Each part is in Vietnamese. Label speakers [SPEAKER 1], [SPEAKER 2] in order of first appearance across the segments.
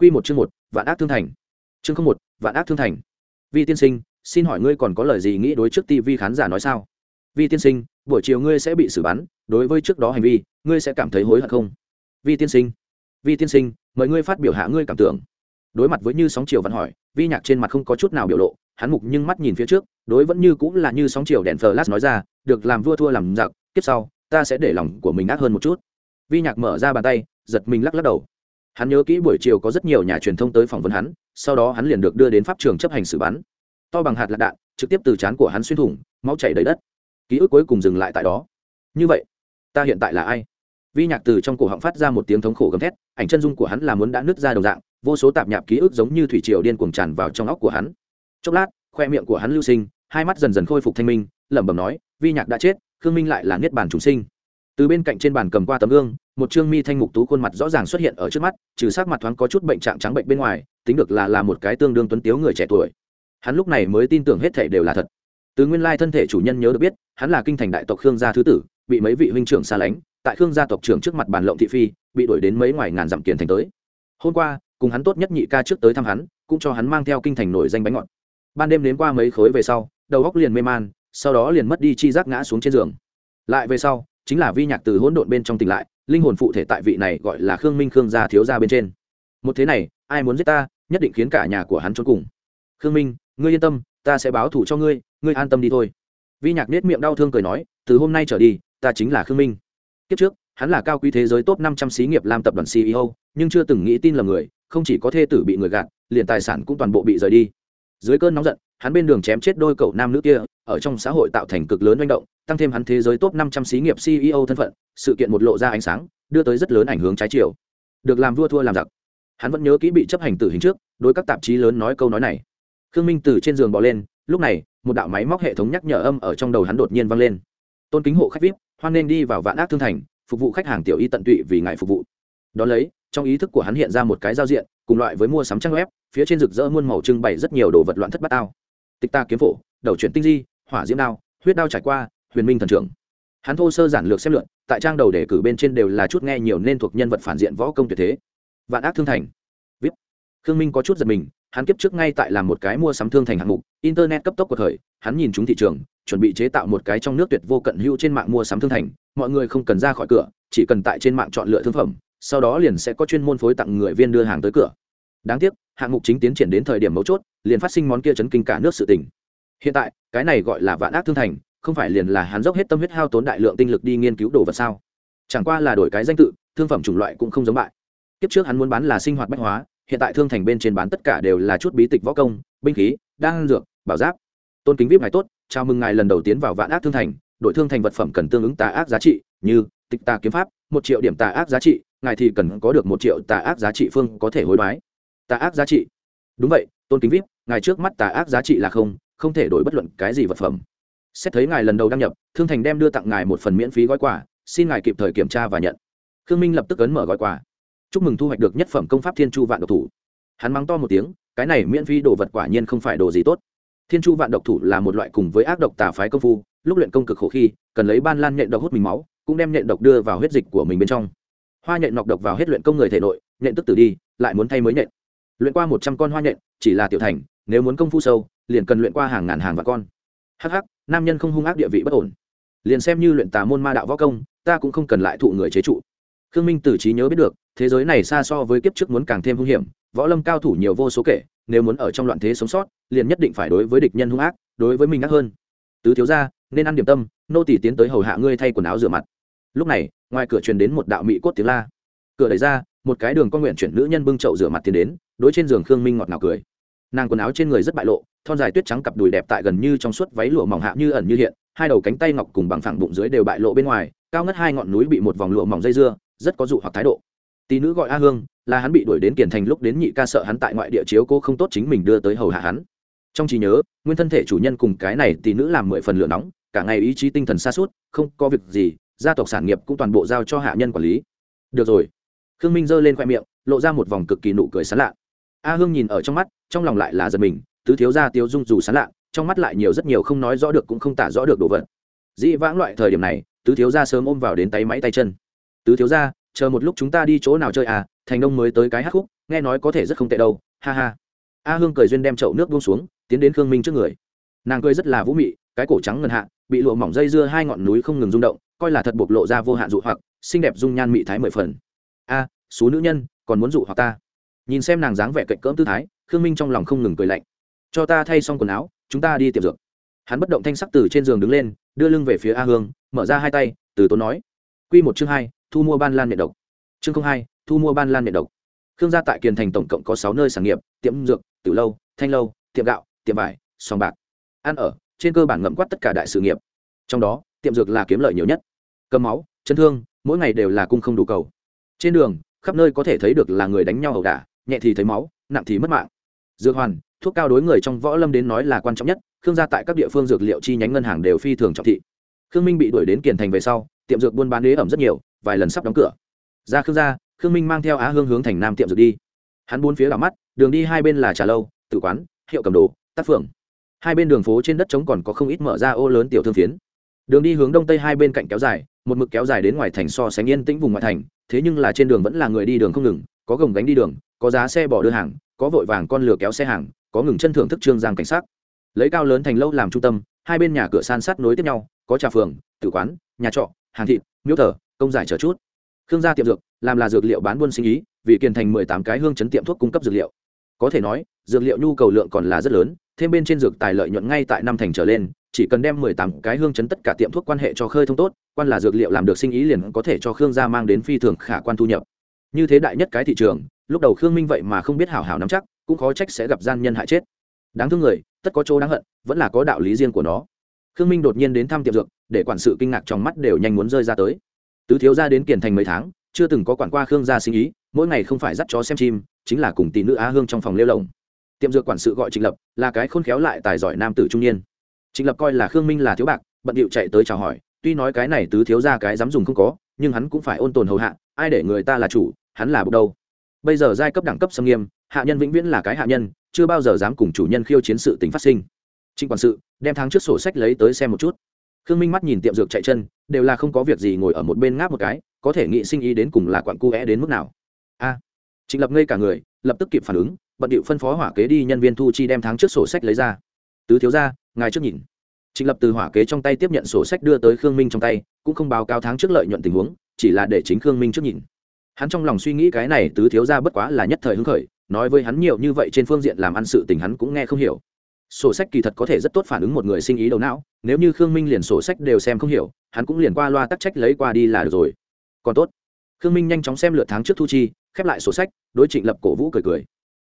[SPEAKER 1] Quy một chương một, vạn ác thương thành. Chương không một, vạn ác thương thành. Vi tiên sinh, xin hỏi ngươi còn có lời gì nghĩ đối trước TV khán giả nói sao? Vi tiên sinh, buổi chiều ngươi sẽ bị xử bắn, đối với trước đó hành vi, ngươi sẽ cảm thấy hối hận không? Vi tiên sinh, Vi tiên sinh, mời ngươi phát biểu hạ ngươi cảm tưởng. Đối mặt với như sóng chiều vẫn hỏi, Vi Nhạc trên mặt không có chút nào biểu lộ, hắn mục nhưng mắt nhìn phía trước, đối vẫn như cũng là như sóng chiều đèn flash nói ra, được làm vua thua làm giặc, tiếp sau, ta sẽ để lòng của mình ác hơn một chút. Vi Nhạc mở ra bàn tay, giật mình lắc lắc đầu hắn nhớ kỹ buổi chiều có rất nhiều nhà truyền thông tới phỏng vấn hắn, sau đó hắn liền được đưa đến pháp trường chấp hành xử bắn. To bằng hạt lạc đạn, trực tiếp từ chán của hắn xuyên thủng, máu chảy đầy đất. Ký ức cuối cùng dừng lại tại đó. Như vậy, ta hiện tại là ai? Vi nhạc từ trong cổ họng phát ra một tiếng thống khổ gầm thét, ảnh chân dung của hắn là muốn đã nứt ra đồng dạng, vô số tạp nhạp ký ức giống như thủy triều điên cuồng tràn vào trong óc của hắn. Chốc lát, khoe miệng của hắn lưu sinh, hai mắt dần dần khôi phục thanh minh, lẩm bẩm nói, vi nhạc đã chết, khương minh lại là niết bàn chúng sinh. Từ bên cạnh trên bàn cầm qua tấm gương một trương mi thanh mục tú khuôn mặt rõ ràng xuất hiện ở trước mắt, trừ sắc mặt thoáng có chút bệnh trạng trắng bệnh bên ngoài, tính được là là một cái tương đương tuấn tiếu người trẻ tuổi. Hắn lúc này mới tin tưởng hết thể đều là thật. Từ nguyên lai thân thể chủ nhân nhớ được biết, hắn là kinh thành đại tộc khương gia thứ tử, bị mấy vị huynh trưởng xa lánh, tại khương gia tộc trưởng trước mặt bàn lộng thị phi, bị đuổi đến mấy ngoài ngàn dặm tiền thành tới. Hôm qua, cùng hắn tốt nhất nhị ca trước tới thăm hắn, cũng cho hắn mang theo kinh thành nổi danh bánh ngọt. Ban đêm đến qua mấy khối về sau, đầu góc liền mê man, sau đó liền mất đi chi giác ngã xuống trên giường. Lại về sau, chính là vi nhạc từ hỗn độn bên trong tỉnh lại linh hồn phụ thể tại vị này gọi là khương minh khương gia thiếu gia bên trên. Một thế này, ai muốn giết ta, nhất định khiến cả nhà của hắn trốn cùng. Khương minh, ngươi yên tâm, ta sẽ báo thủ cho ngươi ngươi an tâm đi thôi. Vi nhạc nết miệng đau thương cười nói, từ hôm nay trở đi, ta chính là khương minh. Kiếp trước, hắn là cao quý thế giới top năm trăm xí nghiệp làm tập đoàn ceo nhưng chưa từng nghĩ tin là người, không chỉ có thê tử bị người gạt, liền tài sản cũng toàn bộ bị rời đi. Dưới cơn nóng giận, hắn bên đường chém chết đôi cậu nam nữ kia ở trong xã hội tạo thành cực lớn manh động, tăng thêm hắn thế giới top năm trăm xí nghiệp ceo thân phận, sự kiện một lộ ra ánh sáng, đưa tới rất lớn ảnh hưởng trái chiều. Được làm vua thua làm giặc. Hắn vẫn nhớ kỹ bị chấp hành tử hình trước, đối các tạp chí lớn nói câu nói này. Khương minh từ trên giường bỏ lên, lúc này, một đạo máy móc hệ thống nhắc nhở âm ở trong đầu hắn đột nhiên vang lên. Tôn kính hộ khách vip, hoan nên đi vào vạn ác thương thành, phục vụ khách hàng tiểu y tận tụy vì ngài phục vụ. Đ ó lấy, trong ý thức của hắn hiện ra một cái giao diện, cùng loại với mua sắm trang web, phía trên rực rỡ muôn màu trưng bày rất nhiều đồ vật loạn thất bát ao tịch ta kiếm phổ, đầu chuyển tinh di hỏa diễm đao, huyết đao trải qua, huyền minh thần trưởng. Hắn thô sơ giản lược xem lượn, tại trang đầu đề cử bên trên đều là chút nghe nhiều nên thuộc nhân vật phản diện võ công tuyệt thế. Vạn ác thương thành. Viết. Khương minh có chút giật mình, hắn kiếp trước ngay tại làm một cái mua sắm thương thành hạng mục, internet cấp tốc của thời hắn nhìn chúng thị trường, chuẩn bị chế tạo một cái trong nước tuyệt vô cận hữu trên mạng mua sắm thương thành, mọi người không cần ra khỏi cửa, chỉ cần tại trên mạng chọn lựa thương phẩm, sau đó liền sẽ có chuyên môn phối tặng người viên đưa hàng tới cửa. Đáng tiếc, hạng mục chính tiến triển đến thời điểm mấu chốt, liền phát sinh món kia chấn kinh cả nước sự tình. Hiện tại cái này gọi là vạn ác thương thành, không phải liền là hắn dốc hết tâm huyết hao tốn đại lượng tinh lực đi nghiên cứu đồ vật sao? Chẳng qua là đổi cái danh tự, thương phẩm chủng loại cũng không giống bại. Kiếp trước hắn muốn bán là sinh hoạt bách hóa, hiện tại thương thành bên trên bán tất cả đều là chút bí tịch võ công, binh khí, đan dược, bảo giáp. Tôn kính vip ngài tốt, chào mừng ngài lần đầu tiến vào vạn ác thương thành đội thương thành vật phẩm cần tương ứng tà ác giá trị như tịch tà kiếm pháp, một triệu điểm tà ác giá trị, ngài thì cần có được một triệu tà ác giá trị phương có thể hối đoái. Tà ác giá trị. Đúng vậy, tôn kính vip, ngài trước mắt tà ác giá trị là không không thể đổi bất luận cái gì vật phẩm. Xét thấy ngài lần đầu đăng nhập, thương thành đem đưa tặng ngài một phần miễn phí gói quà, xin ngài kịp thời kiểm tra và nhận. Khương minh lập tức ấn mở gói quà. Chúc mừng thu hoạch được nhất phẩm công pháp thiên chu vạn độc thủ. Hắn mắng to một tiếng, cái này miễn phí đồ vật quả nhiên không phải đồ gì tốt. Thiên chu vạn độc thủ là một loại cùng với ác độc tà phái công phu, lúc luyện công cực khổ khi, cần lấy ban lan nhện độc hút mình máu, cũng đem nhện độc đưa vào huyết dịch của mình bên trong. Hoa nhện nọc độc vào hết luyện công người thể nội, nhện tức tử đi, lại muốn thay mới nhện. Luyện qua một trăm con hoa nhện, chỉ là tiểu thành, nếu muốn công phu sâu liền cần luyện qua hàng ngàn hàng và con. Hh nam nhân không hung ác địa vị bất ổn. Liền xem như luyện tà môn ma đạo võ công, ta cũng không cần lại thụ người chế trụ. Khương minh Tử trí nhớ biết được, thế giới này xa so với kiếp trước muốn càng thêm hung hiểm, võ lâm cao thủ nhiều vô số kể, nếu muốn ở trong loạn thế sống sót, liền nhất định phải đối với địch nhân hung ác, đối với mình ác hơn. Tứ thiếu gia, nên ăn điểm tâm, nô tỷ tiến tới hầu hạ ngươi thay quần áo rửa mặt. Lúc này, ngoài cửa truyền đến một đạo mỹ cốt tiếng la. Cửa đẩy ra, một cái đường con nguyện chuyển nữ nhân bưng chậu rửa mặt tiến đến, đối trên giường khương minh ngọt ngào cười nàng quần áo trên người rất bại lộ, thon dài tuyết trắng cặp đùi đẹp tại gần như trong suốt váy lụa mỏng hạ như ẩn như hiện, hai đầu cánh tay ngọc cùng bằng phẳng bụng dưới đều bại lộ bên ngoài, cao ngất hai ngọn núi bị một vòng lụa mỏng dây dưa, rất có dụ hoặc thái độ. Tỷ nữ gọi a hương, là hắn bị đuổi đến kiển thành lúc đến nhị ca sợ hắn tại ngoại địa chiếu cô không tốt chính mình đưa tới hầu hạ hắn. Trong trí nhớ, nguyên thân thể chủ nhân cùng cái này tỷ nữ làm mười phần lửa nóng, cả ngày ý chí tinh thần xa suốt không có việc gì, gia tộc sản nghiệp cũng toàn bộ giao cho hạ nhân quản lý. Được rồi. Khương minh giơ lên khoe miệng, lộ ra một vòng cực kỳ nụ cười sán lạ a hương nhìn ở trong mắt trong lòng lại là giật mình tứ thiếu gia tiêu dung dù sán lạ trong mắt lại nhiều rất nhiều không nói rõ được cũng không tả rõ được đồ vật. Dĩ vãng loại thời điểm này tứ thiếu gia sớm ôm vào đến tay máy tay chân. Tứ thiếu gia chờ một lúc chúng ta đi chỗ nào chơi à? Thành đông mới tới cái hát khúc nghe nói có thể rất không tệ đâu. Ha ha. A hương cười duyên đem chậu nước buông xuống tiến đến khương minh trước người. Nàng cười rất là vũ mị cái cổ trắng ngân hạ bị lụa mỏng dây dưa hai ngọn núi không ngừng rung động coi là thật bộc lộ ra vô hạn dụ hoặc xinh đẹp dung nhan mị thái mười phần. A à, số nữ nhân còn muốn dụ hoặc ta? Nhìn xem nàng dáng vẻ cạnh cỡm tư thái, khương minh trong lòng không ngừng cười lạnh. Cho ta thay xong quần áo, chúng ta đi tiệm dược. Hắn bất động thanh sắc từ trên giường đứng lên, đưa lưng về phía a hương, mở ra hai tay, từ tốn nói. Q một chương hai, thu mua ban lan miệng độc. Chương hai, thu mua ban lan miệng độc. Khương gia tại kiền thành tổng cộng có sáu nơi sản nghiệp, tiệm dược từ lâu, thanh lâu, tiệm gạo, tiệm vải, sòng bạc. Ăn ở, trên cơ bản ngậm quát tất cả đại sự nghiệp. Trong đó, tiệm dược là kiếm lợi nhiều nhất. Cầm máu chấn thương, mỗi ngày đều là cung không đủ cầu. Trên đường, khắp nơi có thể thấy được là người đánh nhau ẩu đả nhẹ thì thấy máu, nặng thì mất mạng. Dược hoàn, thuốc cao đối người trong võ lâm đến nói là quan trọng nhất, khương gia tại các địa phương dược liệu chi nhánh ngân hàng đều phi thường trọng thị. Khương minh bị đuổi đến kiền thành về sau, tiệm dược buôn bán đế ẩm rất nhiều, vài lần sắp đóng cửa. Ra khương gia, khương minh mang theo á hương hướng thành nam tiệm dược đi. Hắn bốn phía đảo mắt, đường đi hai bên là trà lâu, tử quán, hiệu cầm đồ tác phường hai bên đường phố trên đất trống còn có không ít mở ra ô lớn tiểu thương phiến. Đường đi hướng đông tây hai bên cạnh kéo dài, một mực kéo dài đến ngoài thành so sánh yên tĩnh vùng ngoại thành, thế nhưng là trên đường vẫn là người đi đường không ngừng, có gồng gánh đi đường có giá xe bỏ đưa hàng, có vội vàng con lừa kéo xe hàng, có ngừng chân thưởng thức trương giang cảnh sát lấy cao lớn thành lâu làm trung tâm, hai bên nhà cửa san sát nối tiếp nhau, có trà phường, tử quán, nhà trọ, hàng thịt, miếu thờ, công giải chờ chút. Khương gia tiệm dược, làm là dược liệu bán buôn sinh ý, vì kiền thành mười tám cái hương chấn tiệm thuốc cung cấp dược liệu. Có thể nói, dược liệu nhu cầu lượng còn là rất lớn, thêm bên trên dược tài lợi nhuận ngay tại năm thành trở lên, chỉ cần đem mười tám cái hương chấn tất cả tiệm thuốc quan hệ cho khơi thông tốt, quan là dược liệu làm được sinh ý liền có thể cho khương gia mang đến phi thường khả quan thu nhập như thế đại nhất cái thị trường, lúc đầu khương minh vậy mà không biết hảo hảo nắm chắc, cũng khó trách sẽ gặp gian nhân hại chết. Đáng thương người, tất có chỗ đáng hận, vẫn là có đạo lý riêng của nó. Khương minh đột nhiên đến thăm tiệm dược, để quản sự kinh ngạc trong mắt đều nhanh muốn rơi ra tới. Tứ thiếu gia đến kiển thành mấy tháng, chưa từng có quản qua khương gia sinh ý, mỗi ngày không phải dắt chó xem chim, chính là cùng tỷ nữ á hương trong phòng lêu lồng. Tiệm dược quản sự gọi trịnh lập, là cái khôn khéo lại tài giỏi nam tử trung niên. Trịnh lập coi là khương minh là thiếu bạc, bận điệu chạy tới chào hỏi, tuy nói cái này tứ thiếu ra cái dám dùng không có nhưng hắn cũng phải ôn tồn hầu hạ, ai để người ta là chủ, hắn là bục đâu. Bây giờ giai cấp đẳng cấp xâm nghiêm, hạ nhân vĩnh viễn là cái hạ nhân, chưa bao giờ dám cùng chủ nhân khiêu chiến sự tính phát sinh. Trịnh quản sự, đem tháng trước sổ sách lấy tới xem một chút. Khương minh mắt nhìn tiệm dược chạy chân, đều là không có việc gì ngồi ở một bên ngáp một cái, có thể nghị sinh ý đến cùng là quặn cu é đến mức nào. A, trịnh lập ngây cả người, lập tức kịp phản ứng, bận điệu phân phó hỏa kế đi nhân viên thu chi đem tháng trước sổ sách lấy ra. Tứ thiếu ra ngài trước nhìn trịnh lập từ hỏa kế trong tay tiếp nhận sổ sách đưa tới khương minh trong tay, cũng không báo cáo tháng trước lợi nhuận tình huống, chỉ là để chính khương minh trước nhìn. Hắn trong lòng suy nghĩ cái này tứ thiếu gia bất quá là nhất thời hứng khởi, nói với hắn nhiều như vậy trên phương diện làm ăn sự tình hắn cũng nghe không hiểu. Sổ sách kỳ thật có thể rất tốt phản ứng một người sinh ý đầu não, nếu như khương minh liền sổ sách đều xem không hiểu, hắn cũng liền qua loa tắc trách lấy qua đi là được rồi. Còn tốt, khương minh nhanh chóng xem lượt tháng trước thu chi, khép lại sổ sách, đối trịnh lập cổ vũ cười cười.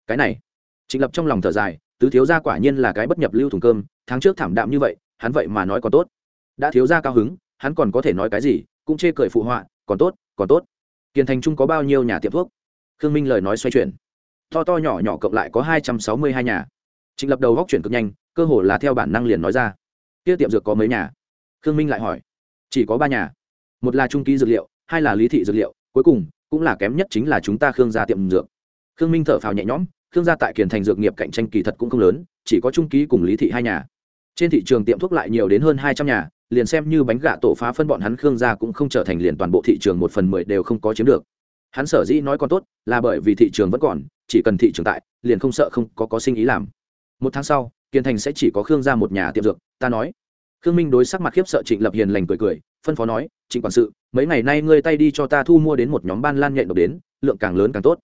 [SPEAKER 1] Cái này, trịnh lập trong lòng thở dài, tứ thiếu gia quả nhiên là cái bất nhập lưu thùng cơm, tháng trước thảm đạm như vậy hắn vậy mà nói còn tốt. Đã thiếu gia cao hứng, hắn còn có thể nói cái gì, cũng chê cười phụ họa, còn tốt còn tốt. Kiên thành trung có bao nhiêu nhà tiệm thuốc? Khương minh lời nói xoay chuyển. To to nhỏ nhỏ cộng lại có hai trăm sáu mươi hai nhà. Trịnh lập đầu góc chuyển cực nhanh, cơ hồ là theo bản năng liền nói ra. Kia tiệm dược có mấy nhà? Khương minh lại hỏi. Chỉ có ba nhà. Một là trung ký dược liệu, hai là lý thị dược liệu, cuối cùng cũng là kém nhất chính là chúng ta khương gia tiệm dược. Khương minh thở phào nhẹ nhõm, khương gia tại kiền thành dược nghiệp cạnh tranh kỳ thật cũng không lớn, chỉ có trung ký cùng lý thị hai nhà trên thị trường tiệm thuốc lại nhiều đến hơn hai trăm nhà, liền xem như bánh gạ tổ phá phân bọn hắn khương gia cũng không trở thành liền toàn bộ thị trường một phần mười đều không có chiếm được. Hắn sở dĩ nói còn tốt là bởi vì thị trường vẫn còn, chỉ cần thị trường tại, liền không sợ không có có sinh ý làm. Một tháng sau, kiên thành sẽ chỉ có khương gia một nhà tiệm dược, ta nói. Khương minh đối sắc mặt khiếp sợ trịnh lập hiền lành cười cười, phân phó nói, trịnh quản sự, mấy ngày nay ngươi tay đi cho ta thu mua đến một nhóm ban lan nhện độc đến, lượng càng lớn càng tốt.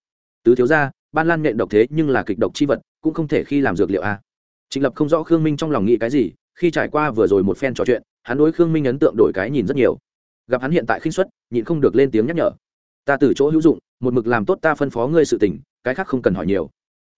[SPEAKER 1] Tứ thiếu ra ban lan nhện độc thế nhưng là kịch độc chi vật, cũng không thể khi làm dược liệu a à trịnh lập không rõ khương minh trong lòng nghĩ cái gì, khi trải qua vừa rồi một phen trò chuyện, hắn đối khương minh ấn tượng đổi cái nhìn rất nhiều. Gặp hắn hiện tại khinh suất, nhịn không được lên tiếng nhắc nhở. Ta từ chỗ hữu dụng, một mực làm tốt ta phân phó ngươi sự tình, cái khác không cần hỏi nhiều.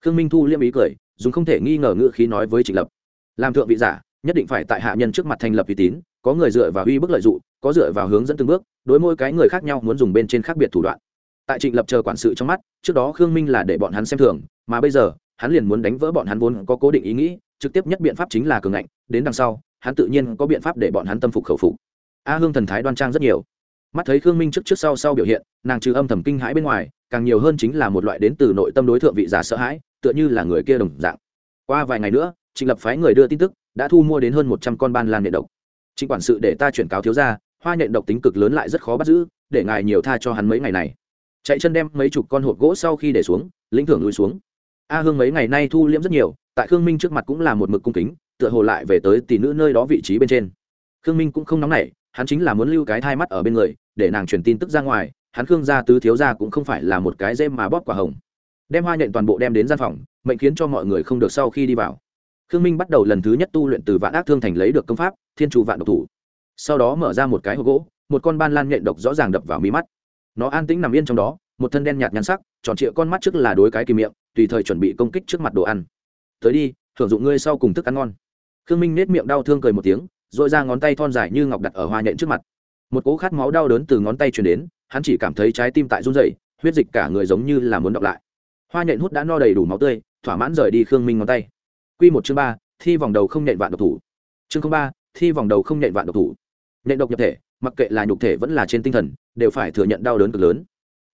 [SPEAKER 1] Khương minh thu liêm ý cười, dùng không thể nghi ngờ ngữ khí nói với trịnh lập. Làm thượng vị giả, nhất định phải tại hạ nhân trước mặt thành lập uy tín, có người dựa vào uy bức lợi dụng, có dựa vào hướng dẫn từng bước, đối mỗi cái người khác nhau muốn dùng bên trên khác biệt thủ đoạn. Tại trịnh lập chờ quản sự trong mắt, trước đó khương minh là để bọn hắn xem thường, mà bây giờ hắn liền muốn đánh vỡ bọn hắn vốn có cố định ý nghĩ, trực tiếp nhất biện pháp chính là cường ngạnh, đến đằng sau, hắn tự nhiên có biện pháp để bọn hắn tâm phục khẩu phục. A hương thần thái đoan trang rất nhiều. Mắt thấy khương minh trước trước sau sau biểu hiện, nàng trừ âm thầm kinh hãi bên ngoài, càng nhiều hơn chính là một loại đến từ nội tâm đối thượng vị giả sợ hãi, tựa như là người kia đồng dạng. Qua vài ngày nữa, trịnh lập phái người đưa tin tức, đã thu mua đến hơn một trăm con ban lan nhện độc. Trịnh quản sự để ta chuyển cáo thiếu ra hoa nhện độc tính cực lớn lại rất khó bắt giữ, để ngài nhiều tha cho hắn mấy ngày này. Chạy chân đem mấy chục con hộp gỗ sau khi để xuống, lĩnh thưởng lùi xuống a hương mấy ngày nay thu liễm rất nhiều, tại khương minh trước mặt cũng là một mực cung kính, tựa hồ lại về tới tỷ nữ nơi đó vị trí bên trên. Khương minh cũng không nóng nảy, hắn chính là muốn lưu cái thai mắt ở bên người, để nàng truyền tin tức ra ngoài, hắn khương gia tứ thiếu gia cũng không phải là một cái dê mà bóp quả hồng. Đem hoa nhện toàn bộ đem đến gian phòng, mệnh khiến cho mọi người không được sau khi đi vào. Khương minh bắt đầu lần thứ nhất tu luyện từ vạn ác thương thành lấy được công pháp, thiên trụ vạn độc thủ. Sau đó mở ra một cái hộp gỗ, một con ban lan nhện độc rõ ràng đập vào mí mắt. Nó an tĩnh nằm yên trong đó một thân đen nhạt nhắn sắc, tròn trịa con mắt trước là đối cái kỳ miệng, tùy thời chuẩn bị công kích trước mặt đồ ăn. Tới đi, thưởng dụng ngươi sau cùng thức ăn ngon. Khương minh nết miệng đau thương cười một tiếng dội ra ngón tay thon dài như ngọc đặt ở hoa nhện trước mặt. Một cỗ khát máu đau đớn từ ngón tay chuyển đến, hắn chỉ cảm thấy trái tim tại run dậy huyết dịch cả người giống như là muốn đọc lại. Hoa nhện hút đã no đầy đủ máu tươi, thỏa mãn rời đi khương minh ngón tay. Q một chương ba, thi vòng đầu không nhện vạn độc thủ. Chương ba, thi vòng đầu không nhện vạn độc thủ. Nhện độc nhập thể, mặc kệ là nhục thể vẫn là trên tinh thần, đều phải thừa nhận đau đớn cực lớn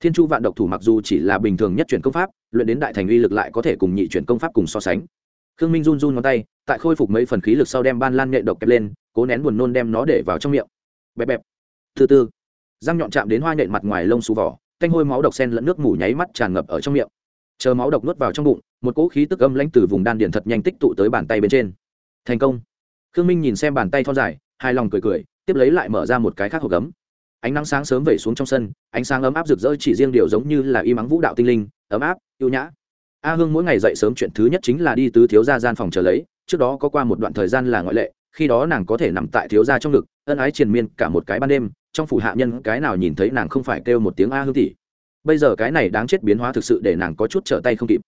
[SPEAKER 1] thiên chu vạn độc thủ mặc dù chỉ là bình thường nhất chuyển công pháp, luyện đến đại thành uy lực lại có thể cùng nhị chuyển công pháp cùng so sánh. Khương minh run run ngón tay, tại khôi phục mấy phần khí lực sau đem ban lan nhẹ độc kẹp lên, cố nén buồn nôn đem nó để vào trong miệng. Bẹp bẹp. Thứ tư răng nhọn chạm đến hoa nhện mặt ngoài lông xù vỏ canh hôi máu độc sen lẫn nước mủ nháy mắt tràn ngập ở trong miệng. Chờ máu độc nuốt vào trong bụng, một cỗ khí tức âm lãnh từ vùng đan điền thật nhanh tích tụ tới bàn tay bên trên. Thành công. Khương minh nhìn xem bàn tay thon dài, hài lòng cười cười, tiếp lấy lại mở ra một cái khác hộp gấm ánh nắng sáng sớm vẩy xuống trong sân, ánh sáng ấm áp rực rỡ chỉ riêng điều giống như là y mắng vũ đạo tinh linh, ấm áp yêu nhã. A hương mỗi ngày dậy sớm chuyện thứ nhất chính là đi tứ thiếu gia gian phòng chờ lấy, trước đó có qua một đoạn thời gian là ngoại lệ, khi đó nàng có thể nằm tại thiếu gia trong ngực, ân ái triền miên cả một cái ban đêm, trong phủ hạ nhân cái nào nhìn thấy nàng không phải kêu một tiếng a hương tỷ. Bây giờ cái này đáng chết biến hóa thực sự để nàng có chút trở tay không kịp.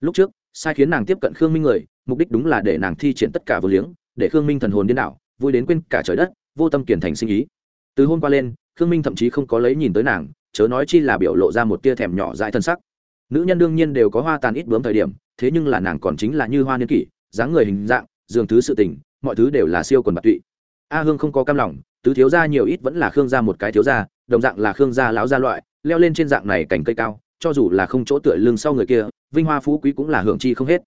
[SPEAKER 1] Lúc trước, sai khiến nàng tiếp cận khương minh người, mục đích đúng là để nàng thi triển tất cả vô liếng, để khương minh thần hồn điên đảo, vui đến quên cả trời đất, vô tâm kiển thành sinh ý từ hôm qua lên, khương minh thậm chí không có lấy nhìn tới nàng, chớ nói chi là biểu lộ ra một tia thèm nhỏ dại thân sắc. Nữ nhân đương nhiên đều có hoa tàn ít bướm thời điểm, thế nhưng là nàng còn chính là như hoa niên kỷ, dáng người hình dạng, dường thứ sự tình, mọi thứ đều là siêu quần bạc tụy. A hương không có cam lòng, tứ thiếu gia nhiều ít vẫn là khương gia một cái thiếu gia, đồng dạng là khương gia lão gia loại, leo lên trên dạng này cành cây cao, cho dù là không chỗ tựa lưng sau người kia, vinh hoa phú quý cũng là hưởng chi không hết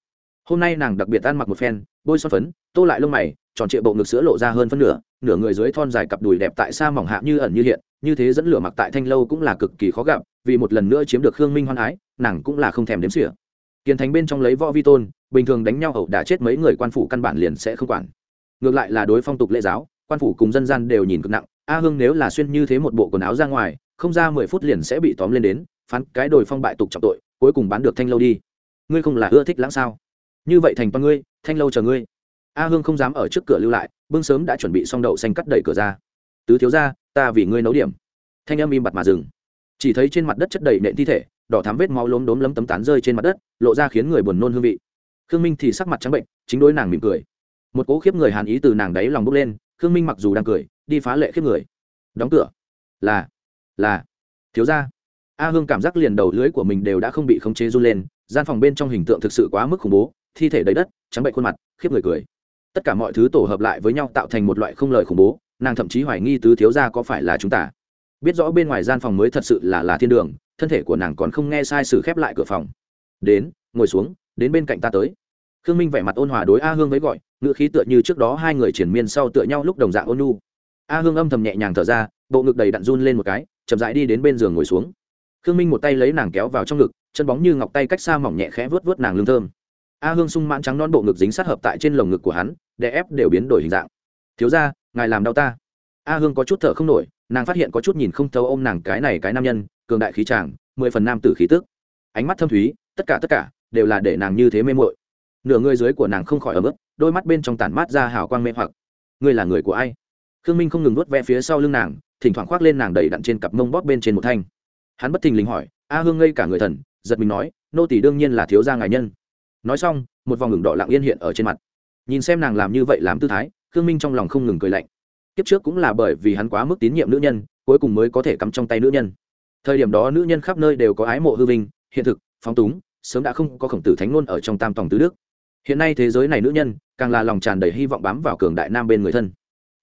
[SPEAKER 1] hôm nay nàng đặc biệt ăn mặc một phen, bôi son phấn, tô lại lông mày, tròn trịa bộ ngực sữa lộ ra hơn phân nửa nửa người dưới thon dài cặp đùi đẹp tại xa mỏng hạ như ẩn như hiện, như thế dẫn lửa mặc tại thanh lâu cũng là cực kỳ khó gặp, vì một lần nữa chiếm được khương minh hoan ái, nàng cũng là không thèm đếm xỉa. Kiên thành bên trong lấy võ vi tôn, bình thường đánh nhau ẩu đã chết mấy người quan phủ căn bản liền sẽ không quản. Ngược lại là đối phong tục lễ giáo, quan phủ cùng dân gian đều nhìn cực nặng, a hương nếu là xuyên như thế một bộ quần áo ra ngoài, không ra mười phút liền sẽ bị tóm lên đến, phán cái đồi phong bại tục trọng tội, cuối cùng bán được thanh lâu đi. Ngươi không là ưa thích lãng sao? Như vậy thành con ngươi, thanh lâu chờ ngươi. A hương không dám ở trước cửa lưu lại, bưng sớm đã chuẩn bị xong đậu xanh cắt đẩy cửa ra. Tứ thiếu ra ta vì ngươi nấu điểm. Thanh âm im bặt mà dừng. Chỉ thấy trên mặt đất chất đầy nện thi thể, đỏ thám vết máu lốm đốm lấm tấm tán rơi trên mặt đất, lộ ra khiến người buồn nôn hương vị. Khương minh thì sắc mặt trắng bệnh, chính đối nàng mỉm cười. Một cố khiếp người hàn ý từ nàng đáy lòng bốc lên, khương minh mặc dù đang cười, đi phá lệ khiếp người. Đóng cửa. Là là, thiếu ra a hương cảm giác liền đầu lưới của mình đều đã không bị khống chế run lên, gian phòng bên trong hình tượng thực sự quá mức khủng bố thi thể đầy đất, trắng bệnh khuôn mặt, khiếp người cười. Tất cả mọi thứ tổ hợp lại với nhau tạo thành một loại không lời khủng bố, nàng thậm chí hoài nghi tứ thiếu gia có phải là chúng ta. Biết rõ bên ngoài gian phòng mới thật sự là là thiên đường, thân thể của nàng còn không nghe sai sự khép lại cửa phòng. Đến, ngồi xuống, đến bên cạnh ta tới. Khương minh vẻ mặt ôn hòa đối a hương với gọi ngựa khí tựa như trước đó hai người triển miên sau tựa nhau lúc đồng dạng ôn nu a hương âm thầm nhẹ nhàng thở ra, bộ ngực đầy đặn run lên một cái, chậm rãi đi đến bên giường ngồi xuống. Khương minh một tay lấy nàng kéo vào trong ngực, chân bóng như ngọc tay cách xa mỏng nhẹ khẽ vớt vớt nàng lương thơm a hương sung mãn trắng non bộ ngực dính sát hợp tại trên lồng ngực của hắn, đè ép đều biến đổi hình dạng. Thiếu ra ngài làm đau ta. A hương có chút thở không nổi, nàng phát hiện có chút nhìn không thấu ôm nàng cái này cái nam nhân, cường đại khí tràng mười phần nam tử khí tức. Ánh mắt thâm thúy, tất cả tất cả đều là để nàng như thế mê mội nửa người dưới của nàng không khỏi ấm ức, đôi mắt bên trong tản mát ra hào quang mê hoặc. Ngươi là người của ai? Khương minh không ngừng nuốt ve phía sau lưng nàng, thỉnh thoảng khoác lên nàng đầy đặn trên cặp mông bóp bên trên một thanh. Hắn bất thình lình hỏi, a hương ngây cả người thần? Giật mình nói, nô tỷ đương nhiên là thiếu gia ngài nhân nói xong, một vòng ngừng đỏ lặng yên hiện ở trên mặt. Nhìn xem nàng làm như vậy làm tư thái, khương minh trong lòng không ngừng cười lạnh. Kiếp trước cũng là bởi vì hắn quá mức tín nhiệm nữ nhân, cuối cùng mới có thể cắm trong tay nữ nhân. Thời điểm đó nữ nhân khắp nơi đều có ái mộ hư vinh, hiện thực, phóng túng, sớm đã không có khổng tử thánh ngôn ở trong tam tòng tứ đức. Hiện nay thế giới này nữ nhân, càng là lòng tràn đầy hy vọng bám vào cường đại nam bên người thân.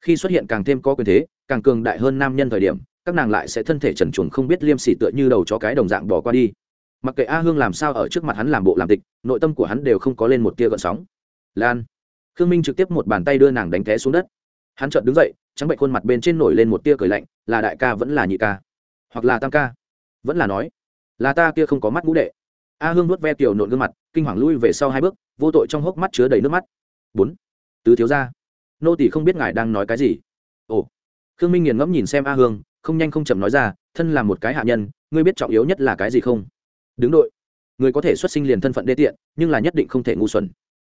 [SPEAKER 1] Khi xuất hiện càng thêm có quyền thế, càng cường đại hơn nam nhân thời điểm, các nàng lại sẽ thân thể trần chuồng không biết liêm sỉ tựa như đầu cho cái đồng dạng bỏ qua đi mặc kệ a hương làm sao ở trước mặt hắn làm bộ làm tịch, nội tâm của hắn đều không có lên một tia gợn sóng. Lan. Khương minh trực tiếp một bàn tay đưa nàng đánh té xuống đất. Hắn chợt đứng dậy, trắng bệnh khuôn mặt bên trên nổi lên một tia cười lạnh, là đại ca vẫn là nhị ca? Hoặc là tam ca? Vẫn là nói, là ta kia không có mắt ngũ đệ. A hương nuốt ve tiểu nộn gương mặt, kinh hoàng lui về sau hai bước, vô tội trong hốc mắt chứa đầy nước mắt. Bốn. Tứ thiếu gia. Nô tỷ không biết ngài đang nói cái gì. Ồ. Khương minh nghiền ngẫm nhìn xem a hương, không nhanh không chậm nói ra, thân là một cái hạ nhân, ngươi biết trọng yếu nhất là cái gì không? Đứng đội. Người có thể xuất sinh liền thân phận đê tiện, nhưng là nhất định không thể ngu xuẩn.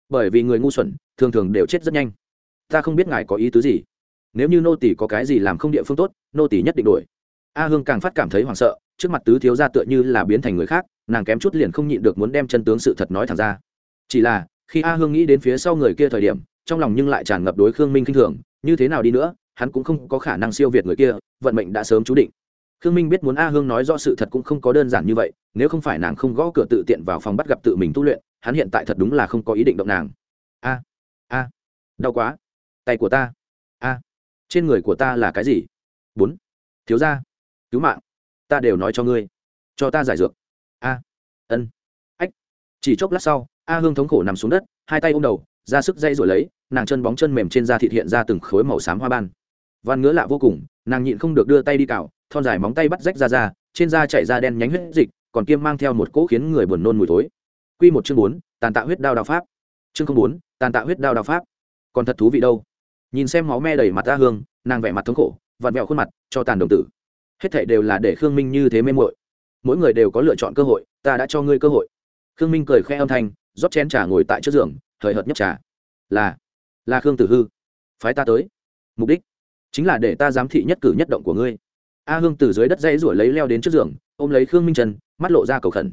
[SPEAKER 1] Bởi vì người ngu xuẩn, thường thường đều chết rất nhanh. Ta không biết ngài có ý tứ gì. Nếu như nô tỷ có cái gì làm không địa phương tốt, nô tỷ nhất định đổi. A hương càng phát cảm thấy hoảng sợ, trước mặt tứ thiếu gia tựa như là biến thành người khác, nàng kém chút liền không nhịn được muốn đem chân tướng sự thật nói thẳng ra. Chỉ là, khi a hương nghĩ đến phía sau người kia thời điểm, trong lòng nhưng lại tràn ngập đối khương minh k i n h thường, như thế nào đi nữa, hắn cũng không có khả năng siêu việt người kia, vận mệnh đã sớm chú định khương minh biết muốn a hương nói rõ sự thật cũng không có đơn giản như vậy, nếu không phải nàng không gõ cửa tự tiện vào phòng bắt gặp tự mình tu luyện, hắn hiện tại thật đúng là không có ý định động nàng. A a, đau quá. Tay của ta. A, trên người của ta là cái gì? Bốn. Thiếu ra cứu mạng. Ta đều nói cho ngươi. Cho ta giải dược. A, ân. Ách. Chỉ chốc lát sau, a hương thống khổ nằm xuống đất, hai tay ôm đầu, ra sức dây rồi lấy, nàng chân bóng chân mềm trên da thịt hiện ra từng khối màu xám hoa ban văn ngứa lạ vô cùng, nàng nhịn không được đưa tay đi cào, thon dài móng tay bắt rách ra ra, trên da chảy ra đen nhánh huyết dịch, còn kiêm mang theo một cỗ khiến người buồn nôn mùi thối. Quy một chương bốn, tàn tạ huyết đao đao pháp. Chương không bốn, tàn tạ huyết đao đao pháp. Còn thật thú vị đâu. Nhìn xem máu me đầy mặt ra hương, nàng vẻ mặt thống khổ, vặn vẹo khuôn mặt, cho tàn đồng tử. Hết thảy đều là để khương minh như thế mê muội. mỗi người đều có lựa chọn cơ hội, ta đã cho ngươi cơ hội. Khương minh cười khẽ âm thanh, rót chén trà ngồi tại trước giường, hời hợt nhấp trà. Là là khương tử hư. Phái ta tới. Mục đích chính là để ta giám thị nhất cử nhất động của ngươi. A hương từ dưới đất dây rủi lấy leo đến trước giường, ôm lấy khương minh trần, mắt lộ ra cầu khẩn.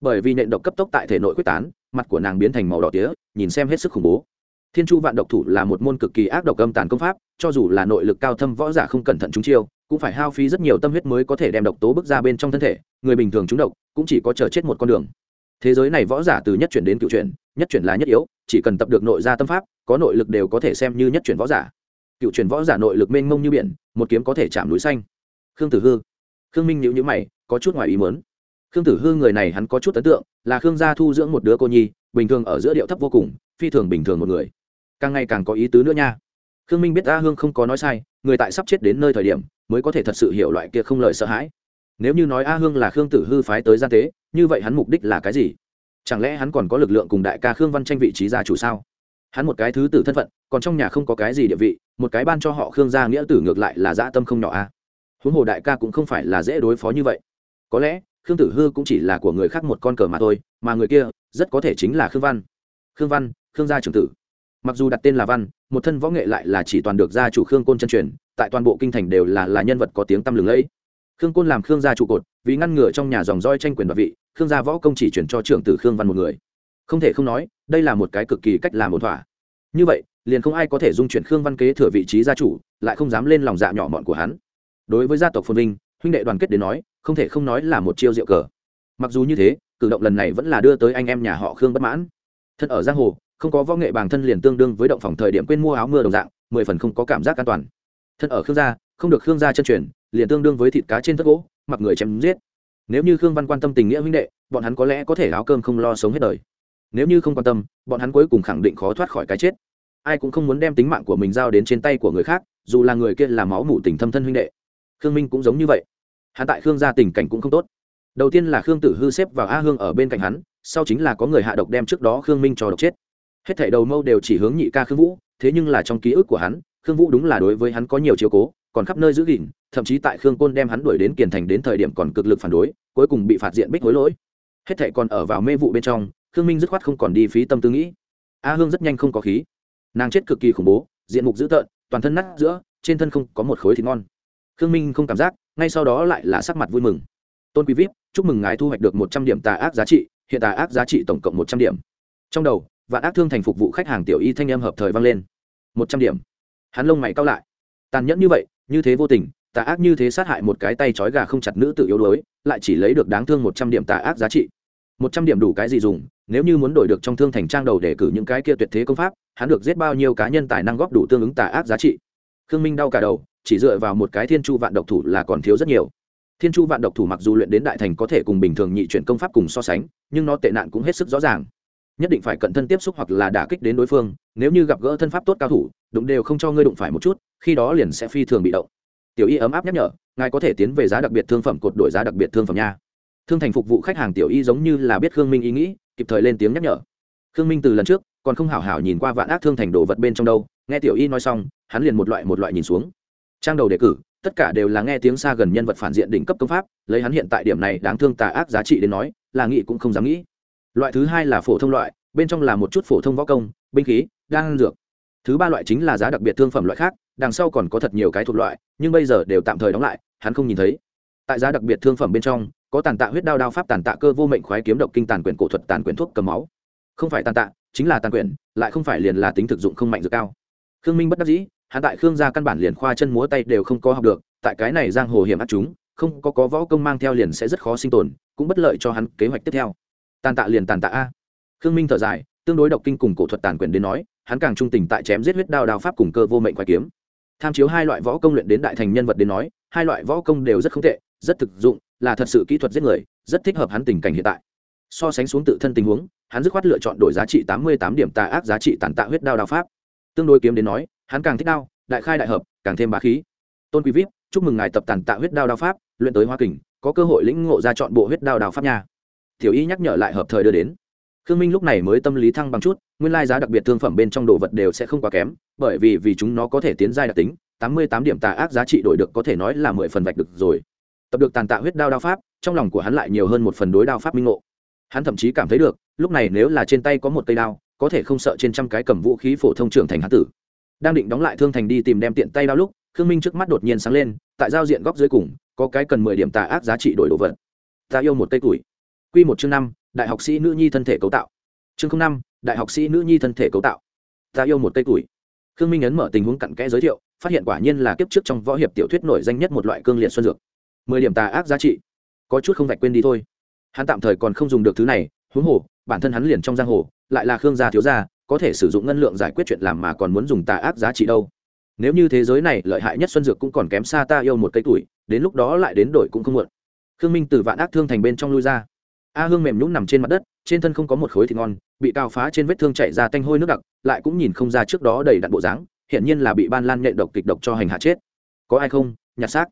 [SPEAKER 1] Bởi vì nện độc cấp tốc tại thể nội quyết tán, mặt của nàng biến thành màu đỏ tía, nhìn xem hết sức khủng bố. Thiên chu vạn độc thủ là một môn cực kỳ ác độc âm tàn công pháp, cho dù là nội lực cao thâm võ giả không cẩn thận chúng chiêu, cũng phải hao phí rất nhiều tâm huyết mới có thể đem độc tố bước ra bên trong thân thể, người bình thường trúng độc cũng chỉ có chờ chết một con đường. Thế giới này võ giả từ nhất chuyển đến cựu chuyển, nhất chuyển là nhất yếu, chỉ cần tập được nội gia tâm pháp, có nội lực đều có thể xem như nhất chuyển võ giả cựu truyền võ giả nội lực mênh mông như biển, một kiếm có thể chạm núi xanh. Khương tử hư. Khương minh nhữ nhữ mày, có chút ngoài ý mớn khương tử hư người này hắn có chút ấn tượng, là khương gia thu dưỡng một đứa cô nhi, bình thường ở giữa điệu thấp vô cùng, phi thường bình thường một người. Càng ngày càng có ý tứ nữa nha. Khương minh biết a hương không có nói sai, người tại sắp chết đến nơi thời điểm, mới có thể thật sự hiểu loại kia không lời sợ hãi. Nếu như nói a hương là khương tử hư phái tới gian tế, như vậy hắn mục đích là cái gì? Chẳng lẽ hắn còn có lực lượng cùng đại ca khương văn tranh vị trí gia chủ sao? Hắn một cái thứ tử thân phận, còn trong nhà không có cái gì địa vị, một cái ban cho họ khương gia nghĩa tử ngược lại là dã tâm không nhỏ a. Huống hồ đại ca cũng không phải là dễ đối phó như vậy. Có lẽ, khương tử hư cũng chỉ là của người khác một con cờ mà thôi, mà người kia, rất có thể chính là khương văn. Khương văn, khương gia trưởng tử. Mặc dù đặt tên là văn, một thân võ nghệ lại là chỉ toàn được gia chủ khương côn chân truyền, tại toàn bộ kinh thành đều là là nhân vật có tiếng tăm lừng lẫy. Khương côn làm khương gia trụ cột, vì ngăn ngừa trong nhà dòng roi tranh quyền đoạt vị, khương gia võ công chỉ chuyển cho trưởng tử khương văn một người không thể không nói, đây là một cái cực kỳ cách làm ổn thỏa. Như vậy, liền không ai có thể dung chuyển khương văn kế thừa vị trí gia chủ, lại không dám lên lòng dạ nhỏ mọn của hắn. Đối với gia tộc phồn vinh, huynh đệ đoàn kết đến nói, không thể không nói là một chiêu diệu cờ. Mặc dù như thế, cử động lần này vẫn là đưa tới anh em nhà họ khương bất mãn. Thân ở giang hồ, không có võ nghệ bản thân liền tương đương với động phòng thời điểm quên mua áo mưa đồng dạng, mười phần không có cảm giác an toàn. Thân ở khương gia, không được khương gia chân truyền, liền tương đương với thịt cá trên thất gỗ, mặc người chém giết. Nếu như khương văn quan tâm tình nghĩa huynh đệ, bọn hắn có lẽ có thể áo cơm không lo sống hết đời nếu như không quan tâm, bọn hắn cuối cùng khẳng định khó thoát khỏi cái chết. Ai cũng không muốn đem tính mạng của mình giao đến trên tay của người khác, dù là người kia là máu mủ tình thâm thân huynh đệ. Khương minh cũng giống như vậy. Hắn tại khương gia tình cảnh cũng không tốt. Đầu tiên là khương tử hư xếp vào a hương ở bên cạnh hắn, sau chính là có người hạ độc đem trước đó khương minh cho độc chết. Hết thảy đầu mâu đều chỉ hướng nhị ca khương vũ, thế nhưng là trong ký ức của hắn, khương vũ đúng là đối với hắn có nhiều chiếu cố, còn khắp nơi giữ gìn, thậm chí tại khương côn đem hắn đuổi đến kiền thành đến thời điểm còn cực lực phản đối, cuối cùng bị phạt diện bích hối lỗi. Hết thảy còn ở vào mê vụ bên trong khương minh dứt khoát không còn đi phí tâm tư nghĩ. A hương rất nhanh không có khí. Nàng chết cực kỳ khủng bố, diện mục dữ tợn, toàn thân nát giữa, trên thân không có một khối thịt ngon. Khương minh không cảm giác, ngay sau đó lại là sắc mặt vui mừng. Tôn quý vip, chúc mừng ngài thu hoạch được một trăm điểm tà ác giá trị, hiện tà ác giá trị tổng cộng một trăm điểm. Trong đầu, vạn ác thương thành phục vụ khách hàng tiểu y thanh em hợp thời vang lên. Một trăm điểm. Hắn lông mày cao lại. Tàn nhẫn như vậy, như thế vô tình, tà ác như thế sát hại một cái tay trói gà không chặt nữ tự yếu đuối, lại chỉ lấy được đáng thương một trăm điểm tà ác giá trị một trăm điểm đủ cái gì dùng, nếu như muốn đổi được trong thương thành trang đầu để cử những cái kia tuyệt thế công pháp, hắn được giết bao nhiêu cá nhân tài năng góp đủ tương ứng tà ác giá trị. Khương minh đau cả đầu, chỉ dựa vào một cái thiên chu vạn độc thủ là còn thiếu rất nhiều. Thiên chu vạn độc thủ mặc dù luyện đến đại thành có thể cùng bình thường nhị chuyển công pháp cùng so sánh, nhưng nó tệ nạn cũng hết sức rõ ràng. Nhất định phải cận thân tiếp xúc hoặc là đả kích đến đối phương, nếu như gặp gỡ thân pháp tốt cao thủ, đụng đều không cho ngươi đụng phải một chút, khi đó liền sẽ phi thường bị động. Tiểu y ấm áp nhắc nhở, ngài có thể tiến về giá đặc biệt thương phẩm cột đổi giá đặc biệt thương phẩm nha thương thành phục vụ khách hàng tiểu y giống như là biết khương minh ý nghĩ, kịp thời lên tiếng nhắc nhở. Khương minh từ lần trước, còn không hảo hảo nhìn qua vạn ác thương thành đồ vật bên trong đâu, nghe tiểu y nói xong, hắn liền một loại một loại nhìn xuống. Trang đầu đề cử, tất cả đều là nghe tiếng xa gần nhân vật phản diện đỉnh cấp công pháp, lấy hắn hiện tại điểm này đáng thương tà ác giá trị đến nói, là nghĩ cũng không dám nghĩ. Loại thứ hai là phổ thông loại, bên trong là một chút phổ thông võ công, binh khí, đan dược. Thứ ba loại chính là giá đặc biệt thương phẩm loại khác, đằng sau còn có thật nhiều cái thuộc loại, nhưng bây giờ đều tạm thời đóng lại, hắn không nhìn thấy. Tại giá đặc biệt thương phẩm bên trong có tàn tạ huyết đao đao pháp tàn tạ cơ vô mệnh khoái kiếm độc kinh tàn quyền cổ thuật tàn quyền thuốc cầm máu. Không phải tàn tạ, chính là tàn quyền lại không phải liền là tính thực dụng không mạnh dược cao. Khương minh bất đắc dĩ hạ tại khương gia căn bản liền khoa chân múa tay đều không có học được, tại cái này giang hồ hiểm ác chúng, không có có võ công mang theo liền sẽ rất khó sinh tồn, cũng bất lợi cho hắn kế hoạch tiếp theo. Tàn tạ liền tàn tạ a. Khương minh thở dài, tương đối độc kinh cùng cổ thuật tàn quyền đến nói, hắn càng trung tình tại chém giết huyết đao đao pháp cùng cơ vô mệnh khoái kiếm. Tham chiếu hai loại võ công luyện đến đại thành nhân vật đến nói, hai loại võ công đều rất không tệ, rất thực dụng là thật sự kỹ thuật giết người, rất thích hợp hắn tình cảnh hiện tại. So sánh xuống tự thân tình huống, hắn dứt khoát lựa chọn đổi giá trị tám mươi tám điểm tà ác giá trị tàn tạ huyết đao đao pháp. Tương đối kiếm đến nói, hắn càng thích đao, đại khai đại hợp, càng thêm bá khí. Tôn quý vip chúc mừng ngài tập tàn tạ huyết đao đao pháp, luyện tới hoa kình, có cơ hội lĩnh ngộ ra chọn bộ huyết đao đao pháp nha. Tiểu y nhắc nhở lại hợp thời đưa đến. Khương minh lúc này mới tâm lý thăng bằng chút, nguyên lai giá đặc biệt thương phẩm bên trong đồ vật đều sẽ không quá kém, bởi vì vì chúng nó có thể tiến giai đặc tính, tám mươi tám điểm tà ác giá trị đổi được có thể nói là mười phần vạch được rồi tập được tàn tạ huyết đao đao pháp, trong lòng của hắn lại nhiều hơn một phần đối đao pháp minh ngộ. Hắn thậm chí cảm thấy được, lúc này nếu là trên tay có một cây đao, có thể không sợ trên trăm cái cầm vũ khí phổ thông trưởng thành hán tử. Đang định đóng lại thương thành đi tìm đem tiện tay đao lúc, khương minh trước mắt đột nhiên sáng lên, tại giao diện góc dưới cùng, có cái cần mười điểm tà ác giá trị đổi đồ vật. Ta yêu một cây củi q một chương năm, đại học sĩ nữ nhi thân thể cấu tạo. Chương năm, đại học sĩ nữ nhi thân thể cấu tạo. Ta yêu một cây củi khương minh ấn mở tình huống cặn kẽ giới thiệu, phát hiện quả nhiên là kiếp trước trong võ hiệp tiểu thuyết nổi danh nhất một loại cương liệt xuân dược mười điểm tà ác giá trị. Có chút không vạch quên đi thôi. Hắn tạm thời còn không dùng được thứ này, huống hồ, bản thân hắn liền trong giang hồ, lại là khương gia thiếu gia, có thể sử dụng ngân lượng giải quyết chuyện làm mà còn muốn dùng tà ác giá trị đâu. Nếu như thế giới này lợi hại nhất xuân dược cũng còn kém xa ta yêu một cây tuổi, đến lúc đó lại đến đổi cũng không muộn. Khương minh từ vạn ác thương thành bên trong lui ra. A hương mềm nhũng nằm trên mặt đất, trên thân không có một khối thịt ngon, bị cao phá trên vết thương chảy ra tanh hôi nước đặc, lại cũng nhìn không ra trước đó đầy đặn bộ dáng, hiển nhiên là bị ban lan nhện độc kịch độc cho hành hạ chết. Có ai không? Nhặt xác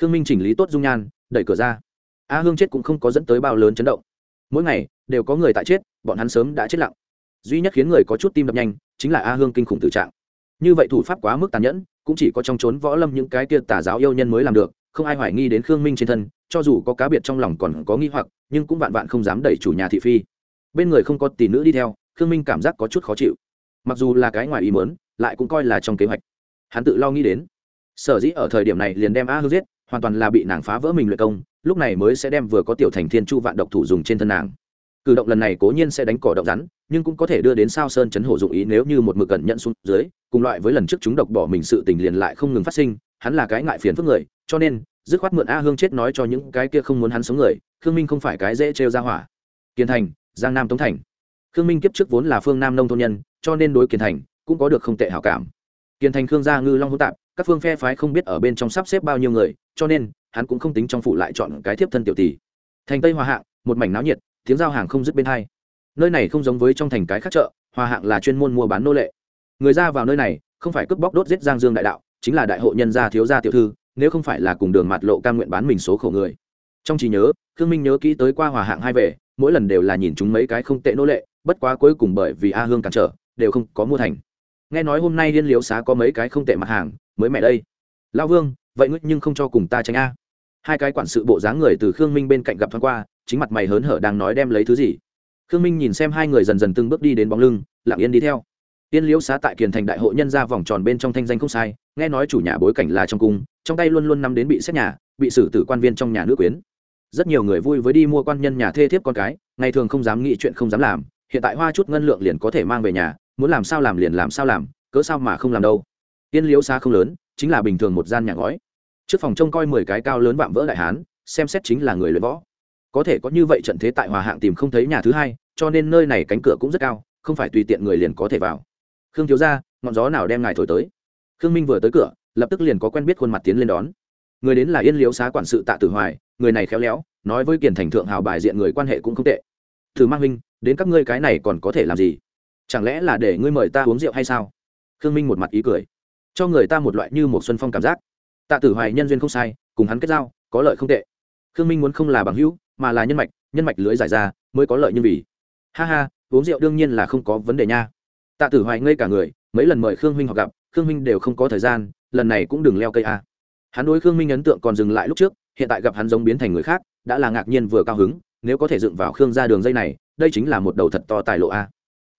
[SPEAKER 1] khương minh chỉnh lý tốt dung nhan, đẩy cửa ra. A hương chết cũng không có dẫn tới bao lớn chấn động. Mỗi ngày, đều có người tại chết, bọn hắn sớm đã chết lặng. Duy nhất khiến người có chút tim đập nhanh, chính là a hương kinh khủng tử trạng. Như vậy thủ pháp quá mức tàn nhẫn, cũng chỉ có trong trốn võ lâm những cái kia tà giáo yêu nhân mới làm được, không ai hoài nghi đến khương minh trên thân, cho dù có cá biệt trong lòng còn có nghi hoặc, nhưng cũng vạn vạn không dám đẩy chủ nhà thị phi. Bên người không có tỷ nữ đi theo, khương minh cảm giác có chút khó chịu. Mặc dù là cái ngoài ý mớn lại cũng coi là trong kế hoạch. Hắn tự lo nghĩ đến. Sở dĩ ở thời điểm này liền đem a Hương giết hoàn toàn là bị nàng phá vỡ mình luyện công, lúc này mới sẽ đem vừa có tiểu thành thiên chu vạn độc thủ dùng trên thân nàng. Cử động lần này cố nhiên sẽ đánh cỏ động rắn, nhưng cũng có thể đưa đến sao sơn chấn hổ dụng ý nếu như một mực cẩn nhận xuống dưới, cùng loại với lần trước chúng độc bỏ mình sự tình liền lại không ngừng phát sinh, hắn là cái ngại phiền phức người, cho nên, dứt khoát mượn a hương chết nói cho những cái kia không muốn hắn sống người, khương minh không phải cái dễ trêu ra hỏa. Kiên thành, giang nam tống thành. Khương minh kiếp trước vốn là phương nam nông thôn nhân, cho nên đối kiên thành cũng có được không tệ hảo cảm. Kiên thành, khương gia ngư long hỗn tạp các phương phe phái không biết ở bên trong sắp xếp bao nhiêu người, cho nên, hắn cũng không tính trong phủ lại chọn cái thiếp thân tiểu tỷ. Thành tây hòa hạng, một mảnh náo nhiệt, tiếng giao hàng không dứt bên hai. Nơi này không giống với trong thành cái khác chợ, hòa hạng là chuyên môn mua bán nô lệ. Người ra vào nơi này, không phải cướp bóc đốt giết giang dương đại đạo, chính là đại hộ nhân gia thiếu gia tiểu thư, nếu không phải là cùng đường mặt lộ cam nguyện bán mình số khổ người. Trong trí nhớ, khương minh nhớ kỹ tới qua hòa hạng hai về, mỗi lần đều là nhìn chúng mấy cái không tệ nô lệ, bất quá cuối cùng bởi vì a hương cản trở, đều không có mua thành. Nghe nói hôm nay liên liếu xá có mấy cái không tệ mặt hàng mới mẹ đây. Lao vương, vậy ngươi nhưng không cho cùng ta tránh a. Hai cái quản sự bộ dáng người từ khương minh bên cạnh gặp thoáng qua, chính mặt mày hớn hở đang nói đem lấy thứ gì. Khương minh nhìn xem hai người dần dần từng bước đi đến bóng lưng, lặng yên đi theo. Tiên liễu xá tại kiền thành đại hội nhân ra vòng tròn bên trong thanh danh không sai, nghe nói chủ nhà bối cảnh là trong cung, trong tay luôn luôn nắm đến bị xét nhà, bị xử tử quan viên trong nhà nước quyến. Rất nhiều người vui với đi mua quan nhân nhà thê thiếp con cái, ngày thường không dám nghĩ chuyện không dám làm, hiện tại hoa chút ngân lượng liền có thể mang về nhà, muốn làm sao làm liền làm sao làm, cớ sao mà không làm đâu tiên liễu xá không lớn, chính là bình thường một gian nhà ngói. Trước phòng trông coi mười cái cao lớn vạm vỡ đại hán, xem xét chính là người luyện võ. Có thể có như vậy trận thế tại hòa hạng tìm không thấy nhà thứ hai, cho nên nơi này cánh cửa cũng rất cao, không phải tùy tiện người liền có thể vào. Khương thiếu ra ngọn gió nào đem ngài thổi tới? Khương minh vừa tới cửa, lập tức liền có quen biết khuôn mặt tiến lên đón. Người đến là yên liễu xá quản sự tạ tử hoài, người này khéo léo, nói với kiền thành thượng hào bài diện người quan hệ cũng không tệ. Thử mang huynh đến các ngươi cái này còn có thể làm gì? Chẳng lẽ là để ngươi mời ta uống rượu hay sao? Khương minh một mặt ý cười cho người ta một loại như một xuân phong cảm giác. Tạ tử hoài nhân duyên không sai, cùng hắn kết giao, có lợi không tệ. Khương minh muốn không là bằng hữu, mà là nhân mạch nhân mạch lưới giải ra, mới có lợi như vì. Ha ha, uống rượu đương nhiên là không có vấn đề nha. Tạ tử hoài ngây cả người, mấy lần mời khương huynh họ gặp, khương huynh đều không có thời gian, lần này cũng đừng leo cây a. Hắn đối khương minh ấn tượng còn dừng lại lúc trước, hiện tại gặp hắn giống biến thành người khác, đã là ngạc nhiên vừa cao hứng, nếu có thể dựng vào khương ra đường dây này, đây chính là một đầu thật to tài lộ a.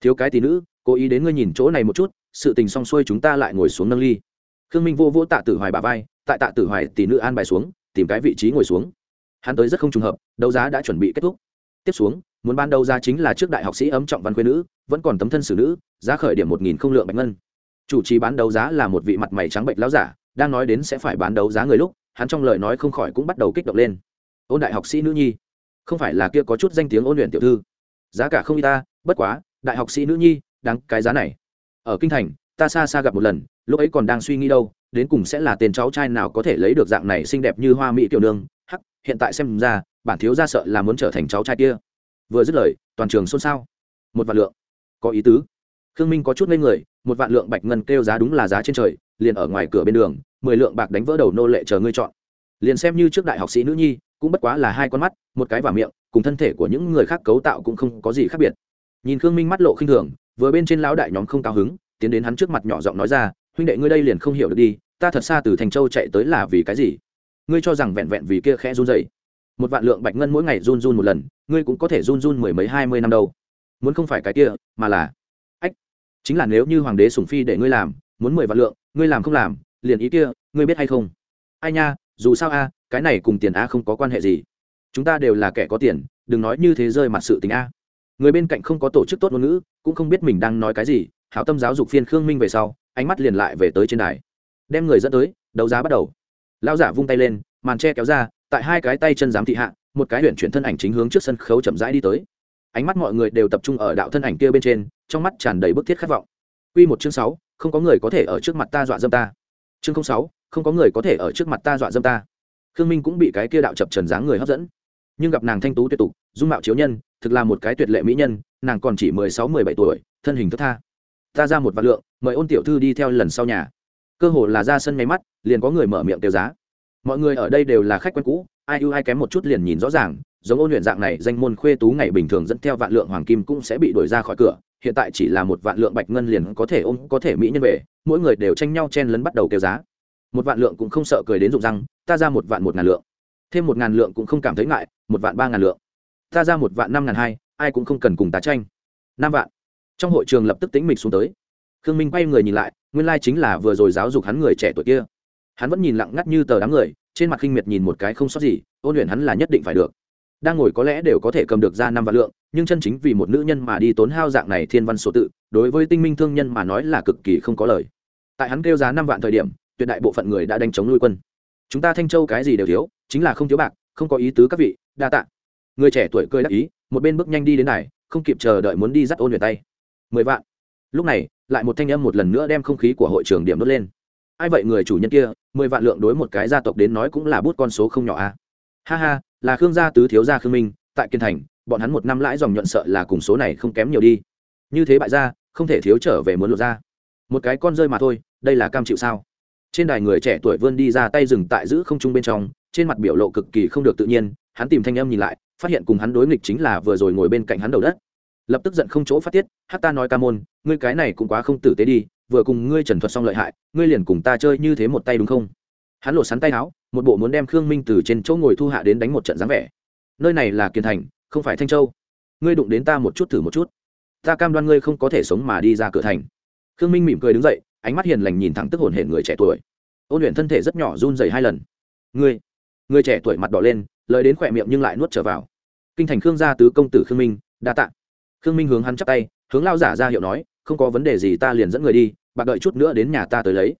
[SPEAKER 1] Thiếu cái tỷ nữ, cố ý đến ngươi nhìn chỗ này một chút sự tình xong xuôi chúng ta lại ngồi xuống nâng ly. Khương minh vô vô tạ tử hoài bà vai, tại tạ tử hoài tỷ nữ an bài xuống, tìm cái vị trí ngồi xuống. Hắn tới rất không trùng hợp, đấu giá đã chuẩn bị kết thúc. Tiếp xuống, muốn ban đấu giá chính là trước đại học sĩ ấm trọng văn quê nữ, vẫn còn tấm thân xử nữ, giá khởi điểm một nghìn không lượng bạch ngân. Chủ trì bán đấu giá là một vị mặt mày trắng bệnh láo giả, đang nói đến sẽ phải bán đấu giá người lúc, hắn trong lời nói không khỏi cũng bắt đầu kích động lên. Ôn đại học sĩ nữ nhi, không phải là kia có chút danh tiếng ôn luyện tiểu thư. Giá cả không y ta, bất quá, đại học sĩ nữ nhi, đáng cái giá này ở kinh thành, ta xa xa gặp một lần, lúc ấy còn đang suy nghĩ đâu, đến cùng sẽ là tên cháu trai nào có thể lấy được dạng này xinh đẹp như hoa mỹ tiểu nương. Hắc, hiện tại xem ra, bản thiếu ra sợ là muốn trở thành cháu trai kia. Vừa dứt lời, toàn trường xôn xao. Một vạn lượng. Có ý tứ. Khương minh có chút ngây người, một vạn lượng bạch ngân kêu giá đúng là giá trên trời, liền ở ngoài cửa bên đường, mười lượng bạc đánh vỡ đầu nô lệ chờ ngươi chọn. Liền xem như trước đại học sĩ nữ nhi, cũng bất quá là hai con mắt, một cái và miệng, cùng thân thể của những người khác cấu tạo cũng không có gì khác biệt. Nhìn khương minh mắt lộ khinh thường vừa bên trên lão đại nhóm không cao hứng, tiến đến hắn trước mặt nhỏ giọng nói ra, huynh đệ ngươi đây liền không hiểu được đi, ta thật xa từ thành châu chạy tới là vì cái gì? Ngươi cho rằng vẹn vẹn vì kia khẽ run dậy một vạn lượng bạch ngân mỗi ngày run run một lần, ngươi cũng có thể run run mười mấy, hai mươi năm đâu. Muốn không phải cái kia, mà là ách, chính là nếu như hoàng đế sùng phi để ngươi làm, muốn mười vạn lượng, ngươi làm không làm, liền ý kia, ngươi biết hay không? Ai nha, dù sao a, cái này cùng tiền a không có quan hệ gì. Chúng ta đều là kẻ có tiền, đừng nói như thế rơi mặt sự tình a người bên cạnh không có tổ chức tốt ngôn ngữ, cũng không biết mình đang nói cái gì, hảo tâm giáo dục phiên khương minh về sau, ánh mắt liền lại về tới trên đài. Đem người dẫn tới, đấu giá bắt đầu. Lao giả vung tay lên, màn tre kéo ra, tại hai cái tay chân giám thị hạ, một cái huyện chuyển thân ảnh chính hướng trước sân khấu chậm rãi đi tới. Ánh mắt mọi người đều tập trung ở đạo thân ảnh kia bên trên, trong mắt tràn đầy bức thiết khát vọng. Quy một chương sáu, không có người có thể ở trước mặt ta dọa dâm ta. Chương sáu, không có người có thể ở trước mặt ta dọa dâm ta. Khương minh cũng bị cái kia đạo chập trần dáng người hấp dẫn. Nhưng gặp nàng thanh tú tuyệt tục, dung mạo chiếu nhân thực là một cái tuyệt lệ mỹ nhân, nàng còn chỉ mười sáu, mười bảy tuổi, thân hình thức tha. Ta ra một vạn lượng, mời ôn tiểu thư đi theo lần sau nhà. Cơ hồ là ra sân nháy mắt, liền có người mở miệng tiêu giá. Mọi người ở đây đều là khách quen cũ, ai ưu ai kém một chút liền nhìn rõ ràng, giống ôn luyện dạng này danh môn khuê tú ngày bình thường dẫn theo vạn lượng hoàng kim cũng sẽ bị đuổi ra khỏi cửa, hiện tại chỉ là một vạn lượng bạch ngân liền có thể ôm, có thể mỹ nhân về, mỗi người đều tranh nhau chen lấn bắt đầu kêu giá. Một vạn lượng cũng không sợ cười đến rụng răng, ta ra một vạn một ngàn lượng. Thêm một ngàn lượng cũng không cảm thấy ngại, một vạn ba ngàn lượng ta ra một vạn năm ngàn hai, ai cũng không cần cùng tá tranh. Năm vạn. Trong hội trường lập tức tính mịch xuống tới. Khương minh quay người nhìn lại, nguyên lai chính là vừa rồi giáo dục hắn người trẻ tuổi kia. Hắn vẫn nhìn lặng ngắt như tờ đám người, trên mặt khinh miệt nhìn một cái không sót gì, ôn luyện hắn là nhất định phải được. Đang ngồi có lẽ đều có thể cầm được ra năm vạn lượng, nhưng chân chính vì một nữ nhân mà đi tốn hao dạng này thiên văn số tự, đối với tinh minh thương nhân mà nói là cực kỳ không có lời. Tại hắn kêu giá năm vạn thời điểm, tuyệt đại bộ phận người đã đánh chống nuôi quân. Chúng ta thanh châu cái gì đều thiếu, chính là không thiếu bạc, không có ý tứ các vị, đa tạ người trẻ tuổi cười đắc ý, một bên bước nhanh đi đến này không kịp chờ đợi muốn đi dắt ôn luyện tay. Mười vạn. Lúc này, lại một thanh âm một lần nữa đem không khí của hội trường điểm đốt lên. Ai vậy người chủ nhân kia, mười vạn lượng đối một cái gia tộc đến nói cũng là bút con số không nhỏ a à? ha ha, là khương gia tứ thiếu gia khương minh, tại kiên thành, bọn hắn một năm lãi dòng nhuận sợ là cùng số này không kém nhiều đi. Như thế bại gia, không thể thiếu trở về muốn lột ra. Một cái con rơi mà thôi, đây là cam chịu sao? Trên đài người trẻ tuổi vươn đi ra tay dừng tại giữ không trung bên trong, trên mặt biểu lộ cực kỳ không được tự nhiên, hắn tìm thanh âm nhìn lại phát hiện cùng hắn đối nghịch chính là vừa rồi ngồi bên cạnh hắn đầu đất. Lập tức giận không chỗ phát tiết, hát ta nói ca môn, ngươi cái này cũng quá không tử tế đi, vừa cùng ngươi trần thuật xong lợi hại, ngươi liền cùng ta chơi như thế một tay đúng không? Hắn lột sắn tay áo, một bộ muốn đem khương minh từ trên chỗ ngồi thu hạ đến đánh một trận dáng vẻ. Nơi này là kiên thành, không phải thanh châu. Ngươi đụng đến ta một chút thử một chút. Ta cam đoan ngươi không có thể sống mà đi ra cửa thành. Khương minh mỉm cười đứng dậy, ánh mắt hiền lành nhìn thẳng tức hồn hển người trẻ tuổi. Ôn luyện thân thể rất nhỏ run dày hai lần. Ngươi, người trẻ tuổi mặt đỏ lên lời đến khỏe miệng nhưng lại nuốt trở vào. Kinh thành khương gia tứ công tử khương minh, đa tạ. Khương minh hướng hắn chắp tay, hướng lao giả ra hiệu nói, không có vấn đề gì ta liền dẫn người đi, bạc đợi chút nữa đến nhà ta tới lấy.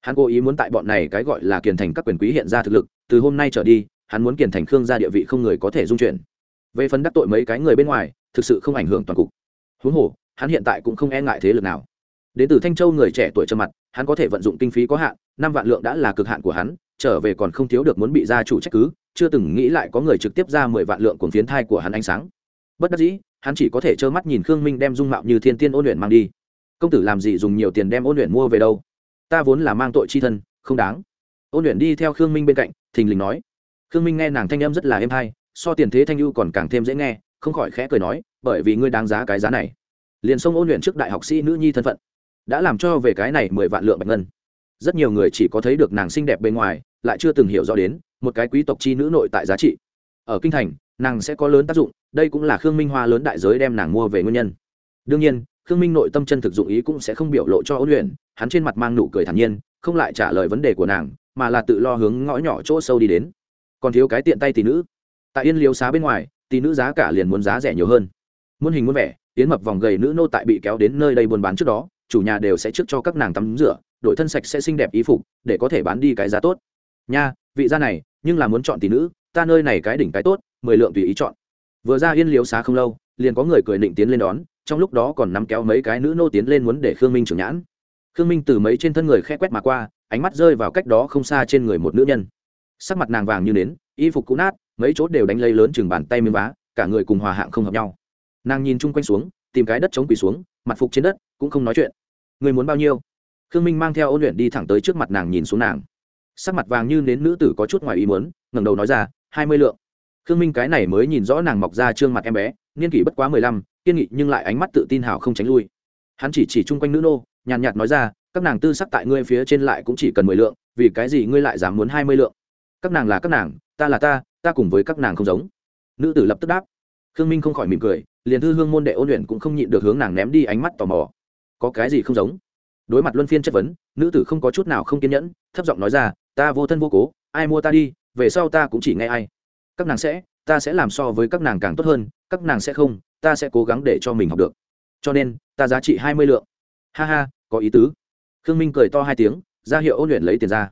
[SPEAKER 1] Hắn cố ý muốn tại bọn này cái gọi là kiền thành các quyền quý hiện ra thực lực, từ hôm nay trở đi, hắn muốn kiền thành khương gia địa vị không người có thể dung chuyển. Về phần đắc tội mấy cái người bên ngoài, thực sự không ảnh hưởng toàn cục. Huống hồ, hắn hiện tại cũng không e ngại thế lực nào. Đến từ thanh châu người trẻ tuổi trơ mặt, hắn có thể vận dụng kinh phí có hạn, năm vạn lượng đã là cực hạn của hắn, trở về còn không thiếu được muốn bị gia chủ trách cứ chưa từng nghĩ lại có người trực tiếp ra mười vạn lượng cuồng phiến thai của hắn ánh sáng. Bất đắc dĩ, hắn chỉ có thể trơ mắt nhìn khương minh đem dung mạo như thiên tiên ôn luyện mang đi. Công tử làm gì dùng nhiều tiền đem ôn luyện mua về đâu? Ta vốn là mang tội chi thân, không đáng. Ôn luyện đi theo khương minh bên cạnh, thình lình nói. Khương minh nghe nàng thanh âm rất là êm hay so tiền thế thanh ưu còn càng thêm dễ nghe, không khỏi khẽ cười nói, bởi vì ngươi đáng giá cái giá này. Liền xông ôn luyện trước đại học sĩ nữ nhi thân phận, đã làm cho về cái này mười vạn lượng bạch ngân. Rất nhiều người chỉ có thấy được nàng xinh đẹp bên ngoài lại chưa từng hiểu rõ đến một cái quý tộc chi nữ nội tại giá trị. Ở kinh thành, nàng sẽ có lớn tác dụng, đây cũng là khương minh hoa lớn đại giới đem nàng mua về nguyên nhân. Đương nhiên, khương minh nội tâm chân thực dụng ý cũng sẽ không biểu lộ cho ôn luyện hắn trên mặt mang nụ cười thản nhiên, không lại trả lời vấn đề của nàng, mà là tự lo hướng ngõ nhỏ chỗ sâu đi đến. Còn thiếu cái tiện tay tỷ nữ. Tại yên liếu xá bên ngoài, tỷ nữ giá cả liền muốn giá rẻ nhiều hơn. Muôn hình muôn vẻ, tiến mập vòng gầy nữ nô tại bị kéo đến nơi đây buôn bán trước đó, chủ nhà đều sẽ trước cho các nàng tắm rửa, đổi thân sạch sẽ xinh đẹp ý phục, để có thể bán đi cái giá tốt nha, vị gia này, nhưng là muốn chọn tỷ nữ, ta nơi này cái đỉnh cái tốt, mười lượng tùy ý chọn. Vừa ra yên liếu xá không lâu, liền có người cười định tiến lên đón, trong lúc đó còn nắm kéo mấy cái nữ nô tiến lên muốn để khương minh trưởng nhãn. Khương minh từ mấy trên thân người khe quét mà qua, ánh mắt rơi vào cách đó không xa trên người một nữ nhân. Sắc mặt nàng vàng như nến, y phục cũ nát, mấy chốt đều đánh lấy lớn chừng bàn tay miếng vá, cả người cùng hòa hạng không hợp nhau. Nàng nhìn chung quanh xuống, tìm cái đất chống quỳ xuống, mặt phục trên đất, cũng không nói chuyện. Người muốn bao nhiêu? Khương minh mang theo ôn luyện đi thẳng tới trước mặt nàng nhìn xuống nàng sắc mặt vàng như nến nữ tử có chút ngoài ý muốn, ngẩng đầu nói ra, hai mươi lượng. Khương minh cái này mới nhìn rõ nàng mọc ra trương mặt em bé, niên kỷ bất quá mười lăm, kiên nghị nhưng lại ánh mắt tự tin hào không tránh lui. Hắn chỉ chỉ chung quanh nữ nô, nhàn nhạt nói ra, các nàng tư sắc tại ngươi phía trên lại cũng chỉ cần mười lượng, vì cái gì ngươi lại dám muốn hai mươi lượng? Các nàng là các nàng, ta là ta ta cùng với các nàng không giống. Nữ tử lập tức đáp. Khương minh không khỏi mỉm cười, liền thư hương môn đệ ôn luyện cũng không nhịn được hướng nàng ném đi ánh mắt tò mò. Có cái gì không giống? Đối mặt luân phiên chất vấn, nữ tử không có chút nào không kiên nhẫn, thấp giọng nói ra ta vô thân vô cố, ai mua ta đi, về sau ta cũng chỉ nghe ai. Các nàng sẽ, ta sẽ làm so với các nàng càng tốt hơn, các nàng sẽ không, ta sẽ cố gắng để cho mình học được. Cho nên, ta giá trị hai mươi lượng. Ha ha, có ý tứ. Khương minh cười to hai tiếng, ra hiệu ôn luyện lấy tiền ra.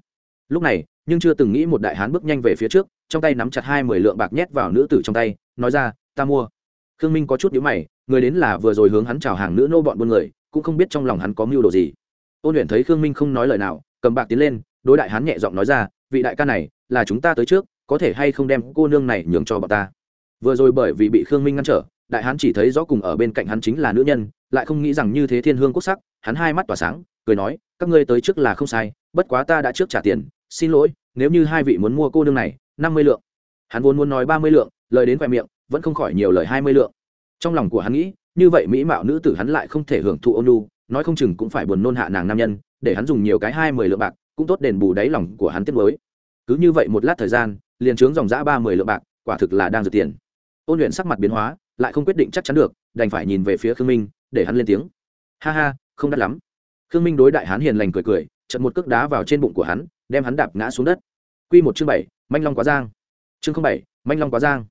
[SPEAKER 1] Lúc này, nhưng chưa từng nghĩ một đại hán bước nhanh về phía trước, trong tay nắm chặt hai mươi lượng bạc nhét vào nữ tử trong tay, nói ra, ta mua. Khương minh có chút nhữ mày, người đến là vừa rồi hướng hắn chào hàng nữ nô bọn buôn người, cũng không biết trong lòng hắn có mưu đồ gì. Ôn luyện thấy khương minh không nói lời nào, cầm bạc tiến lên đối đại hán nhẹ giọng nói ra, vị đại ca này, là chúng ta tới trước, có thể hay không đem cô nương này nhường cho bọn ta? Vừa rồi bởi vì bị khương minh ngăn trở, đại hán chỉ thấy rõ cùng ở bên cạnh hắn chính là nữ nhân, lại không nghĩ rằng như thế thiên hương quốc sắc, hắn hai mắt tỏa sáng, cười nói, các ngươi tới trước là không sai, bất quá ta đã trước trả tiền, xin lỗi, nếu như hai vị muốn mua cô nương này, năm mươi lượng. Hắn vốn muốn nói ba mươi lượng, lời đến vẹ miệng, vẫn không khỏi nhiều lời hai mươi lượng. Trong lòng của hắn nghĩ, như vậy mỹ mạo nữ tử hắn lại không thể hưởng thụ ôn lu nói không chừng cũng phải buồn nôn hạ nàng nam nhân, để hắn dùng nhiều cái hai mươi lượng bạc cũng tốt đền bù đáy lòng của hắn tiếp mới cứ như vậy một lát thời gian, liền trướng dòng giã ba mươi lượng bạc, quả thực là đang giật tiền. Ôn luyện sắc mặt biến hóa, lại không quyết định chắc chắn được, đành phải nhìn về phía khương minh, để hắn lên tiếng. Ha ha, không đắt lắm. Khương minh đối đại hán hiền lành cười cười chật một cước đá vào trên bụng của hắn, đem hắn đạp ngã xuống đất. Q một chương bảy, manh long quá giang. Chương bảy, manh long quá giang.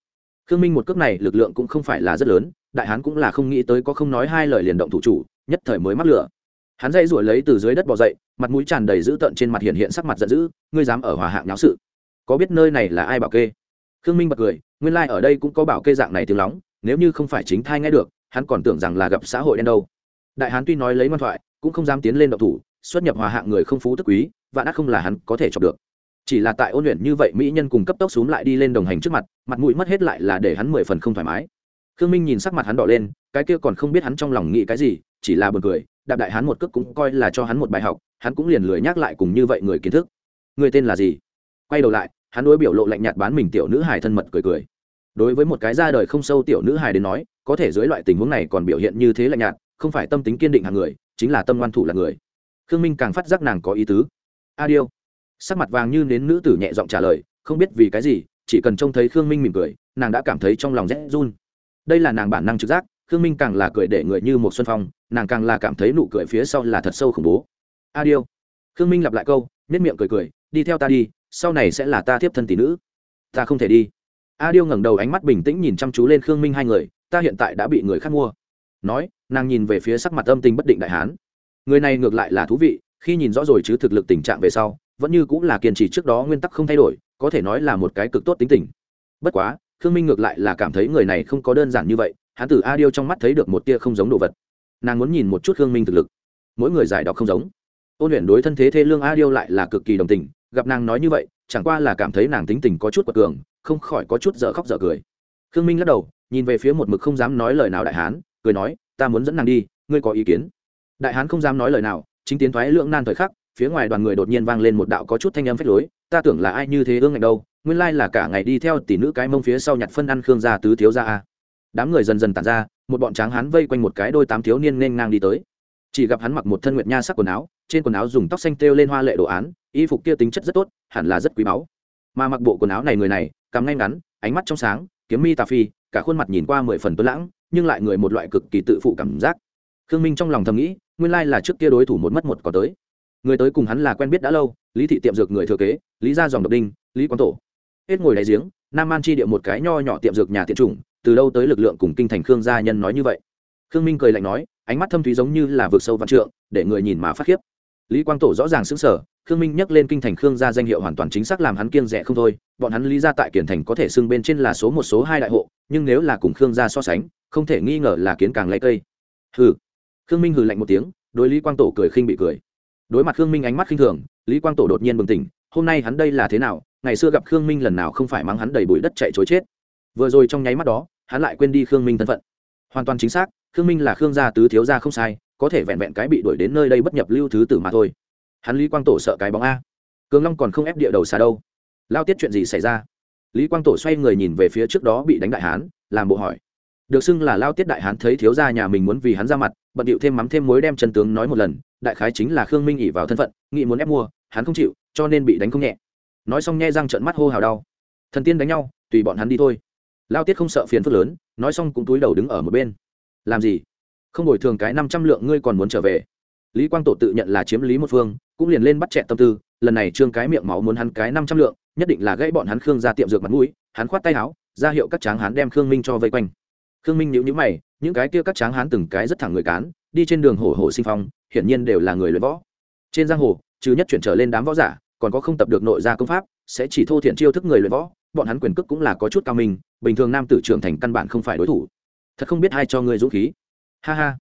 [SPEAKER 1] Khương minh một cước này lực lượng cũng không phải là rất lớn, đại hán cũng là không nghĩ tới có không nói hai lời liền động thủ chủ, nhất thời mới mắc lửa hắn dây ruổi lấy từ dưới đất bỏ dậy, mặt mũi tràn đầy dữ tợn trên mặt hiện hiện sắc mặt giận dữ, ngươi dám ở hòa hạng nháo sự. Có biết nơi này là ai bảo kê? Khương minh bật cười, nguyên lai、like、ở đây cũng có bảo kê dạng này tiếng lóng, nếu như không phải chính thai nghe được, hắn còn tưởng rằng là gặp xã hội đen đâu. Đại hán tuy nói lấy ngoan thoại, cũng không dám tiến lên độc thủ, xuất nhập hòa hạng người không phú tức quý và đã không là hắn có thể chọc được. Chỉ là tại ôn luyện như vậy mỹ nhân cùng cấp tốc xuống lại đi lên đồng hành trước mặt mặt mũi mất hết lại là để hắn mười phần không thoải mái. Khương minh nhìn sắc mặt hắn đỏ lên, cái kia còn không biết hắn trong lòng nghĩ cái gì, chỉ là buồn cười đạp đại hắn một cước cũng coi là cho hắn một bài học, hắn cũng liền lười nhắc lại cùng như vậy người kiến thức. Người tên là gì? Quay đầu lại, hắn đối biểu lộ lạnh nhạt bán mình tiểu nữ hài thân mật cười cười. Đối với một cái ra đời không sâu tiểu nữ hài đến nói, có thể dưới loại tình huống này còn biểu hiện như thế lạnh nhạt, không phải tâm tính kiên định hàng người, chính là tâm ngoan thủ là người. Khương minh càng phát giác nàng có ý tứ. A điêu. Sắc mặt vàng như nến nữ tử nhẹ giọng trả lời, không biết vì cái gì, chỉ cần trông thấy khương minh mỉm cười, nàng đã cảm thấy trong lòng rét run. Đây là nàng bản năng trực giác khương minh càng là cười để người như một xuân phong, nàng càng là cảm thấy nụ cười phía sau là thật sâu khủng bố. A điêu. Khương minh lặp lại câu nết miệng cười cười, đi theo ta đi, sau này sẽ là ta tiếp thân tỷ nữ. Ta không thể đi. A điêu ngẩng đầu ánh mắt bình tĩnh nhìn chăm chú lên khương minh hai người, ta hiện tại đã bị người khác mua. Nói, nàng nhìn về phía sắc mặt âm tình bất định đại hán. Người này ngược lại là thú vị, khi nhìn rõ rồi chứ thực lực tình trạng về sau, vẫn như cũng là kiên trì trước đó nguyên tắc không thay đổi, có thể nói là một cái cực tốt tính tình. Bất quá, khương minh ngược lại là cảm thấy người này không có đơn giản như vậy hắn từ a điêu trong mắt thấy được một tia không giống đồ vật. Nàng muốn nhìn một chút khương minh thực lực. Mỗi người giải đọc không giống. Ôn luyện đối thân thế thê lương a điêu lại là cực kỳ đồng tình, gặp nàng nói như vậy, chẳng qua là cảm thấy nàng tính tình có chút quật cường, không khỏi có chút dở khóc dở cười. Khương minh lắc đầu, nhìn về phía một mực không dám nói lời nào đại hán, cười nói, ta muốn dẫn nàng đi, ngươi có ý kiến? Đại hán không dám nói lời nào, chính tiến thoái lưỡng nan thời khắc, phía ngoài đoàn người đột nhiên vang lên một đạo có chút thanh âm phách lối, ta tưởng là ai như thế ương ngạnh đâu, nguyên lai là cả ngày đi theo tỷ nữ cái mông phía sau nhặt phân ăn khương gia tứ thiếu gia a đám người dần dần tản ra, một bọn tráng hán vây quanh một cái đôi tám thiếu niên nên ngang đi tới. Chỉ gặp hắn mặc một thân nguyệt nha sắc quần áo, trên quần áo dùng tóc xanh têu lên hoa lệ đồ án, y phục kia tính chất rất tốt, hẳn là rất quý báu. Mà mặc bộ quần áo này người này cắm ngay ngắn, ánh mắt trong sáng, kiếm mi tà phi, cả khuôn mặt nhìn qua mười phần tuấn lãng, nhưng lại người một loại cực kỳ tự phụ cảm giác. Khương minh trong lòng thầm nghĩ, nguyên lai là trước kia đối thủ một mất một có tới. Người tới cùng hắn là quen biết đã lâu, lý thị tiệm dược người thừa kế, lý gia dòng độc đinh, lý Quán tổ. Hết ngồi đáy giếng, nam man chi địa một cái nho nhỏ tiệm dược nhà tiệm chủng từ đâu tới lực lượng cùng kinh thành khương gia nhân nói như vậy? Khương minh cười lạnh nói, ánh mắt thâm thúy giống như là vượt sâu văn trượng, để người nhìn mà phát khiếp. Lý quang tổ rõ ràng xứng sở khương minh nhắc lên kinh thành khương gia danh hiệu hoàn toàn chính xác làm hắn kiêng rẻ không thôi. Bọn hắn lý ra tại kiển thành có thể xưng bên trên là số một, số hai đại hộ, nhưng nếu là cùng khương gia so sánh, không thể nghi ngờ là kiến càng lấy cây. Hừ. Khương minh hừ lạnh một tiếng, đối lý quang tổ cười khinh bị cười. Đối mặt khương minh ánh mắt khinh thường, lý quang tổ đột nhiên bừng tỉnh, hôm nay hắn đây là thế nào? Ngày xưa gặp khương minh lần nào không phải mắng hắn đầy bụi đất chạy chối chết? Vừa rồi trong nháy mắt đó, hắn lại quên đi khương minh thân phận. Hoàn toàn chính xác, khương minh là khương gia tứ thiếu gia không sai, có thể vẹn vẹn cái bị đuổi đến nơi đây bất nhập lưu thứ tử mà thôi. Hắn lý quang tổ sợ cái bóng a. Cường long còn không ép địa đầu xa đâu. Lao tiết chuyện gì xảy ra? Lý quang tổ xoay người nhìn về phía trước đó bị đánh đại hán, làm bộ hỏi. Được xưng là lao tiết đại hán thấy thiếu gia nhà mình muốn vì hắn ra mặt, bận điệu thêm mắm thêm mối đem chân tướng nói một lần, đại khái chính là khương minh ỉ vào thân phận nghị muốn ép mua, hắn không chịu, cho nên bị đánh không nhẹ. Nói xong nghe răng trợn mắt hô hào đau. Thần tiên đánh nhau, tùy bọn hắn đi thôi lao tiết không sợ phiền phức lớn, nói xong cũng túi đầu đứng ở một bên. Làm gì? Không bồi thường cái năm trăm lượng ngươi còn muốn trở về. Lý quang tổ tự nhận là chiếm lý một phương, cũng liền lên bắt chẹn tâm tư, lần này trương cái miệng máu muốn hắn cái năm trăm lượng, nhất định là gãy bọn hắn khương ra tiệm dược mặt mũi, hắn khoát tay áo, ra hiệu các tráng hắn đem khương minh cho vây quanh. Khương minh nhíu nhíu mày, những cái kia các tráng hắn từng cái rất thẳng người cán, đi trên đường hổ hổ sinh phong, hiển nhiên đều là người luyện võ. Trên giang hồ chứ nhất chuyển trở lên đám võ giả, còn có không tập được nội gia công pháp sẽ chỉ thô thiện chiêu thức người luyện võ, bọn hắn quyền cước cũng là có chút cao minh, bình thường nam tử trưởng thành căn bản không phải đối thủ. Thật không biết ai cho người dũng khí. Ha ha.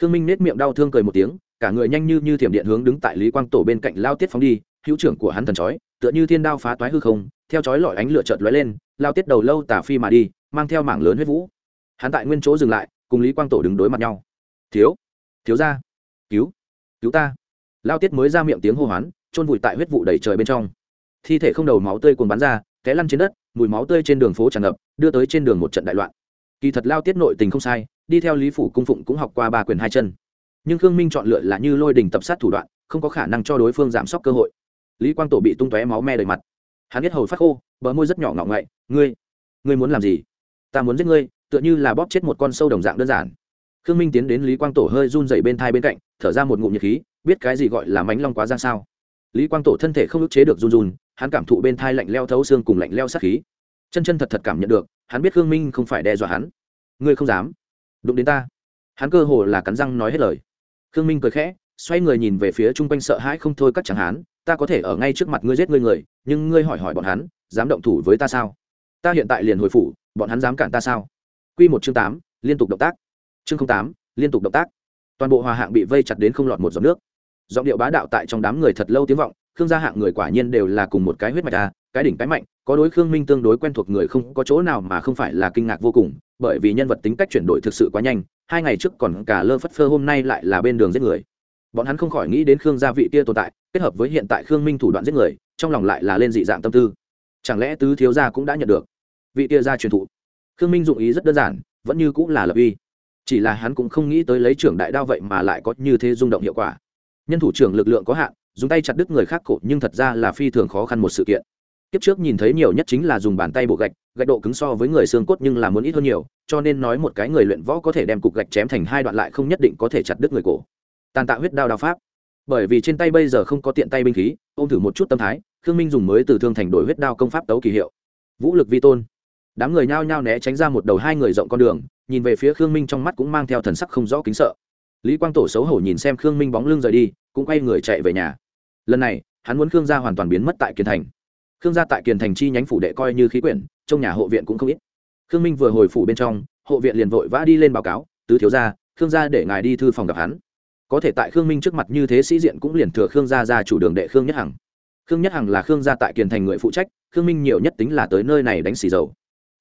[SPEAKER 1] Khương minh nết miệng đau thương cười một tiếng, cả người nhanh như như thiểm điện hướng đứng tại lý quang tổ bên cạnh lao tiết phóng đi, hữu trưởng của hắn thần chói, tựa như thiên đao phá toái hư không, theo chói lọi ánh lửa chợt lóe lên, lao tiết đầu lâu tả phi mà đi, mang theo mảng lớn huyết vũ. Hắn tại nguyên chỗ dừng lại, cùng lý quang tổ đứng đối mặt nhau. Thiếu thiếu ra cứu cứu ta. Lao tiết mới ra miệng tiếng hô hoán trôn vùi tại huyết vụ đầy trời bên trong thi thể không đầu máu tươi cuồn bắn ra, té lăn trên đất, mùi máu tươi trên đường phố tràn ngập, đưa tới trên đường một trận đại loạn. Kỳ thật lao tiết nội tình không sai, đi theo lý phủ cung phụng cũng học qua ba quyền hai chân. Nhưng khương minh chọn lựa là như lôi đình tập sát thủ đoạn, không có khả năng cho đối phương giảm sốc cơ hội. Lý quang tổ bị tung tóe máu me đầy mặt. Hắn biết hầu phát khô, bờ môi rất nhỏ ngọng ngậy, ngươi ngươi muốn làm gì? Ta muốn giết ngươi, tựa như là bóp chết một con sâu đồng dạng đơn giản. Khương minh tiến đến lý quang tổ hơi run dậy bên thai bên cạnh, thở ra một ngụm nhiệt khí, biết cái gì gọi là mánh long quá ra sao? Lý quang tổ thân thể không ức chế được run run hắn cảm thụ bên thai lạnh leo thấu xương cùng lạnh leo sát khí. Chân chân thật thật cảm nhận được, hắn biết khương minh không phải đe dọa hắn. Ngươi không dám. Đụng đến ta. Hắn cơ hồ là cắn răng nói hết lời. Khương minh cười khẽ, xoay người nhìn về phía chung quanh sợ hãi không thôi các chẳng hán. Ta có thể ở ngay trước mặt ngươi giết ngươi người, nhưng ngươi hỏi hỏi bọn hắn, dám động thủ với ta sao? Ta hiện tại liền hồi phủ, bọn hắn dám cản ta sao? Q một chương tám, liên tục động tác. Chương tám, liên tục động tác. Toàn bộ hòa hạng bị vây chặt đến không lọt một giọt nước. Giọng điệu bá đạo tại trong đám người thật lâu tiếng vọng khương gia hạng người quả nhiên đều là cùng một cái huyết mạch à cái đỉnh cái mạnh, có đối khương minh tương đối quen thuộc người không có chỗ nào mà không phải là kinh ngạc vô cùng, bởi vì nhân vật tính cách chuyển đổi thực sự quá nhanh, hai ngày trước còn cả lơ phất phơ hôm nay lại là bên đường giết người. Bọn hắn không khỏi nghĩ đến khương gia vị kia tồn tại, kết hợp với hiện tại khương minh thủ đoạn giết người, trong lòng lại là lên dị dạng tâm tư. Chẳng lẽ tứ thiếu gia cũng đã nhận được? Vị kia gia truyền thụ. Khương minh dụng ý rất đơn giản, vẫn như cũng là lập uy. Chỉ là hắn cũng không nghĩ tới lấy trưởng đại đao vậy mà lại có như thế rung động hiệu quả. Nhân thủ trưởng lực lượng có hạn dùng tay chặt đứt người khác cổ nhưng thật ra là phi thường khó khăn một sự kiện. Kiếp trước nhìn thấy nhiều nhất chính là dùng bàn tay bộ gạch gạch độ cứng so với người xương cốt nhưng là muốn ít hơn nhiều, cho nên nói một cái người luyện võ có thể đem cục gạch chém thành hai đoạn lại không nhất định có thể chặt đứt người cổ. Tàn tạ huyết đao đao pháp. Bởi vì trên tay bây giờ không có tiện tay binh khí, ôm thử một chút tâm thái, khương minh dùng mới từ thương thành đổi huyết đao công pháp tấu kỳ hiệu. Vũ lực vi tôn. Đám người nhao nhao né tránh ra một đầu hai người rộng con đường, nhìn về phía khương minh trong mắt cũng mang theo thần sắc không rõ kính sợ. Lý quang tổ xấu hổ nhìn xem khương minh bóng lưng rời đi, cũng quay người chạy về nhà lần này, hắn muốn khương gia hoàn toàn biến mất tại kiên thành. Khương gia tại kiền thành chi nhánh phủ đệ coi như khí quyển, trong nhà hộ viện cũng không ít. Khương minh vừa hồi phủ bên trong, hộ viện liền vội vã đi lên báo cáo, tứ thiếu gia, khương gia để ngài đi thư phòng gặp hắn. Có thể tại khương minh trước mặt như thế sĩ diện cũng liền thừa khương gia ra chủ đường đệ khương nhất hằng. Khương nhất hằng là khương gia tại kiền thành người phụ trách, khương minh nhiều nhất tính là tới nơi này đánh xì dầu.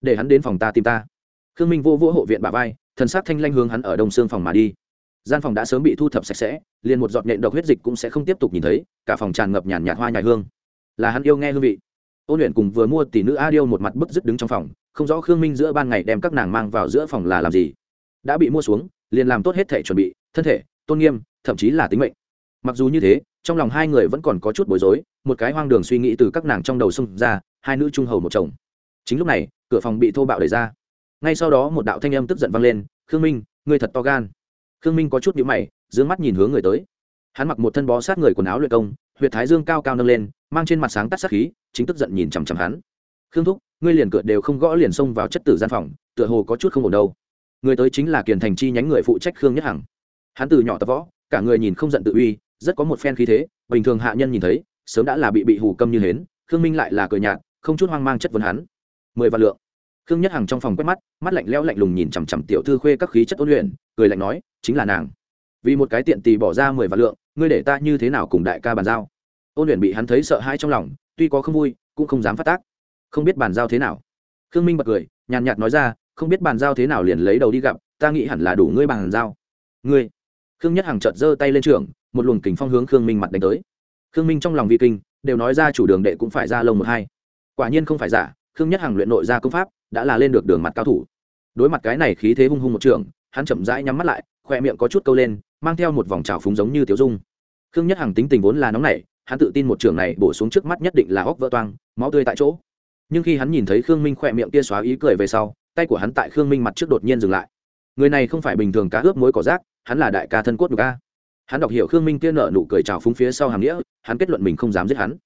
[SPEAKER 1] Để hắn đến phòng ta tìm ta. Khương minh vô vỗ hộ viện bà vai, thần s á c thanh lanh hướng hắn ở đông xương phòng mà đi gian phòng đã sớm bị thu thập sạch sẽ, liền một giọt nhện độc huyết dịch cũng sẽ không tiếp tục nhìn thấy, cả phòng tràn ngập nhàn nhạt hoa nhài hương. Là hắn yêu nghe hương vị. Ôn luyện cùng vừa mua tỷ nữ a điêu một mặt bức dứt đứng trong phòng, không rõ khương minh giữa ban ngày đem các nàng mang vào giữa phòng là làm gì. Đã bị mua xuống, liền làm tốt hết thể chuẩn bị, thân thể, tôn nghiêm, thậm chí là tính mệnh. Mặc dù như thế, trong lòng hai người vẫn còn có chút bối rối, một cái hoang đường suy nghĩ từ các nàng trong đầu xông ra, hai nữ trung hầu một chồng. Chính lúc này, cửa phòng bị thô bạo đẩy ra. Ngay sau đó một đạo thanh âm tức giận vang lên, khương minh, ngươi thật to gan khương minh có chút nhíu mày d mắt nhìn hướng người tới. Hắn mặc một thân bó sát người quần áo luyện công, huyệt thái dương cao cao nâng lên, mang trên mặt sáng tắt sát khí, chính tức giận nhìn chằm chằm hắn. Khương thúc, ngươi liền cửa đều không gõ liền xông vào chất tử gian phòng, tựa hồ có chút không ổn đâu. Người tới chính là kiền thành chi nhánh người phụ trách khương nhất hằng. Hắn từ nhỏ tập võ, cả người nhìn không giận tự uy, rất có một phen khí thế, bình thường hạ nhân nhìn thấy, sớm đã là bị bị hù câm như hến, khương minh lại là cười nhạt, không chút hoang mang chất vấn hắn. Mười vạn lượng khương nhất hằng trong phòng quét mắt mắt lạnh leo lạnh lùng nhìn chằm chằm tiểu thư khuê các khí chất ôn luyện, cười lạnh nói, chính là nàng. Vì một cái tiện tì bỏ ra mười vạn lượng, ngươi để ta như thế nào cùng đại ca bàn giao? Ôn luyện bị hắn thấy sợ hãi trong lòng, tuy có không vui, cũng không dám phát tác. Không biết bàn giao thế nào? Khương minh bật cười, nhàn nhạt nói ra, không biết bàn giao thế nào liền lấy đầu đi gặp, ta nghĩ hẳn là đủ ngươi bàn giao. Ngươi? Khương nhất hằng chợt giơ tay lên trường một luồng kính phong hướng khương minh mặt đánh tới. Khương minh trong lòng vi kinh, đều nói ra chủ đường đệ cũng phải ra lông một hai. Quả nhiên không phải giả, khương nhất hằng luyện nội ra công pháp đã là lên được đường mặt cao thủ. Đối mặt cái này khí thế hung hung một trường, hắn chậm rãi nhắm mắt lại, khoe miệng có chút câu lên, mang theo một vòng trào phúng giống như tiểu dung. Khương nhất hằng tính tình vốn là nóng nảy, hắn tự tin một trường này bổ xuống trước mắt nhất định là óc vỡ toang, máu tươi tại chỗ. Nhưng khi hắn nhìn thấy khương minh khoe miệng kia xóa ý cười về sau, tay của hắn tại khương minh mặt trước đột nhiên dừng lại. Người này không phải bình thường cá ướp mối cỏ rác, hắn là đại ca thân cốt của ca hắn đọc hiểu khương minh kia nợ nụ cười trào phúng phía sau hàm nghĩa, hắn kết luận mình không dám giết hắn.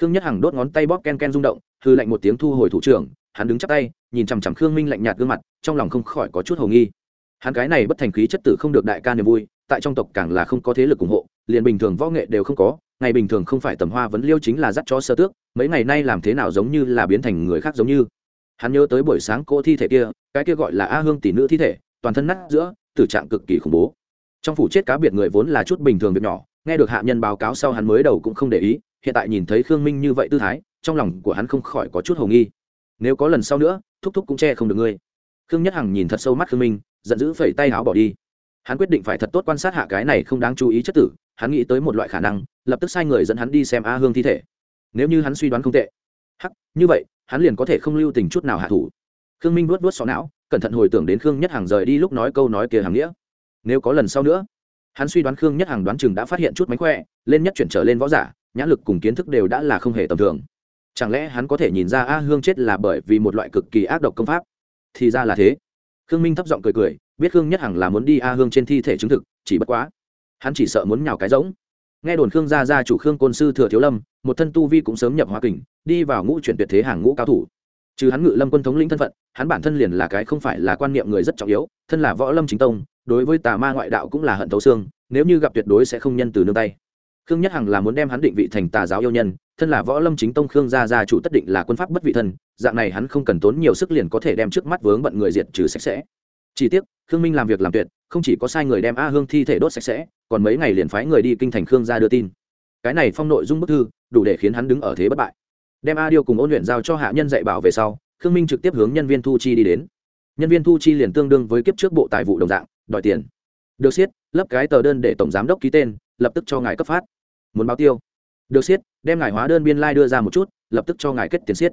[SPEAKER 1] Khương nhất hằng đốt ngón tay bóp ken ken rung động hư lạnh một tiếng thu hồi thủ trưởng hắn đứng chắp tay, nhìn chằm chằm khương minh lạnh nhạt gương mặt, trong lòng không khỏi có chút hồ nghi. Hắn cái này bất thành khí chất tử không được đại ca niềm vui, tại trong tộc càng là không có thế lực ủng hộ, liền bình thường võ nghệ đều không có, ngày bình thường không phải tầm hoa vấn liêu chính là dắt cho sơ tước, mấy ngày nay làm thế nào giống như là biến thành người khác giống như. Hắn nhớ tới buổi sáng cô thi thể kia, cái kia gọi là a hương tỷ nữ thi thể, toàn thân nát giữa, tử trạng cực kỳ khủng bố. Trong phủ chết cá biệt người vốn là chút bình thường việc nhỏ, nghe được hạ nhân báo cáo sau hắn mới đầu cũng không để ý, hiện tại nhìn thấy khương minh như vậy tư thái, trong lòng của hắn không khỏi có chút h ầ nghi nếu có lần sau nữa, thúc thúc cũng che không được ngươi. Khương nhất hằng nhìn thật sâu mắt khương minh, giận dữ phẩy tay áo bỏ đi. Hắn quyết định phải thật tốt quan sát hạ cái này không đáng chú ý chất tử, hắn nghĩ tới một loại khả năng, lập tức sai người dẫn hắn đi xem a hương thi thể. Nếu như hắn suy đoán không tệ, hắc, như vậy, hắn liền có thể không lưu tình chút nào hạ thủ. Khương minh vuốt vuốt xó não, cẩn thận hồi tưởng đến khương nhất hằng rời đi lúc nói câu nói kia hàng nghĩa. Nếu có lần sau nữa, hắn suy đoán khương nhất hằng đoán chừng đã phát hiện chút mánh khỏe, lên nhất chuyển trở lên võ giả, nhãn lực cùng kiến thức đều đã là không hề tầm thường chẳng lẽ hắn có thể nhìn ra a hương chết là bởi vì một loại cực kỳ ác độc công pháp? Thì ra là thế. Khương minh thấp giọng cười cười, biết khương nhất hằng là muốn đi a hương trên thi thể chứng thực, chỉ bất quá, hắn chỉ sợ muốn nhào cái giống nghe đồn khương gia gia chủ khương côn sư thừa thiếu lâm, một thân tu vi cũng sớm nhập hoa kình, đi vào ngũ chuyển tuyệt thế hàng ngũ cao thủ. Trừ hắn ngự lâm quân thống lĩnh thân phận, hắn bản thân liền là cái không phải là quan niệm người rất trọng yếu, thân là võ lâm chính tông, đối với tà ma ngoại đạo cũng là hận thấu xương, nếu như gặp tuyệt đối sẽ không nhân từ nương tay khương nhất hằng là muốn đem hắn định vị thành tà giáo yêu nhân, thân là võ lâm chính tông khương gia gia chủ tất định là quân pháp bất vị thân, dạng này hắn không cần tốn nhiều sức liền có thể đem trước mắt vướng bận người diệt trừ sạch sẽ. Chỉ tiếc, khương minh làm việc làm tuyệt, không chỉ có sai người đem a hương thi thể đốt sạch sẽ, còn mấy ngày liền phái người đi kinh thành khương gia đưa tin. Cái này phong nội dung bức thư, đủ để khiến hắn đứng ở thế bất bại. Đem a điêu cùng ôn luyện giao cho hạ nhân dạy bảo về sau, khương minh trực tiếp hướng nhân viên thu chi đi đến. Nhân viên thu chi liền tương đương với kiếp trước bộ tài vụ đồng dạng, đòi tiền. Được siết lấp cái tờ đơn để tổng giám đốc ký tên lập tức cho ngài cấp phát. Muốn báo tiêu? Được siết đem ngài hóa đơn biên lai、like、đưa ra một chút, lập tức cho ngài kết tiền siết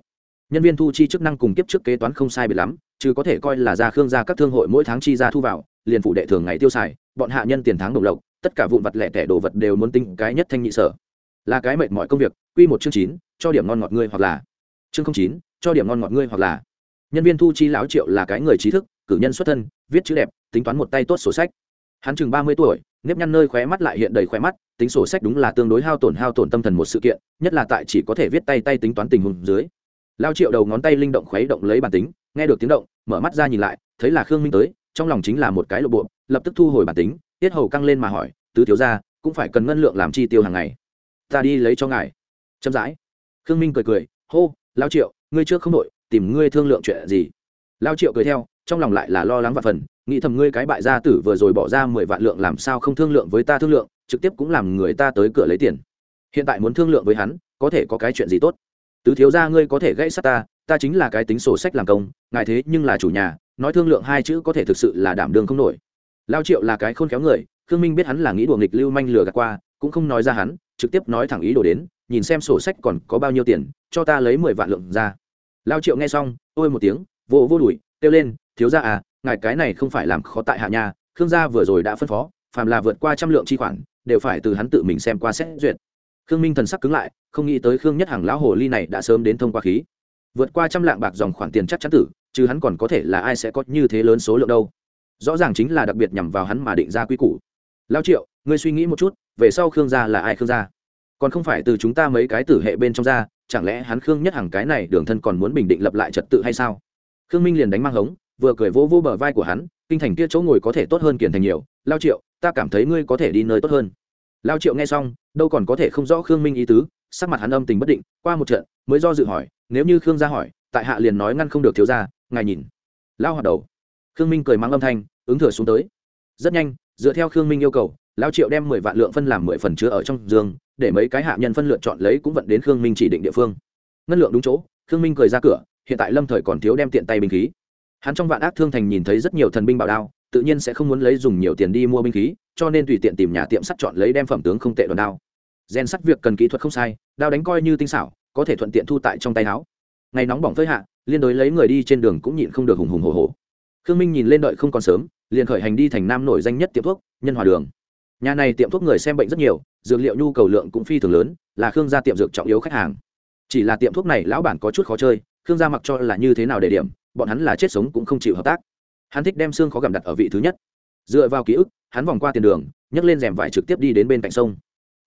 [SPEAKER 1] nhân viên thu chi chức năng cùng kiếp trước kế toán không sai biệt lắm, chứ có thể coi là ra khương gia các thương hội mỗi tháng chi ra thu vào, liền phụ đệ thường ngày tiêu xài, bọn hạ nhân tiền tháng đồng lộc, tất cả vụn vặt lẻ tẻ đồ vật đều muốn tính cái nhất thanh nhị sở. Là cái mệt mọi công việc, quy một chương chín, cho điểm ngon ngọt ngươi hoặc là. Chương không chín, cho điểm ngon ngọt ngươi hoặc là. Nhân viên thu chi lão triệu là cái người trí thức, cử nhân xuất thân, viết chữ đẹp, tính toán một tay tốt sổ sách. Hắn chừng ba mươi tuổi nếp nhăn nơi khóe mắt lại hiện đầy khóe mắt, tính sổ sách đúng là tương đối hao tổn hao tổn tâm thần một sự kiện, nhất là tại chỉ có thể viết tay tay tính toán tình huống dưới. Lao triệu đầu ngón tay linh động khuấy động lấy bản tính, nghe được tiếng động, mở mắt ra nhìn lại, thấy là khương minh tới, trong lòng chính là một cái lộ bộ, lập tức thu hồi bản tính, tiết hầu căng lên mà hỏi, tứ thiếu ra cũng phải cần ngân lượng làm chi tiêu hàng ngày? Ta đi lấy cho ngài. Chậm rãi, khương minh cười cười, hô, lao triệu, ngươi trước không đội tìm ngươi thương lượng chuyện gì? Lao triệu cười theo, trong lòng lại là lo lắng và phần nghĩ thầm ngươi cái bại gia tử vừa rồi bỏ ra mười vạn lượng làm sao không thương lượng với ta thương lượng, trực tiếp cũng làm người ta tới cửa lấy tiền. Hiện tại muốn thương lượng với hắn, có thể có cái chuyện gì tốt? Tứ thiếu gia ngươi có thể gãy sát ta ta chính là cái tính sổ sách làm công, ngài thế nhưng là chủ nhà, nói thương lượng hai chữ có thể thực sự là đảm đường không nổi. Lao triệu là cái khôn khéo người, khương minh biết hắn là nghĩ đùa nghịch lưu manh lừa gạt qua, cũng không nói ra hắn, trực tiếp nói thẳng ý đồ đến, nhìn xem sổ sách còn có bao nhiêu tiền, cho ta lấy mười vạn lượng ra. Lao triệu nghe xong, ôi một tiếng vô vô đùi, kêu lên, thiếu ra à ngài cái này không phải làm khó tại hạ nhà khương gia vừa rồi đã phân phó, phàm là vượt qua trăm lượng chi khoản, đều phải từ hắn tự mình xem qua xét duyệt. Khương minh thần sắc cứng lại, không nghĩ tới khương nhất hàng lão hồ ly này đã sớm đến thông qua khí. Vượt qua trăm lạng bạc dòng khoản tiền chắc chắn tử, chứ hắn còn có thể là ai sẽ có như thế lớn số lượng đâu. Rõ ràng chính là đặc biệt nhằm vào hắn mà định ra quy củ. Lao triệu, ngươi suy nghĩ một chút, về sau khương gia là ai khương gia? Còn không phải từ chúng ta mấy cái tử hệ bên trong ra, chẳng lẽ hắn khương nhất hàng cái này đường thân còn muốn bình định lập lại trật tự hay sao? Khương minh liền đánh mang hống vừa cười vỗ vỗ bờ vai của hắn, kinh thành kia chỗ ngồi có thể tốt hơn kiền thành nhiều. Lao triệu, ta cảm thấy ngươi có thể đi nơi tốt hơn. Lao triệu nghe xong, đâu còn có thể không rõ khương minh ý tứ, sắc mặt hắn âm tình bất định, qua một trận, mới do dự hỏi, nếu như khương gia hỏi, tại hạ liền nói ngăn không được thiếu ra ngài nhìn. Lao hoạt đầu. Khương minh cười mắng âm thanh, ứng thừa xuống tới. Rất nhanh, dựa theo khương minh yêu cầu, lao triệu đem mười vạn lượng phân làm mười phần chứa ở trong giường, để mấy cái hạ nhân phân lựa chọn lấy cũng vận đến khương minh chỉ định địa phương. Ngân lượng đúng chỗ, khương minh cười ra cửa, hiện tại lâm thời còn thiếu đem tiện tay binh khí hắn trong vạn ác thương thành nhìn thấy rất nhiều thần binh bảo đao, tự nhiên sẽ không muốn lấy dùng nhiều tiền đi mua binh khí, cho nên tùy tiện tìm nhà tiệm sắt chọn lấy đem phẩm tướng không tệ đoàn đao. Rèn sắt việc cần kỹ thuật không sai, đao đánh coi như tinh xảo, có thể thuận tiện thu tại trong tay áo. Ngày nóng bỏng phơi hạ, liên đối lấy người đi trên đường cũng nhịn không được hùng hùng hồ hồ khương minh nhìn lên đợi không còn sớm, liền khởi hành đi thành nam nổi danh nhất tiệm thuốc, nhân hòa đường. Nhà này tiệm thuốc người xem bệnh rất nhiều, dược liệu nhu cầu lượng cũng phi thường lớn, là khương gia tiệm dược trọng yếu khách hàng. Chỉ là tiệm thuốc này lão bản có chút khó chơi, khương gia mặc cho là như thế nào để điểm bọn hắn là chết sống cũng không chịu hợp tác. Hắn thích đem xương khó gặm đặt ở vị thứ nhất. Dựa vào ký ức, hắn vòng qua tiền đường, nhấc lên rèm vải trực tiếp đi đến bên cạnh sông.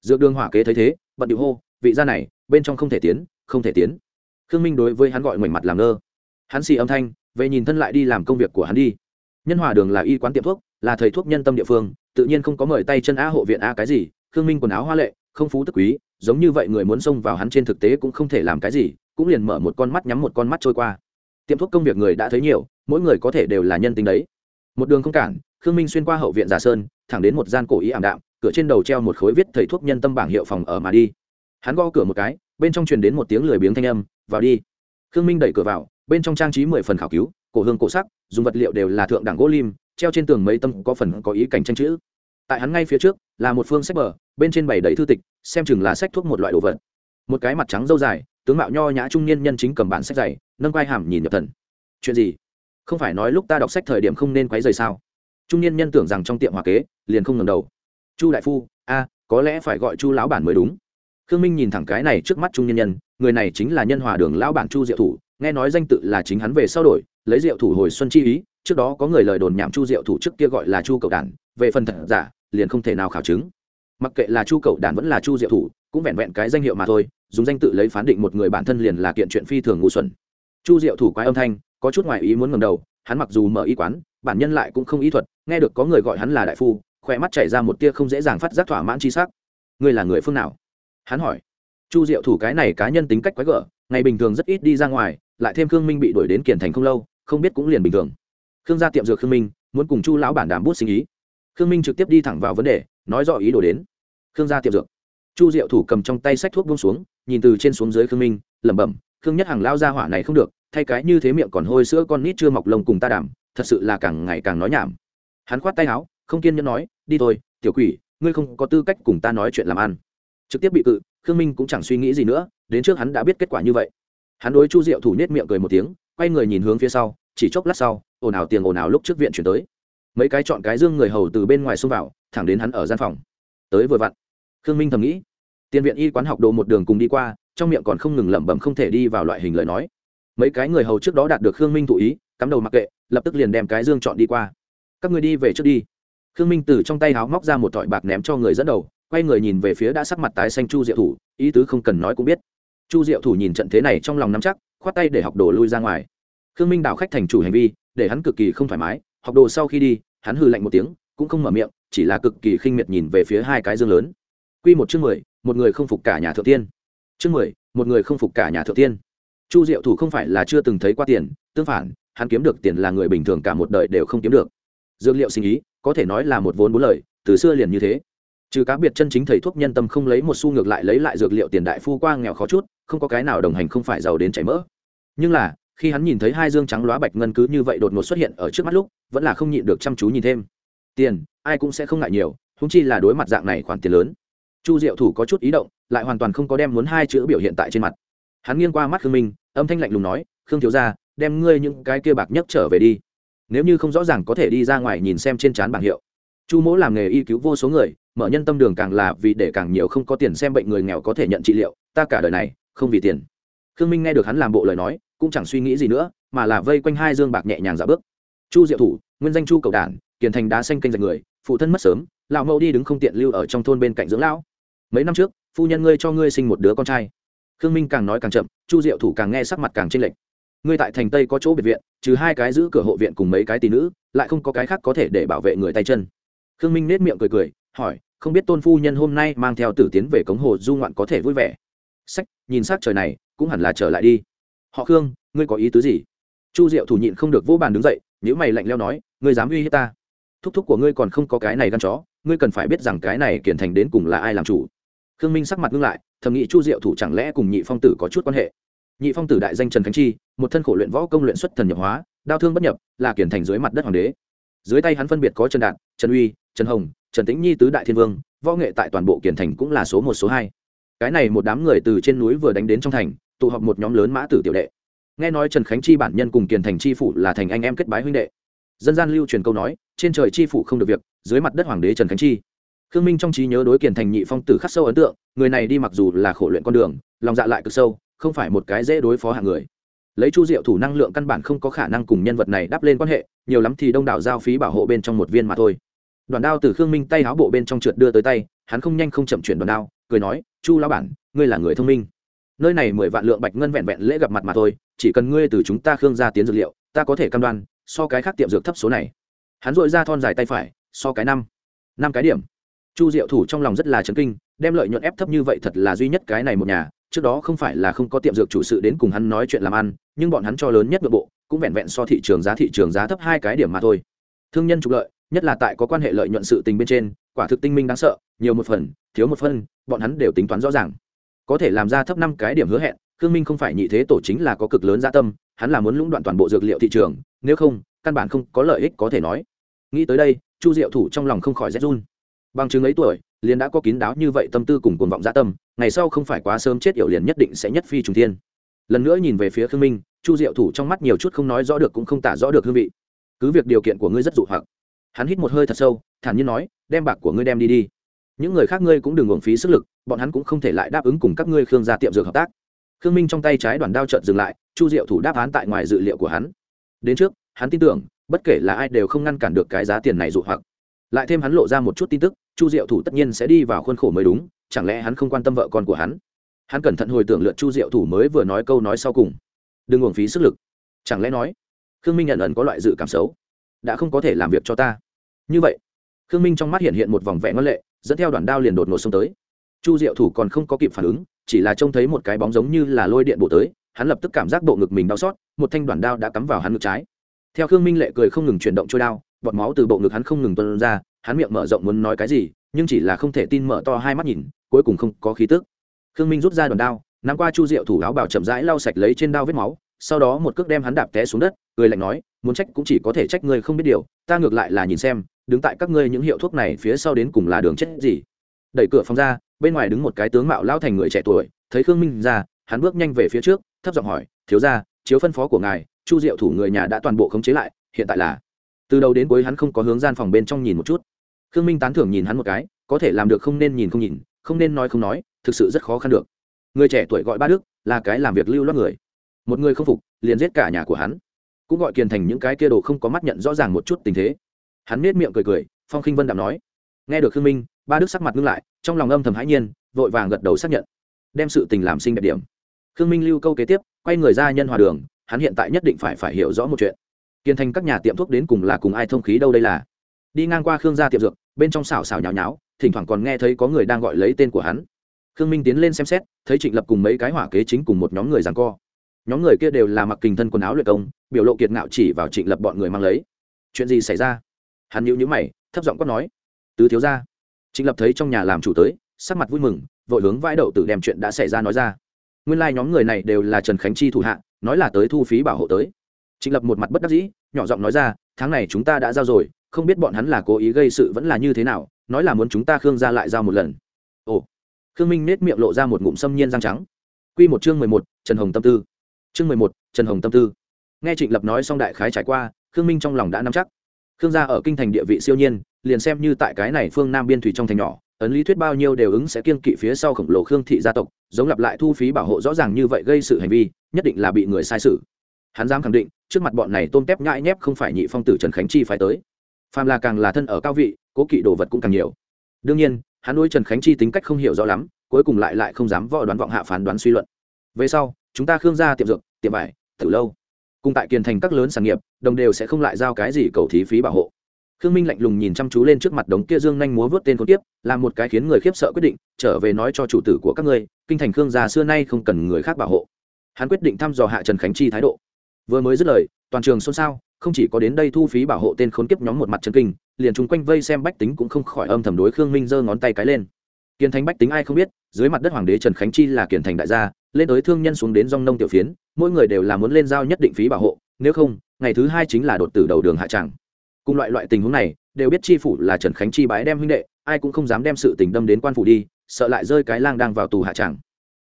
[SPEAKER 1] Dược đường hỏa kế thấy thế, bận điệu hô, vị gia này, bên trong không thể tiến, không thể tiến. Khương minh đối với hắn gọi ngoảnh mặt làm ngơ. Hắn xì âm thanh, về nhìn thân lại đi làm công việc của hắn đi. Nhân hòa đường là y quán tiệm thuốc, là thầy thuốc nhân tâm địa phương, tự nhiên không có mời tay chân a hộ viện a cái gì, khương minh quần áo hoa lệ, không phú tức quý, giống như vậy người muốn xông vào hắn trên thực tế cũng không thể làm cái gì, cũng liền mở một con mắt nhắm một con mắt trôi qua tiệm thuốc công việc người đã thấy nhiều, mỗi người có thể đều là nhân tính đấy. Một đường không cản, khương minh xuyên qua hậu viện giả sơn, thẳng đến một gian cổ ý ảm đạm, cửa trên đầu treo một khối viết thầy thuốc nhân tâm bảng hiệu phòng ở mà đi. Hắn gõ cửa một cái, bên trong truyền đến một tiếng lười biếng thanh âm, vào đi. Khương minh đẩy cửa vào, bên trong trang trí mười phần khảo cứu, cổ hương cổ sắc, dùng vật liệu đều là thượng đẳng gỗ lim, treo trên tường mấy tâm có phần có ý cảnh tranh chữ. Tại hắn ngay phía trước, là một phương sách bờ, bên trên bày đầy thư tịch, xem chừng là sách thuốc một loại đồ vật. Một cái mặt trắng dâu dài tướng mạo nho nhã trung niên nhân chính cầm bản sách dày nâng quai hàm nhìn nhập thần. Chuyện gì? Không phải nói lúc ta đọc sách thời điểm không nên quấy rời sao? Trung niên nhân tưởng rằng trong tiệm hòa kế, liền không ngầm đầu. Chu đại phu, a, có lẽ phải gọi chu lão bản mới đúng. Khương minh nhìn thẳng cái này trước mắt trung niên nhân, người này chính là nhân hòa đường lão bản chu diệu thủ, nghe nói danh tự là chính hắn về sau đổi, lấy diệu thủ hồi xuân chi ý, trước đó có người lời đồn nhảm chu diệu thủ trước kia gọi là chu cậu đản, về phần thật giả, liền không thể nào khảo chứng. Mặc kệ là chu cậu đản vẫn là chu diệu thủ, cũng vẹn vẹn cái danh hiệu mà thôi dùng danh tự lấy phán định một người bản thân liền là kiện chuyện phi thường ngu xuẩn. Chu diệu thủ quái âm thanh, có chút ngoài ý muốn ngầm đầu, hắn mặc dù mở y quán, bản nhân lại cũng không ý thuật, nghe được có người gọi hắn là đại phu, khỏe mắt chảy ra một tia không dễ dàng phát giác thỏa mãn chi sắc. Ngươi là người phương nào? Hắn hỏi. Chu diệu thủ cái này cá nhân tính cách quái gở, ngày bình thường rất ít đi ra ngoài, lại thêm khương minh bị đuổi đến kiển thành không lâu, không biết cũng liền bình thường. Khương gia tiệm dược khương minh, muốn cùng chu lão bản đàm bút sinh ý. Khương minh trực tiếp đi thẳng vào vấn đề, nói rõ ý đồ đến. Khương gia tiệm dược. Chu diệu thủ cầm trong tay sách thuốc bông xuống nhìn từ trên xuống dưới khương minh, lẩm bẩm, khương nhất hàng lao ra hỏa này không được, thay cái như thế miệng còn hôi sữa con nít chưa mọc lông cùng ta đảm, thật sự là càng ngày càng nói nhảm. Hắn khoát tay áo, không kiên nhẫn nói, đi thôi, tiểu quỷ, ngươi không có tư cách cùng ta nói chuyện làm ăn. Trực tiếp bị cự, khương minh cũng chẳng suy nghĩ gì nữa, đến trước hắn đã biết kết quả như vậy. Hắn đối chu diệu thủ nết miệng cười một tiếng, quay người nhìn hướng phía sau, chỉ chốc lát sau, ồn ào tiền ồn ào lúc trước viện chuyển tới. Mấy cái chọn cái dương người hầu từ bên ngoài xông vào, thẳng đến hắn ở gian phòng. Tới vừa vặn, khương minh thầm nghĩ tiền viện y quán học đồ một đường cùng đi qua, trong miệng còn không ngừng lẩm bẩm không thể đi vào loại hình lời nói. Mấy cái người hầu trước đó đạt được khương minh thụ ý, cắm đầu mặc kệ, lập tức liền đem cái dương chọn đi qua. Các người đi về trước đi. Khương minh từ trong tay háo móc ra một thỏi bạc ném cho người dẫn đầu, quay người nhìn về phía đã sắc mặt tái xanh chu diệu thủ, ý tứ không cần nói cũng biết. Chu diệu thủ nhìn trận thế này trong lòng nắm chắc, khoát tay để học đồ lui ra ngoài. Khương minh đảo khách thành chủ hành vi, để hắn cực kỳ không thoải mái, học đồ sau khi đi, hắn hư lạnh một tiếng, cũng không mở miệng, chỉ là cực kỳ khinh miệt nhìn về phía hai cái dương lớn. Q một chương mười một người không phục cả nhà thượng tiên. Chương mười, một người không phục cả nhà thượng tiên. Chu diệu thủ không phải là chưa từng thấy qua tiền, tương phản, hắn kiếm được tiền là người bình thường cả một đời đều không kiếm được. Dược liệu sinh ý, có thể nói là một vốn bốn lời, từ xưa liền như thế. Trừ cá biệt chân chính thầy thuốc nhân tâm không lấy một xu ngược lại lấy lại dược liệu tiền đại phu qua nghèo khó chút, không có cái nào đồng hành không phải giàu đến chảy mỡ. Nhưng là, khi hắn nhìn thấy hai dương trắng lóa bạch ngân cứ như vậy đột ngột xuất hiện ở trước mắt lúc, vẫn là không nhịn được chăm chú nhìn thêm. Tiền, ai cũng sẽ không ngại nhiều húng chi là đối mặt dạng này khoản tiền lớn chu diệu thủ có chút ý động, lại hoàn toàn không có đem muốn hai chữ biểu hiện tại trên mặt. Hắn nghiêng qua mắt khương minh, âm thanh lạnh lùng nói, khương thiếu ra đem ngươi những cái kia bạc nhất trở về đi. Nếu như không rõ ràng có thể đi ra ngoài nhìn xem trên trán bảng hiệu. Chu mỗ làm nghề y cứu vô số người, mở nhân tâm đường càng là vì để càng nhiều không có tiền xem bệnh người nghèo có thể nhận trị liệu, ta cả đời này không vì tiền. Khương minh nghe được hắn làm bộ lời nói, cũng chẳng suy nghĩ gì nữa, mà là vây quanh hai dương bạc nhẹ nhàng dạo bước. Chu diệu thủ, nguyên danh chu cầu đản, kiền thành đá xanh kênh dạch người, phụ thân mất sớm, lão mẫu đi đứng không tiện lưu ở trong thôn bên cạnh dưỡng lão mấy năm trước, phu nhân ngươi cho ngươi sinh một đứa con trai. Khương minh càng nói càng chậm, chu diệu thủ càng nghe sắc mặt càng chênh lệch. Ngươi tại thành tây có chỗ biệt viện, trừ hai cái giữ cửa hộ viện cùng mấy cái tỷ nữ, lại không có cái khác có thể để bảo vệ người tay chân. Khương minh nết miệng cười cười, hỏi, không biết tôn phu nhân hôm nay mang theo tử tiến về cống hồ du ngoạn có thể vui vẻ? Sách, nhìn s trời này, cũng hẳn là trở lại đi. Họ khương, ngươi có ý tứ gì? Chu diệu thủ nhịn không được vô bàn đứng dậy nếu mày lạnh leo nói, ngươi dám uy hiếp ta? Thúc thúc của ngươi còn không có cái này gắn chó, ngươi cần phải biết rằng cái này kiển thành đến cùng là ai làm chủ khương minh sắc mặt ngưng lại, thầm nghĩ chu diệu thủ chẳng lẽ cùng nhị phong tử có chút quan hệ? Nhị phong tử đại danh trần khánh chi, một thân khổ luyện võ công luyện xuất thần nhập hóa, đao thương bất nhập, là kiển thành dưới mặt đất hoàng đế. Dưới tay hắn phân biệt có trần đạt, trần uy, trần hồng, trần tĩnh nhi tứ đại thiên vương, võ nghệ tại toàn bộ kiển thành cũng là số một, số hai. Cái này một đám người từ trên núi vừa đánh đến trong thành, tụ họp một nhóm lớn mã tử tiểu đệ. Nghe nói trần khánh chi bản nhân cùng kiền thành chi phủ là thành anh em kết bái huynh đệ. Dân gian lưu truyền câu nói, trên trời chi phủ không được việc, dưới mặt đất hoàng đế trần khánh chi khương minh trong trí nhớ đối kiền thành nhị phong tử khắc sâu ấn tượng, người này đi mặc dù là khổ luyện con đường, lòng dạ lại cực sâu, không phải một cái dễ đối phó hạng người. Lấy chu diệu thủ năng lượng căn bản không có khả năng cùng nhân vật này đắp lên quan hệ, nhiều lắm thì đông đảo giao phí bảo hộ bên trong một viên mà thôi. Đoàn đao từ khương minh tay háo bộ bên trong trượt đưa tới tay, hắn không nhanh không chậm chuyển đoàn đao, cười nói, chu lão bản, ngươi là người thông minh. Nơi này mười vạn lượng bạch ngân vẹn vẹn lễ gặp mặt mà thôi, chỉ cần ngươi từ chúng ta khương ra tiến dược liệu, ta có thể cam đoan, so cái khác tiệm dược thấp số này. Hắn dội ra thon dài tay phải, so cái năm năm cái điểm chu diệu thủ trong lòng rất là chấn kinh, đem lợi nhuận ép thấp như vậy thật là duy nhất cái này một nhà, trước đó không phải là không có tiệm dược chủ sự đến cùng hắn nói chuyện làm ăn, nhưng bọn hắn cho lớn nhất nội bộ, cũng vẹn vẹn so thị trường giá thị trường giá thấp hai cái điểm mà thôi. Thương nhân trục lợi, nhất là tại có quan hệ lợi nhuận sự tình bên trên, quả thực tinh minh đáng sợ, nhiều một phần, thiếu một phần, bọn hắn đều tính toán rõ ràng. Có thể làm ra thấp năm cái điểm hứa hẹn, khương minh không phải nhị thế tổ chính là có cực lớn gia tâm, hắn là muốn lũng đoạn toàn bộ dược liệu thị trường, nếu không, căn bản không có lợi ích có thể nói. Nghĩ tới đây, chu diệu thủ trong lòng không khỏi rét run bằng chứng ấy tuổi, liền đã có kín đáo như vậy tâm tư cùng cuồng vọng gia tâm, ngày sau không phải quá sớm chết yểu liền nhất định sẽ nhất phi trùng thiên. Lần nữa nhìn về phía khương minh, chu diệu thủ trong mắt nhiều chút không nói rõ được cũng không tả rõ được hương vị. Cứ việc điều kiện của ngươi rất dụ hoặc. Hắn hít một hơi thật sâu, thản nhiên nói, đem bạc của ngươi đem đi đi. Những người khác ngươi cũng đừng uổng phí sức lực, bọn hắn cũng không thể lại đáp ứng cùng các ngươi khương gia tiệm dược hợp tác. Khương minh trong tay trái đoàn đao trợn dừng lại, chu diệu thủ đáp án tại ngoài dự liệu của hắn. Đến trước, hắn tin tưởng, bất kể là ai đều không ngăn cản được cái giá tiền này dụ hoặc lại thêm hắn lộ ra một chút tin tức, chu diệu thủ tất nhiên sẽ đi vào khuôn khổ mới đúng, chẳng lẽ hắn không quan tâm vợ con của hắn? Hắn cẩn thận hồi tưởng lượt chu diệu thủ mới vừa nói câu nói sau cùng. Đừng uổng phí sức lực. Chẳng lẽ nói, khương minh nhận ẩn có loại dự cảm xấu? Đã không có thể làm việc cho ta. Như vậy, khương minh trong mắt hiện hiện một vòng vẽ ngân lệ, dẫn theo đoàn đao liền đột ngột xông tới. Chu diệu thủ còn không có kịp phản ứng, chỉ là trông thấy một cái bóng giống như là lôi điện bổ tới, hắn lập tức cảm giác bộ ngực mình đau xót, một thanh đoàn đao đã cắm vào hắn ngực trái. Theo khương minh lệ cười không ngừng chuyển động trôi đao bọt máu từ bộ ngực hắn không ngừng tuân ra, hắn miệng mở rộng muốn nói cái gì, nhưng chỉ là không thể tin mở to hai mắt nhìn, cuối cùng không có khí tức. Khương minh rút ra đòn đao, nắm qua chu diệu thủ áo bảo chậm rãi lau sạch lấy trên đao vết máu, sau đó một cước đem hắn đạp té xuống đất người lạnh nói, muốn trách cũng chỉ có thể trách ngươi không biết điều, ta ngược lại là nhìn xem, đứng tại các ngươi những hiệu thuốc này phía sau đến cùng là đường chết gì. Đẩy cửa phòng ra, bên ngoài đứng một cái tướng mạo lao thành người trẻ tuổi, thấy khương minh ra, hắn bước nhanh về phía trước, thấp giọng hỏi, thiếu ra chiếu phân phó của ngài, chu diệu thủ người nhà đã toàn bộ khống chế lại, hiện tại là từ đầu đến cuối hắn không có hướng gian phòng bên trong nhìn một chút. Khương minh tán thưởng nhìn hắn một cái, có thể làm được không nên nhìn không nhìn, không nên nói không nói, thực sự rất khó khăn được. Người trẻ tuổi gọi ba đức, là cái làm việc lưu loát người. Một người không phục, liền giết cả nhà của hắn. Cũng gọi kiền thành những cái kia đồ không có mắt nhận rõ ràng một chút tình thế. Hắn nết miệng cười cười, phong khinh vân đạm nói. Nghe được khương minh, ba đức sắc mặt ngưng lại, trong lòng âm thầm hãi nhiên, vội vàng gật đầu xác nhận. Đem sự tình làm sinh đẹp điểm. Khương minh lưu câu kế tiếp, quay người ra nhân hòa đường, hắn hiện tại nhất định phải phải hiểu rõ một chuyện kiên thành các nhà tiệm thuốc đến cùng là cùng ai thông khí đâu đây là? Đi ngang qua khương gia tiệm dược, bên trong xảo xảo nháo nháo, thỉnh thoảng còn nghe thấy có người đang gọi lấy tên của hắn. Khương minh tiến lên xem xét, thấy trịnh lập cùng mấy cái hỏa kế chính cùng một nhóm người rằng co. Nhóm người kia đều là mặc kình thân quần áo luyện công, biểu lộ kiệt ngạo chỉ vào trịnh lập bọn người mang lấy. Chuyện gì xảy ra? Hắn nhữ nhữ mày, thấp giọng quát nói. Tứ thiếu gia. Trịnh lập thấy trong nhà làm chủ tới, sắc mặt vui mừng, vội hướng vãi đậu tử đem chuyện đã xảy ra nói ra. Nguyên lai、like、nhóm người này đều là trần khánh chi thủ hạ, nói là tới thu phí bảo hộ tới trịnh lập một mặt bất đắc dĩ, nhỏ giọng nói ra, tháng này chúng ta đã giao rồi, không biết bọn hắn là cố ý gây sự vẫn là như thế nào, nói là muốn chúng ta khương ra lại giao một lần. Ồ. Khương minh nết miệng lộ ra một ngụm xâm nhiên răng trắng. Q một chương mười một, trần hồng tâm tư. Chương mười một, trần hồng tâm tư. Nghe trịnh lập nói xong đại khái trải qua, khương minh trong lòng đã nắm chắc. Khương gia ở kinh thành địa vị siêu nhiên, liền xem như tại cái này phương nam biên thủy trong thành nhỏ, ấn lý thuyết bao nhiêu đều ứng sẽ kiên kỵ phía sau khổng lồ khương thị gia tộc, giống lặp lại thu phí bảo hộ rõ ràng như vậy gây sự hành vi, nhất định là bị người sai sự. Hắn dám khẳng định trước mặt bọn này tôm tép nhãi nhép không phải nhị phong tử trần khánh chi phải tới. Phàm là càng là thân ở cao vị, cố kỵ đồ vật cũng càng nhiều. Đương nhiên, hắn nuôi trần khánh chi tính cách không hiểu rõ lắm, cuối cùng lại lại không dám võ đoán vọng hạ phán đoán suy luận. Về sau, chúng ta khương gia tiệm dược, tiệm vải từ lâu. Cùng tại kiền thành các lớn sản nghiệp, đồng đều sẽ không lại giao cái gì cầu thí phí bảo hộ. Khương minh lạnh lùng nhìn chăm chú lên trước mặt đống kia dương nhanh múa vớt tên con tiếp làm một cái khiến người khiếp sợ quyết định, trở về nói cho chủ tử của các ngươi, kinh thành khương gia xưa nay không cần người khác bảo hộ. Hắn quyết định thăm dò hạ trần khánh chi thái độ vừa mới dứt lời, toàn trường xôn xao, không chỉ có đến đây thu phí bảo hộ tên khốn kiếp nhóm một mặt chân kinh, liền chung quanh vây xem bách tính cũng không khỏi âm thầm đối khương minh giơ ngón tay cái lên. Kiên thành bách tính ai không biết, dưới mặt đất hoàng đế trần khánh chi là kiển thành đại gia, lên tới thương nhân xuống đến dong nông tiểu phiến, mỗi người đều là muốn lên giao nhất định phí bảo hộ, nếu không, ngày thứ hai chính là đột tử đầu đường hạ tràng cùng loại loại tình huống này, đều biết chi phủ là trần khánh chi bái đem huynh đệ, ai cũng không dám đem sự tình đâm đến quan phủ đi, sợ lại rơi cái lang đang vào tù hạ tràng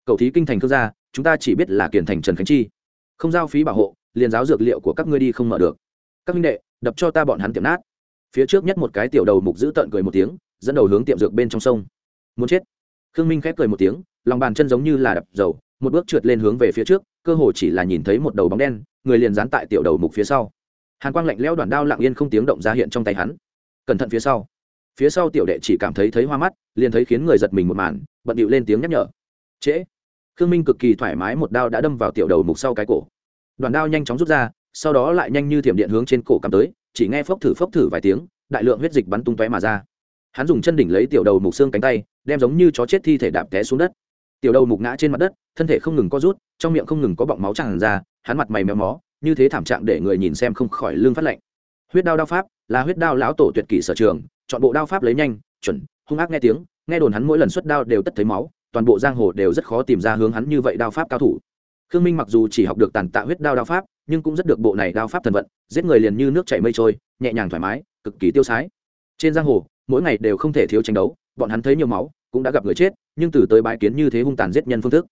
[SPEAKER 1] cầu thí kinh thành cương gia, chúng ta chỉ biết là kiển thành trần khánh chi. Không giao phí bảo hộ liền giáo dược liệu của các ngươi đi không mở được. Các huynh đệ, đập cho ta bọn hắn tiệm nát. Phía trước nhất một cái tiểu đầu mục giữ tợn cười một tiếng, dẫn đầu hướng tiệm dược bên trong sông. Muốn chết. Khương minh khép cười một tiếng, lòng bàn chân giống như là đập dầu, một bước trượt lên hướng về phía trước, cơ hồ chỉ là nhìn thấy một đầu bóng đen, người liền dán tại tiểu đầu mục phía sau. Hàn quang lạnh lẽo đoạn đao lặng yên không tiếng động ra hiện trong tay hắn. Cẩn thận phía sau. Phía sau tiểu đệ chỉ cảm thấy thấy hoa mắt, liền thấy khiến người giật mình một màn, bận điệu lên tiếng nhắc nhở. Trễ. Khương minh cực kỳ thoải mái một đao đã đâm vào tiểu đầu mục sau cái cổ đoàn đao nhanh chóng rút ra, sau đó lại nhanh như thiểm điện hướng trên cổ cắm tới, chỉ nghe phốc thử phốc thử vài tiếng, đại lượng huyết dịch bắn tung tóe mà ra. Hắn dùng chân đỉnh lấy tiểu đầu mục xương cánh tay, đem giống như chó chết thi thể đạp té xuống đất. Tiểu đầu mục ngã trên mặt đất, thân thể không ngừng có rút, trong miệng không ngừng có bọng máu tràn ra, hắn mặt mày méo mó, như thế thảm trạng để người nhìn xem không khỏi lương phát lạnh. Huyết đao đao pháp là huyết đao lão tổ tuyệt kỷ sở trường, chọn bộ đao pháp lấy nhanh, chuẩn, hung ác nghe tiếng, nghe đồn hắn mỗi lần xuất đao đều tất thấy máu, toàn bộ giang hồ đều rất khó tìm ra hướng hắn như vậy đao pháp cao thủ khương minh mặc dù chỉ học được tàn tạ huyết đao đao pháp, nhưng cũng rất được bộ này đao pháp thần vận, giết người liền như nước chảy mây trôi, nhẹ nhàng thoải mái, cực kỳ tiêu sái. Trên giang hồ, mỗi ngày đều không thể thiếu tranh đấu, bọn hắn thấy nhiều máu, cũng đã gặp người chết, nhưng từ tới bãi kiến như thế hung tàn giết nhân phương thức.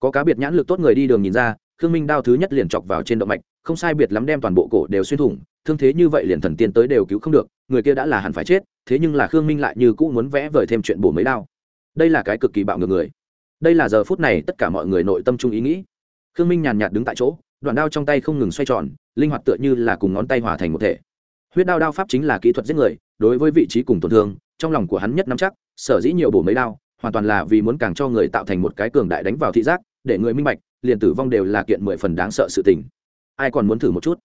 [SPEAKER 1] Có cá biệt nhãn lực tốt người đi đường nhìn ra, khương minh đao thứ nhất liền chọc vào trên động mạch, không sai biệt lắm đem toàn bộ cổ đều xuyên thủng, thương thế như vậy liền thần tiên tới đều cứu không được, người kia đã là hẳn phải chết, thế nhưng là khương minh lại như cũ muốn vẽ vời thêm chuyện bổ mấy đao. Đây là cái cực kỳ bạo ngược người. Đây là giờ phút này tất cả mọi người nội tâm trung ý nghĩ khương minh nhàn nhạt đứng tại chỗ, đoạn đao trong tay không ngừng xoay tròn, linh hoạt tựa như là cùng ngón tay hòa thành một thể. Huyết đao đao pháp chính là kỹ thuật giết người, đối với vị trí cùng tổn thương, trong lòng của hắn nhất nắm chắc, sở dĩ nhiều bổ mấy đao, hoàn toàn là vì muốn càng cho người tạo thành một cái cường đại đánh vào thị giác, để người minh bạch, liền tử vong đều là kiện mười phần đáng sợ sự tình. Ai còn muốn thử một chút?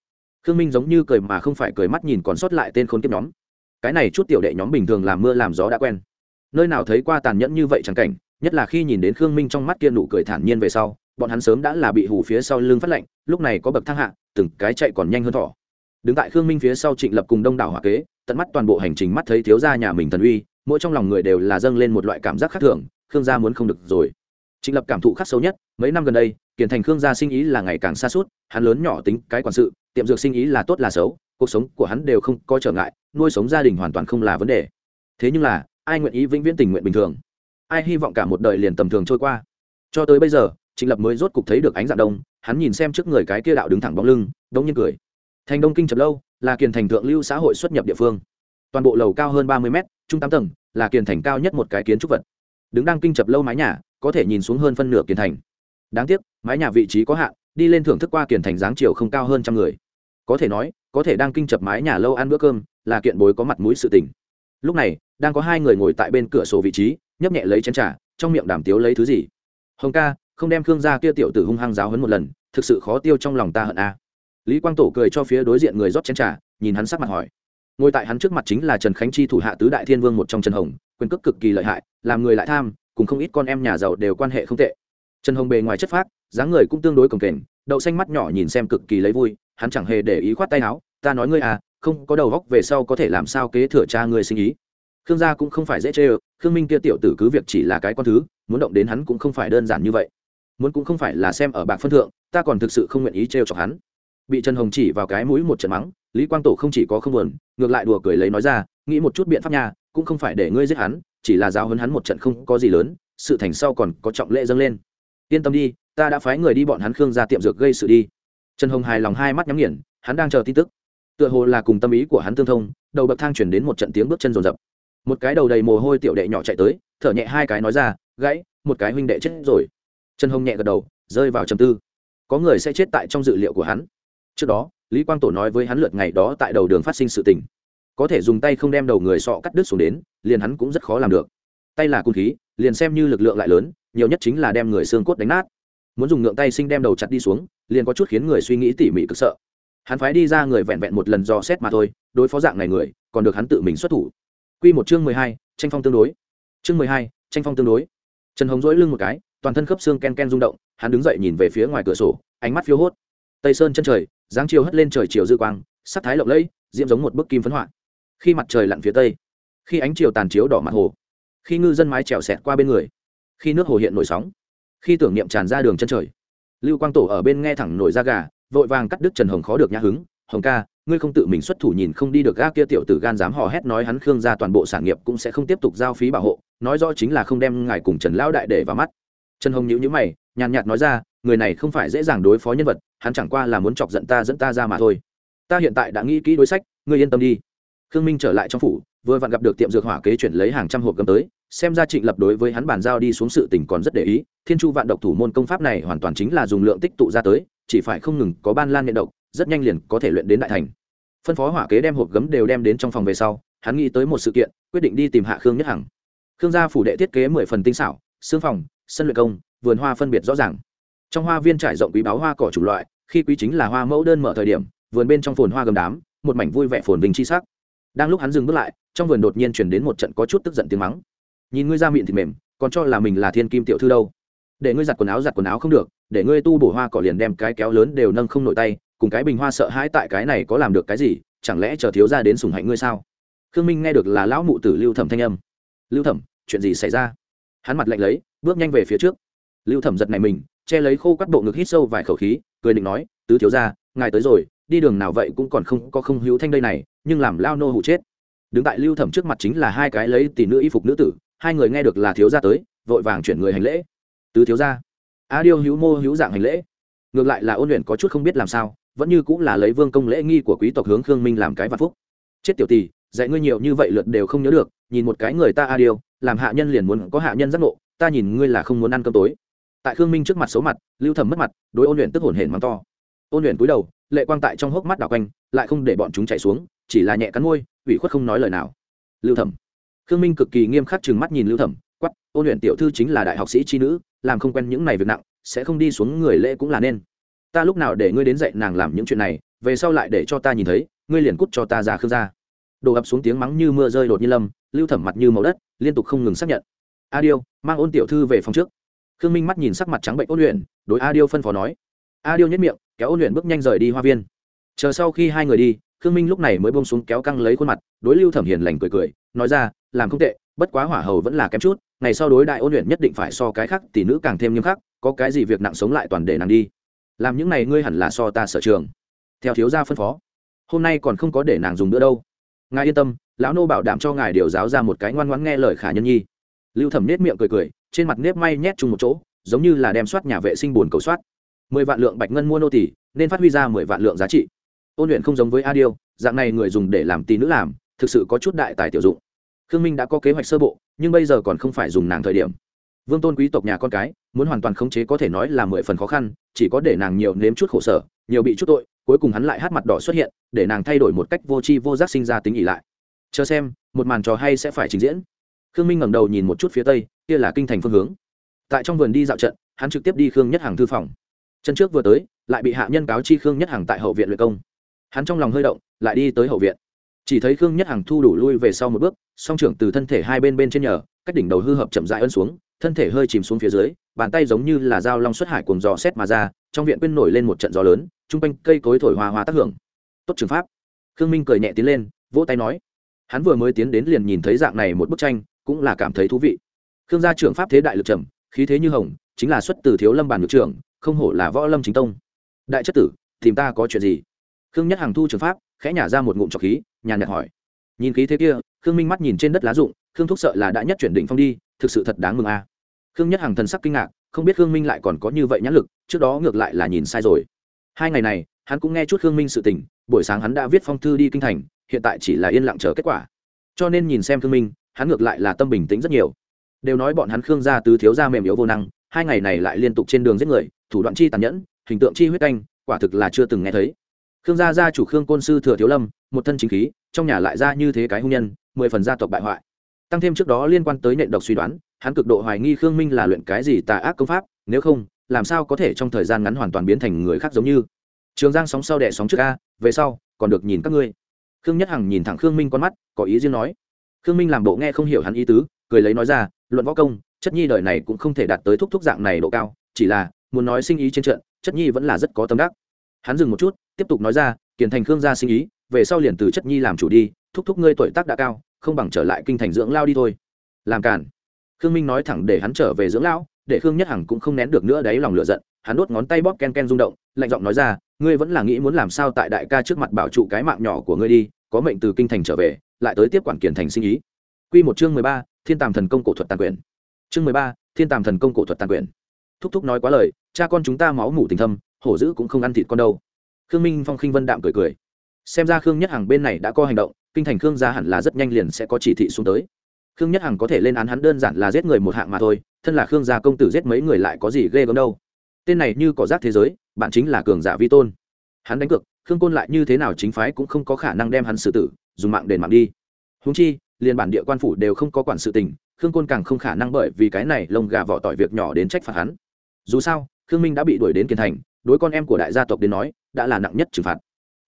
[SPEAKER 1] Khương minh giống như cười mà không phải cười mắt nhìn còn sót lại tên khôn kiếp nhóm. Cái này chút tiểu đệ nhóm bình thường làm mưa làm gió đã quen. Nơi nào thấy qua tàn nhẫn như vậy chẳng cảnh, nhất là khi nhìn đến khương minh trong mắt kia nụ cười thản nhiên về sau bọn hắn sớm đã là bị hù phía sau lưng phát lạnh lúc này có bậc thang hạ, từng cái chạy còn nhanh hơn thỏ. Đứng tại khương minh phía sau trịnh lập cùng đông đảo hỏa kế, tận mắt toàn bộ hành trình mắt thấy thiếu gia nhà mình thần uy, mỗi trong lòng người đều là dâng lên một loại cảm giác khác thường, khương gia muốn không được rồi. Trịnh lập cảm thụ khắc sâu nhất, mấy năm gần đây kiển thành khương gia sinh ý là ngày càng xa suốt, hắn lớn nhỏ tính cái quản sự, tiệm dược sinh ý là tốt là xấu, cuộc sống của hắn đều không có trở ngại, nuôi sống gia đình hoàn toàn không là vấn đề. Thế nhưng là, ai nguyện ý vĩnh viễn tình nguyện bình thường? Ai hy vọng cả một đời liền tầm thường trôi qua? Cho tới bây giờ trịnh lập mới rốt cục thấy được ánh dạng đông hắn nhìn xem trước người cái kia đạo đứng thẳng bóng lưng đông nhiên cười. Thành đông kinh chập lâu là kiền thành thượng lưu xã hội xuất nhập địa phương. Toàn bộ lầu cao hơn ba mươi mét, trung tám tầng là kiền thành cao nhất một cái kiến trúc vật. Đứng đang kinh chập lâu mái nhà có thể nhìn xuống hơn phân nửa kiền thành. Đáng tiếc mái nhà vị trí có hạn đi lên thưởng thức qua kiền thành dáng chiều không cao hơn trăm người. Có thể nói có thể đang kinh chập mái nhà lâu ăn bữa cơm là kiện bối có mặt mũi sự tình. Lúc này đang có hai người ngồi tại bên cửa sổ vị trí nhấp nhẹ lấy chén trà trong miệng đàm tiếu lấy thứ gì? Hồng ca không đem khương gia kia tiểu tử hung hăng giáo hấn một lần, thực sự khó tiêu trong lòng ta hận a. Lý quang tổ cười cho phía đối diện người rót chén trà, nhìn hắn sắc mặt hỏi. Ngồi tại hắn trước mặt chính là trần khánh chi thủ hạ tứ đại thiên vương một trong trần hồng, quyền cước cực kỳ lợi hại, làm người lại tham, cùng không ít con em nhà giàu đều quan hệ không tệ. Trần hồng bề ngoài chất phác, dáng người cũng tương đối cồng kềnh, đậu xanh mắt nhỏ nhìn xem cực kỳ lấy vui, hắn chẳng hề để ý khoát tay áo, ta nói ngươi à không có đầu góc về sau có thể làm sao kế thừa cha ngươi sinh ý? Khương gia cũng không phải dễ chê ơ, khương minh kia tiểu tử cứ việc chỉ là cái con thứ, muốn động đến hắn cũng không phải đơn giản như vậy muốn cũng không phải là xem ở bạc phân thượng, ta còn thực sự không nguyện ý trêu chọc hắn. Bị trần hồng chỉ vào cái mũi một trận mắng, lý quang tổ không chỉ có không buồn, ngược lại đùa cười lấy nói ra, nghĩ một chút biện pháp nha, cũng không phải để ngươi giết hắn, chỉ là giáo hấn hắn một trận không có gì lớn, sự thành sau còn có trọng lễ dâng lên. Yên tâm đi, ta đã phái người đi bọn hắn khương ra tiệm dược gây sự đi. Trần hồng hài lòng hai mắt nhắm nghiền, hắn đang chờ tin tức. Tựa hồ là cùng tâm ý của hắn tương thông, đầu bậc thang chuyển đến một trận tiếng bước chân rồn rập. Một cái đầu đầy mồ hôi tiểu đệ nhỏ chạy tới, thở nhẹ hai cái nói ra, gãy, một cái huynh đệ chết rồi trần hồng nhẹ gật đầu, rơi vào trầm tư. Có người sẽ chết tại trong dự liệu của hắn. Trước đó, lý quang tổ nói với hắn lượt ngày đó tại đầu đường phát sinh sự tình. Có thể dùng tay không đem đầu người sọ cắt đứt xuống đến, liền hắn cũng rất khó làm được. Tay là cung khí, liền xem như lực lượng lại lớn, nhiều nhất chính là đem người xương cốt đánh nát. Muốn dùng ngượng tay sinh đem đầu chặt đi xuống, liền có chút khiến người suy nghĩ tỉ mỉ cực sợ. Hắn phái đi ra người vẹn vẹn một lần do xét mà thôi, đối phó dạng này người, còn được hắn tự mình xuất thủ. Q một chương mười hai, tranh phong tương đối. Chương mười hai, tranh phong tương đối. Trần hồng dỗi lưng một cái toàn thân khớp xương ken ken rung động, hắn đứng dậy nhìn về phía ngoài cửa sổ, ánh mắt phiếu hốt. Tây sơn chân trời, dáng chiều hất lên trời chiều dư quang, sắc thái lộng lẫy, diễm giống một bức kim phấn họa. Khi mặt trời lặn phía tây, khi ánh chiều tàn chiếu đỏ mặt hồ, khi ngư dân mái trèo xẹt qua bên người, khi nước hồ hiện nổi sóng, khi tưởng niệm tràn ra đường chân trời, lưu quang tổ ở bên nghe thẳng nổi da gà, vội vàng cắt đứt trần hồng khó được nhã hứng, hồng ca, ngươi không tự mình xuất thủ nhìn không đi được ga kia tiểu tử gan dám hò hét nói hắn khương ra toàn bộ sản nghiệp cũng sẽ không tiếp tục giao phí bảo hộ, nói rõ chính là không đem ngài cùng trần lão đại để vào mắt trần hồng nhữ nhữ mày, nhàn nhạt nói ra, người này không phải dễ dàng đối phó nhân vật, hắn chẳng qua là muốn chọc giận ta dẫn ta ra mà thôi. Ta hiện tại đã nghĩ kỹ đối sách, ngươi yên tâm đi. Khương minh trở lại trong phủ, vừa vặn gặp được tiệm dược hỏa kế chuyển lấy hàng trăm hộp gấm tới, xem ra trịnh lập đối với hắn bàn giao đi xuống sự tình còn rất để ý, thiên chu vạn độc thủ môn công pháp này hoàn toàn chính là dùng lượng tích tụ ra tới, chỉ phải không ngừng có ban lan niệm độc, rất nhanh liền có thể luyện đến đại thành. Phân phó hỏa kế đem hộp gấm đều đem đến trong phòng về sau, hắn nghĩ tới một sự kiện, quyết định đi tìm hạ khương nhất hằng. Khương gia phủ đệ thiết kế mười phần tinh xảo, xương phòng sân luyện công, vườn hoa phân biệt rõ ràng. Trong hoa viên trải rộng quý báo hoa cỏ chủng loại, khi quý chính là hoa mẫu đơn mở thời điểm, vườn bên trong phồn hoa gầm đám, một mảnh vui vẻ phồn vinh chi sắc. Đang lúc hắn dừng bước lại, trong vườn đột nhiên chuyển đến một trận có chút tức giận tiếng mắng. Nhìn ngươi ra miệng thịt mềm, còn cho là mình là thiên kim tiểu thư đâu. Để ngươi giặt quần áo, giặt quần áo không được, để ngươi tu bổ hoa cỏ liền đem cái kéo lớn đều nâng không nổi tay, cùng cái bình hoa sợ hãi tại cái này có làm được cái gì, chẳng lẽ chờ thiếu ra đến sùng hạnh ngươi sao? Khương minh nghe được là lão mụ tử lưu thẩm thanh âm. Lưu thẩm, chuyện gì xảy ra? Hắn mặt lạnh lấy bước nhanh về phía trước. Lưu thẩm giật này mình, che lấy khô cắt bộ ngực hít sâu vài khẩu khí, cười định nói, tứ thiếu ra ngài tới rồi, đi đường nào vậy cũng còn không, có không hữu thanh đây này, nhưng làm lao nô hụ chết. Đứng tại lưu thẩm trước mặt chính là hai cái lấy tỷ nữ y phục nữ tử, hai người nghe được là thiếu gia tới, vội vàng chuyển người hành lễ. Tứ thiếu gia. A điêu hữu mô hữu dạng hành lễ. Ngược lại là ôn luyện có chút không biết làm sao, vẫn như cũng là lấy vương công lễ nghi của quý tộc hướng khương minh làm cái vạn phúc. Chết tiểu tỷ, dạy ngươi nhiều như vậy lượt đều không nhớ được, nhìn một cái người ta a điêu, làm hạ nhân liền muốn có hạ nhân giác ngộ ta nhìn ngươi là không muốn ăn cơm tối. Tại khương minh trước mặt xấu mặt, lưu thẩm mất mặt, đối ôn luyện tức hổn hển mắng to. Ôn luyện cúi đầu, lệ quang tại trong hốc mắt đảo quanh, lại không để bọn chúng chạy xuống, chỉ là nhẹ cắn môi, ủy khuất không nói lời nào. Lưu thẩm. Khương minh cực kỳ nghiêm khắc chừng mắt nhìn lưu thẩm quắp ôn luyện tiểu thư chính là đại học sĩ tri nữ, làm không quen những này việc nặng, sẽ không đi xuống người lễ cũng là nên. Ta lúc nào để ngươi đến dạy nàng làm những chuyện này, về sau lại để cho ta nhìn thấy, ngươi liền cút cho ta ra khương ra đổ ập xuống tiếng mắng như mưa rơi đột nhiên lâm, lưu thẩm mặt như màu đất, liên tục không ngừng xác nhận a điêu, mang ôn tiểu thư về phòng trước. Khương minh mắt nhìn sắc mặt trắng bệnh ôn luyện, đối a điêu phân phó nói. A điêu nhất miệng, kéo ôn luyện bước nhanh rời đi hoa viên. Chờ sau khi hai người đi, khương minh lúc này mới bông xuống kéo căng lấy khuôn mặt, đối lưu thẩm hiền lành cười cười, nói ra, làm không tệ, bất quá hỏa hầu vẫn là kém chút, ngày sau đối đại ôn luyện nhất định phải so cái khác, tỷ nữ càng thêm nghiêm khắc, có cái gì việc nặng sống lại toàn để nàng đi. Làm những này ngươi hẳn là so ta sở trường. Theo thiếu gia phân phó. Hôm nay còn không có để nàng dùng nữa đâu. Ngài yên tâm, lão nô bảo đảm cho ngài điều giáo ra một cái ngoan ngoãn nghe lời khả nhân nhi lưu thẩm nết miệng cười cười, trên mặt nếp may nhét chung một chỗ, giống như là đem soát nhà vệ sinh buồn cầu soát. Mười vạn lượng bạch ngân mua nô tỷ nên phát huy ra mười vạn lượng giá trị. Ôn luyện không giống với a điêu dạng này người dùng để làm tỷ nữ làm, thực sự có chút đại tài tiểu dụng. Khương minh đã có kế hoạch sơ bộ, nhưng bây giờ còn không phải dùng nàng thời điểm. Vương tôn quý tộc nhà con cái, muốn hoàn toàn khống chế có thể nói là mười phần khó khăn, chỉ có để nàng nhiều nếm chút khổ sở, nhiều bị chút tội, cuối cùng hắn lại hát mặt đỏ xuất hiện, để nàng thay đổi một cách vô tri vô giác sinh ra tính ỉ lại. Chờ xem, một màn trò hay sẽ phải trình diễn khương minh ngẩng đầu nhìn một chút phía tây, kia là kinh thành phương hướng. Tại trong vườn đi dạo trận, hắn trực tiếp đi khương nhất hàng thư phòng. Chân trước vừa tới, lại bị hạ nhân cáo chi khương nhất hàng tại hậu viện luyện công. Hắn trong lòng hơi động, lại đi tới hậu viện. Chỉ thấy khương nhất hàng thu đủ lui về sau một bước, song trưởng từ thân thể hai bên bên trên nhờ, cách đỉnh đầu hư hợp chậm rãi ân xuống, thân thể hơi chìm xuống phía dưới, bàn tay giống như là dao long xuất hải cùng giò xét mà ra, trong viện quên nổi lên một trận gió lớn, chung quanh cây cối thổi hoa hoa tác hưởng. Tốt trường pháp. Khương minh cười nhẹ tiến lên, vỗ tay nói. Hắn vừa mới tiến đến liền nhìn thấy dạng này một bức tranh cũng là cảm thấy thú vị. Khương gia trưởng pháp thế đại lực trầm, khí thế như hồng, chính là xuất từ thiếu lâm bản ngược trưởng, không hổ là võ lâm chính tông. Đại chất tử, tìm ta có chuyện gì? Khương nhất hàng thu trường pháp, khẽ nhả ra một ngụm trọc khí, nhàn nhạt hỏi. Nhìn khí thế kia, khương minh mắt nhìn trên đất lá rụng, khương thúc sợ là đã nhất chuyển định phong đi, thực sự thật đáng mừng a. À. Khương nhất hàng thần sắc kinh ngạc, không biết khương minh lại còn có như vậy nhãn lực, trước đó ngược lại là nhìn sai rồi. Hai ngày này, hắn cũng nghe chút khương minh sự tình, buổi sáng hắn đã viết phong thư đi kinh thành, hiện tại chỉ là yên lặng chờ kết quả. Cho nên nhìn xem khương minh hắn ngược lại là tâm bình tĩnh rất nhiều. Đều nói bọn hắn khương gia tứ thiếu gia mềm yếu vô năng, hai ngày này lại liên tục trên đường giết người, thủ đoạn chi tàn nhẫn, hình tượng chi huyết canh, quả thực là chưa từng nghe thấy. Khương gia gia chủ khương côn sư thừa thiếu lâm, một thân chính khí, trong nhà lại ra như thế cái hung nhân, mười phần gia tộc bại hoại. Tăng thêm trước đó liên quan tới nện độc suy đoán, hắn cực độ hoài nghi khương minh là luyện cái gì tà ác công pháp, nếu không, làm sao có thể trong thời gian ngắn hoàn toàn biến thành người khác giống như. Trường giang sóng sau đẻ sóng trước a, về sau, còn được nhìn các ngươi. Khương nhất hằng nhìn thẳng khương minh con mắt, có ý riêng nói khương minh làm bộ nghe không hiểu hắn ý tứ, cười lấy nói ra, luận võ công, chất nhi đời này cũng không thể đạt tới thúc thúc dạng này độ cao, chỉ là, muốn nói sinh ý trên trận, chất nhi vẫn là rất có tâm đắc. Hắn dừng một chút, tiếp tục nói ra, kiển thành khương gia sinh ý, về sau liền từ chất nhi làm chủ đi, thúc thúc ngươi tuổi tác đã cao, không bằng trở lại kinh thành dưỡng lao đi thôi. Làm cản khương minh nói thẳng để hắn trở về dưỡng lão để khương nhất hằng cũng không nén được nữa đáy lòng lửa giận, hắn đốt ngón tay bóp ken ken rung động, lạnh giọng nói ra, ngươi vẫn là nghĩ muốn làm sao tại đại ca trước mặt bảo trụ cái mạng nhỏ của ngươi đi, có mệnh từ kinh thành trở về lại tới tiếp quản kiển thành sinh ý Quy một chương mười ba, Thiên Tàm Thần Công cổ thuật tàn quyền. Chương mười ba, Thiên Tàm Thần Công cổ thuật tàn quyền. Thúc thúc nói quá lời, cha con chúng ta máu mủ tình thâm, hổ dữ cũng không ăn thịt con đâu. Khương Minh Phong khinh vân đạm cười cười. Xem ra Khương Nhất Hằng bên này đã có hành động, kinh thành Khương gia hẳn là rất nhanh liền sẽ có chỉ thị xuống tới. Khương Nhất Hằng có thể lên án hắn đơn giản là giết người một hạng mà thôi, thân là Khương gia công tử giết mấy người lại có gì ghê gớm đâu. Tên này như cỏ rác thế giới, bạn chính là cường giả vi tôn. Hắn đánh cược, Khương Côn lại như thế nào chính phái cũng không có khả năng đem hắn xử tử, dùng mạng đền mạng đi. Huống chi, liên bản địa quan phủ đều không có quản sự tình khương côn càng không khả năng bởi vì cái này lông gà vỏ tỏi việc nhỏ đến trách phạt hắn. Dù sao khương minh đã bị đuổi đến kiên thành đối con em của đại gia tộc đến nói đã là nặng nhất trừng phạt.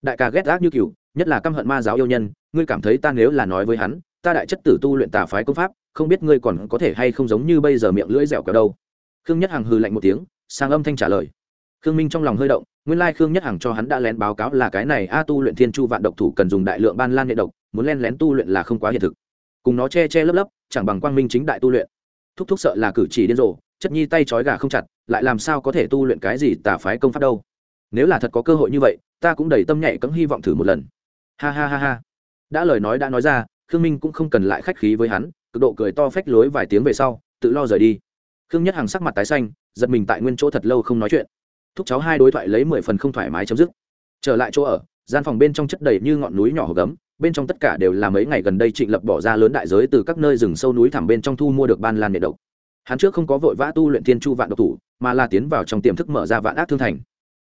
[SPEAKER 1] Đại ca ghét gác như cựu nhất là căm hận ma giáo yêu nhân ngươi cảm thấy ta nếu là nói với hắn ta đại chất tử tu luyện tà phái công pháp không biết ngươi còn có thể hay không giống như bây giờ miệng lưỡi dẻo cả đâu. Khương nhất hằng hư lạnh một tiếng sang âm thanh trả lời. Khương minh trong lòng hơi động nguyên lai khương nhất hằng cho hắn đã lén báo cáo là cái này a tu luyện thiên chu vạn độc thủ cần dùng đại lượng ban lan nghệ độc, muốn len lén tu luyện là không quá hiện thực. Cùng nó che che lấp lấp, chẳng bằng quang minh chính đại tu luyện. Thúc thúc sợ là cử chỉ điên rồ, chất nhi tay trói gà không chặt, lại làm sao có thể tu luyện cái gì tà phái công pháp đâu. Nếu là thật có cơ hội như vậy, ta cũng đầy tâm nhạy cấm hy vọng thử một lần. Ha ha ha ha. Đã lời nói đã nói ra, khương minh cũng không cần lại khách khí với hắn, cực độ cười to phách lối vài tiếng về sau, tự lo rời đi. Khương nhất hàng sắc mặt tái xanh, giật mình tại nguyên chỗ thật lâu không nói chuyện thúc cháu hai đối thoại lấy mười phần không thoải mái chấm dứt. Trở lại chỗ ở, gian phòng bên trong chất đầy như ngọn núi nhỏ hộp gấm, bên trong tất cả đều là mấy ngày gần đây trịnh lập bỏ ra lớn đại giới từ các nơi rừng sâu núi thẳm bên trong thu mua được ban lan nhiệt độc. Hắn trước không có vội vã tu luyện thiên chu vạn độc thủ, mà là tiến vào trong tiềm thức mở ra vạn ác thương thành.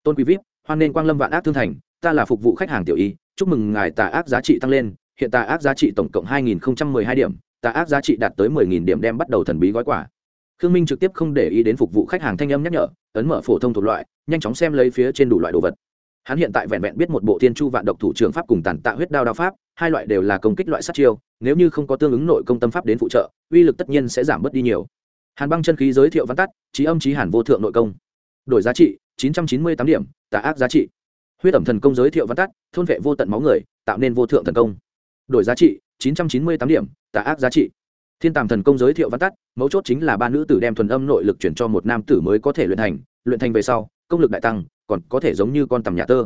[SPEAKER 1] Tôn quý vip, hoan nên quang lâm vạn ác thương thành, ta là phục vụ khách hàng tiểu y, chúc mừng ngài tà ác giá trị tăng lên, hiện tà ác giá trị tổng cộng hai nghìn hai điểm, tà ác giá trị đạt tới mười nghìn điểm đem bắt đầu thần bí gói quà khương minh trực tiếp không để ý đến phục vụ khách hàng thanh âm nhắc nhở, ấn mở phổ thông thuộc loại, nhanh chóng xem lấy phía trên đủ loại đồ vật. Hắn hiện tại vẹn vẹn biết một bộ thiên chu vạn độc thủ trường pháp cùng tàn tạ huyết đao đao pháp, hai loại đều là công kích loại sát chiêu, nếu như không có tương ứng nội công tâm pháp đến phụ trợ, uy lực tất nhiên sẽ giảm bớt đi nhiều. Hàn băng chân khí giới thiệu văn tắt, trí âm trí hàn vô thượng nội công. Đổi giá trị, chín trăm chín mươi tám điểm, tà ác giá trị. Huyết ẩm thần công giới thiệu văn tắt, thôn vệ vô tận máu người, tạo nên vô thượng thần công. Đổi giá trị, chín trăm chín mươi tám điểm, tà ác giá trị thiên tàm thần công giới thiệu văn tắt, mấu chốt chính là ba nữ tử đem thuần âm nội lực chuyển cho một nam tử mới có thể luyện thành luyện thành về sau, công lực đại tăng, còn có thể giống như con tầm nhà tơ.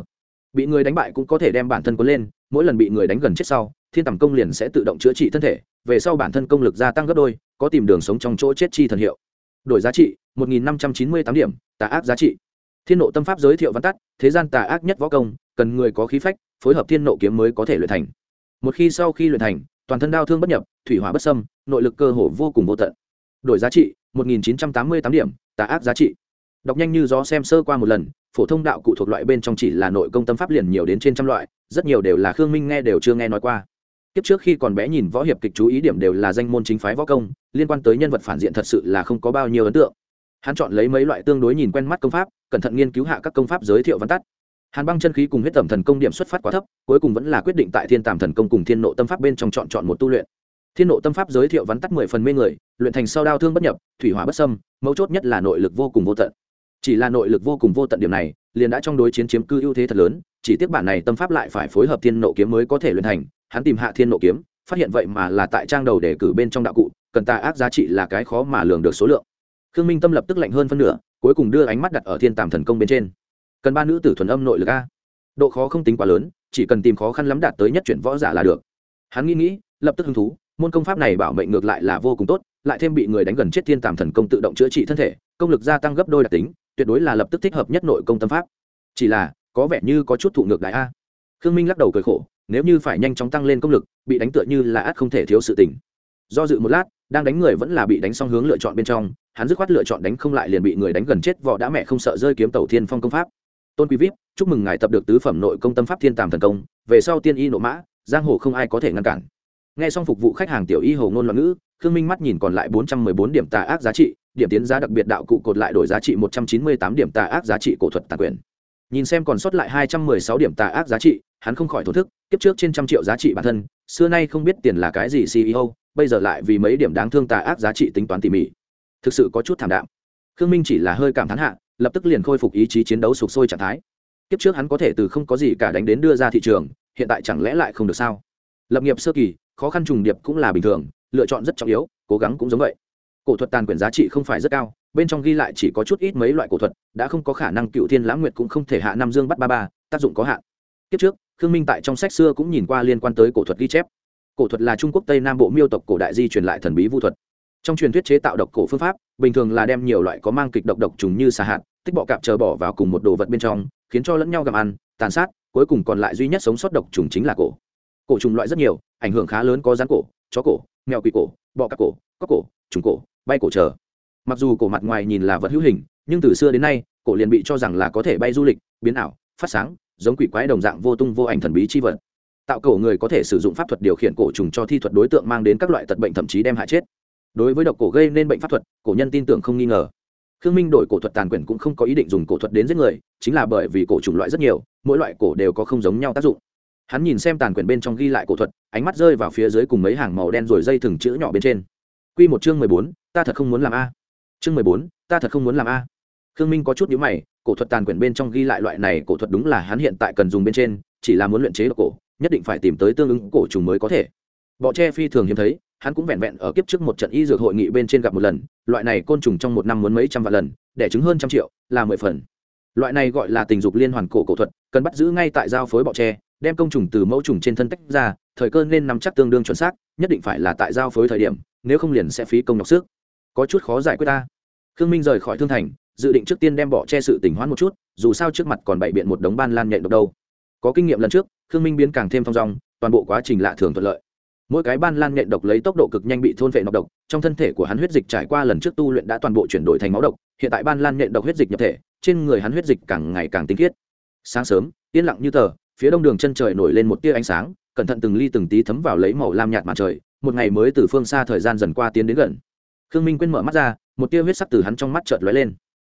[SPEAKER 1] Bị người đánh bại cũng có thể đem bản thân quấn lên, mỗi lần bị người đánh gần chết sau, thiên tầm công liền sẽ tự động chữa trị thân thể, về sau bản thân công lực gia tăng gấp đôi, có tìm đường sống trong chỗ chết chi thần hiệu. Đổi giá trị, một nghìn năm trăm chín mươi tám điểm, tà ác giá trị. Thiên nộ tâm pháp giới thiệu văn tắt, thế gian tà ác nhất võ công, cần người có khí phách, phối hợp thiên nộ kiếm mới có thể luyện thành. Một khi sau khi luyện thành toàn thân đao thương bất nhập, thủy hỏa bất sâm nội lực cơ hồ vô cùng vô tận. Đổi giá trị, một nghìn chín trăm tám mươi tám điểm, tà ác giá trị. Đọc nhanh như gió xem sơ qua một lần, phổ thông đạo cụ thuộc loại bên trong chỉ là nội công tâm pháp liền nhiều đến trên trăm loại, rất nhiều đều là khương minh nghe đều chưa nghe nói qua. Kiếp trước khi còn bé nhìn võ hiệp kịch chú ý điểm đều là danh môn chính phái võ công, liên quan tới nhân vật phản diện thật sự là không có bao nhiêu ấn tượng. Hắn chọn lấy mấy loại tương đối nhìn quen mắt công pháp, cẩn thận nghiên cứu hạ các công pháp giới thiệu văn tắt hàn băng chân khí cùng huyết tẩm thần công điểm xuất phát quá thấp, cuối cùng vẫn là quyết định tại thiên tàm thần công cùng thiên nộ tâm pháp bên trong chọn chọn một tu luyện. Thiên nộ tâm pháp giới thiệu vắn tắt mười phần mê người, luyện thành sau đao thương bất nhập, thủy hỏa bất sâm mấu chốt nhất là nội lực vô cùng vô tận. Chỉ là nội lực vô cùng vô tận điểm này, liền đã trong đối chiến chiếm cư ưu thế thật lớn, chỉ tiếc bản này tâm pháp lại phải phối hợp thiên nộ kiếm mới có thể luyện thành. Hắn tìm hạ thiên nộ kiếm, phát hiện vậy mà là tại trang đầu để cử bên trong đạo cụ, cần tà ác giá trị là cái khó mà lường được số lượng. Khương minh tâm lập tức lạnh hơn phân nửa, cuối cùng đưa ánh mắt đặt ở thiên tàm thần công bên trên cần ba nữ tử thuần âm nội lực a. Độ khó không tính quá lớn, chỉ cần tìm khó khăn lắm đạt tới nhất chuyển võ giả là được. Hắn nghĩ nghĩ, lập tức hứng thú, môn công pháp này bảo mệnh ngược lại là vô cùng tốt, lại thêm bị người đánh gần chết thiên tàm thần công tự động chữa trị thân thể, công lực gia tăng gấp đôi đặc tính, tuyệt đối là lập tức thích hợp nhất nội công tâm pháp. Chỉ là, có vẻ như có chút thụ ngược đại a. Khương minh lắc đầu cười khổ, nếu như phải nhanh chóng tăng lên công lực, bị đánh tựa như là ắt không thể thiếu sự tình. Do dự một lát, đang đánh người vẫn là bị đánh xong hướng lựa chọn bên trong, hắn dứt khoát lựa chọn đánh không lại liền bị người đánh gần chết vỏ đã mẹ không sợ rơi kiếm tàu thiên phong công pháp tôn quý vip chúc mừng ngài tập được tứ phẩm nội công tâm pháp thiên tàm thần công, về sau tiên y nộ mã, giang hồ không ai có thể ngăn cản. Nghe xong phục vụ khách hàng tiểu y hồ ngôn loạn ngữ, khương minh mắt nhìn còn lại bốn trăm mười bốn điểm tà ác giá trị, điểm tiến giá đặc biệt đạo cụ cột lại đổi giá trị một trăm chín mươi tám điểm tà ác giá trị cổ thuật tàn quyền. Nhìn xem còn sót lại hai trăm mười sáu điểm tà ác giá trị, hắn không khỏi thổ thức, kiếp trước trên trăm triệu giá trị bản thân, xưa nay không biết tiền là cái gì ceo bây giờ lại vì mấy điểm đáng thương tà ác giá trị tính toán tỉ mỉ. Thực sự có chút thảm đạm. Khương minh chỉ là hơi cảm thán hạ lập tức liền khôi phục ý chí chiến đấu sục sôi trạng thái. Kiếp trước hắn có thể từ không có gì cả đánh đến đưa ra thị trường, hiện tại chẳng lẽ lại không được sao? Lập nghiệp sơ kỳ, khó khăn trùng điệp cũng là bình thường, lựa chọn rất trọng yếu, cố gắng cũng giống vậy. Cổ thuật tàn quyển giá trị không phải rất cao, bên trong ghi lại chỉ có chút ít mấy loại cổ thuật, đã không có khả năng cựu thiên lãng nguyệt cũng không thể hạ nam dương bắt ba ba, tác dụng có hạn. Kiếp trước, khương minh tại trong sách xưa cũng nhìn qua liên quan tới cổ thuật ghi chép. Cổ thuật là trung quốc tây nam bộ miêu tộc cổ đại di truyền lại thần bí vu thuật trong truyền thuyết chế tạo độc cổ phương pháp, bình thường là đem nhiều loại có mang kịch độc độc trùng như xà hạt, tích bọ cạp chờ bỏ vào cùng một đồ vật bên trong, khiến cho lẫn nhau gặm ăn, tàn sát, cuối cùng còn lại duy nhất sống sót độc trùng chính là cổ. Cổ trùng loại rất nhiều, ảnh hưởng khá lớn có rắn cổ, chó cổ, mèo quỷ cổ, bọ cạp cổ, cóc cổ, trùng cổ, bay cổ chờ. Mặc dù cổ mặt ngoài nhìn là vật hữu hình, nhưng từ xưa đến nay, cổ liền bị cho rằng là có thể bay du lịch, biến ảo, phát sáng, giống quỷ quái đồng dạng vô tung vô ảnh thần bí chi vật. Tạo cổ người có thể sử dụng pháp thuật điều khiển cổ trùng cho thi thuật đối tượng mang đến các loại tật bệnh thậm chí đem hại chết đối với độc cổ gây nên bệnh pháp thuật, cổ nhân tin tưởng không nghi ngờ. Khương minh đổi cổ thuật tàn quyển cũng không có ý định dùng cổ thuật đến giết người, chính là bởi vì cổ chủng loại rất nhiều, mỗi loại cổ đều có không giống nhau tác dụng. Hắn nhìn xem tàn quyển bên trong ghi lại cổ thuật, ánh mắt rơi vào phía dưới cùng mấy hàng màu đen rồi dây thừng chữ nhỏ bên trên. Q một chương mười bốn, ta thật không muốn làm a. Chương mười bốn, ta thật không muốn làm a. Khương minh có chút nhữ mày, cổ thuật tàn quyển bên trong ghi lại loại này cổ thuật đúng là hắn hiện tại cần dùng bên trên, chỉ là muốn luyện chế độc cổ, nhất định phải tìm tới tương ứng cổ trùng mới có thể. Bọ tre phi thường hiếm thấy hắn cũng vẹn vẹn ở kiếp trước một trận y dược hội nghị bên trên gặp một lần, loại này côn trùng trong một năm muốn mấy trăm vạn lần, đẻ trứng hơn trăm triệu, là mười phần. Loại này gọi là tình dục liên hoàn cổ cổ thuật, cần bắt giữ ngay tại giao phối bọ tre, đem công trùng từ mẫu trùng trên thân tách ra, thời cơ nên nắm chắc tương đương chuẩn xác, nhất định phải là tại giao phối thời điểm, nếu không liền sẽ phí công nhọc sức. Có chút khó giải quyết ta. Khương minh rời khỏi thương thành, dự định trước tiên đem bọ che sự tỉnh hoãn một chút, dù sao trước mặt còn bày biện một đống ban lan nhện độc đâu. Có kinh nghiệm lần trước, khương minh biến càng thêm thong dong, toàn bộ quá trình lạ thường thuận lợi mỗi cái ban lan nhện độc lấy tốc độ cực nhanh bị thôn vệ nọc độc, trong thân thể của hắn huyết dịch trải qua lần trước tu luyện đã toàn bộ chuyển đổi thành máu độc, hiện tại ban lan nhện độc huyết dịch nhập thể, trên người hắn huyết dịch càng ngày càng tinh khiết. Sáng sớm, yên lặng như tờ, phía đông đường chân trời nổi lên một tia ánh sáng, cẩn thận từng ly từng tí thấm vào lấy màu lam nhạt mặt trời, một ngày mới từ phương xa thời gian dần qua tiến đến gần. Khương minh quên mở mắt ra, một tia huyết sắc từ hắn trong mắt chợt lóe lên.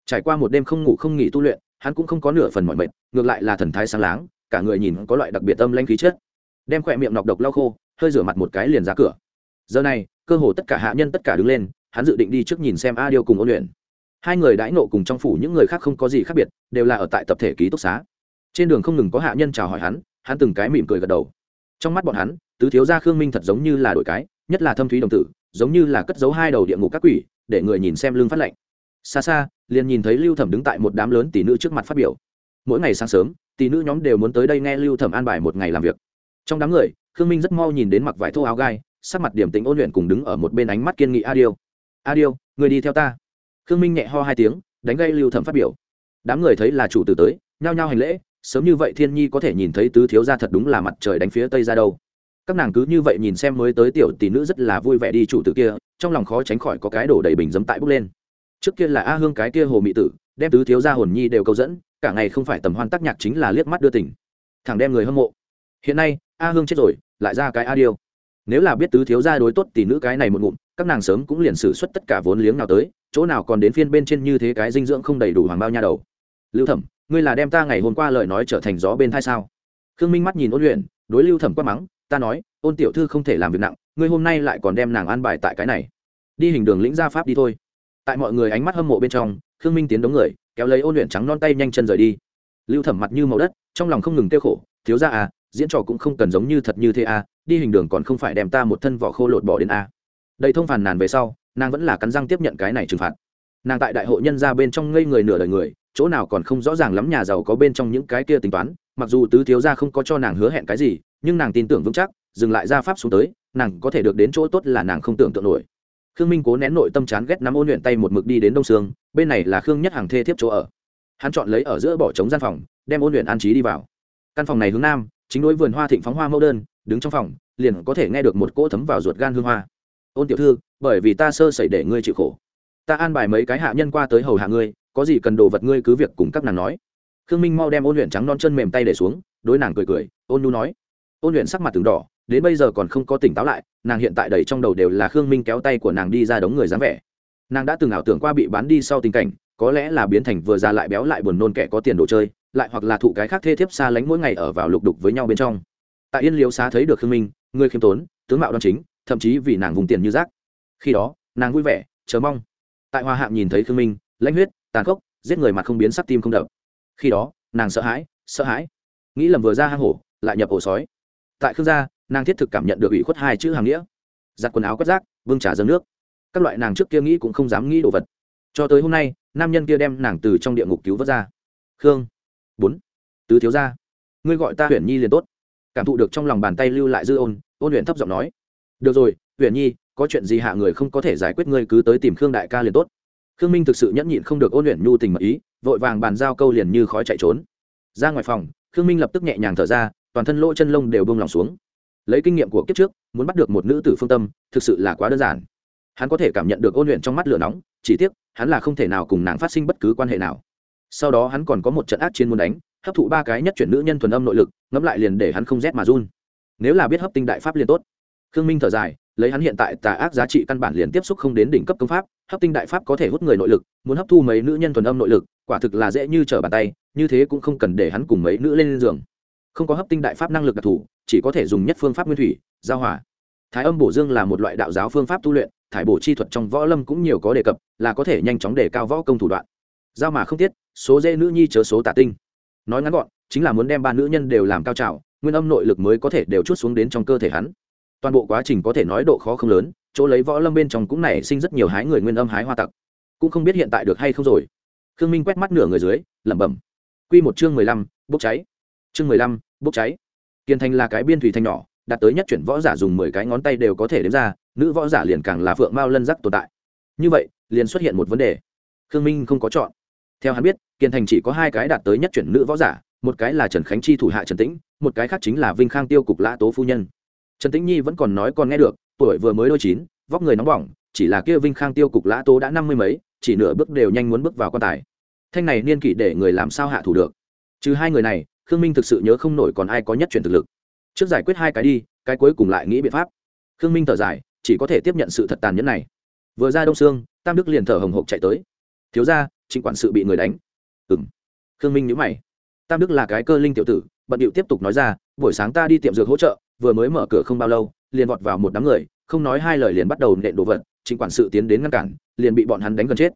[SPEAKER 1] Trải qua một đêm không ngủ không nghỉ tu luyện, hắn cũng không có nửa phần mọi mệt, ngược lại là thần thái sáng láng, cả người nhìn có loại đặc biệt âm lanh khí chất. Đem khỏe miệng nọc độc lau khô hơi rửa mặt một cái liền ra cửa. Giờ này, cơ hồ tất cả hạ nhân tất cả đứng lên, hắn dự định đi trước nhìn xem a điêu cùng ôn luyện. Hai người đãi nộ cùng trong phủ những người khác không có gì khác biệt, đều là ở tại tập thể ký túc xá. Trên đường không ngừng có hạ nhân chào hỏi hắn hắn từng cái mỉm cười gật đầu. Trong mắt bọn hắn, tứ thiếu gia khương minh thật giống như là đổi cái, nhất là thâm thúy đồng tử, giống như là cất giấu hai đầu địa ngục các quỷ, để người nhìn xem lưng phát lệnh xa xa, liền nhìn thấy lưu thẩm đứng tại một đám lớn tỷ nữ trước mặt phát biểu. Mỗi ngày sáng sớm, tỷ nữ nhóm đều muốn tới đây nghe lưu thẩm an bài một ngày làm việc. Trong đám người khương minh rất mau nhìn đến mặc vải thô áo gai, sắc mặt điểm tính ôn luyện cùng đứng ở một bên ánh mắt kiên nghị a điêu a điêu người đi theo ta. Khương minh nhẹ ho hai tiếng, đánh gây lưu thẩm phát biểu. Đám người thấy là chủ tử tới, nhao nhao hành lễ, sớm như vậy thiên nhi có thể nhìn thấy tứ thiếu ra thật đúng là mặt trời đánh phía tây ra đâu. Các nàng cứ như vậy nhìn xem mới tới tiểu tỷ nữ rất là vui vẻ đi chủ tử kia, trong lòng khó tránh khỏi có cái đổ đầy bình dấm tại bốc lên. Trước kia là a hương cái kia hồ mị tử, đem tứ thiếu ra hồn nhi đều câu dẫn, cả ngày không phải tầm hoan tác nhạc chính là liếc mắt đưa tỉnh Thẳng đem người hâm mộ. Hiện nay, a hương chết rồi lại ra cái a điêu. Nếu là biết tứ thiếu gia đối tốt tỷ nữ cái này một ngụm, các nàng sớm cũng liền xử suất tất cả vốn liếng nào tới, chỗ nào còn đến phiên bên trên như thế cái dinh dưỡng không đầy đủ hoàng bao nha đầu. Lưu thẩm, ngươi là đem ta ngày hôm qua lời nói trở thành gió bên thai sao? Khương minh mắt nhìn ôn luyện, đối lưu thẩm quát mắng, ta nói, ôn tiểu thư không thể làm việc nặng, ngươi hôm nay lại còn đem nàng an bài tại cái này. Đi hình đường lĩnh gia pháp đi thôi. Tại mọi người ánh mắt hâm mộ bên trong, khương minh tiến đống người, kéo lấy ôn luyện trắng non tay nhanh chân rời đi. Lưu thẩm mặt như màu đất, trong lòng không ngừng tiêu khổ thiếu ra à diễn trò cũng không cần giống như thật như thế à đi hình đường còn không phải đem ta một thân vỏ khô lột bỏ đến à. Đầy thông phàn nàn về sau, nàng vẫn là cắn răng tiếp nhận cái này trừng phạt. Nàng tại đại hội nhân ra bên trong ngây người nửa đời người, chỗ nào còn không rõ ràng lắm nhà giàu có bên trong những cái kia tính toán, mặc dù tứ thiếu gia không có cho nàng hứa hẹn cái gì, nhưng nàng tin tưởng vững chắc, dừng lại ra pháp xuống tới, nàng có thể được đến chỗ tốt là nàng không tưởng tượng nổi. Khương minh cố nén nội tâm chán ghét nắm ôn luyện tay một mực đi đến đông sương, bên này là khương nhất hàng thê thiếp chỗ ở. Hắn chọn lấy ở giữa bỏ trống gian phòng, đem ôn luyện an trí đi vào căn phòng này hướng nam, chính đối vườn hoa thịnh phóng hoa mẫu đơn, đứng trong phòng, liền có thể nghe được một cỗ thấm vào ruột gan hương hoa. Ôn tiểu thư, bởi vì ta sơ sẩy để ngươi chịu khổ. Ta an bài mấy cái hạ nhân qua tới hầu hạ ngươi, có gì cần đồ vật ngươi cứ việc cùng các nàng nói. Khương minh mau đem ôn luyện trắng non chân mềm tay để xuống, đối nàng cười cười, ôn nu nói. Ôn luyện sắc mặt từng đỏ, đến bây giờ còn không có tỉnh táo lại, nàng hiện tại đầy trong đầu đều là khương minh kéo tay của nàng đi ra đống người dáng vẻ. Nàng đã từng ảo tưởng qua bị bán đi sau tình cảnh, có lẽ là biến thành vừa già lại béo lại buồn nôn kẻ có tiền đồ chơi lại hoặc là thụ cái khác thê thiếp xa lánh mỗi ngày ở vào lục đục với nhau bên trong. Tại yên liếu xá thấy được khương minh, người khiêm tốn, tướng mạo đoan chính, thậm chí vì nàng vùng tiền như rác. Khi đó, nàng vui vẻ, chờ mong. Tại hoa hạng nhìn thấy khương minh, lãnh huyết, tàn khốc, giết người mà không biến sắc tim không đập. Khi đó, nàng sợ hãi sợ hãi. Nghĩ lầm vừa ra hang hổ, lại nhập ổ sói. Tại khương gia, nàng thiết thực cảm nhận được ủy khuất hai chữ hàng nghĩa. Giặt quần áo quét rác, vương trả dâng nước. Các loại nàng trước kia nghĩ cũng không dám nghĩ đồ vật. Cho tới hôm nay, nam nhân kia đem nàng từ trong địa ngục cứu vớt ra. Khương bốn. Tứ thiếu gia, ngươi gọi ta huyền nhi liền tốt. Cảm thụ được trong lòng bàn tay lưu lại dư ôn ôn luyện thấp giọng nói. Được rồi, huyền nhi, có chuyện gì hạ người không có thể giải quyết ngươi cứ tới tìm khương đại ca liền tốt. Khương minh thực sự nhẫn nhịn không được ôn luyện nhu tình mật ý, vội vàng bàn giao câu liền như khói chạy trốn. Ra ngoài phòng, khương minh lập tức nhẹ nhàng thở ra, toàn thân lỗ chân lông đều bông lòng xuống. Lấy kinh nghiệm của kiếp trước, muốn bắt được một nữ tử phương tâm, thực sự là quá đơn giản. Hắn có thể cảm nhận được ôn luyện trong mắt lửa nóng, chỉ tiếc, hắn là không thể nào cùng nàng phát sinh bất cứ quan hệ nào sau đó hắn còn có một trận ác chiến muốn đánh, hấp thụ ba cái nhất chuyển nữ nhân thuần âm nội lực, ngẫm lại liền để hắn không rét mà run. Nếu là biết hấp tinh đại pháp liền tốt. Khương minh thở dài, lấy hắn hiện tại tà ác giá trị căn bản liền tiếp xúc không đến đỉnh cấp công pháp, hấp tinh đại pháp có thể hút người nội lực, muốn hấp thu mấy nữ nhân thuần âm nội lực, quả thực là dễ như trở bàn tay, như thế cũng không cần để hắn cùng mấy nữ lên giường. Không có hấp tinh đại pháp năng lực đặc thù, chỉ có thể dùng nhất phương pháp nguyên thủy, giao hỏa thái âm bổ dương là một loại đạo giáo phương pháp tu luyện, thải bổ chi thuật trong võ lâm cũng nhiều có đề cập, là có thể nhanh chóng đề cao võ công thủ đoạn giao mà không tiết, số dê nữ nhi chớ số tả tinh. Nói ngắn gọn, chính là muốn đem ba nữ nhân đều làm cao trào, nguyên âm nội lực mới có thể đều chút xuống đến trong cơ thể hắn. Toàn bộ quá trình có thể nói độ khó không lớn, chỗ lấy võ lâm bên trong cũng nảy sinh rất nhiều hái người nguyên âm hái hoa tặc. Cũng không biết hiện tại được hay không rồi. Khương minh quét mắt nửa người dưới, lẩm bẩm. Q một chương mười lăm, bốc cháy. Chương mười lăm, bốc cháy. Kiên thành là cái biên thủy thanh nhỏ, đạt tới nhất chuyển võ giả dùng mười cái ngón tay đều có thể đếm ra, nữ võ giả liền càng là phượng mao lân giác tồn tại. Như vậy, liền xuất hiện một vấn đề. Khương minh không có chọn theo hắn biết kiên thành chỉ có hai cái đạt tới nhất chuyển nữ võ giả, một cái là trần khánh chi thủ hạ trần tĩnh, một cái khác chính là vinh khang tiêu cục lã tố phu nhân. Trần tĩnh nhi vẫn còn nói còn nghe được, tuổi vừa mới đôi chín, vóc người nóng bỏng, chỉ là kia vinh khang tiêu cục lã tố đã năm mươi mấy, chỉ nửa bước đều nhanh muốn bước vào quan tài. Thanh này niên kỷ để người làm sao hạ thủ được? Trừ hai người này, khương minh thực sự nhớ không nổi còn ai có nhất chuyển thực lực. Trước giải quyết hai cái đi, cái cuối cùng lại nghĩ biện pháp. Khương minh thở dài, chỉ có thể tiếp nhận sự thật tàn nhẫn này. Vừa ra đông sương, tam đức liền thở hồng hộc chạy tới. Thiếu ra trịnh quản sự bị người đánh. Ừ m khương minh nhữ mày. Tam đức là cái cơ linh tiểu tử, bận điệu tiếp tục nói ra, buổi sáng ta đi tiệm dược hỗ trợ, vừa mới mở cửa không bao lâu, liền vọt vào một đám người, không nói hai lời liền bắt đầu nện đồ vật trịnh quản sự tiến đến ngăn cản, liền bị bọn hắn đánh gần chết.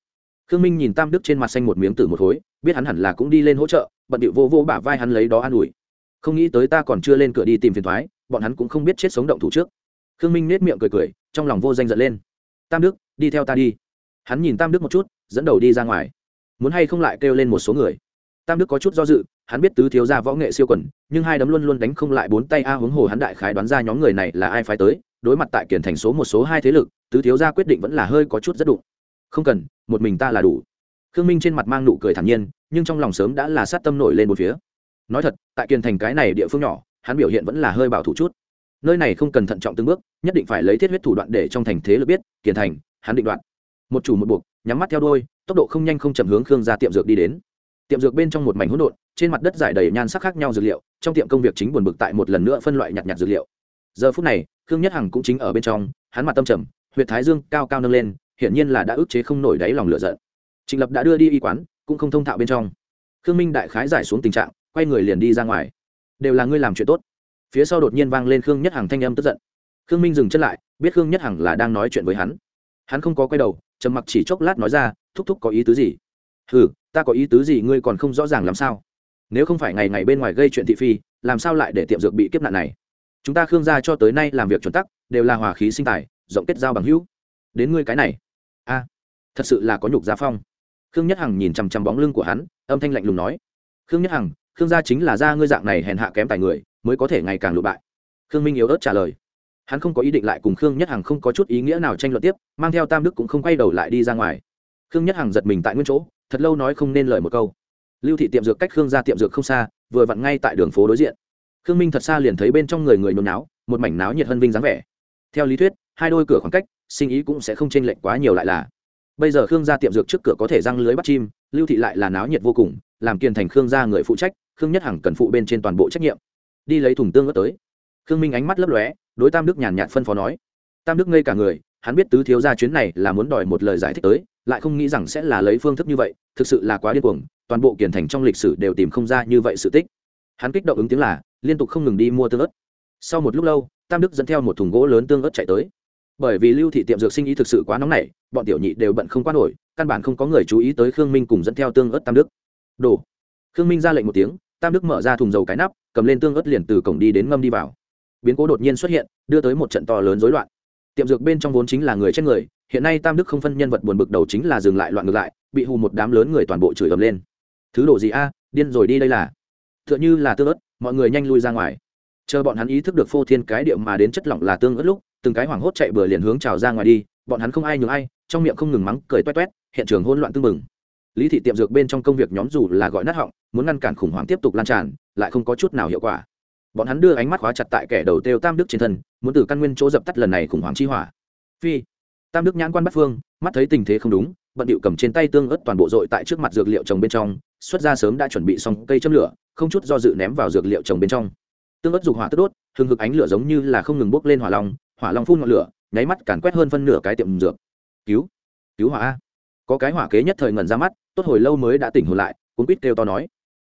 [SPEAKER 1] Khương minh nhìn tam đức trên mặt xanh một miếng tử một khối biết hắn hẳn là cũng đi lên hỗ trợ, bận điệu vô vô bả vai hắn lấy đó an ủi. Không nghĩ tới ta còn chưa lên cửa đi tìm phiền thoái, bọn hắn cũng không biết chết sống động thủ trước. Khương minh nết miệng cười cười, trong lòng vô danh giận lên. Tam đức, đi theo ta đi. Hắn nhìn tam đức một chút, dẫn đầu đi ra ngoài muốn hay không lại kêu lên một số người. Tam đức có chút do dự, hắn biết tứ thiếu gia võ nghệ siêu quần, nhưng hai đấm luôn luôn đánh không lại bốn tay a huống hồ hắn đại khái đoán ra nhóm người này là ai phái tới, đối mặt tại kiển thành số một số hai thế lực, tứ thiếu gia quyết định vẫn là hơi có chút rất đụng. Không cần, một mình ta là đủ. Khương minh trên mặt mang nụ cười thản nhiên, nhưng trong lòng sớm đã là sát tâm nổi lên một phía. Nói thật, tại kiển thành cái này địa phương nhỏ, hắn biểu hiện vẫn là hơi bảo thủ chút. Nơi này không cần thận trọng từng bước, nhất định phải lấy thiết huyết thủ đoạn để trong thành thế lực biết, kiển thành, hắn định đoạn. Một chủ một buộc nhắm mắt theo đôi, tốc độ không nhanh không chậm hướng khương ra tiệm dược đi đến. Tiệm dược bên trong một mảnh hỗn độn, trên mặt đất giải đầy nhan sắc khác nhau dược liệu, trong tiệm công việc chính buồn bực tại một lần nữa phân loại nhặt nhặt dược liệu. Giờ phút này, khương nhất hằng cũng chính ở bên trong, hắn mặt tâm trầm, huyệt thái dương cao cao nâng lên, hiển nhiên là đã ức chế không nổi đáy lòng lửa giận. Trịnh lập đã đưa đi y quán, cũng không thông thạo bên trong. Khương minh đại khái giải xuống tình trạng, quay người liền đi ra ngoài. Đều là ngươi làm chuyện tốt. Phía sau đột nhiên vang lên khương nhất hằng thanh âm tức giận. Khương minh dừng chân lại, biết khương nhất hằng là đang nói chuyện với hắn. Hắn không có quay đầu trầm mặc chỉ chốc lát nói ra, thúc thúc có ý tứ gì? Ừ ta có ý tứ gì ngươi còn không rõ ràng làm sao? Nếu không phải ngày ngày bên ngoài gây chuyện thị phi, làm sao lại để tiệm dược bị kiếp nạn này? Chúng ta khương gia cho tới nay làm việc chuẩn tắc, đều là hòa khí sinh tài, rộng kết giao bằng hữu. Đến ngươi cái này. A, thật sự là có nhục gia phong. Khương nhất hằng nhìn chằm chằm bóng lưng của hắn, âm thanh lạnh lùng nói. Khương nhất hằng, khương gia chính là gia ngươi dạng này hèn hạ kém tài người, mới có thể ngày càng lụ bại. Khương minh yếu ớt trả lời hắn không có ý định lại cùng khương nhất hằng không có chút ý nghĩa nào tranh luận tiếp, mang theo tam đức cũng không quay đầu lại đi ra ngoài. Khương nhất hằng giật mình tại nguyên chỗ, thật lâu nói không nên lời một câu. Lưu thị tiệm dược cách khương ra tiệm dược không xa, vừa vặn ngay tại đường phố đối diện. Khương minh thật xa liền thấy bên trong người người nôn náo, một mảnh náo nhiệt hân vinh dáng vẻ. Theo lý thuyết, hai đôi cửa khoảng cách, sinh ý cũng sẽ không chênh lệch quá nhiều lại là. Bây giờ khương gia tiệm dược trước cửa có thể răng lưới bắt chim, lưu thị lại là náo nhiệt vô cùng, làm kiền thành khương gia người phụ trách, khương nhất hằng cần phụ bên trên toàn bộ trách nhiệm. Đi lấy thùng tương ớt tới. Khương minh ánh mắt lấp lóe đối tam đức nhàn nhạt phân phó nói. Tam đức ngây cả người, hắn biết tứ thiếu gia chuyến này là muốn đòi một lời giải thích tới, lại không nghĩ rằng sẽ là lấy phương thức như vậy, thực sự là quá điên cuồng, toàn bộ kiển thành trong lịch sử đều tìm không ra như vậy sự tích. Hắn kích động ứng tiếng là, liên tục không ngừng đi mua tương ớt. Sau một lúc lâu, tam đức dẫn theo một thùng gỗ lớn tương ớt chạy tới. Bởi vì lưu thị tiệm dược sinh ý thực sự quá nóng nảy, bọn tiểu nhị đều bận không qua nổi, căn bản không có người chú ý tới khương minh cùng dẫn theo tương ớt tam đức. Đổ khương minh ra lệnh một tiếng, tam đức mở ra thùng dầu cái nắp, cầm lên tương ớt liền từ cổng đi đến ngâm đi vào biến cố đột nhiên xuất hiện, đưa tới một trận to lớn rối loạn. Tiệm dược bên trong vốn chính là người chết người, hiện nay tam đức không phân nhân vật buồn bực đầu chính là dừng lại loạn ngược lại, bị hù một đám lớn người toàn bộ chửi ầm lên. Thứ đồ gì a, điên rồi đi đây là. T h ư ợ n h ư là tương ớt, mọi người nhanh lui ra ngoài. Chờ bọn hắn ý thức được phô thiên cái điệu mà đến chất lỏng là tương ớt lúc, từng cái hoảng hốt chạy bừa liền hướng trào ra ngoài đi, bọn hắn không ai nhường ai, trong miệng không ngừng mắng, cười toét toét, hiện trường hỗn loạn tưng bừng. Lý thị tiệm dược bên trong công việc nhóm dù là gọi nát họng, muốn ngăn cản khủng hoảng tiếp tục lan tràn, lại không có chút nào hiệu quả bọn hắn đưa ánh mắt khóa chặt tại kẻ đầu têu tam đức trên thân, muốn từ căn nguyên chỗ dập tắt lần này khủng hoảng chi hỏa. Phi. Tam đức nhãn quan bắt phương, mắt thấy tình thế không đúng, bận điệu cầm trên tay tương ớt toàn bộ dội tại trước mặt dược liệu trồng bên trong, xuất ra sớm đã chuẩn bị xong cây châm lửa, không chút do dự ném vào dược liệu trồng bên trong. Tương ớt dục hỏa tức đốt, hừng hực ánh lửa giống như là không ngừng bốc lên hỏa long hỏa long phun ngọn lửa, nháy mắt càn quét hơn phân nửa cái tiệm dược. Cứu. Cứu hỏa a. Có cái hỏa kế nhất thời ngẩn ra mắt, tốt hồi lâu mới đã tỉnh hồn lại, cuốn quýt kêu to nói.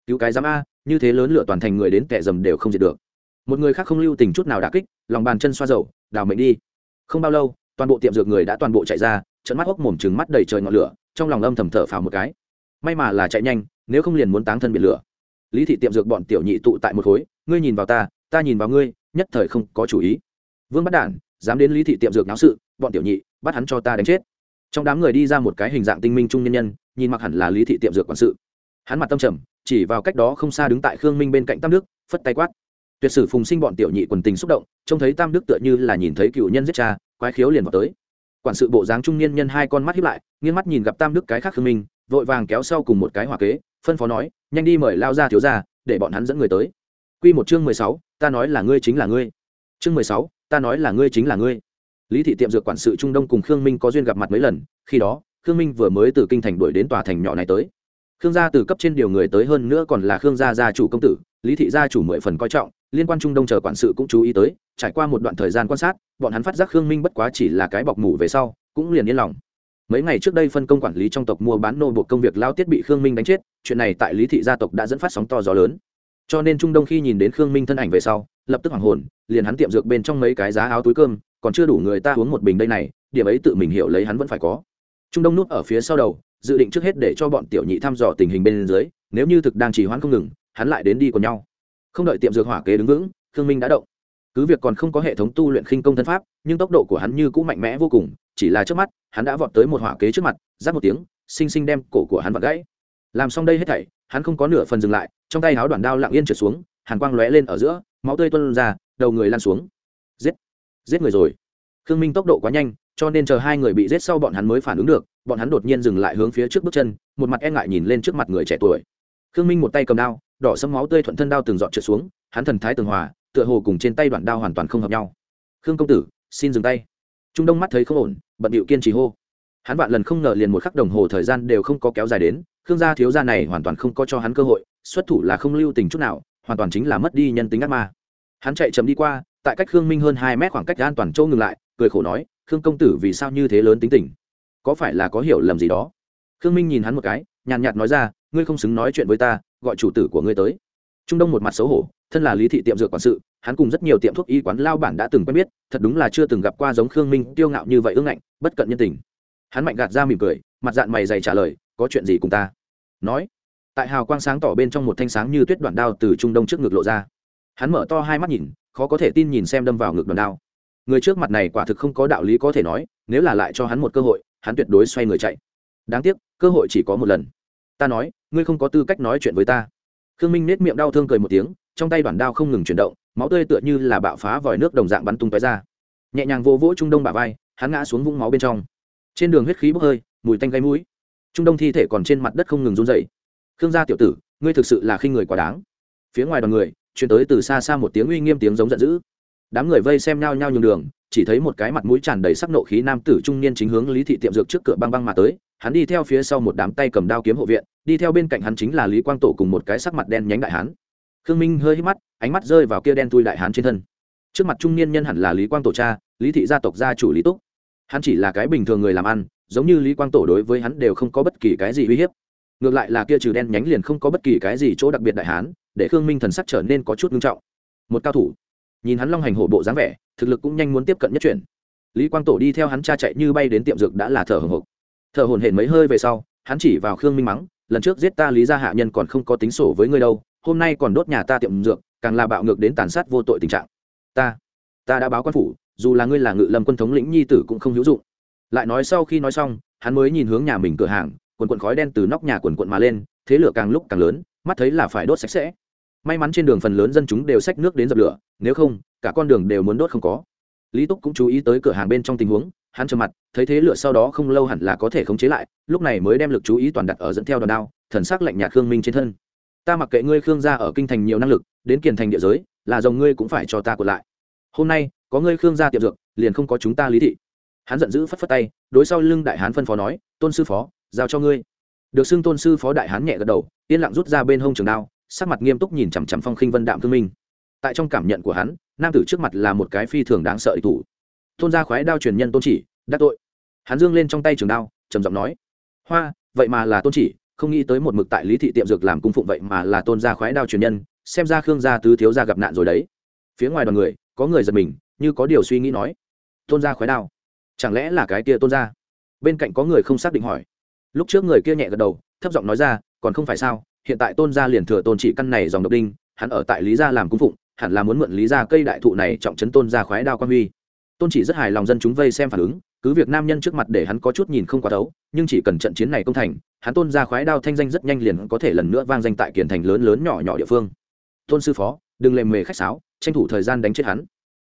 [SPEAKER 1] Cứu cái giám a như thế lớn lửa toàn thành người đến kẻ dầm đều không diệt được. Một người khác không lưu tình chút nào đả kích, lòng bàn chân xoa dầu, đào mệnh đi. Không bao lâu, toàn bộ tiệm dược người đã toàn bộ chạy ra trận mắt hốc mồm trừng mắt đầy trời ngọn lửa, trong lòng âm thầm thở phào một cái. May mà là chạy nhanh, nếu không liền muốn táng thân biển lửa. Lý thị tiệm dược bọn tiểu nhị tụ tại một khối, ngươi nhìn vào ta ta nhìn vào ngươi, nhất thời không có chủ ý. Vương bắt đản, dám đến lý thị tiệm dược náo sự, bọn tiểu nhị, bắt hắn cho ta đánh chết. Trong đám người đi ra một cái hình dạng tinh minh trung nhân nhân, nhìn mặc hẳn là lý thị tiệm dược quản sự hắn mặt tâm trầm, chỉ vào cách đó không xa đứng tại khương minh bên cạnh tam đức, phất tay quát. Tuyệt sử phùng sinh bọn tiểu nhị quần tình xúc động, trông thấy tam đức tựa như là nhìn thấy cựu nhân giết cha, quái khiếu liền vào tới. Quản sự bộ dáng trung niên nhân hai con mắt hiếp lại, nghiêng mắt nhìn gặp tam đức cái khác khương minh, vội vàng kéo sau cùng một cái hỏa kế, phân phó nói, nhanh đi mời lao ra thiếu ra để bọn hắn dẫn người tới. Q một chương mười sáu, ta nói là ngươi chính là ngươi. Chương mười sáu, ta nói là ngươi chính là ngươi. Lý thị tiệm dược quản sự trung đông cùng khương minh có duyên gặp mặt mấy lần, khi đó, khương minh vừa mới từ kinh thành đuổi đến tòa thành nhỏ này tới khương gia từ cấp trên điều người tới hơn nữa còn là khương gia gia chủ công tử, lý thị gia chủ mười phần coi trọng, liên quan trung đông chờ quản sự cũng chú ý tới, trải qua một đoạn thời gian quan sát, bọn hắn phát giác khương minh bất quá chỉ là cái bọc mủ về sau, cũng liền yên lòng. Mấy ngày trước đây phân công quản lý trong tộc mua bán nô buộc công việc lao tiết bị khương minh đánh chết, chuyện này tại lý thị gia tộc đã dẫn phát sóng to gió lớn. Cho nên trung đông khi nhìn đến khương minh thân ảnh về sau, lập tức hoảng hồn, liền hắn tiệm dược bên trong mấy cái giá áo túi cơm, còn chưa đủ người ta uống một bình đây này, điểm ấy tự mình hiểu lấy hắn vẫn phải có. Trung đông nuốt ở phía sau đầu dự định trước hết để cho bọn tiểu nhị thăm dò tình hình bên dưới, nếu như thực đang trì hoãn không ngừng, hắn lại đến đi cùng nhau. Không đợi tiệm dược hỏa kế đứng vững, khương minh đã động. Cứ việc còn không có hệ thống tu luyện khinh công thân pháp, nhưng tốc độ của hắn như cũng mạnh mẽ vô cùng, chỉ là trước mắt, hắn đã vọt tới một hỏa kế trước mặt giáp một tiếng, xinh xinh đem cổ của hắn vặn gãy. Làm xong đây hết thảy, hắn không có nửa phần dừng lại, trong tay háo đoàn đao lặng yên trượt xuống, hàn quang lóe lên ở giữa, máu tươi tuôn ra, đầu người lan xuống. Giết giết người rồi. Khương minh tốc độ quá nhanh cho nên chờ hai người bị giết sau bọn hắn mới phản ứng được, bọn hắn đột nhiên dừng lại hướng phía trước bước chân, một mặt e ngại nhìn lên trước mặt người trẻ tuổi. Khương minh một tay cầm đao, đỏ sâm máu tươi thuận thân đao từng dọn trượt xuống, hắn thần thái tường hòa, tựa hồ cùng trên tay đoạn đao hoàn toàn không hợp nhau. Khương công tử, xin dừng tay. Trung đông mắt thấy không ổn, bận điệu kiên trì hô. Hắn vạn lần không ngờ liền một khắc đồng hồ thời gian đều không có kéo dài đến, khương gia thiếu gia này hoàn toàn không có cho hắn cơ hội, xuất thủ là không lưu tình chút nào, hoàn toàn chính là mất đi nhân tính ác ma. Hắn chạy chậm đi qua, tại cách khương minh hơn hai mét khoảng cách an toàn châu ngừng lại, cười khổ nói khương công tử vì sao như thế lớn tính tình? Có phải là có hiểu lầm gì đó? Khương minh nhìn hắn một cái, nhàn nhạt nói ra, ngươi không xứng nói chuyện với ta, gọi chủ tử của ngươi tới. Trung đông một mặt xấu hổ, thân là lý thị tiệm dược quản sự, hắn cùng rất nhiều tiệm thuốc y quán lao bản đã từng quen biết, thật đúng là chưa từng gặp qua giống khương minh tiêu ngạo như vậy ưng ngạnh, bất cận nhân tình. Hắn mạnh gạt ra mỉm cười, mặt dạng mày dày trả lời, có chuyện gì cùng ta? Nói. Tại hào quang sáng tỏ bên trong một thanh sáng như tuyết đoạn đao từ trung đông trước ngực lộ ra. Hắn mở to hai mắt nhìn, khó có thể tin nhìn xem đâm vào ngực đoạn đao người trước mặt này quả thực không có đạo lý có thể nói, nếu là lại cho hắn một cơ hội, hắn tuyệt đối xoay người chạy. Đáng tiếc, cơ hội chỉ có một lần. Ta nói, ngươi không có tư cách nói chuyện với ta. Khương minh nết miệng đau thương cười một tiếng, trong tay bản đao không ngừng chuyển động, máu tươi tựa như là bạo phá vòi nước đồng dạng bắn tung tóe ra. Nhẹ nhàng vô vỗ trung đông bà vai, hắn ngã xuống vũng máu bên trong. Trên đường huyết khí bốc hơi, mùi tanh gây mũi. Trung đông thi thể còn trên mặt đất không ngừng run dậy khương gia tiểu tử, ngươi thực sự là khi người quá đáng. Phía ngoài đoàn người, chuyển tới từ xa xa một tiếng uy nghiêm tiếng giống giận dữ đám người vây xem nhau nhau nhường đường, chỉ thấy một cái mặt mũi tràn đầy sắc nộ khí nam tử trung niên chính hướng lý thị tiệm dược trước cửa băng băng mà tới. Hắn đi theo phía sau một đám tay cầm đao kiếm hộ viện, đi theo bên cạnh hắn chính là lý quang tổ cùng một cái sắc mặt đen nhánh đại hán. Khương minh hơi hít mắt, ánh mắt rơi vào kia đen tui đại hán trên thân. Trước mặt trung niên nhân hẳn là lý quang tổ cha, lý thị gia tộc gia chủ lý túc. Hắn chỉ là cái bình thường người làm ăn, giống như lý quang tổ đối với hắn đều không có bất kỳ cái gì uy hiếp. Ngược lại là kia trừ đen nhánh liền không có bất kỳ cái gì chỗ đặc biệt đại hán, để khương minh thần sắc trở nên có chút nghiêm trọng. Một cao thủ nhìn hắn long hành hổ bộ dáng vẻ, thực lực cũng nhanh muốn tiếp cận nhất chuyển. Lý quang tổ đi theo hắn cha chạy như bay đến tiệm dược đã là thở hồng hộc. Thở hồn hển mấy hơi về sau, hắn chỉ vào khương minh mắng, lần trước giết ta lý gia hạ nhân còn không có tính sổ với ngươi đâu, hôm nay còn đốt nhà ta tiệm dược, càng là bạo ngược đến tàn sát vô tội tình trạng. Ta ta đã báo quan phủ, dù là ngươi là ngự lâm quân thống lĩnh nhi tử cũng không hữu dụng. Lại nói sau khi nói xong, hắn mới nhìn hướng nhà mình cửa hàng, quần quần khói đen từ nóc nhà quần quận mà lên, thế lửa càng lúc càng lớn, mắt thấy là phải đốt sạch sẽ may mắn trên đường phần lớn dân chúng đều xách nước đến dập lửa, nếu không, cả con đường đều muốn đốt không có. Lý túc cũng chú ý tới cửa hàng bên trong tình huống, hắn trầm mặt, thấy thế lửa sau đó không lâu hẳn là có thể khống chế lại, lúc này mới đem lực chú ý toàn đặt ở dẫn theo đòn đao, thần sắc lạnh nhạt khương minh trên thân. Ta mặc kệ ngươi, khương gia ở kinh thành nhiều năng lực, đến kiền thành địa giới, là dòng ngươi cũng phải cho ta của lại. Hôm nay, có ngươi, khương gia tiệp dược, liền không có chúng ta lý thị. Hắn giận dữ phất phất tay, đối sau lưng đại hán phân phó nói, tôn sư phó, giao cho ngươi. Được xưng tôn sư phó đại hán nhẹ gật đầu, yên lặng rút ra bên hông trường đao sắc mặt nghiêm túc nhìn chằm chằm phong khinh vân đạm thương minh. Tại trong cảm nhận của hắn, nam tử trước mặt là một cái phi thường đáng sợ địch thủ. Tôn gia khoái đao truyền nhân tôn chỉ, đắc tội. Hắn dương lên trong tay trường đao, trầm giọng nói, hoa, vậy mà là tôn chỉ, không nghĩ tới một mực tại lý thị tiệm dược làm cung phụng vậy mà là tôn gia khoái đao truyền nhân, xem ra khương gia tứ thiếu gia gặp nạn rồi đấy. Phía ngoài đoàn người, có người giật mình, như có điều suy nghĩ nói, tôn gia khoái đao, chẳng lẽ là cái kia tôn gia? Bên cạnh có người không xác định hỏi. Lúc trước người kia nhẹ gật đầu, thấp giọng nói ra, còn không phải sao? Hiện tại tôn gia liền thừa tôn chỉ căn này dòng độc đinh, hắn ở tại lý gia làm cung phụng, hẳn là muốn mượn lý gia cây đại thụ này trọng trấn tôn gia khoái đao quan huy. Tôn chỉ rất hài lòng dân chúng vây xem phản ứng, cứ việc nam nhân trước mặt để hắn có chút nhìn không quá thấu, nhưng chỉ cần trận chiến này công thành, hắn tôn gia khoái đao thanh danh rất nhanh liền có thể lần nữa vang danh tại kiển thành lớn lớn nhỏ nhỏ địa phương. Tôn sư phó, đừng lề mề khách sáo, tranh thủ thời gian đánh chết hắn.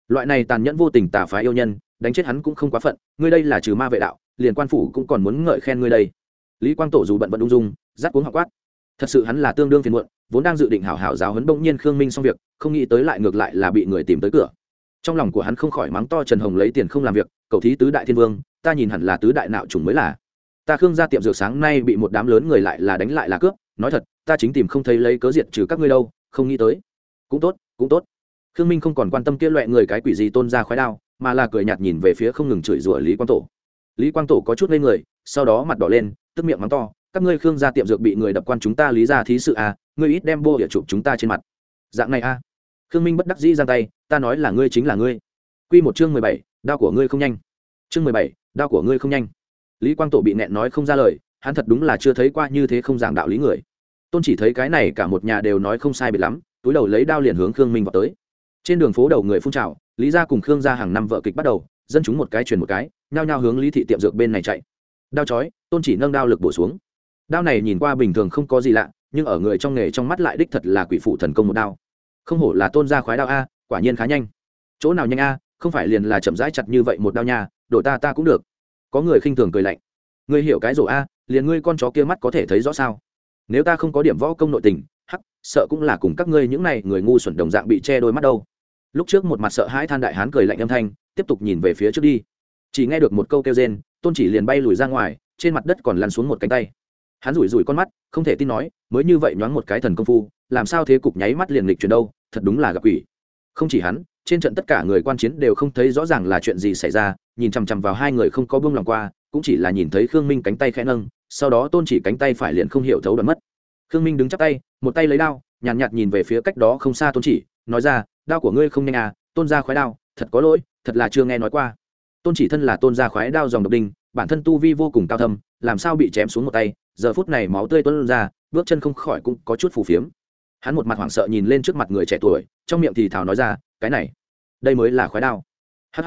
[SPEAKER 1] Loại này tàn nhẫn vô tình tà phái yêu nhân, đánh chết hắn cũng không quá phận, ngươi đây là trừ ma vệ đạo, liền quan phủ cũng còn muốn ngợi khen ngươi đây. Lý quang tổ dù bận vận ung dung rát cuống học quát thật sự hắn là tương đương phiền muộn, vốn đang dự định hảo hảo giáo huấn bỗng nhiên khương minh xong việc, không nghĩ tới lại ngược lại là bị người tìm tới cửa. Trong lòng của hắn không khỏi mắng to trần hồng lấy tiền không làm việc, cầu thí tứ đại thiên vương, ta nhìn hẳn là tứ đại nạo trùng mới là. Ta khương ra tiệm dược sáng nay bị một đám lớn người lại là đánh lại là cướp, nói thật, ta chính tìm không thấy lấy cớ diệt trừ các ngươi đâu, không nghĩ tới. Cũng tốt cũng tốt. Khương minh không còn quan tâm kia loại người cái quỷ gì tôn ra khói đao, mà là cười nhạt nhìn về phía không ngừng chửi rủa lý quang tổ. Lý quang tổ có chút lên người, sau đó mặt đỏ lên, tức miệng mắng to các ngươi khương gia tiệm dược bị người đập quan chúng ta lý ra thí sự à ngươi ít đem bô địa chụp chúng ta trên mặt. Dạng này à. Khương minh bất đắc dĩ giang tay, ta nói là ngươi chính là ngươi. Quy một chương mười bảy, đao của ngươi không nhanh. Chương mười bảy, đao của ngươi không nhanh. Lý quang tổ bị nẹn nói không ra lời, hắn thật đúng là chưa thấy qua như thế không giảng đạo lý người. Tôn chỉ thấy cái này cả một nhà đều nói không sai biệt lắm, túi đầu lấy đao liền hướng khương minh vào tới. Trên đường phố đầu người phun trào, lý gia cùng khương gia hàng năm vợ kịch bắt đầu, dân chúng một cái truyền một cái, nhao nhao hướng lý thị tiệm dược bên này chạy. Đao chói, tôn chỉ nâng đao lực bổ xuống đao này nhìn qua bình thường không có gì lạ, nhưng ở người trong nghề trong mắt lại đích thật là quỷ phụ thần công một đao. Không hổ là tôn gia khoái đao a, quả nhiên khá nhanh. Chỗ nào nhanh a, không phải liền là chậm rãi chặt như vậy một đao nha đổi ta ta cũng được. Có người khinh thường cười lạnh. Ngươi hiểu cái rổ a, liền ngươi con chó kia mắt có thể thấy rõ sao? Nếu ta không có điểm võ công nội tình, hắc, sợ cũng là cùng các ngươi những này người ngu xuẩn đồng dạng bị che đôi mắt đâu. Lúc trước một mặt sợ hãi than đại hán cười lạnh âm thanh, tiếp tục nhìn về phía trước đi. Chỉ nghe được một câu kêu rên, tôn chỉ liền bay lùi ra ngoài, trên mặt đất còn lăn xuống một cánh tay hắn rủi rủi con mắt không thể tin nói mới như vậy nhoáng một cái thần công phu làm sao thế cục nháy mắt liền lịch chuyển đâu thật đúng là gặp quỷ. Không chỉ hắn trên trận tất cả người quan chiến đều không thấy rõ ràng là chuyện gì xảy ra nhìn chằm chằm vào hai người không có buông lòng qua cũng chỉ là nhìn thấy khương minh cánh tay khẽ nâng sau đó tôn chỉ cánh tay phải liền không hiểu thấu đoạn mất. Khương minh đứng chắp tay một tay lấy đao nhàn nhạt, nhạt nhìn về phía cách đó không xa tôn chỉ nói ra đao của ngươi không nhanh à tôn ra khoái đao thật có lỗi thật là chưa nghe nói qua. Tôn chỉ thân là tôn gia khoái đao dòng độc đinh bản thân tu vi vô cùng cao thâm làm sao bị chém xuống một tay giờ phút này máu tươi tuôn ra, bước chân không khỏi cũng có chút phù phiếm. Hắn một mặt hoảng sợ nhìn lên trước mặt người trẻ tuổi, trong miệng thì thào nói ra, cái này, đây mới là khoái đao. Hh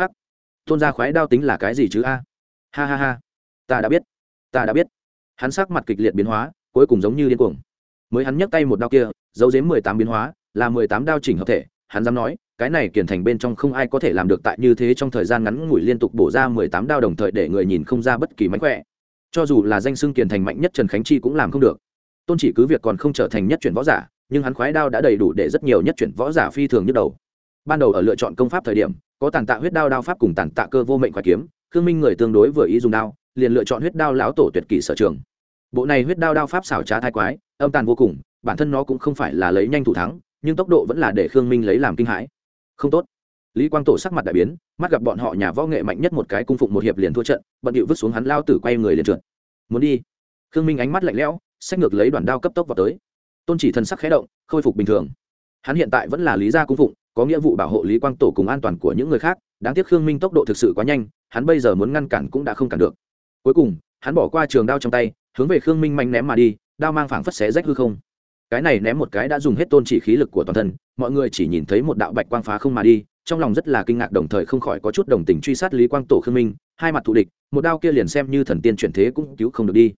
[SPEAKER 1] tôn gia khoái đao tính là cái gì chứ a? Ha ha ha. Ta đã biết. Ta đã biết. Hắn sắc mặt kịch liệt biến hóa, cuối cùng giống như điên cuồng. Mới hắn nhấc tay một đao kia, dấu dếm mười tám biến hóa, là mười tám đao chỉnh hợp thể, hắn dám nói, cái này kiển thành bên trong không ai có thể làm được tại như thế trong thời gian ngắn ngủi liên tục bổ ra mười tám đao đồng thời để người nhìn không ra bất kỳ mánh khỏe cho dù là danh xưng kiền thành mạnh nhất trần khánh chi cũng làm không được. Tôn chỉ cứ việc còn không trở thành nhất chuyển võ giả, nhưng hắn khoái đao đã đầy đủ để rất nhiều nhất chuyển võ giả phi thường nhức đầu. Ban đầu ở lựa chọn công pháp thời điểm, có tàn tạ huyết đao đao pháp cùng tàn tạ cơ vô mệnh khoái kiếm, khương minh người tương đối vừa ý dùng đao, liền lựa chọn huyết đao lão tổ tuyệt kỷ sở trường. Bộ này huyết đao đao pháp xảo trá thai quái, âm tàn vô cùng, bản thân nó cũng không phải là lấy nhanh thủ thắng, nhưng tốc độ vẫn là để khương minh lấy làm kinh hãi. Không tốt lý quang tổ sắc mặt đại biến, mắt gặp bọn họ nhà võ nghệ mạnh nhất một cái cung phụng một hiệp liền thua trận, bận điệu vứt xuống hắn lao tử quay người liền trượt. Muốn đi? Khương minh ánh mắt lạnh lẽo sách ngược lấy đoàn đao cấp tốc vào tới. Tôn chỉ thần sắc khé động, khôi phục bình thường. Hắn hiện tại vẫn là lý gia cung phụng, có nghĩa vụ bảo hộ lý quang tổ cùng an toàn của những người khác, đáng tiếc khương minh tốc độ thực sự quá nhanh, hắn bây giờ muốn ngăn cản cũng đã không cản được. Cuối cùng, hắn bỏ qua trường đao trong tay, hướng về khương minh manh ném mà đi, đao mang phảng phất xé rách hư không. Cái này ném một cái đã dùng hết tôn chỉ khí lực của toàn thân, mọi người chỉ nhìn thấy một đạo bạch quang phá không mà đi trong lòng rất là kinh ngạc đồng thời không khỏi có chút đồng tình truy sát lý quang tổ khương minh, hai mặt thù địch, một đao kia liền xem như thần tiên chuyển thế cũng cứu không được đi.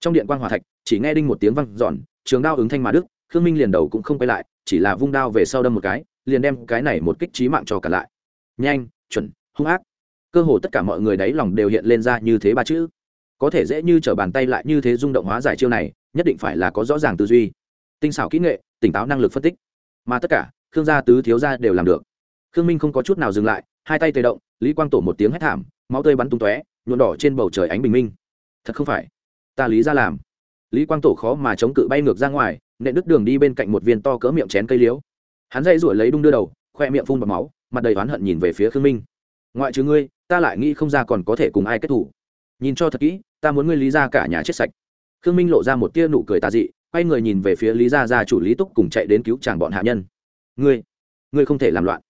[SPEAKER 1] Trong điện quan hòa thạch, chỉ nghe đinh một tiếng văng giòn trường đao ứng thanh mà đức khương minh liền đầu cũng không quay lại, chỉ là vung đao về sau đâm một cái, liền đem cái này một kích trí mạng cho cả lại. Nhanh, chuẩn, hung ác. Cơ hồ tất cả mọi người đáy lòng đều hiện lên ra như thế ba chữ. Có thể dễ như t r ở bàn tay lại như thế rung động hóa giải chiêu này, nhất định phải là có rõ ràng tư duy. Tinh xảo kỹ nghệ, tỉnh táo năng lực phân tích. Mà tất cả, khương gia tứ thiếu gia đều làm được khương minh không có chút nào dừng lại, hai tay tê động, lý quang tổ một tiếng hét thảm, máu tươi bắn tung tóe nhuộn đỏ trên bầu trời ánh bình minh. Thật không phải, ta lý ra làm. Lý quang tổ khó mà chống cự bay ngược ra ngoài, nện đứt đường đi bên cạnh một viên to cỡ miệng chén cây liếu hắn dây rủi lấy đung đưa đầu, khoe miệng phun bọt máu, mặt đầy oán hận nhìn về phía khương minh. Ngoại trừ ngươi, ta lại nghĩ không ra còn có thể cùng ai kết thủ. Nhìn cho thật kỹ, ta muốn ngươi lý ra cả nhà chết sạch. Khương minh lộ ra một tia nụ cười tà dị, quay người nhìn về phía lý gia gia chủ lý túc cùng chạy đến cứu chàng bọn hạ nhân. Ngươi ngươi không thể làm loạn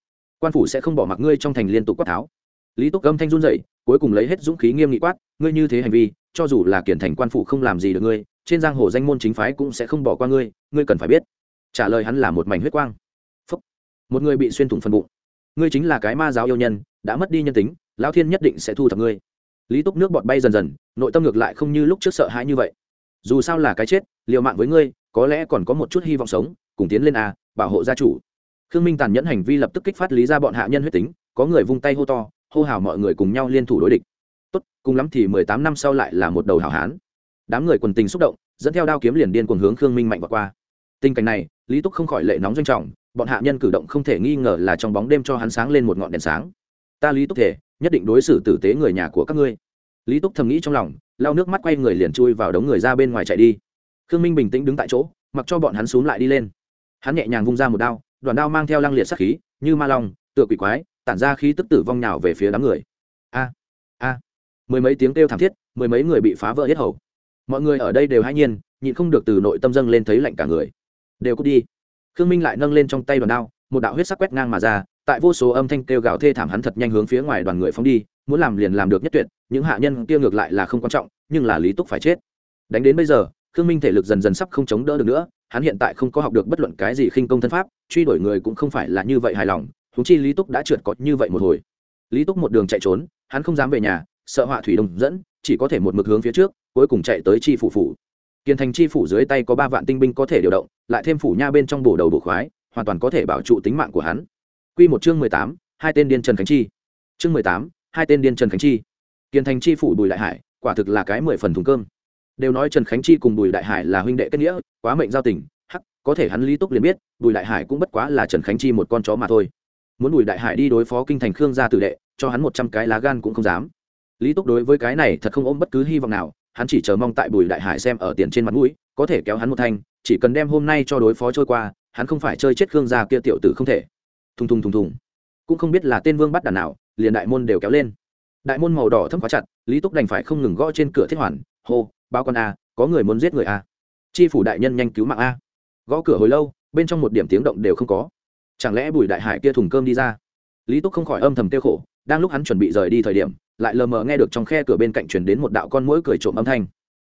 [SPEAKER 1] quan phủ sẽ không bỏ mặc ngươi trong thành liên tục quát tháo. Lý túc âm thanh run dậy cuối cùng lấy hết dũng khí nghiêm nghị quát, ngươi như thế hành vi, cho dù là kiển thành quan phủ không làm gì được ngươi, trên giang hồ danh môn chính phái cũng sẽ không bỏ qua ngươi ngươi cần phải biết. Trả lời hắn là một mảnh huyết quang. Phúc. một người bị xuyên thủng phần bụng. Ngươi chính là cái ma giáo yêu nhân, đã mất đi nhân tính, lão thiên nhất định sẽ thu thập ngươi. Lý túc nước bọt bay dần dần, nội tâm ngược lại không như lúc trước sợ hãi như vậy. Dù sao là cái chết, liều mạng với ngươi, có lẽ còn có một chút hy vọng sống, cùng tiến lên a bảo hộ gia chủ khương minh tàn nhẫn hành vi lập tức kích phát lý ra bọn hạ nhân huyết tính, có người vung tay hô to, hô hào mọi người cùng nhau liên thủ đối địch. Tốt, cùng lắm thì mười tám năm sau lại là một đầu hảo hán. Đám người quần tình xúc động, dẫn theo đao kiếm liền điên cuồng hướng khương minh mạnh và qua. Tình cảnh này, lý túc không khỏi lệ nóng doanh trọng, bọn hạ nhân cử động không thể nghi ngờ là trong bóng đêm cho hắn sáng lên một ngọn đèn sáng. Ta lý túc thể, nhất định đối xử tử tế người nhà của các ngươi. Lý túc thầm nghĩ trong lòng, lau nước mắt quay người liền chui vào đống người ra bên ngoài chạy đi. Khương minh bình tĩnh đứng tại chỗ, mặc cho bọn hắn xuống lại đi lên. Hắn nhẹ nhàng vung ra một đao đoàn đao mang theo lăng liệt sát khí, như ma long, tựa quỷ quái, tản ra khí tức tử vong nhào về phía đám người. A a. Mười mấy tiếng kêu thảm thiết, mười mấy người bị phá vỡ hết hầu. Mọi người ở đây đều hãy nhiên, nhịn không được từ nội tâm dâng lên thấy lạnh cả người. Đều cút đi. Khương minh lại nâng lên trong tay đoàn đao, một đạo huyết sắc quét ngang mà ra, tại vô số âm thanh kêu gào thê thảm hắn thật nhanh hướng phía ngoài đoàn người phóng đi, muốn làm liền làm được nhất tuyệt, những hạ nhân kia ngược lại là không quan trọng, nhưng là lý túc phải chết. Đánh đến bây giờ khương minh thể lực dần dần sắp không chống đỡ được nữa, hắn hiện tại không có học được bất luận cái gì khinh công thân pháp, truy đuổi người cũng không phải là như vậy hài lòng thú chi lý túc đã trượt có như vậy một hồi. Lý túc một đường chạy trốn, hắn không dám về nhà, sợ họa thủy đồng dẫn, chỉ có thể một mực hướng phía trước, cuối cùng chạy tới chi phủ phủ. Kiên thành chi phủ dưới tay có ba vạn tinh binh có thể điều động, lại thêm phủ nha bên trong bổ đầu bổ khoái, hoàn toàn có thể bảo trụ tính mạng của hắn. Quy một chương mười tám, hai tên điên trần khánh chi. Chương mười tám, hai tên điên trần khánh chi. Kiên thành chi phủ bùi đại hải, quả thực là cái mười phần thùng cơm đều nói trần khánh chi cùng bùi đại hải là huynh đệ kết nghĩa, quá mệnh giao tình, hắc, có thể hắn lý túc liền biết, bùi đại hải cũng bất quá là trần khánh chi một con chó mà thôi. Muốn bùi đại hải đi đối phó kinh thành khương gia tử đệ, cho hắn một trăm cái lá gan cũng không dám. Lý túc đối với cái này thật không ôm bất cứ hy vọng nào, hắn chỉ chờ mong tại bùi đại hải xem ở tiền trên mặt mũi, có thể kéo hắn một thanh, chỉ cần đem hôm nay cho đối phó trôi qua, hắn không phải chơi chết khương gia kia tiểu tử không thể. Thùng thùng thùng thùng. Cũng không biết là tên vương bắt đàn nào, liền đại môn đều kéo lên. Đại môn màu đỏ thâm quá chặt, lý túc đành phải không ngừng gõ trên cửa thiết hoàn, hô báo con a, có người muốn giết người a. Tri phủ đại nhân nhanh cứu mạng a. Gõ cửa hồi lâu, bên trong một điểm tiếng động đều không có. Chẳng lẽ bùi đại hải kia thùng cơm đi ra? Lý túc không khỏi âm thầm tiêu khổ, đang lúc hắn chuẩn bị rời đi thời điểm, lại lờ mờ nghe được trong khe cửa bên cạnh truyền đến một đạo con mũi cười trộm âm thanh.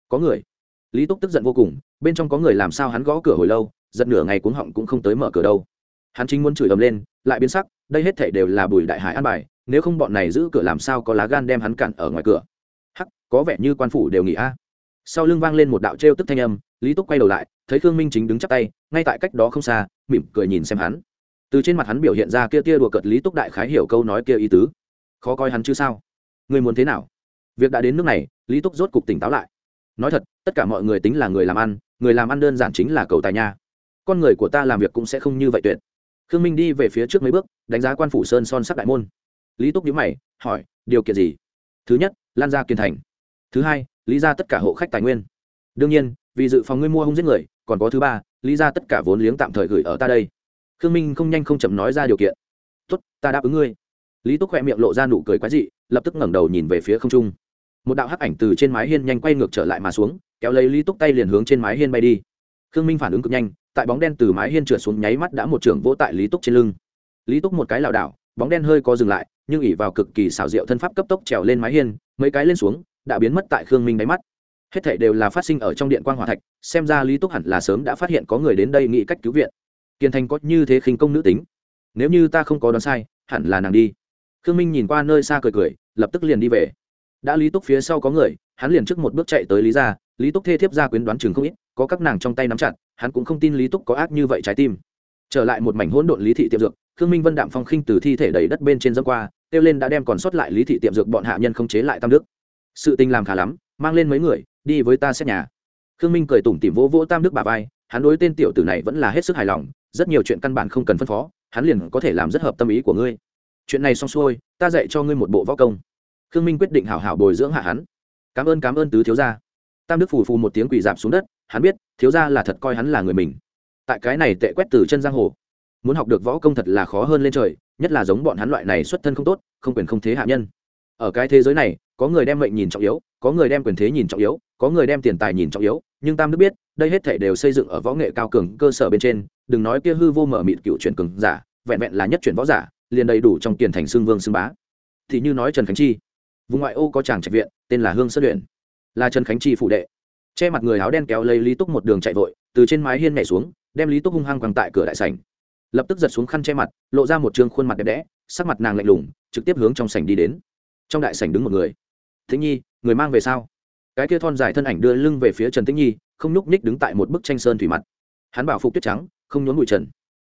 [SPEAKER 1] Có người. Lý túc tức giận vô cùng, bên trong có người làm sao hắn gõ cửa hồi lâu, giật nửa ngày cuống họng cũng không tới mở cửa đâu. Hắn chính muốn chửi ầm lên, lại biến sắc, đây hết thể đều là bùi đại hải an bài, nếu không bọn này giữ cửa làm sao có lá gan đem hắn cản ở ngoài cửa. Hắc, có vẻ như quan phủ đều nghỉ a sau lưng vang lên một đạo trêu tức thanh âm, lý túc quay đầu lại, thấy khương minh chính đứng chắp tay, ngay tại cách đó không xa, mỉm cười nhìn xem hắn. Từ trên mặt hắn biểu hiện ra kia tia đùa cợt lý túc đại khái hiểu câu nói kia ý tứ. Khó coi hắn chứ sao? Người muốn thế nào? Việc đã đến nước này, lý túc rốt cục tỉnh táo lại. Nói thật, tất cả mọi người tính là người làm ăn, người làm ăn đơn giản chính là cầu tài nha. Con người của ta làm việc cũng sẽ không như vậy tuyệt. Khương minh đi về phía trước mấy bước, đánh giá quan phủ sơn son sắc đại môn. Lý túc nhíu mày, hỏi, điều kiện gì? Thứ nhất, lan ra kiên thành. Thứ hai lý ra tất cả hộ khách tài nguyên. Đương nhiên, vì dự phòng ngươi mua hung giết người, còn có thứ ba, lý ra tất cả vốn liếng tạm thời gửi ở ta đây. Khương minh không nhanh không chậm nói ra điều kiện. Tốt, ta đáp ứng ngươi. Lý túc khoe miệng lộ ra nụ cười quái dị, lập tức ngẩng đầu nhìn về phía không trung. Một đạo hắc ảnh từ trên mái hiên nhanh quay ngược trở lại mà xuống, kéo lấy lý túc tay liền hướng trên mái hiên bay đi. Khương minh phản ứng cực nhanh, tại bóng đen từ mái hiên trượt xuống nháy mắt đã một trưởng vỗ tại lý túc trên lưng. Lý túc một cái lảo đảo, bóng đen hơi có dừng lại, nhưng ỉ vào cực kỳ xảo diệu thân pháp cấp tốc trèo lên mái hiên, mấy cái lên xuống đã biến mất tại khương minh đáy mắt. Hết thảy đều là phát sinh ở trong điện quan g hòa thạch, xem ra lý túc hẳn là sớm đã phát hiện có người đến đây nghĩ cách cứu viện. Kiên thành có như thế khinh công nữ tính, nếu như ta không có đoán sai, hẳn là nàng đi. Khương minh nhìn qua nơi xa cười cười, lập tức liền đi về. Đã lý túc phía sau có người, hắn liền trước một bước chạy tới lý ra lý túc thê thiếp ra quyến đoán chừng không ít, có các nàng trong tay nắm chặt, hắn cũng không tin lý túc có ác như vậy trái tim. Trở lại một mảnh hỗn độn lý thị tiệm dược, khương minh vân đạm phong khinh từ thi thể đầy đất bên trên dân qua, kêu lên đã đem còn sót lại lý thị tiệm dược bọn hạ nhân không chế lại tam đức sự tình làm khá lắm, mang lên mấy người, đi với ta xét nhà. Khương minh cười tủm tỉm vỗ vỗ tam đức bà vai, hắn đối tên tiểu tử này vẫn là hết sức hài lòng, rất nhiều chuyện căn bản không cần phân phó, hắn liền có thể làm rất hợp tâm ý của ngươi. Chuyện này xong xuôi, ta dạy cho ngươi một bộ võ công. Khương minh quyết định hảo hảo bồi dưỡng hạ hắn. Cảm ơn cảm ơn tứ thiếu gia. Tam đức phù phù một tiếng quỳ dạp xuống đất, hắn biết, thiếu gia là thật coi hắn là người mình. Tại cái này tệ quét từ chân giang hồ, muốn học được võ công thật là khó hơn lên trời, nhất là giống bọn hắn loại này xuất thân không tốt, không quyền không thế hạ nhân. Ở cái thế giới này có người đem mệnh nhìn trọng yếu, có người đem quyền thế nhìn trọng yếu, có người đem tiền tài nhìn trọng yếu, nhưng tam đức biết, đây hết thể đều xây dựng ở võ nghệ cao cường cơ sở bên trên, đừng nói kia hư vô mở mịt cựu chuyển cường giả, vẹn vẹn là nhất chuyển võ giả, liền đầy đủ trong tiền thành xương vương xương bá. Thì như nói trần khánh chi, vùng ngoại ô có chàng trạch viện, tên là hương sơn luyện, là trần khánh chi phụ đệ. Che mặt người áo đen kéo lấy lý túc một đường chạy vội, từ trên mái hiên nhảy xuống, đem lý túc hung hăng quăng tại cửa đại sảnh. Lập tức giật xuống khăn che mặt, lộ ra một trương khuôn mặt đẹp đẽ, sắc mặt nàng lạnh lùng, trực tiếp hướng trong sảnh đi đến. Trong đại sảnh đứng một người thính nhi, người mang về sao? Cái kia thon dài thân ảnh đưa lưng về phía trần tĩnh nhi, không nhúc ních đứng tại một bức tranh sơn thủy mặt. Hắn bảo phục tuyết trắng, không nhốn bụi trần.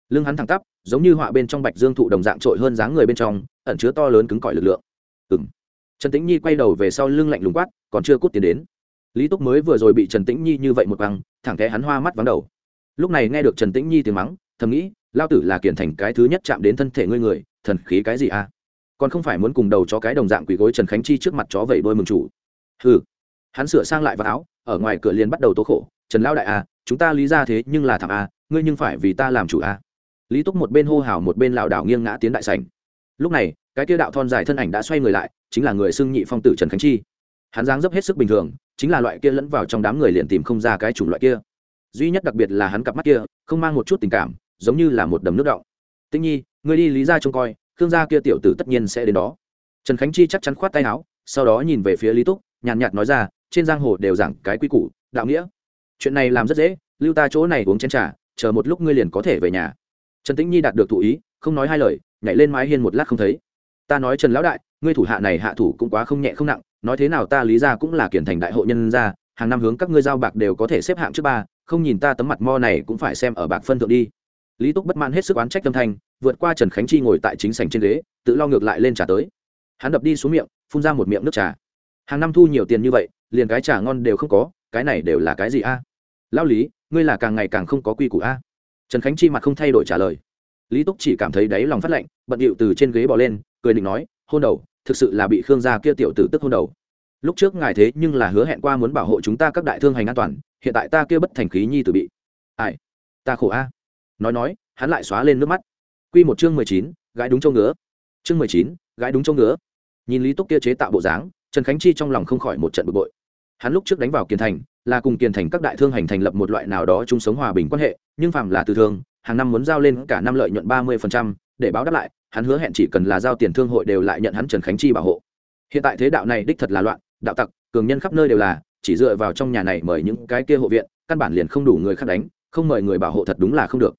[SPEAKER 1] Lưng hắn thẳng tắp, giống như họa bên trong bạch dương thụ đồng dạng trội hơn dáng người bên trong, ẩn chứa to lớn cứng cỏi lực lượng. Ừng trần tĩnh nhi quay đầu về sau lưng lạnh lùng quát, còn chưa cút tiền đến. Lý túc mới vừa rồi bị trần tĩnh nhi như vậy một băng thẳng té hắn hoa mắt vắng đầu. Lúc này nghe được trần tĩnh nhi tiếng mắng, thầm nghĩ, lao tử là kiển thành cái thứ nhất chạm đến thân thể ngươi người, thần khí cái gì a? Còn không phải muốn cùng đầu chó cái đồng dạng quỳ gối trần khánh chi trước mặt chó vẩy đôi mừng chủ. Hừ. Hắn sửa sang lại vào áo, ở ngoài cửa liền bắt đầu tố khổ. Trần lao đại a chúng ta lý ra thế nhưng là thằng a ngươi nhưng phải vì ta làm chủ a lý túc một bên hô hào một bên lảo đảo nghiêng ngã tiến đại sảnh. Lúc này, cái tiêu đạo thon dài thân ảnh đã xoay người lại, chính là người xưng nhị phong tử trần khánh chi. Hắn dáng dấp hết sức bình thường, chính là loại kia lẫn vào trong đám người liền tìm không ra cái chủng loại kia. Duy nhất đặc biệt là hắn cặp mắt kia, không mang một chút tình cảm, giống như là một đầm nước đọng. Tĩnh nhi, ngươi đi lý ra trông coi khương gia kia tiểu tử tất nhiên sẽ đến đó. Trần khánh chi chắc chắn khoát tay áo, sau đó nhìn về phía lý túc, nhàn nhạt nói ra, trên giang hồ đều giảng cái quy củ, đạo nghĩa. Chuyện này làm rất dễ, lưu ta chỗ này uống chén trà, chờ một lúc ngươi liền có thể về nhà. Trần tĩnh nhi đạt được thụ ý, không nói hai lời, nhảy lên mái hiên một lát không thấy. Ta nói trần lão đại, ngươi thủ hạ này hạ thủ cũng quá không nhẹ không nặng, nói thế nào ta lý ra cũng là kiển thành đại hội nhân gia, hàng năm hướng các ngươi giao bạc đều có thể xếp hạng trước ba, không nhìn ta tấm mặt mo này cũng phải xem ở bạc phân thượng đi. Lý túc bất mãn hết sức oán trách tâm thanh vượt qua trần khánh chi ngồi tại chính sảnh trên ghế, tự lo ngược lại lên trà tới. Hắn đập đi xuống miệng, phun ra một miệng nước trà. Hàng năm thu nhiều tiền như vậy, liền cái trà ngon đều không có, cái này đều là cái gì a? À? lao lý, ngươi là càng ngày càng không có quy củ a? Trần khánh chi mặt không thay đổi trả lời. Lý túc chỉ cảm thấy đáy lòng phát lạnh, bận điệu từ trên ghế bỏ lên, cười định nói, hôn đầu, thực sự là bị khương gia kia tiểu tử tức hôn đầu. Lúc trước ngài thế nhưng là hứa hẹn qua muốn bảo hộ chúng ta các đại thương hành an toàn, hiện tại ta kia bất thành khí nhi tử bị. Ai? Ta khổ a? Nói nói, hắn lại xóa lên nước mắt. Quy một chương mười chín, gái đúng châu ngứa. Chương mười chín, gái đúng châu ngứa. Nhìn lý túc kia chế tạo bộ dáng, trần khánh chi trong lòng không khỏi một trận bực bội. Hắn lúc trước đánh vào kiền thành, là cùng kiền thành các đại thương hành thành lập một loại nào đó chung sống hòa bình quan hệ, nhưng phạm là từ thương, hàng năm muốn giao lên cả năm lợi nhuận ba mươi để báo đáp lại, hắn hứa hẹn chỉ cần là giao tiền thương hội đều lại nhận hắn trần khánh chi bảo hộ. Hiện tại thế đạo này đích thật là loạn, đạo tặc, cường nhân khắp nơi đều là, chỉ dựa vào trong nhà này mời những cái kia hộ viện, căn bản liền không đủ người khác đánh, không mời người bảo hộ thật đúng là không được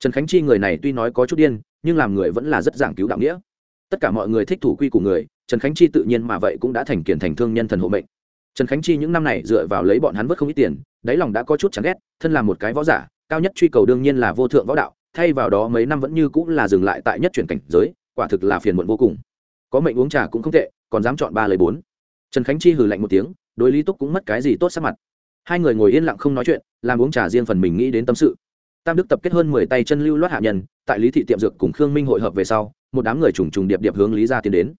[SPEAKER 1] trần khánh chi người này tuy nói có chút điên, nhưng làm người vẫn là rất giảng cứu đạo nghĩa. Tất cả mọi người thích thủ quy của người, trần khánh chi tự nhiên mà vậy cũng đã thành kiển thành thương nhân thần hộ mệnh. Trần khánh chi những năm này dựa vào lấy bọn hắn vớt không ít tiền, đáy lòng đã có chút chán ghét, thân là một cái võ giả, cao nhất truy cầu đương nhiên là vô thượng võ đạo, thay vào đó mấy năm vẫn như cũng là dừng lại tại nhất chuyển cảnh giới, quả thực là phiền muộn vô cùng. Có mệnh uống trà cũng không tệ, còn dám chọn ba lời bốn. Trần khánh chi hừ lạnh một tiếng, đối lý túc cũng mất cái gì tốt sắc mặt. Hai người ngồi yên lặng không nói chuyện, làm uống trà riêng phần mình nghĩ đến tâm sự tam đức tập kết hơn mười tay chân lưu loát hạ nhân, tại lý thị tiệm dược cùng khương minh hội hợp về sau, một đám người trùng trùng điệp điệp hướng lý gia tiến đến.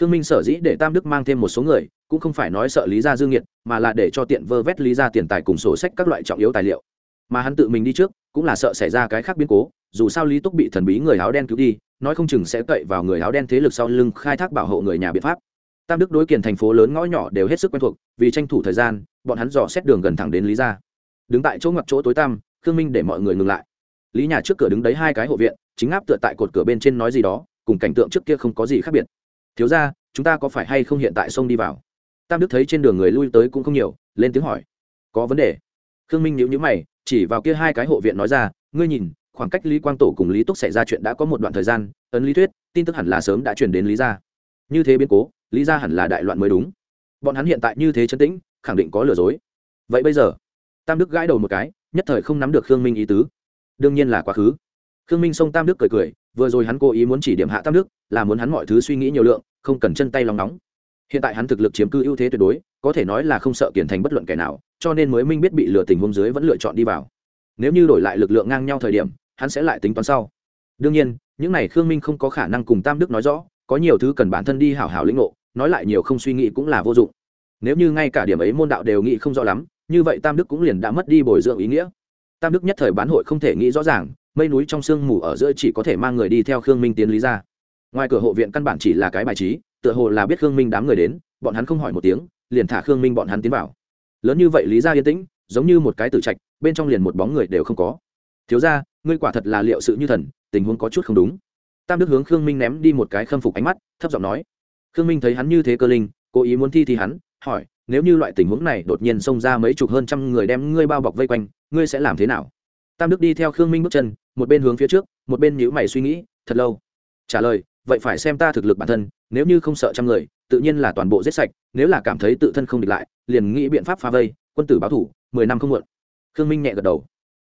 [SPEAKER 1] Khương minh sở dĩ để tam đức mang thêm một số người, cũng không phải nói sợ lý gia dương nhiệt mà là để cho tiện vơ vét lý gia tiền tài cùng sổ sách các loại trọng yếu tài liệu. Mà hắn tự mình đi trước, cũng là sợ xảy ra cái khác biến cố, dù sao lý túc bị thần bí người áo đen cứu đi, nói không chừng sẽ cậy vào người áo đen thế lực sau lưng khai thác bảo hộ người nhà biện pháp. Tam đức đối kiền thành phố lớn ngõ nhỏ đều hết sức quen thuộc, vì tranh thủ thời gian, bọn hắn dò xét đường gần thẳng đến lý gia. Đứng tại chỗ ngặt chỗ tối tăm khương minh để mọi người ngừng lại. Lý nhà trước cửa đứng đấy hai cái hộ viện, chính áp tựa tại cột cửa bên trên nói gì đó, cùng cảnh tượng trước kia không có gì khác biệt. Thiếu ra chúng ta có phải hay không hiện tại sông đi vào? Tam đức thấy trên đường người lui tới cũng không nhiều, lên tiếng hỏi. Có vấn đề. Khương minh nhíu nhíu mày, chỉ vào kia hai cái hộ viện nói ra, ngươi nhìn, khoảng cách lý quang tổ cùng lý túc xảy ra chuyện đã có một đoạn thời gian, ấn lý thuyết, tin tức hẳn là sớm đã truyền đến lý gia. Như thế biến cố, lý gia hẳn là đại loạn mới đúng. Bọn hắn hiện tại như thế chấn tĩnh, khẳng định có lừa dối. Vậy bây giờ? Tam đức gãi đầu một cái nhất thời không nắm được khương minh ý tứ. Đương nhiên là quá khứ. Khương minh xông tam đức cười cười, vừa rồi hắn cố ý muốn chỉ điểm hạ tam đức, là muốn hắn mọi thứ suy nghĩ nhiều lượng, không cần chân tay lòng nóng. Hiện tại hắn thực lực chiếm cư ưu thế tuyệt đối, có thể nói là không sợ kiển thành bất luận kẻ nào, cho nên mới minh biết bị lừa tình hôm dưới vẫn lựa chọn đi vào. Nếu như đổi lại lực lượng ngang nhau thời điểm, hắn sẽ lại tính toán sau. Đương nhiên, những này khương minh không có khả năng cùng tam đức nói rõ, có nhiều thứ cần bản thân đi hảo hảo lĩnh ngộ, nói lại nhiều không suy nghĩ cũng là vô dụng. Nếu như ngay cả điểm ấy môn đạo đều nghĩ không rõ lắm như vậy tam đức cũng liền đã mất đi bồi dưỡng ý nghĩa. Tam đức nhất thời bán hội không thể nghĩ rõ ràng, mây núi trong sương mù ở giữa chỉ có thể mang người đi theo khương minh tiến lý ra ngoài cửa hộ viện căn bản chỉ là cái bài trí, tựa hồ là biết khương minh đám người đến, bọn hắn không hỏi một tiếng, liền thả khương minh bọn hắn tiến vào. Lớn như vậy lý ra yên tĩnh, giống như một cái tử trạch, bên trong liền một bóng người đều không có. Thiếu ra ngươi quả thật là liệu sự như thần, tình huống có chút không đúng. Tam đức hướng khương minh ném đi một cái khâm phục ánh mắt, thấp giọng nói. Khương minh thấy hắn như thế cơ linh, cố ý muốn thi thì hắn, hỏi nếu như loại tình huống này đột nhiên xông ra mấy chục hơn trăm người đem ngươi bao bọc vây quanh, ngươi sẽ làm thế nào? Tam đức đi theo khương minh bước chân, một bên hướng phía trước, một bên nhữ mày suy nghĩ, thật lâu. Trả lời, vậy phải xem ta thực lực bản thân, nếu như không sợ trăm người, tự nhiên là toàn bộ giết sạch, nếu là cảm thấy tự thân không địch lại, liền nghĩ biện pháp phá vây, quân tử báo thủ, mười năm không muộn. Khương minh nhẹ gật đầu.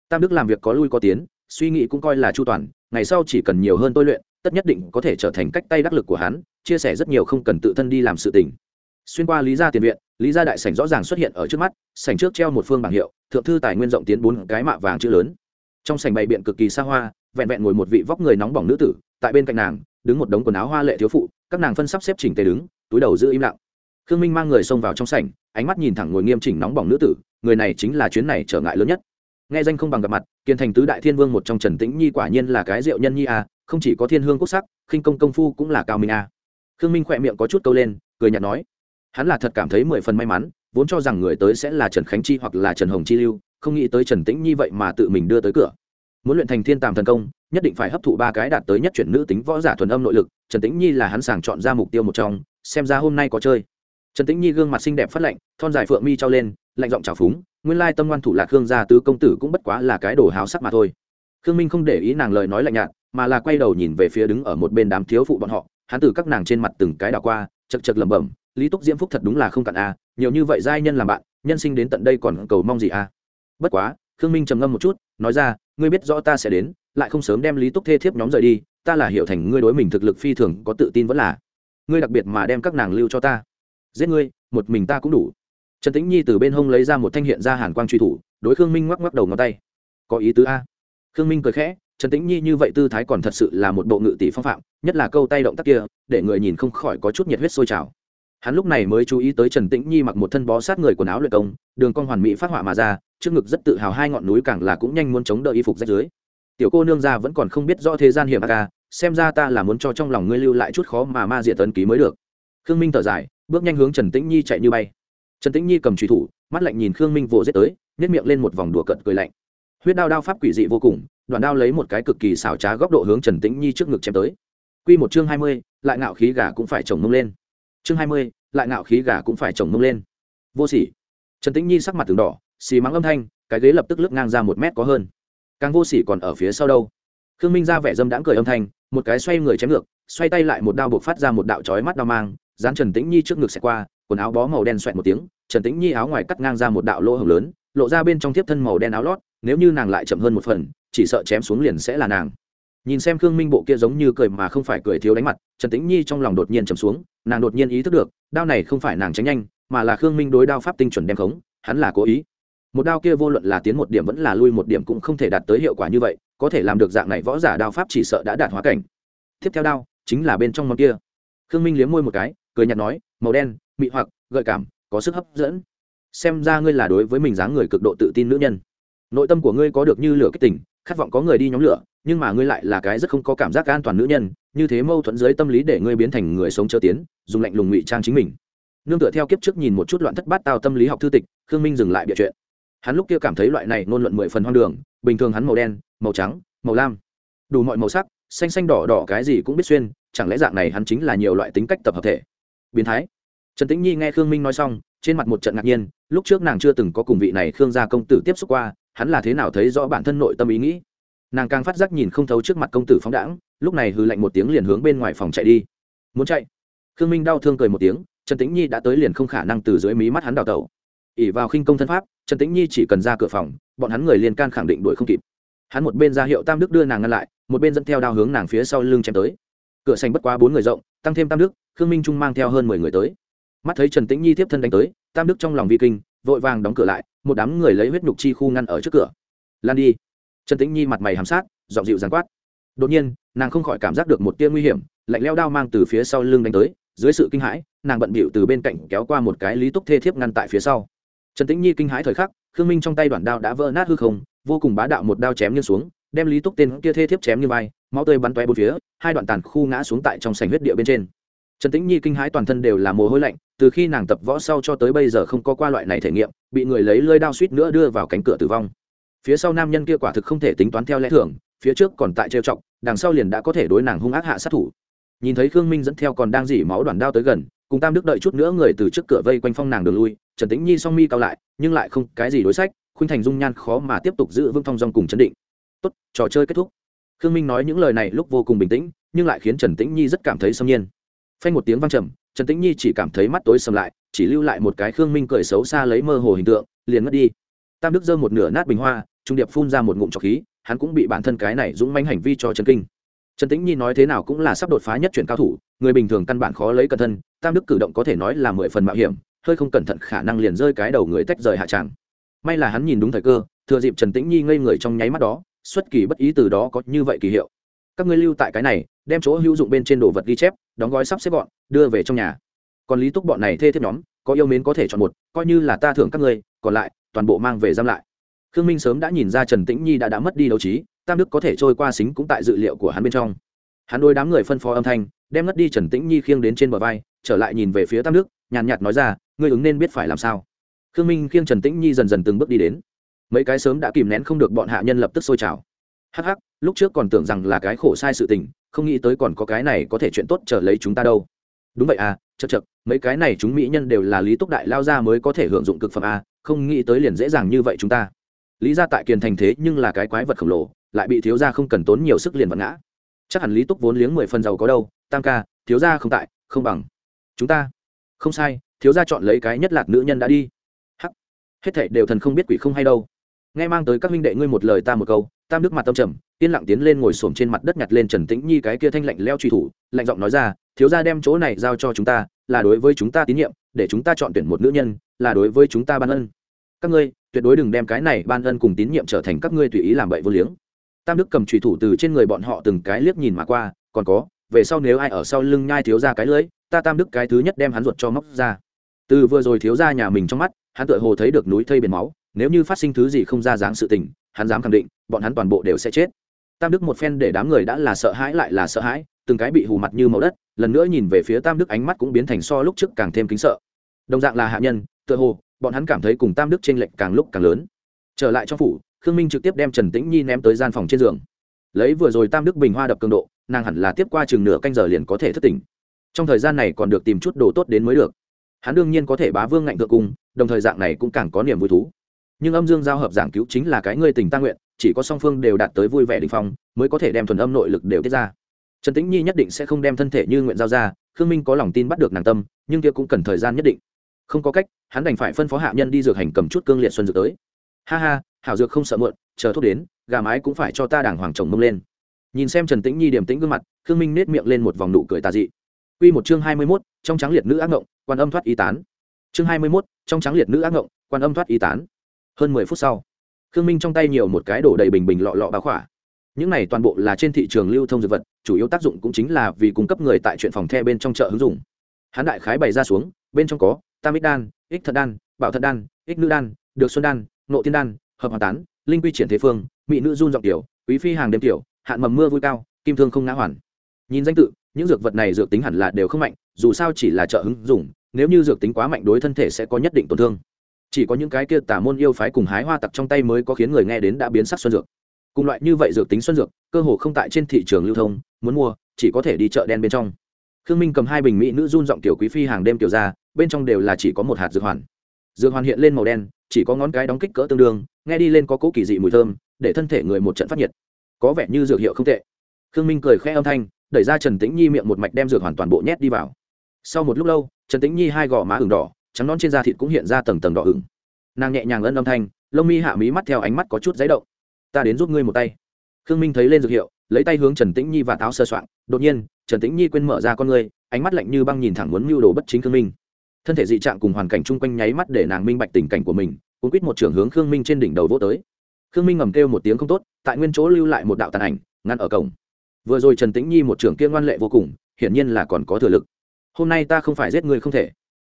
[SPEAKER 1] Tam đức làm việc có lui có tiến, suy nghĩ cũng coi là chu toàn, ngày sau chỉ cần nhiều hơn tôi luyện, tất nhất định có thể trở thành cách tay đắc lực của hắn, chia sẻ rất nhiều không cần tự thân đi làm sự tình xuyên qua lý gia tiền viện, lý gia đại sảnh rõ ràng xuất hiện ở trước mắt, sảnh trước treo một phương bảng hiệu, thượng thư tài nguyên rộng tiến bốn cái mạ vàng chữ lớn. Trong sảnh bày biện cực kỳ xa hoa, vẹn vẹn ngồi một vị vóc người nóng bỏng nữ tử, tại bên cạnh nàng, đứng một đống quần áo hoa lệ thiếu phụ, các nàng phân sắp xếp chỉnh tề đứng, túi đầu giữ im lặng. Khương minh mang người xông vào trong sảnh, ánh mắt nhìn thẳng ngồi nghiêm chỉnh nóng bỏng nữ tử, người này chính là chuyến này trở ngại lớn nhất. Nghe danh không bằng gặp mặt kiên thành tứ đại thiên vương một trong trần tĩnh nhi quả nhiên là cái rượu nhân nhi à không chỉ có thiên hương quốc sắc, khinh công công phu cũng là cao minh à. khương minh khỏe miệng có chút câu lên, cười nhạt nói hắn là thật cảm thấy mười phần may mắn, vốn cho rằng người tới sẽ là trần khánh chi hoặc là trần hồng chi lưu, không nghĩ tới trần tĩnh nhi vậy mà tự mình đưa tới cửa. Muốn luyện thành thiên tàm thần công, nhất định phải hấp thụ ba cái đạt tới nhất chuyển nữ tính võ giả thuần âm nội lực, trần tĩnh nhi là hắn sàng chọn ra mục tiêu một trong, xem ra hôm nay có chơi. Trần tĩnh nhi gương mặt xinh đẹp phát lạnh, thon dài phượng mi trao lên, lạnh giọng trào phúng, nguyên lai tâm ngoan thủ lạc hương gia tứ công tử cũng bất quá là cái đồ háo sắc mà thôi. Khương minh không để ý nàng lời nói lạnh nhạt, mà là quay đầu nhìn về phía đứng ở một bên đám thiếu phụ bọn họ, hắn từ các nàng trên mặt từng cái đảo qua chật chật lẩm bẩm lý túc diễm phúc thật đúng là không cạn a à, nhiều như vậy giai nhân làm bạn nhân sinh đến tận đây còn cầu mong gì a? À. bất quá khương minh trầm ngâm một chút nói ra ngươi biết rõ ta sẽ đến lại không sớm đem lý túc thê thiếp nhóm rời đi ta là hiểu thành ngươi đối mình thực lực phi thường có tự tin vẫn là. Ngươi đặc biệt mà đem các nàng lưu cho ta. Giết ngươi một mình ta cũng đủ. Trần tĩnh nhi từ bên hông lấy ra một thanh hiện ra hàn quang truy thủ đối khương minh ngoắc ngoắc đầu ngón tay. Có ý tứ a. Khương minh cười khẽ trần tĩnh nhi như vậy tư thái còn thật sự là một bộ ngự tỷ phong phạm, nhất là câu tay động tác kia, để người nhìn không khỏi có chút nhiệt huyết sôi trào. Hắn lúc này mới chú ý tới trần tĩnh nhi mặc một thân bó sát người quần áo luyện công, đường con hoàn mỹ phát họa mà ra, trước ngực rất tự hào hai ngọn núi càng là cũng nhanh muốn chống đỡ y phục rách dưới. Tiểu cô nương ra vẫn còn không biết rõ thế gian hiểm ca à, xem ra ta là muốn cho trong lòng ngươi lưu lại chút khó mà ma diệt tấn ký mới được. Khương minh thở dài, bước nhanh hướng trần tĩnh nhi chạy như bay. Trần tĩnh nhi cầm trùy thủ, mắt lạnh nhìn khương minh vồ giết tới nhét miệng lên một vòng đùa cợt cười lạnh. Huyết đao đao pháp quỷ dị vô cùng đoạn đao lấy một cái cực kỳ xảo trá góc độ hướng trần tĩnh nhi trước ngực chém tới. Q một chương hai mươi, lại ngạo khí gà cũng phải trồng mông lên. Chương hai mươi, lại ngạo khí gà cũng phải trồng mông lên. Vô sỉ. Trần tĩnh nhi sắc mặt từng đỏ, xì mắng âm thanh, cái ghế lập tức lướt ngang ra một mét có hơn. Càng vô sỉ còn ở phía sau đâu. Khương minh ra vẻ dâm đãng cười âm thanh, một cái xoay người chém ngược, xoay tay lại một đao buộc phát ra một đạo chói mắt đao mang, dán trần tĩnh nhi trước ngực xẹt qua, quần áo bó màu đen xoẹt một tiếng, trần tĩnh nhi áo ngoài cắt ngang ra một đạo lỗ hồng lớn, lộ ra bên trong tiếp thân màu đen áo lót, nếu như nàng lại chậm hơn một phần chỉ sợ chém xuống liền sẽ là nàng. Nhìn xem khương minh bộ kia giống như cười mà không phải cười thiếu đánh mặt, trần tĩnh nhi trong lòng đột nhiên trầm xuống, nàng đột nhiên ý thức được, đao này không phải nàng tránh nhanh, mà là khương minh đối đao pháp tinh chuẩn đem khống, hắn là cố ý. Một đao kia vô luận là tiến một điểm vẫn là lui một điểm cũng không thể đạt tới hiệu quả như vậy, có thể làm được dạng này võ giả đao pháp chỉ sợ đã đạt hóa cảnh. Tiếp theo đao, chính là bên trong món kia. Khương minh liếm môi một cái, cười nhạt nói, màu đen, mị hoặc, gợi cảm, có sức hấp dẫn. Xem ra ngươi là đối với mình dáng người cực độ tự tin nữ nhân. Nội tâm của ngươi có được như lửa kích tỉnh khát vọng có người đi nhóm lửa, nhưng mà ngươi lại là cái rất không có cảm giác an toàn nữ nhân, như thế mâu thuẫn dưới tâm lý để ngươi biến thành người sống chớ tiến, dùng lạnh lùng ngụy trang chính mình. Nương tựa theo kiếp trước nhìn một chút loạn thất bát tao tâm lý học thư tịch, khương minh dừng lại bịa chuyện. Hắn lúc kia cảm thấy loại này ngôn luận mười phần hoang đường, bình thường hắn màu đen, màu trắng, màu lam. Đủ mọi màu sắc, xanh xanh đỏ đỏ cái gì cũng biết xuyên, chẳng lẽ dạng này hắn chính là nhiều loại tính cách tập hợp thể? Biến thái. Trần tĩnh nhi nghe khương minh nói xong, trên mặt một trận ngạc nhiên, lúc trước nàng chưa từng có cùng vị này khương gia công tử tiếp xúc qua hắn là thế nào thấy rõ bản thân nội tâm ý nghĩ? Nàng càng phát giác nhìn không thấu trước mặt công tử phóng đãng, lúc này hư lạnh một tiếng liền hướng bên ngoài phòng chạy đi. Muốn chạy? Khương minh đau thương cười một tiếng, trần tĩnh nhi đã tới liền không khả năng từ dưới mí mắt hắn đào tẩu. Ỉ vào khinh công thân pháp, trần tĩnh nhi chỉ cần ra cửa phòng, bọn hắn người liên can khẳng định đuổi không kịp. Hắn một bên ra hiệu tam đức đưa nàng ngăn lại, một bên dẫn theo đao hướng nàng phía sau lưng chém tới. Cửa xanh bất quá bốn người rộng, tăng thêm tam đức, khương minh trung mang theo hơn mười người tới. Mắt thấy trần tĩnh nhi tiếp thân đánh tới, tam đức trong lòng vi kinh, vội vàng đóng cửa lại một đám người lấy huyết nhục chi khu ngăn ở trước cửa. Lan đi. Trần tĩnh nhi mặt mày hàm sát dọn dịu giàn quát. Đột nhiên, nàng không khỏi cảm giác được một tia nguy hiểm, lạnh leo đao mang từ phía sau lưng đánh tới, dưới sự kinh hãi, nàng bận bịu từ bên cạnh kéo qua một cái lý túc thê thiếp ngăn tại phía sau. Trần tĩnh nhi kinh hãi thời khắc, khương minh trong tay đoạn đao đã vỡ nát hư không, vô cùng bá đạo một đao chém nghiêng xuống, đem lý túc tên kia thê thiếp chém như vai, máu tươi bắn toe bốn phía, hai đoạn tàn khu ngã xuống tại trong sảnh huyết địa bên trên trần tĩnh nhi kinh hãi toàn thân đều là mồ hôi lạnh, từ khi nàng tập võ sau cho tới bây giờ không có qua loại này thể nghiệm, bị người lấy lơi đao suýt nữa đưa vào cánh cửa tử vong. Phía sau nam nhân kia quả thực không thể tính toán theo lẽ thường, phía trước còn tại trêu chọc, đằng sau liền đã có thể đối nàng hung ác hạ sát thủ. Nhìn thấy khương minh dẫn theo còn đang dỉ máu đoàn đao tới gần, cùng tam đức đợi chút nữa người từ trước cửa vây quanh phong nàng đường lui, trần tĩnh nhi song mi cao lại, nhưng lại không cái gì đối sách, khuynh thành dung nhan khó mà tiếp tục giữ vững phong dong cùng chấn định. Tốt, trò chơi kết thúc. Khương minh nói những lời này lúc vô cùng bình tĩnh, nhưng lại khiến trần tĩnh nhi rất cảm thấy xâm nhiên phanh một tiếng vang trầm, trần tĩnh nhi chỉ cảm thấy mắt tối sầm lại, chỉ lưu lại một cái khương minh cười xấu xa lấy mơ hồ hình tượng, liền mất đi. Tam đức giơ một nửa nát bình hoa, trung điệp phun ra một ngụm trọc khí, hắn cũng bị bản thân cái này dũng manh hành vi cho trần kinh. Trần tĩnh nhi nói thế nào cũng là sắp đột phá nhất chuyển cao thủ, người bình thường căn bản khó lấy cẩn thân, tam đức cử động có thể nói là mười phần mạo hiểm, hơi không cẩn thận khả năng liền rơi cái đầu người tách rời hạ tràng. May là hắn nhìn đúng thời cơ, thừa dịp trần tĩnh nhi ngây người trong nháy mắt đó, xuất kỳ bất ý từ đó có như vậy kỳ hiệu. Các ngươi lưu tại cái này, đem chỗ hữu dụng bên trên đồ vật ghi chép đóng gói sắp xếp gọn đưa về trong nhà. Còn lý túc bọn này thê thiếp nhóm, có yêu mến có thể chọn một, coi như là ta thưởng các ngươi, còn lại, toàn bộ mang về giam lại. Khương minh sớm đã nhìn ra trần tĩnh nhi đã đã mất đi đấu trí, tam đức có thể trôi qua xính cũng tại dự liệu của hắn bên trong. Hắn đôi đám người phân phó âm thanh, đem mất đi trần tĩnh nhi khiêng đến trên bờ vai, trở lại nhìn về phía tam đức, nhàn nhạt nói ra, ngươi ứng nên biết phải làm sao. Khương minh khiêng trần tĩnh nhi dần dần từng bước đi đến. Mấy cái sớm đã kìm nén không được bọn hạ nhân lập tức sôi trào. Hắc hắc, lúc trước còn tưởng rằng là cái khổ sai sự tình không nghĩ tới còn có cái này có thể chuyện tốt trở lấy chúng ta đâu. Đúng vậy à chật chật mấy cái này chúng mỹ nhân đều là lý túc đại lao ra mới có thể hưởng dụng cực phẩm à? không nghĩ tới liền dễ dàng như vậy chúng ta. Lý ra tại kiền thành thế nhưng là cái quái vật khổng lồ, lại bị thiếu gia không cần tốn nhiều sức liền vật ngã. Chắc hẳn lý túc vốn liếng mười phần giàu có đâu, tam ca, thiếu gia không tại, không bằng. Chúng ta. Không sai, thiếu gia chọn lấy cái nhất lạc nữ nhân đã đi. Hắc. Hết thệ đều thần không biết quỷ không hay đâu. Nghe mang tới các huynh đệ ngươi một lời ta một câu tam đức mặt tâm trầm, yên lặng tiến lên ngồi xổm trên mặt đất nhặt lên trần tĩnh nhi cái kia thanh lạnh leo truy thủ, lạnh giọng nói ra, thiếu gia đem chỗ này giao cho chúng ta, là đối với chúng ta tín nhiệm, để chúng ta chọn tuyển một nữ nhân, là đối với chúng ta ban ân. Các ngươi, tuyệt đối đừng đem cái này ban ân cùng tín nhiệm trở thành các ngươi tùy ý làm bậy vô liếng. Tam đức cầm trùy thủ từ trên người bọn họ từng cái liếc nhìn mà qua, còn có, về sau nếu ai ở sau lưng nhai thiếu ra cái lưới, ta tam đức cái thứ nhất đem hắn ruột cho móc ra. Từ vừa rồi thiếu ra nhà mình trong mắt, hắn tựa hồ thấy được núi thây biển máu, nếu như phát sinh thứ gì không ra dáng sự tình hắn dám khẳng định, bọn hắn toàn bộ đều sẽ chết. Tam đức một phen để đám người đã là sợ hãi lại là sợ hãi, từng cái bị hù mặt như màu đất, lần nữa nhìn về phía tam đức ánh mắt cũng biến thành so lúc trước càng thêm kính sợ. Đồng dạng là hạ nhân, tựa hồ, bọn hắn cảm thấy cùng tam đức t r ê n lệch càng lúc càng lớn. Trở lại trong phủ, khương minh trực tiếp đem trần tĩnh nhi ném tới gian phòng trên giường. Lấy vừa rồi tam đức bình hoa đập cường độ, nàng hẳn là tiếp qua chừng nửa canh giờ liền có thể thất tỉnh. Trong thời gian này còn được tìm chút đồ tốt đến mới được. Hắn đương nhiên có thể bá vương ngạnh thượng cung, đồng thời dạng này cũng càng có niềm vui thú nhưng âm dương giao hợp giảng cứu chính là cái ngươi tình ta nguyện chỉ có song phương đều đạt tới vui vẻ đình phong mới có thể đem thuần âm nội lực đều tiết ra. Trần tĩnh nhi nhất định sẽ không đem thân thể như nguyện giao ra khương minh có lòng tin bắt được nàng tâm nhưng kia cũng cần thời gian nhất định. Không có cách hắn đành phải phân phó hạ nhân đi dược hành cầm chút cương liệt xuân dược tới. Ha ha hảo dược không sợ muộn chờ thuốc đến gà mái cũng phải cho ta đàng hoàng chồng mông lên. Nhìn xem trần tĩnh nhi điểm tĩnh gương mặt khương minh nết miệng lên một vòng nụ cười tà dị. Quy một chương hai mươi 21, trong trắng liệt nữ ác ngộng, quan âm thoát y tán. Chương hai mươi 21, trong trắng liệt nữ ác ngộng, quan âm thoát y tán. Hơn mười phút sau, khương minh trong tay nhiều một cái đổ đầy bình bình lọ lọ bá khỏa. Những này toàn bộ là trên thị trường lưu thông dược vật chủ yếu tác dụng cũng chính là vì cung cấp người tại chuyện phòng the bên trong chợ ứng dụng. Hắn đại khái bày ra xuống bên trong có tam ích đan ích thật đan bảo thật đan ích nữ đan được xuân đan nộ tiên đan hợp hòa tán linh quy triển thế phương mỹ nữ run giọng tiểu quý phi hàng đêm tiểu hạn mầm mưa vui cao kim thương không ngã hoàn. Nhìn danh tự những dược vật này dược tính hẳn là đều không mạnh dù sao chỉ là trợ hứng dụng nếu như dược tính quá mạnh đối thân thể sẽ có nhất định tổn thương chỉ có những cái kia tả môn yêu phái cùng hái hoa tặc trong tay mới có khiến người nghe đến đã biến sắc xuân dược. Cùng loại như vậy dược tính xuân dược, cơ hồ không tại trên thị trường lưu thông, muốn mua, chỉ có thể đi chợ đen bên trong. Khương minh cầm hai bình mỹ nữ run giọng tiểu quý phi hàng đêm tiểu ra, bên trong đều là chỉ có một hạt dược hoàn. Dược hoàn hiện lên màu đen, chỉ có ngón cái đóng kích cỡ tương đương, nghe đi lên có cỗ kỳ dị mùi thơm, để thân thể người một trận phát nhiệt. Có vẻ như dược hiệu không tệ. Khương minh cười khẽ âm thanh, đẩy ra trần tĩnh nhi miệng một mạch đem dược hoàn toàn bộ nhét đi vào. Sau một lúc lâu, trần tĩnh nhi hai gò má ửng đỏ trắng non trên da thịt cũng hiện ra tầng tầng đỏ ửng. Nàng nhẹ nhàng ân âm thanh, lông mi hạ mí mắt theo ánh mắt có chút giấy động. Ta đến giúp ngươi một tay. Khương minh thấy lên dược hiệu, lấy tay hướng trần tĩnh nhi và táo sơ soạn. Đột nhiên, trần tĩnh nhi quên mở ra con ngươi, ánh mắt lạnh như băng nhìn thẳng muốn mưu đồ bất chính khương minh. Thân thể dị trạng cùng hoàn cảnh chung quanh nháy mắt để nàng minh bạch tình cảnh của mình, cuốn quýt một trưởng hướng khương minh trên đỉnh đầu vỗ tới. Khương minh ngầm kêu một tiếng không tốt, tại nguyên chỗ lưu lại một đạo tàn ảnh, ngăn ở cổng. Vừa rồi trần tĩnh nhi một trưởng kia ngoan lệ vô cùng, hiển nhiên là còn có thừa lực. Hôm nay ta không phải giết người không thể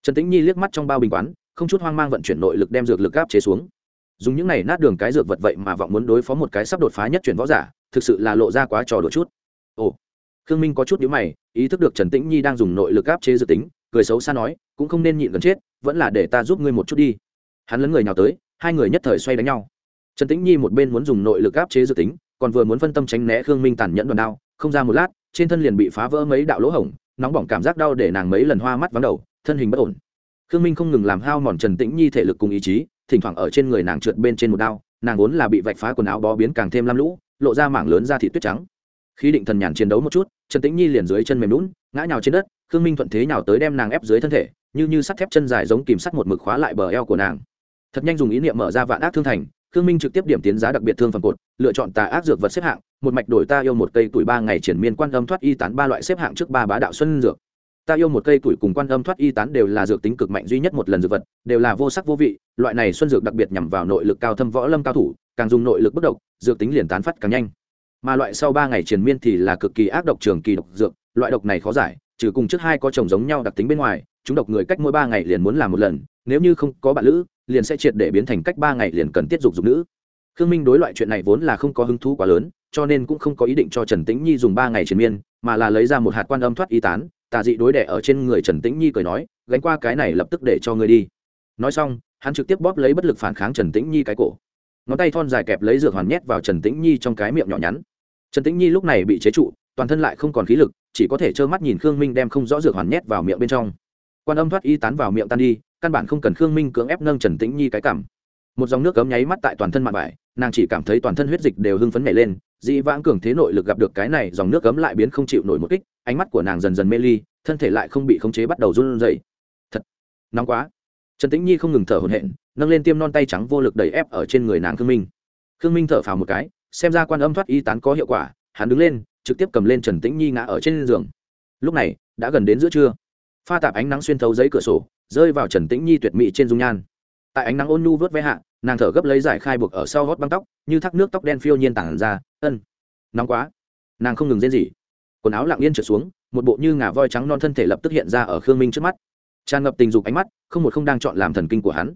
[SPEAKER 1] trần tĩnh nhi liếc mắt trong bao bình quán, không chút hoang mang vận chuyển nội lực đem dược lực áp chế xuống. Dùng những này nát đường cái dược vật vậy mà vọng muốn đối phó một cái sắp đột phá nhất chuyển võ giả, thực sự là lộ ra quá trò đùa chút. Ồ. Khương minh có chút nhữ mày, ý thức được trần tĩnh nhi đang dùng nội lực áp chế dự tính, cười xấu xa nói, cũng không nên nhịn gần chết, vẫn là để ta giúp ngươi một chút đi. Hắn lấn người nào tới, hai người nhất thời xoay đánh nhau. Trần tĩnh nhi một bên muốn dùng nội lực áp chế dự tính, còn vừa muốn phân tâm tránh né khương minh tàn nhẫn đòn đao, không ra một lát, trên thân liền bị phá vỡ mấy đạo lỗ hổng, nóng bỏng cảm giác đau để nàng mấy lần hoa mắt vắng đầu thân hình bất ổn. Khương minh không ngừng làm hao mòn trần tĩnh nhi thể lực cùng ý chí, thỉnh thoảng ở trên người nàng trượt bên trên một đao, nàng vốn là bị vạch phá quần áo bó biến càng thêm lam lũ, lộ ra mảng lớn ra thị tuyết trắng. Khi định thần nhàn chiến đấu một chút, trần tĩnh nhi liền dưới chân mềm lún ngã nhào trên đất, khương minh thuận thế nhào tới đem nàng ép dưới thân thể, như như sắt thép chân dài giống kìm sắt một mực khóa lại bờ eo của nàng. Thật nhanh dùng ý niệm mở ra vạn ác thương thành, khương minh trực tiếp điểm tiến giá đặc biệt thương phần cột, lựa chọn tà ác dược vật xếp hạng, một mạch đổi ta yêu một cây tuổi ba ngày triển miên quan âm thoát y tán ba loại xếp hạng trước ba bá đạo xuân dược ta yêu một cây tuổi cùng quan âm thoát y tán đều là dược tính cực mạnh duy nhất một lần dược vật đều là vô sắc vô vị loại này xuân dược đặc biệt nhằm vào nội lực cao thâm võ lâm cao thủ càng dùng nội lực bất độc dược tính liền tán phát càng nhanh. Mà loại sau ba ngày triền miên thì là cực kỳ ác độc trường kỳ độc dược loại độc này khó giải trừ cùng trước hai có chồng giống nhau đặc tính bên ngoài chúng độc người cách mỗi ba ngày liền muốn làm một lần nếu như không có bạn nữ, liền sẽ triệt để biến thành cách ba ngày liền cần tiết dục dục nữ. Khương minh đối loại chuyện này vốn là không có hứng thú quá lớn cho nên cũng không có ý định cho trần tĩnh nhi dùng ba ngày triền miên mà là lấy ra một hạt quan âm thoát y tán tà dị đối đẻ ở trên người trần tĩnh nhi cười nói, gánh qua cái này lập tức để cho ngươi đi. Nói xong, hắn trực tiếp bóp lấy bất lực phản kháng trần tĩnh nhi cái cổ. Ngón tay thon dài kẹp lấy dược hoàn nhét vào trần tĩnh nhi trong cái miệng nhỏ nhắn. Trần tĩnh nhi lúc này bị chế trụ, toàn thân lại không còn khí lực, chỉ có thể trơ mắt nhìn khương minh đem không rõ dược hoàn nhét vào miệng bên trong. Quan âm thoát y tán vào miệng tan đi, căn bản không cần khương minh cưỡng ép nâng trần tĩnh nhi cái cảm. Một dòng nước cấm nháy mắt tại toàn thân mặt vải nàng chỉ cảm thấy toàn thân huyết dịch đều hưng phấn nhảy lên, dĩ vãng cường thế nội lực gặp được cái này, dòng nước cấm lại biến không chịu nổi một kích ánh mắt của nàng dần dần mê ly, thân thể lại không bị khống chế bắt đầu run rẩy. Thật, nóng quá. Trần tĩnh nhi không ngừng thở hổn hển, nâng lên tiêm non tay trắng vô lực đẩy ép ở trên người nàng khương minh. Khương minh thở phào một cái, xem ra quan âm thoát y tán có hiệu quả, hắn đứng lên, trực tiếp cầm lên trần tĩnh nhi ngã ở trên giường. Lúc này, đã gần đến giữa trưa. Pha tạp ánh nắng xuyên thấu giấy cửa sổ, rơi vào trần tĩnh nhi tuyệt mỹ trên dung nhan. Tại ánh nắng ôn nhu vớt vé hạ, nàng thở gấp lấy giải khai buộc ở sau gót băng tóc, như thác nước tóc đen phiêu nhiên tản ra, ân, nóng quá. Nàng không ngừng rên gì quần áo lặng yên trượt xuống, một bộ như ngà voi trắng non thân thể lập tức hiện ra ở khương minh trước mắt. Tràn ngập tình dục ánh mắt, không một không đang chọn làm thần kinh của hắn.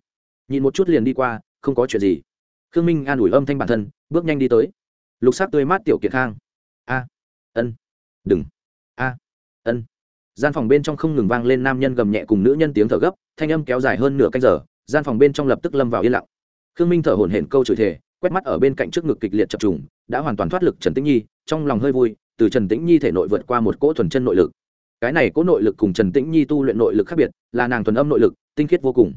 [SPEAKER 1] Nhìn một chút liền đi qua, không có chuyện gì. Khương minh an ủi âm thanh bản thân, bước nhanh đi tới. Lục sắc tươi mát tiểu kiệt khang. A, ân, đừng. A, ân. Gian phòng bên trong không ngừng vang lên nam nhân gầm nhẹ cùng nữ nhân tiếng thở gấp, thanh âm kéo dài hơn nửa canh giờ, gian phòng bên trong lập tức lâm vào yên lặng. Khương minh thở hổn hển câu chửi thề, quét mắt ở bên cạnh trước ngực kịch liệt chập trùng, đã hoàn toàn thoát lực trần tĩnh nhi, trong lòng hơi vui từ trần tĩnh nhi thể nội vượt qua một cỗ thuần chân nội lực. Cái này cỗ nội lực cùng trần tĩnh nhi tu luyện nội lực khác biệt, là nàng thuần âm nội lực, tinh khiết vô cùng.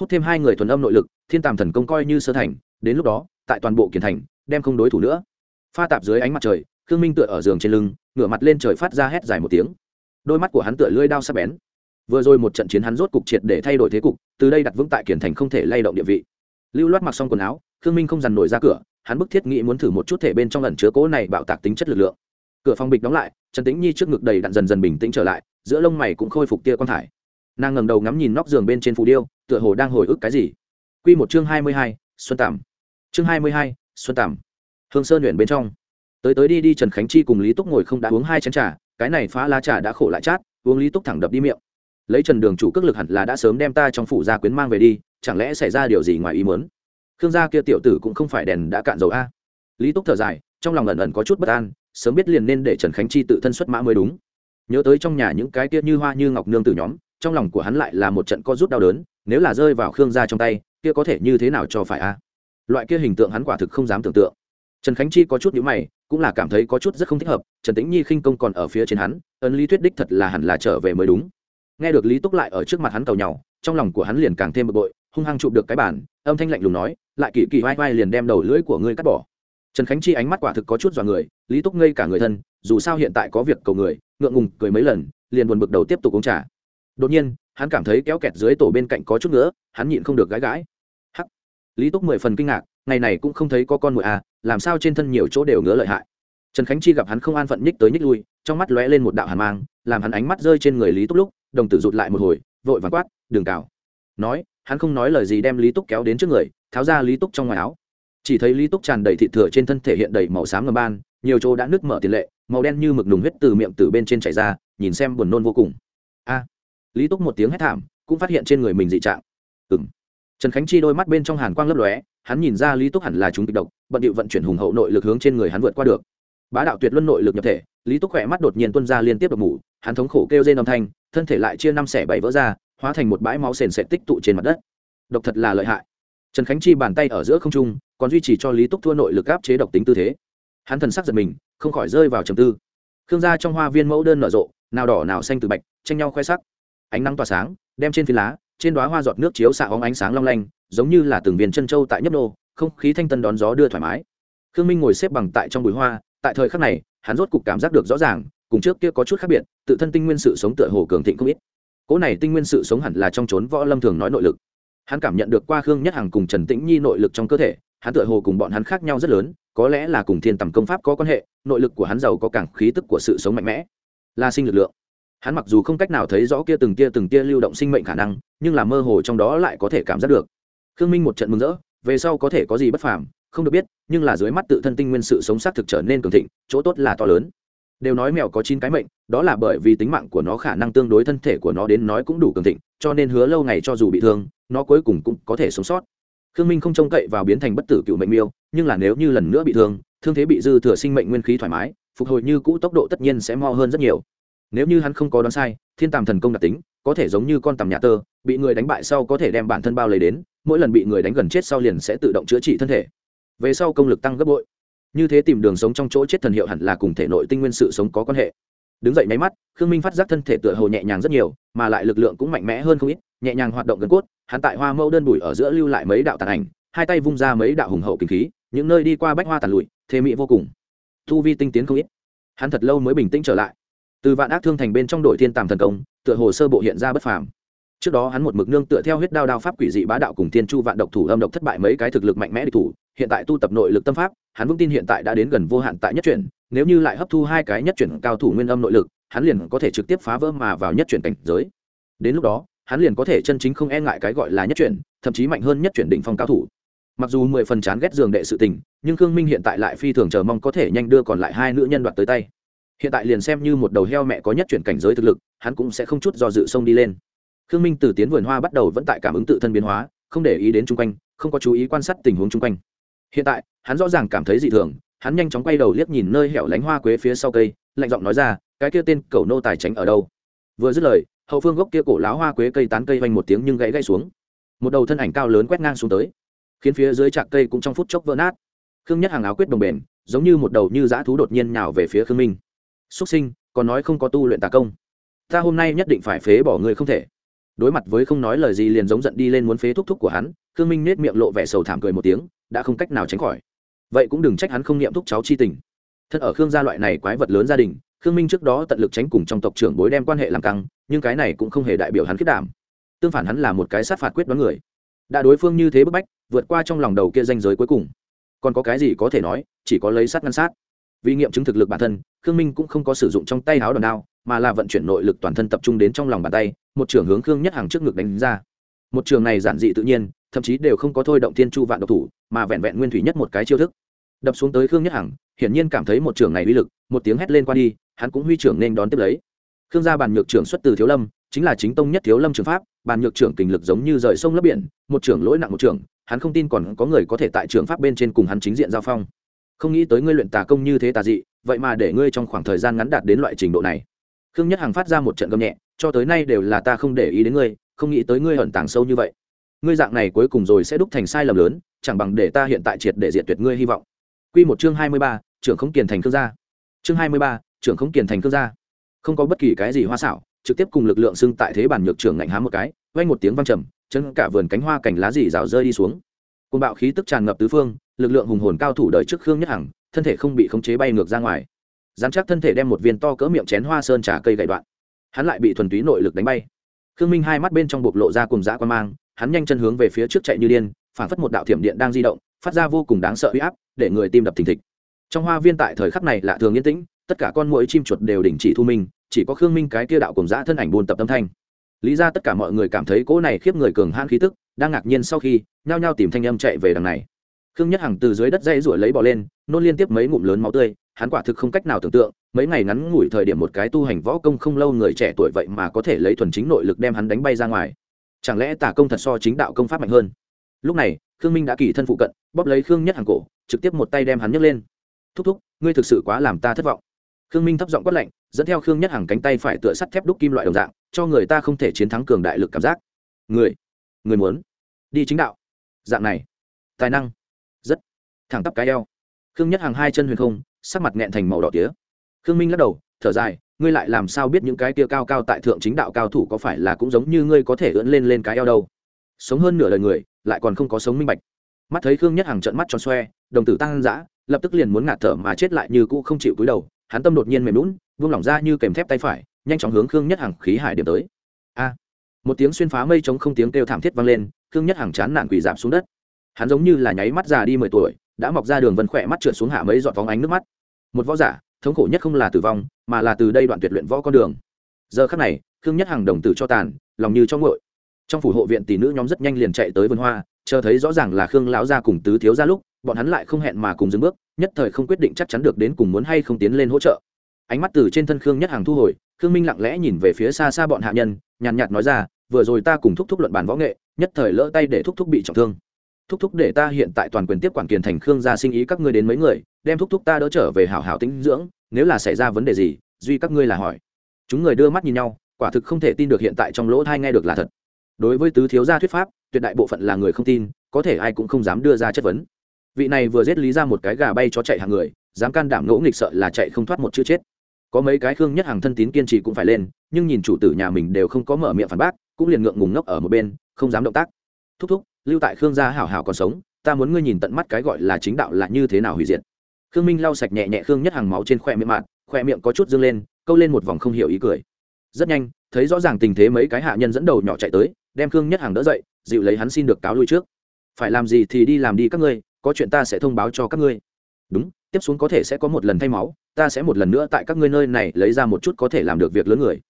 [SPEAKER 1] Hút thêm hai người thuần âm nội lực, thiên tàm thần công coi như sơ thành, đến lúc đó, tại toàn bộ kiển thành, đem không đối thủ nữa. Pha tạp dưới ánh mặt trời, khương minh tựa ở giường trên lưng, ngửa mặt lên trời phát ra hét dài một tiếng. Đôi mắt của hắn tựa lưỡi đao sắc bén. Vừa rồi một trận chiến hắn rốt cục triệt để thay đổi thế cục, từ đây đặt vững tại kiển thành không thể lay động địa vị. Lưu loát mặc xong quần áo, khương minh không dằn nổi ra cửa, hắn bức thiết nghĩ muốn thử một chút thể bên trong lần chứa cố này bạo tạc tính chất lực lượng cửa phòng bịch đóng lại trần tĩnh nhi trước ngực đầy đặn dần dần bình tĩnh trở lại giữa lông mày cũng khôi phục tia quan thải. Nàng ngẩng đầu ngắm nhìn nóc giường bên trên phù điêu tựa hồ đang hồi ức cái gì. Quy một chương hai mươi hai, xuân tạm chương hai mươi hai, xuân tạm hương sơn luyện bên trong. Tới tới đi đi trần khánh chi cùng lý túc ngồi không đã uống hai chén trà cái này phá lá trà đã khổ lại chát uống lý túc thẳng đập đi miệng. Lấy trần đường chủ cước lực hẳn là đã sớm đem ta trong phủ gia quyến mang về đi chẳng lẽ xảy ra điều gì ngoài ý muốn? Khương gia kia tiểu tử cũng không phải đèn đã cạn dầu a. Lý túc thở dài trong lòng ẩn ẩn có chút bất an sớm biết liền nên để trần khánh chi tự thân xuất mã mới đúng. Nhớ tới trong nhà những cái kia như hoa như ngọc nương từ nhóm, trong lòng của hắn lại là một trận co rút đau đớn, nếu là rơi vào khương gia trong tay, kia có thể như thế nào cho phải a? Loại kia hình tượng hắn quả thực không dám tưởng tượng. Trần khánh chi có chút nhữ mày, cũng là cảm thấy có chút rất không thích hợp, trần tĩnh nhi khinh công còn ở phía trên hắn ấn lý thuyết đích thật là hẳn là trở về mới đúng. Nghe được lý túc lại ở trước mặt hắn cầu nhau, trong lòng của hắn liền càng thêm bực bội, hung hăng chụp được cái bản âm thanh lạnh lùng nói, lại kỳ kỳ vai vai liền đem đầu lưỡi của ngươi cắt bỏ trần khánh chi ánh mắt quả thực có chút dọa người, lý túc ngây cả người thân, dù sao hiện tại có việc cầu người, ngượng ngùng cười mấy lần, liền buồn bực đầu tiếp tục uống trà. Đột nhiên, hắn cảm thấy kéo kẹt dưới tổ bên cạnh có chút nữa, hắn nhịn không được gãi gãi. Hắc. Lý túc mười phần kinh ngạc, ngày này cũng không thấy có con mồi à làm sao trên thân nhiều chỗ đều ngứa lợi hại. Trần khánh chi gặp hắn không an phận nhích tới nhích lui, trong mắt lóe lên một đạo hàn mang, làm hắn ánh mắt rơi trên người lý túc lúc, đồng tử rụt lại một hồi, vội vàng quát đường cào. Nói, hắn không nói lời gì đem lý túc kéo đến trước người, tháo ra lý túc trong ngoài áo chỉ thấy lý túc tràn đầy thịt thừa trên thân thể hiện đầy màu xám ngầm ban, nhiều chỗ đã nứt mở tiền lệ, màu đen như mực nùng huyết từ miệng từ bên trên chảy ra, nhìn xem buồn nôn vô cùng. A, lý túc một tiếng hét thảm, cũng phát hiện trên người mình dị trạng. Ừ m trần khánh chi đôi mắt bên trong hàn quang lấp lóe, hắn nhìn ra lý túc hẳn là chúng kịch độc, bận điệu vận chuyển hùng hậu nội lực hướng trên người hắn vượt qua được. Bá đạo tuyệt luân nội lực nhập thể, lý túc khỏe mắt đột nhiên tuân ra liên tiếp đập mủ, hắn thống khổ kêu trên âm thanh, thân thể lại chia năm xẻ bảy vỡ ra, hóa thành một bãi máu sền sệt tích tụ trên mặt đất. Độc thật là lợi hại. Trần khánh chi bàn tay ở giữa không trung còn duy trì cho lý túc thua nội lực áp chế độc tính tư thế hắn thần sắc giật mình không khỏi rơi vào trầm tư khương gia trong hoa viên mẫu đơn nở rộ nào đỏ nào xanh từ bạch tranh nhau khoe sắc ánh nắng tỏa sáng đem trên phi lá trên đoá hoa giọt nước chiếu xạ óng ánh sáng long lanh giống như là từng viên chân châu tại nhấp nô không khí thanh tân đón gió đưa thoải mái khương minh ngồi xếp bằng tại trong bụi hoa tại thời khắc này hắn rốt cục cảm giác được rõ ràng cùng trước kia có chút khác biệt tự thân tinh nguyên sự sống tựa hồ cường thịnh không ít cỗ này tinh nguyên sự sống hẳn là trong trốn võ lâm thường nói nội lực hắn cảm nhận được qua khương nhất hằng cùng trần tĩnh nhi nội lực trong cơ thể hắn tựa hồ cùng bọn hắn khác nhau rất lớn, có lẽ là cùng thiên tầm công pháp có quan hệ, nội lực của hắn giàu có cảng khí tức của sự sống mạnh mẽ. Là sinh lực lượng. Hắn mặc dù không cách nào thấy rõ kia từng tia từng tia lưu động sinh mệnh khả năng, nhưng là mơ hồ trong đó lại có thể cảm giác được. Khương minh một trận mừng rỡ, về sau có thể có gì bất phàm, không được biết, nhưng là dưới mắt tự thân tinh nguyên sự sống xác thực trở nên cường thịnh, chỗ tốt là to lớn. Đều nói mèo có chín cái mệnh, đó là bởi vì tính mạng của nó khả năng tương đối thân thể của nó đến nói cũng đủ cường thịnh, cho nên hứa lâu ngày cho dù bị thương, nó cuối cùng cũng có thể sống sót khương minh không trông cậy vào biến thành bất tử cựu mệnh miêu, nhưng là nếu như lần nữa bị thương thương thế bị dư thừa sinh mệnh nguyên khí thoải mái, phục hồi như cũ tốc độ tất nhiên sẽ mo hơn rất nhiều. Nếu như hắn không có đoán sai, thiên tàm thần công đặc tính, có thể giống như con tầm nhà tơ, bị người đánh bại sau có thể đem bản thân bao lấy đến, mỗi lần bị người đánh gần chết sau liền sẽ tự động chữa trị thân thể. Về sau công lực tăng gấp bội. Như thế tìm đường sống trong chỗ chết thần hiệu hẳn là cùng thể nội tinh nguyên sự sống có quan hệ. Đứng dậy máy mắt, khương minh phát giác thân thể tựa hồ nhẹ nhàng rất nhiều, mà lại lực lượng cũng mạnh mẽ hơn không ít nhẹ nhàng hoạt động gần cốt, hắn tại hoa mẫu đơn bụi ở giữa lưu lại mấy đạo tàn ảnh, hai tay vung ra mấy đạo hùng hậu kinh khí, những nơi đi qua bách hoa tàn lụi, thê mỹ vô cùng. Thu vi tinh tiến không ít. Hắn thật lâu mới bình tĩnh trở lại. Từ vạn ác thương thành bên trong đội thiên tàm thần công, tựa hồ sơ bộ hiện ra bất phàm. Trước đó hắn một mực nương tựa theo huyết đao đao pháp quỷ dị bá đạo cùng thiên chu vạn độc thủ âm độc thất bại mấy cái thực lực mạnh mẽ địch thủ, hiện tại tu tập nội lực tâm pháp, hắn vững tin hiện tại đã đến gần vô hạn tại nhất chuyển, nếu như lại hấp thu hai cái nhất chuyển cao thủ nguyên âm nội lực, hắn liền có thể trực tiếp phá vỡ mà vào nhất chuyển cảnh giới. Đến lúc đó hắn liền có thể chân chính không e ngại cái gọi là nhất chuyển, thậm chí mạnh hơn nhất chuyển đỉnh phong cao thủ. Mặc dù mười phần chán ghét giường đệ sự tình, nhưng khương minh hiện tại lại phi thường chờ mong có thể nhanh đưa còn lại hai nữ nhân đoạt tới tay. Hiện tại liền xem như một đầu heo mẹ có nhất chuyển cảnh giới thực lực, hắn cũng sẽ không chút do dự sông đi lên. Khương minh từ tiến vườn hoa bắt đầu vẫn tại cảm ứng tự thân biến hóa, không để ý đến chung quanh, không có chú ý quan sát tình huống chung quanh. Hiện tại, hắn rõ ràng cảm thấy dị thường, hắn nhanh chóng quay đầu liếc nhìn nơi hẻo lánh hoa quế phía sau cây, lạnh giọng nói ra, cái kia tên cầu nô tài tránh ở đâu? Vừa dứt lời hậu phương gốc kia cổ láo hoa quế cây tán cây vanh một tiếng nhưng gãy gãy xuống. Một đầu thân ảnh cao lớn quét ngang xuống tới, khiến phía dưới trạc cây cũng trong phút chốc vỡ nát. Khương nhất hàng áo quyết đồng bền, giống như một đầu như dã thú đột nhiên nhào về phía khương minh. Xúc sinh, còn nói không có tu luyện tà công? Ta hôm nay nhất định phải phế bỏ người không thể. Đối mặt với không nói lời gì liền giống giận đi lên muốn phế thúc thúc của hắn, khương minh nết miệng lộ vẻ sầu thảm cười một tiếng, đã không cách nào tránh khỏi. Vậy cũng đừng trách hắn không niệm thúc cháu chi tình. Thật ở khương gia loại này quái vật lớn gia đình, khương minh trước đó tận lực tránh cùng trong tộc trưởng bối đem quan hệ làm căng nhưng cái này cũng không hề đại biểu hắn khiết đảm. Tương phản hắn là một cái sát phạt quyết đoán người. Đã đối phương như thế bức bách, vượt qua trong lòng đầu kia danh giới cuối cùng. Còn có cái gì có thể nói, chỉ có lấy sát ngăn sát. Vì nghiệm chứng thực lực bản thân, khương minh cũng không có sử dụng trong tay háo đòn đao, mà là vận chuyển nội lực toàn thân tập trung đến trong lòng bàn tay, một trường hướng khương nhất hàng trước ngực đánh ra. Một trường này giản dị tự nhiên, thậm chí đều không có thôi động thiên chu vạn độc thủ, mà vẹn vẹn nguyên thủy nhất một cái chiêu thức. Đập xuống tới khương nhất hằng, hiển nhiên cảm thấy một trường này uy lực, một tiếng hét lên qua đi, hắn cũng huy trưởng nên đón tiếp lấy khương gia bàn nhược trưởng xuất từ thiếu lâm chính là chính tông nhất thiếu lâm trường pháp bàn nhược trưởng kình lực giống như rời sông lấp biển một trưởng lỗi nặng một trưởng hắn không tin còn có người có thể tại trường pháp bên trên cùng hắn chính diện giao phong không nghĩ tới ngươi luyện tà công như thế tà dị vậy mà để ngươi trong khoảng thời gian ngắn đạt đến loại trình độ này khương nhất hằng phát ra một trận gầm nhẹ cho tới nay đều là ta không để ý đến ngươi không nghĩ tới ngươi ẩn tàng sâu như vậy ngươi dạng này cuối cùng rồi sẽ đúc thành sai lầm lớn chẳng bằng để ta hiện tại triệt để diệt tuyệt ngươi hy vọng Quy một chương hai mươi ba, trưởng không kiền thành cương gia. Chương hai mươi ba, trưởng không kiền thành cương gia. Không có bất kỳ cái gì hoa xảo, trực tiếp cùng lực lượng xưng tại thế bản nhược trưởng ngạnh hám một cái, vang một tiếng vang trầm, chân cả vườn cánh hoa cảnh lá dì rào rơi đi xuống. Cơn bạo khí tức tràn ngập tứ phương, lực lượng hùng hồn cao thủ đợi trước Khương Nhất Hằng, thân thể không bị khống chế bay ngược ra ngoài. Dám chắc thân thể đem một viên to cỡ miệng chén hoa sơn trà cây gãy đoạn. Hắn lại bị thuần túy nội lực đánh bay. Khương Minh hai mắt bên trong bộc lộ ra cùng dã quan mang, hắn nhanh chân hướng về phía trước chạy như điên, phản phất một đạo thiểm điện đang di động, phát ra vô cùng đáng sợ uy áp, để người tim đập thình thịch trong hoa viên tại thời khắc này lạ thường yên tĩnh tất cả con mũi chim chuột đều đình chỉ thu minh chỉ có khương minh cái kia đạo cùng giã thân ảnh buôn tập âm thanh. Lý ra tất cả mọi người cảm thấy cỗ này khiếp người cường hãn khí tức, đang ngạc nhiên sau khi, nhao nhao tìm thanh âm chạy về đằng này. Khương nhất hằng từ dưới đất dây ruổi lấy bỏ lên, nôn liên tiếp mấy ngụm lớn máu tươi, hắn quả thực không cách nào tưởng tượng, mấy ngày ngắn ngủi thời điểm một cái tu hành võ công không lâu người trẻ tuổi vậy mà có thể lấy thuần chính nội lực đem hắn đánh bay ra ngoài. Chẳng lẽ tả công thật so chính đạo công pháp mạnh hơn? Lúc này, khương minh đã kỳ thân phụ cận, bóp lấy khương nhất Hằng cổ, trực tiếp một tay đem hắn nhấc lên. Thúc thúc, ngươi thực sự quá làm ta thất vọng. Khương minh thấp giọng quát lạnh dẫn theo khương nhất hàng cánh tay phải tựa sắt thép đúc kim loại đồng dạng, cho người ta không thể chiến thắng cường đại lực cảm giác. Người người muốn đi chính đạo. Dạng này, tài năng, rất thẳng tắp cái eo. Khương nhất hàng hai chân huyền không, sắc mặt nghẹn thành màu đỏ tía. Khương minh lắc đầu, thở dài, ngươi lại làm sao biết những cái kia cao cao tại thượng chính đạo cao thủ có phải là cũng giống như ngươi có thể ưỡn lên lên cái eo đâu? Sống hơn nửa đời người, lại còn không có sống minh bạch. Mắt thấy khương nhất hàng trận mắt tròn xoe, đồng tử tăng dã, lập tức liền muốn ngạt thở mà chết lại như cũ không chịu cúi đầu, hắn tâm đột nhiên mềm lún vung lỏng ra như kèm thép tay phải, nhanh chóng hướng khương nhất hằng khí hải điểm tới. A! Một tiếng xuyên phá mây trống không tiếng kêu thảm thiết vang lên, khương nhất hằng chán nản quỳ giảm xuống đất. Hắn giống như là nháy mắt già đi mười tuổi, đã mọc ra đường vân khỏe mắt trượt xuống hạ mấy giọt vóng ánh nước mắt. Một võ giả, thống khổ nhất không là tử vong, mà là từ đây đoạn tuyệt luyện võ con đường. Giờ khắc này, khương nhất hằng đồng tử cho tàn, lòng như cho ngội trong phủ hộ viện tỷ nữ nhóm rất nhanh liền chạy tới vườn hoa, chờ thấy rõ ràng là khương lão gia cùng tứ thiếu gia lúc, bọn hắn lại không hẹn mà cùng dừng bước, nhất thời không quyết định chắc chắn được đến cùng muốn hay không tiến lên hỗ trợ ánh mắt từ trên thân khương nhất hàng thu hồi, khương minh lặng lẽ nhìn về phía xa xa bọn hạ nhân, nhàn nhạt nói ra, vừa rồi ta cùng thúc thúc luận bàn võ nghệ, nhất thời lỡ tay để thúc thúc bị trọng thương. Thúc thúc để ta hiện tại toàn quyền tiếp quản kiền thành khương gia sinh ý các ngươi đến mấy người, đem thúc thúc ta đỡ trở về hảo hảo tĩnh dưỡng, nếu là xảy ra vấn đề gì, duy các ngươi là hỏi. Chúng người đưa mắt nhìn nhau, quả thực không thể tin được hiện tại trong lỗ thai nghe được là thật. Đối với tứ thiếu gia thuyết pháp, tuyệt đại bộ phận là người không tin, có thể ai cũng không dám đưa ra chất vấn. Vị này vừa giết lý ra một cái gà bay chó chạy hàng người, dám can đảm ngỗ nghịch sợ là chạy không thoát một chữ chết có mấy cái khương nhất hàng thân tín kiên trì cũng phải lên, nhưng nhìn chủ tử nhà mình đều không có mở miệng phản bác, cũng liền ngượng ngùng ngốc ở một bên, không dám động tác. Thúc thúc, lưu tại khương gia hảo hảo còn sống, ta muốn ngươi nhìn tận mắt cái gọi là chính đạo là như thế nào hủy diệt. Khương minh lau sạch nhẹ nhẹ khương nhất hàng máu trên khoe miệng mạn khoe miệng có chút dâng lên, câu lên một vòng không hiểu ý cười. Rất nhanh, thấy rõ ràng tình thế mấy cái hạ nhân dẫn đầu nhỏ chạy tới, đem khương nhất hàng đỡ dậy, dịu lấy hắn xin được cáo lui trước. Phải làm gì thì đi làm đi các ngươi, có chuyện ta sẽ thông báo cho các ngươi đúng, tiếp xuống có thể sẽ có một lần thay máu, ta sẽ một lần nữa tại các ngươi nơi này lấy ra một chút có thể làm được việc lớn người.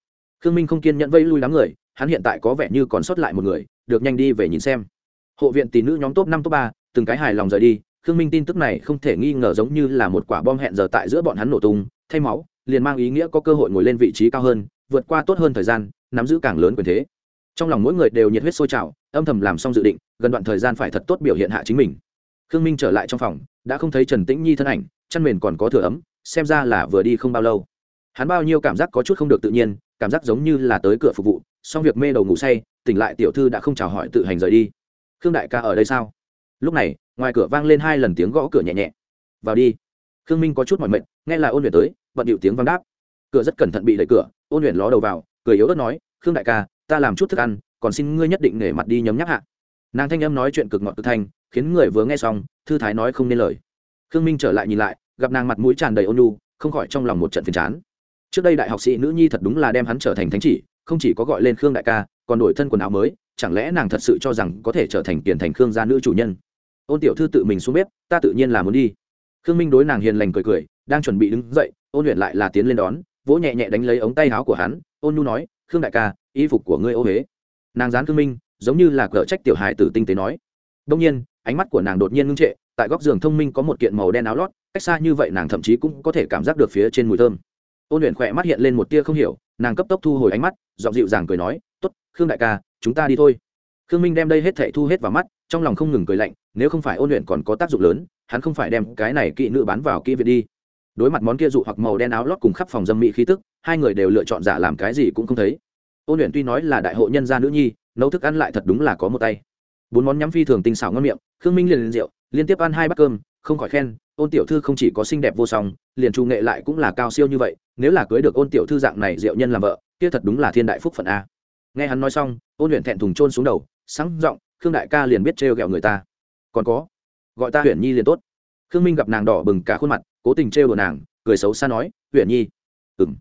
[SPEAKER 1] Khương minh không kiên nhẫn vây lui đám người, hắn hiện tại có vẻ như còn sót lại một người, được nhanh đi về nhìn xem. Hộ viện tỷ nữ nhóm top năm top ba, từng cái hài lòng rời đi, khương minh tin tức này không thể nghi ngờ giống như là một quả bom hẹn giờ tại giữa bọn hắn nổ tung, thay máu, liền mang ý nghĩa có cơ hội ngồi lên vị trí cao hơn, vượt qua tốt hơn thời gian, nắm giữ càng lớn quyền thế. Trong lòng mỗi người đều nhiệt huyết sôi trào, âm thầm làm xong dự định, gần đoạn thời gian phải thật tốt biểu hiện hạ chính mình khương minh trở lại trong phòng, đã không thấy trần tĩnh nhi thân ảnh chăn mền còn có thừa ấm, xem ra là vừa đi không bao lâu. Hắn bao nhiêu cảm giác có chút không được tự nhiên, cảm giác giống như là tới cửa phục vụ, xong việc mê đầu ngủ say, tỉnh lại tiểu thư đã không chào hỏi tự hành rời đi. Khương đại ca ở đây sao? Lúc này, ngoài cửa vang lên hai lần tiếng gõ cửa nhẹ nhẹ. Vào đi. Khương minh có chút mỏi mệt, nghe là ôn luyện tới vận điệu tiếng vang đáp. Cửa rất cẩn thận bị đẩy cửa, ôn luyện ló đầu vào, cười yếu ớt nói, khương đại ca, ta làm chút thức ăn, còn xin ngươi nhất định nể mặt đi nhấm nháp hạ. Nàng thanh âm nói chuyện cực ngọt tự thanh khiến người vừa nghe xong, thư thái nói không nên lời. Khương minh trở lại nhìn lại, gặp nàng mặt mũi tràn đầy ôn nhu, không khỏi trong lòng một trận phiền chán. Trước đây đại học sĩ nữ nhi thật đúng là đem hắn trở thành thánh chỉ, không chỉ có gọi lên khương đại ca, còn đổi thân quần áo mới, chẳng lẽ nàng thật sự cho rằng có thể trở thành tiền thành khương gia nữ chủ nhân? Ôn tiểu thư tự mình xuống bếp, ta tự nhiên là muốn đi. Khương minh đối nàng hiền lành cười cười, đang chuẩn bị đứng dậy, ôn luyện lại là tiến lên đón, vỗ nhẹ nhẹ đánh lấy ống tay áo của hắn, ôn nhu nói, khương đại ca, y phục của ngươi ô huế nàng dán khương minh, giống như là cờ trách tiểu hài tử tinh tế nói. Đông nhiên ánh mắt của nàng đột nhiên ngưng trệ, tại góc giường thông minh có một kiện màu đen áo lót, cách xa như vậy nàng thậm chí cũng có thể cảm giác được phía trên mùi thơm. Ôn luyện khỏe mắt hiện lên một tia không hiểu, nàng cấp tốc thu hồi ánh mắt, giọng dịu dàng cười nói t ố t khương đại ca, chúng ta đi thôi. Khương minh đem đây hết thệ thu hết vào mắt, trong lòng không ngừng cười lạnh, nếu không phải ôn luyện còn có tác dụng lớn, hắn không phải đem cái này kỹ nữ bán vào kỹ viện đi. Đối mặt món kia dụ hoặc màu đen áo lót cùng khắp phòng dâm mỹ khí tức, hai người đều lựa chọn giả làm cái gì cũng không thấy. Ôn luyện tuy nói là đại hộ nhân gia nữ nhi, nấu thức ăn lại thật đúng là có một tay bốn món nhắm phi thường tinh xảo ngon miệng, khương minh liền liền rượu, liên tiếp ăn hai bát cơm, không khỏi khen, ôn tiểu thư không chỉ có xinh đẹp vô song, liền trù nghệ lại cũng là cao siêu như vậy, nếu là cưới được ôn tiểu thư dạng này diệu nhân làm vợ, kia thật đúng là thiên đại phúc phận a. Nghe hắn nói xong, ôn luyện thẹn thùng trôn xuống đầu, sáng giọng, khương đại ca liền biết trêu ghẹo người ta. Còn có, gọi ta huyền nhi liền tốt. Khương minh gặp nàng đỏ bừng cả khuôn mặt, cố tình trêu đùa nàng, cười xấu xa nói huyền nhi. Ừng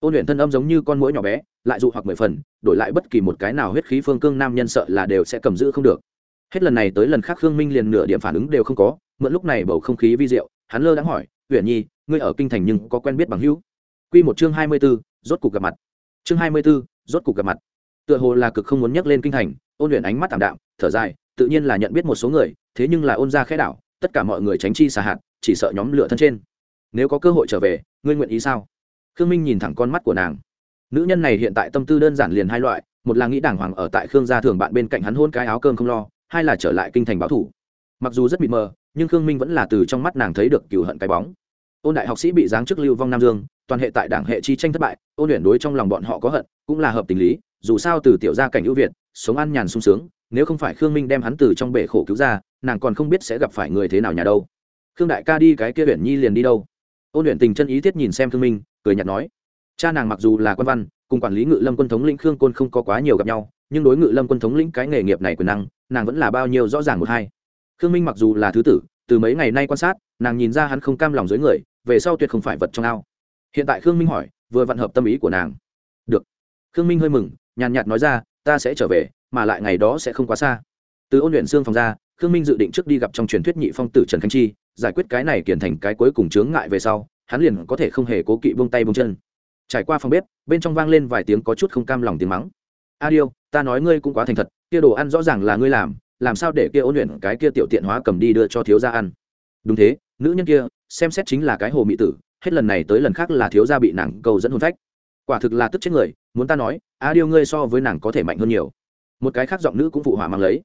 [SPEAKER 1] ôn luyện thân âm giống như con mũi nhỏ bé, lại dụ hoặc mười phần, đổi lại bất kỳ một cái nào huyết khí phương cương nam nhân sợ là đều sẽ cầm giữ không được hết lần này tới lần khác khương minh liền nửa điểm phản ứng đều không có, mượn lúc này bầu không khí vi diệu, hắn lơ đãng hỏi huyền nhi, ngươi ở kinh thành nhưng có quen biết bằng hữu? Q một chương hai mươi b ố rốt cục gặp mặt. Chương hai mươi b ố rốt cục gặp mặt. Tựa hồ là cực không muốn nhắc lên kinh thành, ôn luyện ánh mắt thảm đạm, thở dài, tự nhiên là nhận biết một số người, thế nhưng là ôn ra khẽ đảo, tất cả mọi người tránh chi xà hạt chỉ sợ nhóm lửa thân trên. Nếu có cơ hội trở về, ngươi nguyện ý sao? Khương minh nhìn thẳng con mắt của nàng. Nữ nhân này hiện tại tâm tư đơn giản liền hai loại, một là nghĩ đàng hoàng ở tại khương gia thường bạn bên cạnh hắn hôn cái áo cơm không lo hai là trở lại kinh thành báo thủ. Mặc dù rất mịt mờ, nhưng khương minh vẫn là từ trong mắt nàng thấy được cựu hận cái bóng. Ôn đại học sĩ bị giáng chức lưu vong nam dương, toàn hệ tại đảng hệ chi tranh thất bại, ôn luyện đối trong lòng bọn họ có hận, cũng là hợp tình lý, dù sao từ tiểu gia cảnh ưu việt, sống ăn nhàn sung sướng, nếu không phải khương minh đem hắn từ trong bể khổ cứu ra, nàng còn không biết sẽ gặp phải người thế nào nhà đâu. Khương đại ca đi cái kia luyện nhi liền đi đâu? Ôn luyện tình chân ý thiết nhìn xem khương minh, cười nhạt nói, cha nàng mặc dù là quan văn, cùng quản lý ngự lâm quân thống lĩnh khương côn không có quá nhiều gặp nhau, nhưng đối ngự lâm quân thống lĩnh cái nghề nghiệp này quyền năng nàng vẫn là bao nhiêu rõ ràng một hai. Khương minh mặc dù là thứ tử, từ mấy ngày nay quan sát, nàng nhìn ra hắn không cam lòng dưới người, về sau tuyệt không phải vật trong ao. Hiện tại khương minh hỏi, vừa vặn hợp tâm ý của nàng. Được. Khương minh hơi mừng, nhàn nhạt nói ra, ta sẽ trở về, mà lại ngày đó sẽ không quá xa. Từ ôn luyện xương phòng ra, khương minh dự định trước đi gặp trong truyền thuyết nhị phong tử trần khánh chi, giải quyết cái này kiển thành cái cuối cùng chướng ngại về sau, hắn liền có thể không hề cố kỵ bông tay bông chân. Trải qua phòng bếp, bên trong vang lên vài tiếng có chút không cam lòng tiếng mắng. A điêu, ta nói ngươi cũng quá thành thật kia đồ ăn rõ ràng là ngươi làm làm sao để kia ôn luyện cái kia tiểu tiện hóa cầm đi đưa cho thiếu gia ăn? Đúng thế, nữ nhân kia, xem xét chính là cái hồ mỹ tử, hết lần này tới lần khác là thiếu gia bị nàng cầu dẫn hôn phách. Quả thực là tức chết người, muốn ta nói a điêu ngươi so với nàng có thể mạnh hơn nhiều. Một cái khác giọng nữ cũng phụ hỏa mang lấy.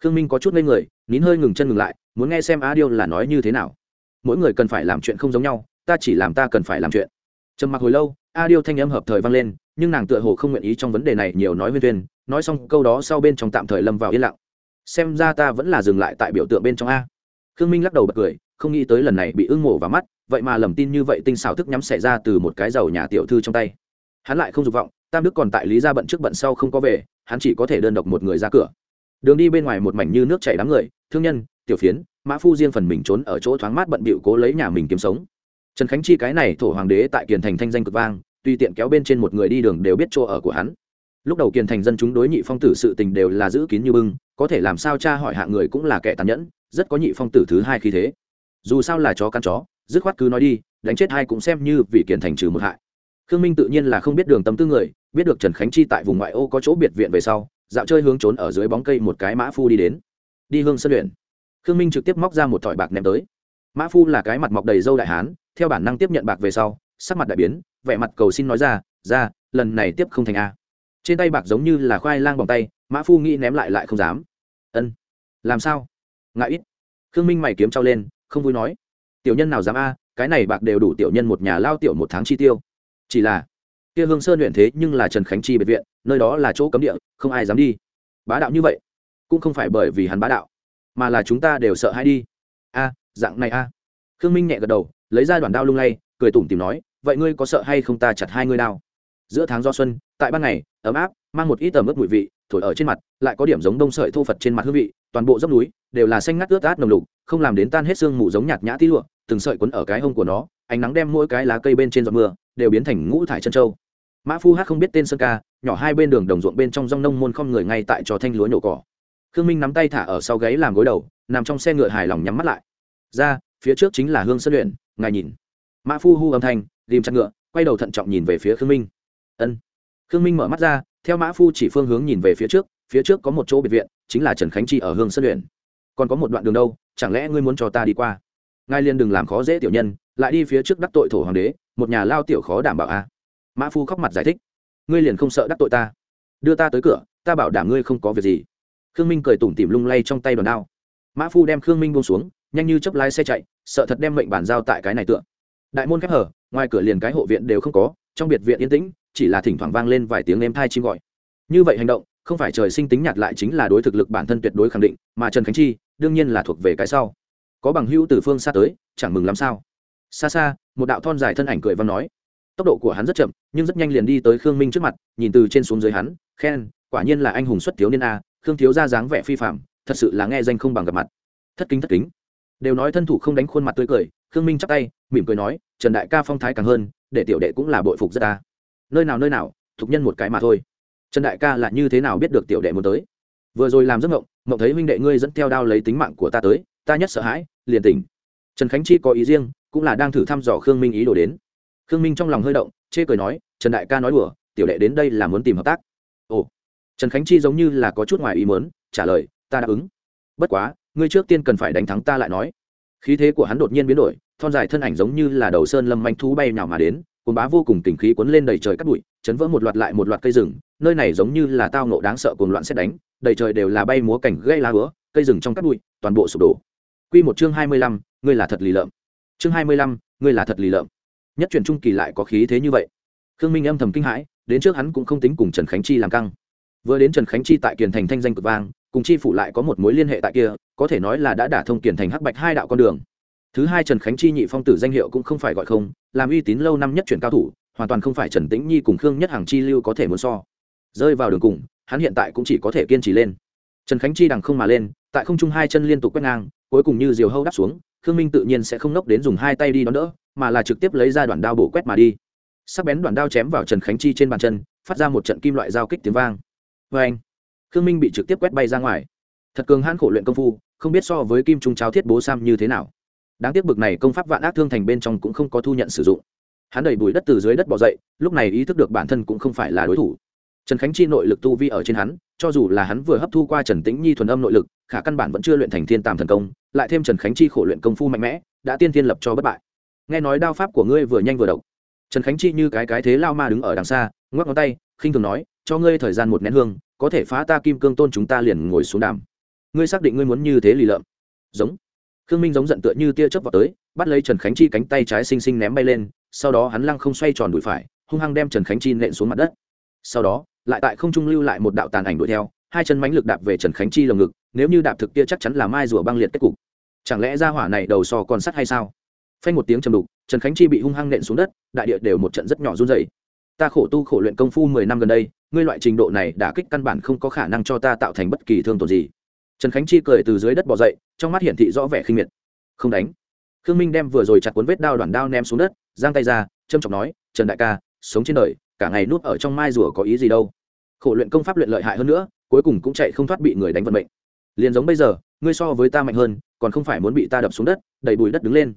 [SPEAKER 1] Khương minh có chút ngây người, nín hơi ngừng chân ngừng lại, muốn nghe xem a điêu là nói như thế nào. Mỗi người cần phải làm chuyện không giống nhau, ta chỉ làm ta cần phải làm chuyện. Trầm mặc hồi lâu a điêu thanh âm hợp thời vang lên, nhưng nàng tựa hồ không nguyện ý trong vấn đề này nhiều nói huyên viên nói xong câu đó sau bên trong tạm thời lâm vào yên lặng. Xem ra ta vẫn là dừng lại tại biểu tượng bên trong a. Khương minh lắc đầu bật cười, không nghĩ tới lần này bị ưng mổ vào mắt, vậy mà lầm tin như vậy tinh xảo thức nhắm xảy ra từ một cái giàu nhà tiểu thư trong tay. Hắn lại không dục vọng, tam đức còn tại lý ra bận trước bận sau không có về, hắn chỉ có thể đơn độc một người ra cửa. Đường đi bên ngoài một mảnh như nước chảy đám người, thương nhân, tiểu phiến, mã phu riêng phần mình trốn ở chỗ thoáng mát bận bịu cố lấy nhà mình kiếm sống. Trần khánh chi cái này thổ hoàng đế tại kiền thành thanh danh cực vang, tùy tiện kéo bên trên một người đi đường đều biết chỗ ở của hắn lúc đầu kiền thành dân chúng đối nhị phong tử sự tình đều là giữ kín như bưng, có thể làm sao cha hỏi hạ người cũng là kẻ tàn nhẫn, rất có nhị phong tử thứ hai khi thế. Dù sao là chó căn chó, dứt khoát cứ nói đi, đánh chết hai cũng xem như vì kiền thành trừ một hại. Khương minh tự nhiên là không biết đường tâm tư người, biết được trần khánh chi tại vùng ngoại ô có chỗ biệt viện về sau, dạo chơi hướng trốn ở dưới bóng cây một cái mã phu đi đến. Đi hương sân luyện. Khương minh trực tiếp móc ra một thỏi bạc ném tới. Mã phu là cái mặt mọc đầy dâu đại hán, theo bản năng tiếp nhận bạc về sau, sắc mặt đại biến, vẻ mặt cầu xin nói ra ra, lần này tiếp không thành a trên tay bạc giống như là khoai lang bằng tay, mã phu nghĩ ném lại lại không dám. Ân, làm sao? Ngại ít. Khương minh mày kiếm trao lên, không vui nói. Tiểu nhân nào dám a, cái này bạc đều đủ tiểu nhân một nhà lao tiểu một tháng chi tiêu. Chỉ là, kia hương sơn luyện thế nhưng là trần khánh chi biệt viện, nơi đó là chỗ cấm địa, không ai dám đi. Bá đạo như vậy, cũng không phải bởi vì hắn bá đạo, mà là chúng ta đều sợ hay đi. A, dạng này a. Khương minh nhẹ gật đầu, lấy ra đoàn đao lung lay, cười tủm tìm nói, vậy ngươi có sợ hay không ta chặt hai ngươi đao? Giữa tháng do xuân, tại ban ngày, ấm áp, mang một ít tầm ướp mùi vị, thổi ở trên mặt, lại có điểm giống đông sợi thô phật trên mặt hương vị, toàn bộ dốc núi đều là xanh ngắt ướt át nồng lục không làm đến tan hết xương mù giống nhạt nhã tí lụa, từng sợi quấn ở cái hông của nó, ánh nắng đem mỗi cái lá cây bên trên giọt mưa đều biến thành ngũ thải chân trâu mã phu hát không biết tên sơn ca, nhỏ hai bên đường đồng ruộng bên trong rong nông môn không người ngay tại trò thanh lúa nhổ cỏ. Khương minh nắm tay thả ở sau gáy làm gối đầu, nằm trong xe ngựa hài lòng nhắm mắt lại. Ra, phía trước chính là hương sân luyện, ngài nhìn. Mã phu hu âm thanh ghìm chặt ngựa, quay đầu thận trọng nhìn về phía khương minh ân. Khương minh mở mắt ra, theo mã phu chỉ phương hướng nhìn về phía trước phía trước có một chỗ biệt viện, chính là trần khánh chi ở hương Sơn luyện còn có một đoạn đường đâu, chẳng lẽ ngươi muốn cho ta đi qua? Ngài liền đừng làm khó dễ tiểu nhân, lại đi phía trước đắc tội thổ hoàng đế, một nhà lao tiểu khó đảm bảo a. À. mã phu khóc mặt giải thích. Ngươi liền không sợ đắc tội ta? Đưa ta tới cửa, ta bảo đảm ngươi không có việc gì. Khương minh cười tủm tỉm lung lay trong tay đòn đao. Mã phu đem khương minh buông xuống, nhanh như chấp lái xe chạy, sợ thật đem mệnh bản giao tại cái này tượng đại môn khép hở, ngoài cửa liền cái hộ viện đều không có, trong biệt viện yên tĩnh chỉ là thỉnh thoảng vang lên vài tiếng êm thai chim gọi. Như vậy hành động, không phải trời sinh tính nhạt lại chính là đối thực lực bản thân tuyệt đối khẳng định, mà trần khánh chi, đương nhiên là thuộc về cái sau. Có bằng hữu từ phương xa tới, chẳng mừng làm sao. Xa xa, một đạo thon dài thân ảnh cười văn nói. Tốc độ của hắn rất chậm, nhưng rất nhanh liền đi tới khương minh trước mặt, nhìn từ trên xuống dưới hắn, khen, quả nhiên là anh hùng xuất thiếu niên a, khương thiếu ra dáng vẻ phi phạm thật sự là nghe danh không bằng gặp mặt. Thất kính thất kính. Đều nói thân thủ không đánh khuôn mặt tươi cười, khương minh chắp tay, mỉm cười nói, trần đại ca phong thái càng hơn, để tiểu đệ cũng là bội phục rất ta nơi nào nơi nào, thục nhân một cái mà thôi. Trần đại ca là như thế nào biết được tiểu đệ muốn tới? Vừa rồi làm giấc mộng mộng thấy huynh đệ ngươi dẫn theo đao lấy tính mạng của ta tới, ta nhất sợ hãi, liền tỉnh. Trần khánh chi có ý riêng, cũng là đang thử thăm dò khương minh ý đồ đến. Khương minh trong lòng hơi động, chê cười nói, trần đại ca nói đùa, tiểu đệ đến đây là muốn tìm hợp tác. Ồ. Trần khánh chi giống như là có chút ngoài ý mớn trả lời, ta đáp ứng. Bất quá, ngươi trước tiên cần phải đánh thắng ta lại nói. Khí thế của hắn đột nhiên biến đổi, thon dài thân ảnh giống như là đầu sơn lâm manh thú bay nào mà đến cồn bá vô cùng tình khí cuốn lên đầy trời cắt bụi chấn vỡ một loạt lại một loạt cây rừng nơi này giống như là tao nộ đáng sợ cuồng loạn xét đánh đầy trời đều là bay múa cảnh gây lá hứa cây rừng trong cắt bụi toàn bộ sụp đổ Quy một chương hai mươi lăm, ngươi là thật lì lợm. Chương hai mươi lăm, ngươi là thật lì lợm. Nhất truyền trung kỳ lại có khí thế như vậy. Khương Minh âm thầm kinh hãi, đến trước hắn cũng không tính cùng Trần Khánh Chi làm căng. Vừa đến Trần Khánh Chi tại Kiền Thành thanh danh cực vang, cùng chi phủ lại có một mối liên hệ tại kia, có thể nói là đã đả thông Kiền Thành Hắc Bạch hai đạo con đường. Thứ hai Trần Khánh Chi nhị phong tử danh hiệu cũng không phải gọi không, làm uy tín lâu năm nhất truyền cao thủ, hoàn toàn không phải Trần Tĩnh Nhi cùng Khương Nhất Hàng chi lưu có thể muốn so. Rơi vào đường cùng, hắn hiện tại cũng chỉ có thể kiên trì lên. Trần Khánh Chi đằng không mà lên, tại không trung hai chân liên tục quét ngang, cuối cùng như diều hâu đáp xuống khương minh tự nhiên sẽ không nốc đến dùng hai tay đi đón đỡ mà là trực tiếp lấy ra đoạn đao bổ quét mà đi sắc bén đoạn đao chém vào trần khánh chi trên bàn chân phát ra một trận kim loại giao kích tiếng vang vê anh khương minh bị trực tiếp quét bay ra ngoài thật cường hãn khổ luyện công phu không biết so với kim trung cháo thiết bố sam như thế nào đáng tiếc bực này công pháp vạn ác thương thành bên trong cũng không có thu nhận sử dụng. Hắn đẩy bùi đất từ dưới đất bỏ dậy, lúc này ý thức được bản thân cũng không phải là đối thủ. Trần khánh chi nội lực tu vi ở trên hắn, cho dù là hắn vừa hấp thu qua trần tĩnh nhi thuần âm nội lực, khả căn bản vẫn chưa luyện thành thiên tàm thần công, lại thêm trần khánh chi khổ luyện công phu mạnh mẽ, đã tiên thiên lập cho bất bại. Nghe nói đao pháp của ngươi vừa nhanh vừa độc. Trần khánh chi như cái cái thế lao ma đứng ở đằng xa, ngoắc ngón tay, khinh thường nói, cho ngươi thời gian một nén hương, có thể phá ta kim cương tôn chúng ta liền ngồi xuống đàm. Ngươi xác định ngươi muốn như thế lì lợm. Giống khương minh giống giận tựa như tia chớp vào tới, bắt lấy trần khánh chi cánh tay trái xinh xinh ném bay lên, sau đó hắn lăng không xoay tròn đùi phải, hung hăng đem trần khánh chi nện xuống mặt đất. Sau đó, lại tại không trung lưu lại một đạo tàn ảnh đuổi theo, hai chân mánh lực đạp về trần khánh chi lồng ngực, nếu như đạp thực kia chắc chắn là mai rùa băng liệt kết cục. Chẳng lẽ ra hỏa này đầu sò còn sắt hay sao? Phanh một tiếng chầm đục, trần khánh chi bị hung hăng nện xuống đất, đại địa đều một trận rất nhỏ run dày ta khổ tu khổ luyện công phu mười năm gần đây, ngươi loại trình độ này đã kích căn bản không có khả năng cho ta tạo thành bất kỳ thương tổn gì trần khánh chi cười từ dưới đất bỏ dậy, trong mắt hiển thị rõ vẻ khinh miệt. Không đánh. Khương minh đem vừa rồi chặt cuốn vết đao đoàn đao ném xuống đất, giang tay ra trâm trọng nói, trần đại ca, sống trên đời, cả ngày nuốt ở trong mai rùa có ý gì đâu? Khổ luyện công pháp luyện lợi hại hơn nữa, cuối cùng cũng chạy không thoát bị người đánh vận mệnh. Liền giống bây giờ, ngươi so với ta mạnh hơn, còn không phải muốn bị ta đập xuống đất, đẩy bùi đất đứng lên.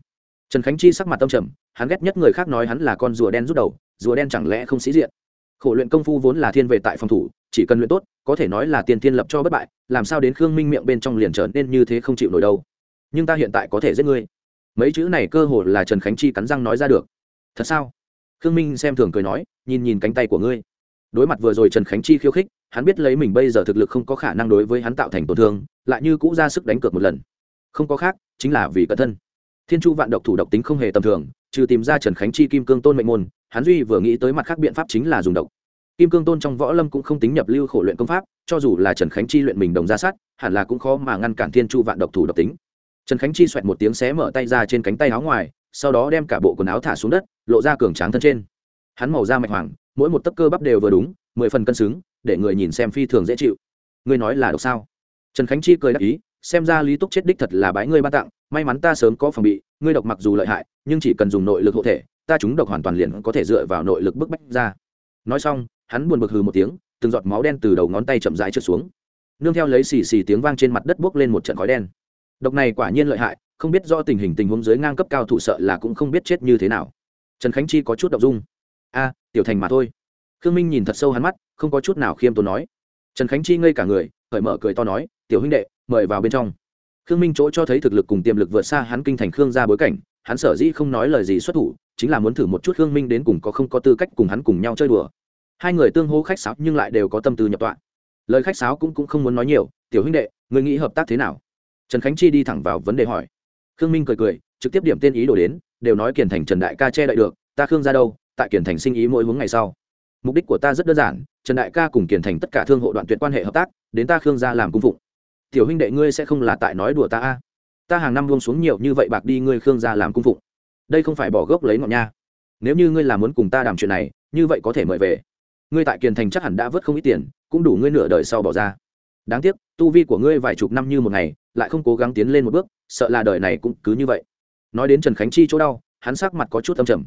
[SPEAKER 1] Trần khánh chi sắc mặt tâm trầm, hắn ghét nhất người khác nói hắn là con rùa đen rút đầu, rùa đen chẳng lẽ không sĩ diện? Khổ luyện công phu vốn là thiên về tại phòng thủ, chỉ cần luyện tốt, có thể nói là tiền thiên lập cho bất bại, làm sao đến khương minh miệng bên trong liền trở nên như thế không chịu nổi đâu. Nhưng ta hiện tại có thể giết ngươi. Mấy chữ này cơ hồ là trần khánh chi cắn răng nói ra được. Thật sao? Khương minh xem thường cười nói, nhìn nhìn cánh tay của ngươi. Đối mặt vừa rồi trần khánh chi khiêu khích, hắn biết lấy mình bây giờ thực lực không có khả năng đối với hắn tạo thành tổn thương, lại như cũ ra sức đánh cược một lần. Không có khác, chính là vì cẩn thân thiên chu vạn độc thủ độc tính không hề tầm thường, trừ tìm ra trần khánh chi kim cương tôn mệnh môn, hắn duy vừa nghĩ tới mặt khác biện pháp chính là dùng độc. Kim cương tôn trong võ lâm cũng không tính nhập lưu khổ luyện công pháp, cho dù là trần khánh chi luyện mình đồng ra sát, hẳn là cũng khó mà ngăn cản thiên chu vạn độc thủ độc tính. Trần khánh chi xoẹt một tiếng xé mở tay ra trên cánh tay áo ngoài, sau đó đem cả bộ quần áo thả xuống đất, lộ ra cường tráng thân trên. Hắn màu da mạch hoàng, mỗi một tấc cơ bắp đều vừa đúng, mười phần cân xứng, để người nhìn xem phi thường dễ chịu. Ngươi nói là độc sao? Trần khánh chi cười đáp ý xem ra lý túc chết đích thật là bái ngươi ban tặng, may mắn ta sớm có phòng bị, ngươi độc mặc dù lợi hại, nhưng chỉ cần dùng nội lực hộ thể, ta chúng độc hoàn toàn liền có thể dựa vào nội lực bức bách ra. Nói xong, hắn buồn bực hừ một tiếng, từng giọt máu đen từ đầu ngón tay chậm rãi trượt xuống. Nương theo lấy xì xì tiếng vang trên mặt đất buốc lên một trận khói đen. Độc này quả nhiên lợi hại, không biết do tình hình tình huống dưới ngang cấp cao thủ sợ là cũng không biết chết như thế nào. Trần khánh chi có chút đ dung. A, tiểu thành mà thôi. Khương minh nhìn thật sâu hắn mắt, không có chút nào khiêm tốn nói. Trần khánh chi ngây cả người, cởi mở cười to nói, tiểu huynh đệ mời vào bên trong. Khương minh chỗ cho thấy thực lực cùng tiềm lực vượt xa hắn kinh thành khương ra bối cảnh hắn sở dĩ không nói lời gì xuất thủ chính là muốn thử một chút khương minh đến cùng có không có tư cách cùng hắn cùng nhau chơi đùa. Hai người tương hô khách sáo nhưng lại đều có tâm tư nhập tọa. Lời khách sáo cũng, cũng không muốn nói nhiều tiểu huynh đệ người nghĩ hợp tác thế nào? Trần khánh chi đi thẳng vào vấn đề hỏi. Khương minh cười cười trực tiếp điểm tên ý đổ đến đều nói kiển thành trần đại ca che đậy được ta khương ra đâu tại kiển thành sinh ý mỗi hướng ngày sau. Mục đích của ta rất đơn giản trần đại ca cùng kiển thành tất cả thương hộ đoạn tuyệt quan hệ hợp tác đến ta khương ra làm cung phụng tiểu huynh đệ ngươi sẽ không là tại nói đùa ta a. Ta hàng năm buông xuống nhiều như vậy bạc đi, ngươi khương gia làm cung phụng. Đây không phải bỏ gốc lấy ngọn nha. Nếu như ngươi là muốn cùng ta đàm chuyện này, như vậy có thể mời về. Ngươi tại kiền thành chắc hẳn đã vớt không ít tiền, cũng đủ ngươi nửa đời sau bỏ ra. Đáng tiếc, tu vi của ngươi vài chục năm như một ngày, lại không cố gắng tiến lên một bước, sợ là đời này cũng cứ như vậy. Nói đến trần khánh chi chỗ đau, hắn sắc mặt có chút âm trầm.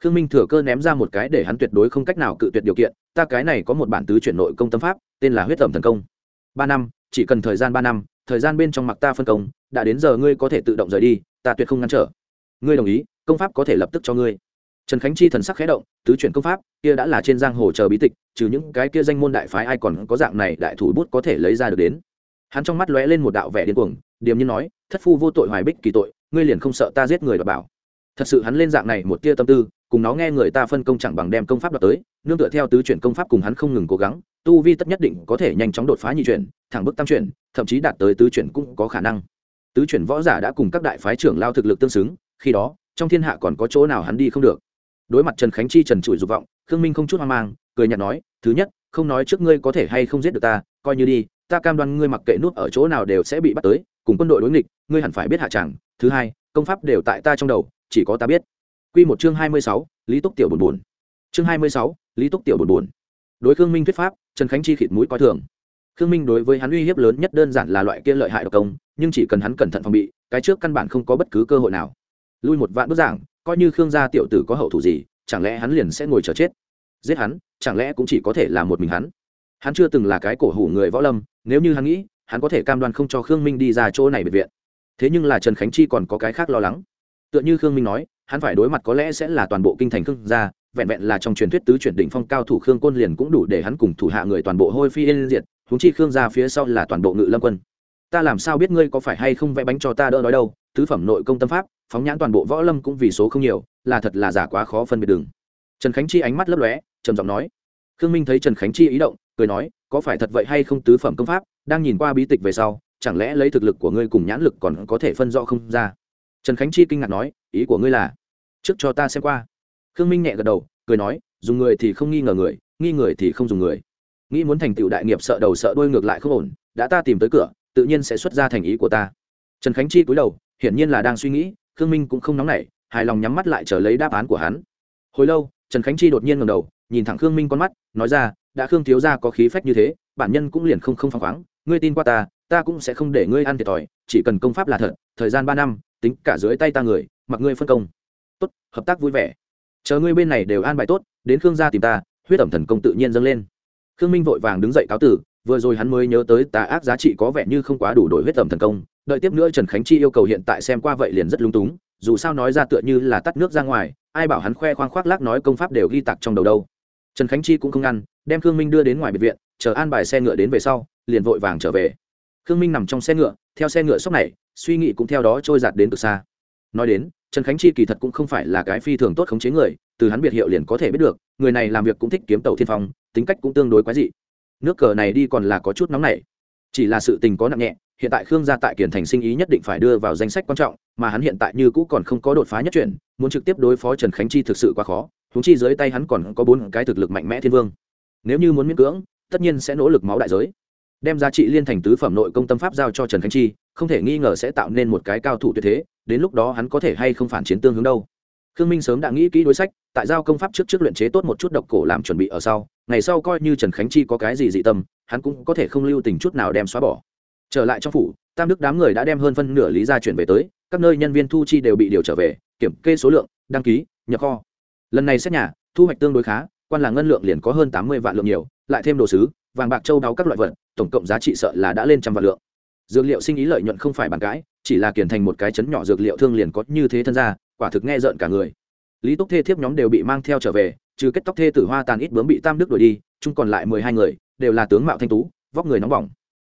[SPEAKER 1] Khương minh thừa cơ ném ra một cái để hắn tuyệt đối không cách nào cự tuyệt điều kiện, ta cái này có một bản tứ chuyển nội công tâm pháp, tên là huyết tẩm thần công. Ba năm chỉ cần thời gian ba năm, thời gian bên trong mặc ta phân công, đã đến giờ ngươi có thể tự động rời đi, ta tuyệt không ngăn trở. Ngươi đồng ý, công pháp có thể lập tức cho ngươi. Trần khánh chi thần sắc khẽ động, tứ chuyển công pháp, kia đã là trên giang hồ chờ bí tịch, trừ những cái kia danh môn đại phái ai còn có dạng này đại thủ bút có thể lấy ra được đến. Hắn trong mắt lóe lên một đạo vẻ điên cuồng, điềm nhiên nói, thất phu vô tội hoài bích kỳ tội, ngươi liền không sợ ta giết người đọc bảo. Thật sự hắn lên dạng này một tia tâm tư cùng nó nghe người ta phân công chẳng bằng đem công pháp đoạt tới, nương tựa theo tứ chuyển công pháp cùng hắn không ngừng cố gắng, tu vi tất nhất định có thể nhanh chóng đột phá nhị chuyển, thẳng bức tam chuyển, thậm chí đạt tới tứ chuyển cũng có khả năng. Tứ chuyển võ giả đã cùng các đại phái trưởng lao thực lực tương xứng, khi đó, trong thiên hạ còn có chỗ nào hắn đi không được. Đối mặt trần khánh chi trần trụi dục vọng, khương minh không chút hoang mang, cười nhạt nói, thứ nhất, không nói trước ngươi có thể hay không giết được ta, coi như đi, ta cam đoan ngươi mặc kệ nút ở chỗ nào đều sẽ bị bắt tới, cùng quân đội đối nghịch, ngươi hẳn phải biết hạ chẳng. Thứ hai, công pháp đều tại ta trong đầu, chỉ có ta biết. Quy một chương hai mươi sáu, Lý Túc tiểu buồn buồn. Chương hai mươi sáu, Lý Túc tiểu buồn buồn. Đối Khương Minh thuyết pháp, Trần Khánh Chi khịt mũi coi thường. Khương Minh đối với hắn uy hiếp lớn nhất đơn giản là loại kia lợi hại độc công, nhưng chỉ cần hắn cẩn thận phòng bị, cái trước căn bản không có bất cứ cơ hội nào. Lui một vạn bước giảng, coi như Khương gia tiểu tử có hậu thủ gì, chẳng lẽ hắn liền sẽ ngồi chờ chết? Giết hắn, chẳng lẽ cũng chỉ có thể là một mình hắn? Hắn chưa từng là cái cổ hủ người võ lâm, nếu như hắn nghĩ, hắn có thể cam đoan không cho Khương Minh đi ra chỗ này biệt viện. Thế nhưng là Trần Khánh Chi còn có cái khác lo lắng. Tựa như Khương Minh nói, hắn phải đối mặt có lẽ sẽ là toàn bộ kinh thành khương gia, vẹn vẹn là trong truyền thuyết tứ chuyển đỉnh phong cao thủ khương côn liền cũng đủ để hắn cùng thủ hạ người toàn bộ hôi phi yên diệt húng chi khương gia phía sau là toàn bộ ngự lâm quân. Ta làm sao biết ngươi có phải hay không vẽ bánh cho ta đỡ nói đâu, tứ phẩm nội công tâm pháp, phóng nhãn toàn bộ võ lâm cũng vì số không nhiều, là thật là giả quá khó phân biệt đường. Trần khánh chi ánh mắt lấp lóe, trầm giọng nói. Khương minh thấy trần khánh chi ý động, cười nói, có phải thật vậy hay không tứ phẩm công pháp, đang nhìn qua bí tịch về sau, chẳng lẽ lấy thực lực của ngươi cùng nhãn lực còn có thể phân rõ không ra? Trần khánh chi kinh ngạc nói, ý của ngươi là? Trước cho ta xem qua. Khương minh nhẹ gật đầu, cười nói, dùng người thì không nghi ngờ người, nghi người thì không dùng người. Nghĩ muốn thành tựu đại nghiệp sợ đầu sợ đuôi ngược lại không ổn, đã ta tìm tới cửa, tự nhiên sẽ xuất ra thành ý của ta. Trần khánh chi cúi đầu, hiển nhiên là đang suy nghĩ, khương minh cũng không nóng nảy, hài lòng nhắm mắt lại chờ lấy đáp án của hắn. Hồi lâu, trần khánh chi đột nhiên ngầm đầu, nhìn thẳng khương minh con mắt, nói ra, đã khương thiếu ra có khí phách như thế, bản nhân cũng liền không không phăng khoáng, ngươi tin qua ta ta cũng sẽ không để ngươi ăn thiệt thòi, chỉ cần công pháp là thật, thời gian ba năm, tính cả dưới tay ta người, mặc ngươi phân công tốt, hợp tác vui vẻ. Chờ ngươi bên này đều an bài tốt, đến khương gia tìm ta, huyết ẩm thần công tự nhiên dâng lên. Khương minh vội vàng đứng dậy cáo tử, vừa rồi hắn mới nhớ tới tà ác giá trị có vẻ như không quá đủ đổi huyết ẩm thần công, đợi tiếp nữa trần khánh chi yêu cầu hiện tại xem qua vậy liền rất lung túng, dù sao nói ra tựa như là tắt nước ra ngoài, ai bảo hắn khoe khoang khoác lác nói công pháp đều ghi tặc trong đầu đâu. Trần khánh chi cũng không ngăn, đem khương minh đưa đến ngoài biệt viện, chờ an bài xe ngựa đến về sau, liền vội vàng trở về. Khương minh nằm trong xe ngựa, theo xe ngựa sốc này, suy nghĩ cũng theo đó trôi giạt đến từ xa. Nói đến trần khánh chi kỳ thật cũng không phải là cái phi thường tốt khống chế người, từ hắn biệt hiệu liền có thể biết được, người này làm việc cũng thích kiếm tàu thiên phong, tính cách cũng tương đối quái dị. Nước cờ này đi còn là có chút nóng nảy. Chỉ là sự tình có nặng nhẹ, hiện tại khương gia tại kiển thành sinh ý nhất định phải đưa vào danh sách quan trọng, mà hắn hiện tại như cũ còn không có đột phá nhất chuyển, muốn trực tiếp đối phó trần khánh chi thực sự quá khó húng chi dưới tay hắn còn có bốn cái thực lực mạnh mẽ thiên vương. Nếu như muốn miễn cưỡng, tất nhiên sẽ nỗ lực máu đại giới đem giá trị liên thành tứ phẩm nội công tâm pháp giao cho trần khánh chi, không thể nghi ngờ sẽ tạo nên một cái cao thủ tuyệt thế, đến lúc đó hắn có thể hay không phản chiến tương hướng đâu. Khương minh sớm đã nghĩ kỹ đối sách, tại giao công pháp trước trước luyện chế tốt một chút độc cổ làm chuẩn bị ở sau, ngày sau coi như trần khánh chi có cái gì dị tâm, hắn cũng có thể không lưu tình chút nào đem xóa bỏ. Trở lại trong phủ, tam đức đám người đã đem hơn phân nửa lý ra chuyển về tới, các nơi nhân viên thu chi đều bị điều trở về, kiểm kê số lượng, đăng ký, nhập kho. Lần này xét nhà, thu hoạch tương đối khá quan là ngân lượng liền có hơn tám mươi vạn lượng nhiều, lại thêm đồ sứ, vàng bạc châu đáo các loại vật, tổng cộng giá trị sợ là đã lên trăm vạn lượng. Dược liệu sinh ý lợi nhuận không phải bàn cãi, chỉ là kiển thành một cái chấn nhỏ dược liệu thương liền có như thế thân ra, quả thực nghe rợn cả người. Lý túc thê thiếp nhóm đều bị mang theo trở về, trừ kết tóc thê tử hoa tàn ít bướm bị tam đức đuổi đi, chung còn lại mười hai người, đều là tướng mạo thanh tú, vóc người nóng bỏng.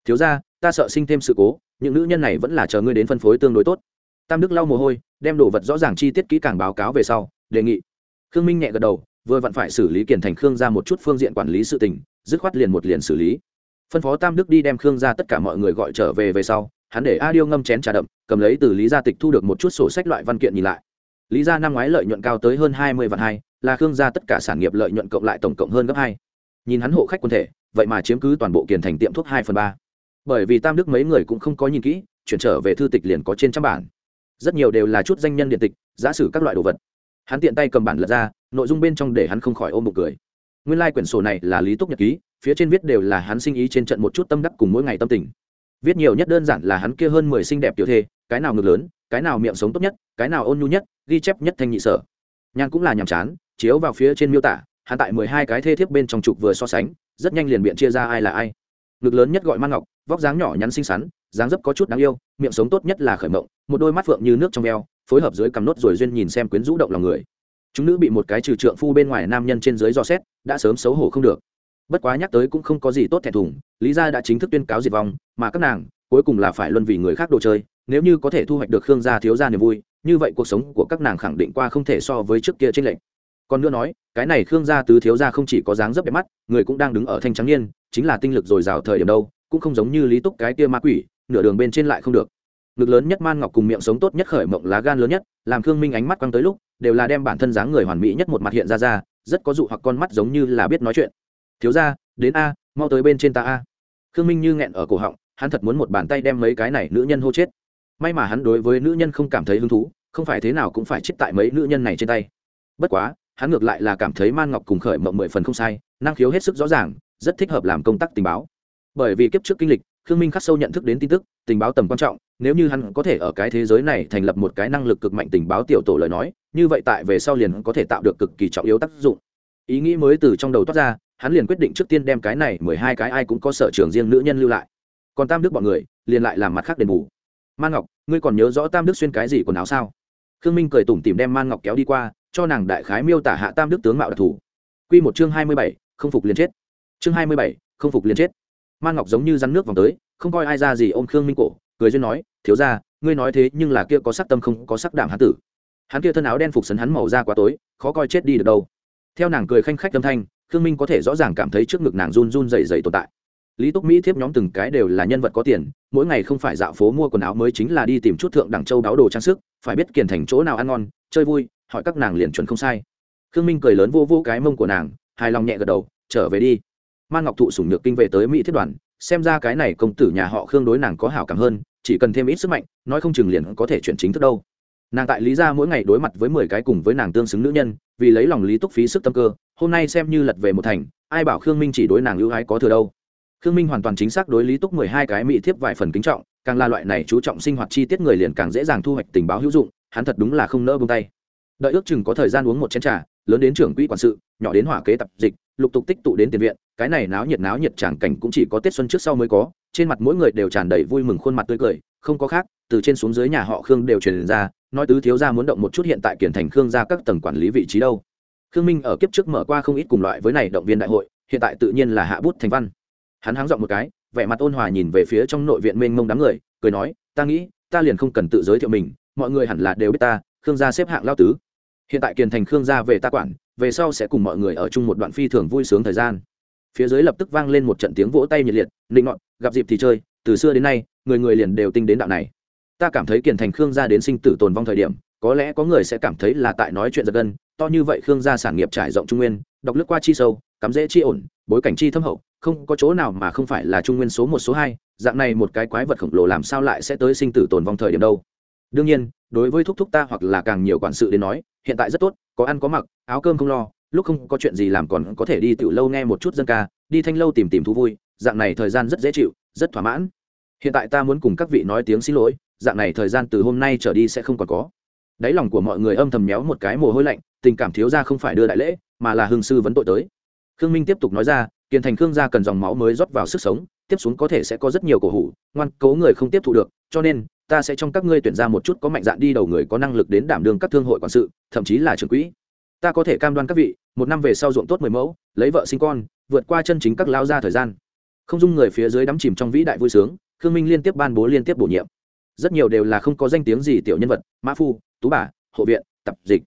[SPEAKER 1] Thiếu ra ta sợ sinh thêm sự cố, những nữ nhân này vẫn là chờ ngươi đến phân phối tương đối tốt. Tam đức lau mồ hôi, đem đồ vật rõ ràng chi tiết kỹ càng báo cáo về sau, đề nghị. Khương minh nhẹ gật đầu vừa vặn phải xử lý kiển thành khương ra một chút phương diện quản lý sự tình, dứt khoát liền một liền xử lý. Phân phó tam đức đi đem khương ra tất cả mọi người gọi trở về về sau, hắn để a điêu ngâm chén trà đậm, cầm lấy từ lý gia tịch thu được một chút sổ sách loại văn kiện nhìn lại. Lý gia năm ngoái lợi nhuận cao tới hơn hai mươi vạn hai, là khương gia tất cả sản nghiệp lợi nhuận cộng lại tổng cộng hơn gấp hai. Nhìn hắn hộ khách quân thể, vậy mà chiếm cứ toàn bộ kiền thành tiệm thuốc hai phần ba. Bởi vì tam đức mấy người cũng không có nhìn kỹ, chuyển trở về thư tịch liền có trên trăm bản. Rất nhiều đều là chút danh nhân điện tịch, giả sử các loại đồ vật hắn tiện tay cầm bản lật ra, nội dung bên trong để hắn không khỏi ôm một cười. Nguyên lai、like、quyển sổ này là lý túc nhật ký, phía trên viết đều là hắn sinh ý trên trận một chút tâm đắc cùng mỗi ngày tâm tình. Viết nhiều nhất đơn giản là hắn kia hơn mười xinh đẹp tiểu thê, cái nào ngực lớn, cái nào miệng sống tốt nhất, cái nào ôn nhu nhất, ghi chép nhất thanh nhị sở. Nhan cũng là nhàm chán, chiếu vào phía trên miêu tả, hắn tại mười hai cái thê thiếp bên trong trục vừa so sánh, rất nhanh liền biện chia ra ai là ai. Ngực lớn nhất gọi man ngọc, vóc dáng nhỏ nhắn xinh xắn, dáng dấp có chút đáng yêu, miệng sống tốt nhất là khởi mộng, một đôi mắt phượng như nước trong veo phối hợp dưới cằm nốt rồi duyên nhìn xem quyến rũ động lòng người. Chúng nữ bị một cái trừ trượng phu bên ngoài nam nhân trên dưới do xét, đã sớm xấu hổ không được. Bất quá nhắc tới cũng không có gì tốt thẹn thùng, lý gia đã chính thức tuyên cáo diệt vong, mà các nàng, cuối cùng là phải luân vì người khác đồ chơi, nếu như có thể thu hoạch được khương gia thiếu gia niềm vui, như vậy cuộc sống của các nàng khẳng định qua không thể so với trước kia trên lệnh còn nữa nói, cái này khương gia tứ thiếu gia không chỉ có dáng dấp đẹp mắt, người cũng đang đứng ở thanh trắng niên, chính là tinh lực dồi dào thời điểm đâu, cũng không giống như lý túc cái kia ma quỷ, nửa đường bên trên lại không được ngực lớn nhất man ngọc cùng miệng sống tốt nhất khởi mộng lá gan lớn nhất, làm khương minh ánh mắt quăng tới lúc, đều là đem bản thân dáng người hoàn mỹ nhất một mặt hiện ra ra, rất có dụ hoặc con mắt giống như là biết nói chuyện. Thiếu ra đến a, mau tới bên trên ta a. Khương minh như nghẹn ở cổ họng, hắn thật muốn một bàn tay đem mấy cái này nữ nhân hô chết. May mà hắn đối với nữ nhân không cảm thấy hứng thú, không phải thế nào cũng phải chết tại mấy nữ nhân này trên tay. Bất quá, hắn ngược lại là cảm thấy man ngọc cùng khởi mộng mười phần không sai, năng khiếu hết sức rõ ràng, rất thích hợp làm công tác tình báo. Bởi vì kiếp trước kinh lịch, khương minh khắc sâu nhận thức đến tin tức, tình báo tầm quan trọng nếu như hắn có thể ở cái thế giới này thành lập một cái năng lực cực mạnh tình báo tiểu tổ lời nói, như vậy tại về sau liền có thể tạo được cực kỳ trọng yếu tác dụng. Ý nghĩ mới từ trong đầu toát ra, hắn liền quyết định trước tiên đem cái này mười hai cái ai cũng có sở trường riêng nữ nhân lưu lại. Còn tam đức bọn người, liền lại làm mặt khác đền bù. Man ngọc, ngươi còn nhớ rõ tam đức xuyên cái gì quần áo sao? Khương minh cười tủm tìm đem man ngọc kéo đi qua, cho nàng đại khái miêu tả hạ tam đức tướng mạo đặc thù. Q một chương hai mươi bảy, không phục liền chết. Chương hai mươi bảy, không phục liền chết. Man ngọc giống như rắn nước vòng tới, không coi ai ra gì ôm khương minh cổ cười duyên nói, thiếu ra ngươi nói thế nhưng là kia có sắc tâm không, có sắc đảm hán tử. Hắn kia thân áo đen phục sấn hắn màu da quá tối, khó coi chết đi được đâu. Theo nàng cười khanh khách âm thanh, khương minh có thể rõ ràng cảm thấy trước ngực nàng run run dày dày tồn tại. Lý túc mỹ thiếp nhóm từng cái đều là nhân vật có tiền, mỗi ngày không phải dạo phố mua quần áo mới chính là đi tìm chút thượng đẳng châu đáo đồ trang sức, phải biết kiền thành chỗ nào ăn ngon, chơi vui, hỏi các nàng liền chuẩn không sai. Khương minh cười lớn vô vô cái mông của nàng, hài lòng nhẹ gật đầu, trở về đi. Man ngọc thụ sủng nhược kinh về tới mỹ thiết đoàn xem ra cái này công tử nhà họ khương đối nàng có hảo cảm hơn, chỉ cần thêm ít sức mạnh, nói không chừng liền có thể chuyển chính thức đâu. Nàng tại lý ra mỗi ngày đối mặt với mười cái cùng với nàng tương xứng nữ nhân, vì lấy lòng lý túc phí sức tâm cơ, hôm nay xem như lật về một thành, ai bảo khương minh chỉ đối nàng ưu ái có thừa đâu. Khương minh hoàn toàn chính xác đối lý túc mười hai cái mỹ thiếp vài phần kính trọng, càng là loại này chú trọng sinh hoạt chi tiết người liền càng dễ dàng thu hoạch tình báo hữu dụng, hắn thật đúng là không nỡ bông tay. Đợi ước chừng có thời gian uống một chén t r à lớn đến trưởng quỹ quản sự, nhỏ đến hỏa kế tập dịch lục tục tích tụ đến tiền viện, cái này náo nhiệt náo nhiệt tràng cảnh cũng chỉ có tết xuân trước sau mới có, trên mặt mỗi người đều tràn đầy vui mừng khuôn mặt tươi cười, không có khác, từ trên xuống dưới nhà họ khương đều truyền ra, nói tứ thiếu gia muốn động một chút hiện tại kiển thành khương ra các tầng quản lý vị trí đâu. Khương minh ở kiếp trước mở qua không ít cùng loại với này động viên đại hội, hiện tại tự nhiên là hạ bút thành văn. Hắn háng dọn một cái, vẻ mặt ôn hòa nhìn về phía trong nội viện mênh mông đám người, cười nói, ta nghĩ, ta liền không cần tự giới thiệu mình, mọi người hẳn là đều biết ta, khương gia xếp hạng lao tứ. Hiện tại kiền thành khương gia về ta quản về sau sẽ cùng mọi người ở chung một đoạn phi thường vui sướng thời gian. Phía dưới lập tức vang lên một trận tiếng vỗ tay nhiệt liệt, nịnh ngọn gặp dịp thì chơi, từ xưa đến nay, người người liền đều tinh đến đạo này. Ta cảm thấy kiền thành khương gia đến sinh tử tồn vong thời điểm, có lẽ có người sẽ cảm thấy là tại nói chuyện giật gân, to như vậy khương gia sản nghiệp trải rộng trung nguyên, đọc lướt qua chi sâu, cắm dễ chi ổn, bối cảnh chi thâm hậu, không có chỗ nào mà không phải là trung nguyên số một số hai, dạng này một cái quái vật khổng lồ làm sao lại sẽ tới sinh tử tồn vong thời điểm đâu? Đương nhiên, đối với thúc thúc ta hoặc là càng nhiều quản sự đến nói, hiện tại rất tốt có ăn có mặc, áo cơm không lo, lúc không có chuyện gì làm còn có thể đi tiểu lâu nghe một chút dân ca, đi thanh lâu tìm tìm thú vui, dạng này thời gian rất dễ chịu, rất thỏa mãn. Hiện tại ta muốn cùng các vị nói tiếng xin lỗi, dạng này thời gian từ hôm nay trở đi sẽ không còn có. Đáy lòng của mọi người âm thầm méo một cái mồ hôi lạnh, tình cảm thiếu ra không phải đưa đại lễ, mà là hương sư vấn tội tới. Khương minh tiếp tục nói ra kiên thành khương gia cần dòng máu mới rót vào sức sống, tiếp xuống có thể sẽ có rất nhiều cổ hủ, ngoan cố người không tiếp thu được, cho nên ta sẽ trong các ngươi tuyển ra một chút có mạnh dạn đi đầu người có năng lực đến đảm đương các thương hội quản sự, thậm chí là trưởng quỹ. Ta có thể cam đoan các vị, một năm về sau ruộng tốt mười mẫu, lấy vợ sinh con, vượt qua chân chính các lao ra thời gian. Không dung người phía dưới đắm chìm trong vĩ đại vui sướng, khương minh liên tiếp ban bố liên tiếp bổ nhiệm. Rất nhiều đều là không có danh tiếng gì tiểu nhân vật, mã phu, tú bà, hộ viện, tập dịch.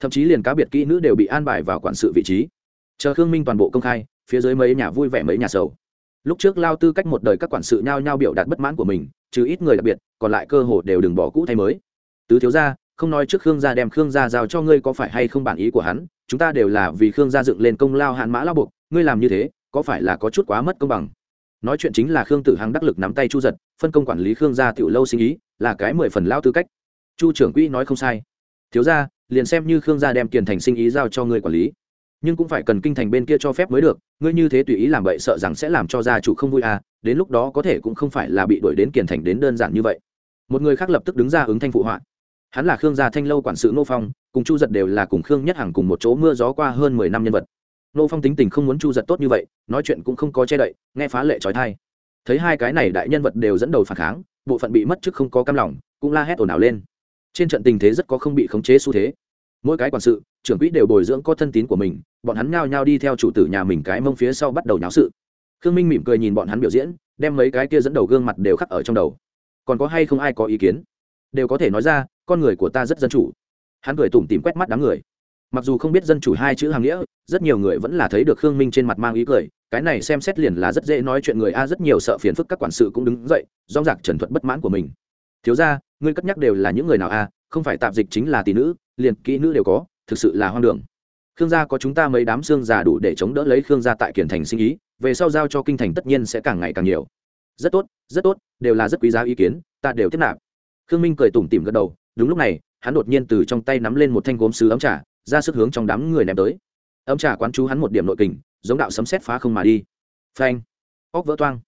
[SPEAKER 1] Thậm chí liền cá biệt kỹ nữ đều bị an bài vào quản sự vị trí. Chờ khương minh toàn bộ công khai, phía dưới mấy nhà vui vẻ mấy nhà sầu. Lúc trước lao tư cách một đời các quản sự nhao nhao biểu đạt bất mãn của mình trừ ít người đặc biệt, còn lại cơ hồ đều đừng bỏ cũ thay mới. Tứ thiếu gia, không nói trước khương gia đem khương gia giao cho ngươi có phải hay không bản ý của hắn, chúng ta đều là vì khương gia dựng lên công lao hạn mã lao buộc, ngươi làm như thế, có phải là có chút quá mất công bằng? Nói chuyện chính là khương tử hằng đắc lực nắm tay chu giật, phân công quản lý khương gia tiểu lâu sinh ý, là cái mười phần lao tư cách. Chu trưởng quỹ nói không sai. Thiếu gia, liền xem như khương gia đem kiền thành sinh ý giao cho ngươi quản lý nhưng cũng phải cần kinh thành bên kia cho phép mới được, ngươi như thế tùy ý làm vậy sợ rằng sẽ làm cho gia chủ không vui à đến lúc đó có thể cũng không phải là bị đuổi đến kiền thành đến đơn giản như vậy. Một người khác lập tức đứng ra ứng thanh phụ họa. Hắn là khương gia thanh lâu quản sự nô phong, cùng chu giật đều là cùng khương nhất hằng cùng một chỗ mưa gió qua hơn mười năm nhân vật. Nô phong tính tình không muốn chu giật tốt như vậy, nói chuyện cũng không có che đậy, nghe phá lệ trói thai. Thấy hai cái này đại nhân vật đều dẫn đầu phản kháng, bộ phận bị mất chức không có cam lòng, cũng la hét ồn ào lên. Trên trận tình thế rất có không bị khống chế xu thế mỗi cái quản sự, trưởng quỹ đều bồi dưỡng có thân tín của mình, bọn hắn nhao nhao đi theo chủ tử nhà mình cái mông phía sau bắt đầu nháo sự. Khương minh mỉm cười nhìn bọn hắn biểu diễn, đem mấy cái kia dẫn đầu gương mặt đều khắc ở trong đầu. Còn có hay không ai có ý kiến? Đều có thể nói ra, con người của ta rất dân chủ. Hắn cười tủm tìm quét mắt đám người. Mặc dù không biết dân chủ hai chữ hàng nghĩa, rất nhiều người vẫn là thấy được khương minh trên mặt mang ý cười, cái này xem xét liền là rất dễ nói chuyện người a, rất nhiều sợ phiền phức các quản sự cũng đứng dậy do giặc trần thuật bất mãn của mình. Thiếu ra ngươi cất nhắc đều là những người nào a, không phải tạp dịch chính là tỷ nữ liền kỹ nữ đều có, thực sự là hoang đường. Khương gia có chúng ta mấy đám xương già đủ để chống đỡ lấy khương gia tại kiển thành sinh ý, về sau giao cho kinh thành tất nhiên sẽ càng ngày càng nhiều. Rất tốt rất tốt, đều là rất quý giá ý kiến, ta đều tiếp nạp. Khương minh cười tủm tỉm gật đầu, đúng lúc này, hắn đột nhiên từ trong tay nắm lên một thanh gốm sứ ấm trà, ra sức hướng trong đám người ném tới. Ấm trà quán chú hắn một điểm nội kình, giống đạo sấm sét phá không mà đi. Phanh, óc vỡ toang.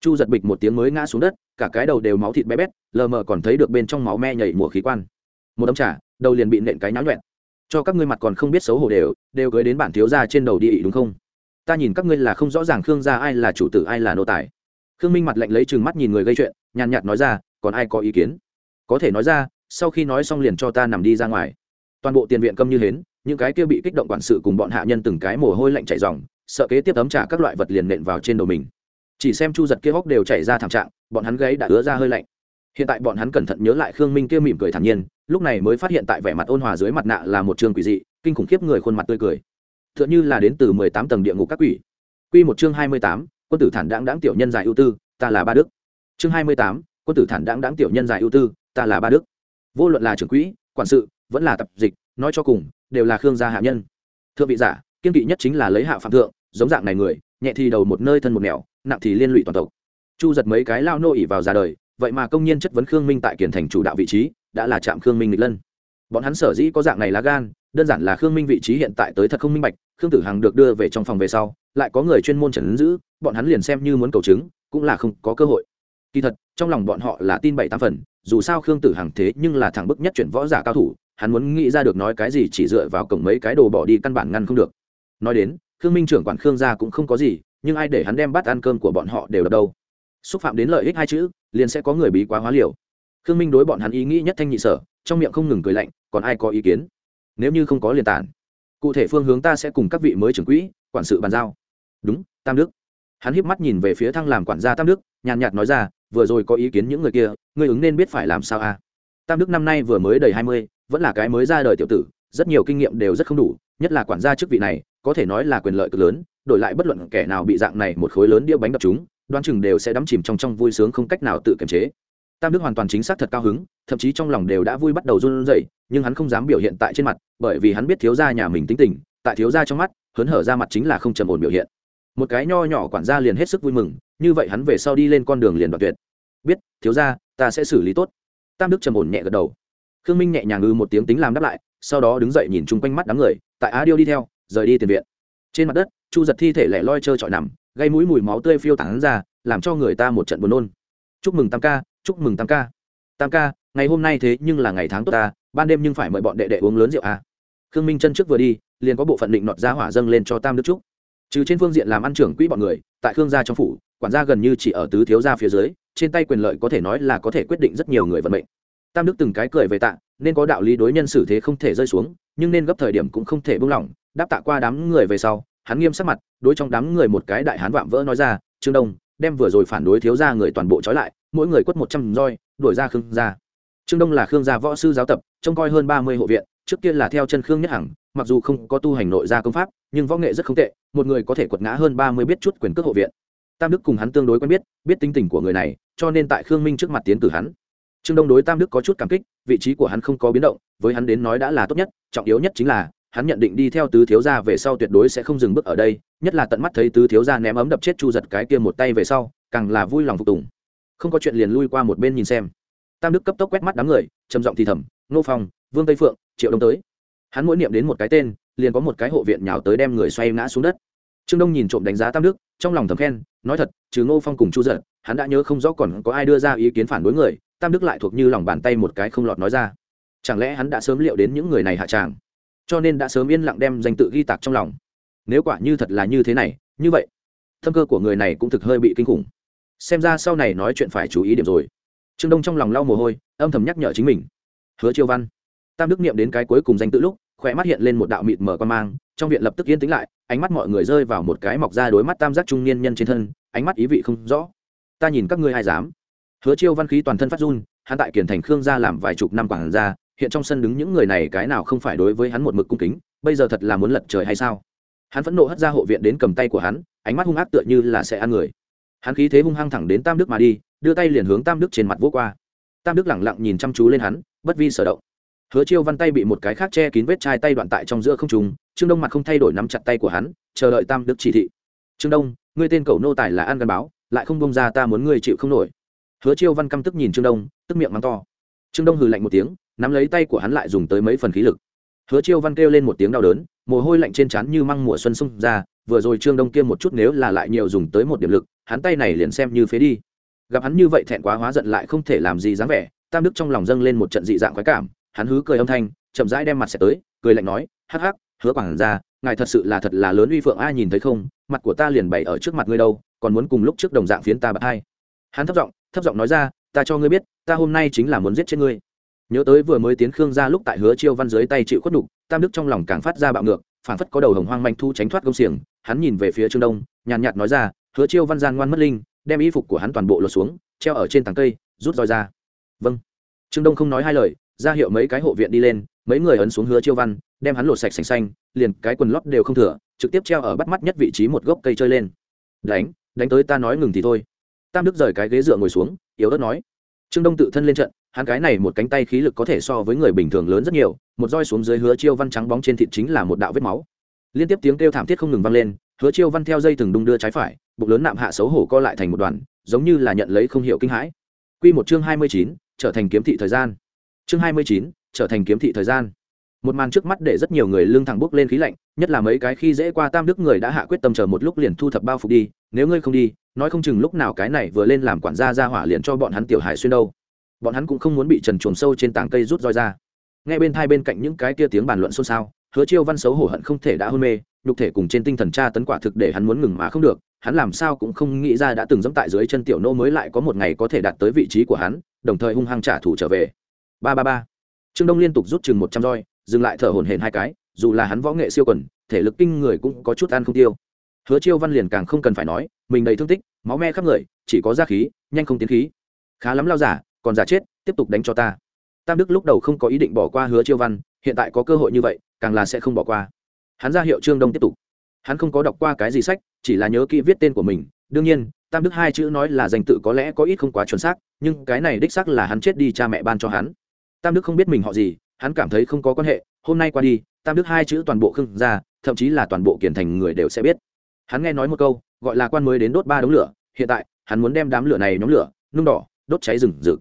[SPEAKER 1] Chu giật bịch một tiếng mới ngã xuống đất, cả cái đầu đều máu thịt bé bét, lờ mờ còn thấy được bên trong máu me nhảy mùa khí quan một ấm trà, đầu liền bị nện cái nháo nhuẹn cho các ngươi mặt còn không biết xấu hổ đều đều cưới đến bản thiếu gia trên đầu đi đúng không? Ta nhìn các ngươi là không rõ ràng khương gia ai là chủ tử, ai là nô tài. Khương minh mặt lạnh lấy chừng mắt nhìn người gây chuyện, nhàn nhạt nói ra, còn ai có ý kiến? Có thể nói ra, sau khi nói xong liền cho ta nằm đi ra ngoài. Toàn bộ tiền viện câm như hến, những cái kia bị kích động quản sự cùng bọn hạ nhân từng cái mồ hôi lạnh chảy dòng sợ kế tiếp tấm trả các loại vật liền nện vào trên đầu mình. Chỉ xem chu giật kia hốc đều chảy ra thảm trạng, bọn hắn gáy đã ứa ra hơi lạnh hiện tại bọn hắn cẩn thận nhớ lại khương minh kia mỉm cười thản nhiên, lúc này mới phát hiện tại vẻ mặt ôn hòa dưới mặt nạ là một trường quỷ dị, kinh khủng khiếp người khuôn mặt tươi cười. T h ư ợ n h ư là đến từ mười tám tầng địa ngục các quỷ. Q một chương hai mươi tám, quân tử thản đáng đáng tiểu nhân dài ưu tư, ta là ba đức. Chương hai mươi tám, quân tử thản đáng đáng tiểu nhân dài ưu tư, ta là ba đức. Vô luận là trưởng quỹ, quản sự, vẫn là tập dịch, nói cho cùng, đều là khương gia hạ nhân. Thượng vị giả, kiên kỵ nhất chính là lấy hạ phạm thượng, giống dạng này người, nhẹ thì đầu một nơi thân một nẻo, nặng thì liên lụy toàn tộc. Chu giật mấy cái lao nô ỉ vào ra đời vậy mà công nhiên chất vấn khương minh tại kiển thành chủ đạo vị trí, đã là chạm khương minh nghịch lân. Bọn hắn sở dĩ có dạng này lá gan, đơn giản là khương minh vị trí hiện tại tới thật không minh bạch, khương tử hằng được đưa về trong phòng về sau, lại có người chuyên môn trần giữ, bọn hắn liền xem như muốn cầu chứng, cũng là không có cơ hội. Kỳ thật, trong lòng bọn họ là tin bảy tám phần, dù sao khương tử hằng thế nhưng là thẳng bức nhất chuyển võ giả cao thủ, hắn muốn nghĩ ra được nói cái gì chỉ dựa vào cổng mấy cái đồ bỏ đi căn bản ngăn không được. Nói đến, khương minh trưởng quản khương gia cũng không có gì, nhưng ai để hắn đem bắt ăn cơm của bọn họ đều đập đâu. Xúc phạm đến lợi ích hai chữ liền sẽ có người bí quá hóa liều. Khương minh đối bọn hắn ý nghĩ nhất thanh nhị sở, trong miệng không ngừng cười lạnh, còn ai có ý kiến? Nếu như không có liền tản. Cụ thể phương hướng ta sẽ cùng các vị mới trưởng quỹ, quản sự bàn giao. Đúng, tam đức. Hắn híp mắt nhìn về phía thăng làm quản gia tam đức, nhàn nhạt nói ra, vừa rồi có ý kiến những người kia, ngươi ứng nên biết phải làm sao a? À? tam đức năm nay vừa mới đầy hai mươi, vẫn là cái mới ra đời tiểu tử, rất nhiều kinh nghiệm đều rất không đủ, nhất là quản gia chức vị này, có thể nói là quyền lợi cực lớn, đổi lại bất luận kẻ nào bị dạng này một khối lớn đĩa bánh đập chúng Đoán chừng đều sẽ đắm chìm trong trong vui sướng không cách nào tự kiềm chế. Tam đức hoàn toàn chính xác thật cao hứng, thậm chí trong lòng đều đã vui bắt đầu run rẩy, nhưng hắn không dám biểu hiện tại trên mặt, bởi vì hắn biết thiếu gia nhà mình tính tình, tại thiếu gia trong mắt, hớn hở ra mặt chính là không trầm ổn biểu hiện. Một cái nho nhỏ quản gia liền hết sức vui mừng, như vậy hắn về sau đi lên con đường liền đoạn tuyệt. Biết, thiếu gia, ta sẽ xử lý tốt. Tam đức trầm ổn nhẹ gật đầu. Khương minh nhẹ nhàng ư một tiếng tính làm đáp lại, sau đó đứng dậy nhìn chung quanh mắt đám người, tại á điêu đi theo, rời đi tiền viện. Trên mặt đất, chu giật thi thể lẻ loi trơ trọi nằm gây mũi mùi máu tươi phiêu tán ra, làm cho người ta một trận buồn nôn. Chúc mừng tam ca, chúc mừng tam ca. Tam ca, ngày hôm nay thế nhưng là ngày tháng tốt ta, ban đêm nhưng phải mời bọn đệ đệ uống lớn rượu à. khương minh chân trước vừa đi, liền có bộ phận định nọt ra hỏa dâng lên cho tam đức trúc. Trừ trên phương diện làm ăn trưởng quỹ bọn người, tại khương gia trong phủ, quản gia gần như chỉ ở tứ thiếu gia phía dưới, trên tay quyền lợi có thể nói là có thể quyết định rất nhiều người vận mệnh. Tam đức từng cái cười về tạ, nên có đạo lý đối nhân xử thế không thể rơi xuống, nhưng nên gấp thời điểm cũng không thể buông lỏng, đáp tạ qua đám người về sau hắn nghiêm sắc mặt, đối trong đám người một cái đại hán vạm vỡ nói ra, trương đông, đem vừa rồi phản đối thiếu gia người toàn bộ trói lại, mỗi người quất một trăm roi, đuổi ra khương gia. Trương đông là khương gia võ sư giáo tập, trông coi hơn ba mươi hộ viện, trước kia là theo chân khương nhất hằng, mặc dù không có tu hành nội gia công pháp, nhưng võ nghệ rất không tệ, một người có thể quật ngã hơn ba mươi biết chút quyền cước hộ viện. Tam đức cùng hắn tương đối quen biết biết tính tình của người này, cho nên tại khương minh trước mặt tiến cử hắn. Trương đông đối tam đức có chút cảm kích, vị trí của hắn không có biến động, với hắn đến nói đã là tốt nhất, trọng yếu nhất chính là hắn nhận định đi theo tứ thiếu gia về sau tuyệt đối sẽ không dừng bước ở đây, nhất là tận mắt thấy tứ thiếu gia ném ấm đập chết chu giật cái kia một tay về sau, càng là vui lòng phục tùng. Không có chuyện liền lui qua một bên nhìn xem. Tam đức cấp tốc quét mắt đám người, trầm giọng thì thầm nô phong, vương tây phượng, triệu đông tới. Hắn mỗi niệm đến một cái tên, liền có một cái hộ viện nhào tới đem người xoay ngã xuống đất. Trương đông nhìn trộm đánh giá tam đức, trong lòng thầm khen, nói thật, trừ ngô phong cùng chu giật, hắn đã nhớ không rõ còn có ai đưa ra ý kiến phản đối người, tam đức lại thuộc như lòng bàn tay một cái không lọt nói ra. Chẳng lẽ hắn đã sớm liệu đến những người này hạ tràng? Cho nên đã sớm yên lặng đem danh tự ghi tạc trong lòng. Nếu quả như thật là như thế này, như vậy thâm cơ của người này cũng thực hơi bị kinh khủng. Xem ra sau này nói chuyện phải chú ý điểm rồi. Trương đông trong lòng lau mồ hôi, âm thầm nhắc nhở chính mình. Hứa chiêu văn, tam đức niệm đến cái cuối cùng danh tự lúc khỏe mắt hiện lên một đạo mịt mờ quan mang, trong viện lập tức yên tĩnh lại, ánh mắt mọi người rơi vào một cái mọc ra đối mắt tam giác trung niên nhân trên thân, ánh mắt ý vị không rõ. Ta nhìn các ngươi ai dám? Hứa chiêu văn khí toàn thân phát run, hắn tại kiển thành khương gia làm vài chục năm quảng gia hiện trong sân đứng những người này cái nào không phải đối với hắn một mực cung kính, bây giờ thật là muốn lật trời hay sao? Hắn phẫn nộ hất ra hộ viện đến cầm tay của hắn, ánh mắt hung ác tựa như là sẽ ăn người. Hắn khí thế hung hăng thẳng đến tam đức mà đi, đưa tay liền hướng tam đức trên mặt vỗ qua. Tam đức lẳng lặng nhìn chăm chú lên hắn, bất vi sở động. Hứa chiêu văn tay bị một cái khác che kín vết chai tay đoạn tại trong giữa không trùng trương đông mặt không thay đổi nắm chặt tay của hắn, chờ đợi tam đức chỉ thị. Trương đông, ngươi tên cầu nô tài là an gắn báo, lại không bông ra ta muốn ngươi chịu không nổi. Hứa chiêu văn căm tức nhìn trương đông, tức miệng mắng to. Trương đông hừ lạnh một tiếng nắm lấy tay của hắn lại dùng tới mấy phần khí lực. Hứa chiêu văn kêu lên một tiếng đau đớn, mồ hôi lạnh trên trán như măng mùa xuân xung ra, vừa rồi trương đông kia một chút nếu là lại nhiều dùng tới một điểm lực, hắn tay này liền xem như phế đi. Gặp hắn như vậy thẹn quá hóa giận lại không thể làm gì dáng vẻ, tam đức trong lòng dâng lên một trận dị dạng khoái cảm, hắn hứ cười âm thanh, chậm rãi đem mặt sẽ tới, cười lạnh nói, hắc hắc, hứa quảng ra ngài thật sự là thật là lớn uy phượng ai nhìn thấy không, mặt của ta liền bày ở trước mặt ngươi đâu, còn muốn cùng lúc trước đồng dạng phiến ta bạc hai hắn thấp giọng thấp giọng nói ra, ta cho ngươi biết, ta hôm nay chính là muốn giết chết ngươi nhớ tới vừa mới tiến khương ra lúc tại hứa chiêu văn dưới tay chịu khuất đục tam đức trong lòng càng phát ra bạo ngược phản phất có đầu hồng hoang manh thu tránh thoát công xiềng, hắn nhìn về phía trương đông, nhàn nhạt nói ra, hứa chiêu văn gian ngoan mất linh, đem y phục của hắn toàn bộ lột xuống, treo ở trên tàng cây, rút roi ra. Vâng. Trương đông không nói hai lời, ra hiệu mấy cái hộ viện đi lên, mấy người ấn xuống hứa chiêu văn, đem hắn lột sạch sành xanh, liền cái quần lót đều không thừa, trực tiếp treo ở bắt mắt nhất vị trí một gốc cây chơi lên. Đánh đánh tới ta nói ngừng thì thôi. Tam đức rời cái ghế dựa ngồi xuống, yếu ớt nói. Trương đông tự thân lên trận hắn cái này một cánh tay khí lực có thể so với người bình thường lớn rất nhiều một roi xuống dưới hứa chiêu văn trắng bóng trên thịt chính là một đạo vết máu. Liên tiếp tiếng kêu thảm thiết không ngừng vang lên hứa chiêu văn theo dây từng đung đưa trái phải bụng lớn nạm hạ xấu hổ co lại thành một đoàn giống như là nhận lấy không hiểu kinh hãi. Quy một chương hai mươi chín, trở thành kiếm thị thời gian. Chương hai mươi chín, trở thành kiếm thị thời gian. Một màn trước mắt để rất nhiều người lương thẳng bước lên khí lạnh nhất là mấy cái khi dễ qua tam đức người đã hạ quyết tâm chờ một lúc liền thu thập bao phục đi nếu ngươi không đi nói không chừng lúc nào cái này vừa lên làm quản gia ra hỏa liền cho bọn hắn tiểu hải xuyên đâu bọn hắn cũng không muốn bị trần chuồng sâu trên tảng cây rút roi ra. Nghe bên thai bên cạnh những cái kia tiếng bàn luận xôn xao, hứa chiêu văn xấu hổ hận không thể đã hôn mê, nhục thể cùng trên tinh thần tra tấn quả thực để hắn muốn ngừng mà không được, hắn làm sao cũng không nghĩ ra đã từng dẫm tại dưới chân tiểu nô mới lại có một ngày có thể đạt tới vị trí của hắn, đồng thời hung hăng trả thù trở về. Ba ba ba. Trương đông liên tục rút chừng một trăm roi, dừng lại thở hổn hển hai cái, dù là hắn võ nghệ siêu quần, thể lực kinh người cũng có chút ăn không tiêu. Hứa chiêu văn liền càng không cần phải nói, mình đầy thương tích, máu me khắp người, chỉ có da khí, nhanh không tiến khí. Khá lắm lao giả còn giả chết, tiếp tục đánh cho ta. Tam đức lúc đầu không có ý định bỏ qua hứa chiêu văn, hiện tại có cơ hội như vậy, càng là sẽ không bỏ qua. Hắn ra hiệu trương đông tiếp tục. Hắn không có đọc qua cái gì sách, chỉ là nhớ kỹ viết tên của mình. Đương nhiên, tam đức hai chữ nói là danh tự có lẽ có ít không quá chuẩn xác, nhưng cái này đích xác là hắn chết đi cha mẹ ban cho hắn. Tam đức không biết mình họ gì, hắn cảm thấy không có quan hệ, hôm nay qua đi, tam đức hai chữ toàn bộ khưng ra, thậm chí là toàn bộ kiển thành người đều sẽ biết. Hắn nghe nói một câu, gọi là quan mới đến đốt ba đống lửa, hiện tại, hắn muốn đem đám lửa này nhóm lửa, nung đỏ, đốt cháy rừng rực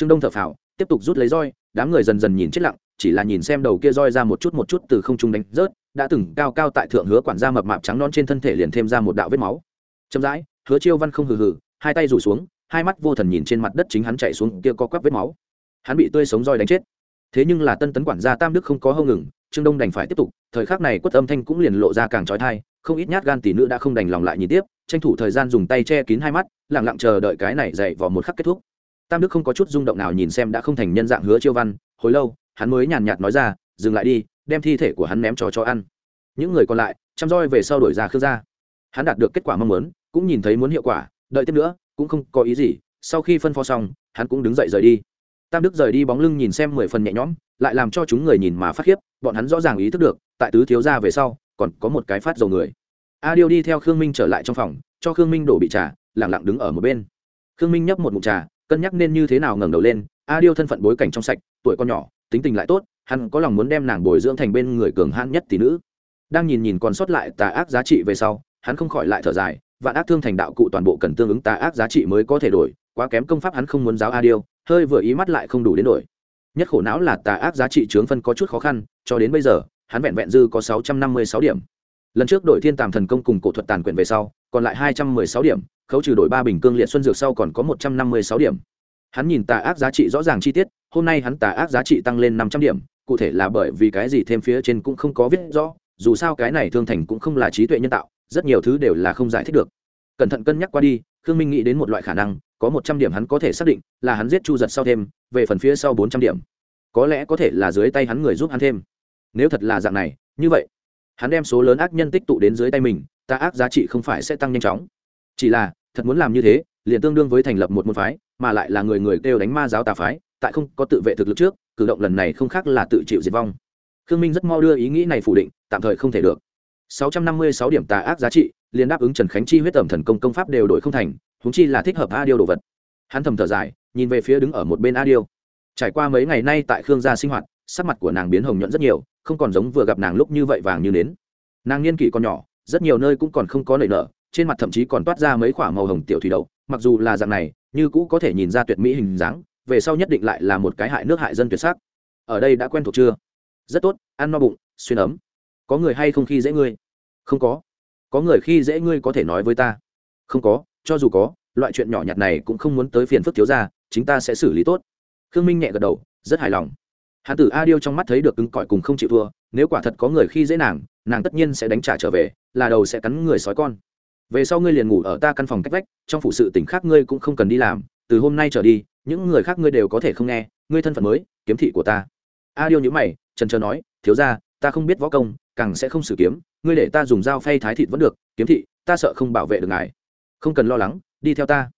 [SPEAKER 1] trương đông thở phào, tiếp tục rút lấy roi, đám người dần dần nhìn chết lặng, chỉ là nhìn xem đầu kia roi ra một chút một chút từ không trung đánh rớt, đã từng cao cao tại thượng hứa quản gia mập mạp trắng non trên thân thể liền thêm ra một đạo vết máu. Chậm rãi, hứa chiêu văn không hừ hừ, hai tay rủ xuống, hai mắt vô thần nhìn trên mặt đất chính hắn chạy xuống kia có quắp vết máu. Hắn bị tươi sống roi đánh chết. Thế nhưng là tân tấn quản gia tam đức không có hâu ngừng, trương đông đành phải tiếp tục, thời khắc này quất âm thanh cũng liền lộ ra càng trói thai, không ít nhát gan tỷ nữ đã không đành lòng lại nhìn tiếp, tranh thủ thời gian dùng tay che kín hai mắt lẳng lặng chờ đợi cái này dậy vào một khắc kết thúc tam đức không có chút rung động nào nhìn xem đã không thành nhân dạng hứa chiêu văn, hồi lâu, hắn mới nhàn nhạt nói ra, dừng lại đi, đem thi thể của hắn ném cho cho ăn. Những người còn lại, chăm roi về sau đổi ra khước ra hắn đạt được kết quả mong muốn, cũng nhìn thấy muốn hiệu quả, đợi tiếp nữa, cũng không có ý gì, sau khi phân phó xong, hắn cũng đứng dậy rời đi. Tam đức rời đi bóng lưng nhìn xem mười phần nhẹ nhõm, lại làm cho chúng người nhìn mà phát khiếp, bọn hắn rõ ràng ý thức được, tại tứ thiếu gia về sau, còn có một cái phát dầu người. A điêu đi theo khương minh trở lại trong phòng, cho khương minh đổ bị trà lẳng lặng đứng ở một bên. Khương minh nhấp một mụt trà cân nhắc nên như thế nào ngẩng đầu lên, a điêu thân phận bối cảnh trong sạch, tuổi con nhỏ, tính tình lại tốt, hắn có lòng muốn đem nàng bồi dưỡng thành bên người cường hãn nhất tỷ nữ. Đang nhìn nhìn còn sót lại tà ác giá trị về sau, hắn không khỏi lại thở dài, vạn ác thương thành đạo cụ toàn bộ cần tương ứng tà ác giá trị mới có thể đổi, quá kém công pháp hắn không muốn giáo a điêu, hơi vừa ý mắt lại không đủ đến đổi. Nhất khổ não là tà ác giá trị chướng phân có chút khó khăn, cho đến bây giờ, hắn vẹn vẹn dư có sáu trăm năm mươi sáu điểm. Lần trước đổi thiên tàm thần công cùng cổ thuật tàn quyển về sau còn lại hai trăm mười sáu điểm, khấu trừ đội ba bình cương liệt xuân dược sau còn có một trăm năm mươi sáu điểm. Hắn nhìn tà ác giá trị rõ ràng chi tiết, hôm nay hắn tà ác giá trị tăng lên năm trăm điểm, cụ thể là bởi vì cái gì thêm phía trên cũng không có viết rõ, dù sao cái này thương thành cũng không là trí tuệ nhân tạo, rất nhiều thứ đều là không giải thích được. Cẩn thận cân nhắc qua đi, khương minh nghĩ đến một loại khả năng, có một trăm điểm hắn có thể xác định, là hắn giết chu giật sau thêm, về phần phía sau bốn trăm điểm. Có lẽ có thể là dưới tay hắn người giúp hắn thêm. Nếu thật là dạng này, như vậy, hắn đem số lớn ác nhân tích tụ đến dưới tay mình Tà ác giá trị không phải sẽ tăng nhanh chóng. Chỉ là, thật muốn làm như thế, liền tương đương với thành lập một môn phái, mà lại là người người kêu đánh ma giáo tà phái, tại không có tự vệ thực lực trước, cử động lần này không khác là tự chịu diệt vong. Khương minh rất mau đưa ý nghĩ này phủ định, tạm thời không thể được. 656 điểm tà ác giá trị, liền đáp ứng trần khánh chi huyết tẩm thần công công pháp đều đổi không thành húng chi là thích hợp a điêu đồ vật. Hắn thầm thở dài, nhìn về phía đứng ở một bên a điêu trải qua mấy ngày nay tại khương gia sinh hoạt, sắc mặt của nàng biến hồng nhuận rất nhiều, không còn giống vừa gặp nàng lúc như vậy vàng như nến. Nàng niên kỷ còn nhỏ rất nhiều nơi cũng còn không có nảy nở, trên mặt thậm chí còn toát ra mấy khoả màu hồng tiểu thủy đậu, mặc dù là dạng này, như cũ có thể nhìn ra tuyệt mỹ hình dáng, về sau nhất định lại là một cái hại nước hại dân tuyệt sắc. Ở đây đã quen thuộc chưa? Rất tốt, ăn no bụng, xuyên ấm. Có người hay không khi dễ ngươi? Không có. Có người khi dễ ngươi có thể nói với ta. Không có, cho dù có, loại chuyện nhỏ nhặt này cũng không muốn tới phiền phức thiếu ra chính ta sẽ xử lý tốt. Khương minh nhẹ gật đầu, rất hài lòng. Hãn tử a điêu trong mắt thấy được cứng cỏi cùng không chịu thua nếu quả thật có người khi dễ nàng nàng tất nhiên sẽ đánh trả trở về, là đầu sẽ cắn người sói con. Về sau ngươi liền ngủ ở ta căn phòng cách vách, trong phụ sự tỉnh khác ngươi cũng không cần đi làm, từ hôm nay trở đi, những người khác ngươi đều có thể không nghe, ngươi thân phận mới, kiếm thị của ta. A điêu nhữ mày, trần trờ nói, thiếu ra ta không biết võ công, càng sẽ không sử kiếm, ngươi để ta dùng dao phay thái thịt vẫn được, kiếm thị, ta sợ không bảo vệ được ngài. Không cần lo lắng, đi theo ta.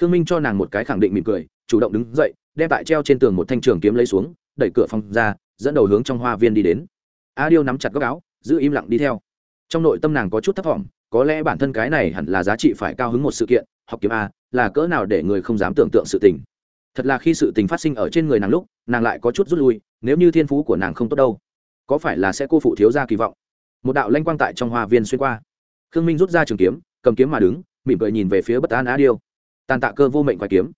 [SPEAKER 1] Khương minh cho nàng một cái khẳng định mỉm cười, chủ động đứng dậy, đem tại treo trên tường một thanh trường kiếm lấy xuống, đẩy cửa phòng ra, dẫn đầu hướng trong hoa viên đi đến a điêu nắm chặt góc áo, giữ im lặng đi theo. Trong nội tâm nàng có chút thất vọng có lẽ bản thân cái này hẳn là giá trị phải cao hứng một sự kiện, học kiếm a, là cỡ nào để người không dám tưởng tượng sự tình. Thật là khi sự tình phát sinh ở trên người nàng lúc, nàng lại có chút rút lui, nếu như thiên phú của nàng không tốt đâu, có phải là sẽ cô phụ thiếu ra kỳ vọng? Một đạo lanh quang tại trong hoa viên xuyên qua. Khương minh rút ra trường kiếm, cầm kiếm mà đứng, mỉm cười nhìn về phía bất an á điêu. Tàn tạ cơ vô mệnh khoái kiếm.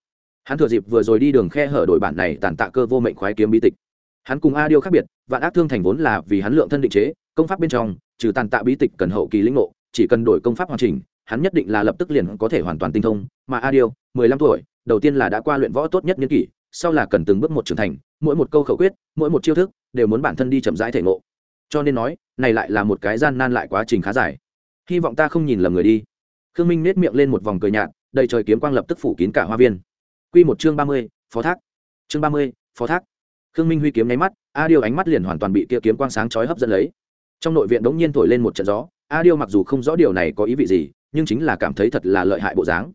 [SPEAKER 1] Hắn thừa dịp vừa rồi đi đường khe hở đổi bản này tàn tạ cơ vô mệnh khoái kiếm bi tịch hắn cùng a điêu khác biệt, vạn ác thương thành vốn là vì hắn lượng thân định chế, công pháp bên trong, trừ tàn tạ bí tịch cần hậu kỳ lĩnh ngộ, chỉ cần đổi công pháp hoàn chỉnh, hắn nhất định là lập tức liền có thể hoàn toàn tinh thông. Mà a điêu mười lăm tuổi, đầu tiên là đã qua luyện võ tốt nhất niên kỷ, sau là cần từng bước một trưởng thành, mỗi một câu khẩu quyết, mỗi một chiêu thức đều muốn bản thân đi chậm rãi thể ngộ. Cho nên nói, này lại là một cái gian nan lại quá trình khá dài. Hy vọng ta không nhìn lầm người đi. Khương minh nết miệng lên một vòng cười nhạt, đầy trời kiếm quang lập tức phủ kín cả hoa viên. Q một chương ba mươi, phó thác. Chương ba mươi, phó thác khương minh huy kiếm nháy mắt, a điêu ánh mắt liền hoàn toàn bị kia kiếm quang sáng chói hấp dẫn lấy. Trong nội viện đống nhiên thổi lên một trận gió, a điêu mặc dù không rõ điều này có ý vị gì, nhưng chính là cảm thấy thật là lợi hại bộ dáng.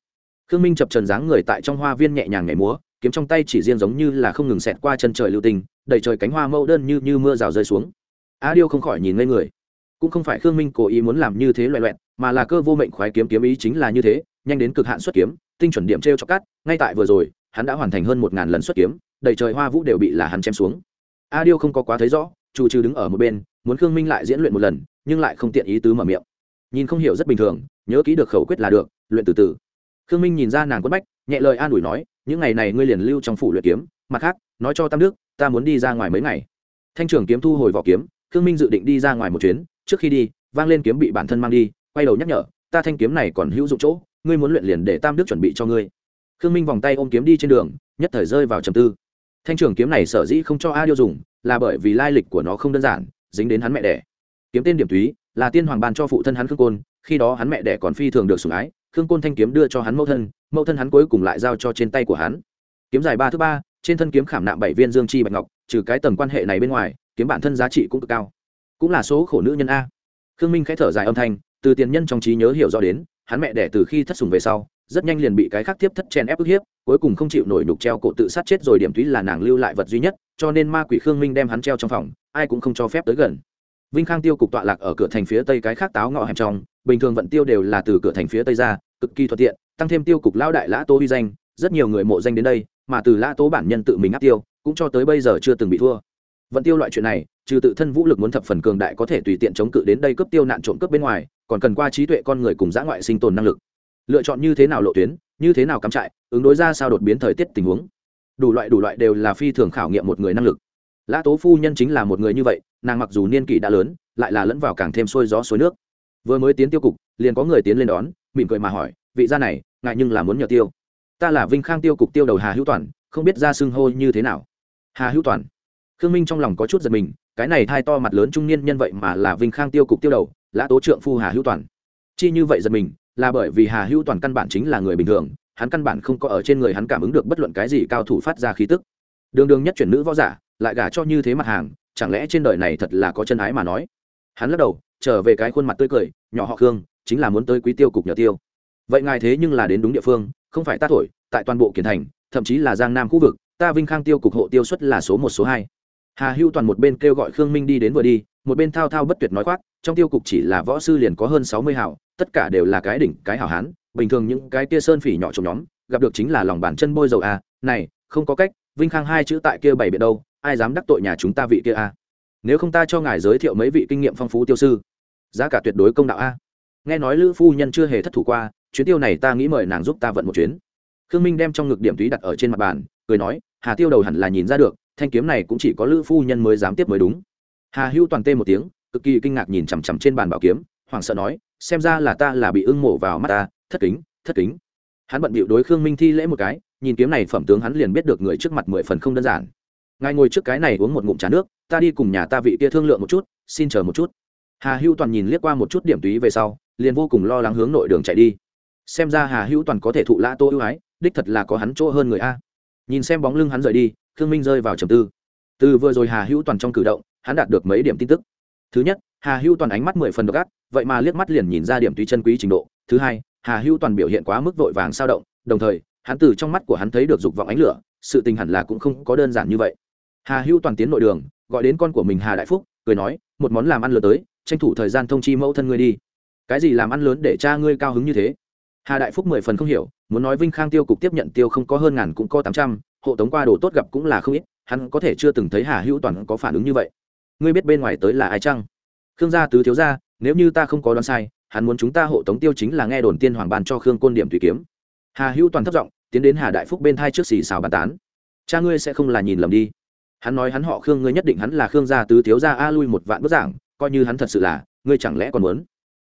[SPEAKER 1] Khương minh chập trần dáng người tại trong hoa viên nhẹ nhàng nhảy múa, kiếm trong tay chỉ riêng giống như là không ngừng xẹt qua chân trời lưu tình, đầy trời cánh hoa mẫu đơn như như mưa rào rơi xuống. A điêu không khỏi nhìn ngây người. Cũng không phải khương minh cố ý muốn làm như thế loẹ loẹt, mà là cơ vô mệnh khoái kiếm kiếm ý chính là như thế, nhanh đến cực hạn xuất kiếm, tinh chuẩn điểm t r e o cho cát ngay tại vừa rồi, hắn đã hoàn thành hơn một ngàn lần xuất kiếm đầy trời hoa vũ đều bị là hắn chém xuống. A điêu không có quá thấy rõ, chủ trừ đứng ở một bên, muốn khương minh lại diễn luyện một lần, nhưng lại không tiện ý tứ mở miệng. Nhìn không hiểu rất bình thường, nhớ kỹ được khẩu quyết là được, luyện từ từ. Khương minh nhìn ra nàng quất bách, nhẹ lời an ủi nói, những ngày này ngươi liền lưu trong phủ luyện kiếm, mặt khác, nói cho tam đức, ta muốn đi ra ngoài mấy ngày. Thanh trưởng kiếm thu hồi vỏ kiếm, khương minh dự định đi ra ngoài một chuyến, trước khi đi, vang lên kiếm bị bản thân mang đi, quay đầu nhắc nhở, ta thanh kiếm này còn hữu dụng chỗ, ngươi muốn luyện liền để tam đức chuẩn bị cho ngươi. Khương minh vòng tay ôm kiếm đi trên đường, nhất thời rơi vào trầm tư thanh trường kiếm này sở dĩ không cho a điêu dùng, là bởi vì lai lịch của nó không đơn giản, dính đến hắn mẹ đẻ. Kiếm tên điểm túy là tiên hoàng ban cho phụ thân hắn khương côn, khi đó hắn mẹ đẻ còn phi thường được sủng ái, khương côn thanh kiếm đưa cho hắn mẫu thân mẫu thân hắn cuối cùng lại giao cho trên tay của hắn. Kiếm dài ba thứ ba, trên thân kiếm khảm nạm bảy viên dương chi bạch ngọc, trừ cái tầng quan hệ này bên ngoài, kiếm bản thân giá trị cũng cực cao. Cũng là số khổ nữ nhân a. Khương minh khẽ thở dài âm thanh, từ tiền nhân trong trí nhớ hiểu rõ đến, hắn mẹ đẻ từ khi thất sùng về sau rất nhanh liền bị cái khác tiếp thất chen ép ức hiếp, cuối cùng không chịu nổi nhục treo cổ tự sát chết rồi điểm túy là nàng lưu lại vật duy nhất, cho nên ma quỷ khương minh đem hắn treo trong phòng, ai cũng không cho phép tới gần. Vinh khang tiêu cục tọa lạc ở cửa thành phía tây cái khác táo ngọ hẻm trong, bình thường vận tiêu đều là từ cửa thành phía tây ra, cực kỳ thuận tiện, tăng thêm tiêu cục lao đại lã tố uy danh, rất nhiều người mộ danh đến đây, mà từ lã tố bản nhân tự mình áp tiêu, cũng cho tới bây giờ chưa từng bị thua. Vận tiêu loại chuyện này, trừ tự thân vũ lực muốn thập phần cường đại có thể tùy tiện chống cự đến đây cướp tiêu nạn trộm cướp bên ngoài, còn cần qua trí tuệ con người cùng dã ngoại sinh tồn năng lực lựa chọn như thế nào lộ tuyến, như thế nào cắm trại, ứng đối ra sao đột biến thời tiết tình huống. Đủ loại đủ loại đều là phi thường khảo nghiệm một người năng lực. Lã tố phu nhân chính là một người như vậy, nàng mặc dù niên kỷ đã lớn, lại là lẫn vào càng thêm sôi gió suối nước. Vừa mới tiến tiêu cục, liền có người tiến lên đón, mỉm cười mà hỏi, vị gia này, ngại nhưng là muốn nhờ tiêu. Ta là vinh khang tiêu cục tiêu đầu hà hữu toàn, không biết ra xưng hô như thế nào. Hà hữu toàn. Khương minh trong lòng có chút giật mình, cái này thai to mặt lớn trung niên nhân vậy mà là vinh khang tiêu cục tiêu đầu, lã tố trượng phu hà hữu toàn. Chi như vậy giật mình là bởi vì hà hữu toàn căn bản chính là người bình thường, hắn căn bản không có ở trên người hắn cảm ứng được bất luận cái gì cao thủ phát ra khí tức. Đường đường nhất chuyển nữ võ giả, lại gả cho như thế mặt hàng, chẳng lẽ trên đời này thật là có chân ái mà nói? Hắn lắc đầu, trở về cái khuôn mặt tươi cười, nhỏ họ khương, chính là muốn tới quý tiêu cục nhờ tiêu. Vậy ngài thế nhưng là đến đúng địa phương, không phải ta thổi, tại toàn bộ kiến thành, thậm chí là giang nam khu vực, ta vinh khang tiêu cục hộ tiêu suất là số một, số hai. Hà hưu toàn một bên kêu gọi khương minh đi đến vừa đi, một bên thao thao bất tuyệt nói khoác, trong tiêu cục chỉ là võ sư liền có hơn sáu mươi hảo tất cả đều là cái đỉnh, cái hảo hán, bình thường những cái kia sơn phỉ nhỏ trộm nhóm, gặp được chính là lòng bàn chân bôi dầu a. Này, không có cách, vinh khang hai chữ tại kia bảy biệt đâu, ai dám đắc tội nhà chúng ta vị kia a? Nếu không ta cho ngài giới thiệu mấy vị kinh nghiệm phong phú tiêu sư. Giá cả tuyệt đối công đạo a. Nghe nói lữ phu nhân chưa hề thất thủ qua, chuyến tiêu này ta nghĩ mời nàng giúp ta vận một chuyến. Khương minh đem trong ngực điểm túy đặt ở trên mặt bàn, cười nói, hà tiêu đầu hẳn là nhìn ra được, thanh kiếm này cũng chỉ có lữ phu nhân mới dám tiếp mới đúng. Hà hữu toàn tê một tiếng, cực kỳ kinh ngạc nhìn chằm chằm trên bàn bảo kiếm hoảng sợ nói, xem ra là ta là bị ưng mổ vào mắt ta, thất kính thất kính. Hắn bận bịu đối khương minh thi lễ một cái, nhìn kiếm này phẩm tướng hắn liền biết được người trước mặt mười phần không đơn giản. Ngài ngồi trước cái này uống một ngụm trà nước, ta đi cùng nhà ta vị kia thương lượng một chút, xin chờ một chút. Hà hữu toàn nhìn liếc qua một chút điểm túy về sau, liền vô cùng lo lắng hướng nội đường chạy đi. Xem ra hà hữu toàn có thể thụ lã tô ưu ái, đích thật là có hắn chỗ hơn người a. Nhìn xem bóng lưng hắn rời đi, khương minh rơi vào trầm tư. Từ vừa rồi hà hữu toàn trong cử động, hắn đạt được mấy điểm tin tức. Thứ nhất, hà hữu toàn ánh mắt mười phần độc ác vậy mà liếc mắt liền nhìn ra điểm tùy chân quý trình độ. Thứ hai, hà hữu toàn biểu hiện quá mức vội vàng sao động, đồng thời, hắn từ trong mắt của hắn thấy được dục vọng ánh lửa, sự tình hẳn là cũng không có đơn giản như vậy. Hà hữu toàn tiến nội đường, gọi đến con của mình hà đại phúc, cười nói, một món làm ăn lớn tới, tranh thủ thời gian thông chi mẫu thân ngươi đi. Cái gì làm ăn lớn để cha ngươi cao hứng như thế? Hà đại phúc mười phần không hiểu, muốn nói vinh khang tiêu cục tiếp nhận tiêu không có hơn ngàn cũng có tám trăm, hộ tống qua đồ tốt gặp cũng là không ít, hắn có thể chưa từng thấy hà hữu toàn có phản ứng như vậy. Ngươi biết bên ngoài tới là ai chăng? Khương gia tứ thiếu gia nếu như ta không có đoán sai, hắn muốn chúng ta hộ tống tiêu chính là nghe đồn tiên hoàng ban cho khương côn điểm thủy kiếm. Hà hữu toàn thất giọng, tiến đến hà đại phúc bên thai trước xì xào bàn tán. Cha ngươi sẽ không là nhìn lầm đi. Hắn nói hắn họ khương, ngươi nhất định hắn là khương gia tứ thiếu gia a lui một vạn bức giảng, coi như hắn thật sự là, ngươi chẳng lẽ còn muốn?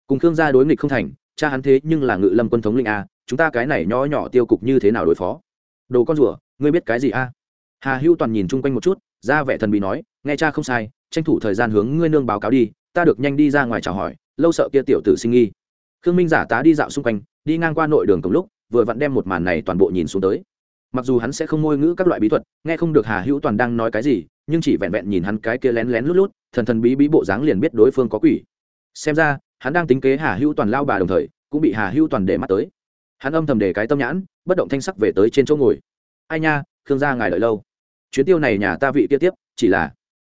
[SPEAKER 1] Cùng khương gia đối nghịch không thành, cha hắn thế nhưng là ngự lâm quân thống linh a, chúng ta cái này nhỏ nhỏ tiêu cục như thế nào đối phó? Đồ con rùa, ngươi biết cái gì a? Hà hữu toàn nhìn chung quanh một chút, ra vẻ thần bị nói, nghe cha không sai, tranh thủ thời gian hướng ngươi nương báo cáo đi ta được nhanh đi ra ngoài chào hỏi, lâu sợ kia tiểu tử sinh nghi. Khương minh giả tá đi dạo xung quanh, đi ngang qua nội đường cùng lúc, vừa vặn đem một màn này toàn bộ nhìn xuống tới. Mặc dù hắn sẽ không ngôi ngữ các loại bí thuật, nghe không được hà hữu toàn đang nói cái gì, nhưng chỉ vẹn vẹn nhìn hắn cái kia lén lén lút lút, thần thần bí bí bộ dáng liền biết đối phương có quỷ. Xem ra, hắn đang tính kế hà hữu toàn lao bà đồng thời, cũng bị hà hữu toàn để mắt tới. Hắn âm thầm để cái tâm nhãn, bất động thanh sắc về tới trên chỗ ngồi. Ai nha, khương gia ngài đợi lâu. Chuyến tiêu này nhà ta vị kia tiếp, chỉ là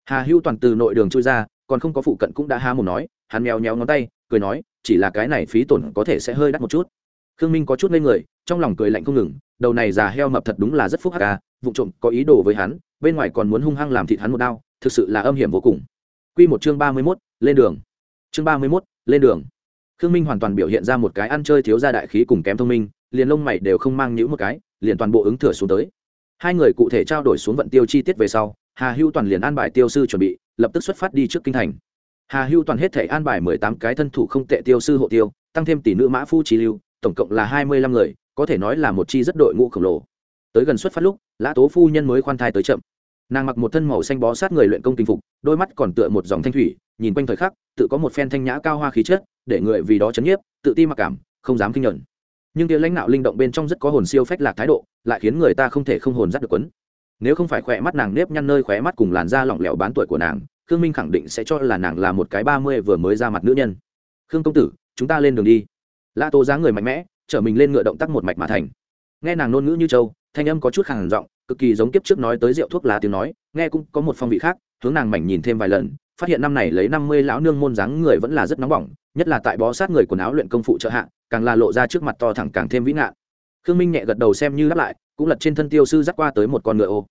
[SPEAKER 1] hà hữu toàn từ nội đường trôi ra còn không có phụ cận cũng đã ha một nói, hắn mèo nhéo ngón tay, cười nói, chỉ là cái này phí tổn có thể sẽ hơi đắt một chút. Khương minh có chút ngây người, trong lòng cười lạnh không ngừng, đầu này già heo mập thật đúng là rất phúc hắc ca vụ trộm có ý đồ với hắn, bên ngoài còn muốn hung hăng làm thịt hắn một đau thực sự là âm hiểm vô cùng. Q một chương ba mươi mốt, lên đường. Chương ba mươi mốt, lên đường. Khương minh hoàn toàn biểu hiện ra một cái ăn chơi thiếu gia đại khí cùng kém thông minh, liền lông mày đều không mang nhữ một cái, liền toàn bộ ứng thừa xuống tới. Hai người cụ thể trao đổi xuống vận tiêu chi tiết về sau, hà hưu toàn liền an bài tiêu sư chuẩn bị lập tức xuất phát đi trước kinh thành. Hà hưu toàn hết thể an bài mười tám cái thân thủ không tệ tiêu sư hộ tiêu, tăng thêm tỷ nữ mã phu trí lưu, tổng cộng là hai mươi lăm người, có thể nói là một chi rất đội ngũ khổng lồ. Tới gần xuất phát lúc, lã tố phu nhân mới khoan thai tới chậm. Nàng mặc một thân màu xanh bó sát người luyện công kinh phục, đôi mắt còn tựa một dòng thanh thủy, nhìn quanh thời khắc, tự có một phen thanh nhã cao hoa khí chất, để người vì đó chấn nhiếp, tự ti mặc cảm, không dám kinh nhận nhưng kia lãnh đạo linh động bên trong rất có hồn siêu phách lạc thái độ, lại khiến người ta không thể không hồn dắt được quấn nếu không phải khỏe mắt nàng nếp nhăn nơi khóe mắt cùng làn da lỏng lẻo bán tuổi của nàng, khương minh khẳng định sẽ cho là nàng là một cái ba mươi vừa mới ra mặt nữ nhân. Khương công tử, chúng ta lên đường đi. La tô giá người mạnh mẽ, chở mình lên ngựa động tác một mạch mà thành. Nghe nàng ngôn ngữ như châu thanh âm có chút khàn giọng, cực kỳ giống kiếp trước nói tới rượu thuốc lá tiếng nói, nghe cũng có một phong vị khác, hướng nàng mảnh nhìn thêm vài lần, phát hiện năm này lấy năm mươi lão nương môn dáng người vẫn là rất nóng bỏng, nhất là tại bó sát người quần áo luyện công phụ trợ hạ, càng là lộ ra trước mặt to thẳng càng thêm vĩ ngạn khương minh nhẹ gật đầu xem như đáp lại cũng lật trên thân tiêu sư dắt qua tới một con ngựa ô.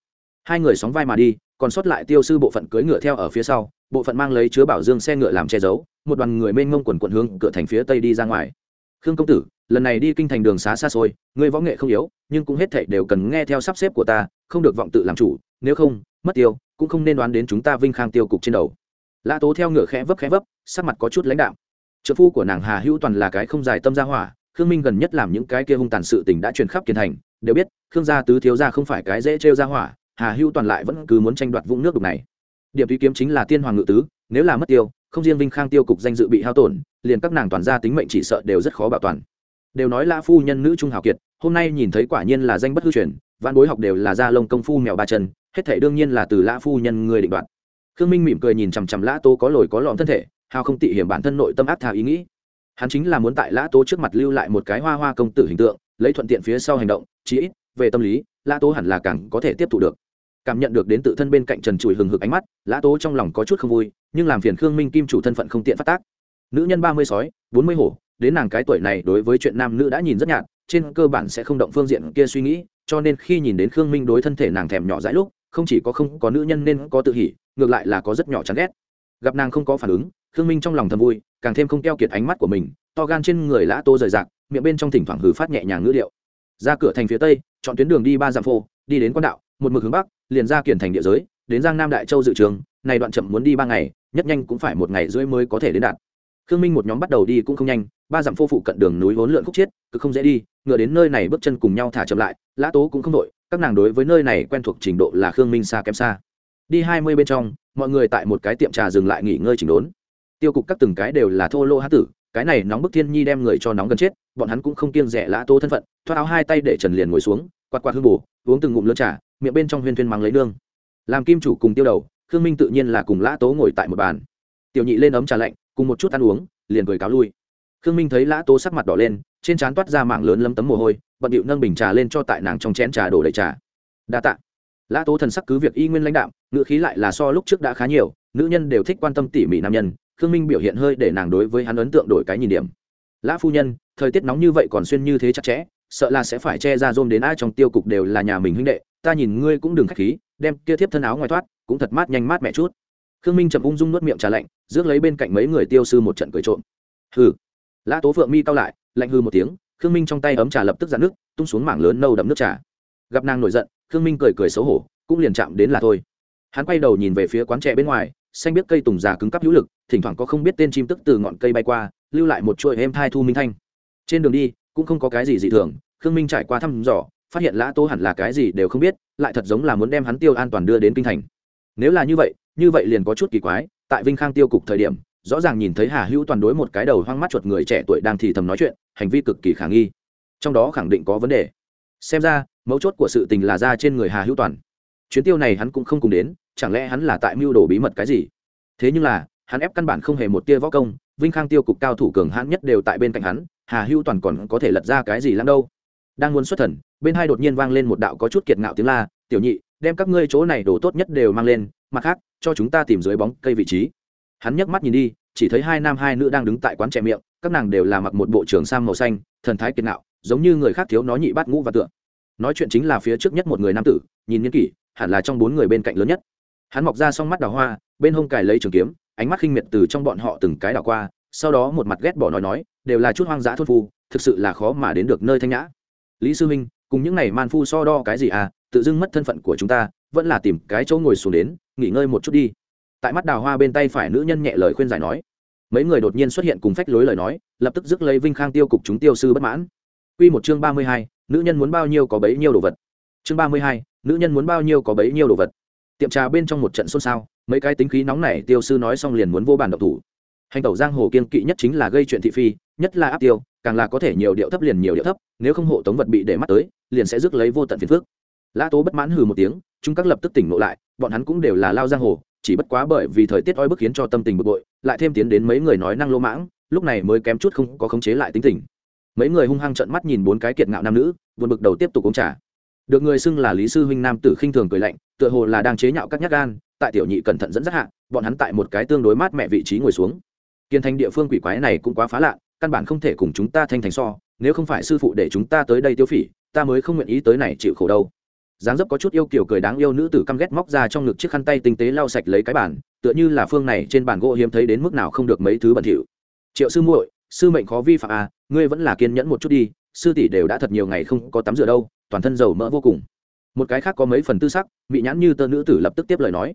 [SPEAKER 1] Hai người sóng vai mà đi, còn sót lại tiêu sư bộ phận cưỡi ngựa theo ở phía sau, bộ phận mang lấy chứa bảo dương xe ngựa làm che giấu, một đoàn người mênh mông quần quận hướng cửa thành phía tây đi ra ngoài. Khương công tử, lần này đi kinh thành đường xá xa xôi người võ nghệ không yếu, nhưng cũng hết thảy đều cần nghe theo sắp xếp của ta, không được vọng tự làm chủ, nếu không, mất tiêu, cũng không nên đoán đến chúng ta vinh khang tiêu cục trên đầu. Lã tố theo ngựa khẽ vấp khẽ vấp, sắc mặt có chút lãnh đạo trợ phu của nàng hà hữu toàn là cái không dài tâm gia hỏa, khương minh gần nhất làm những cái kia hung tàn sự tình đã truyền khắp kiên thành đều biết, khương gia tứ thiếu gia không phải cái dễ trêu gia hỏa, hà hữu toàn lại vẫn cứ muốn tranh đoạt vũng nước đục này. Điểm tùy kiếm chính là tiên hoàng ngự tứ, nếu là mất tiêu, không riêng vinh khang tiêu cục danh dự bị hao tổn, liền các nàng toàn gia tính mệnh chỉ sợ đều rất khó bảo toàn. Đều nói lã phu nhân nữ trung hào kiệt, hôm nay nhìn thấy quả nhiên là danh bất hư truyền văn bối học đều là gia lông công phu mèo ba chân, hết thể đương nhiên là từ lã phu nhân người định đoạt. Khương minh mỉm cười nhìn chằm chằm lã tô có lồi có lõm thân thể, hào không tị hiểm bản thân nội tâm áp thà ý nghĩ. Hắn chính là muốn tại lã Tô trước mặt lưu lại một cái hoa hoa công tử hình tượng lấy thuận tiện phía sau hành động, chí ít, về tâm lý, lã tố hẳn là càng có thể tiếp thu được. Cảm nhận được đến tự thân bên cạnh trần trụi hừng hực ánh mắt, lã tố trong lòng có chút không vui, nhưng làm phiền khương minh kim chủ thân phận không tiện phát tác. Nữ nhân ba mươi sói, bốn mươi hổ, đến nàng cái tuổi này đối với chuyện nam nữ đã nhìn rất nhạt, trên cơ bản sẽ không động phương diện kia suy nghĩ, cho nên khi nhìn đến khương minh đối thân thể nàng thèm nhỏ dãi lúc, không chỉ có không có nữ nhân nên có tự hỉ, ngược lại là có rất nhỏ chán ghét. Gặp nàng không có phản ứng, khương minh trong lòng thầm vui, càng thêm không keo kiệt ánh mắt của mình, to gan trên người lã tô rời rạc miệng bên trong thỉnh thoảng hừ phát nhẹ nhàng ngữ điệu. Ra cửa thành phía tây, chọn tuyến đường đi ba dặm phô đi đến quan đạo, một mực hướng bắc, liền ra kiển thành địa giới, đến giang nam đại châu dự trường, này đoạn chậm muốn đi ba ngày, nhất nhanh cũng phải một ngày rưỡi mới có thể đến đạt. Khương minh một nhóm bắt đầu đi cũng không nhanh, ba dặm phô phụ cận đường núi vốn lượn khúc chiết, cứ không dễ đi, ngựa đến nơi này bước chân cùng nhau thả chậm lại, lã tố cũng không đội, các nàng đối với nơi này quen thuộc trình độ là khương minh xa kém xa. Đi hai mươi bên trong, mọi người tại một cái tiệm trà dừng lại nghỉ ngơi chỉnh đốn. Tiêu cục các từng cái đều là thô lô hát tử, cái này nóng bức thiên nhi đem người cho nóng gần chết bọn hắn cũng không kiêng rẻ lã tô thân phận, thoát áo hai tay để trần liền ngồi xuống, quạt quạt hương bù, uống từng ngụm lơ trà, miệng bên trong huyên thuyên mắng lấy nương. Làm kim chủ cùng tiêu đầu, khương minh tự nhiên là cùng lã tố ngồi tại một bàn. Tiểu nhị lên ấm trà lạnh, cùng một chút ăn uống, liền cười cáo lui. Khương minh thấy lã tố sắc mặt đỏ lên, trên trán toát ra mảng lớn lấm tấm mồ hôi, bận điệu nâng bình trà lên cho tại nàng trong chén trà đổ đầy trà. Đa tạ. Lã tố thần sắc cứ việc y nguyên lãnh đạo ngữ khí lại là so lúc trước đã khá nhiều, nữ nhân đều thích quan tâm tỉ mỉ nam nhân, khương minh biểu hiện hơi để nàng đối với hắn ấn tượng đổi cái nhìn điểm lã phu nhân, thời tiết nóng như vậy còn xuyên như thế chặt chẽ, sợ là sẽ phải che ra rôm đến ai trong tiêu cục đều là nhà mình huynh đệ. Ta nhìn ngươi cũng đừng k h á c h khí, đem kia thiếp thân áo ngoài thoát, cũng thật mát nhanh mát mẹ chút. Khương minh chậm ung dung nuốt miệng trà lạnh, rước lấy bên cạnh mấy người tiêu sư một trận cười trộm. Hừ. Lã tố phượng mi cao lại, lạnh hư một tiếng, khương minh trong tay ấm trà lập tức dạn nước, tung xuống mảng lớn nâu đậm nước trà. Gặp nàng nổi giận, khương minh cười cười xấu hổ, cũng liền chạm đến là thôi. Hắn quay đầu nhìn về phía quán trẻ bên ngoài, xanh biết cây tùng già cứng cắp hữu lực, thỉnh thoảng có không biết tên chim tức từ ngọn cây bay qua lưu lại một chuỗi êm thai thu minh thanh. Trên đường đi, cũng không có cái gì dị thường, khương minh trải qua thăm dò, phát hiện lã tô hẳn là cái gì đều không biết, lại thật giống là muốn đem hắn tiêu an toàn đưa đến kinh thành. Nếu là như vậy như vậy liền có chút kỳ quái, tại vinh khang tiêu cục thời điểm, rõ ràng nhìn thấy hà hữu toàn đối một cái đầu hoang mắt chuột người trẻ tuổi đang thì thầm nói chuyện, hành vi cực kỳ khả nghi. Trong đó khẳng định có vấn đề. Xem ra, mấu chốt của sự tình là ra trên người hà hữu toàn. Chuyến tiêu này hắn cũng không cùng đến, chẳng lẽ hắn là tại mưu đồ bí mật cái gì? Thế nhưng là, hắn ép căn bản không hề một tia võ công vinh khang tiêu cục cao thủ cường hãn nhất đều tại bên cạnh hắn, hà hữu toàn còn có thể lật ra cái gì lắm đâu? Đang muốn xuất thần, bên hai đột nhiên vang lên một đạo có chút kiệt ngạo tiếng la, tiểu nhị, đem các ngươi chỗ này đồ tốt nhất đều mang lên, mặt khác, cho chúng ta tìm dưới bóng cây vị trí. Hắn nhấc mắt nhìn đi, chỉ thấy hai nam hai nữ đang đứng tại quán trẻ miệng, các nàng đều là mặc một bộ trưởng sam màu xanh, thần thái kiệt ngạo, giống như người khác thiếu nó nhị bát ngũ và tượng nói chuyện chính là phía trước nhất một người nam tử, nhìn n kỷ, hẳn là trong bốn người bên cạnh lớn nhất. Hắn mọc ra xong mắt đào hoa, bên hông cài lấy trường kiếm ánh mắt khinh miệt từ trong bọn họ từng cái đảo qua sau đó một mặt ghét bỏ nói nói đều là chút hoang dã thôn phu thực sự là khó mà đến được nơi thanh nhã. Lý sư minh cùng những này man phu so đo cái gì à tự dưng mất thân phận của chúng ta vẫn là tìm cái chỗ ngồi xuống đến nghỉ ngơi một chút đi. Tại mắt đào hoa bên tay phải nữ nhân nhẹ lời khuyên giải nói. Mấy người đột nhiên xuất hiện cùng phách lối lời nói lập tức dứt lấy vinh khang tiêu cục chúng tiêu sư bất mãn. Quy một chương ba mươi hai, nữ nhân muốn bao nhiêu có bấy nhiêu đồ vật. Chương ba mươi hai nữ nhân muốn bao nhiêu có bấy nhiêu đồ vật. Tiệm trà bên trong một trận xôn xao mấy cái tính khí nóng này tiêu sư nói xong liền muốn vô bàn độc thủ. Hành tẩu giang hồ kiên kỵ nhất chính là gây chuyện thị phi, nhất là áp tiêu, càng là có thể nhiều điệu thấp liền nhiều điệu thấp, nếu không hộ tống vật bị để mắt tới, liền sẽ rước lấy vô tận phiền phước lã tố bất mãn hừ một tiếng, chúng các lập tức tỉnh ngộ lại, bọn hắn cũng đều là lao giang hồ, chỉ bất quá bởi vì thời tiết oi bức khiến cho tâm tình bực bội, lại thêm tiến đến mấy người nói năng lô mãng, lúc này mới kém chút không có khống chế lại tính tình. Mấy người hung hăng trợn mắt nhìn bốn cái kiệt ngạo nam nữ vượt bực đầu tiếp tục uống trà được người xưng là lý sư huynh nam tử khinh thường cười lạnh, tựa hồ là đang chế nhạo các nhát gan, tại tiểu nhị cẩn thận dẫn dắt hạ, bọn hắn tại một cái tương đối mát mẹ vị trí ngồi xuống. Kiên thành địa phương quỷ quái này cũng quá phá lạ, căn bản không thể cùng chúng ta thanh thành so, nếu không phải sư phụ để chúng ta tới đây tiêu phỉ, ta mới không nguyện ý tới này chịu khổ đâu. Dáng dấp có chút yêu kiểu cười đáng yêu nữ tử căm ghét móc ra trong ngực chiếc khăn tay tinh tế lau sạch lấy cái bản tựa như là phương này trên bàn gỗ hiếm thấy đến mức nào không được mấy thứ bẩn thỉu. Triệu sư muội, sư mệnh khó vi phạm à ngươi vẫn là kiên nhẫn một chút đi, sư tỷ đều đã thật nhiều ngày không có tắm rửa đâu toàn thân dầu mỡ vô cùng. Một cái khác có mấy phần tư sắc bị nhãn như tơ nữ tử lập tức tiếp lời nói.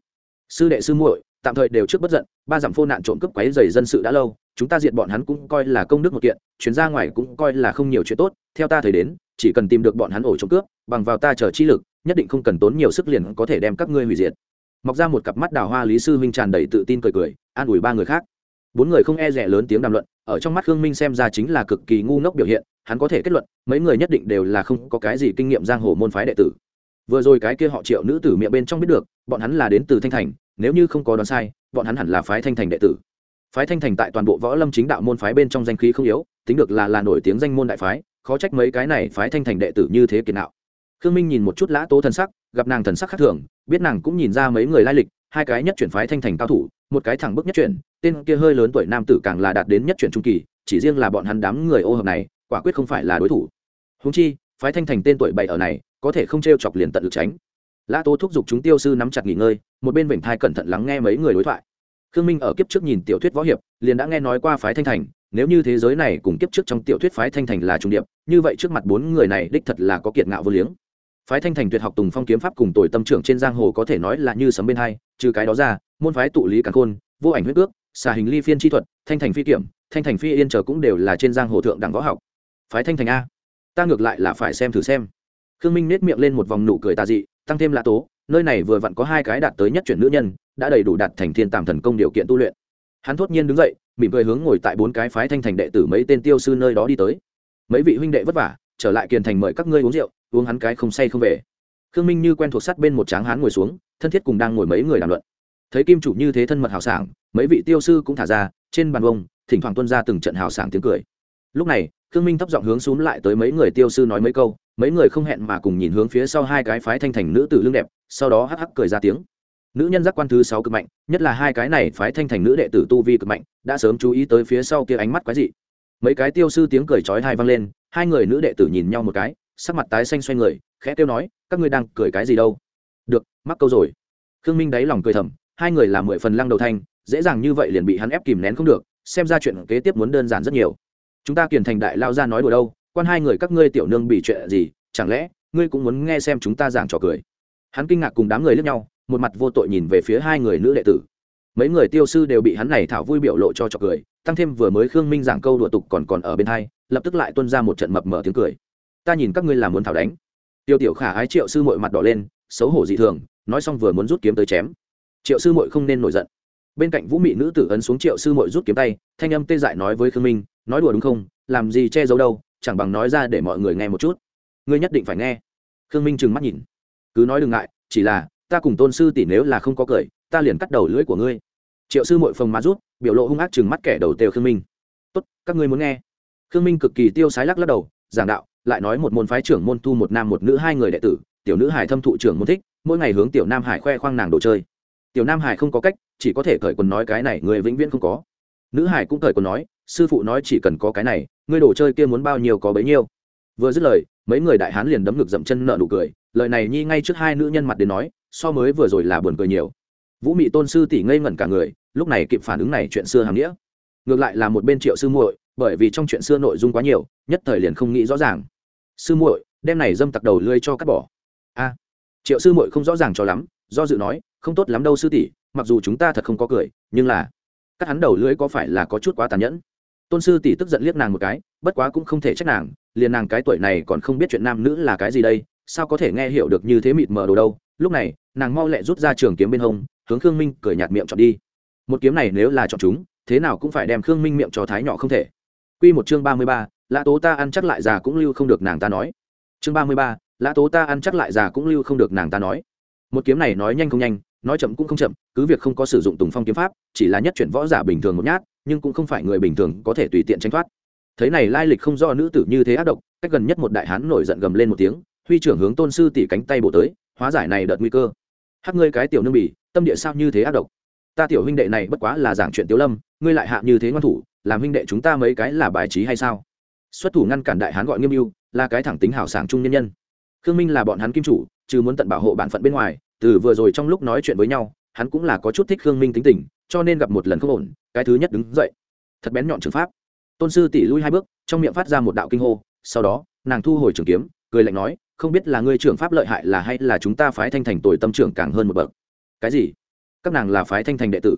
[SPEAKER 1] Sư đệ sư muội, tạm thời đều trước bất giận, ba dặm phô nạn trộm cướp quấy dày dân sự đã lâu, chúng ta diệt bọn hắn cũng coi là công đức một kiện, chuyến ra ngoài cũng coi là không nhiều chuyện tốt, theo ta thời đến, chỉ cần tìm được bọn hắn ổ trộm cướp, bằng vào ta chờ chi lực, nhất định không cần tốn nhiều sức liền có thể đem các ngươi hủy diệt. Mọc ra một cặp mắt đào hoa lý sư huynh tràn đầy tự tin cười cười, an ủi ba người khác. Bốn người không e rẻ lớn tiếng đàm luận, ở trong mắt khương minh xem ra chính là cực kỳ ngu ngốc biểu hiện hắn có thể kết luận, mấy người nhất định đều là không có cái gì kinh nghiệm giang hồ môn phái đệ tử. Vừa rồi cái kia họ triệu nữ tử miệng bên trong biết được, bọn hắn là đến từ thanh thành, nếu như không có đoán sai, bọn hắn hẳn là phái thanh thành đệ tử. Phái thanh thành tại toàn bộ võ lâm chính đạo môn phái bên trong danh khí không yếu, tính được là là nổi tiếng danh môn đại phái, khó trách mấy cái này phái thanh thành đệ tử như thế kiệt nạo. Khương minh nhìn một chút lã tố thần sắc, gặp nàng thần sắc khác thường, biết nàng cũng nhìn ra mấy người lai lịch, hai cái nhất chuyển phái thanh thành cao thủ, một cái thẳng bức nhất chuyển, tên kia hơi lớn tuổi nam tử càng là đạt đến nhất chuyển trung kỳ, chỉ riêng là bọn hắn đám người ô hợp này quả quyết không phải là đối thủ. Húng chi, phái thanh thành tên tuổi bậy ở này, có thể không t r e o chọc liền tận lực tránh. Lã tố thúc giục chúng tiêu sư nắm chặt nghỉ ngơi, một bên vểnh thai cẩn thận lắng nghe mấy người đối thoại. Khương minh ở kiếp trước nhìn tiểu thuyết võ hiệp, liền đã nghe nói qua phái thanh thành, nếu như thế giới này cùng kiếp trước trong tiểu thuyết phái thanh thành là trung điệp, như vậy trước mặt bốn người này đích thật là có kiệt ngạo vô liếng. Phái thanh thành tuyệt học tùng phong kiếm pháp cùng tuổi tâm trưởng trên giang hồ có thể nói là như sấm bên hai, trừ cái đó ra, môn phái tụ lý càn khôn, vô ảnh huyết ước, xà hình ly phiên chi thuật, thanh thành phi kiểm, thanh thành phi yên chờ cũng đều là trên giang hồ thượng đẳng võ học phái thanh thành a. Ta ngược lại là phải xem thử xem. Khương minh nết miệng lên một vòng nụ cười tà dị, tăng thêm lạ tố, nơi này vừa vặn có hai cái đạt tới nhất chuyển nữ nhân, đã đầy đủ đạt thành thiên tàm thần công điều kiện tu luyện. Hắn thốt nhiên đứng dậy, mỉm cười hướng ngồi tại bốn cái phái thanh thành đệ tử mấy tên tiêu sư nơi đó đi tới. Mấy vị huynh đệ vất vả, trở lại kiền thành mời các ngươi uống rượu, uống hắn cái không say không về. Khương minh như quen thuộc sát bên một tráng hán ngồi xuống, thân thiết cùng đang ngồi mấy người đàm luận. Thấy kim chủ như thế thân mật hào sảng, mấy vị tiêu sư cũng thả ra, trên bàn bông thỉnh thoảng tuân ra từng trận hào sảng tiếng cười. Lúc này khương minh thấp giọng hướng xuống lại tới mấy người tiêu sư nói mấy câu, mấy người không hẹn mà cùng nhìn hướng phía sau hai cái phái thanh thành nữ tử lương đẹp, sau đó hắc hắc cười ra tiếng. Nữ nhân giác quan thứ sáu cực mạnh, nhất là hai cái này phái thanh thành nữ đệ tử tu vi cực mạnh, đã sớm chú ý tới phía sau kia ánh mắt quái dị. Mấy cái tiêu sư tiếng cười chói hai vang lên, hai người nữ đệ tử nhìn nhau một cái, sắc mặt tái xanh xoay người, khẽ tiêu nói, các ngươi đang cười cái gì đâu? Được, mắc câu rồi. Khương minh đáy lòng cười thầm, hai người làm mười phần lăng đầu thanh, dễ dàng như vậy liền bị hắn ép kìm nén không được, xem ra chuyện kế tiếp muốn đơn giản rất nhiều chúng ta kiền thành đại lao ra nói đùa đâu, quan hai người các ngươi tiểu nương bị chuyện gì, chẳng lẽ, ngươi cũng muốn nghe xem chúng ta giảng trò cười? Hắn kinh ngạc cùng đám người lướt nhau, một mặt vô tội nhìn về phía hai người nữ đệ tử. Mấy người tiêu sư đều bị hắn này thảo vui biểu lộ cho trò cười, tăng thêm vừa mới khương minh giảng câu đùa tục còn còn ở bên hai, lập tức lại tuân ra một trận mập mở tiếng cười. Ta nhìn các ngươi làm muốn thảo đánh. Tiêu tiểu khả ái triệu sư mội mặt đỏ lên, xấu hổ dị thường, nói xong vừa muốn rút kiếm tới chém. Triệu sư mội không nên nổi giận bên cạnh vũ mị nữ tử ấn xuống triệu sư mội rút kiếm tay, thanh âm tê dại nói với khương minh, nói đùa đúng không? Làm gì che giấu đâu, chẳng bằng nói ra để mọi người nghe một chút. Ngươi nhất định phải nghe. Khương minh trừng mắt nhìn. Cứ nói đừng ngại, chỉ là, ta cùng tôn sư tỷ nếu là không có cười, ta liền cắt đầu lưỡi của ngươi. Triệu sư mội phồng má rút, biểu lộ hung ác chừng mắt kẻ đầu tều khương minh. Tốt, các ngươi muốn nghe. Khương minh cực kỳ tiêu sái lắc lắc đầu, giảng đạo, lại nói một môn phái trưởng môn thu một nam một nữ hai người đệ tử, tiểu nữ hải thâm thụ trưởng môn thích, mỗi ngày hướng tiểu nam hải khoe khoang nàng đồ chơi tiểu nam hải không có cách, chỉ có thể cởi quần nói cái này, người vĩnh viễn không có. Nữ hải cũng cởi quần nói, sư phụ nói chỉ cần có cái này, ngươi đồ chơi kia muốn bao nhiêu có bấy nhiêu. Vừa dứt lời, mấy người đại hán liền đấm ngực dậm chân nợ nụ cười, lời này nhi ngay trước hai nữ nhân mặt đến nói, so mới vừa rồi là buồn cười nhiều. Vũ mị tôn sư tỷ ngây ngẩn cả người, lúc này kịp phản ứng này chuyện xưa hàm nghĩa. Ngược lại là một bên triệu sư muội, bởi vì trong chuyện xưa nội dung quá nhiều, nhất thời liền không nghĩ rõ ràng. Sư muội, đem này dâm tặc đầu lưới cho cắt bỏ. A. Triệu sư muội không rõ ràng cho lắm, do dự nói không tốt lắm đâu sư tỷ, mặc dù chúng ta thật không có cười, nhưng là, cắt hắn đầu lưỡi có phải là có chút quá tàn nhẫn? Tôn sư tỷ tức giận liếc nàng một cái, bất quá cũng không thể trách nàng, liền nàng cái tuổi này còn không biết chuyện nam nữ là cái gì đây, sao có thể nghe hiểu được như thế mịt mờ đồ đâu? Lúc này, nàng mau lẹ rút ra trường kiếm bên hông, hướng khương minh cười nhạt miệng chọn đi. Một kiếm này nếu là chọn chúng, thế nào cũng phải đem khương minh miệng cho thái nhỏ không thể. Q một chương ba mươi ba, lã tố ta ăn chắc lại già cũng lưu không được nàng ta nói. Chương ba mươi ba, lã tố ta ăn chắc lại già cũng lưu không được nàng ta nói. Một kiếm này nói nhanh không nhanh nói chậm cũng không chậm, cứ việc không có sử dụng tùng phong kiếm pháp, chỉ là nhất chuyển võ giả bình thường một nhát, nhưng cũng không phải người bình thường có thể tùy tiện tránh thoát. Thấy này lai lịch không do nữ tử như thế ác độc, cách gần nhất một đại hán nổi giận gầm lên một tiếng, huy trưởng hướng tôn sư tỷ cánh tay bổ tới, hóa giải này đợt nguy cơ. Hắc ngươi cái tiểu nương bỉ, tâm địa sao như thế ác độc? Ta tiểu huynh đệ này bất quá là giảng chuyện tiểu lâm, ngươi lại hạ như thế ngoan thủ, làm huynh đệ chúng ta mấy cái là bài trí hay sao? Xuất thủ ngăn cản đại hán gọi nghiêm mưu, là cái thẳng tính hảo sảng trung nhân nhân. Khương minh là bọn hắn kim chủ chứ muốn tận bảo hộ bản phận bên ngoài từ vừa rồi trong lúc nói chuyện với nhau, hắn cũng là có chút thích khương minh tính tình, cho nên gặp một lần không ổn, cái thứ nhất đứng dậy. Thật bén nhọn trường pháp. Tôn sư tỷ lui hai bước, trong miệng phát ra một đạo kinh hô, sau đó, nàng thu hồi trường kiếm, cười lạnh nói, không biết là ngươi trưởng pháp lợi hại là hay là chúng ta phái thanh thành tội tâm trưởng càng hơn một bậc. Cái gì? Các nàng là phái thanh thành đệ tử?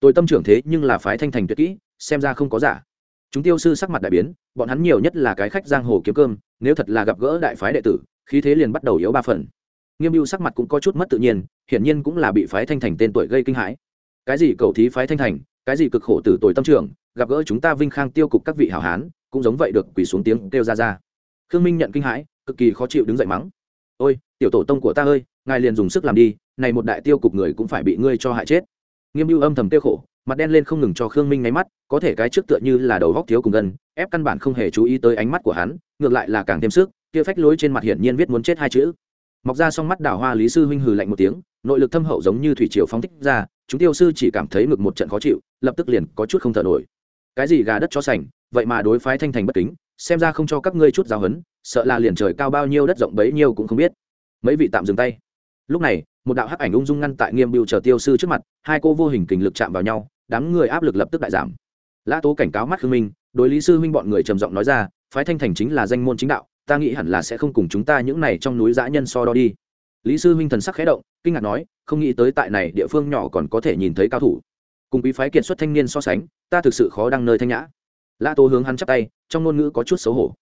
[SPEAKER 1] Tội tâm trưởng thế nhưng là phái thanh thành tuyệt kỹ, xem ra không có giả. Chúng tiêu sư sắc mặt đại biến, bọn hắn nhiều nhất là cái khách giang hồ kiếm cơm, nếu thật là gặp gỡ đại phái đệ tử, khí thế liền bắt đầu yếu ba phần nghiêm mưu sắc mặt cũng có chút mất tự nhiên, hiển nhiên cũng là bị phái thanh thành tên tuổi gây kinh hãi. Cái gì cầu thí phái thanh thành, cái gì cực khổ tử tuổi tâm trưởng gặp gỡ chúng ta vinh khang tiêu cục các vị hảo hán, cũng giống vậy được quỳ xuống tiếng kêu ra ra. Khương minh nhận kinh hãi, cực kỳ khó chịu đứng dậy mắng. Ôi, tiểu tổ tông của ta ơi, ngài liền dùng sức làm đi, này một đại tiêu cục người cũng phải bị ngươi cho hại chết. Nghiêm mưu âm thầm tiêu khổ, mặt đen lên không ngừng cho khương minh nháy mắt, có thể cái trước tựa như là đầu góc thiếu cùng gần, ép căn bản không hề chú ý tới ánh mắt của hắn, ngược lại là càng thêm sức, kia phách lối trên mặt hiển nhiên viết muốn chết hai chữ mọc ra xong mắt đảo hoa lý sư huynh hừ lạnh một tiếng, nội lực thâm hậu giống như thủy triều phóng thích ra, chúng tiêu sư chỉ cảm thấy ngực một trận khó chịu, lập tức liền có chút không thở nổi. Cái gì gà đất cho sành, vậy mà đối phái thanh thành bất kính, xem ra không cho các ngươi chút giáo hấn sợ là liền trời cao bao nhiêu đất rộng bấy nhiêu cũng không biết. Mấy vị tạm dừng tay. Lúc này, một đạo hắc ảnh ung dung ngăn tại nghiêm biêu chờ tiêu sư trước mặt, hai cô vô hình kình lực chạm vào nhau, đám người áp lực lập tức đại giảm. Lã tố cảnh cáo mắt khương minh, đối lý sư huynh bọn người trầm giọng nói ra, phái thanh thành chính là danh môn chính đạo ta nghĩ hẳn là sẽ không cùng chúng ta những này trong núi dã nhân so đo đi. Lý sư huynh thần sắc khẽ động, kinh ngạc nói, không nghĩ tới tại này địa phương nhỏ còn có thể nhìn thấy cao thủ. Cùng quý phái kiệt xuất thanh niên so sánh, ta thực sự khó đăng nơi thanh nhã. Lã Tô hướng hắn chắp tay, trong ngôn ngữ có chút xấu hổ.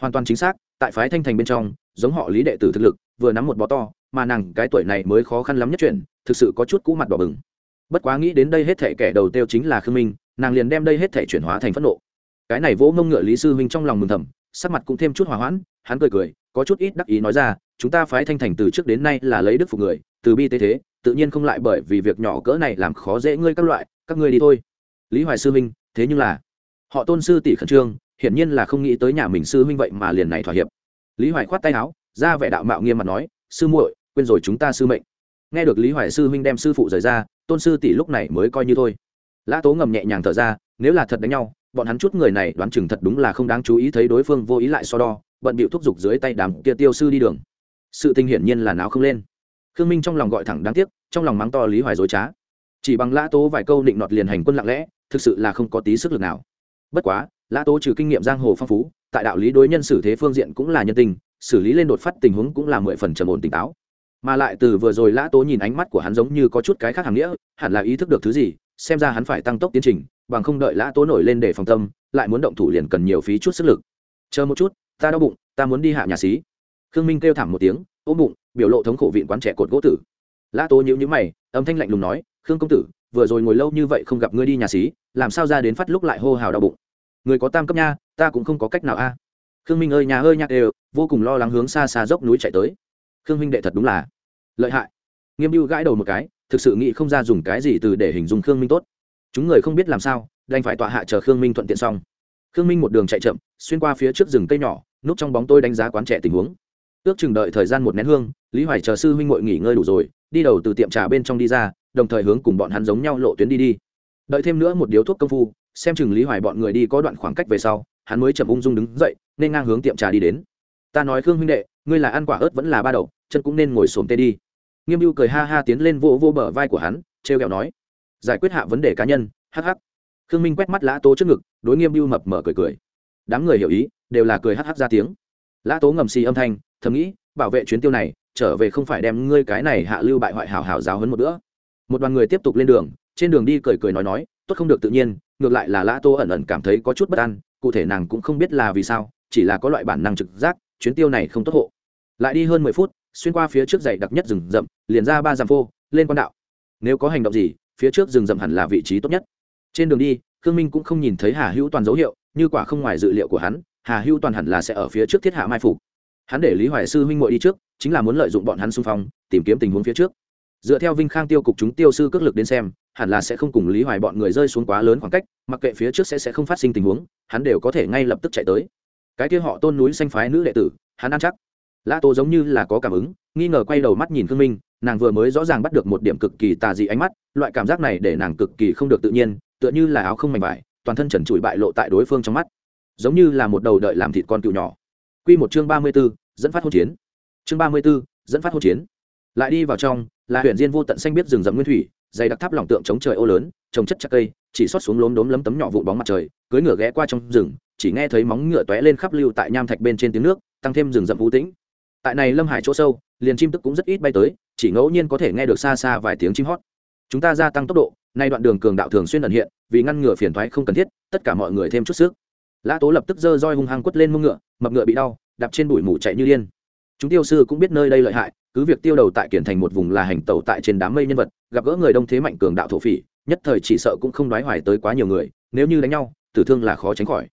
[SPEAKER 1] Hoàn toàn chính xác, tại phái thanh thành bên trong, giống họ lý đệ tử thực lực, vừa nắm một bó to, mà nàng cái tuổi này mới khó khăn lắm nhất chuyện, thực sự có chút cũ mặt đỏ bừng. Bất quá nghĩ đến đây hết thể kẻ đầu tiêu chính là khương minh, nàng liền đem đây hết thể chuyển hóa thành phẫn nộ. Cái này vỗ mông ngựa lý sư huynh trong lòng mừng thầm sắc mặt cũng thêm chút hòa hoãn, hắn cười cười, có chút ít đắc ý nói ra, chúng ta phái thanh thành từ trước đến nay là lấy đức phục người, từ bi tế thế, tự nhiên không lại bởi vì việc nhỏ cỡ này làm khó dễ ngươi các loại, các ngươi đi thôi. Lý hoài sư huynh, thế nhưng là, họ tôn sư tỷ khẩn trương, hiển nhiên là không nghĩ tới nhà mình sư huynh vậy mà liền này thỏa hiệp. Lý hoài khoát tay áo, ra vẻ đạo mạo nghiêm mặt nói, sư muội, quên rồi chúng ta sư mệnh. Nghe được lý hoài sư huynh đem sư phụ rời ra, tôn sư tỷ lúc này mới coi như thôi. Lã tố ngầm nhẹ nhàng thở ra, nếu là thật đánh nhau bọn hắn chút người này đoán chừng thật đúng là không đáng chú ý thấy đối phương vô ý lại so đo, bận bịu thúc giục dưới tay đàm kia tiêu sư đi đường. Sự tình hiển nhiên là náo không lên. Khương minh trong lòng gọi thẳng đáng tiếc, trong lòng mắng to lý hoài dối trá. Chỉ bằng lã tố vài câu định nọt liền hành quân lặng lẽ, thực sự là không có tí sức lực nào. Bất quá, lã tố trừ kinh nghiệm giang hồ phong phú, tại đạo lý đối nhân xử thế phương diện cũng là nhân tình, xử lý lên đột phát tình huống cũng là mười phần trầm ổn tỉnh táo. Mà lại từ vừa rồi lã tố nhìn ánh mắt của hắn giống như có chút cái khác hàng nghĩa, hẳn là ý thức được thứ gì, xem ra hắn phải tăng tốc tiến trình bằng không đợi lã tố nổi lên để phòng tâm, lại muốn động thủ liền cần nhiều phí chút sức lực. Chờ một chút, ta đau bụng, ta muốn đi hạ nhà xí. Khương minh kêu thảm một tiếng, ôm bụng, biểu lộ thống khổ vịn quán trẻ cột gỗ tử. Lã tố nhữ nhữ mày, âm thanh lạnh lùng nói, khương công tử, vừa rồi ngồi lâu như vậy không gặp ngươi đi nhà xí, làm sao ra đến phát lúc lại hô hào đau bụng? Người có tam cấp nha, ta cũng không có cách nào a. Khương minh ơi, nhà ơi, nhạc đều, vô cùng lo lắng hướng xa xa dốc núi chạy tới. Khương minh đệ thật đúng là lợi hại. Nghiêm mưu gãi đầu một cái, thực sự nghĩ không ra dùng cái gì từ để hình dung khương minh tốt chúng người không biết làm sao, đành phải tọa hạ chờ khương minh thuận tiện xong. Khương minh một đường chạy chậm, xuyên qua phía trước rừng cây nhỏ, núp trong bóng tôi đánh giá quán trẻ tình huống. Ước chừng đợi thời gian một nén hương, lý hoài chờ sư huynh ngội nghỉ ngơi đủ rồi, đi đầu từ tiệm trà bên trong đi ra, đồng thời hướng cùng bọn hắn giống nhau lộ tuyến đi đi. Đợi thêm nữa một điếu thuốc công phu, xem chừng lý hoài bọn người đi có đoạn khoảng cách về sau, hắn mới chậm ung dung đứng dậy, nên ngang hướng tiệm trà đi đến. Ta nói khương huynh đệ, ngươi là ăn quả ớt vẫn là ba đầu chân cũng nên ngồi xổm tê đi. Nghiêm mưu cười ha ha tiến lên vô vô bờ vai của hắn, trêu ghẹo nói giải quyết hạ vấn đề cá nhân hh khương minh quét mắt lã tố trước ngực, đối nghiêm mưu mập mở cười cười. Đám người hiểu ý, đều là cười hh ra tiếng. Lã tố ngầm xì âm thanh, thầm nghĩ, bảo vệ chuyến tiêu này, trở về không phải đem ngươi cái này hạ lưu bại hoại hảo hảo giáo hấn một bữa. Một đoàn người tiếp tục lên đường, trên đường đi cười cười nói nói, tốt không được tự nhiên, ngược lại là lã tô ẩn ẩn cảm thấy có chút bất an, cụ thể nàng cũng không biết là vì sao, chỉ là có loại bản năng trực giác, chuyến tiêu này không tốt hộ. Lại đi hơn mười phút, xuyên qua phía trước dãy đặc nhất rừng rậm, liền ra ba dặm phô, lên quan đạo. Nếu có hành động gì phía trước rừng rậm hẳn là vị trí tốt nhất. Trên đường đi, khương minh cũng không nhìn thấy hà hữu toàn dấu hiệu, như quả không ngoài dự liệu của hắn, hà hữu toàn hẳn là sẽ ở phía trước thiết hạ mai phục. Hắn để lý hoài sư huynh ngội đi trước, chính là muốn lợi dụng bọn hắn xung phong, tìm kiếm tình huống phía trước. Dựa theo vinh khang tiêu cục chúng tiêu sư cước lực đến xem, hẳn là sẽ không cùng lý hoài bọn người rơi xuống quá lớn khoảng cách, mặc kệ phía trước sẽ sẽ không phát sinh tình huống, hắn đều có thể ngay lập tức chạy tới. Cái kia họ tôn núi xanh phái nữ đệ tử, hắn ăn chắc. Lã tô giống như là có cảm ứng, nghi ngờ quay đầu mắt nhìn khương minh nàng vừa mới rõ ràng bắt được một điểm cực kỳ tà dị ánh mắt, loại cảm giác này để nàng cực kỳ không được tự nhiên, tựa như là áo không mảnh vải, toàn thân trần trụi bại lộ tại đối phương trong mắt. Giống như là một đầu đợi làm thịt con cựu nhỏ. Q một chương ba mươi b ố dẫn phát hỗn chiến. Chương ba mươi b ố dẫn phát hỗn chiến. Lại đi vào trong, là huyện diên vô tận xanh biết rừng rậm nguyên thủy, dày đặc tháp lỏng tượng chống trời ô lớn, trồng chất chặt cây, chỉ xót xuống lốm đốm lấm tấm nhỏ vụn bóng mặt trời cưới ngựa ghé qua trong rừng, chỉ nghe thấy móng ngựa tóe lên khắp lưu tại nham thạch bên trên tiếng nước, tăng thêm rừng rậm vũ tĩnh. Tại này lâm hải chỗ sâu, liền chim tức cũng rất ít bay tới chỉ ngẫu nhiên có thể nghe được xa xa vài tiếng chim hót. Chúng ta gia tăng tốc độ, nay đoạn đường cường đạo thường xuyên ẩn hiện, vì ngăn ngừa phiền thoái không cần thiết, tất cả mọi người thêm chút sức. Lã tố lập tức giơ roi hung hăng quất lên mông ngựa, mập ngựa bị đau, đạp trên bụi mù chạy như điên. Chúng tiêu sư cũng biết nơi đây lợi hại, cứ việc tiêu đầu tại kiển thành một vùng là hành tẩu tại trên đám mây nhân vật, gặp gỡ người đông thế mạnh cường đạo thổ phỉ, nhất thời chỉ sợ cũng không đoái hoài tới quá nhiều người, nếu như đánh nhau, tử thương là khó tránh khỏi.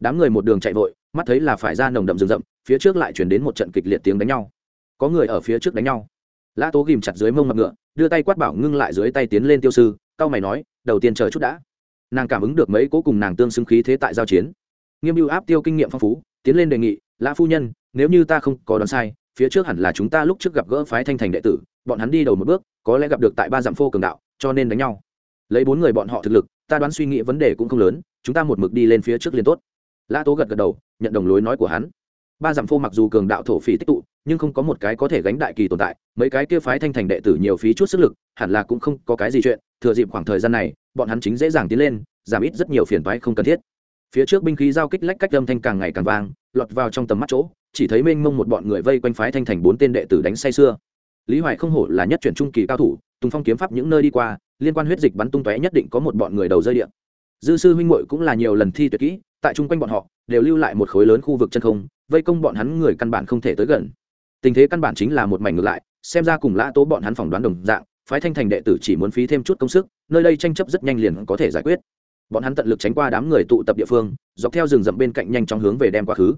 [SPEAKER 1] Đám người một đường chạy vội, mắt thấy là phải ra nồng đậm rừng rậm, phía trước lại chuyển đến một trận kịch liệt tiếng đánh nhau. Có người ở phía trước đánh nhau lã tố ghìm chặt dưới mông mặt ngựa, đưa tay quát bảo ngưng lại dưới tay tiến lên tiêu sư cao mày nói, đầu tiên chờ chút đã. Nàng cảm ứng được mấy cố cùng nàng tương xứng khí thế tại giao chiến. Nghiêm mưu áp tiêu kinh nghiệm phong phú, tiến lên đề nghị, lã phu nhân, nếu như ta không có đoán sai, phía trước hẳn là chúng ta lúc trước gặp gỡ phái thanh thành đệ tử, bọn hắn đi đầu một bước, có lẽ gặp được tại ba dặm phô cường đạo, cho nên đánh nhau. Lấy bốn người bọn họ thực lực, ta đoán suy nghĩ vấn đề cũng không lớn, chúng ta một mực đi lên phía trước liền tốt. Lã tố gật gật đầu, nhận đồng lối nói của hắn ba dặm phô mặc dù cường đạo thổ phỉ tích tụ, nhưng không có một cái có thể gánh đại kỳ tồn tại. Mấy cái kia phái thanh thành đệ tử nhiều phí chút sức lực, hẳn là cũng không có cái gì chuyện, thừa dịp khoảng thời gian này, bọn hắn chính dễ dàng tiến lên, giảm ít rất nhiều phiền toái không cần thiết. Phía trước binh khí giao kích lách cách âm thanh càng ngày càng vang, lọt vào trong tầm mắt chỗ, chỉ thấy mênh mông một bọn người vây quanh phái thanh thành bốn tên đệ tử đánh say xưa lý hoài không hổ là nhất chuyển trung kỳ cao thủ, tùng phong kiếm pháp những nơi đi qua, liên quan huyết dịch bắn tung tóe nhất định có một bọn người đầu rơi điện dư sư huynh muội cũng là nhiều lần thi tuyệt kỹ tại chung quanh bọn họ, đều lưu lại một khối lớn khu vực chân không, vây công bọn hắn người căn bản không thể tới gần. Tình thế căn bản chính là một mảnh ngược lại, xem ra cùng lã tố bọn hắn phỏng đoán đồng dạng, phái thanh thành đệ tử chỉ muốn phí thêm chút công sức, nơi đây tranh chấp rất nhanh liền có thể giải quyết. Bọn hắn tận lực tránh qua đám người tụ tập địa phương, dọc theo rừng rậm bên cạnh nhanh chóng hướng về đem quá khứ.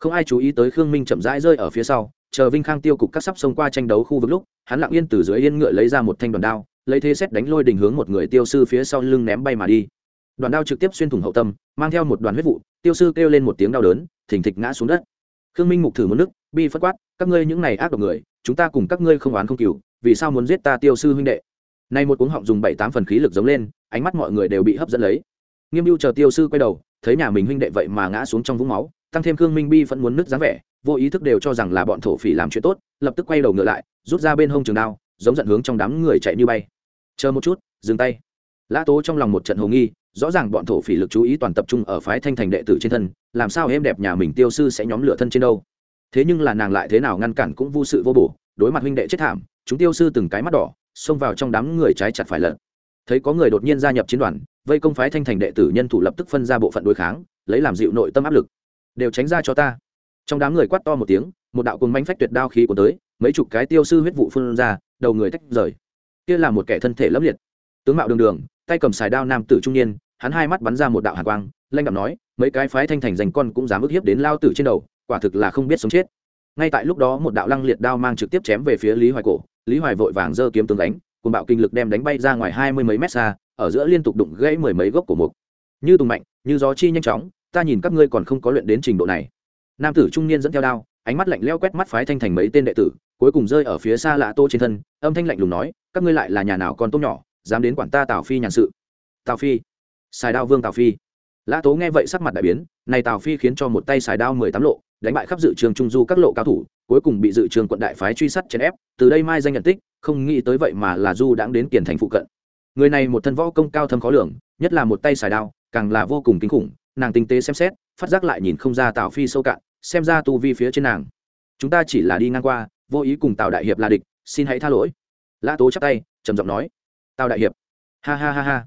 [SPEAKER 1] Không ai chú ý tới khương minh chậm rãi rơi ở phía sau, chờ vinh khang tiêu cục các sắp xông qua tranh đấu khu vực lúc, hắn lặng yên từ dưới yên ngựa lấy ra một thanh đoàn đao, lấy thế xét đánh lôi đình hướng một người tiêu sư phía sau lưng ném bay mà đi đoàn đao trực tiếp xuyên thủng hậu tâm, mang theo một đoàn huyết vụ, tiêu sư kêu lên một tiếng đau đớn, thình thịch ngã xuống đất. Khương minh mục thử một nước, bi phất quát, các ngươi những này ác độc người, chúng ta cùng các ngươi không oán không cừu, vì sao muốn giết ta tiêu sư huynh đệ? Nay một cuống họng dùng bảy tám phần khí lực giống lên, ánh mắt mọi người đều bị hấp dẫn lấy. Nghiêm mưu chờ tiêu sư quay đầu, thấy nhà mình huynh đệ vậy mà ngã xuống trong vũng máu, tăng thêm khương minh bi vẫn muốn nứt dáng vẻ, vô ý thức đều cho rằng là bọn thổ phỉ làm chuyện tốt, lập tức quay đầu ngựa lại, rút ra bên hông trường đao, giống giận hướng trong đám người chạy như bay. Chờ một chút, dừng tay. Lã tố trong lòng một trận hồ nghi rõ ràng bọn thổ phỉ lực chú ý toàn tập trung ở phái thanh thành đệ tử trên thân, làm sao êm đẹp nhà mình tiêu sư sẽ nhóm lửa thân trên đâu? Thế nhưng là nàng lại thế nào ngăn cản cũng vô sự vô bổ, đối mặt huynh đệ chết thảm, chúng tiêu sư từng cái mắt đỏ, xông vào trong đám người trái chặt phải lợn thấy có người đột nhiên gia nhập chiến đoàn, vây công phái thanh thành đệ tử nhân thủ lập tức phân ra bộ phận đối kháng, lấy làm dịu nội tâm áp lực. Đều tránh ra cho ta. Trong đám người quát to một tiếng, một đạo cùng bánh phách tuyệt đao khí của tới, mấy chục cái tiêu sư huyết vụ phun ra, đầu người tách rời. Kia là một kẻ thân thể lấp liệt. Tướng mạo đường đường, tay cầm xài đao nam tử trung niên hắn hai mắt bắn ra một đạo hàn quang, lanh đạm nói, mấy cái phái thanh thành dành con cũng dám ức hiếp đến lao tử trên đầu, quả thực là không biết sống chết. Ngay tại lúc đó một đạo lăng liệt đao mang trực tiếp chém về phía lý hoài cổ, lý hoài vội vàng giơ kiếm tướng đánh cùng bạo kinh lực đem đánh bay ra ngoài hai mươi mấy mét xa, ở giữa liên tục đụng gãy mười mấy gốc của mục. Như tùng mạnh, như gió chi nhanh chóng, ta nhìn các ngươi còn không có luyện đến trình độ này. Nam tử trung niên dẫn theo đao, ánh mắt lạnh leo quét mắt phái thanh thành mấy tên đệ tử, cuối cùng rơi ở phía xa lạ tô trên thân, âm thanh lạnh lùng nói, các ngươi lại là nhà nào con tôm nhỏ, dám đến quản ta tào phi nhàn sự. Tào phi xài đao vương tào phi. Lã tố nghe vậy sắc mặt đại biến, này tào phi khiến cho một tay xài đao mười tám lộ, đánh bại khắp dự trường trung du các lộ cao thủ, cuối cùng bị dự trường quận đại phái truy sát chèn ép, từ đây mai danh nhận tích, không nghĩ tới vậy mà là du đãng đến tiền thành phụ cận. Người này một thân võ công cao thâm khó lường, nhất là một tay xài đao, càng là vô cùng kinh khủng, nàng tinh tế xem xét, phát giác lại nhìn không ra tào phi sâu cạn, xem ra tu vi phía trên nàng. Chúng ta chỉ là đi ngang qua, vô ý cùng tào đại hiệp là địch, xin hãy tha lỗi. Lã tố chắp tay, trầm giọng nói. Tào đại hiệp. Ha ha ha ha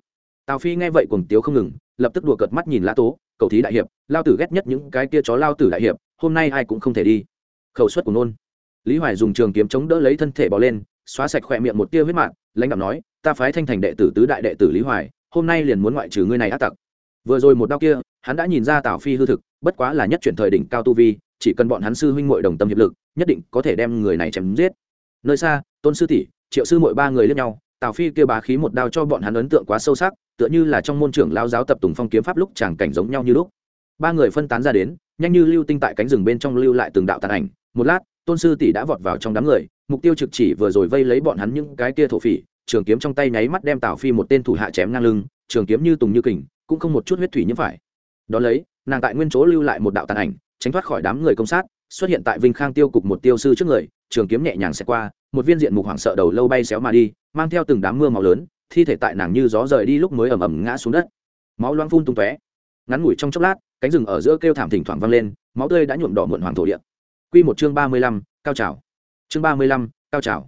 [SPEAKER 1] tào phi nghe vậy cùng tiếu không ngừng, lập tức đùa cợt mắt nhìn lã tố, cầu thí đại hiệp, lao tử ghét nhất những cái kia chó lao tử đại hiệp, hôm nay ai cũng không thể đi. Khẩu suất của nôn. Lý hoài dùng trường kiếm chống đỡ lấy thân thể bỏ lên, xóa sạch khỏe miệng một tia huyết mạng lãnh đạo nói, ta phái thanh thành đệ tử tứ đại đệ tử lý hoài, hôm nay liền muốn ngoại trừ ngươi này ác tặc. Vừa rồi một đau kia, hắn đã nhìn ra tào phi hư thực, bất quá là nhất chuyển thời đỉnh cao tu vi, chỉ cần bọn hắn sư huynh muội đồng tâm hiệp lực, nhất định có thể đem người này chém giết. Nơi xa, tôn sư tỷ, triệu sư muội ba người lướt nhau, tào phi kia bá khí một đao cho bọn hắn ấn tượng quá sâu sắc tựa như là trong môn trưởng lao giáo tập tùng phong kiếm pháp lúc chàng cảnh giống nhau như lúc. Ba người phân tán ra đến, nhanh như lưu tinh tại cánh rừng bên trong lưu lại từng đạo tàn ảnh. Một lát, tôn sư tỷ đã vọt vào trong đám người, mục tiêu trực chỉ vừa rồi vây lấy bọn hắn những cái kia thổ phỉ, trường kiếm trong tay nháy mắt đem tào phi một tên thủ hạ chém ngang lưng, trường kiếm như tùng như kình, cũng không một chút huyết thủy như phải. Đón lấy, nàng tại nguyên chỗ lưu lại một đạo tàn ảnh, tránh thoát khỏi đám người công sát, xuất hiện tại vinh khang tiêu cục một tiêu sư trước người, trường kiếm nhẹ nhàng xẹt qua, một viên diện mục hoảng sợ đầu lâu bay xéo mà đi, mang theo từng đám mưa màu lớn thi thể tại nàng như gió rời đi lúc mới ẩm ẩm ngã xuống đất. Máu loang phun tung tóe. Ngắn ngủi trong chốc lát, cánh rừng ở giữa kêu thảm thỉnh thoảng vang lên, máu tươi đã nhuộm đỏ muộn hoàng thổ địa. Quy một chương ba mươi lăm, cao trào. Chương ba mươi lăm, cao trào.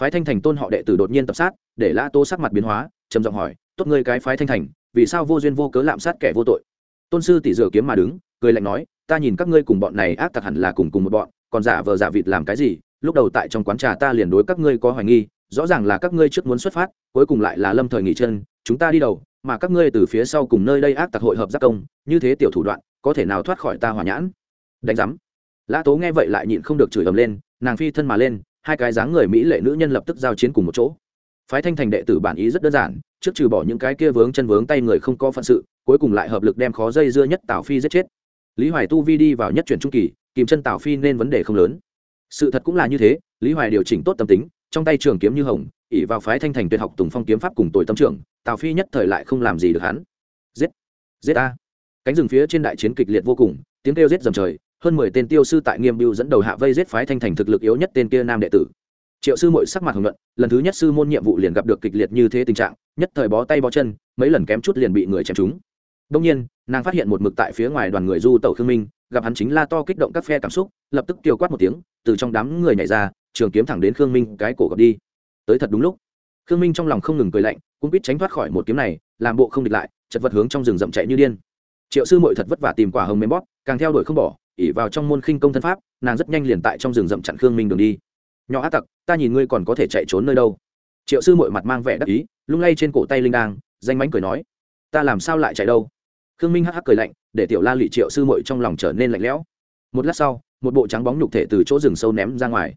[SPEAKER 1] Phái thanh thành tôn họ đệ tử đột nhiên tập sát, để lã tô sắc mặt biến hóa, trầm giọng hỏi, tốt ngươi cái phái thanh thành, vì sao vô duyên vô cớ lạm sát kẻ vô tội? Tôn sư tỷ rửa kiếm mà đứng, cười lạnh nói, ta nhìn các ngươi cùng bọn này ác tặc hẳn là cùng cùng một bọn, còn giả vờ giả vịt làm cái gì, lúc đầu tại trong quán trà ta liền đối các ngươi có hoài nghi rõ ràng là các ngươi trước muốn xuất phát, cuối cùng lại là lâm thời nghỉ chân, chúng ta đi đầu, mà các ngươi từ phía sau cùng nơi đây ác tặc hội hợp giác công, như thế tiểu thủ đoạn, có thể nào thoát khỏi ta hỏa nhãn? Đánh giám. Lã tố nghe vậy lại nhịn không được chửi ầm lên, nàng phi thân mà lên, hai cái dáng người mỹ lệ nữ nhân lập tức giao chiến cùng một chỗ. Phái thanh thành đệ tử bản ý rất đơn giản, trước trừ bỏ những cái kia vướng chân vướng tay người không có phận sự, cuối cùng lại hợp lực đem khó dây dưa nhất tào phi giết chết. Lý hoài tu vi đi vào nhất chuyển trung kỳ, kìm chân tào phi nên vấn đề không lớn. Sự thật cũng là như thế, lý hoài điều chỉnh tốt tâm tính trong tay trường kiếm như hồng ỉ vào phái thanh thành tuyệt học tùng phong kiếm pháp cùng tội tâm trưởng tào phi nhất thời lại không làm gì được hắn. Giết! Giết a cánh rừng phía trên đại chiến kịch liệt vô cùng, tiếng kêu giết dầm trời, hơn mười tên tiêu sư tại nghiêm biêu dẫn đầu hạ vây giết phái thanh thành thực lực yếu nhất tên kia nam đệ tử. Triệu sư mội sắc mặt hồng luận lần thứ nhất sư môn nhiệm vụ liền gặp được kịch liệt như thế tình trạng, nhất thời bó tay bó chân, mấy lần kém chút liền bị người chém trúng. Đông nhiên, nàng phát hiện một mực tại phía ngoài đoàn người du tẩu khương minh, gặp hắn chính la to kích động các phe cảm xúc, lập tức kêu quát một tiếng, từ trong đám người nhảy ra trường kiếm thẳng đến khương minh cái cổ gặp đi. Tới thật đúng lúc. Khương minh trong lòng không ngừng cười lạnh, cũng biết tránh thoát khỏi một kiếm này, làm bộ không địch lại, chật vật hướng trong rừng rậm chạy như điên. Triệu sư mội thật vất vả tìm quả hồng mềm bóp, càng theo đuổi không bỏ ỉ vào trong môn khinh công thân pháp, nàng rất nhanh liền tại trong rừng rậm chặn khương minh đường đi. Nhỏ ác tặc, ta nhìn ngươi còn có thể chạy trốn nơi đâu. Triệu sư mội mặt mang vẻ đắc ý, lung lay trên cổ tay linh đang danh mánh cười nói, ta làm sao lại chạy đâu? Khương minh hắc hắc cười lạnh, để tiểu la lụy triệu sư mội trong lòng trở nên lạnh lẽo. Một lát sau, một bộ trắng bóng nhục thể từ chỗ rừng sâu ném ra ngoài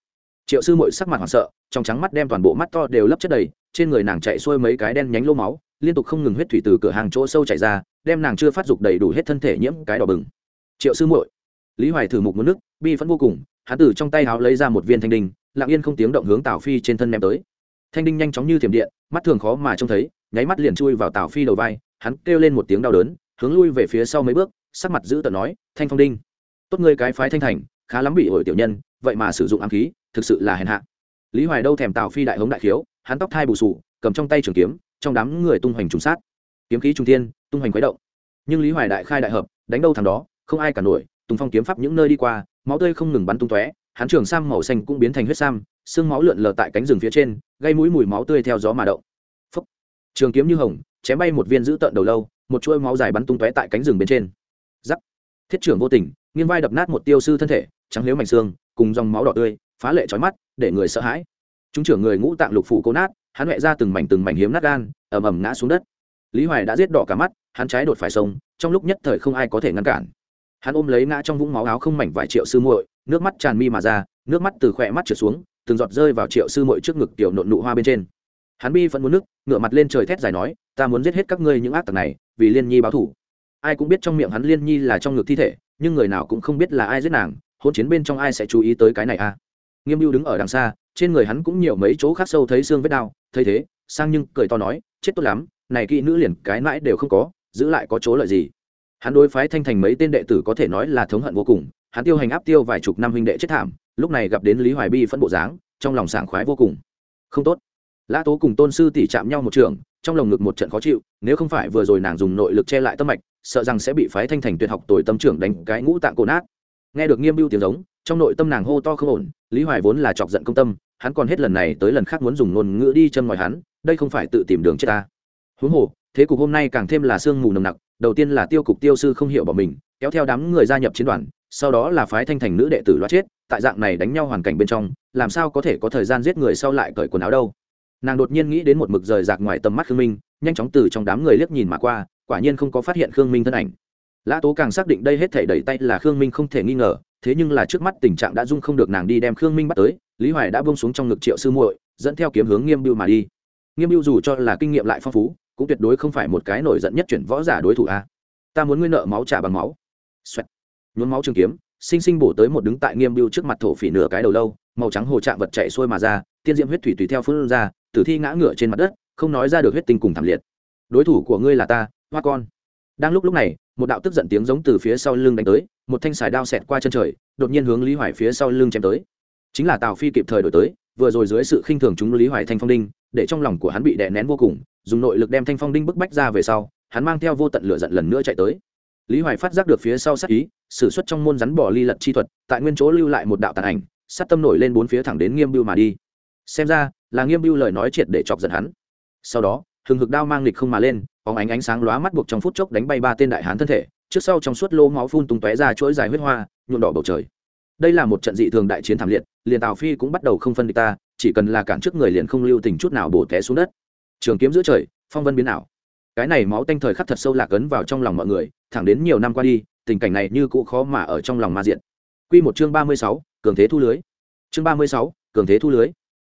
[SPEAKER 1] triệu sư mội sắc mặt hoảng sợ, trong trắng mắt đem toàn bộ mắt to đều lấp chất đầy, trên người nàng chạy xuôi mấy cái đen nhánh lô máu, liên tục không ngừng huyết thủy từ cửa hàng chỗ sâu chảy ra, đem nàng chưa phát dục đầy đủ hết thân thể nhiễm cái đỏ bừng. Triệu sư muội, lý hoài thử mục một nước, bi phẫn vô cùng, hắn từ trong tay háo lấy ra một viên thanh đinh, lặng yên không tiếng động hướng tào phi trên thân ném tới. Thanh đinh nhanh chóng như thiểm điện, mắt thường khó mà trông thấy, nháy mắt liền chui vào tào phi đầu vai, hắn kêu lên một tiếng đau đớn, hướng lui về phía sau mấy bước, sắc mặt giữ tợn nói, thanh phong đinh, tốt ngươi cái phái thanh thành, khá lắm bị ổi tiểu nhân, vậy mà sử dụng ám khí thực sự là hèn hạ. Lý hoài đâu thèm tào phi đại hống đại khiếu, hắn tóc thai bù sù cầm trong tay trường kiếm, trong đám người tung hoành trùng sát. Kiếm khí trung thiên, tung hoành quấy động. Nhưng lý hoài đại khai đại hợp, đánh đâu thằng đó, không ai cả nổi, tùng phong kiếm pháp những nơi đi qua, máu tươi không ngừng bắn tung tóe, hắn trường sam màu xanh cũng biến thành huyết sam, xương máu lượn lờ tại cánh rừng phía trên, gây mũi mùi máu tươi theo gió mà động. Phúc. trường kiếm như hồng, chém bay một viên giữ tợn đầu lâu, một chuôi máu dài bắn tung tóe tại cánh rừng bên trên. Giắc. Thiết trưởng vô tình, nghiêng vai đập nát một tiêu sư thân thể, trắng liếu mảnh xương, cùng dòng máu đỏ tươi phá lệ trói mắt, để người sợ hãi. Chúng trưởng người ngũ tạng lục phủ cố nát, hắn huệ ra từng mảnh từng mảnh hiếm nát gan, ầm ầm ngã xuống đất. Lý hoài đã giết đỏ cả mắt, hắn trái đột phải sông, trong lúc nhất thời không ai có thể ngăn cản. Hắn ôm lấy ngã trong vũng máu áo không mảnh vài triệu sư muội, nước mắt tràn mi mà ra, nước mắt từ khỏe mắt trượt xuống, từng giọt rơi vào triệu sư muội trước ngực tiểu nộn nụ hoa bên trên. Hắn bi vẫn muốn nước ngựa mặt lên trời thét dài nói, ta muốn giết hết các ngươi những ác tặc này, vì liên nhi báo thủ ai cũng biết trong miệng hắn liên nhi là trong ngực thi thể, nhưng người nào cũng không biết là ai giết nàng hôn chiến bên trong ai sẽ chú ý tới cái này à? Nghiêm mưu đứng ở đằng xa, trên người hắn cũng nhiều mấy chỗ khác sâu thấy xương vết đau, thấy thế, sang nhưng cười to nói, chết tốt lắm, này kỹ nữ liền cái mãi đều không có, giữ lại có chỗ lợi gì? Hắn đối phái thanh thành mấy tên đệ tử có thể nói là thống hận vô cùng, hắn tiêu hành áp tiêu vài chục năm huynh đệ chết thảm, lúc này gặp đến lý hoài bi phân bộ dáng, trong lòng sảng khoái vô cùng. Không tốt. Lã tố cùng tôn sư tỷ chạm nhau một trường, trong lồng ngực một trận khó chịu, nếu không phải vừa rồi nàng dùng nội lực che lại tâm mạch, sợ rằng sẽ bị phái thanh thành tuyệt học tồi tâm trưởng đánh cái ngũ tạng cổ nát. Nghe được nghiêm mưu tiếng giống, trong nội tâm nàng hô to không ổn lý hoài vốn là chọc giận công tâm, hắn còn hết lần này tới lần khác muốn dùng ngôn ngữ đi châm ngòi hắn, đây không phải tự tìm đường chết ta. Huống hồ, thế cục hôm nay càng thêm là sương mù nồng nặc, đầu tiên là tiêu cục tiêu sư không hiểu bỏ mình, kéo theo đám người gia nhập chiến đoàn, sau đó là phái thanh thành nữ đệ tử loát chết, tại dạng này đánh nhau hoàn cảnh bên trong, làm sao có thể có thời gian giết người sau lại cởi quần áo đâu. Nàng đột nhiên nghĩ đến một mực rời rạc ngoài tầm mắt khương minh, nhanh chóng từ trong đám người liếc nhìn mà qua, quả nhiên không có phát hiện khương minh thân ảnh. Lã tố càng xác định đây hết thể đẩy tay là khương minh không thể nghi ngờ thế nhưng là trước mắt tình trạng đã dung không được nàng đi đem khương minh bắt tới, lý hoài đã bông xuống trong ngực triệu sư muội, dẫn theo kiếm hướng nghiêm biêu mà đi. Nghiêm biêu dù cho là kinh nghiệm lại phong phú, cũng tuyệt đối không phải một cái nổi giận nhất chuyển võ giả đối thủ a. Ta muốn nguyên nợ máu trả bằng máu. Xoẹt. Nhuốm máu trường kiếm, sinh sinh bổ tới một đứng tại nghiêm biêu trước mặt thổ phỉ nửa cái đầu lâu, màu trắng hồ trạng vật chạy xuôi mà ra, tiên diễm huyết thủy tùy theo phương ra, tử thi ngã ngựa trên mặt đất, không nói ra được huyết tinh cùng thảm liệt. Đối thủ của ngươi là ta, hoa con. Đang lúc lúc này, một đạo tức giận tiếng giống từ phía sau lưng đánh tới một thanh xài đao xẹt qua chân trời, đột nhiên hướng lý hoài phía sau lưng chém tới. Chính là tào phi kịp thời đổi tới, vừa rồi dưới sự khinh thường chúng lý hoài thanh phong đinh, để trong lòng của hắn bị đè nén vô cùng, dùng nội lực đem thanh phong đinh bức bách ra về sau, hắn mang theo vô tận lửa giận lần nữa chạy tới. Lý hoài phát giác được phía sau sát ý s ử suất trong môn rắn bỏ ly lật chi thuật, tại nguyên chỗ lưu lại một đạo tàn ảnh, sát tâm nổi lên bốn phía thẳng đến nghiêm biêu mà đi. Xem ra, là nghiêm biêu lời nói triệt để chọc giận hắn. Sau đó, hừng hực đao mang lịch không mà lên, bóng ánh ánh sáng lóa mắt buộc trong phút chốc đánh bay ba tên đại hán thân thể trước sau trong suốt lô máu phun tung tóe ra chuỗi dài huyết hoa nhuộm đỏ bầu trời đây là một trận dị thường đại chiến thảm liệt liền tào phi cũng bắt đầu không phân địch ta chỉ cần là cản trước người liền không lưu tình chút nào bổ té xuống đất trường kiếm giữa trời phong vân biến ảo cái này máu tanh thời khắc thật sâu lạc ấn vào trong lòng mọi người thẳng đến nhiều năm qua đi tình cảnh này như cũ khó mà ở trong lòng ma diện Quy một chương ba mươi sáu, cường thế thu lưới. Chương ba mươi sáu, cường thế thu lưới.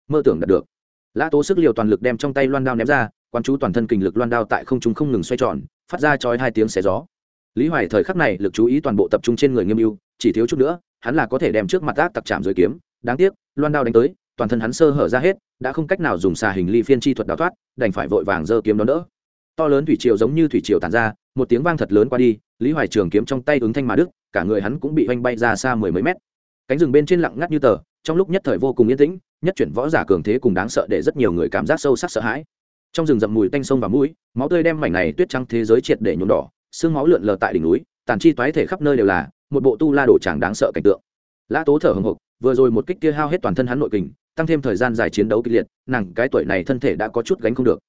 [SPEAKER 1] Mơ tưởng đạt được. Lã Tố sức liều toàn lực đem trong tay loan đao ném ra, quan chú toàn thân kình lực loan đao tại không trung không ngừng xoay tròn, phát ra chói hai tiếng xé gió. Lý Hoài thời khắc này lực chú ý toàn bộ tập trung trên người Nghiêm mưu chỉ thiếu chút nữa, hắn là có thể đem trước mặt ác tặc chạm dưới kiếm, đáng tiếc, loan đao đánh tới, toàn thân hắn sơ hở ra hết, đã không cách nào dùng xà hình ly phiên chi thuật đào thoát, đành phải vội vàng giơ kiếm đón đỡ. To lớn thủy triều giống như thủy triều tàn ra, một tiếng vang thật lớn qua đi, Lý Hoài trường kiếm trong tay ứng thanh mà đức, cả người hắn cũng bị oanh bay ra xa mười mấy mét. Cánh rừng bên trên lặng ngắt như tờ, trong lúc nhất thời vô cùng yên tĩnh, nhất chuyển võ giả cường thế cùng đáng sợ để rất nhiều người cảm giác sâu sắc sợ hãi trong rừng rậm mùi tanh sông và mũi máu tươi đem mảnh này tuyết trắng thế giới triệt để nhuộm đỏ xương máu lượn lờ tại đỉnh núi, tàn chi toái thể khắp nơi đều là, một bộ tu la đổ tràng đáng sợ cảnh tượng. Lã tố thở hồng hộc vừa rồi một kích kia hao hết toàn thân hắn nội kình, tăng thêm thời gian dài chiến đấu kịch liệt, nàng cái tuổi này thân thể đã có chút gánh không được.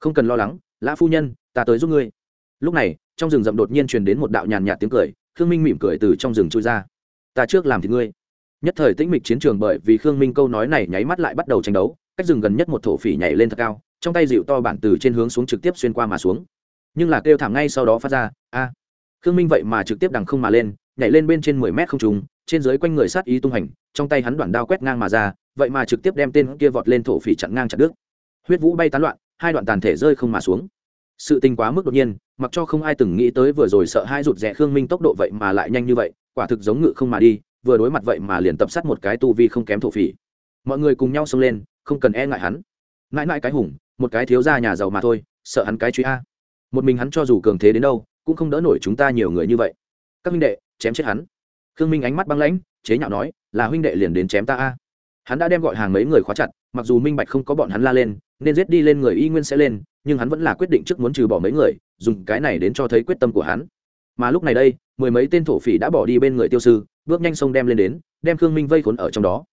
[SPEAKER 1] Không cần lo lắng, lã phu nhân, ta tới giúp ngươi. Lúc này, trong rừng rậm đột nhiên truyền đến một đạo nhàn nhạt tiếng cười, khương minh mỉm cười từ trong rừng trôi ra. Ta trước làm thì ngươi. Nhất thời tĩnh mịch chiến trường bởi vì khương minh câu nói này nháy mắt lại bắt đầu tranh đấu, cách rừng gần nhất một thổ phỉ nhảy lên thật cao, trong tay dịu to bản từ trên hướng xuống trực tiếp xuyên qua mà xuống nhưng là kêu thảm ngay sau đó phát ra, a. Khương minh vậy mà trực tiếp đằng không mà lên, nhảy lên bên trên mười mét không trùng trên dưới quanh người sát ý tung hành, trong tay hắn đoạn đao quét ngang mà ra, vậy mà trực tiếp đem tên kia vọt lên thổ phỉ chặn ngang chặt đứt. Huyết vũ bay tán loạn, hai đoạn tàn thể rơi không mà xuống. Sự tình quá mức đột nhiên, mặc cho không ai từng nghĩ tới vừa rồi sợ hai rụt rẽ khương minh tốc độ vậy mà lại nhanh như vậy, quả thực giống ngự không mà đi, vừa đối mặt vậy mà liền tập sát một cái tu vi không kém thổ phỉ. Mọi người cùng nhau xông lên, không cần e ngại hắn. Mãi mãi cái hùng, một cái thiếu gia nhà giàu mà thôi, sợ hắn cái truy a một mình hắn cho dù cường thế đến đâu, cũng không đỡ nổi chúng ta nhiều người như vậy. Các huynh đệ, chém chết hắn. Khương minh ánh mắt băng lãnh, chế nhạo nói, là huynh đệ liền đến chém ta a. Hắn đã đem gọi hàng mấy người khóa chặt, mặc dù minh bạch không có bọn hắn la lên, nên giết đi lên người y nguyên sẽ lên, nhưng hắn vẫn là quyết định trước muốn trừ bỏ mấy người, dùng cái này đến cho thấy quyết tâm của hắn. Mà lúc này đây, mười mấy tên thổ phỉ đã bỏ đi bên người tiêu sư, bước nhanh sông đem lên đến, đem khương minh vây khốn ở trong đó.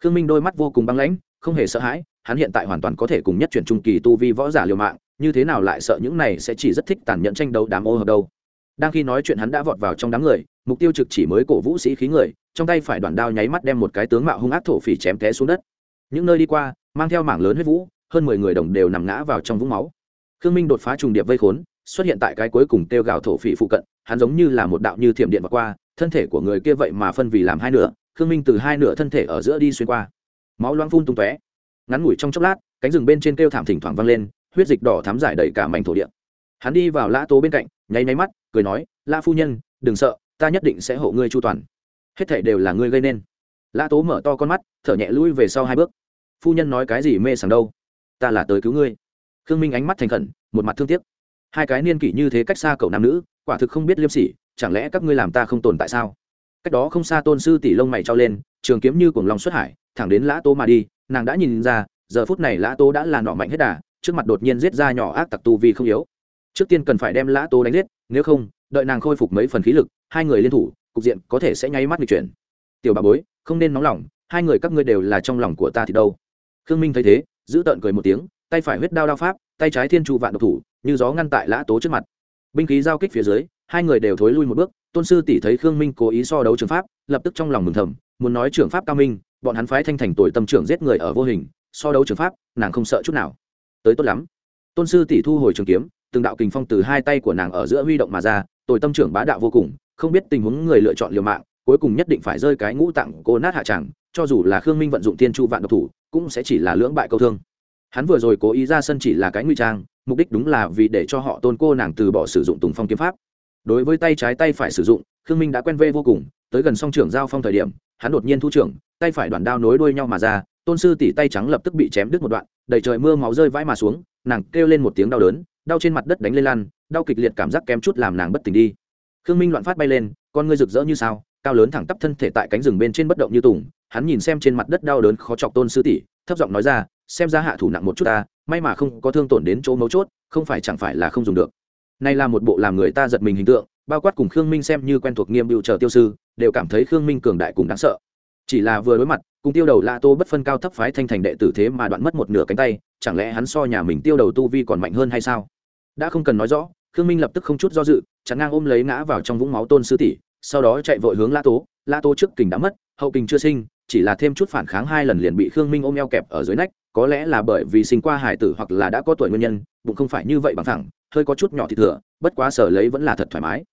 [SPEAKER 1] Khương minh đôi mắt vô cùng băng lãnh, không hề sợ hãi, hắn hiện tại hoàn toàn có thể cùng nhất chuyển trung kỳ tu vi võ giả liều mạng như thế nào lại sợ những này sẽ chỉ rất thích tàn nhẫn tranh đấu đám ô hợp đâu? Đang khi nói chuyện hắn đã vọt vào trong đám người, mục tiêu trực chỉ mới cổ vũ sĩ khí người, trong tay phải đoạn đao nháy mắt đem một cái tướng mạo hung ác thổ phỉ chém té xuống đất. Những nơi đi qua, mang theo mảng lớn huyết vũ, hơn mười người đồng đều nằm ngã vào trong vũng máu. Khương minh đột phá trùng điệp vây khốn, xuất hiện tại cái cuối cùng tiêu gào thổ phỉ phụ cận, hắn giống như là một đạo như thiểm điện vượt qua, thân thể của người kia vậy mà phân vì làm hai nửa, khương minh từ hai nửa thân thể ở giữa đi xuyên qua. Máu loang phun tung tóe. Ngắn ngủi trong chốc lát, cánh rừng bên trên kêu thảm thỉnh thoảng vang lên huyết dịch đỏ thám giải đầy cả mảnh thổ địa. Hắn đi vào lã tố bên cạnh, nháy nháy mắt, cười nói, lã phu nhân, đừng sợ, ta nhất định sẽ hộ ngươi chu toàn. Hết thể đều là ngươi gây nên. Lã tố mở to con mắt, thở nhẹ lui về sau hai bước. Phu nhân nói cái gì mê sảng đâu? Ta là tới cứu ngươi. Khương minh ánh mắt thành khẩn, một mặt thương tiếc. Hai cái niên kỷ như thế cách xa cậu nam nữ, quả thực không biết liêm sỉ, chẳng lẽ các ngươi làm ta không tồn tại sao? Cách đó không xa tôn sư tỷ lông mày trao lên, trường kiếm như cuồng long xuất hải, thẳng đến lã tố mà đi, nàng đã nhìn ra, giờ phút này lã tố đã là nọ mạnh hết đà trước mặt đột nhiên giết ra nhỏ ác tặc tu vì không yếu. Trước tiên cần phải đem lã tô đánh giết, nếu không, đợi nàng khôi phục mấy phần khí lực, hai người liên thủ, cục diện có thể sẽ nháy mắt lịch chuyển. Tiểu bà bối, không nên nóng lòng, hai người các ngươi đều là trong lòng của ta thì đâu. Khương minh thấy thế, giữ tợn cười một tiếng, tay phải huyết đao đao pháp, tay trái thiên trụ vạn độc thủ, như gió ngăn tại lã tố trước mặt. Binh khí giao kích phía dưới, hai người đều thối lui một bước, tôn sư tỷ thấy khương minh cố ý so đấu trường pháp, lập tức trong lòng mừng thầm, muốn nói trường pháp cao minh, bọn hắn phái thanh thành tuổi tâm trưởng giết người ở vô hình, so đấu trường pháp, nàng không sợ chút nào tới tốt lắm. Tôn sư tỷ thu hồi trường kiếm, từng đạo kình phong từ hai tay của nàng ở giữa huy động mà ra tội tâm trưởng bá đạo vô cùng, không biết tình huống người lựa chọn liều mạng, cuối cùng nhất định phải rơi cái ngũ tặng cô nát hạ tràng cho dù là khương minh vận dụng tiên chu vạn độc thủ, cũng sẽ chỉ là lưỡng bại câu thương. Hắn vừa rồi cố ý ra sân chỉ là cái nguy trang, mục đích đúng là vì để cho họ tôn cô nàng từ bỏ sử dụng tùng phong kiếm pháp. Đối với tay trái tay phải sử dụng, khương minh đã quen vê vô cùng, tới gần song trưởng giao phong thời điểm, hắn đột nhiên thu trưởng tay phải đoạn đao nối đuôi nhau mà ra, tôn sư tỷ tay trắng lập tức bị chém đứt một đoạn, đầy trời mưa máu rơi vãi mà xuống, nàng kêu lên một tiếng đau đớn, đau trên mặt đất đánh lên lan, đau kịch liệt cảm giác kém chút làm nàng bất tỉnh đi. Khương minh loạn phát bay lên, con ngươi rực rỡ như sao, cao lớn thẳng tắp thân thể tại cánh rừng bên trên bất động như tùng, hắn nhìn xem trên mặt đất đau đớn khó chọc tôn sư tỷ, thấp giọng nói ra, xem ra hạ thủ nặng một chút ta, may mà không có thương tổn đến chỗ mấu chốt, không phải chẳng phải là không dùng được. Nay là một bộ làm người ta giật mình hình tượng, bao quát cùng khương minh xem như quen thuộc nghiêm bưu chờ tiêu sư, đều cảm thấy khương minh cường đại cùng đáng sợ chỉ là vừa đối mặt, cùng tiêu đầu la tô bất phân cao thấp phái thanh thành đệ tử thế mà đoạn mất một nửa cánh tay, chẳng lẽ hắn so nhà mình tiêu đầu tu vi còn mạnh hơn hay sao? Đã không cần nói rõ, khương minh lập tức không chút do dự chắn ngang ôm lấy ngã vào trong vũng máu tôn sư tỷ, sau đó chạy vội hướng la tố la tố trước kình đã mất, hậu kình chưa sinh, chỉ là thêm chút phản kháng hai lần liền bị khương minh ôm eo kẹp ở dưới nách, có lẽ là bởi vì sinh qua hải tử hoặc là đã có tuổi nguyên nhân, bụng không phải như vậy bằng thẳng, hơi có chút nhỏ thì thừa, bất quá sở lấy vẫn là thật thoải mái.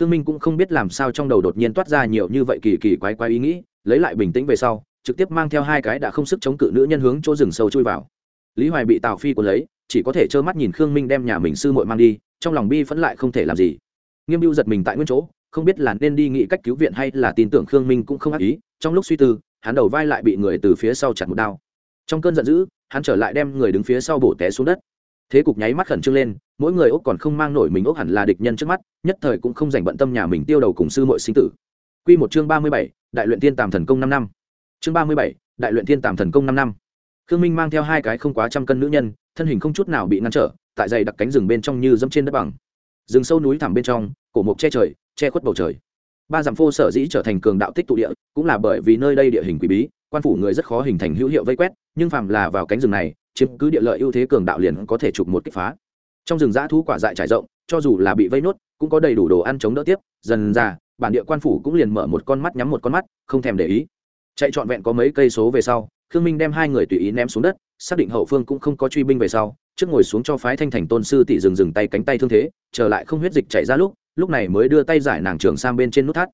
[SPEAKER 1] Khương minh cũng không biết làm sao trong đầu đột nhiên toát ra nhiều như vậy kỳ kỳ quái quái ý nghĩ lấy lại bình tĩnh về sau, trực tiếp mang theo hai cái đã không sức chống cự nữ nhân hướng chỗ rừng sâu chui vào. Lý hoài bị tào phi của lấy, chỉ có thể trơ mắt nhìn khương minh đem nhà mình sư muội mang đi, trong lòng bi vẫn lại không thể làm gì. Nghiêm mưu giật mình tại nguyên chỗ, không biết là nên đi nghĩ cách cứu viện hay là tin tưởng khương minh cũng không ác ý, trong lúc suy tư, hắn đầu vai lại bị người từ phía sau chặt một đao. Trong cơn giận dữ, hắn trở lại đem người đứng phía sau bổ té xuống đất. Thế cục nháy mắt khẩn trương lên, mỗi người ốc còn không mang nổi mình ốc hẳn là địch nhân trước mắt, nhất thời cũng không dành bận tâm nhà mình tiêu đầu cùng sư mội sinh tử. Quy một chương ba mươi bảy, đại luyện tiên tàm thần công năm năm. Chương ba mươi bảy, đại luyện tiên tàm thần công năm năm. Khương minh mang theo hai cái không quá trăm cân nữ nhân, thân hình không chút nào bị ngăn trở, tại dày đặc cánh rừng bên trong như dẫm trên đất bằng. Rừng sâu núi thẳm bên trong, cổ mục che trời, che khuất bầu trời. Ba dặm phô sở dĩ trở thành cường đạo tích tụ địa, cũng là bởi vì nơi đây địa hình quý bí, quan phủ người rất khó hình thành hữu hiệu vây quét, nhưng phàm là vào cánh rừng này, chiếm cứ địa lợi ưu thế cường đạo liền có thể chụp một kích phá. Trong rừng dã thú quả dại trải rộng, cho dù là bị vây nốt, cũng có đầy đủ đồ ăn chống đỡ tiếp, dần ra bản địa quan phủ cũng liền mở một con mắt nhắm một con mắt, không thèm để ý. Chạy trọn vẹn có mấy cây số về sau, khương minh đem hai người tùy ý ném xuống đất, xác định hậu phương cũng không có truy binh về sau, trước ngồi xuống cho phái thanh thành tôn sư tỷ dừng dừng tay cánh tay thương thế trở lại không huyết dịch chảy ra lúc lúc này mới đưa tay giải nàng trường sang bên trên nút thắt.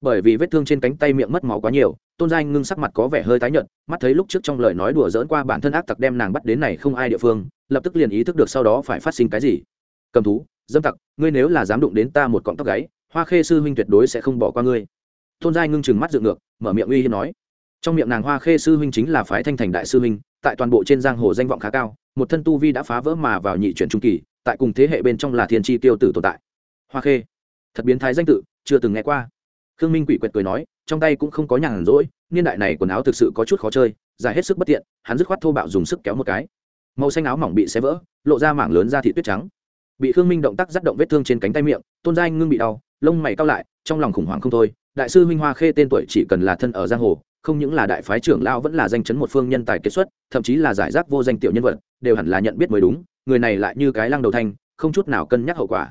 [SPEAKER 1] Bởi vì vết thương trên cánh tay miệng mất máu quá nhiều, tôn giai ngưng sắc mặt có vẻ hơi tái nhợt, mắt thấy lúc trước trong lời nói đùa dỡn qua bản thân ác tặc đem nàng bắt đến này không ai địa phương, lập tức liền ý thức được sau đó phải phát sinh cái gì. Cầm thú, dâm tặc, ngươi nếu là dám đụng đến ta một cọng tóc gáy hoa khê sư huynh tuyệt đối sẽ không bỏ qua ngươi. Tôn giai ngưng chừng mắt dựng ngược, mở miệng uy hiếp nói. Trong miệng nàng hoa khê sư huynh chính là phái thanh thành đại sư huynh, tại toàn bộ trên giang hồ danh vọng khá cao, một thân tu vi đã phá vỡ mà vào nhị chuyển trung kỳ, tại cùng thế hệ bên trong là thiên tri tiêu tử tồn tại. Hoa khê, thật biến thái danh tự, chưa từng nghe qua. Khương minh quỷ quyệt cười nói, trong tay cũng không có nhàn rỗi, niên đại này quần áo thực sự có chút khó chơi, dài hết sức bất tiện, hắn dứt khoát thô bạo dùng sức kéo một cái. Màu xanh áo mỏng bị xé vỡ, lộ ra mảng lớn da thị tuyết trắng. Bị khương minh động tác dắt động vết thương trên cánh tay miệng, tôn giai ngưng bị đau lông mày cao lại, trong lòng khủng hoảng không thôi. Đại sư minh hoa khê tên tuổi chỉ cần là thân ở giang hồ, không những là đại phái trưởng lao vẫn là danh chấn một phương nhân tài kết xuất, thậm chí là giải rác vô danh tiểu nhân vật, đều hẳn là nhận biết mới đúng, người này lại như cái lăng đầu thanh, không chút nào cân nhắc hậu quả.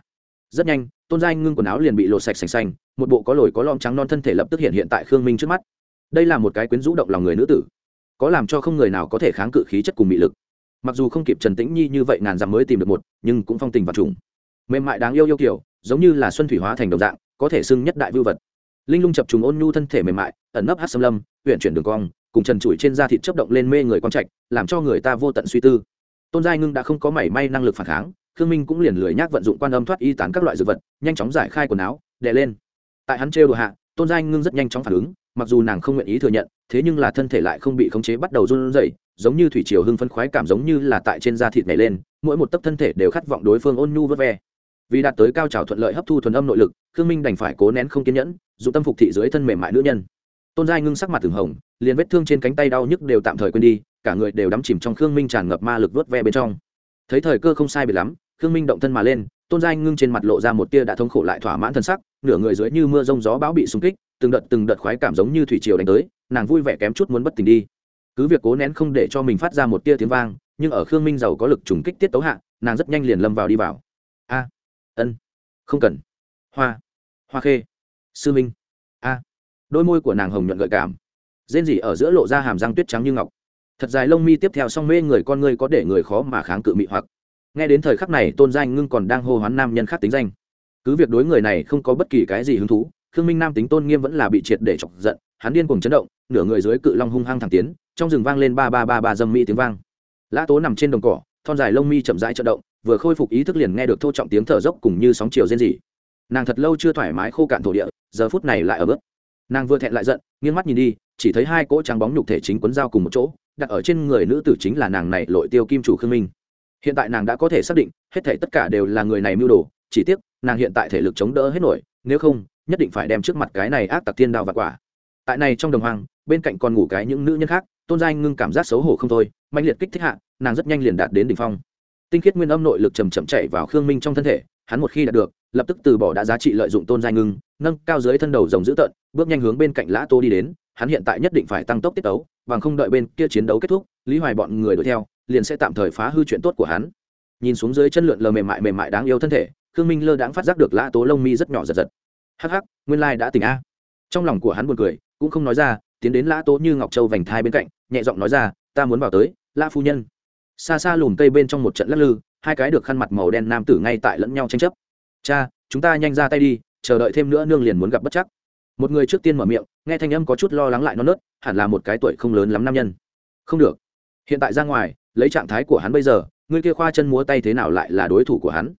[SPEAKER 1] Rất nhanh, tôn giai ngưng quần áo liền bị lột sạch sành xanh, một bộ có lồi có lom trắng non thân thể lập tức hiện hiện tại khương minh trước mắt. Đây là một cái quyến rũ động lòng người nữ tử, có làm cho không người nào có thể kháng cự khí chất cùng mị lực. Mặc dù không kịp trần tĩnh nhi như vậy ngàn dặm mới tìm được một, nhưng cũng phong tình và trùng. Mềm mại đáng yêu yêu kiểu giống như là xuân thủy hóa thành đồng dạng, có thể xưng nhất đại vưu vật. Linh lung chập trùng ôn nhu thân thể mềm mại, ẩn nấp hát xâm lâm huyện chuyển đường cong, cùng trần trụi trên da thịt chấp động lên mê người con trạch, làm cho người ta vô tận suy tư. Tôn giai ngưng đã không có mảy may năng lực phản kháng, khương minh cũng liền lười nhác vận dụng quan âm thoát y tán các loại dược vật, nhanh chóng giải khai quần áo, đè lên. Tại hắn trêu đồ hạ, tôn giai ngưng rất nhanh chóng phản ứng, mặc dù nàng không nguyện ý thừa nhận, thế nhưng là thân thể lại không bị khống chế bắt đầu run rẩy, giống như thủy triều hưng phân khoái cảm giống như là tại trên da thịt nhảy lên, mỗi một tấc thân thể đều khát vọng đối phương ôn nhu vớt ve vì đạt tới cao trào thuận lợi hấp thu thuần âm nội lực, khương minh đành phải cố nén không kiên nhẫn dùng tâm phục thị dưới thân mềm mại nữ nhân. Tôn giai ngưng sắc mặt từng hồng, liền vết thương trên cánh tay đau nhức đều tạm thời quên đi, cả người đều đắm chìm trong khương minh tràn ngập ma lực vớt ve bên trong. Thấy thời cơ không sai biệt lắm, khương minh động thân mà lên, tôn giai ngưng trên mặt lộ ra một tia đã thống khổ lại thỏa mãn thân sắc, nửa người dưới như mưa rông gió bão bị xung kích, từng đợt từng đợt khoái cảm giống như thủy triều đánh tới, nàng vui vẻ kém chút muốn bất tỉnh đi. Cứ việc cố nén không để cho mình phát ra một tia tiếng vang, nhưng ở khương minh giàu có lực trùng kích tiết tấu hạ, nàng rất nhanh liền lâm vào đi vào. A! Ân. Không cần. Hoa. Hoa khê. Sư minh. A. Đôi môi của nàng hồng nhuận gợi cảm. Rên rỉ ở giữa lộ ra hàm răng tuyết trắng như ngọc. Thật dài lông mi tiếp theo song mê người con người có để người khó mà kháng cự mị hoặc. Nghe đến thời khắc này, tôn danh ngưng còn đang hô hoán nam nhân khác tính danh. Cứ việc đối người này không có bất kỳ cái gì hứng thú, khương minh nam tính tôn nghiêm vẫn là bị triệt để chọc giận, hắn điên cùng chấn động, nửa người dưới cự long hung hăng thẳng tiến, trong rừng vang lên ba ba ba ba dâm mỹ tiếng vang. Lã tố nằm trên đồng cỏ, thon dài lông mi chậm rãi chợt động vừa khôi phục ý thức liền nghe được thô trọng tiếng thở dốc cùng như sóng chiều rên rỉ. Nàng thật lâu chưa thoải mái khô cạn thổ địa, giờ phút này lại ở bước. Nàng vừa thẹn lại giận, nghiêng mắt nhìn đi, chỉ thấy hai cỗ trắng bóng nhục thể chính quấn dao cùng một chỗ, đặt ở trên người nữ tử chính là nàng này lội tiêu kim chủ khương minh. Hiện tại nàng đã có thể xác định, hết thể tất cả đều là người này mưu đồ, chỉ tiếc, nàng hiện tại thể lực chống đỡ hết nổi, nếu không, nhất định phải đem trước mặt cái này ác tặc thiên đạo và quả. Tại này trong đồng hoang, bên cạnh còn ngủ cái những nữ nhân khác, tôn giai ngưng cảm giác xấu hổ không thôi mạnh liệt kích thích hạ, nàng rất nhanh liền đạt đến đỉnh phong tinh khiết nguyên âm nội lực chầm chậm chạy vào khương minh trong thân thể, hắn một khi đạt được, lập tức từ bỏ đã giá trị lợi dụng tôn giai ngưng, nâng cao dưới thân đầu rồng dữ tợn, bước nhanh hướng bên cạnh lã tô đi đến, hắn hiện tại nhất định phải tăng tốc tiết tấu, bằng không đợi bên kia chiến đấu kết thúc, lý hoài bọn người đuổi theo, liền sẽ tạm thời phá hư chuyện tốt của hắn. Nhìn xuống dưới chân lượn lờ mềm mại mềm mại đáng yêu thân thể, khương minh lơ đãng phát giác được lã tố lông mi rất nhỏ giật giật. Hắc hắc, nguyên lai đã tỉnh a. Trong lòng của hắn buồn cười, cũng không nói ra, tiến đến lã tố như ngọc châu vành thai bên cạnh, nhẹ giọng nói ra, ta muốn vào tới, lã phu nhân xa xa lùm cây bên trong một trận lắc lư, hai cái được khăn mặt màu đen nam tử ngay tại lẫn nhau tranh chấp. Cha, chúng ta nhanh ra tay đi, chờ đợi thêm nữa nương liền muốn gặp bất chắc. Một người trước tiên mở miệng, nghe thanh âm có chút lo lắng lại non nớt, hẳn là một cái tuổi không lớn lắm nam nhân. Không được. Hiện tại ra ngoài, lấy trạng thái của hắn bây giờ người kia khoa chân múa tay thế nào lại là đối thủ của hắn?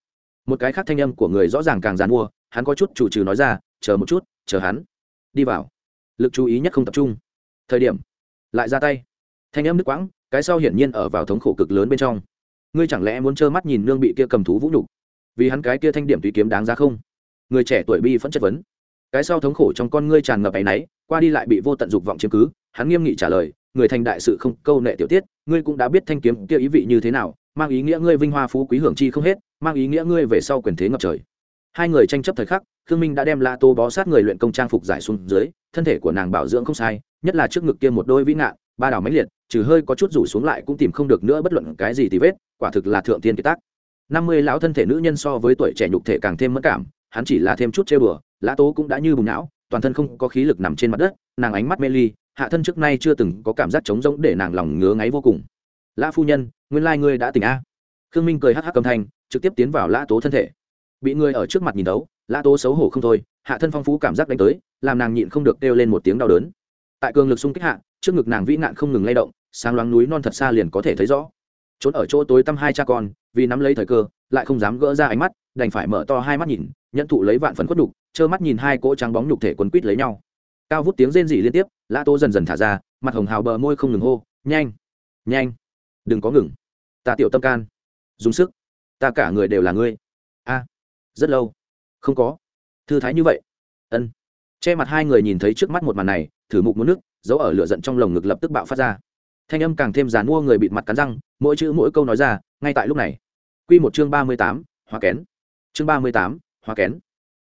[SPEAKER 1] Một cái khác thanh âm của người rõ ràng càng dàn mua, hắn có chút chủ trừ nói ra, chờ một chút, chờ hắn. Đi vào. Lực chú ý nhất không tập trung. Thời điểm. Lại ra tay. Thanh âm nước quãng cái sau hiển nhiên ở vào thống khổ cực lớn bên trong. Ngươi chẳng lẽ muốn trơ mắt nhìn nương bị kia cầm thú vũ nhục? Vì hắn cái kia thanh điểm tùy kiếm đáng ra không? Người trẻ tuổi bi phẫn chất vấn. Cái sau thống khổ trong con ngươi tràn ngập áy náy, qua đi lại bị vô tận dục vọng chiếm cứ, hắn nghiêm nghị trả lời, người thành đại sự không, câu nệ tiểu tiết, ngươi cũng đã biết thanh kiếm kia ý vị như thế nào, mang ý nghĩa ngươi vinh hoa phú quý hưởng chi không hết, mang ý nghĩa ngươi về sau quyền thế ngập trời. Hai người tranh chấp thời khắc, khương minh đã đem la tô bó sát người luyện công trang phục giải xuống dưới, thân thể của nàng bảo dưỡng không sai, nhất là trước ngực kia một đôi vĩ ngạn, ba đảo máy liệt trừ hơi có chút rủ xuống lại cũng tìm không được nữa bất luận cái gì tì vết, quả thực là thượng tiên kiệt tác. Năm mươi lão thân thể nữ nhân so với tuổi trẻ nhục thể càng thêm mất cảm, hắn chỉ là thêm chút trêu bừa lã tố cũng đã như bùng não, toàn thân không có khí lực nằm trên mặt đất, nàng ánh mắt mê ly, hạ thân trước nay chưa từng có cảm giác trống rỗng để nàng lòng ngứa ngáy vô cùng. Lã phu nhân, nguyên lai ngươi đã tỉnh a. Khương minh cười hắc hắc cầm thanh, trực tiếp tiến vào lã tố thân thể. Bị người ở trước mặt nhìn đấu, lã tố xấu hổ không thôi, hạ thân phong phú cảm giác đánh tới, làm nàng nhịn không được kêu lên một tiếng đau đớn. Tại cường lực xung kích hạ, trước ngực nàng vĩ nạn không ngừng lay động sáng loáng núi non thật xa liền có thể thấy rõ. Trốn ở chỗ tối tăm hai cha con, vì nắm lấy thời cơ, lại không dám gỡ ra ánh mắt, đành phải mở to hai mắt nhìn nhận thụ lấy vạn phần khuất đục trơ mắt nhìn hai cỗ trắng bóng nhục thể quấn quít lấy nhau. Cao vút tiếng rên rỉ liên tiếp, lã tô dần dần thả ra, mặt hồng hào bờ môi không ngừng hô, nhanh nhanh, đừng có ngừng. Ta tiểu tâm can, dùng sức. Ta cả người đều là ngươi. A, rất lâu. Không có. Thư thái như vậy. Ân. Che mặt hai người nhìn thấy trước mắt một màn này, thử mục muốn nước giấu ở lửa giận trong lồng ngực lập tức bạo phát ra thanh âm càng thêm dàn mua người bịt mặt cắn răng, mỗi chữ mỗi câu nói ra, ngay tại lúc này. Q một chương ba mươi tám, hoa kén. Chương ba mươi tám, hoa kén.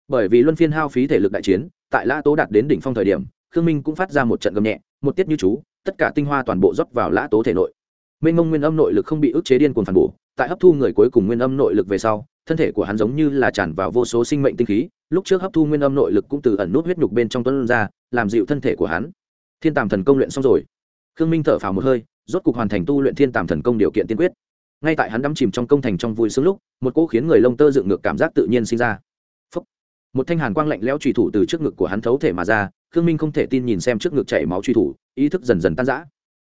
[SPEAKER 1] Bởi vì luân phiên hao phí thể lực đại chiến, tại lã tố đạt đến đỉnh phong thời điểm, khương minh cũng phát ra một trận gầm nhẹ, một tiết như chú, tất cả tinh hoa toàn bộ rót vào lã tố thể nội. Mênh mông nguyên âm nội lực không bị ức chế điên cuồng phản bổ, tại hấp thu người cuối cùng nguyên âm nội lực về sau, thân thể của hắn giống như là tràn vào vô số sinh mệnh tinh khí, lúc trước hấp thu nguyên âm nội lực cũng từ ẩn nút huyết nhục bên trong tuấn ra, làm dịu thân thể của hắn. Thiên tàm thần công luyện xong rồi khương minh thở phào một hơi, rốt cục hoàn thành tu luyện thiên tàm thần công điều kiện tiên quyết. Ngay tại hắn đắm chìm trong công thành trong vui sướng lúc, một cỗ khiến người lông tơ dựng ngược cảm giác tự nhiên sinh ra. Phúc. một thanh hàn quang lạnh lẽo truy thủ từ trước ngực của hắn thấu thể mà ra, khương minh không thể tin nhìn xem trước ngực chảy máu truy thủ, ý thức dần dần tan rã.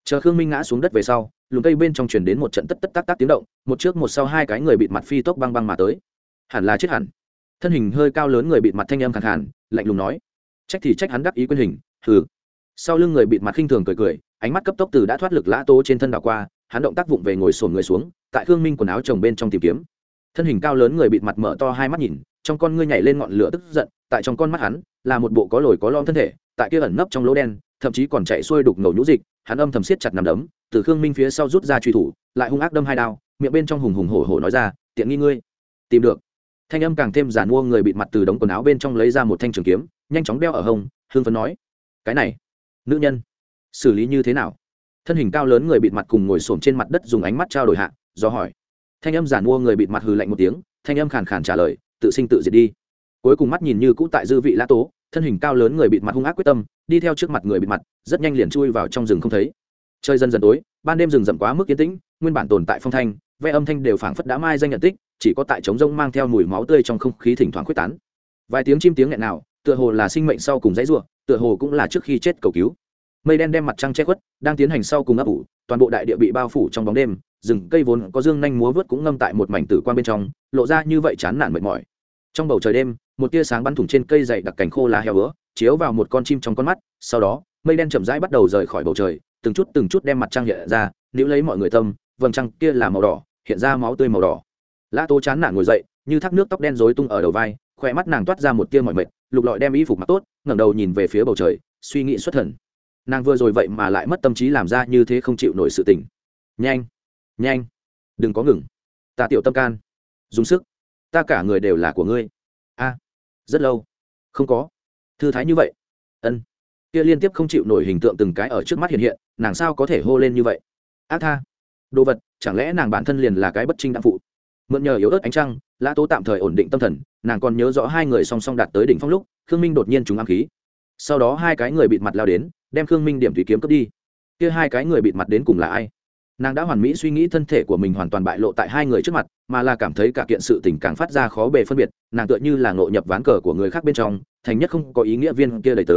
[SPEAKER 1] Chờ khương minh ngã xuống đất về sau, lùm cây bên trong truyền đến một trận tất tất tác tác tiếng động, một trước một sau hai cái người bịt mặt phi tốc băng băng mà tới. Hẳn là chết hẳn. Thân hình hơi cao lớn người bịt mặt thanh âm khẳng hẳn lạnh lùng nói. Trách thì trách hắn đắc ý quyên hình, hừ. Sau lưng người bịt mặt khinh thường cười cười ánh mắt cấp tốc từ đã thoát lực lã tố trên thân đảo qua, hắn động tác vụng về ngồi sổn người xuống, tại khương minh quần áo chồng bên trong tìm kiếm. Thân hình cao lớn người bịt mặt mở to hai mắt nhìn, trong con ngươi nhảy lên ngọn lửa tức giận, tại trong con mắt hắn, là một bộ có lồi có lom thân thể, tại kia ẩn nấp trong lỗ đen, thậm chí còn chạy xuôi đục ngầu nhũ dịch, hắn âm thầm siết chặt nằm đấm, từ khương minh phía sau rút ra truy thủ, lại hung ác đâm hai đao, miệng bên trong hùng hùng hổ hổ nói ra, tiện nghi ngươi. Tìm được. Thanh âm càng thêm giản mua người bịt mặt từ đống quần áo bên trong lấy ra một thanh trường kiếm, nhanh chóng đeo ở hông hương phấn nói, cái này, nữ nhân xử lý như thế nào? Thân hình cao lớn người bịt mặt cùng ngồi xổm trên mặt đất dùng ánh mắt trao đổi hạ, do hỏi. Thanh âm giản mua người bịt mặt hừ lạnh một tiếng, thanh âm khàn khàn trả lời, tự sinh tự diệt đi. Cuối cùng mắt nhìn như cũ tại dư vị lã tố, thân hình cao lớn người bịt mặt hung ác quyết tâm, đi theo trước mặt người bịt mặt, rất nhanh liền chui vào trong rừng không thấy. Chơi dần dần tối, ban đêm rừng rậm quá mức yên tĩnh, nguyên bản tồn tại phong thanh ve âm thanh đều phảng phất đã mai danh nhận tích, chỉ có tại trống rông mang theo mùi máu tươi trong không khí thỉnh thoảng quyết tán. Vài tiếng chim tiếng nghẹn nào, tựa hồ là sinh mệnh sau cùng dãy ruộng tựa hồ cũng là trước khi chết cầu cứu mây đen đem mặt trăng che khuất, đang tiến hành sau cùng ấp ủ, toàn bộ đại địa bị bao phủ trong bóng đêm, rừng, cây vốn có dương nhanh múa vớt cũng ngâm tại một mảnh tử quan bên trong, lộ ra như vậy chán nản mệt mỏi. Trong bầu trời đêm, một tia sáng bắn thủng trên cây dày đặc cành khô lá heo ứa chiếu vào một con chim trong con mắt, sau đó, mây đen chậm rãi bắt đầu rời khỏi bầu trời, từng chút từng chút đem mặt trăng hiện ra nếu lấy mọi người tâm, vầng trăng kia là màu đỏ, hiện ra máu tươi màu đỏ. Lã tô chán nản ngồi dậy, như thác nước tóc đen rối tung ở đầu vai khỏe mắt nàng toát ra một tia mọi mệt, lục lọi đem y phục mặc tốt, ngẩng đầu nhìn về phía bầu trời, suy nghĩ xuất thần nàng vừa rồi vậy mà lại mất tâm trí làm ra như thế không chịu nổi sự tình. Nhanh nhanh, đừng có ngừng. Ta tiểu tâm can, dùng sức. Ta cả người đều là của ngươi. A, rất lâu. Không có. Thư thái như vậy. Ân. Kia liên tiếp không chịu nổi hình tượng từng cái ở trước mắt hiện hiện, nàng sao có thể hô lên như vậy? Ác tha. Đồ vật, chẳng lẽ nàng bản thân liền là cái bất trinh đạm phụ? Mượn nhờ yếu ớt ánh trăng, lã tố tạm thời ổn định tâm thần, nàng còn nhớ rõ hai người song song đạt tới đỉnh phong lúc, khương minh đột nhiên trúng ám khí. Sau đó hai cái người bịt mặt lao đến đem khương minh điểm thủy kiếm cướp đi. Kia hai cái người bịt mặt đến cùng là ai? Nàng đã hoàn mỹ suy nghĩ thân thể của mình hoàn toàn bại lộ tại hai người trước mặt, mà là cảm thấy cả kiện sự tình càng phát ra khó bề phân biệt, nàng tựa như là ngộ nhập ván cờ của người khác bên trong, thành nhất không có ý nghĩa viên kia đầy tớ.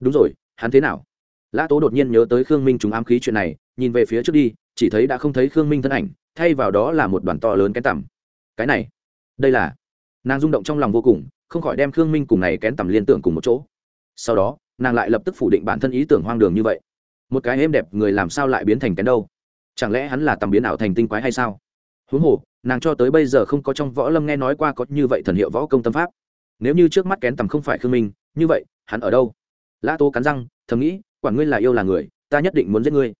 [SPEAKER 1] Đúng rồi, hắn thế nào? Lã tố đột nhiên nhớ tới khương minh chúng ám khí chuyện này, nhìn về phía trước đi, chỉ thấy đã không thấy khương minh thân ảnh, thay vào đó là một đoàn to lớn kén tằm. Cái này, đây là. Nàng rung động trong lòng vô cùng, không khỏi đem khương minh cùng này kén tằm liên tưởng cùng một chỗ. Sau đó nàng lại lập tức phủ định bản thân ý tưởng hoang đường như vậy. Một cái êm đẹp người làm sao lại biến thành kén đâu? Chẳng lẽ hắn là tầm biến ảo thành tinh quái hay sao? Huống hồ, nàng cho tới bây giờ không có trong võ lâm nghe nói qua có như vậy thần hiệu võ công tâm pháp. Nếu như trước mắt kén tầm không phải khương minh, như vậy, hắn ở đâu? Lã tô cắn răng, thầm nghĩ, quản ngươi là yêu là người, ta nhất định muốn giết ngươi.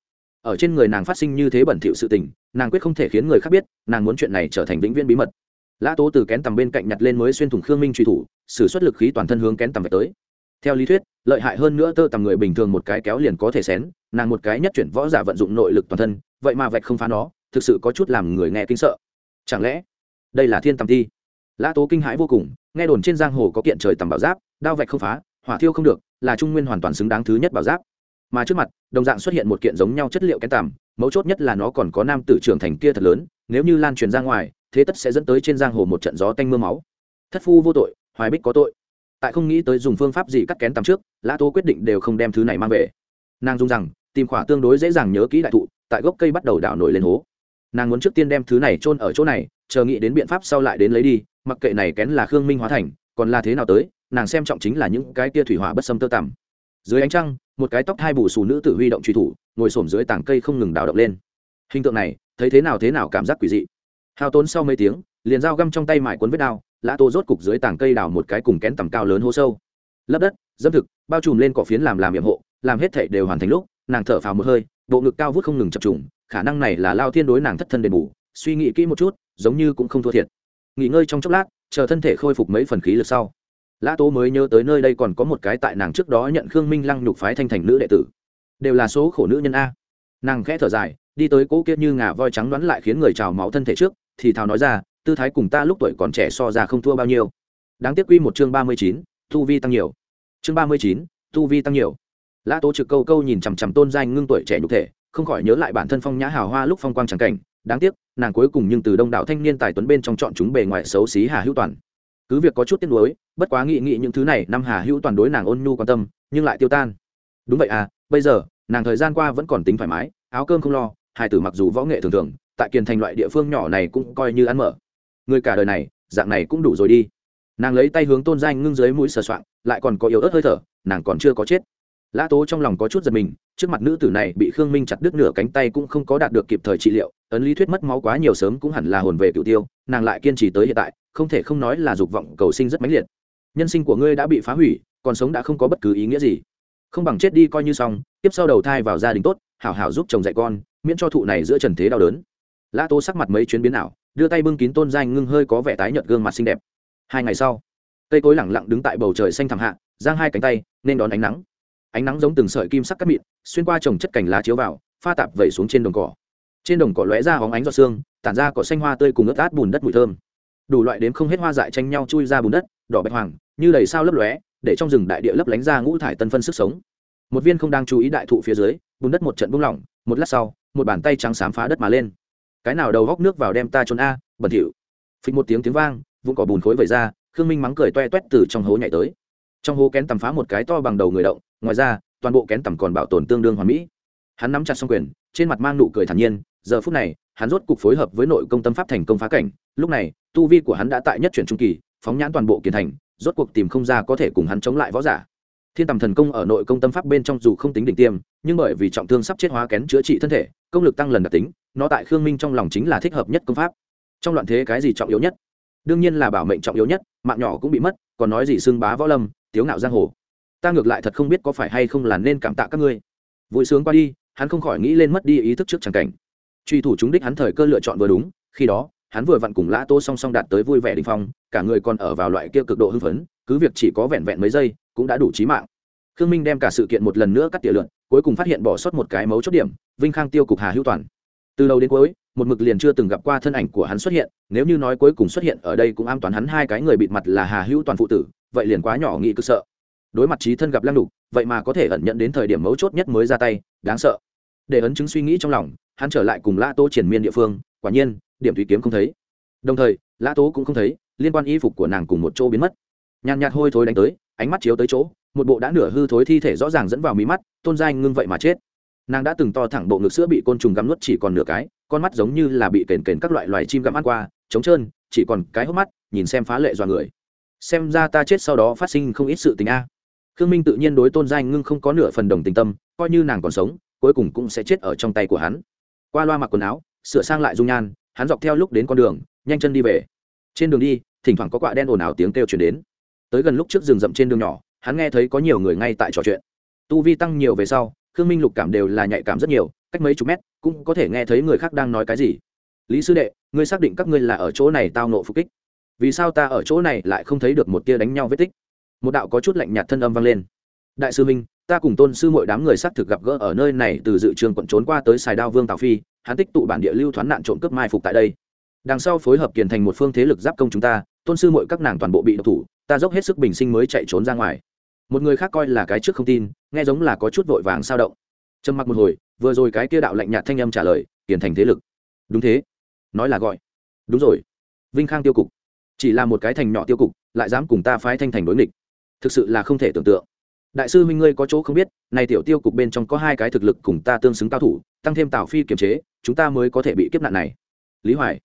[SPEAKER 1] Ở trên người nàng phát sinh như thế bẩn thỉu sự tình, nàng quyết không thể khiến người khác biết, nàng muốn chuyện này trở thành vĩnh viễn bí mật. Lã tố từ kén tầm bên cạnh nhặt lên mới xuyên thủng khương minh truy thủ xử suất lực khí toàn thân hướng kén tầm về tới theo lý thuyết, lợi hại hơn nữa tơ tầm người bình thường một cái kéo liền có thể xén, nàng một cái nhất chuyển võ giả vận dụng nội lực toàn thân, vậy mà vạch không phá nó, thực sự có chút làm người nghe kinh sợ. Chẳng lẽ, đây là thiên tầm thi? Lã tố kinh hãi vô cùng, nghe đồn trên giang hồ có kiện trời tầm bảo giáp, đao vạch không phá, hỏa thiêu không được, là trung nguyên hoàn toàn xứng đáng thứ nhất bảo giáp. Mà trước mặt, đồng dạng xuất hiện một kiện giống nhau chất liệu kén tằm, mấu chốt nhất là nó còn có nam tử trưởng thành kia thật lớn, nếu như lan truyền ra ngoài, thế tất sẽ dẫn tới trên giang hồ một trận gió tanh m ư a máu. Thất phu vô tội, hoài bích có tội tại không nghĩ tới dùng phương pháp gì cắt kén tằm trước, lã tố quyết định đều không đem thứ này mang về. Nàng dung rằng, tìm khỏa tương đối dễ dàng nhớ kỹ đại thụ, tại gốc cây bắt đầu đảo nổi lên hố. Nàng muốn trước tiên đem thứ này chôn ở chỗ này, chờ nghĩ đến biện pháp sau lại đến lấy đi, mặc kệ này kén là khương minh hóa thành, còn là thế nào tới, nàng xem trọng chính là những cái tia thủy hỏa bất xâm tơ tằm. Dưới ánh trăng, một cái tóc hai bù xù nữ tử huy động truy thủ, ngồi xổm dưới tảng cây không ngừng đào động lên. Hình tượng này, thấy thế nào thế nào cảm giác quỷ dị. Hao tốn sau mấy tiếng, liền dao găm trong tay mải cuốn vết đao lã tô rốt cục dưới tảng cây đào một cái cùng kén tầm cao lớn hố sâu. Lấp đất, dâm thực, bao trùm lên cỏ phiến làm làm nhiệm hộ, làm hết thảy đều hoàn thành lúc, nàng thở phào một hơi, bộ ngực cao vút không ngừng chập trùng, khả năng này là lao thiên đối nàng thất thân đền bù, suy nghĩ kỹ một chút, giống như cũng không thua thiệt. Nghỉ ngơi trong chốc lát, chờ thân thể khôi phục mấy phần khí lực sau. Lã tố mới nhớ tới nơi đây còn có một cái tại nàng trước đó nhận khương minh lăng nhục phái thanh thành nữ đệ tử. Đều là số khổ nữ nhân a. Nàng khẽ thở dài, đi tới cỗ kia như ngà voi trắng đoán lại khiến người trào máu thân thể trước, thì thào nói ra tư thái cùng ta lúc tuổi còn trẻ so ra không thua bao nhiêu. Đáng tiếc quy một chương ba mươi chín thu vi tăng nhiều. Chương ba mươi chín thu vi tăng nhiều. Lã tố trực câu câu nhìn chằm chằm tôn danh ngưng tuổi trẻ nhục thể, không khỏi nhớ lại bản thân phong nhã hào hoa lúc phong quang trắng cảnh. Đáng tiếc, nàng cuối cùng nhưng từ đông đảo thanh niên tài tuấn bên trong chọn chúng bề ngoài xấu xí hà hữu toàn. Cứ việc có chút tiếc nuối, bất quá nghị nghị những thứ này, năm hà hữu toàn đối nàng ôn nhu quan tâm, nhưng lại tiêu tan. Đúng vậy à bây giờ, nàng thời gian qua vẫn còn tính thoải mái, áo cơm không lo hai tử mặc dù võ nghệ thường thường, tại kiền thành loại địa phương nhỏ này cũng coi như ăn mở người cả đời này, dạng này cũng đủ rồi đi. Nàng lấy tay hướng tôn danh ngưng dưới mũi sờ soạng, lại còn có yếu ớt hơi thở, nàng còn chưa có chết. Lã tố trong lòng có chút giật mình, trước mặt nữ tử này bị khương minh chặt đứt nửa cánh tay cũng không có đạt được kịp thời trị liệu, ấn lý thuyết mất máu quá nhiều sớm cũng hẳn là hồn về cựu tiêu, nàng lại kiên trì tới hiện tại, không thể không nói là dục vọng cầu sinh rất mãnh liệt. Nhân sinh của ngươi đã bị phá hủy, còn sống đã không có bất cứ ý nghĩa gì. Không bằng chết đi coi như xong, tiếp sau đầu thai vào gia đình tốt, hảo hảo giúp chồng dạy con, miễn cho thụ này giữa trần thế đau đớn. Lã tố sắc mặt mấy chuyến biến ảo đưa tay bưng kín tôn giai ngưng hơi có vẻ tái nhợt gương mặt xinh đẹp. Hai ngày sau, cây cối lẳng lặng đứng tại bầu trời xanh thẳm hạ, giang hai cánh tay, nên đón ánh nắng. Ánh nắng giống từng sợi kim sắc cắt mịn, xuyên qua trồng chất cành lá chiếu vào, pha tạp vẩy xuống trên đồng cỏ. Trên đồng cỏ lóe ra hóng ánh giọt xương tản ra cỏ xanh hoa tươi cùng ướt át bùn đất mùi thơm. Đủ loại đếm không hết hoa dại tranh nhau chui ra bùn đất, đỏ bạch hoàng, như đầy sao lấp lóe, để trong rừng đại địa lấp lánh ra ngũ thải tân phân sức sống. Một viên không đang chú ý đại thụ phía dưới, bùn đất một trận bung lỏng, một lát sau, một bàn tay trắng xám phá đất mà lên cái nào đầu góc nước vào đem ta trốn a, bẩn thỉu. Phịch một tiếng tiếng vang vụn cỏ bùn khối vẩy ra, khương minh mắng cười toe toét từ trong hố nhảy tới. Trong hố kén tầm phá một cái to bằng đầu người động, ngoài ra, toàn bộ kén tầm còn bảo tồn tương đương hoàn mỹ. Hắn nắm chặt xong quyền, trên mặt mang nụ cười thản nhiên, giờ phút này, hắn rốt cục phối hợp với nội công tâm pháp thành công phá cảnh. Lúc này, tu vi của hắn đã tại nhất chuyển trung kỳ, phóng nhãn toàn bộ kiến thành, rốt cuộc tìm không ra có thể cùng hắn chống lại võ giả thiên tầm thần công ở nội công tâm pháp bên trong dù không tính đỉnh tiêm, nhưng bởi vì trọng thương sắp chết hóa kén chữa trị thân thể, công lực tăng lần đặc tính, nó tại khương minh trong lòng chính là thích hợp nhất công pháp. Trong loạn thế cái gì trọng yếu nhất? Đương nhiên là bảo mệnh trọng yếu nhất, mạng nhỏ cũng bị mất, còn nói gì xưng bá võ lâm, tiếu ngạo giang hồ. Ta ngược lại thật không biết có phải hay không là nên cảm tạ các ngươi. Vui sướng qua đi, hắn không khỏi nghĩ lên mất đi ý thức trước tràng cảnh. Truy thủ chúng đích hắn thời cơ lựa chọn vừa đúng, khi đó, hắn vừa vặn cùng lã tô song song đạt tới vui vẻ đình phong, cả người còn ở vào loại kia cực độ hưng phấn, cứ việc chỉ có vẹn vẹn mấy giây cũng đã đủ trí mạng. Khương minh đem cả sự kiện một lần nữa cắt tỉa lượn, cuối cùng phát hiện bỏ sót một cái mấu chốt điểm, vinh khang tiêu cục hà hữu toàn. Từ đầu đến cuối, một mực liền chưa từng gặp qua thân ảnh của hắn xuất hiện, nếu như nói cuối cùng xuất hiện ở đây cũng am toán hắn hai cái người bịt mặt là hà hữu toàn phụ tử, vậy liền quá nhỏ nghĩ cực sợ. Đối mặt trí thân gặp lăng đục, vậy mà có thể ẩn nhận đến thời điểm mấu chốt nhất mới ra tay, đáng sợ. Để ấn chứng suy nghĩ trong lòng, hắn trở lại cùng lã tố triển miên địa phương, quả nhiên, điểm thủy kiếm không thấy. Đồng thời, lã tố cũng không thấy, liên quan y phục của nàng cùng một chỗ biến mất. Nhàn nhạt hôi thối đánh tới ánh mắt chiếu tới chỗ, một bộ đã nửa hư thối thi thể rõ ràng dẫn vào mí mắt, tôn giai ngưng vậy mà chết. Nàng đã từng to thẳng bộ ngực sữa bị côn trùng gắm nuốt chỉ còn nửa cái, con mắt giống như là bị kền kền các loại loài chim gặm ăn qua, trống trơn, chỉ còn cái hốc mắt, nhìn xem phá lệ dọa người. Xem ra ta chết sau đó phát sinh không ít sự tình a. Khương minh tự nhiên đối tôn giai ngưng không có nửa phần đồng tình tâm, coi như nàng còn sống, cuối cùng cũng sẽ chết ở trong tay của hắn. Qua loa mặc quần áo, sửa sang lại dung nhan, hắn dọc theo lúc đến con đường, nhanh chân đi về. Trên đường đi, thỉnh thoảng có quạ đen ồn ào tiếng kêu chuyển đến tới gần lúc trước rừng rậm trên đường nhỏ, hắn nghe thấy có nhiều người ngay tại trò chuyện. Tu vi tăng nhiều về sau, khương minh lục cảm đều là nhạy cảm rất nhiều, cách mấy chục mét, cũng có thể nghe thấy người khác đang nói cái gì. Lý sư đệ, ngươi xác định các ngươi là ở chỗ này tao nộ phục kích. Vì sao ta ở chỗ này lại không thấy được một tia đánh nhau vết tích? Một đạo có chút lạnh nhạt thân âm vang lên. Đại sư minh, ta cùng tôn sư mọi đám người xác thực gặp gỡ ở nơi này từ dự trường quận trốn qua tới xài đao vương tào phi, hắn tích tụ bản địa lưu thoán nạn trộm cướp mai phục tại đây. Đằng sau phối hợp kiền thành một phương thế lực giáp công chúng ta tôn sư mọi các nàng toàn bộ bị độc thủ, ta dốc hết sức bình sinh mới chạy trốn ra ngoài. Một người khác coi là cái trước không tin, nghe giống là có chút vội vàng sao động. Trầm mặc một hồi, vừa rồi cái kia đạo lạnh nhạt thanh âm trả lời, tiền thành thế lực. Đúng thế. Nói là gọi. Đúng rồi. Vinh khang tiêu cục. Chỉ là một cái thành nhỏ tiêu cục, lại dám cùng ta phái thanh thành đối nghịch. Thực sự là không thể tưởng tượng. Đại sư minh ngươi có chỗ không biết, này tiểu tiêu cục bên trong có hai cái thực lực cùng ta tương xứng cao thủ, tăng thêm tào phi kiềm chế, chúng ta mới có thể bị kiếp nạn này. Lý hoài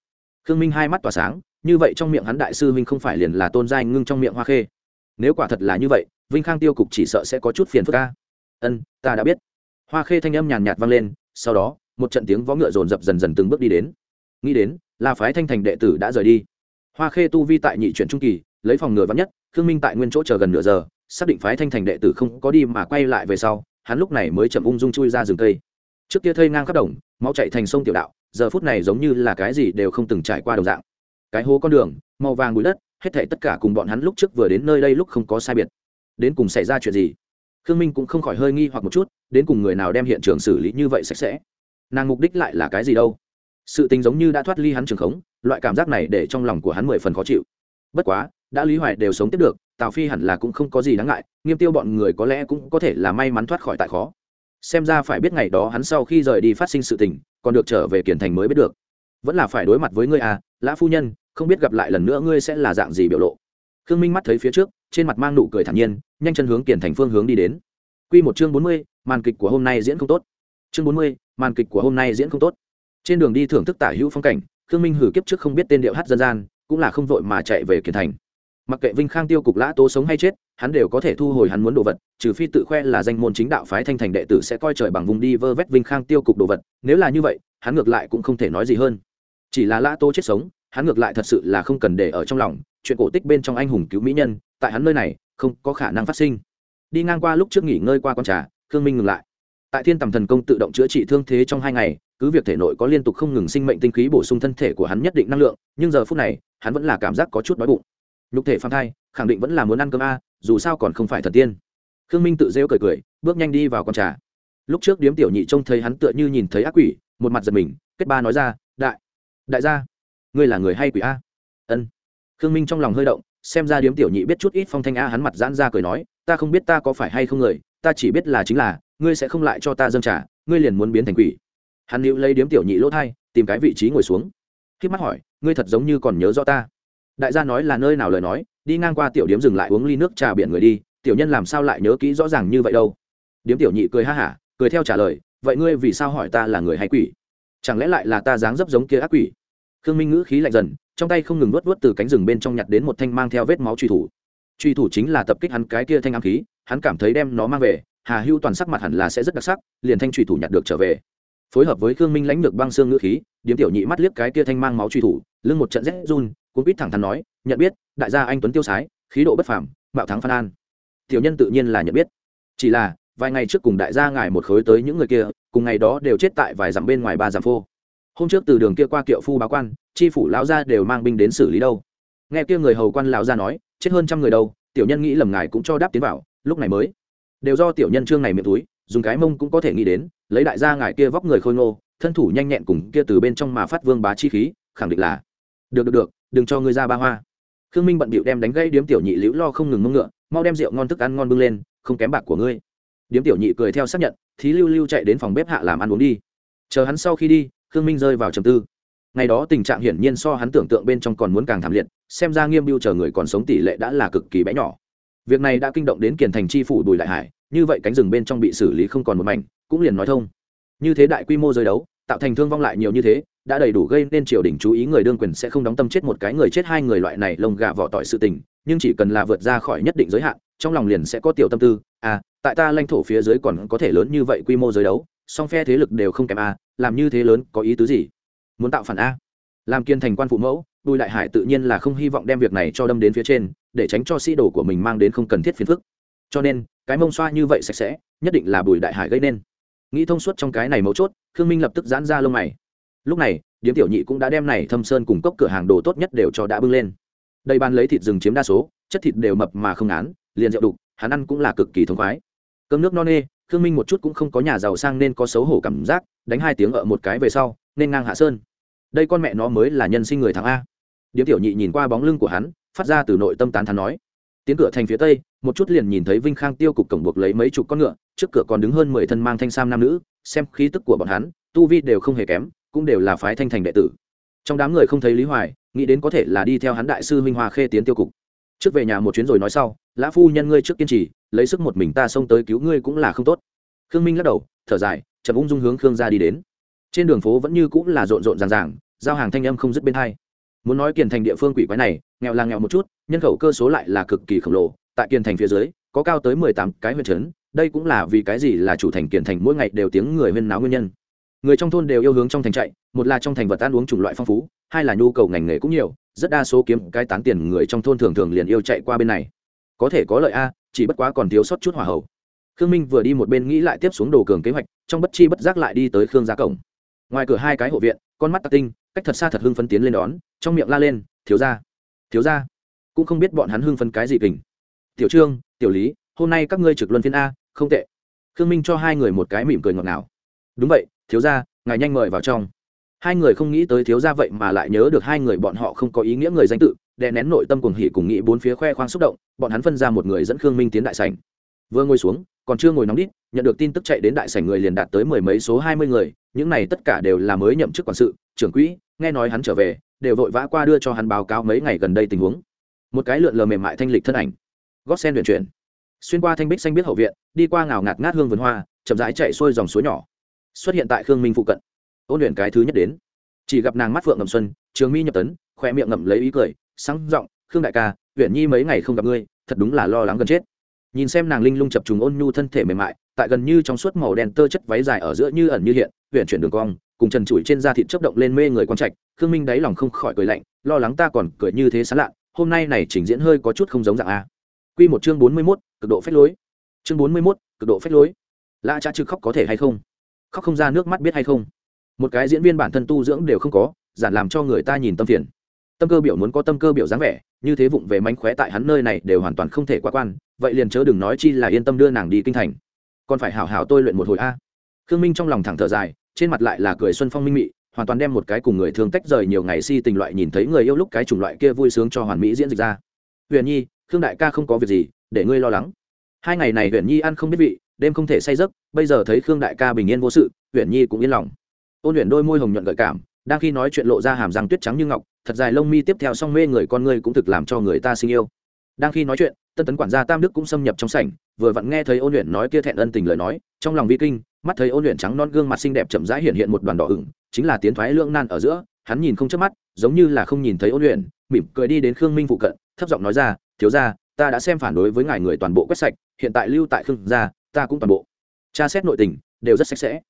[SPEAKER 1] khương minh hai mắt tỏa sáng, như vậy trong miệng hắn đại sư minh không phải liền là tôn giai ngưng trong miệng hoa khê? Nếu quả thật là như vậy, vinh khang tiêu cục chỉ sợ sẽ có chút phiền phức ca ân, ta đã biết. Hoa khê thanh âm nhàn nhạt vang lên, sau đó, một trận tiếng vó ngựa rồn rập dần dần từng bước đi đến. Nghĩ đến, là phái thanh thành đệ tử đã rời đi. Hoa khê tu vi tại nhị chuyển trung kỳ, lấy phòng ngựa vắn nhất, khương minh tại nguyên chỗ chờ gần nửa giờ, xác định phái thanh thành đệ tử không có đi mà quay lại về sau, hắn lúc này mới chậm ung dung chui ra rừng cây. Trước kia thây ngang khắp đồng, máu chạy thành sông tiểu đạo giờ phút này giống như là cái gì đều không từng trải qua đồng dạng. Cái hố con đường, màu vàng bụi đất, hết thảy tất cả cùng bọn hắn lúc trước vừa đến nơi đây lúc không có sai biệt. Đến cùng xảy ra chuyện gì? Khương minh cũng không khỏi hơi nghi hoặc một chút, đến cùng người nào đem hiện trường xử lý như vậy sạch sẽ? Nàng mục đích lại là cái gì đâu? Sự tình giống như đã thoát ly hắn trường khống, loại cảm giác này để trong lòng của hắn mười phần khó chịu. Bất quá, đã lý hoài đều sống tiếp được, tào phi hẳn là cũng không có gì đáng ngại, nghiêm tiêu bọn người có lẽ cũng có thể là may mắn thoát khỏi tại khó xem ra phải biết ngày đó hắn sau khi rời đi phát sinh sự tình, còn được trở về kiển thành mới biết được. Vẫn là phải đối mặt với ngươi à lã phu nhân, không biết gặp lại lần nữa ngươi sẽ là dạng gì biểu lộ. Khương minh mắt thấy phía trước, trên mặt mang nụ cười thản nhiên, nhanh chân hướng kiển thành phương hướng đi đến. Quy một chương bốn mươi, màn kịch của hôm nay diễn không tốt. Chương bốn mươi, màn kịch của hôm nay diễn không tốt. Trên đường đi thưởng thức tả hữu phong cảnh, khương minh hử kiếp trước không biết tên điệu hát dân gian, cũng là không vội mà chạy về kiển thành. Mặc kệ vinh khang tiêu cục lã tố sống hay chết hắn đều có thể thu hồi hắn muốn đồ vật, trừ phi tự khoe là danh môn chính đạo phái thanh thành đệ tử sẽ coi trời bằng vùng đi vơ vét vinh khang tiêu cục đồ vật, nếu là như vậy, hắn ngược lại cũng không thể nói gì hơn. Chỉ là lã tô chết sống, hắn ngược lại thật sự là không cần để ở trong lòng, chuyện cổ tích bên trong anh hùng cứu mỹ nhân, tại hắn nơi này, không có khả năng phát sinh. Đi ngang qua lúc trước nghỉ ngơi qua con trà, khương minh ngừng lại. Tại thiên tầm thần công tự động chữa trị thương thế trong hai ngày, cứ việc thể nội có liên tục không ngừng sinh mệnh tinh khí bổ sung thân thể của hắn nhất định năng lượng, nhưng giờ phút này, hắn vẫn là cảm giác có chút đói bụng. Nhục thể phàm thai, khẳng định vẫn là muốn ăn cơm a dù sao còn không phải thần tiên. Khương minh tự rêu cười cười, bước nhanh đi vào con trà. Lúc trước điếm tiểu nhị trông thấy hắn tựa như nhìn thấy ác quỷ, một mặt giật mình, kết ba nói ra, đại đại gia, ngươi là người hay quỷ a? Ân. Khương minh trong lòng hơi động, xem ra điếm tiểu nhị biết chút ít phong thanh a, hắn mặt giãn ra cười nói, ta không biết ta có phải hay không người, ta chỉ biết là chính là, ngươi sẽ không lại cho ta dâng trả ngươi liền muốn biến thành quỷ. Hắn níu lấy điếm tiểu nhị lỗ thai, tìm cái vị trí ngồi xuống. Khi mắt hỏi, ngươi thật giống như còn nhớ rõ ta? Đại gia nói là nơi nào lời nói đi ngang qua tiểu điếm dừng lại uống ly nước trà biển người đi, tiểu nhân làm sao lại nhớ kỹ rõ ràng như vậy đâu? Điếm tiểu nhị cười ha hả, cười theo trả lời, vậy ngươi vì sao hỏi ta là người hay quỷ? Chẳng lẽ lại là ta dáng dấp giống kia ác quỷ? Khương minh ngữ khí lạnh dần, trong tay không ngừng nuốt nuốt từ cánh rừng bên trong nhặt đến một thanh mang theo vết máu truy thủ. Truy thủ chính là tập kích hắn cái kia thanh ám khí, hắn cảm thấy đem nó mang về, hà hưu toàn sắc mặt hẳn là sẽ rất đặc sắc, liền thanh truy thủ nhặt được trở về. Phối hợp với khương minh lãnh được băng xương ngữ khí, điếm tiểu nhị mắt liếc cái kia thanh mang máu truy thủ, lưng một trận rét run cũng biết thẳng thắn nói, nhận biết, đại gia anh tuấn tiêu sái, khí độ bất phàm bạo thắng phan an tiểu nhân tự nhiên là nhận biết. Chỉ là, vài ngày trước cùng đại gia ngài một khối tới những người kia, cùng ngày đó đều chết tại vài dặm bên ngoài ba dặm phô. Hôm trước từ đường kia qua kiệu phu báo quan, tri phủ lão gia đều mang binh đến xử lý đâu. Nghe kia người hầu quan lão gia nói, chết hơn trăm người đâu, tiểu nhân nghĩ lầm ngài cũng cho đáp tiến vào, lúc này mới. Đều do tiểu nhân trương này miệng túi, dùng cái mông cũng có thể nghĩ đến, lấy đại gia ngài kia vóc người khôi ngô, thân thủ nhanh nhẹn cùng kia từ bên trong mà phát vương bá chi khí, khẳng định là được được được, đừng cho ngươi ra ba hoa. Khương minh bận bịu đem đánh gây điếm tiểu nhị liễu lo không ngừng mông ngựa, mau đem rượu ngon thức ăn ngon bưng lên, không kém bạc của ngươi. Điếm tiểu nhị cười theo xác nhận, thí lưu lưu chạy đến phòng bếp hạ làm ăn uống đi. Chờ hắn sau khi đi, khương minh rơi vào trầm tư. Ngày đó tình trạng hiển nhiên so hắn tưởng tượng bên trong còn muốn càng thảm liệt, xem ra nghiêm biêu chờ người còn sống tỷ lệ đã là cực kỳ bé nhỏ. Việc này đã kinh động đến kiền thành Tri phủ bùi đại hải, như vậy cánh rừng bên trong bị xử lý không còn một mảnh, cũng liền nói thông. Như thế đại quy mô rơi đấu tạo thành thương vong lại nhiều như thế, đã đầy đủ gây nên triều đình chú ý người đương quyền sẽ không đóng tâm chết một cái người chết hai người loại này lông gà vỏ tỏi sự tình, nhưng chỉ cần là vượt ra khỏi nhất định giới hạn, trong lòng liền sẽ có tiểu tâm tư à tại ta lãnh thổ phía dưới còn có thể lớn như vậy quy mô giới đấu, song phe thế lực đều không kém a, làm như thế lớn có ý tứ gì? Muốn tạo phản a? Làm kiên thành quan phụ mẫu, bùi đại hải tự nhiên là không hy vọng đem việc này cho đâm đến phía trên, để tránh cho sĩ đồ của mình mang đến không cần thiết phiền phức. Cho nên, cái mông xoa như vậy sạch sẽ, nhất định là bùi đại hải gây nên nghĩ thông suốt trong cái này mấu chốt, khương minh lập tức giãn ra lông mày. Lúc này, điếm tiểu nhị cũng đã đem này thâm sơn cùng cốc cửa hàng đồ tốt nhất đều cho đã bưng lên. Đây ban lấy thịt rừng chiếm đa số, chất thịt đều mập mà không án liền rượu đục, hắn ăn cũng là cực kỳ thống khoái. Cơm nước no nê, khương minh một chút cũng không có nhà giàu sang nên có xấu hổ cảm giác, đánh hai tiếng ở một cái về sau, nên ngang hạ sơn. Đây con mẹ nó mới là nhân sinh người thằng a. Điếm tiểu nhị nhìn qua bóng lưng của hắn, phát ra từ nội tâm tán thắn nói tiến cửa thành phía tây, một chút liền nhìn thấy vinh khang tiêu cục cổng buộc lấy mấy chục con ngựa, trước cửa còn đứng hơn mười thân mang thanh sam nam nữ, xem khí tức của bọn hắn, tu vi đều không hề kém, cũng đều là phái thanh thành đệ tử. Trong đám người không thấy lý hoài, nghĩ đến có thể là đi theo hắn đại sư minh hoa khê tiến tiêu cục. Trước về nhà một chuyến rồi nói sau, lã phu nhân ngươi trước kiên trì, lấy sức một mình ta xông tới cứu ngươi cũng là không tốt. Khương minh lắc đầu, thở dài, chậm ung dung hướng khương ra đi đến. Trên đường phố vẫn như cũng là rộn rộn ràng ràng, giao hàng thanh âm không dứt bên hai muốn nói kiền thành địa phương quỷ quái này, nghèo là nghèo một chút, nhân khẩu cơ số lại là cực kỳ khổng lồ. Tại kiền thành phía dưới, có cao tới mười tám cái huyện trấn, đây cũng là vì cái gì là chủ thành kiền thành mỗi ngày đều tiếng người huyên náo nguyên nhân. Người trong thôn đều yêu hướng trong thành chạy, một là trong thành vật ăn uống chủng loại phong phú, hai là nhu cầu ngành nghề cũng nhiều, rất đa số kiếm cái tán tiền người trong thôn thường thường liền yêu chạy qua bên này. Có thể có lợi a, chỉ bất quá còn thiếu sót chút hỏa hậu khương minh vừa đi một bên nghĩ lại tiếp xuống đồ cường kế hoạch, trong bất chi bất giác lại đi tới khương gia cổng. Ngoài cửa hai cái hộ viện, con mắt tạc tinh, cách thật xa thật hưng phấn tiến lên đón trong miệng la lên, thiếu ra thiếu ra cũng không biết bọn hắn hưng phấn cái gì kình. Tiểu trương, tiểu lý, hôm nay các ngươi trực luân phiên a, không tệ. Khương minh cho hai người một cái mỉm cười ngọt ngào. Đúng vậy, thiếu ra ngài nhanh mời vào trong. Hai người không nghĩ tới thiếu ra vậy mà lại nhớ được hai người bọn họ không có ý nghĩa người danh tự, đè nén nội tâm cuồng hỉ cùng nghĩ bốn phía khoe khoang xúc động, bọn hắn phân ra một người dẫn khương minh tiến đại sảnh. Vừa ngồi xuống, còn chưa ngồi nóng đít, nhận được tin tức chạy đến đại sảnh người liền đạt tới mười mấy số hai mươi người, những này tất cả đều là mới nhậm chức quản sự, trưởng quỹ, nghe nói hắn trở về đều vội vã qua đưa cho hắn báo cáo mấy ngày gần đây tình huống. Một cái lượn lờ mềm mại thanh lịch thân ảnh. Gót sen luyện chuyển. Xuyên qua thanh bích xanh biết hậu viện, đi qua ngào ngạt ngát hương vườn hoa, chậm rãi chạy xuôi dòng suối nhỏ. Xuất hiện tại khương minh phụ cận. Ôn luyện cái thứ nhất đến. Chỉ gặp nàng mắt phượng ngầm xuân, trường mi nhập tấn khoe miệng ngậm lấy ý cười, sáng giọng, khương đại ca huyện nhi mấy ngày không gặp ngươi, thật đúng là lo lắng gần chết. Nhìn xem nàng linh lung chập trùng ôn nhu thân thể mềm mại, tại gần như trong suốt màu đen tơ chất váy dài ở giữa như ẩn như hiện huyện chuyển đường cong cùng trần trụi trên da thịt chớp động lên mê người quan trạch, khương minh đáy lòng không khỏi cười lạnh, lo lắng ta còn cười như thế sán lạ hôm nay này trình diễn hơi có chút không giống dạng a. Quy một chương bốn mươi mốt, cực độ phép lối. Chương bốn mươi mốt, cực độ phép lối. Lạ cha trực khóc có thể hay không? Khóc không ra nước mắt biết hay không? Một cái diễn viên bản thân tu dưỡng đều không có, giản làm cho người ta nhìn tâm phiền. Tâm cơ biểu muốn có tâm cơ biểu dáng vẻ, như thế vụng về mánh khóe tại hắn nơi này đều hoàn toàn không thể quá quan, vậy liền chớ đừng nói chi là yên tâm đưa nàng đi kinh thành. Còn phải hảo hảo tôi luyện một hồi a. Khương minh trong lòng thẳng thở dài trên mặt lại là cười xuân phong minh mị, hoàn toàn đem một cái cùng người thường tách rời nhiều ngày si tình loại nhìn thấy người yêu lúc cái chủng loại kia vui sướng cho hoàn mỹ diễn dịch ra. Huyền nhi, khương đại ca không có việc gì, để ngươi lo lắng. Hai ngày này huyền nhi ăn không biết vị, đêm không thể say giấc, bây giờ thấy khương đại ca bình yên vô sự, huyền nhi cũng yên lòng. Ôn luyện đôi môi hồng nhuận gợi cảm, đang khi nói chuyện lộ ra hàm răng tuyết trắng như ngọc, thật dài lông mi tiếp theo song mê người con ngươi cũng thực làm cho người ta sinh yêu. Đang khi nói chuyện, tân tấn quản gia tam đức cũng xâm nhập trong sảnh, vừa vặn nghe thấy ôn luyện nói kia thẹn ân tình lời nói, trong lòng vi kinh mắt thấy ôn luyện trắng non gương mặt xinh đẹp chậm rãi hiện hiện một đoàn đỏ ửng, chính là tiến thoái lưỡng nan ở giữa, hắn nhìn không chớp mắt, giống như là không nhìn thấy ôn luyện, mỉm cười đi đến khương minh phụ cận, thấp giọng nói ra, thiếu gia, ta đã xem phản đối với ngài người toàn bộ quét sạch, hiện tại lưu tại khương gia, ta cũng toàn bộ. Tra xét nội tình, đều rất sạch sẽ.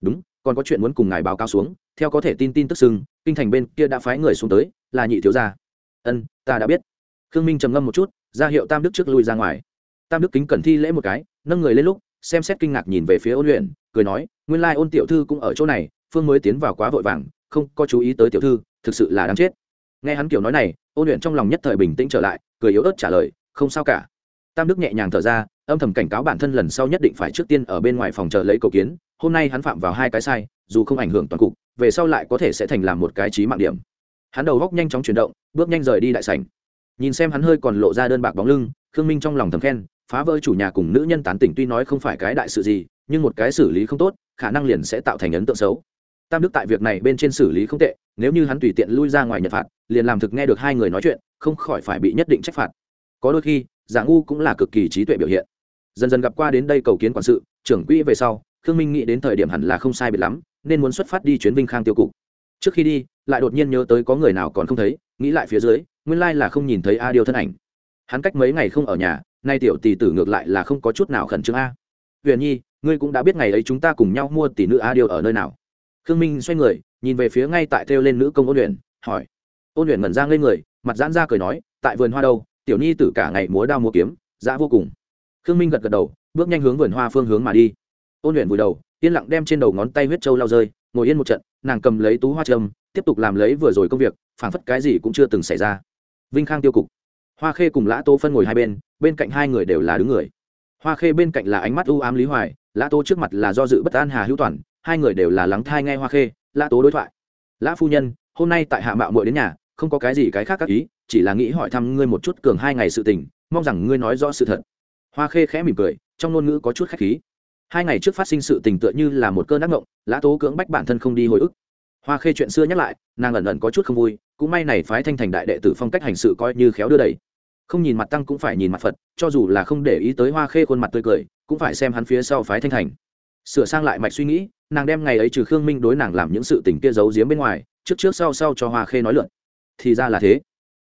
[SPEAKER 1] Đúng, còn có chuyện muốn cùng ngài báo cáo xuống, theo có thể tin tin tức sưng kinh thành bên kia đã phái người xuống tới, là nhị thiếu gia. Ân, ta đã biết. Khương minh trầm ngâm một chút, ra hiệu tam đức trước lui ra ngoài. Tam đức kính cẩn thi lễ một cái, nâng người lên lúc xem xét kinh ngạc nhìn về phía ôn luyện, cười nói, nguyên lai ôn tiểu thư cũng ở chỗ này, phương mới tiến vào quá vội vàng, không có chú ý tới tiểu thư, thực sự là đáng chết. Nghe hắn kiểu nói này, ôn luyện trong lòng nhất thời bình tĩnh trở lại, cười yếu ớt trả lời, không sao cả. Tam đức nhẹ nhàng thở ra, âm thầm cảnh cáo bản thân lần sau nhất định phải trước tiên ở bên ngoài phòng chờ lấy cầu kiến, hôm nay hắn phạm vào hai cái sai, dù không ảnh hưởng toàn cục, về sau lại có thể sẽ thành làm một cái trí mạng điểm. Hắn đầu góc nhanh chóng chuyển động, bước nhanh rời đi đại sảnh. Nhìn xem hắn hơi còn lộ ra đơn bạc bóng lưng, khương minh trong lòng thầm khen phá vỡ chủ nhà cùng nữ nhân tán tỉnh tuy nói không phải cái đại sự gì, nhưng một cái xử lý không tốt, khả năng liền sẽ tạo thành ấn tượng xấu. Tam đức tại việc này bên trên xử lý không tệ, nếu như hắn tùy tiện lui ra ngoài nhật phạt, liền làm thực nghe được hai người nói chuyện, không khỏi phải bị nhất định trách phạt. Có đôi khi, giả ngu cũng là cực kỳ trí tuệ biểu hiện. Dần dần gặp qua đến đây cầu kiến quản sự, trưởng quỹ về sau, khương minh nghĩ đến thời điểm hẳn là không sai biệt lắm, nên muốn xuất phát đi chuyến vinh khang tiêu cục. Trước khi đi, lại đột nhiên nhớ tới có người nào còn không thấy, nghĩ lại phía dưới, nguyên lai là không nhìn thấy a điều thân ảnh. Hắn cách mấy ngày không ở nhà nay tiểu tỷ tử ngược lại là không có chút nào khẩn trương a. Huyền nhi, ngươi cũng đã biết ngày ấy chúng ta cùng nhau mua tỷ nữ a điều ở nơi nào. Khương minh xoay người, nhìn về phía ngay tại theo lên nữ công ôn luyện hỏi. Ôn luyện ngẩn ra ngây người, mặt giãn ra cười nói, tại vườn hoa đâu, tiểu nhi tử cả ngày múa đao múa kiếm, dã vô cùng. Khương minh gật gật đầu, bước nhanh hướng vườn hoa phương hướng mà đi. Ôn luyện vùi đầu, yên lặng đem trên đầu ngón tay huyết trâu lao rơi, ngồi yên một trận, nàng cầm lấy tú hoa trâm, tiếp tục làm lấy vừa rồi công việc, phảng phất cái gì cũng chưa từng xảy ra. Vinh khang tiêu cục hoa khê cùng lã tô phân ngồi hai bên bên cạnh hai người đều là đứng người. Hoa khê bên cạnh là ánh mắt u ám lý hoài, lã tô trước mặt là do dự bất an hà hữu toàn, hai người đều là lắng thai nghe hoa khê, lã tố đối thoại. Lã phu nhân, hôm nay tại hạ mạo muội đến nhà, không có cái gì cái khác các ý, chỉ là nghĩ hỏi thăm ngươi một chút cường hai ngày sự tình, mong rằng ngươi nói rõ sự thật. Hoa khê khẽ mỉm cười, trong ngôn ngữ có chút khách khí. Hai ngày trước phát sinh sự tình tựa như là một cơn ác ngộng lã tố cưỡng bách bản thân không đi hồi ức. Hoa khê chuyện xưa nhắc lại, nàng ẩn ẩn có chút không vui, cũng may này phái thanh thành đại đệ tử phong cách hành sự coi như khéo đưa đẩy không nhìn mặt tăng cũng phải nhìn mặt phật, cho dù là không để ý tới hoa khê khuôn mặt tươi cười, cũng phải xem hắn phía sau phái thanh thành. Sửa sang lại mạch suy nghĩ, nàng đem ngày ấy trừ khương minh đối nàng làm những sự tình kia giấu giếm bên ngoài, trước trước sau sau cho hoa khê nói luận thì ra là thế.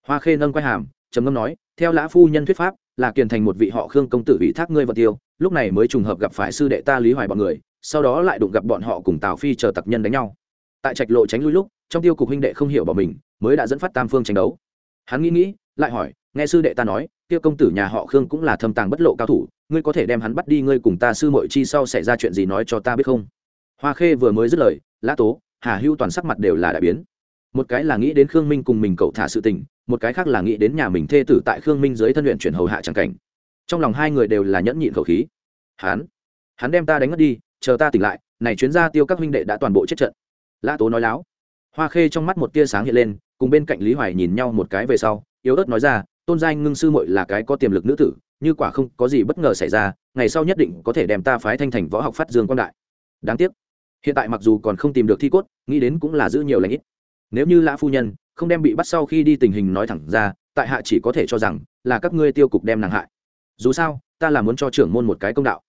[SPEAKER 1] Hoa khê nâng quay hàm, trầm ngâm nói, theo lã phu nhân thuyết pháp, là kiền thành một vị họ khương công tử ủy thác ngươi vật tiêu, lúc này mới trùng hợp gặp phải sư đệ ta lý hoài bọn người, sau đó lại đụng gặp bọn họ cùng tào phi chờ tặc nhân đánh nhau. Tại trạch lộ tránh lui lúc, trong tiêu cục huynh đệ không hiểu bỏ mình, mới đã dẫn phát tam phương tranh đấu. Hắn nghĩ nghĩ, lại hỏi nghe sư đệ ta nói tiêu công tử nhà họ khương cũng là thâm tàng bất lộ cao thủ, ngươi có thể đem hắn bắt đi, ngươi cùng ta sư mội chi sau xảy ra chuyện gì nói cho ta biết không? Hoa khê vừa mới dứt lời, lã tố, hà hưu toàn sắc mặt đều là đại biến. Một cái là nghĩ đến khương minh cùng mình cậu thả sự tình, một cái khác là nghĩ đến nhà mình thê tử tại khương minh dưới thân luyện chuyển hầu hạ tràng cảnh. Trong lòng hai người đều là nhẫn nhịn khẩu khí. Hắn hắn đem ta đánh mất đi, chờ ta tỉnh lại, này chuyến ra tiêu các huynh đệ đã toàn bộ chết trận. Lã tố nói láo. Hoa khê trong mắt một tia sáng hiện lên, cùng bên cạnh lý hoài nhìn nhau một cái về sau, yếu ớt nói ra tôn giai ngưng sư muội là cái có tiềm lực nữ tử, như quả không có gì bất ngờ xảy ra, ngày sau nhất định có thể đem ta phái thanh thành võ học phát dương quan đại. Đáng tiếc, hiện tại mặc dù còn không tìm được thi cốt, nghĩ đến cũng là giữ nhiều lãnh ít. Nếu như lã phu nhân không đem bị bắt sau khi đi tình hình nói thẳng ra, tại hạ chỉ có thể cho rằng là các ngươi tiêu cục đem nàng hại. Dù sao, ta là muốn cho trưởng môn một cái công đạo.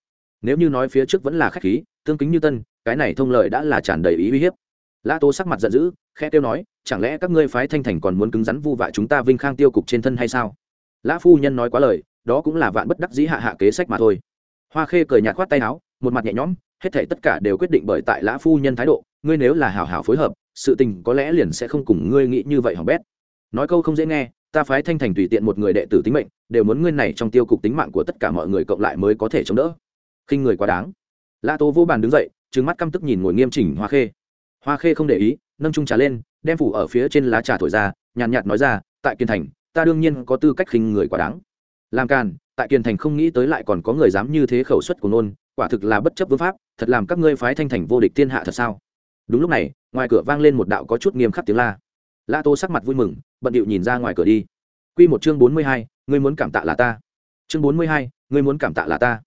[SPEAKER 1] Nếu như nói phía trước vẫn là khách khí, tương kính như tân, cái này thông lợi đã là tràn đầy ý uy hiếp. Lã tô sắc mặt giận dữ khe tiêu nói, chẳng lẽ các ngươi phái thanh thành còn muốn cứng rắn vu vạ chúng ta vinh khang tiêu cục trên thân hay sao? Lã phu nhân nói quá lời, đó cũng là vạn bất đắc dĩ hạ hạ kế sách mà thôi. Hoa khê cười nhạt khoát tay áo, một mặt nhẹ nhõm, hết thảy tất cả đều quyết định bởi tại lã phu nhân thái độ, ngươi nếu là hảo hảo phối hợp, sự tình có lẽ liền sẽ không cùng ngươi nghĩ như vậy hỏng bét. Nói câu không dễ nghe, ta phái thanh thành tùy tiện một người đệ tử tính mệnh, đều muốn ngươi này trong tiêu cục tính mạng của tất cả mọi người cộng lại mới có thể chống đỡ. Khinh người quá đáng. Lã tố vô bàn đứng dậy, trừng mắt căm tức nhìn ngồi nghiêm chỉnh hoa khê. Hoa khê không để ý nâng trung trà lên, đem phủ ở phía trên lá trà thổi ra, nhàn nhạt nói ra, tại kiên thành, ta đương nhiên có tư cách khinh người quá đáng. Làm càn, tại kiên thành không nghĩ tới lại còn có người dám như thế khẩu suất của nôn, quả thực là bất chấp vương pháp, thật làm các ngươi phái thanh thành vô địch thiên hạ thật sao? Đúng lúc này, ngoài cửa vang lên một đạo có chút nghiêm khắc tiếng la. La tô sắc mặt vui mừng, bận điệu nhìn ra ngoài cửa đi. Q một chương bốn mươi hai, ngươi muốn cảm tạ là ta. Chương bốn mươi hai, ngươi muốn cảm tạ là ta.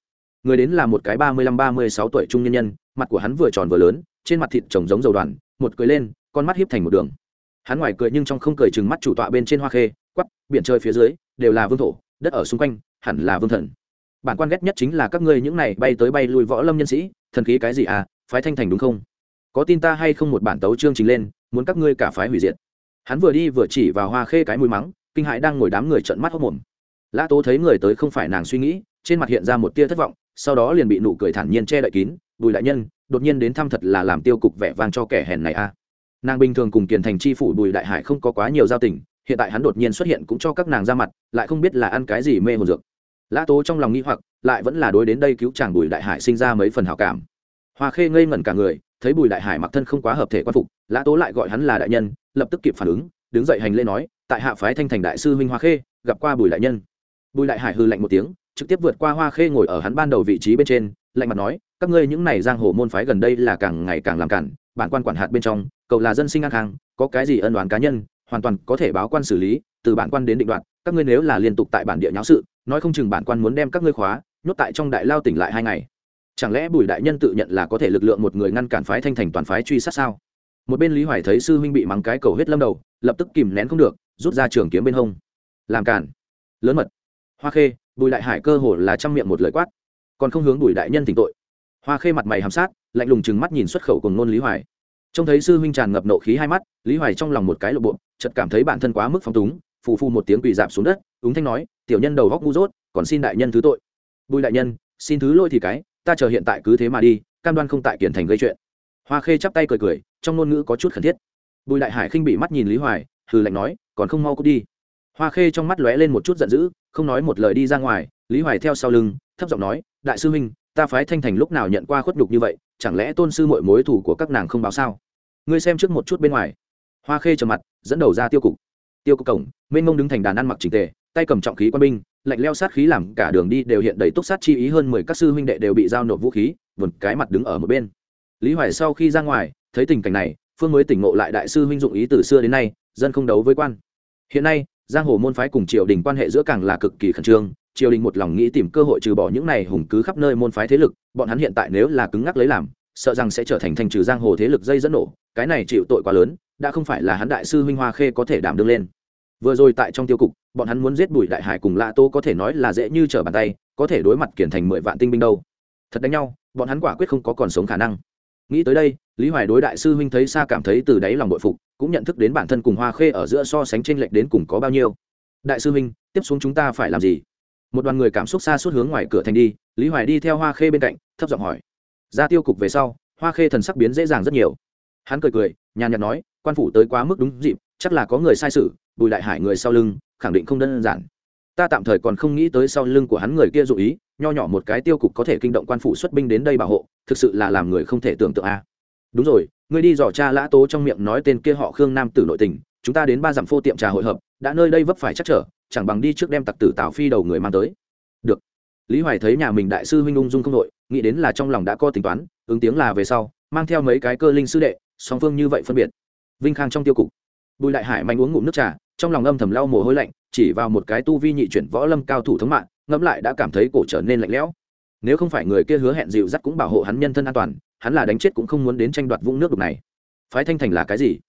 [SPEAKER 1] Người đến là một cái ba mươi lăm ba mươi sáu tuổi trung nhân nhân, mặt của hắn vừa tròn vừa lớn, trên mặt thịt trồng giống dầu đoàn, một cười lên con mắt hiếp thành một đường. Hắn ngoài cười nhưng trong không cười chừng mắt chủ tọa bên trên hoa khê, quắp, biển chơi phía dưới, đều là vương thổ, đất ở xung quanh, hẳn là vương thần. Bản quan ghét nhất chính là các ngươi những này bay tới bay lui võ lâm nhân sĩ, thần khí cái gì à phái thanh thành đúng không? Có tin ta hay không một bản tấu chương trình lên, muốn các ngươi cả phái hủy diệt. Hắn vừa đi vừa chỉ vào hoa khê cái mũi mắng, kinh hãi đang ngồi đám người trợn mắt hốc mồm lã tố thấy người tới không phải nàng suy nghĩ, trên mặt hiện ra một tia thất vọng, sau đó liền bị nụ cười thản nhiên che đậy kín, bùi đại nhân, đột nhiên đến thăm thật là làm tiêu cục vẻ vang cho kẻ hèn này a à nàng bình thường cùng kiền thành chi phủ bùi đại hải không có quá nhiều giao tình, hiện tại hắn đột nhiên xuất hiện cũng cho các nàng ra mặt, lại không biết là ăn cái gì mê hồn dược. Lã tố trong lòng nghi hoặc, lại vẫn là đối đến đây cứu chàng bùi đại hải sinh ra mấy phần hảo cảm. Hoa khê ngây ngẩn cả người, thấy bùi đại hải mặc thân không quá hợp thể quan phục, lã tố lại gọi hắn là đại nhân, lập tức kịp phản ứng, đứng dậy hành lễ nói, tại hạ phái thanh thành đại sư huynh hoa khê, gặp qua bùi đại nhân. Bùi đại hải hư lạnh một tiếng, trực tiếp vượt qua hoa khê ngồi ở hắn ban đầu vị trí bên trên, lạnh mặt nói, các ngươi những này giang hồ môn phái gần đây là càng ngày càng làm cản, bản quan quản hạt bên trong cậu là dân sinh an khang, có cái gì ân đoán cá nhân, hoàn toàn có thể báo quan xử lý, từ bản quan đến định đoạn các ngươi nếu là liên tục tại bản địa nháo sự, nói không chừng bản quan muốn đem các ngươi khóa, nhốt tại trong đại lao tỉnh lại hai ngày. Chẳng lẽ bùi đại nhân tự nhận là có thể lực lượng một người ngăn cản phái thanh thành toàn phái truy sát sao? Một bên lý hoài thấy sư huynh bị mắng cái cầu hết lâm đầu, lập tức kìm nén không được, rút ra trường kiếm bên hông. Làm cản. Lớn mật. Hoa khê, bùi đại hải cơ hồ là trăm miệng một lời quát. Còn không hướng bùi đại nhân tỉnh tội. Hoa khê mặt mày hàm sát, lạnh lùng chừng mắt nhìn xuất khẩu cùng nôn lý hoài trông thấy sư huynh tràn ngập nộ khí hai mắt, lý hoài trong lòng một cái lộ bộ, chợt cảm thấy bản thân quá mức phong túng, phù phù một tiếng quỳ dạp xuống đất, ứng thanh nói, tiểu nhân đầu góc ngu dốt, còn xin đại nhân thứ tội. Bùi đại nhân, xin thứ lỗi thì cái, ta chờ hiện tại cứ thế mà đi, cam đoan không tại kiển thành gây chuyện. Hoa khê chắp tay cười cười, trong ngôn ngữ có chút khẩn thiết. Bùi đại hải khinh bị mắt nhìn lý hoài, hừ lạnh nói, còn không mau cút đi. Hoa khê trong mắt lóe lên một chút giận dữ, không nói một lời đi ra ngoài, lý hoài theo sau lưng, thấp giọng nói, đại sư huynh, ta phái thanh thành lúc nào nhận qua khuất nhục như vậy chẳng lẽ tôn sư mọi mối thủ của các nàng không báo sao? Ngươi xem trước một chút bên ngoài. Hoa khê trầm mặt, dẫn đầu ra tiêu cục. Tiêu cục cổng mênh mông đứng thành đàn ăn mặc trình tề, tay cầm trọng khí quân binh, lạnh leo sát khí làm cả đường đi đều hiện đầy túc sát chi ý hơn mười các sư huynh đệ đều bị giao nộp vũ khí, vườn cái mặt đứng ở một bên. Lý hoài sau khi ra ngoài, thấy tình cảnh này, phương mới tỉnh ngộ lại đại sư huynh dụng ý từ xưa đến nay, dân không đấu với quan. Hiện nay, giang hồ môn phái cùng triều đình quan hệ giữa càng là cực kỳ khẩn trương triều đình một lòng nghĩ tìm cơ hội trừ bỏ những này hùng cứ khắp nơi môn phái thế lực, bọn hắn hiện tại nếu là cứng ngắc lấy làm, sợ rằng sẽ trở thành thành trừ giang hồ thế lực dây dẫn nổ, cái này chịu tội quá lớn, đã không phải là hắn đại sư huynh hoa khê có thể đảm đương lên. Vừa rồi tại trong tiêu cục, bọn hắn muốn giết bùi đại hải cùng lạ tô có thể nói là dễ như trở bàn tay, có thể đối mặt kiển thành mười vạn tinh binh đâu. Thật đánh nhau, bọn hắn quả quyết không có còn sống khả năng. Nghĩ tới đây, lý hoài đối đại sư huynh thấy xa cảm thấy từ đáy lòng bội phục, cũng nhận thức đến bản thân cùng hoa khê ở giữa so sánh tranh lệch đến cùng có bao nhiêu. Đại sư huynh, tiếp xuống chúng ta phải làm gì? Một đoàn người cảm xúc xa suốt hướng ngoài cửa thành đi, lý hoài đi theo hoa khê bên cạnh, thấp giọng hỏi. Ra tiêu cục về sau, hoa khê thần sắc biến dễ dàng rất nhiều. Hắn cười cười, nhàn nhạt nói, quan phủ tới quá mức đúng dịp, chắc là có người sai sự, bùi đại hải người sau lưng, khẳng định không đơn giản. Ta tạm thời còn không nghĩ tới sau lưng của hắn người kia dụ ý, nho nhỏ một cái tiêu cục có thể kinh động quan phủ xuất binh đến đây bảo hộ, thực sự là làm người không thể tưởng tượng a. Đúng rồi, ngươi đi dò cha lã tố trong miệng nói tên kia họ khương nam tử nội tình, chúng ta đến ba dặm phô tiệm trà hội hợp, đã nơi đây vấp phải chắc trở chẳng bằng đi trước đem tặc tử tào phi đầu người mang tới. Được. Lý hoài thấy nhà mình đại sư huynh ung dung không đội, nghĩ đến là trong lòng đã có tính toán, ứng tiếng là về sau, mang theo mấy cái cơ linh sư đệ, song phương như vậy phân biệt. Vinh khang trong tiêu cục. Bùi đại hải mạnh uống ngụm nước trà, trong lòng âm thầm lau mồ hôi lạnh, chỉ vào một cái tu vi nhị chuyển võ lâm cao thủ thống mạng, ngẫm lại đã cảm thấy cổ trở nên lạnh lẽo. Nếu không phải người kia hứa hẹn dịu dắt cũng bảo hộ hắn nhân thân an toàn, hắn là đánh chết cũng không muốn đến tranh đoạt vũng nước đục này. Phái thanh thành là cái gì?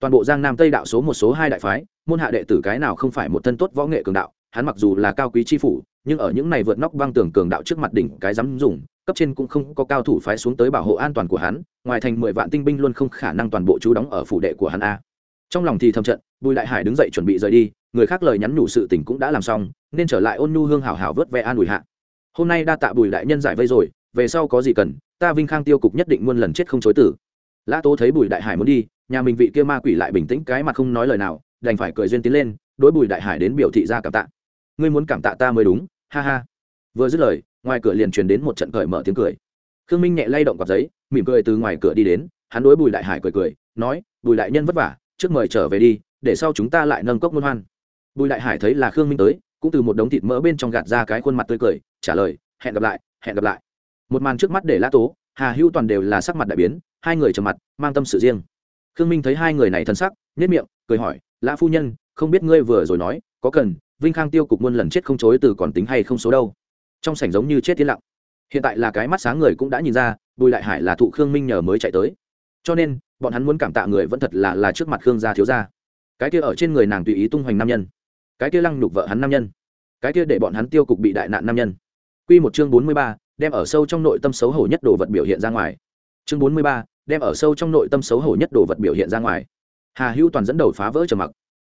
[SPEAKER 1] Toàn bộ giang nam tây đạo số một số hai đại phái, môn hạ đệ tử cái nào không phải một thân tốt võ nghệ cường đạo, hắn mặc dù là cao quý tri phủ, nhưng ở những này vượt nóc băng tường cường đạo trước mặt đỉnh cái dám dùng, cấp trên cũng không có cao thủ phái xuống tới bảo hộ an toàn của hắn, ngoài thành mười vạn tinh binh luôn không khả năng toàn bộ chú đóng ở phủ đệ của hắn a. Trong lòng thì thầm trận, bùi đại hải đứng dậy chuẩn bị rời đi, người khác lời nhắn nhủ sự tình cũng đã làm xong, nên trở lại ôn nhu hương hảo hảo vớt ve an ủi hạ. Hôm nay đa tạ bùi đại nhân giải vây rồi, về sau có gì cần, ta vinh khang tiêu cục nhất định muôn lần chết không chối tử lã tố thấy bùi đại hải muốn đi nhà mình vị kia ma quỷ lại bình tĩnh cái mặt không nói lời nào, đành phải cười duyên tiến lên, đối bùi đại hải đến biểu thị ra cảm tạ. Ngươi muốn cảm tạ ta mới đúng, ha ha. Vừa dứt lời, ngoài cửa liền truyền đến một trận cởi mở tiếng cười. Khương minh nhẹ lay động cọc giấy, mỉm cười từ ngoài cửa đi đến, hắn đối bùi đại hải cười cười, nói, bùi đại nhân vất vả, trước mời trở về đi, để sau chúng ta lại nâng cốc ngôn hoan. Bùi đại hải thấy là khương minh tới, cũng từ một đống thịt mỡ bên trong gạt ra cái khuôn mặt tươi cười, trả lời, hẹn gặp lại, hẹn gặp lại. Một màn trước mắt để lã tố, hà hữu toàn đều là sắc mặt đại biến, hai người trầm mặt, mang tâm sự riêng khương minh thấy hai người này thân sắc nhất miệng cười hỏi lã phu nhân không biết ngươi vừa rồi nói có cần vinh khang tiêu cục muôn lần chết không chối từ còn tính hay không số đâu? Trong sảnh giống như chết tiến lặng. Hiện tại là cái mắt sáng người cũng đã nhìn ra bùi đại hải là thụ khương minh nhờ mới chạy tới. Cho nên bọn hắn muốn cảm tạ người vẫn thật là là trước mặt khương gia thiếu gia. Cái kia ở trên người nàng tùy ý tung hoành nam nhân. Cái kia lăng nhục vợ hắn nam nhân. Cái kia để bọn hắn tiêu cục bị đại nạn nam nhân. Quy một chương bốn mươi ba, đem ở sâu trong nội tâm xấu hổ nhất đồ vật biểu hiện ra ngoài. Chương bốn mươi ba, đem ở sâu trong nội tâm xấu hổ nhất đồ vật biểu hiện ra ngoài. Hà Hữu toàn dẫn đầu phá vỡ trầm mặc.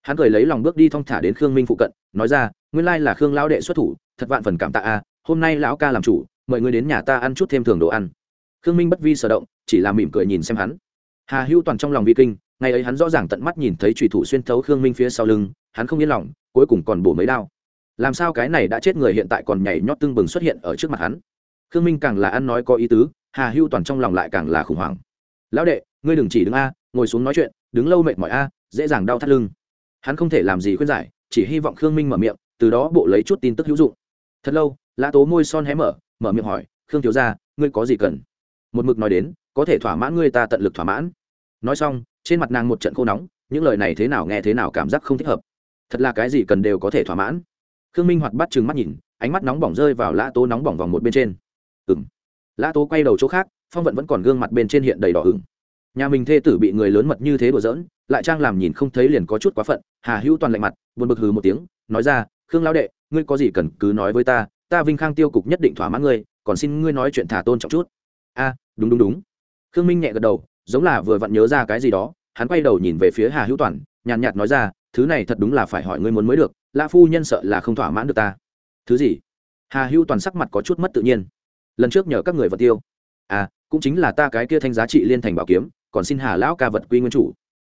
[SPEAKER 1] Hắn cười lấy lòng bước đi thong thả đến Khương Minh phụ cận, nói ra, nguyên lai là Khương lão đệ xuất thủ, thật vạn phần cảm tạ a, hôm nay lão ca làm chủ, mời ngươi đến nhà ta ăn chút thêm thường đồ ăn. Khương Minh bất vi sở động, chỉ là mỉm cười nhìn xem hắn. Hà Hữu toàn trong lòng vi kinh, ngày ấy hắn rõ ràng tận mắt nhìn thấy chủy thủ xuyên thấu Khương Minh phía sau lưng, hắn không yên lòng, cuối cùng còn bổ mấy đao làm sao cái này đã chết người hiện tại còn nhảy nhót tưng bừng xuất hiện ở trước mặt hắn khương minh càng là ăn nói có ý tứ hà hưu toàn trong lòng lại càng là khủng hoảng lão đệ, ngươi đừng chỉ đứng a, ngồi xuống nói chuyện, đứng lâu mệt mỏi a, dễ dàng đau thắt lưng. Hắn không thể làm gì khuyên giải, chỉ hy vọng khương minh mở miệng, từ đó bộ lấy chút tin tức hữu dụng. Thật lâu, lã tố môi son hé mở mở miệng hỏi, khương thiếu ra ngươi có gì cần? Một mực nói đến, có thể thỏa mãn ngươi ta tận lực thỏa mãn. Nói xong, trên mặt nàng một trận khô nóng, những lời này thế nào nghe thế nào cảm giác không thích hợp. Thật là cái gì cần đều có thể thỏa mãn. Khương minh hoạt bắt chừng mắt nhìn, ánh mắt nóng bỏng rơi vào lã tố nóng bỏng vòng một bên trên. Ừ m lã tố quay đầu chỗ khác phong vận vẫn còn gương mặt bên trên hiện đầy đỏ ửng nhà mình thê tử bị người lớn mật như thế đùa giỡn, lại trang làm nhìn không thấy liền có chút quá phận, hà hữu toàn lạnh mặt, buồn bực hừ một tiếng, nói ra, khương lão đệ, ngươi có gì cần cứ nói với ta ta vinh khang tiêu cục nhất định thỏa mãn ngươi, còn xin ngươi nói chuyện thả tôn trọng chút. A, đúng đúng đúng. Khương minh nhẹ gật đầu, giống là vừa vặn nhớ ra cái gì đó, hắn quay đầu nhìn về phía hà hữu toàn, nhàn nhạt nói ra, thứ này thật đúng là phải hỏi ngươi muốn mới được lã phu nhân sợ là không thỏa mãn được ta. Thứ gì? Hà hưu toàn sắc mặt có chút mất tự nhiên. Lần trước nhờ các người vật tiêu. À cũng chính là ta cái kia thanh giá trị liên thành bảo kiếm, còn xin hà lão ca vật quy nguyên chủ.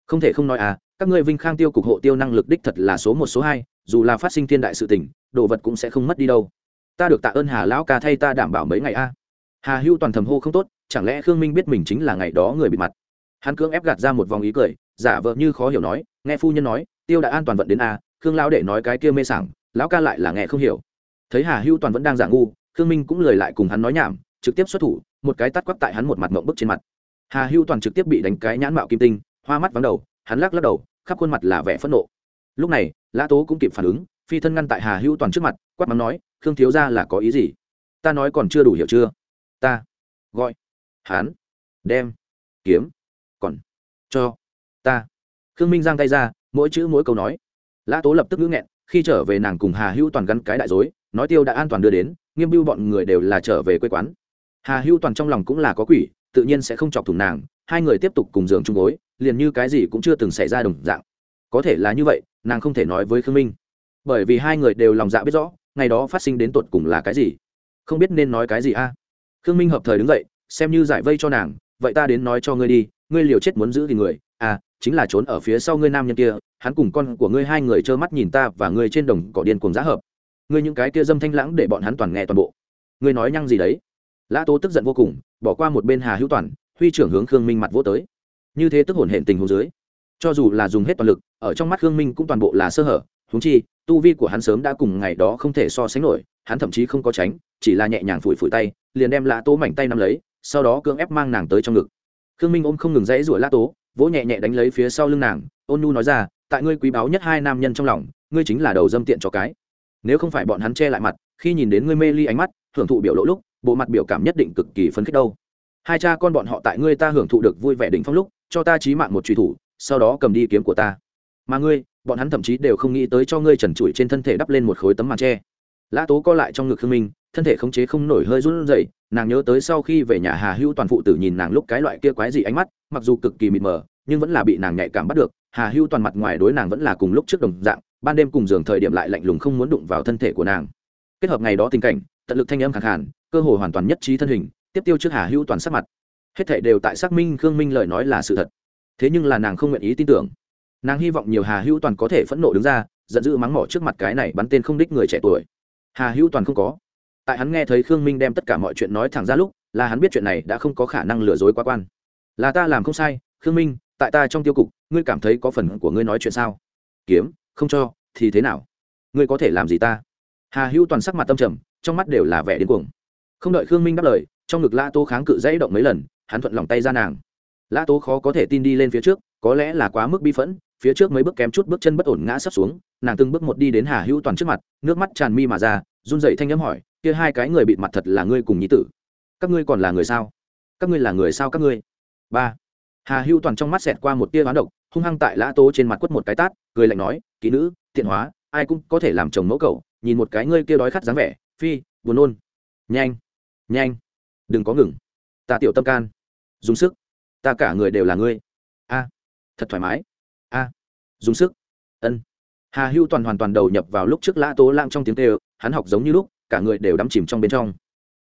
[SPEAKER 1] Không thể không nói à các ngươi vinh khang tiêu cục hộ tiêu năng lực đích thật là số một, số hai, dù là phát sinh thiên đại sự tình, đồ vật cũng sẽ không mất đi đâu. Ta được tạ ơn hà lão ca thay ta đảm bảo mấy ngày a. Hà hưu toàn thầm hô không tốt, chẳng lẽ khương minh biết mình chính là ngày đó người bị mặt. Hắn cưỡng ép gạt ra một vòng ý cười, giả vợ như khó hiểu nói, nghe phu nhân nói, tiêu đã an toàn vận đến a, khương lão đệ nói cái kia mê sảng, lão ca lại là nghe không hiểu. Thấy hà hưu toàn vẫn đang giả ngu, khương minh cũng lời lại cùng hắn nói nhảm, trực tiếp xuất thủ một cái tắt quắp tại hắn một mặt mộng bức trên mặt. Hà hưu toàn trực tiếp bị đánh cái nhãn mạo kim tinh, hoa mắt vắng đầu, hắn lắc lắc đầu, khắp khuôn mặt là vẻ phẫn nộ. Lúc này, lã tố cũng kịp phản ứng, phi thân ngăn tại hà hưu toàn trước mặt, quát mắng nói, khương thiếu ra là có ý gì? Ta nói còn chưa đủ hiểu chưa? Ta gọi hắn, đem kiếm còn cho ta. Khương minh giang tay ra, mỗi chữ mỗi câu nói. Lã tố lập tức ngữ nghẹn, khi trở về nàng cùng hà hữu toàn gắn cái đại dối nói tiêu đã an toàn đưa đến, nghiêm bưu bọn người đều là trở về quê quán hà hữu toàn trong lòng cũng là có quỷ, tự nhiên sẽ không chọc thủng nàng, hai người tiếp tục cùng giường chung gối, liền như cái gì cũng chưa từng xảy ra đồng dạng. Có thể là như vậy, nàng không thể nói với khương minh. Bởi vì hai người đều lòng dạ biết rõ, ngày đó phát sinh đến tột cùng là cái gì. Không biết nên nói cái gì a? Khương minh hợp thời đứng dậy, xem như giải vây cho nàng, vậy ta đến nói cho ngươi đi, ngươi liều chết muốn giữ thì người. À chính là trốn ở phía sau ngươi nam nhân kia, hắn cùng con của ngươi hai người trơ mắt nhìn ta và ngươi trên đồng cỏ điên cùng giá hợp. Ngươi những cái kia dâm thanh lãng để bọn hắn toàn nghe toàn bộ. Ngươi nói nhăng gì đấy? Lã tố tức giận vô cùng, bỏ qua một bên hà hữu toàn, huy trưởng hướng khương minh mặt vô tới. Như thế tức hổn hển tình hồ dưới, cho dù là dùng hết toàn lực, ở trong mắt khương minh cũng toàn bộ là sơ hở. Húng chi, tu vi của hắn sớm đã cùng ngày đó không thể so sánh nổi, hắn thậm chí không có tránh, chỉ là nhẹ nhàng phủi phủi tay, liền đem lã tố mảnh tay nắm lấy, sau đó cưỡng ép mang nàng tới trong ngực. Khương minh ôm không ngừng dãy rủa lã tố, vỗ nhẹ nhẹ đánh lấy phía sau lưng nàng, ôn nu nói ra, tại ngươi quý báu nhất hai nam nhân trong lòng, ngươi chính là đầu dâm tiện cho cái. Nếu không phải bọn hắn che lại mặt, khi nhìn đến ngươi mê ly ánh mắt, hưởng thụ biểu lỗ lúc bộ mặt biểu cảm nhất định cực kỳ phấn khích đâu. Hai cha con bọn họ tại ngươi ta hưởng thụ được vui vẻ đỉnh phong lúc, cho ta trí mạng một truy thủ, sau đó cầm đi kiếm của ta. Mà ngươi, bọn hắn thậm chí đều không nghĩ tới cho ngươi trần trụi trên thân thể đắp lên một khối tấm màn tre. Lã tố co lại trong ngực khương minh, thân thể khống chế không nổi hơi run rẩy, nàng nhớ tới sau khi về nhà hà hữu toàn phụ tử nhìn nàng lúc cái loại kia quái gì ánh mắt, mặc dù cực kỳ mịt mờ, nhưng vẫn là bị nàng nhạy cảm bắt được. Hà hữu toàn mặt ngoài đối nàng vẫn là cùng lúc trước đồng dạng, ban đêm cùng giường thời điểm lại lạnh lùng không muốn đụng vào thân thể của nàng. Kết hợp ngày đó tình cảnh tận lực thanh âm khẳng hẳn cơ hội hoàn toàn nhất trí thân hình, tiếp tiêu trước hà hữu toàn sắc mặt. Hết thể đều tại xác minh khương minh lời nói là sự thật. Thế nhưng là nàng không nguyện ý tin tưởng. Nàng hy vọng nhiều hà hữu toàn có thể phẫn nộ đứng ra, giận dữ mắng mỏ trước mặt cái này bắn tên không đích người trẻ tuổi. Hà hữu toàn không có. Tại hắn nghe thấy khương minh đem tất cả mọi chuyện nói thẳng ra lúc, là hắn biết chuyện này đã không có khả năng lừa dối quá quan. Là ta làm không sai, khương minh, tại ta trong tiêu cục, ngươi cảm thấy có phần của ngươi nói chuyện sao? Kiếm, không cho, thì thế nào? Ngươi có thể làm gì ta? Hà hữu toàn sắc mặt tâm trầm trong mắt đều là vẻ điên cuồng. Không đợi khương minh đáp lời, trong ngực la Tô kháng cự dãy động mấy lần, hắn thuận lòng tay ra nàng. La Tô khó có thể tin đi lên phía trước, có lẽ là quá mức bi phẫn, phía trước mấy bước kém chút bước chân bất ổn ngã sấp xuống, nàng từng bước một đi đến hà hữu toàn trước mặt, nước mắt tràn mi mà ra, run dậy thanh n m hỏi, kia hai cái người bịt mặt thật là ngươi cùng nhí tử? Các ngươi còn là người sao? Các ngươi là người sao các ngươi? Ba. Hà hữu toàn trong mắt xẹt qua một tia hoán độc, hung hăng tại lã Tô trên mặt quất một cái tát, cười lạnh nói, kỹ nữ thiện hóa, ai cũng có thể làm chồng mẫu cậu, nhìn một cái ngươi kia đói khát dáng vẻ phi, buồn nôn. Nhanh nhanh. Đừng có ngừng. Ta tiểu tâm can. Dùng sức. Ta cả người đều là ngươi. A. Thật thoải mái. A. Dùng sức. Ân. Hà hưu toàn hoàn toàn đầu nhập vào lúc trước lã tố lang trong tiếng tê hắn học giống như lúc, cả người đều đắm chìm trong bên trong.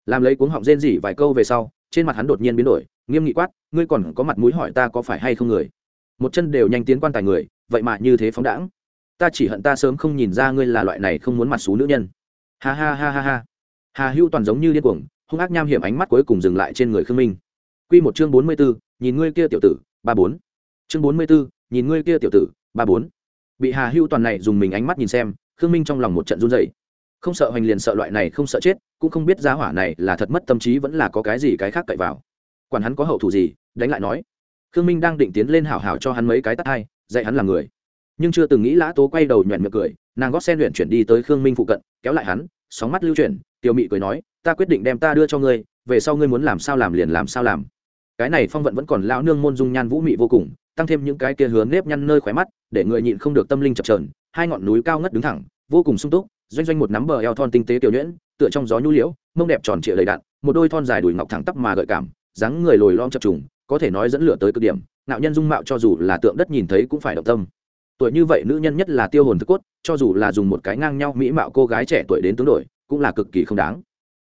[SPEAKER 1] Làm lấy cuống họng rên rỉ vài câu về sau, trên mặt hắn đột nhiên biến đổi, nghiêm nghị quát, ngươi còn có mặt mũi hỏi ta có phải hay không người? Một chân đều nhanh tiến quan tài người, vậy mà như thế phóng đãng. Ta chỉ hận ta sớm không nhìn ra ngươi là loại này không muốn mặt xú nữ nhân ha ha ha ha ha. Hà hưu toàn giống như điên cuồng, hung ác nham hiểm ánh mắt cuối cùng dừng lại trên người khương minh. Q một chương bốn mươi b nhìn ngươi kia tiểu tử, ba bốn. Chương bốn mươi b nhìn ngươi kia tiểu tử, ba bốn. Bị hà hưu toàn này dùng mình ánh mắt nhìn xem, khương minh trong lòng một trận run dậy không sợ hoành liền sợ loại này không sợ chết, cũng không biết giá hỏa này là thật mất tâm trí vẫn là có cái gì cái khác cậy vào. Quản hắn có hậu thủ gì, đánh lại nói. Khương minh đang định tiến lên hào hào cho hắn mấy cái tắt hai, dạy hắn là người. Nhưng chưa từng nghĩ lã tố quay đầu nhuận miệng cười, nàng gót sen luyện chuyển đi tới khương minh phụ cận kéo lại hắn, sóng mắt lưu chuyển tiêu mị cười nói, ta quyết định đem ta đưa cho ngươi, về sau ngươi muốn làm sao làm liền làm sao làm. Cái này phong vận vẫn còn lão nương môn dung nhan vũ mị vô cùng, tăng thêm những cái kia hướng nếp nhăn nơi khóe mắt, để người nhịn không được tâm linh chập trờn hai ngọn núi cao ngất đứng thẳng, vô cùng sung túc, doanh doanh một nắm bờ eo thon tinh tế tiểu nhuyễn, tựa trong gió nhu liễu, mông đẹp tròn trịa đầy đạn, một đôi thon dài đùi ngọc thẳng tắp mà gợi cảm, dáng người lồi lom chập trùng, có thể nói dẫn lửa tới cực điểm nạo nhân dung mạo cho dù là tượng đất nhìn thấy cũng phải động tâm. Tuổi như vậy nữ nhân nhất là tiêu hồn thức cốt cho dù là dùng một cái ngang nhau mỹ mạo cô gái trẻ tuổi đến tướng đổi, cũng là cực kỳ không đáng.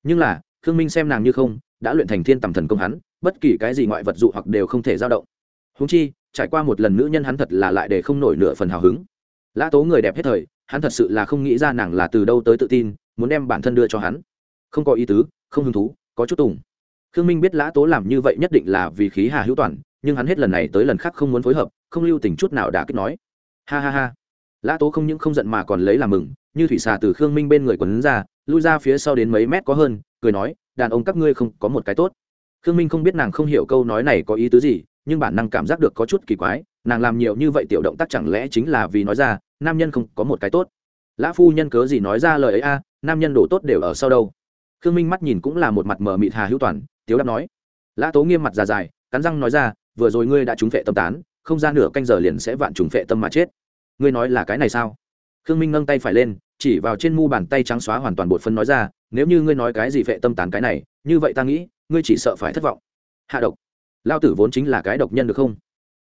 [SPEAKER 1] Nhưng là, khương minh xem nàng như không, đã luyện thành thiên tầm thần công hắn, bất kỳ cái gì ngoại vật dụ hoặc đều không thể dao động. Húng chi, trải qua một lần nữ nhân hắn thật là lại để không nổi nửa phần hào hứng. Lã tố người đẹp hết thời, hắn thật sự là không nghĩ ra nàng là từ đâu tới tự tin, muốn đem bản thân đưa cho hắn. Không có ý tứ, không hứng thú, có chút tùng. Khương minh biết lã tố làm như vậy nhất định là vì khí hà hữu toàn, nhưng hắn hết lần này tới lần khác không muốn phối hợp, không lưu tình chút nào đã kích nói. Ha ha ha lã tố không những không giận mà còn lấy làm mừng, như thủy xà từ khương minh bên người quấn ra, lui ra phía sau đến mấy mét có hơn, cười nói, đàn ông các ngươi không có một cái tốt. Khương minh không biết nàng không hiểu câu nói này có ý tứ gì, nhưng bản năng cảm giác được có chút kỳ quái, nàng làm nhiều như vậy tiểu động tác chẳng lẽ chính là vì nói ra, nam nhân không có một cái tốt. Lã phu nhân cớ gì nói ra lời ấy a, nam nhân đổ tốt đều ở sau đâu. Khương minh mắt nhìn cũng là một mặt mờ mịt hà hữu toàn, tiếu đáp nói. Lã tố nghiêm mặt già dài cắn răng nói ra, vừa rồi ngươi đã trúng phệ tâm tán, không ra nửa canh giờ liền sẽ vạn trùng phệ tâm mà chết ngươi nói là cái này sao? Khương minh nâng tay phải lên, chỉ vào trên mu bàn tay trắng xóa hoàn toàn bột phân nói ra, nếu như ngươi nói cái gì vệ tâm tán cái này, như vậy ta nghĩ, ngươi chỉ sợ phải thất vọng. Hạ độc. Lao tử vốn chính là cái độc nhân được không?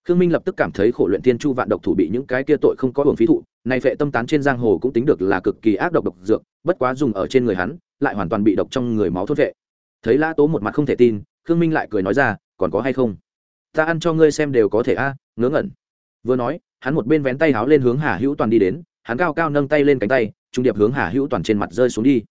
[SPEAKER 1] Khương minh lập tức cảm thấy khổ luyện tiên chu vạn độc thủ bị những cái kia tội không có hưởng phí thụ, này vệ tâm tán trên giang hồ cũng tính được là cực kỳ ác độc độc dược, bất quá dùng ở trên người hắn, lại hoàn toàn bị độc trong người máu thốt vệ. Thấy lã tố một mặt không thể tin, khương minh lại cười nói ra, còn có hay không? Ta ăn cho ngươi xem đều có thể a, ngớ ngẩn vừa nói, hắn một bên vén tay háo lên hướng hà hữu toàn đi đến, hắn cao cao nâng tay lên cánh tay, trung điệp hướng hà hữu toàn trên mặt rơi xuống đi.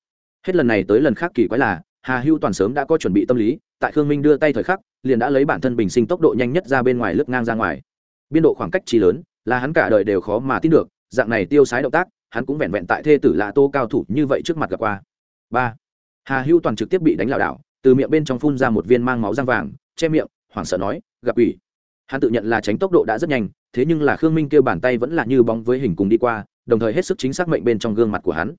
[SPEAKER 1] Hết lần này tới lần khác kỳ quái là, hà hữu toàn sớm đã có chuẩn bị tâm lý, tại khương minh đưa tay thời khắc, liền đã lấy bản thân bình sinh tốc độ nhanh nhất ra bên ngoài lướt ngang ra ngoài. Biên độ khoảng cách chi lớn, là hắn cả đời đều khó mà tin được, dạng này tiêu sái động tác, hắn cũng vẹn vẹn tại thê tử lạ tô cao thủ như vậy trước mặt gặp qua. Ba. Hà hữu toàn trực tiếp bị đánh lảo đảo, từ miệng bên trong phun ra một viên mang máu răng vàng, che miệng, hoảng sợ nói, gặp ủy hắn tự nhận là tránh tốc độ đã rất nhanh, thế nhưng là khương minh kêu bàn tay vẫn là như bóng với hình cùng đi qua, đồng thời hết sức chính xác mệnh bên trong gương mặt của hắn.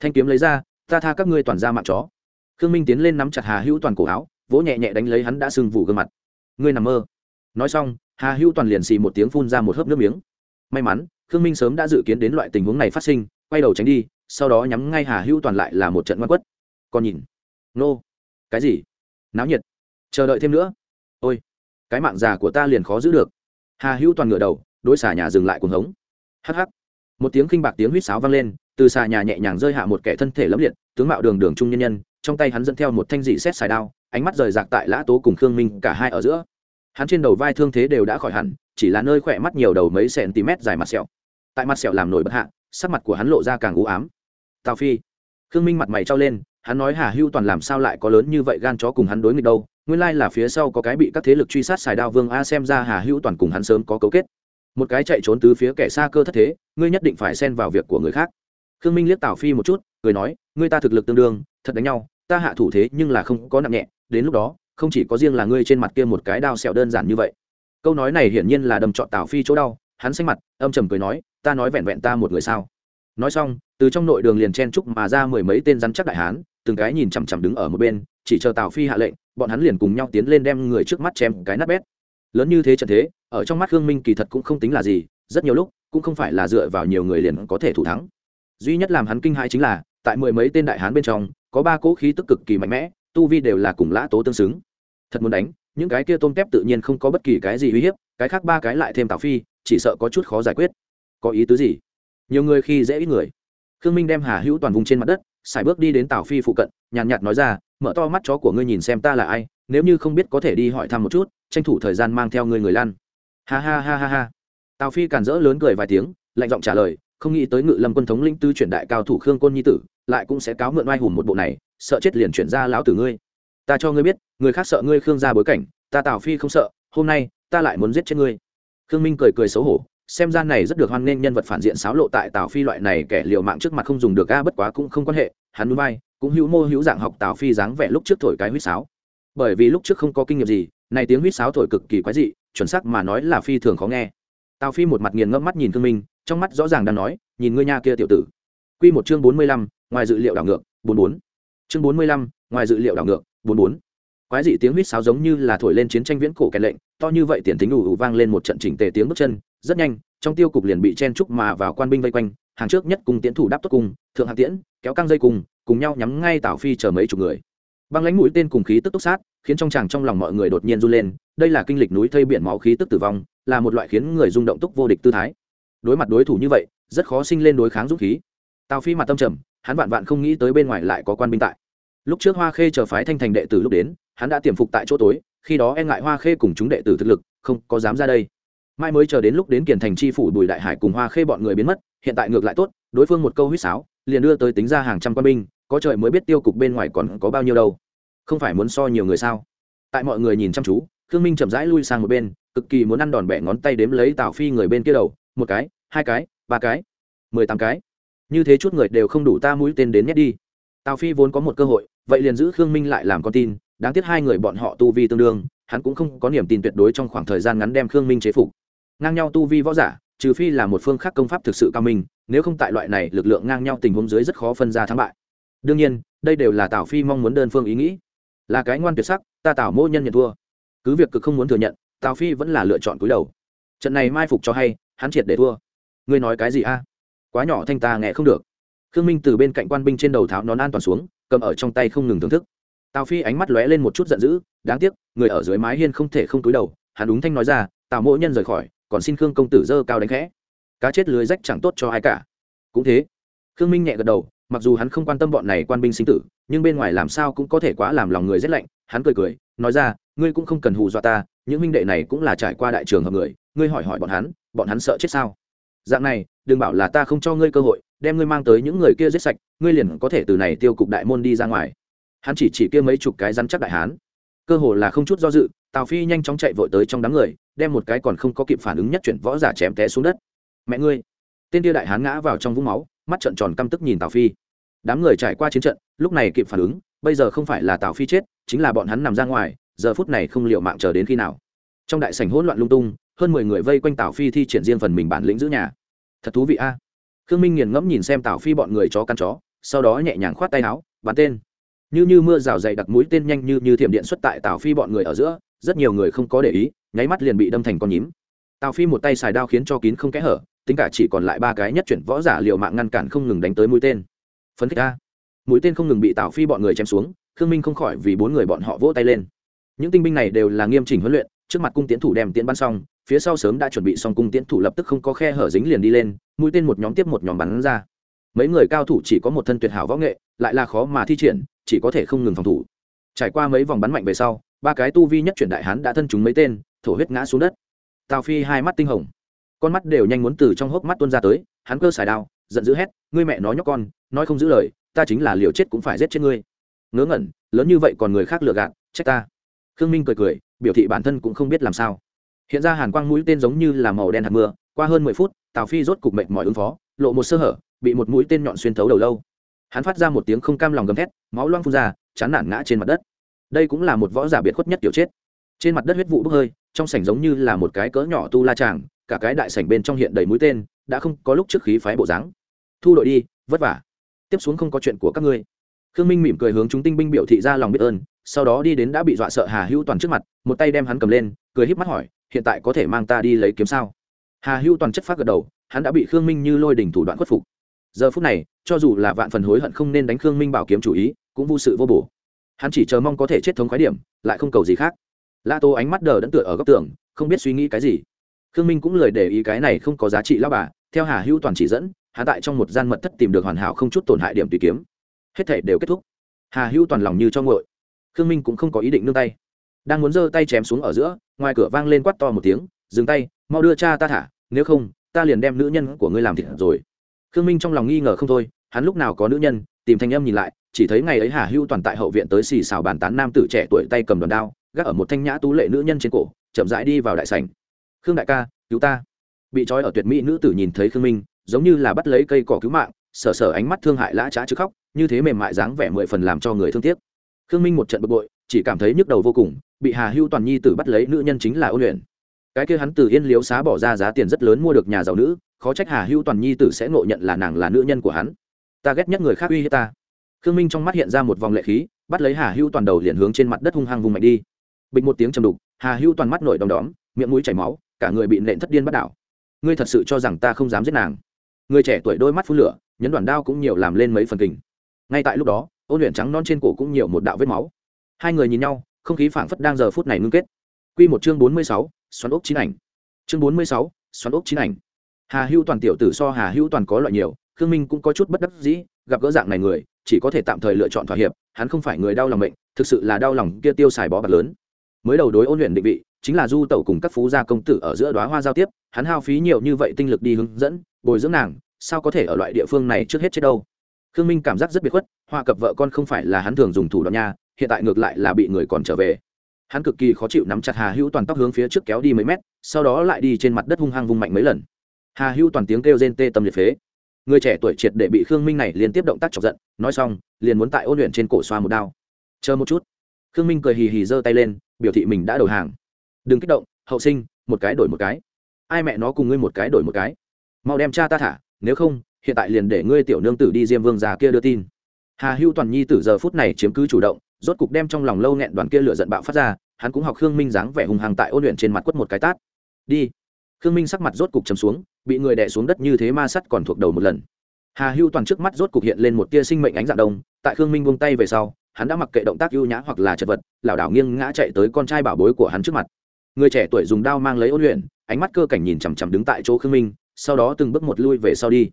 [SPEAKER 1] Thanh kiếm lấy ra, ta tha các ngươi toàn ra mạng chó. Khương minh tiến lên nắm chặt hà hữu toàn cổ áo, vỗ nhẹ nhẹ đánh lấy hắn đã sưng vụ gương mặt. Ngươi nằm mơ. Nói xong, hà hữu toàn liền xì một tiếng phun ra một hớp nước miếng. May mắn, khương minh sớm đã dự kiến đến loại tình huống này phát sinh, quay đầu tránh đi, sau đó nhắm ngay hà hữu toàn lại là một trận ngoan quất. Còn nhìn. Nô. Cái gì? Náo nhiệt. Chờ đợi thêm nữa. Ôi cái mạng già của ta liền khó giữ được. Hà hữu toàn ngửa đầu, đối xà nhà dừng lại cuồng hống. Hh một tiếng khinh bạc tiếng huýt sáo vang lên, từ xà nhà nhẹ nhàng rơi hạ một kẻ thân thể lẫm liệt, tướng mạo đường đường trung nhân nhân, trong tay hắn dẫn theo một thanh dị xét xài đao, ánh mắt rời rạc tại lã tố cùng khương minh, cả hai ở giữa. Hắn trên đầu vai thương thế đều đã khỏi hẳn, chỉ là nơi khỏe mắt nhiều đầu mấy cm dài mặt sẹo. Tại mặt sẹo làm nổi bất hạ, sắc mặt của hắn lộ ra càng u ám. Tào phi. Khương minh mặt mày trao lên, hắn nói hà hưu toàn làm sao lại có lớn như vậy gan chó cùng hắn đối nghịch đâu nguyên lai là phía sau có cái bị các thế lực truy sát xài đao vương a xem ra hà hữu toàn cùng hắn sớm có cấu kết. Một cái chạy trốn từ phía kẻ xa cơ thất thế, ngươi nhất định phải xen vào việc của người khác. Khương minh liếc tào phi một chút, cười nói, ngươi ta thực lực tương đương, thật đánh nhau, ta hạ thủ thế nhưng là không có nặng nhẹ, đến lúc đó, không chỉ có riêng là ngươi trên mặt kia một cái đao sẹo đơn giản như vậy. Câu nói này hiển nhiên là đầm trọn tào phi chỗ đau, hắn xanh mặt, âm trầm cười nói, ta nói vẹn vẹn ta một người sao. Nói xong, từ trong nội đường liền chen trúc mà ra mười mấy tên rắn chắc đại hán từng cái nhìn chằm chằm đứng ở một bên, chỉ chờ tào phi hạ lệnh, bọn hắn liền cùng nhau tiến lên đem người trước mắt chém cái nát bét. Lớn như thế trận thế, ở trong mắt khương minh kỳ thật cũng không tính là gì, rất nhiều lúc, cũng không phải là dựa vào nhiều người liền có thể thủ thắng. Duy nhất làm hắn kinh hãi chính là, tại mười mấy tên đại hán bên trong, có ba cỗ khí tức cực kỳ mạnh mẽ, tu vi đều là cùng lã tố tương xứng. Thật muốn đánh, những cái kia tôm tép tự nhiên không có bất kỳ cái gì uy hiếp, cái khác ba cái lại thêm tào phi, chỉ sợ có chút khó giải quyết. Có ý tứ gì? Nhiều người khi dễ ít người. Khương minh đem hà hữu toàn vùng trên mặt đất xài bước đi đến tào phi phụ cận, nhàn nhạt nói ra, mở to mắt chó của ngươi nhìn xem ta là ai, nếu như không biết có thể đi hỏi thăm một chút, tranh thủ thời gian mang theo ngươi người lan ha ha ha ha ha. Tào phi càn rỡ lớn cười vài tiếng, lạnh giọng trả lời, không nghĩ tới ngự lâm quân thống lĩnh tư chuyển đại cao thủ khương côn nhi tử, lại cũng sẽ cáo mượn oai hùng một bộ này, sợ chết liền chuyển ra lão tử ngươi. Ta cho ngươi biết, người khác sợ ngươi khương ra bối cảnh, ta tào phi không sợ, hôm nay ta lại muốn giết chết ngươi. Khương minh cười cười xấu hổ xem ra này rất được hoan nghênh nhân vật phản diện xáo lộ tại tào phi loại này kẻ liệu mạng trước mặt không dùng được a bất quá cũng không quan hệ hắn núi bay cũng hữu mô hữu dạng học tào phi dáng vẻ lúc trước thổi cái huýt sáo. Bởi vì lúc trước không có kinh nghiệm gì này tiếng huýt sáo thổi cực kỳ quái dị chuẩn xác mà nói là phi thường khó nghe. Tào phi một mặt nghiền ngẫm mắt nhìn thương minh trong mắt rõ ràng đang nói nhìn ngươi nha kia tiểu tử. Quy một chương bốn mươi lăm, ngoài dự liệu đảo ngược bốn bốn. Chương bốn mươi lăm, ngoài dự liệu đảo ngược bốn bốn. Quái dị tiếng huýt sáo giống như là thổi lên chiến tranh viễn cổ kèn lệnh to như vậy tiền tính ủ ủ vang lên một trận chỉnh tề tiếng bước chân rất nhanh trong tiêu cục liền bị chen trúc mà vào quan binh vây quanh hàng trước nhất cùng tiến thủ đáp tốt cùng, thượng hạng tiễn kéo căng dây cùng cùng nhau nhắm ngay tào phi chờ mấy chục người. Băng lãnh mũi tên cùng khí tức túc sát khiến trong chàng trong lòng mọi người đột nhiên run lên đây là kinh lịch núi thây biển máu khí tức tử vong là một loại khiến người rung động túc vô địch tư thái. Đối mặt đối thủ như vậy rất khó sinh lên đối kháng dũng khí. Tào phi mặt tâm trầm hắn vạn vạn không nghĩ tới bên ngoài lại có quan binh tại. Lúc trước hoa khê chờ phái thanh thành đệ tử lúc đến hắn đã tiềm phục tại chỗ tối khi đó e ngại hoa khê cùng chúng đệ tử thực lực không có dám ra đây mai mới chờ đến lúc đến kiền thành chi phủ bùi đại hải cùng hoa khê bọn người biến mất, hiện tại ngược lại tốt, đối phương một câu huýt sáo, liền đưa tới tính ra hàng trăm quân binh, có trời mới biết tiêu cục bên ngoài còn có bao nhiêu đâu. Không phải muốn so nhiều người sao? Tại mọi người nhìn chăm chú, khương minh chậm rãi lui sang một bên, cực kỳ muốn ăn đòn bẻ ngón tay đếm lấy tào phi người bên kia đầu, một cái, hai cái, ba cái, mười tám cái. Như thế chút người đều không đủ ta mũi tên đến nhét đi. Tào phi vốn có một cơ hội, vậy liền giữ khương minh lại làm con tin, đáng tiếc hai người bọn họ tu vi tương đương, hắn cũng không có niềm tin tuyệt đối trong khoảng thời gian ngắn đem khương minh chế phục ngang nhau tu vi võ giả, trừ phi là một phương khác công pháp thực sự cao minh, nếu không tại loại này lực lượng ngang nhau tình huống dưới rất khó phân ra thắng bại. Đương nhiên, đây đều là tào phi mong muốn đơn phương ý nghĩ. Là cái ngoan tuyệt sắc, ta tào mô nhân nhận thua. Cứ việc cực không muốn thừa nhận, tào phi vẫn là lựa chọn cúi đầu. Trận này mai phục cho hay, hắn triệt để thua. Ngươi nói cái gì a? Quá nhỏ thanh ta nghe không được. Khương minh từ bên cạnh quan binh trên đầu tháo nón an toàn xuống, cầm ở trong tay không ngừng thưởng thức. Tào phi ánh mắt lóe lên một chút giận dữ, đáng tiếc, người ở dưới mái hiên không thể không túi đầu, hắn đúng thanh nói ra, tào mỗ nhân rời khỏi còn xin khương công tử dơ cao đánh khẽ. Cá chết lưới rách chẳng tốt cho ai cả. Cũng thế, khương minh nhẹ gật đầu, mặc dù hắn không quan tâm bọn này quan binh sinh tử, nhưng bên ngoài làm sao cũng có thể quá làm lòng người rét lạnh, hắn cười cười, nói ra, ngươi cũng không cần hù dọa ta, những huynh đệ này cũng là trải qua đại trường hợp người, ngươi hỏi hỏi bọn hắn bọn hắn sợ chết sao? Dạng này, đừng bảo là ta không cho ngươi cơ hội, đem ngươi mang tới những người kia giết sạch, ngươi liền có thể từ này tiêu cục đại môn đi ra ngoài. Hắn chỉ chỉ kia mấy chục cái rắn chắc đại hán. Cơ hồ là không chút do dự, tào phi nhanh chóng chạy vội tới trong đám người đem một cái còn không có kịp phản ứng nhất chuyển võ giả chém té xuống đất. Mẹ ngươi! Tên tia đại hán ngã vào trong vũng máu, mắt trợn tròn căm tức nhìn tào phi. Đám người trải qua chiến trận, lúc này kịp phản ứng, bây giờ không phải là tào phi chết, chính là bọn hắn nằm ra ngoài, giờ phút này không liệu mạng chờ đến khi nào. Trong đại sảnh hỗn loạn lung tung, hơn mười người vây quanh tào phi thi triển riêng phần mình bản lĩnh giữ nhà. Thật thú vị a. Khương minh nghiền ngẫm nhìn xem tào phi bọn người chó căn chó, sau đó nhẹ nhàng khoát tay áo, bắn tên. Như như mưa rào dày đặc mũi tên nhanh như như thiểm điện xuất tại tào phi bọn người ở giữa, rất nhiều người không có để ý nháy mắt liền bị đâm thành con nhím. Tào phi một tay xài đao khiến cho kín không kẽ hở, tính cả chỉ còn lại ba cái nhất chuyển võ giả liệu mạng ngăn cản không ngừng đánh tới mũi tên. Phấn khích a. Mũi tên không ngừng bị tào phi bọn người chém xuống, khương minh không khỏi vì bốn người bọn họ vỗ tay lên. Những tinh binh này đều là nghiêm chỉnh huấn luyện, trước mặt cung tiến thủ đem tiến bắn xong, phía sau sớm đã chuẩn bị xong cung tiến thủ lập tức không có khe hở dính liền đi lên, mũi tên một nhóm tiếp một nhóm bắn ra. Mấy người cao thủ chỉ có một thân tuyệt hảo võ nghệ, lại là khó mà thi triển, chỉ có thể không ngừng phòng thủ. Trải qua mấy vòng bắn mạnh về sau, ba cái tu vi nhất chuyển đại hán đã thân chúng mấy tên thổ huyết ngã xuống đất. Tào phi hai mắt tinh hồng. Con mắt đều nhanh muốn từ trong hốc mắt tuôn ra tới, hắn cơ xài đao, giận dữ hét, ngươi mẹ nói nhóc con, nói không giữ lời, ta chính là liều chết cũng phải giết chết ngươi. Ngớ ngẩn, lớn như vậy còn người khác lừa gạt, trách ta. Khương minh cười cười, biểu thị bản thân cũng không biết làm sao. Hiện ra hàn quang mũi tên giống như là màu đen hạt mưa, qua hơn mười phút, tào phi rốt cục mệnh mọi ứng phó, lộ một sơ hở, bị một mũi tên nhọn xuyên thấu đầu lâu. Hắn phát ra một tiếng không cam lòng gầm thét, máu loang phun ra, chán nản ngã trên mặt đất. Đây cũng là một võ giả biệt khuất nhất tiểu chết trên mặt đất huyết vụ bốc hơi, trong sảnh giống như là một cái cỡ nhỏ tu la tràng, cả cái đại sảnh bên trong hiện đầy mũi tên, đã không có lúc trước khí phái bộ dáng. Thu đội đi, vất vả. Tiếp xuống không có chuyện của các ngươi. Khương minh mỉm cười hướng chúng tinh binh biểu thị ra lòng biết ơn, sau đó đi đến đã bị dọa sợ hà hữu toàn trước mặt, một tay đem hắn cầm lên, cười híp mắt hỏi, hiện tại có thể mang ta đi lấy kiếm sao? Hà hữu toàn chất phát gật đầu, hắn đã bị khương minh như lôi đỉnh thủ đoạn khuất phục. Giờ phút này, cho dù là vạn phần hối hận không nên đánh khương minh bảo kiếm chủ ý, cũng vô sự vô bổ. Hắn chỉ chờ mong có thể chết thống khái điểm, lại không cầu gì khác la tô ánh mắt đờ đẫn tựa ở góc tường, không biết suy nghĩ cái gì. Khương minh cũng lời để ý cái này không có giá trị lao bà, theo hà hữu toàn chỉ dẫn hạ tại trong một gian mật thất tìm được hoàn hảo không chút tổn hại điểm tùy kiếm. Hết thể đều kết thúc. Hà hữu toàn lòng như cho ngội khương minh cũng không có ý định nương tay. Đang muốn giơ tay chém xuống ở giữa, ngoài cửa vang lên quát to một tiếng, dừng tay, mau đưa cha ta thả, nếu không, ta liền đem nữ nhân của ngươi làm thịt rồi. Khương minh trong lòng nghi ngờ không thôi, hắn lúc nào có nữ nhân, tìm thanh âm nhìn lại, chỉ thấy ngày ấy hà hưu toàn tại hậu viện tới xì xào bàn tán nam tử trẻ tuổi tay cầm đòn đao gác ở một thanh nhã tú lệ nữ nhân trên cổ, chậm rãi đi vào đại sảnh. Khương đại ca, cứu ta. Bị trói ở tuyệt mỹ nữ tử nhìn thấy khương minh, giống như là bắt lấy cây cỏ cứu mạng sở sở ánh mắt thương hại lã trá chứ khóc, như thế mềm mại dáng vẻ mười phần làm cho người thương tiếc. Khương minh một trận bực bội, chỉ cảm thấy nhức đầu vô cùng, bị hà hưu toàn nhi tử bắt lấy nữ nhân chính là ôn luyện. Cái kia hắn từ yên liếu xá bỏ ra giá tiền rất lớn mua được nhà giàu nữ, khó trách hà hưu toàn nhi tử sẽ ngộ nhận là nàng là nữ nhân của hắn. Ta ghét nhất người khác uy hiếp ta. Khương minh trong mắt hiện ra một vòng lệ khí, bắt lấy hà hưu toàn đầu liền hướng trên mặt đất hung hăng vùng mạnh đi bịch một tiếng chầm đục, hà hưu toàn mắt nổi đom đóm, miệng mũi chảy máu, cả người bị nện thất điên bắt đảo. Ngươi thật sự cho rằng ta không dám giết nàng? Người trẻ tuổi đôi mắt phun lửa, nhấn đoàn đao cũng nhiều làm lên mấy phần kình. Ngay tại lúc đó, ôn luyện trắng non trên cổ cũng nhiều một đạo vết máu. Hai người nhìn nhau, không khí phảng phất đang giờ phút này ngưng kết. Q một chương bốn mươi sáu, xoắn ốc chín ảnh. Chương bốn mươi sáu, xoắn ốc chín ảnh. Hà hữu toàn tiểu tử so hà hữu toàn có loại nhiều, khương minh cũng có chút bất đắc dĩ, gặp gỡ dạng này người, chỉ có thể tạm thời lựa chọn thỏa hiệp, hắn không phải người đau lòng bệnh thực sự là đau lòng kia tiêu xài bó bạc lớn mới đầu đối ôn luyện định vị, chính là du tẩu cùng các phú gia công tử ở giữa đoá hoa giao tiếp, hắn hao phí nhiều như vậy tinh lực đi hướng dẫn, bồi dưỡng nàng, sao có thể ở loại địa phương này trước hết chết đâu? Khương minh cảm giác rất biệt khuất, hoa cập vợ con không phải là hắn thường dùng thủ đoạn nha, hiện tại ngược lại là bị người còn trở về. Hắn cực kỳ khó chịu nắm chặt hà hữu toàn tóc hướng phía trước kéo đi mấy mét, sau đó lại đi trên mặt đất hung hăng vung mạnh mấy lần. Hà hữu toàn tiếng kêu rên tê tâm liệt phế. Người trẻ tuổi triệt để bị khương minh này liên tiếp động tác chọc giận, nói xong, liền muốn tại ôn luyện trên cổ xoa một đao. Chờ một chút khương minh cười hì hì giơ tay lên, biểu thị mình đã đầu hàng. Đừng kích động, hậu sinh, một cái đổi một cái. Ai mẹ nó cùng ngươi một cái đổi một cái. Mau đem cha ta thả, nếu không, hiện tại liền để ngươi tiểu nương tử đi diêm vương già kia đưa tin. Hà hữu toàn nhi tử giờ phút này chiếm cứ chủ động, rốt cục đem trong lòng lâu nghẹn đoàn kia lửa giận bạo phát ra, hắn cũng học khương minh dáng vẻ hùng hàng tại ôn luyện trên mặt quất một cái tát. Đi. Khương minh sắc mặt rốt cục chấm xuống, bị người đè xuống đất như thế ma sắt còn thuộc đầu một lần. Hà hưu toàn trước mắt rốt cục hiện lên một tia sinh mệnh ánh dạng đông, tại khương minh buông tay về sau hắn đã mặc kệ động tác ưu nhã hoặc là chật vật, lảo đảo nghiêng ngã chạy tới con trai bảo bối của hắn trước mặt. Người trẻ tuổi dùng đao mang lấy ôn luyện, ánh mắt cơ cảnh nhìn chằm chằm đứng tại chỗ khương minh, sau đó từng bước một lui về sau đi.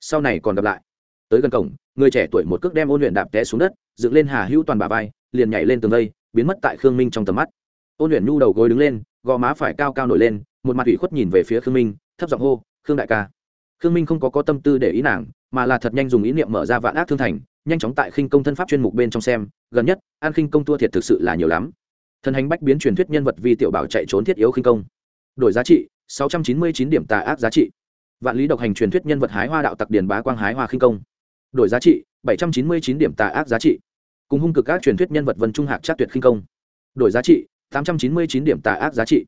[SPEAKER 1] Sau này còn gặp lại. Tới gần cổng, người trẻ tuổi một cước đem ôn luyện đạp té xuống đất, dựng lên hà hữu toàn bà vai, liền nhảy lên tường lây biến mất tại khương minh trong tầm mắt. Ôn luyện nhu đầu gối đứng lên, gò má phải cao cao nổi lên, một mặt ủy khuất nhìn về phía khương minh, thấp giọng hô, khương đại ca. Khương minh không có có tâm tư để ý nàng, mà là thật nhanh dùng ý niệm mở ra vạn ác thương thành nhanh chóng tại khinh công thân pháp chuyên mục bên trong xem, gần nhất, an khinh công tua thiệt thực sự là nhiều lắm. Thần hành bách biến truyền thuyết nhân vật vì tiểu bảo chạy trốn thiết yếu khinh công. Đổi giá trị, sáu trăm chín mươi chín điểm tà ác giá trị. Vạn lý độc hành truyền thuyết nhân vật hái hoa đạo tặc điền bá quang hái hoa khinh công. Đổi giá trị, bảy trăm chín mươi chín điểm tà ác giá trị. Cùng hung cực các truyền thuyết nhân vật vân trung hạc trát tuyệt khinh công. Đổi giá trị, tám trăm chín mươi chín điểm tà ác giá trị.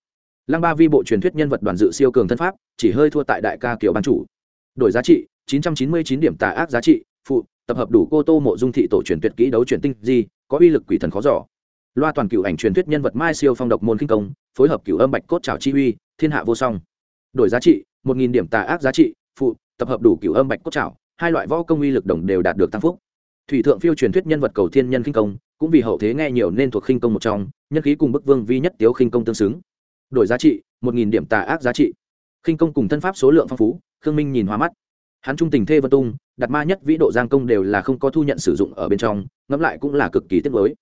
[SPEAKER 1] Lăng ba vi bộ truyền thuyết nhân vật đoàn dự siêu cường thân pháp, chỉ hơi thua tại đại ca kiểu ban chủ. Đổi giá trị, chín trăm chín mươi chín điểm tà ác giá trị phụ, tập hợp đủ cô tô mộ dung thị tổ truyền tuyệt kỹ đấu truyền tinh di, có uy lực quỷ thần khó giỏ loa toàn cựu ảnh truyền thuyết nhân vật mai siêu phong độc môn kinh công, phối hợp cựu âm bạch cốt trào chi uy, thiên hạ vô song. Đổi giá trị, một nghìn điểm tà ác giá trị, phụ, tập hợp đủ cựu âm bạch cốt trào hai loại võ công uy lực đồng đều đạt được tăng phúc. Thủy thượng phiêu truyền thuyết nhân vật cầu thiên nhân kinh công, cũng vì hậu thế nghe nhiều nên thuộc khinh công một trong, nhân khí cùng bức vương vi nhất tiếu khinh công tương xứng. Đổi giá trị, một nghìn điểm tà ác giá trị. Khinh công cùng thân pháp số lượng phong phú, khương minh nhìn hoa mắt hắn trung tình thê vân tung, đặt ma nhất vĩ độ giang công đều là không có thu nhận sử dụng ở bên trong, ngẫm lại cũng là cực kỳ tiếc mới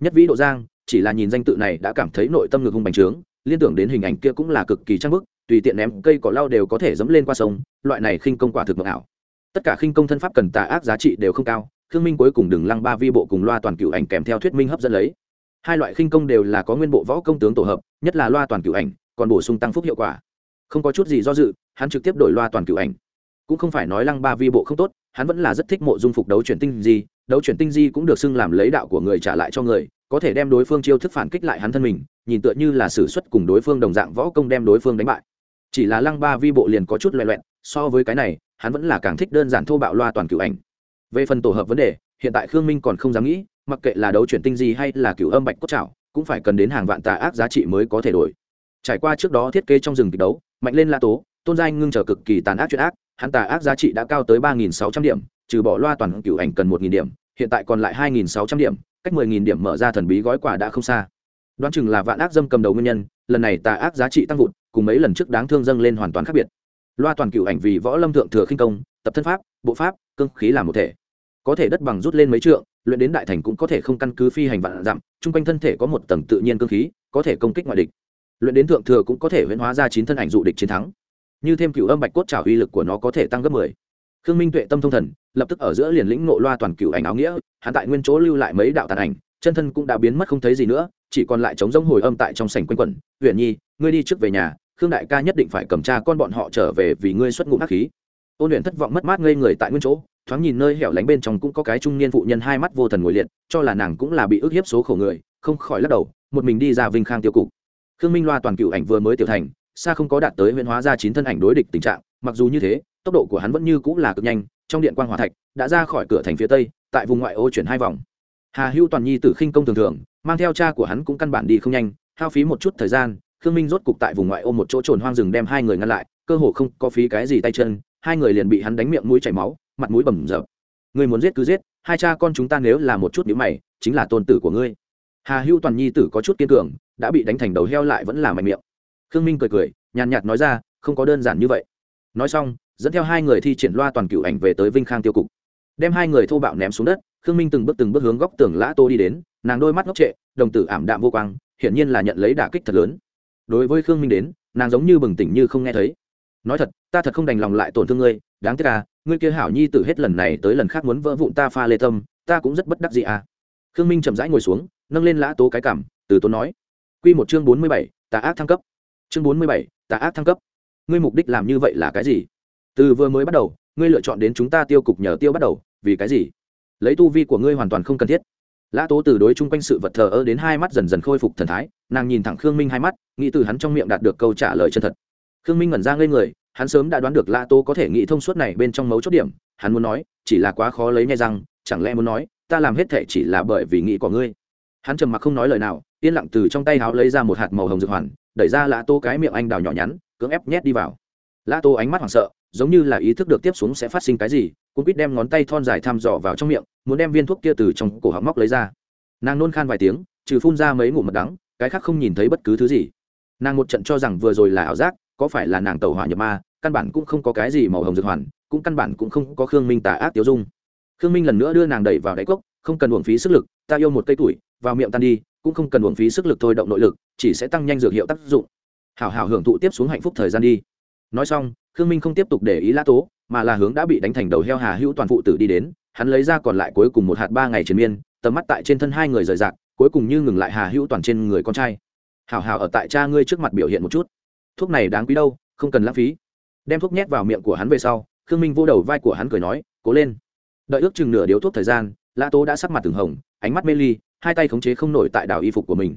[SPEAKER 1] nhất vĩ độ giang, chỉ là nhìn danh tự này đã cảm thấy nội tâm ngực hung bành trướng, liên tưởng đến hình ảnh kia cũng là cực kỳ trang bức, tùy tiện ném cây cỏ lau đều có thể dẫm lên qua sông, loại này khinh công quả thực mộng ảo. Tất cả khinh công thân pháp cần tà ác giá trị đều không cao, khương minh cuối cùng đừng lăng ba vi bộ cùng loa toàn cựu ảnh kèm theo thuyết minh hấp dẫn lấy. Hai loại khinh công đều là có nguyên bộ võ công tướng tổ hợp, nhất là loa toàn cựu ảnh, còn bổ sung tăng phúc hiệu quả. Không có chút gì do dự, hắn trực tiếp đổi loa toàn cựu ảnh cũng không phải nói lăng ba vi bộ không tốt, hắn vẫn là rất thích mộ dung phục đấu chuyển tinh di, đấu chuyển tinh di cũng được xưng làm lấy đạo của người trả lại cho người, có thể đem đối phương chiêu thức phản kích lại hắn thân mình, nhìn tựa như là s ử suất cùng đối phương đồng dạng võ công đem đối phương đánh bại. Chỉ là lăng ba vi bộ liền có chút loẹ loẹn so với cái này, hắn vẫn là càng thích đơn giản thô bạo loa toàn cựu ảnh. Về phần tổ hợp vấn đề, hiện tại khương minh còn không dám nghĩ, mặc kệ là đấu chuyển tinh di hay là cựu âm bạch cốt trào cũng phải cần đến hàng vạn tà ác giá trị mới có thể đổi. Trải qua trước đó thiết kế trong rừng kịch đấu, mạnh lên la tố, tôn giai ngưng chờ cực kỳ tàn ác chuyện ác hắn tà ác giá trị đã cao tới ba nghìn sáu trăm điểm, trừ bỏ loa toàn cựu ảnh cần một nghìn điểm, hiện tại còn lại hai nghìn sáu trăm điểm, cách mười nghìn điểm mở ra thần bí gói quà đã không xa. Đoán chừng là vạn ác dâm cầm đầu nguyên nhân, lần này tà ác giá trị tăng vụt, cùng mấy lần trước đáng thương dâng lên hoàn toàn khác biệt. Loa toàn cựu ảnh vì võ lâm thượng thừa khinh công, tập thân pháp, bộ pháp, cương khí làm một thể. Có thể đất bằng rút lên mấy trượng, luyện đến đại thành cũng có thể không căn cứ phi hành vạn dặm, chung quanh thân thể có một tầng tự nhiên cương khí, có thể công kích ngoại địch. Luyện đến thượng thừa cũng có thể huyễn hóa ra chín thân ảnh dụ địch chiến thắng như thêm cựu âm bạch cốt trả uy lực của nó có thể tăng gấp mười. Khương minh tuệ tâm thông thần, lập tức ở giữa liền lĩnh ngộ loa toàn cựu ảnh áo nghĩa, hắn tại nguyên chỗ lưu lại mấy đạo tàn ảnh, chân thân cũng đã biến mất không thấy gì nữa, chỉ còn lại trống rỗng hồi âm tại trong sảnh quanh quẩn. Huyện nhi, ngươi đi trước về nhà, khương đại ca nhất định phải cầm tra con bọn họ trở về vì ngươi xuất ngũ hắc khí. Ôn luyện thất vọng mất mát ngây người tại nguyên chỗ, thoáng nhìn nơi hẻo lánh bên trong cũng có cái trung niên phụ nhân hai mắt vô thần ngồi liệt, cho là nàng cũng là bị ức hiếp số khổ người, không khỏi lắc đầu, một mình đi ra vinh khang tiêu cục. Khương minh loa toàn cựu ảnh vừa mới tiểu thành xa không có đạt tới huyễn hóa ra chín thân ảnh đối địch tình trạng, mặc dù như thế, tốc độ của hắn vẫn như cũng là cực nhanh, trong điện quan hỏa thạch, đã ra khỏi cửa thành phía tây, tại vùng ngoại ô chuyển hai vòng. Hà hưu toàn nhi tử khinh công thường thường, mang theo cha của hắn cũng căn bản đi không nhanh, hao phí một chút thời gian, khương minh rốt cục tại vùng ngoại ô một chỗ trồn hoang rừng đem hai người ngăn lại, cơ hồ không có phí cái gì tay chân, hai người liền bị hắn đánh miệng mũi chảy máu, mặt mũi bầm rợp người muốn giết cứ giết, hai cha con chúng ta nếu là một chút nhíu mày, chính là tôn tử của ngươi. Hà hưu toàn nhi tử có chút kiên cường, đã bị đánh thành đầu heo lại vẫn là mạnh miệng khương minh cười cười, nhàn nhạt nói ra, không có đơn giản như vậy. Nói xong, dẫn theo hai người thi triển loa toàn cựu ảnh về tới vinh khang tiêu cục. Đem hai người thô bạo ném xuống đất, khương minh từng bước từng bước hướng góc tường lã tô đi đến, nàng đôi mắt ngốc trệ, đồng tử ảm đạm vô quang, hiển nhiên là nhận lấy đả kích thật lớn. Đối với khương minh đến, nàng giống như bừng tỉnh như không nghe thấy. Nói thật, ta thật không đành lòng lại tổn thương ngươi, đáng tiếc à ngươi kia hảo nhi từ hết lần này tới lần khác muốn vỡ vụn ta pha lê tâm, ta cũng rất bất đắc gì à. Khương minh chậm rãi ngồi xuống, nâng lên lã tố cái cảm từ tố nói. Q một chương bốn mươi bảy, tà ác thăng cấp chương bốn mươi bảy tà ác thăng cấp. Ngươi mục đích làm như vậy là cái gì? Từ vừa mới bắt đầu ngươi lựa chọn đến chúng ta tiêu cục nhờ tiêu bắt đầu vì cái gì? Lấy tu vi của ngươi hoàn toàn không cần thiết. Lã tố từ đối chung quanh sự vật thờ ơ đến hai mắt dần dần khôi phục thần thái nàng nhìn thẳng khương minh hai mắt nghĩ từ hắn trong miệng đạt được câu trả lời chân thật. Khương minh ngẩn ra ngây người hắn sớm đã đoán được lã tố có thể nghĩ thông suốt này bên trong mấu chốt điểm hắn muốn nói chỉ là quá khó lấy nghe rằng, chẳng lẽ muốn nói ta làm hết thể chỉ là bởi vì nghĩ của ngươi? Hắn trầm mặc không nói lời nào yên lặng từ trong tay háo lấy ra một hạt màu hồng dược hoàn đẩy ra lã tô cái miệng anh đào nhỏ nhắn, cưỡng ép nhét đi vào. Lã tô ánh mắt hoảng sợ, giống như là ý thức được tiếp xuống sẽ phát sinh cái gì cũng quýt đem ngón tay thon dài thăm dò vào trong miệng, muốn đem viên thuốc kia từ trong cổ họng móc lấy ra. Nàng nôn khan vài tiếng, trừ phun ra mấy ngụm mật đắng, cái khác không nhìn thấy bất cứ thứ gì. Nàng một trận cho rằng vừa rồi là ảo giác, có phải là nàng tàu hỏa nhập ma, căn bản cũng không có cái gì màu hồng dược hoàn, cũng căn bản cũng không có khương minh tà ác tiêu dung. Khương minh lần nữa đưa nàng đẩy vào đáy cốc không cần uổng phí sức lực, ta yêu một cây tuổi, vào miệng tan đi, cũng không cần uổng phí sức lực thôi động nội lực, chỉ sẽ tăng nhanh dược hiệu tác dụng. Hảo hảo hưởng thụ tiếp xuống hạnh phúc thời gian đi. Nói xong, khương minh không tiếp tục để ý lã tố, mà là hướng đã bị đánh thành đầu heo hà hữu toàn phụ tử đi đến, hắn lấy ra còn lại cuối cùng một hạt ba ngày triền miên, tầm mắt tại trên thân hai người rời rạc, cuối cùng như ngừng lại hà hữu toàn trên người con trai. Hảo hảo ở tại cha ngươi trước mặt biểu hiện một chút. Thuốc này đáng quý đâu, không cần lãng phí. Đem thuốc nhét vào miệng của hắn về sau, khương minh vô đầu vai của hắn cười nói, cố lên. Đợi ước chừng nửa điếu thuốc thời gian lã tố đã sắc mặt từng hồng, ánh mắt mê ly, hai tay khống chế không nổi tại đảo y phục của mình.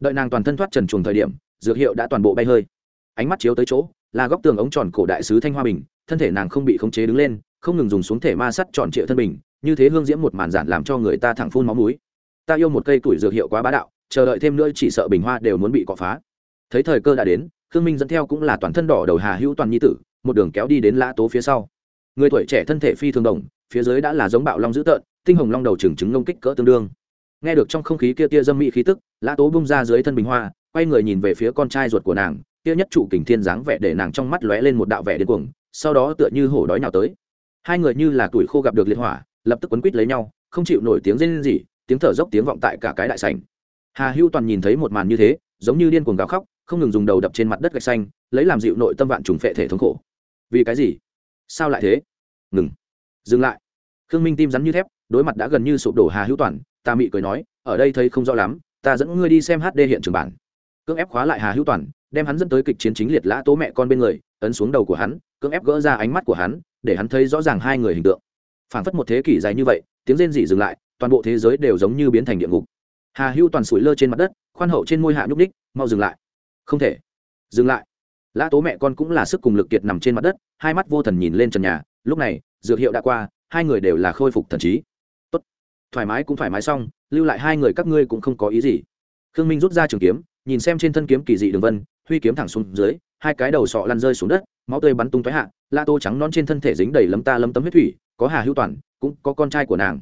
[SPEAKER 1] Đợi nàng toàn thân thoát trần chuồng thời điểm, dược hiệu đã toàn bộ bay hơi. Ánh mắt chiếu tới chỗ, là góc tường ống tròn cổ đại sứ thanh hoa bình, thân thể nàng không bị khống chế đứng lên, không ngừng dùng xuống thể ma sắt tròn trịa thân bình, như thế hương diễm một màn giản làm cho người ta thẳng phun máu mũi. ta yêu một cây tuổi dược hiệu quá bá đạo, chờ đợi thêm nữa chỉ sợ bình hoa đều muốn bị cọ phá. Thấy thời cơ đã đến, khương minh dẫn theo cũng là toàn thân đỏ đầu hà hữu toàn nhi tử, một đường kéo đi đến lã tố phía sau. Người tuổi trẻ thân thể phi thường đồng, phía dưới đã là giống bạo long dữ tợn tinh hồng long đầu trừng trứng ngông kích cỡ tương đương. Nghe được trong không khí kia tia dâm mỹ khí tức, lã tố bung ra dưới thân bình hoa, quay người nhìn về phía con trai ruột của nàng, kia nhất trụ kình thiên dáng vẻ để nàng trong mắt lóe lên một đạo vẻ điên cuồng, sau đó tựa như hổ đói nào tới. Hai người như là tuổi khô gặp được liệt hỏa, lập tức quấn quít lấy nhau, không chịu nổi tiếng rên rỉ, tiếng thở dốc tiếng vọng tại cả cái đại sảnh. Hà hưu toàn nhìn thấy một màn như thế, giống như điên cuồng gào khóc, không ngừng dùng đầu đập trên mặt đất gạch xanh, lấy làm dịu nội tâm vạn trùng phệ thể thống khổ. Vì cái gì? Sao lại thế? Ngừng. Dừng lại. Khương minh tim rắn như thép đối mặt đã gần như sụp đổ hà hữu toàn ta mị cười nói, ở đây thấy không rõ lắm, ta dẫn ngươi đi xem hd hiện trường bản. Cưỡng ép khóa lại hà hữu toàn, đem hắn dẫn tới kịch chiến chính liệt lã tố mẹ con bên người, ấn xuống đầu của hắn, cưỡng ép gỡ ra ánh mắt của hắn, để hắn thấy rõ ràng hai người hình tượng. Phảng phất một thế kỷ dài như vậy, tiếng rên rỉ dừng lại, toàn bộ thế giới đều giống như biến thành địa ngục. Hà hữu toàn sủi lơ trên mặt đất, khoan hậu trên môi hạ nhúc ních mau dừng lại. Không thể. Dừng lại. Lã tố mẹ con cũng là sức cùng lực kiệt nằm trên mặt đất, hai mắt vô thần nhìn lên trần nhà, lúc này, dược hiệu đã qua, hai người đều là khôi phục thần trí thoải mái cũng thoải mái xong, lưu lại hai người các ngươi cũng không có ý gì. Khương minh rút ra trường kiếm, nhìn xem trên thân kiếm kỳ dị đường vân, huy kiếm thẳng xuống dưới, hai cái đầu sọ lăn rơi xuống đất, máu tươi bắn tung tóe hạ, la tô trắng non trên thân thể dính đầy lấm ta lấm tấm huyết thủy, có hà hữu toàn, cũng có con trai của nàng.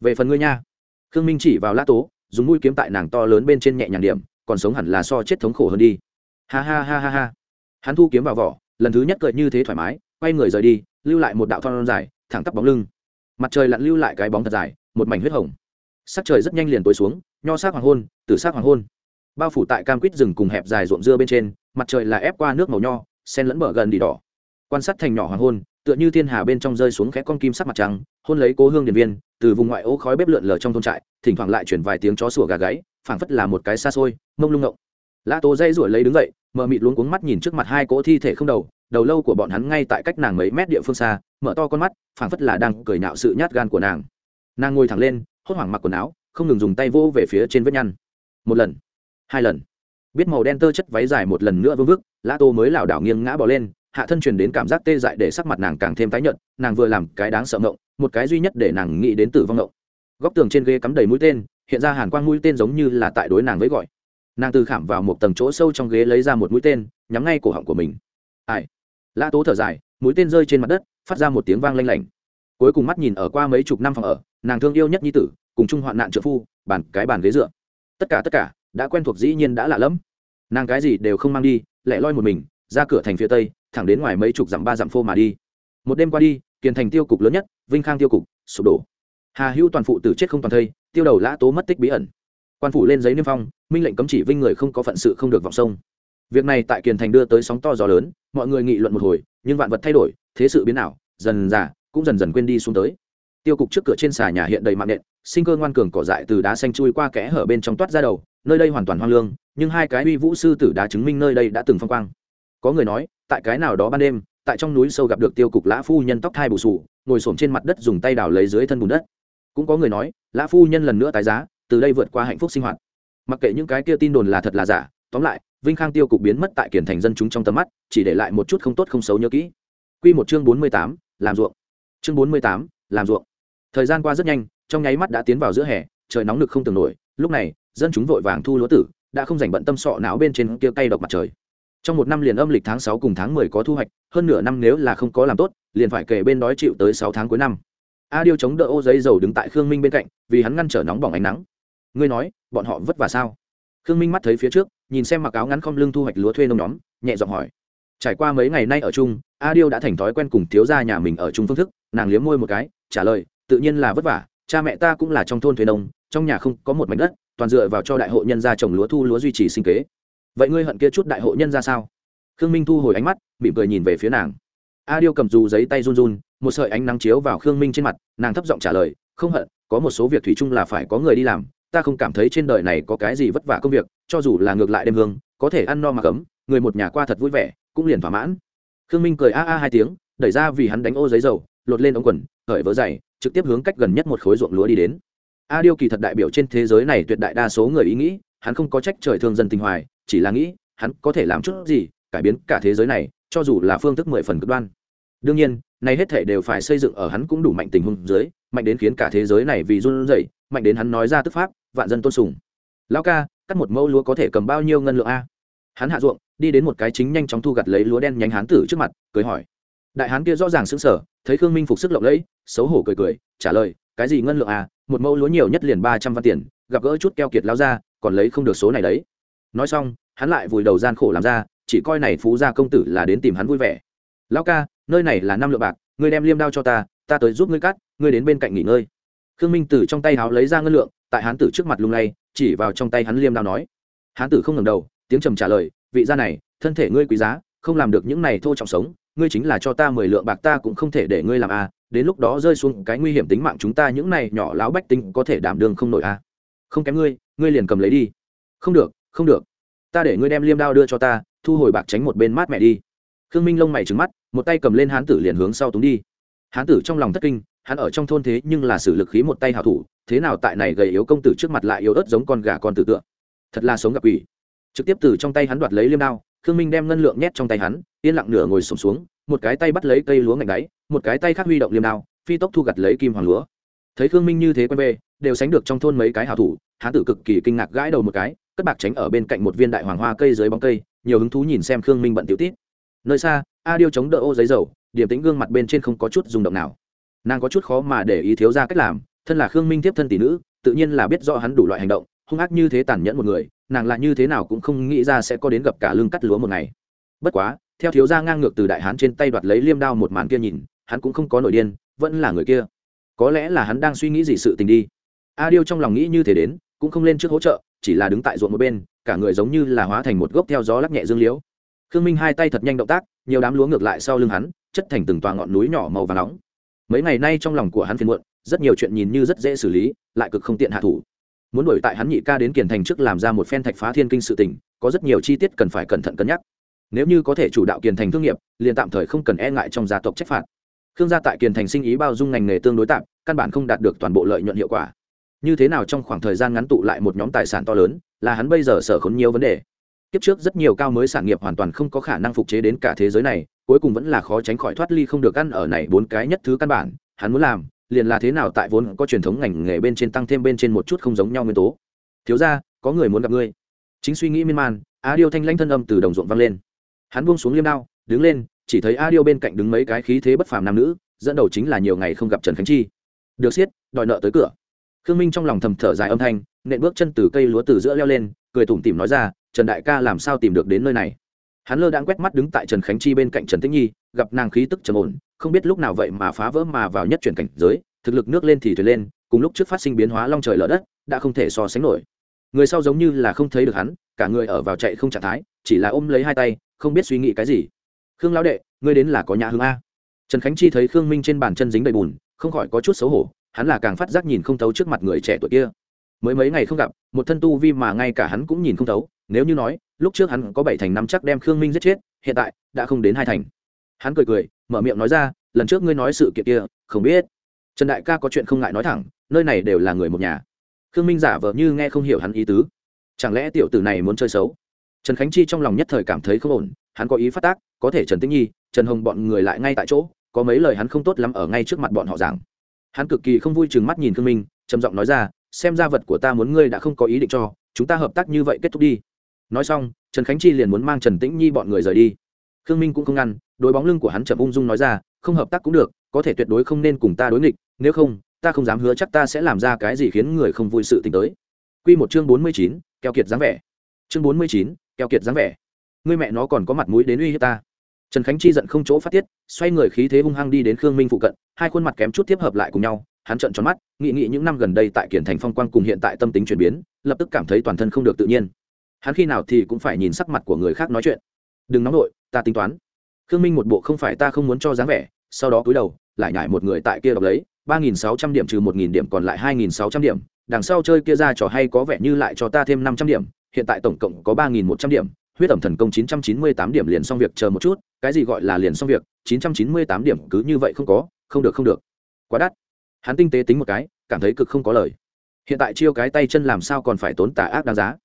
[SPEAKER 1] Về phần ngươi nha. Khương minh chỉ vào la tố dùng mũi kiếm tại nàng to lớn bên trên nhẹ nhàng điểm, còn sống hẳn là so chết thống khổ hơn đi. Ha ha ha ha ha. Hắn thu kiếm vào vỏ, lần thứ nhất cười như thế thoải mái, quay người rời đi, lưu lại một đạo thon dài, thẳng tắp bóng lưng. Mặt trời lặn lưu lại cái bóng thật dài một mảnh huyết hồng. Sắc trời rất nhanh liền tối xuống, nho sắc hoàng hôn, tử sắc hoàng hôn. Bao phủ tại cam quýt rừng cùng hẹp dài ruộng dưa bên trên, mặt trời là ép qua nước màu nho sen lẫn bờ gần đi đỏ. Quan sát thành nhỏ hoàng hôn, tựa như thiên hà bên trong rơi xuống khẽ con kim sắc mặt trăng, hôn lấy cố hương điện viên, từ vùng ngoại ô khói bếp lượn lờ trong thôn trại, thỉnh thoảng lại chuyển vài tiếng chó sủa gà gáy, phảng phất là một cái xa xôi, mông lung ngộng. Lã tố dây ruổi lấy đứng dậy mờ mịt luống cuống mắt nhìn trước mặt hai cỗ thi thể không đầu đầu lâu của bọn hắn ngay tại cách nàng mấy mét địa phương xa, mở to con mắt, phảng phất là đang cười nạo sự nhát gan của nàng nàng ngồi thẳng lên, hốt hoảng mặc quần áo, không ngừng dùng tay vỗ về phía trên vết nhăn. Một lần, hai lần. Biết màu đen tơ chất váy dài một lần nữa vương vức, lã tô mới lảo đảo nghiêng ngã bỏ lên, hạ thân truyền đến cảm giác tê dại để sắc mặt nàng càng thêm tái nhợt, nàng vừa làm cái đáng sợ ngộng, một cái duy nhất để nàng nghĩ đến tử vong ngộng. Góc tường trên ghế cắm đầy mũi tên, hiện ra hàn quang mũi tên giống như là tại đối nàng với gọi. Nàng từ khảm vào một tầng chỗ sâu trong ghế lấy ra một mũi tên, nhắm ngay cổ họng của mình. Ai? Lã tố thở dài, mũi tên rơi trên mặt đất, phát ra một tiếng vang lanh lảnh. Cuối cùng mắt nhìn ở qua mấy chục năm phòng ở nàng thương yêu nhất nhi tử, cùng chung hoạn nạn trợ phu, bàn cái bàn ghế dựa. Tất cả tất cả, đã quen thuộc dĩ nhiên đã lạ lẫm. Nàng cái gì đều không mang đi, lẻ loi một mình, ra cửa thành phía tây, thẳng đến ngoài mấy chục dặm ba dặm phô mà đi. Một đêm qua đi, kiền thành tiêu cục lớn nhất, vinh khang tiêu cục, sụp đổ. Hà hữu toàn phụ tử chết không toàn thây, tiêu đầu lã tố mất tích bí ẩn. Quan phủ lên giấy niêm phong, minh lệnh cấm chỉ vinh người không có phận sự không được vọng sông. Việc này tại kiền thành đưa tới sóng to gió lớn, mọi người nghị luận một hồi, nhưng vạn vật thay đổi, thế sự biến ảo, dần dà, cũng dần dần quên đi xuống tới tiêu cục trước cửa trên xà nhà hiện đầy mạng nện, sinh cơ ngoan cường cỏ dại từ đá xanh chui qua kẽ hở bên trong toát ra đầu, nơi đây hoàn toàn hoang lương, nhưng hai cái uy vũ sư tử đã chứng minh nơi đây đã từng phong quang. Có người nói, tại cái nào đó ban đêm, tại trong núi sâu gặp được tiêu cục lã phu nhân tóc thai bù sù, ngồi xổm trên mặt đất dùng tay đào lấy dưới thân bùn đất. Cũng có người nói, lã phu nhân lần nữa tái giá, từ đây vượt qua hạnh phúc sinh hoạt. Mặc kệ những cái kia tin đồn là thật là giả, tóm lại, vinh khang tiêu cục biến mất tại kiển thành dân chúng trong tầm mắt, chỉ để lại một chút không tốt không xấu nhớ kỹ. Q một chương bốn mươi tám, làm ruộng. Chương bốn mươi tám, làm ruộng thời gian qua rất nhanh, trong nháy mắt đã tiến vào giữa hè, trời nóng lực không tưởng nổi, lúc này, dân chúng vội vàng thu lúa tử, đã không dành bận tâm sọ não bên trên kia cây độc mặt trời. Trong một năm liền âm lịch tháng sáu cùng tháng mười có thu hoạch, hơn nửa năm nếu là không có làm tốt, liền phải kể bên đói chịu tới sáu tháng cuối năm. A điêu chống đỡ ô giấy dầu đứng tại khương minh bên cạnh, vì hắn ngăn trở nóng bỏng ánh nắng. Ngươi nói, bọn họ vất vả sao? Khương minh mắt thấy phía trước, nhìn xem mặc áo ngắn không lưng thu hoạch lúa thuê nông nhóm, nhẹ giọng hỏi. Trải qua mấy ngày nay ở chung, a điêu đã thành thói quen cùng thiếu gia nhà mình ở chung phương thức, nàng liếm môi một cái, trả lời tự nhiên là vất vả, cha mẹ ta cũng là trong thôn thuê nông, trong nhà không có một mảnh đất, toàn dựa vào cho đại hộ nhân gia trồng lúa thu lúa duy trì sinh kế. Vậy ngươi hận kia chút đại hộ nhân ra sao? Khương minh thu hồi ánh mắt, mỉm cười nhìn về phía nàng. A điêu cầm dù giấy tay run run, một sợi ánh nắng chiếu vào khương minh trên mặt, nàng thấp giọng trả lời, không hận, có một số việc thủy chung là phải có người đi làm, ta không cảm thấy trên đời này có cái gì vất vả công việc, cho dù là ngược lại đêm hương, có thể ăn no mà cấm, người một nhà qua thật vui vẻ, cũng liền thỏa mãn. Khương minh cười a a hai tiếng, đẩy ra vì hắn đánh ô giấy dầu, lột lên ống quần khởi vớ dày trực tiếp hướng cách gần nhất một khối ruộng lúa đi đến. A điêu kỳ thật đại biểu trên thế giới này tuyệt đại đa số người ý nghĩ, hắn không có trách trời thương dân tình hoài, chỉ là nghĩ, hắn có thể làm chút gì, cải biến cả thế giới này, cho dù là phương thức mười phần cực đoan. Đương nhiên, này hết thể đều phải xây dựng ở hắn cũng đủ mạnh tình huống dưới, mạnh đến khiến cả thế giới này vì run rẩy, mạnh đến hắn nói ra tức pháp, vạn dân tôn sùng. Lão ca, cắt một mẫu lúa có thể cầm bao nhiêu ngân lượng a? Hắn hạ ruộng, đi đến một cái chính nhanh chóng thu gặt lấy lúa đen nhánh hán tử trước mặt, cười hỏi đại hán kia rõ ràng sững sờ, thấy khương minh phục sức lộng lẫy, xấu hổ cười cười, trả lời, cái gì ngân lượng à? một mẫu lúa nhiều nhất liền ba trăm văn tiền, gặp gỡ chút keo kiệt lao ra, còn lấy không được số này đấy. Nói xong, hắn lại vùi đầu gian khổ làm ra, chỉ coi này phú gia công tử là đến tìm hắn vui vẻ. Lão ca, nơi này là năm lượng bạc, ngươi đem liêm đao cho ta ta tới giúp ngươi cắt, ngươi đến bên cạnh nghỉ ngơi. Khương minh từ trong tay háo lấy ra ngân lượng, tại hán tử trước mặt lung lay, chỉ vào trong tay hắn liêm đao nói. Hán tử không ngẩng đầu, tiếng trầm trả lời, vị gia này, thân thể ngươi quý giá, không làm được những này thô trọng sống ngươi chính là cho ta mười lượng bạc, ta cũng không thể để ngươi làm a à. đến lúc đó rơi xuống cái nguy hiểm tính mạng chúng ta, những này nhỏ láo bách tính có thể đảm đương không nổi a à. không kém ngươi ngươi liền cầm lấy đi. Không được không được. Ta để ngươi đem liêm đao đưa cho ta, thu hồi bạc tránh một bên mát mẹ đi. Khương minh lông mày trứng mắt, một tay cầm lên hán tử liền hướng sau túng đi. Hán tử trong lòng thất kinh, hắn ở trong thôn thế nhưng là sử lực khí một tay hảo thủ, thế nào tại này gầy yếu công tử trước mặt lại yếu ớt giống con gà con tử tượng thật là sống gặp ủy trực tiếp từ trong tay hắn đoạt lấy liêm đao khương minh đem ngân lượng nhét trong tay hắn, yên lặng nửa ngồi sổm xuống, một cái tay bắt lấy cây lúa ngạch đáy, một cái tay khác huy động liềm đao, phi tốc thu gặt lấy kim hoàng lúa. Thấy khương minh như thế quen về đều sánh được trong thôn mấy cái hảo thủ hán tử cực kỳ kinh ngạc gãi đầu một cái, cất bạc tránh ở bên cạnh một viên đại hoàng hoa cây dưới bóng cây, nhiều hứng thú nhìn xem khương minh bận tiểu tít nơi xa, a điêu chống đỡ ô giấy dầu, điểm tính gương mặt bên trên không có chút rung động nào. Nàng có chút khó mà để ý thiếu ra cách làm, thân là khương minh tiếp thân tỷ nữ, tự nhiên là biết rõ hắn đủ loại hành động hung ác như thế tàn nhẫn một người, nàng là như thế nào cũng không nghĩ ra sẽ có đến gặp cả lưng cắt lúa một ngày. Bất quá, theo thiếu gia ngang ngược từ đại hán trên tay đoạt lấy liêm đao một màn kia nhìn, hắn cũng không có nổi điên, vẫn là người kia. Có lẽ là hắn đang suy nghĩ gì sự tình đi. A điêu trong lòng nghĩ như thế đến, cũng không lên trước hỗ trợ, chỉ là đứng tại ruộng một bên, cả người giống như là hóa thành một gốc theo gió lắc nhẹ dương liễu. Khương minh hai tay thật nhanh động tác, nhiều đám lúa ngược lại sau lưng hắn, chất thành từng tòa ngọn núi nhỏ màu và nóng. Mấy ngày nay trong lòng của hắn phiền muộn, rất nhiều chuyện nhìn như rất dễ xử lý, lại cực không tiện hạ thủ muốn đổi tại hắn nhị ca đến kiển thành trước làm ra một phen thạch phá thiên kinh sự tình, có rất nhiều chi tiết cần phải cẩn thận cân nhắc. Nếu như có thể chủ đạo kiền thành thương nghiệp, liền tạm thời không cần e ngại trong gia tộc trách phạt. Khương gia tại kiền thành sinh ý bao dung ngành nghề tương đối tạm, căn bản không đạt được toàn bộ lợi nhuận hiệu quả. Như thế nào trong khoảng thời gian ngắn tụ lại một nhóm tài sản to lớn, là hắn bây giờ sở khốn nhiều vấn đề. Kiếp trước rất nhiều cao mới sản nghiệp hoàn toàn không có khả năng phục chế đến cả thế giới này, cuối cùng vẫn là khó tránh khỏi thoát ly không được ăn ở này bốn cái nhất thứ căn bản, hắn muốn làm liền là thế nào tại vốn có truyền thống ngành nghề bên trên tăng thêm bên trên một chút không giống nhau nguyên tố. Thiếu ra có người muốn gặp ngươi. Chính suy nghĩ miên man a điêu thanh lãnh thân âm từ đồng ruộng vang lên. Hắn buông xuống liêm đao, đứng lên, chỉ thấy a điêu bên cạnh đứng mấy cái khí thế bất phàm nam nữ, dẫn đầu chính là nhiều ngày không gặp trần khánh chi. Được xiết, đòi nợ tới cửa. Khương minh trong lòng thầm thở dài âm thanh, nện bước chân từ cây lúa từ giữa leo lên, cười tủm tỉm nói ra, trần đại ca làm sao tìm được đến nơi này? Hắn lơ đang quét mắt đứng tại trần khánh chi bên cạnh trần tĩnh nhi, gặp nàng khí tức trầm ổn, không biết lúc nào vậy mà phá vỡ mà vào nhất chuyển cảnh giới, thực lực nước lên thì thuyền lên, cùng lúc trước phát sinh biến hóa long trời lở đất, đã không thể so sánh nổi. Người sau giống như là không thấy được hắn, cả người ở vào chạy không trạng thái, chỉ là ôm lấy hai tay, không biết suy nghĩ cái gì. Khương lão đệ, ngươi đến là có nhà hương a. Trần khánh chi thấy khương minh trên bàn chân dính đầy bùn, không khỏi có chút xấu hổ, hắn là càng phát giác nhìn không thấu trước mặt người trẻ tuổi kia. Mới mấy ngày không gặp, một thân tu vi mà ngay cả hắn cũng nhìn không thấu nếu như nói, lúc trước hắn có bảy thành năm chắc đem khương minh giết chết, hiện tại đã không đến hai thành. Hắn cười cười, mở miệng nói ra, lần trước ngươi nói sự kiện kia, không biết. Trần đại ca có chuyện không ngại nói thẳng, nơi này đều là người một nhà. Khương minh giả vờ như nghe không hiểu hắn ý tứ. Chẳng lẽ tiểu tử này muốn chơi xấu? Trần khánh chi trong lòng nhất thời cảm thấy không ổn, hắn có ý phát tác, có thể trần tĩnh nhi, trần hồng bọn người lại ngay tại chỗ, có mấy lời hắn không tốt lắm ở ngay trước mặt bọn họ giảng. Hắn cực kỳ không vui chừng mắt nhìn khương minh, trầm giọng nói ra, xem ra vật của ta muốn ngươi đã không có ý định cho, chúng ta hợp tác như vậy kết thúc đi nói xong, trần khánh chi liền muốn mang trần tĩnh nhi bọn người rời đi. Khương minh cũng không ngăn, đối bóng lưng của hắn chậm ung dung nói ra, không hợp tác cũng được, có thể tuyệt đối không nên cùng ta đối nghịch, nếu không, ta không dám hứa chắc ta sẽ làm ra cái gì khiến người không vui sự t tới. Q một chương bốn mươi chín, keo kiệt dáng vẻ. Chương bốn mươi chín, keo kiệt dáng vẻ. Người mẹ nó còn có mặt mũi đến uy hiếp ta. Trần khánh chi giận không chỗ phát tiết, xoay người khí thế hung hăng đi đến khương minh phụ cận, hai khuôn mặt kém chút tiếp hợp lại cùng nhau, hắn trợn tròn mắt nghị nghị những năm gần đây tại kiển thành phong quang cùng hiện tại tâm tính chuyển biến, lập tức cảm thấy toàn thân không được tự nhiên hắn khi nào thì cũng phải nhìn sắc mặt của người khác nói chuyện. Đừng nóng nổi ta tính toán. Khương minh một bộ không phải ta không muốn cho dáng vẻ, sau đó cúi đầu, lại nhải một người tại kia đọc lấy, ba nghìn sáu trăm điểm trừ một nghìn điểm còn lại hai nghìn sáu trăm điểm, đằng sau chơi kia ra trò hay có vẻ như lại cho ta thêm năm trăm điểm, hiện tại tổng cộng có ba nghìn một trăm điểm, huyết ẩm thần công chín trăm chín mươi tám điểm liền xong việc, chờ một chút, cái gì gọi là liền xong việc, chín trăm chín mươi tám điểm cứ như vậy không có, không được không được. Quá đắt. Hắn tinh tế tính một cái, cảm thấy cực không có lời. Hiện tại chiêu cái tay chân làm sao còn phải tốn tà ác đáng giá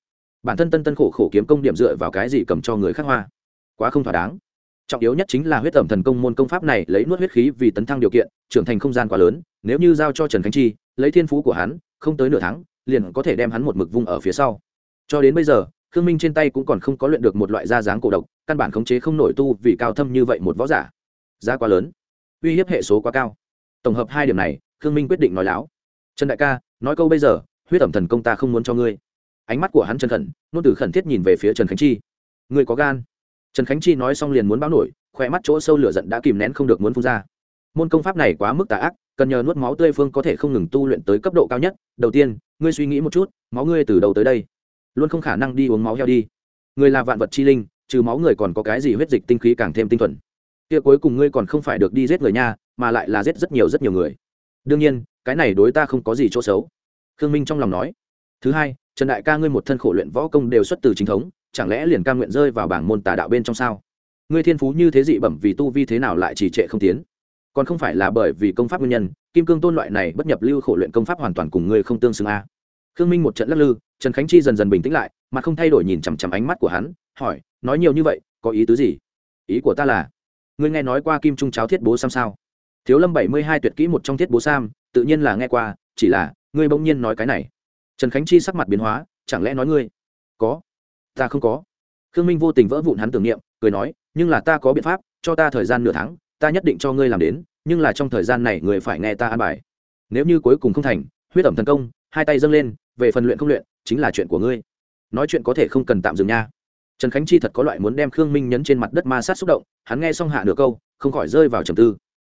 [SPEAKER 1] bản thân tân tân khổ khổ kiếm công điểm dựa vào cái gì cầm cho người khác hoa? Quá không thỏa đáng. Trọng yếu nhất chính là huyết tẩm thần công môn công pháp này lấy nuốt huyết khí vì tấn thăng điều kiện, trưởng thành không gian quá lớn, nếu như giao cho trần khánh chi, lấy thiên phú của hắn, không tới nửa tháng, liền có thể đem hắn một mực vung ở phía sau. Cho đến bây giờ, khương minh trên tay cũng còn không có luyện được một loại da dáng cổ độc, căn bản khống chế không nổi tu vì cao thâm như vậy một võ giả. Giá quá lớn. Uy hiếp hệ số quá cao. Tổng hợp hai điểm này, khương minh quyết định nói láo. Trần đại ca, nói câu bây giờ, huyết ẩm thần công ta không muốn cho ngươi ánh mắt của hắn chân khẩn, nôn từ khẩn thiết nhìn về phía trần khánh chi. Ngươi có gan. Trần khánh chi nói xong liền muốn báo nổi khỏe mắt chỗ sâu lửa giận đã kìm nén không được muốn phun ra. Môn công pháp này quá mức tà ác, cần nhờ nuốt máu tươi phương có thể không ngừng tu luyện tới cấp độ cao nhất. Đầu tiên, ngươi suy nghĩ một chút, máu ngươi từ đầu tới đây? Luôn không khả năng đi uống máu heo đi. Người là vạn vật chi linh, trừ máu người còn có cái gì huyết dịch tinh khí càng thêm tinh thuần. Kia cuối cùng ngươi còn không phải được đi giết người nha, mà lại là giết rất nhiều rất nhiều người. Đương nhiên, cái này đối ta không có gì chỗ xấu. Khương minh trong lòng nói thứ hai, trần đại ca ngươi một thân khổ luyện võ công đều xuất từ chính thống, chẳng lẽ liền ca nguyện rơi vào bảng môn tà đạo bên trong sao? Ngươi thiên phú như thế dị bẩm vì tu vi thế nào lại trì trệ không tiến? Còn không phải là bởi vì công pháp nguyên nhân, kim cương tôn loại này bất nhập lưu khổ luyện công pháp hoàn toàn cùng ngươi không tương xứng a. Khương minh một trận lắc lư, trần khánh chi dần dần bình tĩnh lại, mà không thay đổi nhìn chằm chằm ánh mắt của hắn, hỏi, nói nhiều như vậy, có ý tứ gì? Ý của ta là, ngươi nghe nói qua kim trung cháo thiết bố sam sao? Thiếu lâm bảy mươi hai tuyệt kỹ một trong thiết bố sam, tự nhiên là nghe qua, chỉ là, ngươi bỗng nhiên nói cái này trần khánh chi sắc mặt biến hóa, chẳng lẽ nói ngươi có? Ta không có. Khương minh vô tình vỡ vụn hắn tưởng niệm, cười nói, nhưng là ta có biện pháp, cho ta thời gian nửa tháng, ta nhất định cho ngươi làm đến, nhưng là trong thời gian này người phải nghe ta an bài. Nếu như cuối cùng không thành, huyết ẩm thần công, hai tay dâng lên, về phần luyện không luyện, chính là chuyện của ngươi. Nói chuyện có thể không cần tạm dừng nha. Trần khánh chi thật có loại muốn đem khương minh nhấn trên mặt đất ma sát xúc động, hắn nghe xong hạ nửa câu, không khỏi rơi vào trầm tư.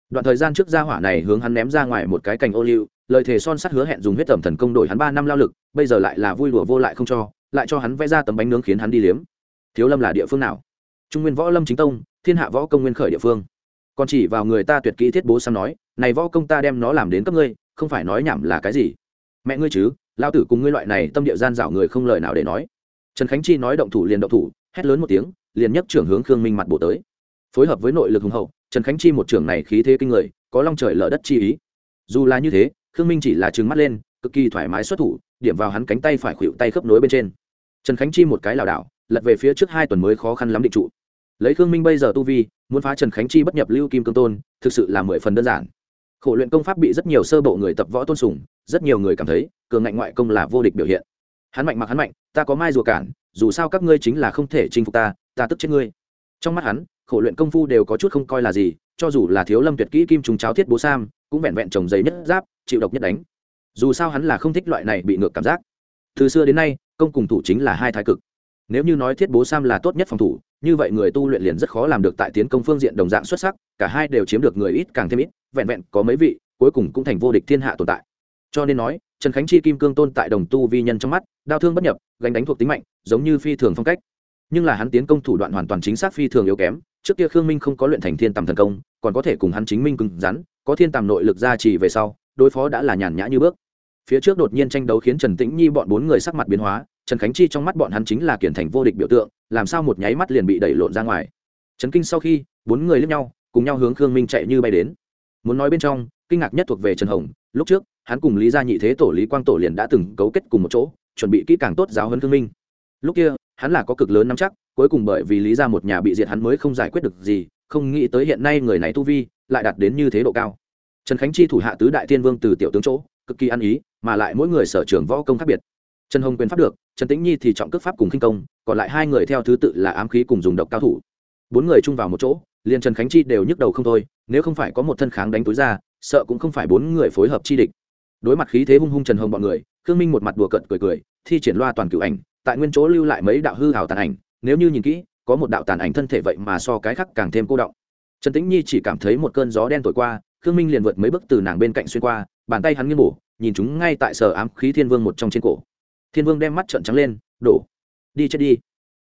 [SPEAKER 1] Đoạn thời gian trước gia hỏa này hướng hắn ném ra ngoài một cái cành ô liu lời thề son sắt hứa hẹn dùng huyết tẩm thần công đổi hắn ba năm lao lực, bây giờ lại là vui đùa vô lại không cho, lại cho hắn vẽ ra tấm bánh nướng khiến hắn đi liếm. Thiếu lâm là địa phương nào? Trung nguyên võ lâm chính tông, thiên hạ võ công nguyên khởi địa phương. Còn chỉ vào người ta tuyệt kỹ thiết bố sang nói, này võ công ta đem nó làm đến cấp ngươi, không phải nói nhảm là cái gì? Mẹ ngươi chứ lao tử cùng ngươi loại này tâm địa gian dảo người không lời nào để nói. Trần khánh chi nói động thủ liền động thủ, hét lớn một tiếng, liền nhấc trưởng hướng khương minh mặt bổ tới. Phối hợp với nội lực hùng hậu, trần khánh chi một trưởng này khí thế kinh người, có long trời lở đất chi ý. Dù là như thế khương minh chỉ là trừng mắt lên, cực kỳ thoải mái xuất thủ, điểm vào hắn cánh tay phải khuỵu tay khớp nối bên trên. Trần khánh chi một cái lảo đảo, lật về phía trước hai tuần mới khó khăn lắm định trụ. Lấy khương minh bây giờ tu vi, muốn phá trần khánh chi bất nhập lưu kim cương tôn, thực sự là mười phần đơn giản. Khổ luyện công pháp bị rất nhiều sơ bộ người tập võ tôn sùng, rất nhiều người cảm thấy, cường ngạnh ngoại công là vô địch biểu hiện. Hắn mạnh mặc hắn mạnh, ta có mai rùa cản, dù sao các ngươi chính là không thể chinh phục ta ta tức chết ngươi. Trong mắt hắn, khổ luyện công phu đều có chút không coi là gì, cho dù là thiếu lâm tuyệt kỹ kim trùng cháo thiết bố sam cũng vẹn vẹn trồng giấy nhất giáp, chịu độc nhất đánh. Dù sao hắn là không thích loại này bị ngược cảm giác. Từ xưa đến nay, công cùng thủ chính là hai thái cực. Nếu như nói thiết bố sam là tốt nhất phòng thủ, như vậy người tu luyện liền rất khó làm được tại tiến công phương diện đồng dạng xuất sắc, cả hai đều chiếm được người ít càng thêm ít, vẹn vẹn có mấy vị, cuối cùng cũng thành vô địch thiên hạ tồn tại. Cho nên nói, trần khánh chi kim cương tôn tại đồng tu vi nhân trong mắt, đau thương bất nhập, gánh đánh thuộc tính mạnh, giống như phi thường phong cách. Nhưng là hắn tiến công thủ đoạn hoàn toàn chính xác phi thường yếu kém trước kia khương minh không có luyện thành thiên tầm thần công, còn có thể cùng hắn chính minh cứng rắn, có thiên tầm nội lực ra chỉ về sau, đối phó đã là nhàn nhã như bước. Phía trước đột nhiên tranh đấu khiến trần tĩnh nhi bọn bốn người sắc mặt biến hóa, trần khánh chi trong mắt bọn hắn chính là kiển thành vô địch biểu tượng, làm sao một nháy mắt liền bị đẩy lộn ra ngoài. Trấn kinh sau khi, bốn người lướt nhau, cùng nhau hướng khương minh chạy như bay đến. Muốn nói bên trong, kinh ngạc nhất thuộc về trần hồng, lúc trước, hắn cùng lý gia nhị thế tổ lý quang tổ liền đã từng cấu kết cùng một chỗ, chuẩn bị kỹ càng tốt giáo hơn khương minh. Lúc kia, hắn là có cực lớn nắm chắc cuối cùng bởi vì lý ra một nhà bị diệt hắn mới không giải quyết được gì, không nghĩ tới hiện nay người này tu vi lại đạt đến như thế độ cao. Trần khánh chi thủ hạ tứ đại thiên vương từ tiểu tướng chỗ, cực kỳ ăn ý, mà lại mỗi người sở trường võ công khác biệt. Trần hồng quyền pháp được, trần tĩnh nhi thì trọng cước pháp cùng khinh công, còn lại hai người theo thứ tự là ám khí cùng dùng độc cao thủ. Bốn người chung vào một chỗ, liền trần khánh chi đều nhức đầu không thôi, nếu không phải có một thân kháng đánh túi ra, sợ cũng không phải bốn người phối hợp chi địch. Đối mặt khí thế hung hung trần hồng bọn người, khương minh một mặt đùa cận cười cười, thi triển loa toàn cựu ảnh, tại nguyên chỗ lưu lại mấy đạo hư hào tàn ảnh nếu như nhìn kỹ, có một đạo tàn ảnh thân thể vậy mà so cái khác càng thêm cô động. Trần tĩnh nhi chỉ cảm thấy một cơn gió đen thổi qua, khương minh liền vượt mấy bước từ nàng bên cạnh xuyên qua, bàn tay hắn nghiêng bổ, nhìn chúng ngay tại sở ám khí thiên vương một trong trên cổ. Thiên vương đem mắt trợn trắng lên, đổ, đi chết đi.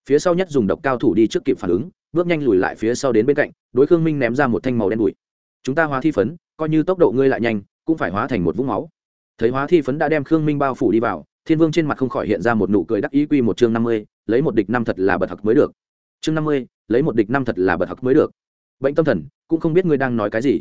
[SPEAKER 1] Phía sau nhất dùng độc cao thủ đi trước kịp phản ứng, bước nhanh lùi lại phía sau đến bên cạnh, đối khương minh ném ra một thanh màu đen bụi. Chúng ta hóa thi phấn, coi như tốc độ ngươi lại nhanh, cũng phải hóa thành một vũng máu. Thấy hóa thi phấn đã đem khương minh bao phủ đi vào thiên vương trên mặt không khỏi hiện ra một nụ cười đắc ý quy một chương năm mươi, lấy một địch năm thật là bật hặc mới được. Chương năm mươi, lấy một địch năm thật là bật hặc mới được. Bệnh tâm thần, cũng không biết ngươi đang nói cái gì.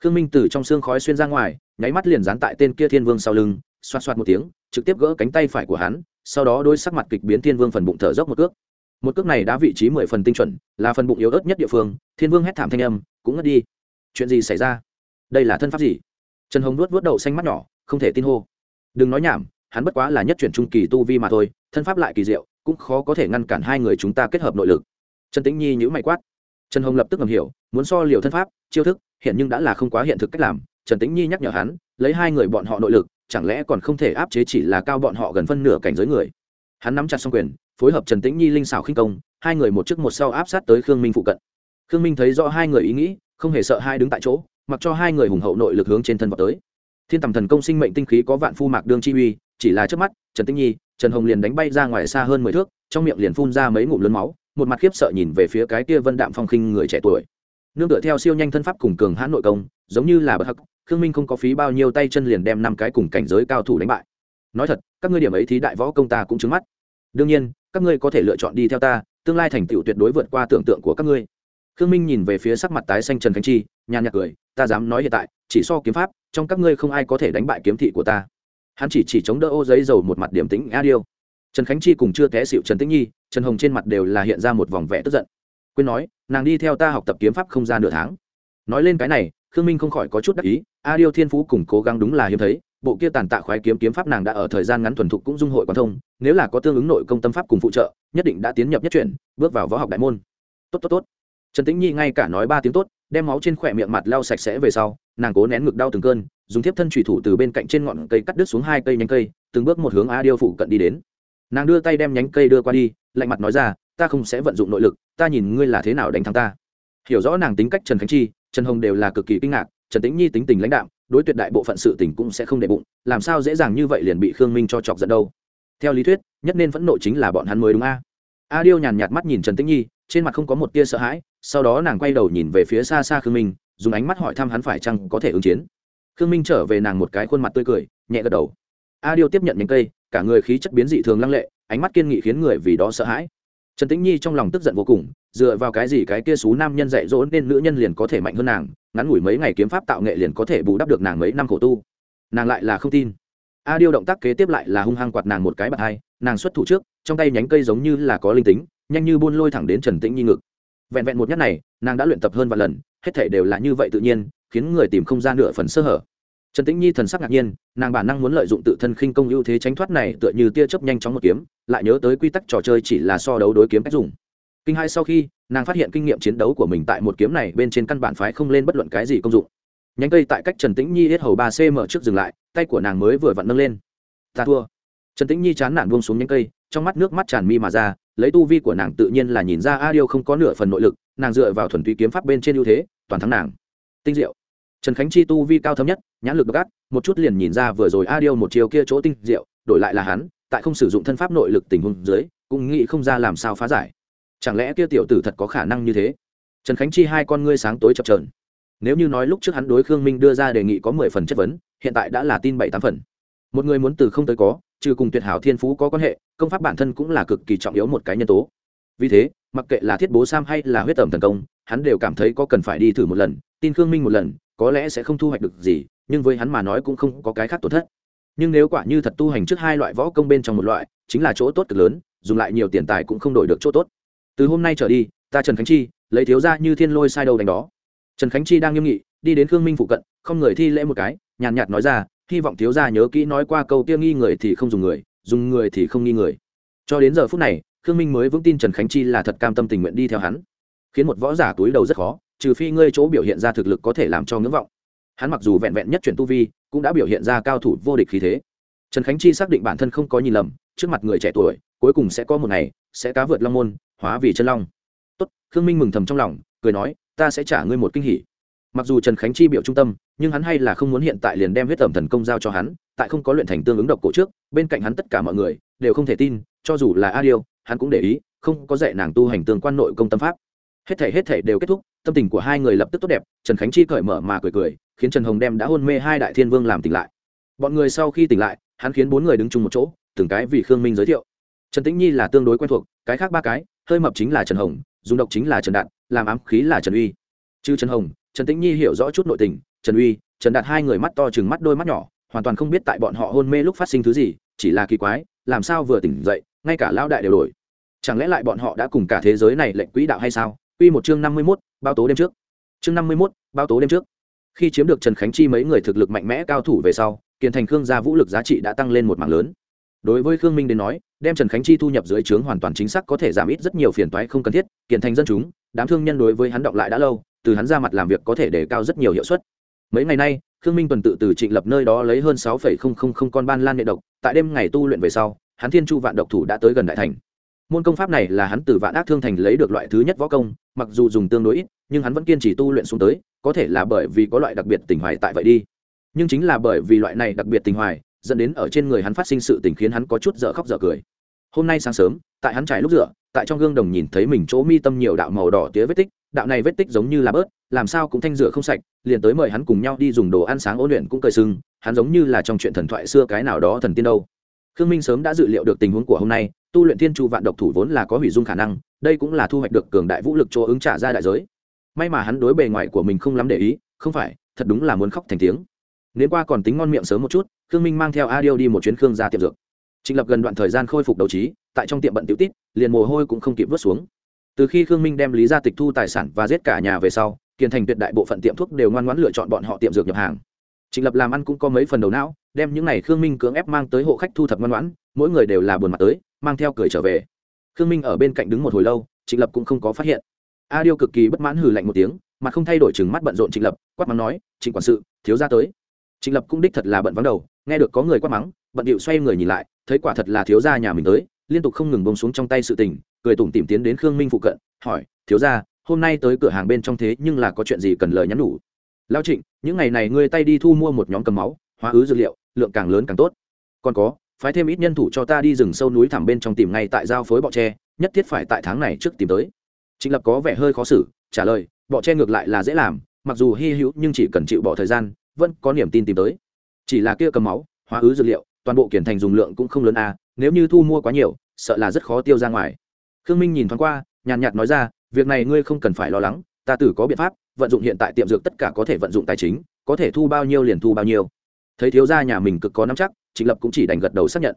[SPEAKER 1] Khương minh từ trong xương khói xuyên ra ngoài, nháy mắt liền dán tại tên kia thiên vương sau lưng, xoạt xoạt một tiếng, trực tiếp gỡ cánh tay phải của hắn, sau đó đôi sắc mặt kịch biến thiên vương phần bụng thở dốc một cước. Một cước này đã vị trí mười phần tinh chuẩn, là phần bụng yếu ớt nhất địa phương, thiên vương hét thảm thanh âm, cũng ngất đi. Chuyện gì xảy ra? Đây là thân pháp gì? Trần hồng nuốt vớt đậu xanh mắt nhỏ, không thể tin hô. Đừng nói nhảm hắn bất quá là nhất chuyển trung kỳ tu vi mà thôi, thân pháp lại kỳ diệu, cũng khó có thể ngăn cản hai người chúng ta kết hợp nội lực. Trần tĩnh nhi nhữ mày quát. Trần hồng lập tức ngầm hiểu, muốn so liều thân pháp, chiêu thức, hiện nhưng đã là không quá hiện thực cách làm. Trần tĩnh nhi nhắc nhở hắn, lấy hai người bọn họ nội lực, chẳng lẽ còn không thể áp chế chỉ là cao bọn họ gần phân nửa cảnh giới người? Hắn nắm chặt xong quyền, phối hợp trần tĩnh nhi linh xảo khinh công, hai người một trước một sau áp sát tới khương minh phụ cận. Khương minh thấy rõ hai người ý nghĩ, không hề sợ hai đứng tại chỗ, mặc cho hai người hùng hậu nội lực hướng trên thân vào tới. Thiên tầm thần công sinh mệnh tinh khí có vạn phu mạc đương chi uy chỉ là trước mắt, trần tĩnh nhi, trần hồng liền đánh bay ra ngoài xa hơn mười thước, trong miệng liền phun ra mấy ngụm lớn máu, một mặt khiếp sợ nhìn về phía cái kia vân đạm phong khinh người trẻ tuổi. Nương tựa theo siêu nhanh thân pháp cùng cường hãn nội công, giống như là bậc hắc, khương minh không có phí bao nhiêu tay chân liền đem năm cái cùng cảnh giới cao thủ đánh bại. Nói thật, các ngươi điểm ấy thì đại võ công ta cũng trứng mắt. Đương nhiên, các ngươi có thể lựa chọn đi theo ta, tương lai thành tựu tuyệt đối vượt qua tưởng tượng của các ngươi. Khương minh nhìn về phía sắc mặt tái xanh trần khánh chi, nhàn nhạc cười, ta dám nói hiện tại, chỉ so kiếm pháp, trong các ngươi không ai có thể đánh bại kiếm thị của ta hắn chỉ chỉ chống đỡ ô giấy dầu một mặt điểm tính a điêu. Trần khánh chi cùng chưa té xịu trần tĩnh nhi, trần hồng trên mặt đều là hiện ra một vòng vẻ tức giận. Quên nói, nàng đi theo ta học tập kiếm pháp không ra nửa tháng. Nói lên cái này, khương minh không khỏi có chút đắc ý, a điêu thiên phú cùng cố gắng đúng là hiếm thấy, bộ kia tàn tạ khoái kiếm kiếm pháp nàng đã ở thời gian ngắn thuần thục cũng dung hội quan thông, nếu là có tương ứng nội công tâm pháp cùng phụ trợ, nhất định đã tiến nhập nhất chuyển, bước vào võ học đại môn. Tốt tốt tốt. Trần tĩnh nhi ngay cả nói ba tiếng tốt, đem máu trên khỏe miệng mặt lau sạch sẽ về sau, nàng cố nén ngực đau từng cơn dùng thiếp thân thủy thủ từ bên cạnh trên ngọn cây cắt đứt xuống hai cây nhánh cây, từng bước một hướng a điêu phụ cận đi đến. Nàng đưa tay đem nhánh cây đưa qua đi, lạnh mặt nói ra, ta không sẽ vận dụng nội lực, ta nhìn ngươi là thế nào đánh thắng ta. Hiểu rõ nàng tính cách trần khánh chi, trần hồng đều là cực kỳ kinh ngạc, trần tĩnh nhi tính tình lãnh đạm, đối tuyệt đại bộ phận sự tình cũng sẽ không để bụng, làm sao dễ dàng như vậy liền bị khương minh cho chọc giận đâu. Theo lý thuyết, nhất nên phẫn nộ chính là bọn hắn mới đúng a. A điêu nhàn nhạt mắt nhìn trần tĩnh nhi, trên mặt không có một tia sợ hãi, sau đó nàng quay đầu nhìn về phía xa xa khương minh, dùng ánh mắt hỏi thăm hắn phải chăng có thể ứng chiến khương minh trở về nàng một cái khuôn mặt tươi cười, nhẹ gật đầu. A điêu tiếp nhận những cây, cả người khí chất biến dị thường lăng lệ, ánh mắt kiên nghị khiến người vì đó sợ hãi. Trần tĩnh nhi trong lòng tức giận vô cùng, dựa vào cái gì cái kia xú nam nhân dạy dỗ nên nữ nhân liền có thể mạnh hơn nàng, ngắn ngủi mấy ngày kiếm pháp tạo nghệ liền có thể bù đắp được nàng mấy năm khổ tu. Nàng lại là không tin. A điêu động tác kế tiếp lại là hung hăng quạt nàng một cái bạt hai, nàng xuất thủ trước, trong tay nhánh cây giống như là có linh tính, nhanh như buôn lôi thẳng đến trần tĩnh nhi ngực. Vẹn vẹn một nhát này, nàng đã luyện tập hơn vài lần, hết thể đều là như vậy tự nhiên khiến người tìm không ra nửa phần sơ hở. Trần tĩnh nhi thần sắc ngạc nhiên, nàng bản năng muốn lợi dụng tự thân khinh công ưu thế tránh thoát này tựa như tia chớp nhanh chóng một kiếm, lại nhớ tới quy tắc trò chơi chỉ là so đấu đối kiếm cách dùng. Kinh hai sau khi, nàng phát hiện kinh nghiệm chiến đấu của mình tại một kiếm này bên trên căn bản phái không lên bất luận cái gì công dụng. Nhánh cây tại cách trần tĩnh nhi hết hầu ba cm trước dừng lại, tay của nàng mới vừa vặn nâng lên. Ta thua. Trần tĩnh nhi chán nản buông xuống nhánh cây, trong mắt nước mắt tràn mi mà ra, lấy tu vi của nàng tự nhiên là nhìn ra a điêu không có nửa phần nội lực, nàng dựa vào thuần túy kiếm pháp bên trên ưu thế, toàn thắng nàng. Tinh diệu trần khánh chi tu vi cao thâm nhất, nhãn lực gắt một chút liền nhìn ra vừa rồi a điêu một chiều kia chỗ tinh diệu, đổi lại là hắn, tại không sử dụng thân pháp nội lực tình huống dưới, cũng nghĩ không ra làm sao phá giải. Chẳng lẽ kia tiểu tử thật có khả năng như thế? Trần khánh chi hai con ngươi sáng tối chập trờn nếu như nói lúc trước hắn đối khương minh đưa ra đề nghị có mười phần chất vấn, hiện tại đã là tin bảy tám phần. Một người muốn từ không tới có, trừ cùng tuyệt hảo thiên phú có quan hệ, công pháp bản thân cũng là cực kỳ trọng yếu một cái nhân tố vì thế, mặc kệ là thiết bố sam hay là huyết tẩm thần công, hắn đều cảm thấy có cần phải đi thử một lần, tin khương minh một lần, có lẽ sẽ không thu hoạch được gì, nhưng với hắn mà nói cũng không có cái khác tổn thất. Nhưng nếu quả như thật tu hành trước hai loại võ công bên trong một loại, chính là chỗ tốt cực lớn, dùng lại nhiều tiền tài cũng không đổi được chỗ tốt. Từ hôm nay trở đi, ta trần khánh chi, lấy thiếu ra như thiên lôi sai đầu đánh đó. Trần khánh chi đang nghiêm nghị, đi đến khương minh phụ cận, không người thi lễ một cái, nhàn nhạt nói ra, hy vọng thiếu gia nhớ kỹ nói qua câu kia nghi người thì không dùng người dùng người thì không nghi người. Cho đến giờ phút này khương minh mới vững tin trần khánh chi là thật cam tâm tình nguyện đi theo hắn. Khiến một võ giả túi đầu rất khó, trừ phi ngươi chỗ biểu hiện ra thực lực có thể làm cho ngưỡng vọng. Hắn mặc dù vẹn vẹn nhất chuyển tu vi, cũng đã biểu hiện ra cao thủ vô địch khí thế. Trần khánh chi xác định bản thân không có nhìn lầm, trước mặt người trẻ tuổi, cuối cùng sẽ có một ngày, sẽ cá vượt long môn, hóa vì chân long. Tốt, khương minh mừng thầm trong lòng, cười nói, ta sẽ trả ngươi một kinh hỉ. Mặc dù trần khánh chi biểu trung tâm, nhưng hắn hay là không muốn hiện tại liền đem huyết tẩm thần công giao cho hắn, tại không có luyện thành tương ứng độc cổ trước, bên cạnh hắn tất cả mọi người đều không thể tin, cho dù là a điêu hắn cũng để ý không có dạy nàng tu hành tương quan nội công tâm pháp. Hết thể hết thể đều kết thúc tâm tình của hai người lập tức tốt đẹp trần khánh chi cởi mở mà cười cười khiến trần hồng đem đã hôn mê hai đại thiên vương làm tỉnh lại. Bọn người sau khi tỉnh lại hắn khiến bốn người đứng chung một chỗ từng cái vì khương minh giới thiệu. Trần tĩnh nhi là tương đối quen thuộc cái khác ba cái hơi mập chính là trần hồng dùng độc chính là trần Đạt, làm ám khí là trần uy. Chứ trần hồng trần tĩnh nhi hiểu rõ chút nội tình trần uy trần đạt hai người mắt to chừng mắt đôi mắt nhỏ hoàn toàn không biết tại bọn họ hôn mê lúc phát sinh thứ gì chỉ là kỳ quái làm sao vừa tỉnh dậy ngay cả lao đại đều đổi chẳng lẽ lại bọn họ đã cùng cả thế giới này lệnh quỹ đạo hay sao Quy một chương năm mươi 51, bao tố đêm trước. Chương năm mươi 51, bao tố đêm trước. Khi chiếm được Trần Khánh Chi mấy người thực lực mạnh mẽ cao thủ về sau, kiền thành Khương gia vũ lực giá trị đã tăng lên một mảng lớn. Đối với Khương Minh đến nói, đem Trần Khánh Chi thu nhập dưới trướng hoàn toàn chính xác có thể giảm ít rất nhiều phiền toái không cần thiết, kiền thành dân chúng, đám thương nhân đối với hắn động lại đã lâu, từ hắn ra mặt làm việc có thể để cao rất nhiều hiệu suất. Mấy ngày nay, Khương Minh tuần tự từ Trịnh Lập nơi đó lấy hơn 6.000 con ban lan nghệ độc, tại đêm ngày tu luyện về sau, hắn Thiên Chu vạn độc thủ đã tới gần đại thành. Môn công pháp này là hắn từ vạn ác thương thành lấy được loại thứ nhất võ công, mặc dù dùng tương đối ít, nhưng hắn vẫn kiên trì tu luyện xuống tới, có thể là bởi vì có loại đặc biệt tình hoài tại vậy đi. Nhưng chính là bởi vì loại này đặc biệt tình hoài, dẫn đến ở trên người hắn phát sinh sự tình khiến hắn có chút dở khóc dở cười. Hôm nay sáng sớm, tại hắn trải lúc rửa, tại trong gương đồng nhìn thấy mình chỗ mi tâm nhiều đạo màu đỏ tía vết tích, đạo này vết tích giống như là bớt, làm sao cũng thanh rửa không sạch, liền tới mời hắn cùng nhau đi dùng đồ ăn sáng ôn luyện cũng cười sưng, hắn giống như là trong chuyện thần thoại xưa cái nào đó thần tiên đâu khương minh sớm đã dự liệu được tình huống của hôm nay, tu luyện thiên chu vạn độc thủ vốn là có hủy dung khả năng, đây cũng là thu hoạch được cường đại vũ lực cho ứng trả ra đại giới. May mà hắn đối bề ngoài của mình không lắm để ý, không phải, thật đúng là muốn khóc thành tiếng. Nếu qua còn tính ngon miệng sớm một chút, khương minh mang theo a điêu đi một chuyến khương ra tiệm dược. Trịnh lập gần đoạn thời gian khôi phục đầu trí, tại trong tiệm bận tiểu tít liền mồ hôi cũng không kịp vớt xuống. Từ khi khương minh đem lý ra tịch thu tài sản và giết cả nhà về sau kiên thành tuyệt đại bộ phận tiệm thuốc đều ngoan ngoãn lựa chọn bọn họ tiệm dược nhập hàng. Trịnh lập làm ăn cũng có mấy phần đầu não đem những này khương minh cưỡng ép mang tới hộ khách thu thập ngoan ngoãn, mỗi người đều là buồn mặt tới, mang theo cười trở về. Khương minh ở bên cạnh đứng một hồi lâu, trịnh lập cũng không có phát hiện. A điêu cực kỳ bất mãn hừ lạnh một tiếng, mà không thay đổi chừng mắt bận rộn trịnh lập, quát mắng nói, trịnh quản sự, thiếu ra tới. Trịnh lập cũng đích thật là bận vắng đầu, nghe được có người quát mắng, bận điệu xoay người nhìn lại, thấy quả thật là thiếu gia nhà mình tới, liên tục không ngừng bông xuống trong tay sự tình, cười tủm tìm tiến đến khương minh phụ cận, hỏi, thiếu gia, hôm nay tới cửa hàng bên trong thế nhưng là có chuyện gì cần lời nhắn nhủ? Lao trịnh, những ngày này ngươi tay đi thu mua một nhóm cầm máu, hóa ứ dược liệu lượng càng lớn càng tốt. Còn có, phái thêm ít nhân thủ cho ta đi rừng sâu núi thẳm bên trong tìm ngay tại giao phối bọ tre, nhất thiết phải tại tháng này trước tìm tới. Trịnh lập có vẻ hơi khó xử, trả lời, bọ tre ngược lại là dễ làm, mặc dù hy hữu nhưng chỉ cần chịu bỏ thời gian, vẫn có niềm tin tìm tới. Chỉ là kia cầm máu, hóa ứ dược liệu, toàn bộ kiển thành dùng lượng cũng không lớn à nếu như thu mua quá nhiều, sợ là rất khó tiêu ra ngoài. Khương minh nhìn thoáng qua, nhàn nhạt nói ra, việc này ngươi không cần phải lo lắng, ta tử có biện pháp, vận dụng hiện tại tiệm dược tất cả có thể vận dụng tài chính, có thể thu bao nhiêu liền thu bao nhiêu thấy thiếu gia nhà mình cực có nắm chắc, trịnh lập cũng chỉ đành gật đầu xác nhận.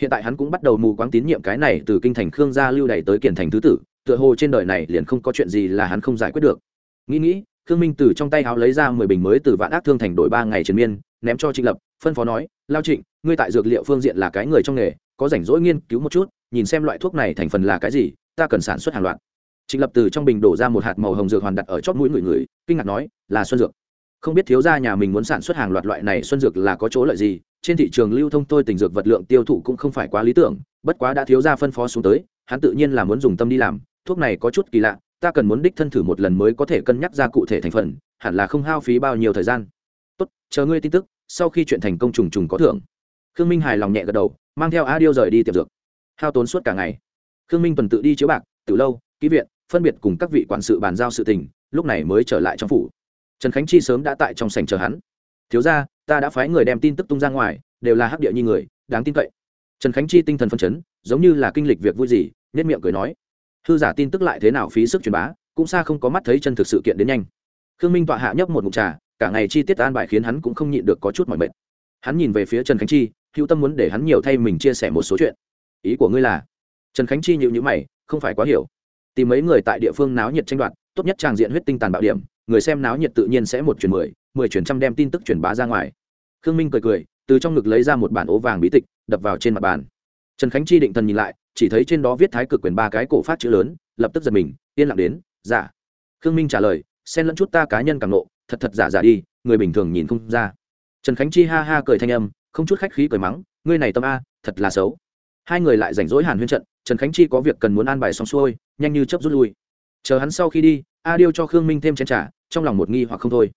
[SPEAKER 1] Hiện tại hắn cũng bắt đầu mù quáng tín nhiệm cái này từ kinh thành khương gia lưu đày tới kiển thành thứ tử, tựa hồ trên đời này liền không có chuyện gì là hắn không giải quyết được. Nghĩ nghĩ, khương minh từ trong tay áo lấy ra mười bình mới từ vạn ác thương thành đổi ba ngày triền miên, ném cho trịnh lập, phân phó nói, lao trịnh, ngươi tại dược liệu phương diện là cái người trong nghề, có rảnh rỗi nghiên cứu một chút, nhìn xem loại thuốc này thành phần là cái gì, ta cần sản xuất hàng loạt. Trịnh lập từ trong bình đổ ra một hạt màu hồng dược hoàn đặt ở chót mũi người người, kinh ngạc nói, là xuân dược không biết thiếu gia nhà mình muốn sản xuất hàng loạt loại này xuân dược là có chỗ lợi gì, trên thị trường lưu thông tôi tình dược vật lượng tiêu thụ cũng không phải quá lý tưởng, bất quá đã thiếu gia phân phó xuống tới, hắn tự nhiên là muốn dùng tâm đi làm, thuốc này có chút kỳ lạ, ta cần muốn đích thân thử một lần mới có thể cân nhắc ra cụ thể thành phần, hẳn là không hao phí bao nhiêu thời gian. Tốt, chờ ngươi tin tức, sau khi chuyện thành công trùng trùng có thưởng. Khương minh hài lòng nhẹ gật đầu, mang theo a điêu rời đi tiệm dược. Hao tốn suốt cả ngày. Khương minh tuần tự đi chiếu bạc từ lâu, ký viện, phân biệt cùng các vị quản sự bàn giao sự tình, lúc này mới trở lại trong phủ trần khánh chi sớm đã tại trong sảnh chờ hắn. Thiếu ra ta đã phái người đem tin tức tung ra ngoài, đều là hắc địa nhi người, đáng tin cậy. Trần khánh chi tinh thần phân chấn, giống như là kinh lịch việc vui gì nhất miệng cười nói, hư giả tin tức lại thế nào phí sức truyền bá, cũng xa không có mắt thấy chân thực sự kiện đến nhanh. Khương minh tọa hạ nhấp một mục trà, cả ngày chi tiết an bài khiến hắn cũng không nhịn được có chút mỏi mệt. Hắn nhìn về phía trần khánh chi, hữu tâm muốn để hắn nhiều thay mình chia sẻ một số chuyện. Ý của ngươi là? Trần khánh chi nhịu nhữ mày, không phải quá hiểu. Tìm mấy người tại địa phương náo nhiệt tranh đoạt, tốt nhất tràng diện huyết tinh tàn bạo điểm người xem náo nhiệt tự nhiên sẽ một chuyển mười mười chuyển trăm đem tin tức truyền bá ra ngoài. Khương minh cười cười, từ trong ngực lấy ra một bản ố vàng bí tịch, đập vào trên mặt bàn. Trần khánh chi định thần nhìn lại, chỉ thấy trên đó viết thái cực quyền ba cái cổ phát chữ lớn, lập tức giật mình, yên lặng đến giả khương minh trả lời, xen lẫn chút ta cá nhân càng nộ, thật thật giả giả đi, người bình thường nhìn không ra. Trần khánh chi ha ha cười thanh âm, không chút khách khí cười mắng, ngươi này tâm a, thật là xấu. Hai người lại rảnh rỗi hàn huyên trận, trần khánh chi có việc cần muốn an bài xong xuôi, nhanh như chấp rút lui chờ hắn sau khi đi, a điêu cho khương minh thêm chén t r à trong lòng một nghi hoặc không thôi.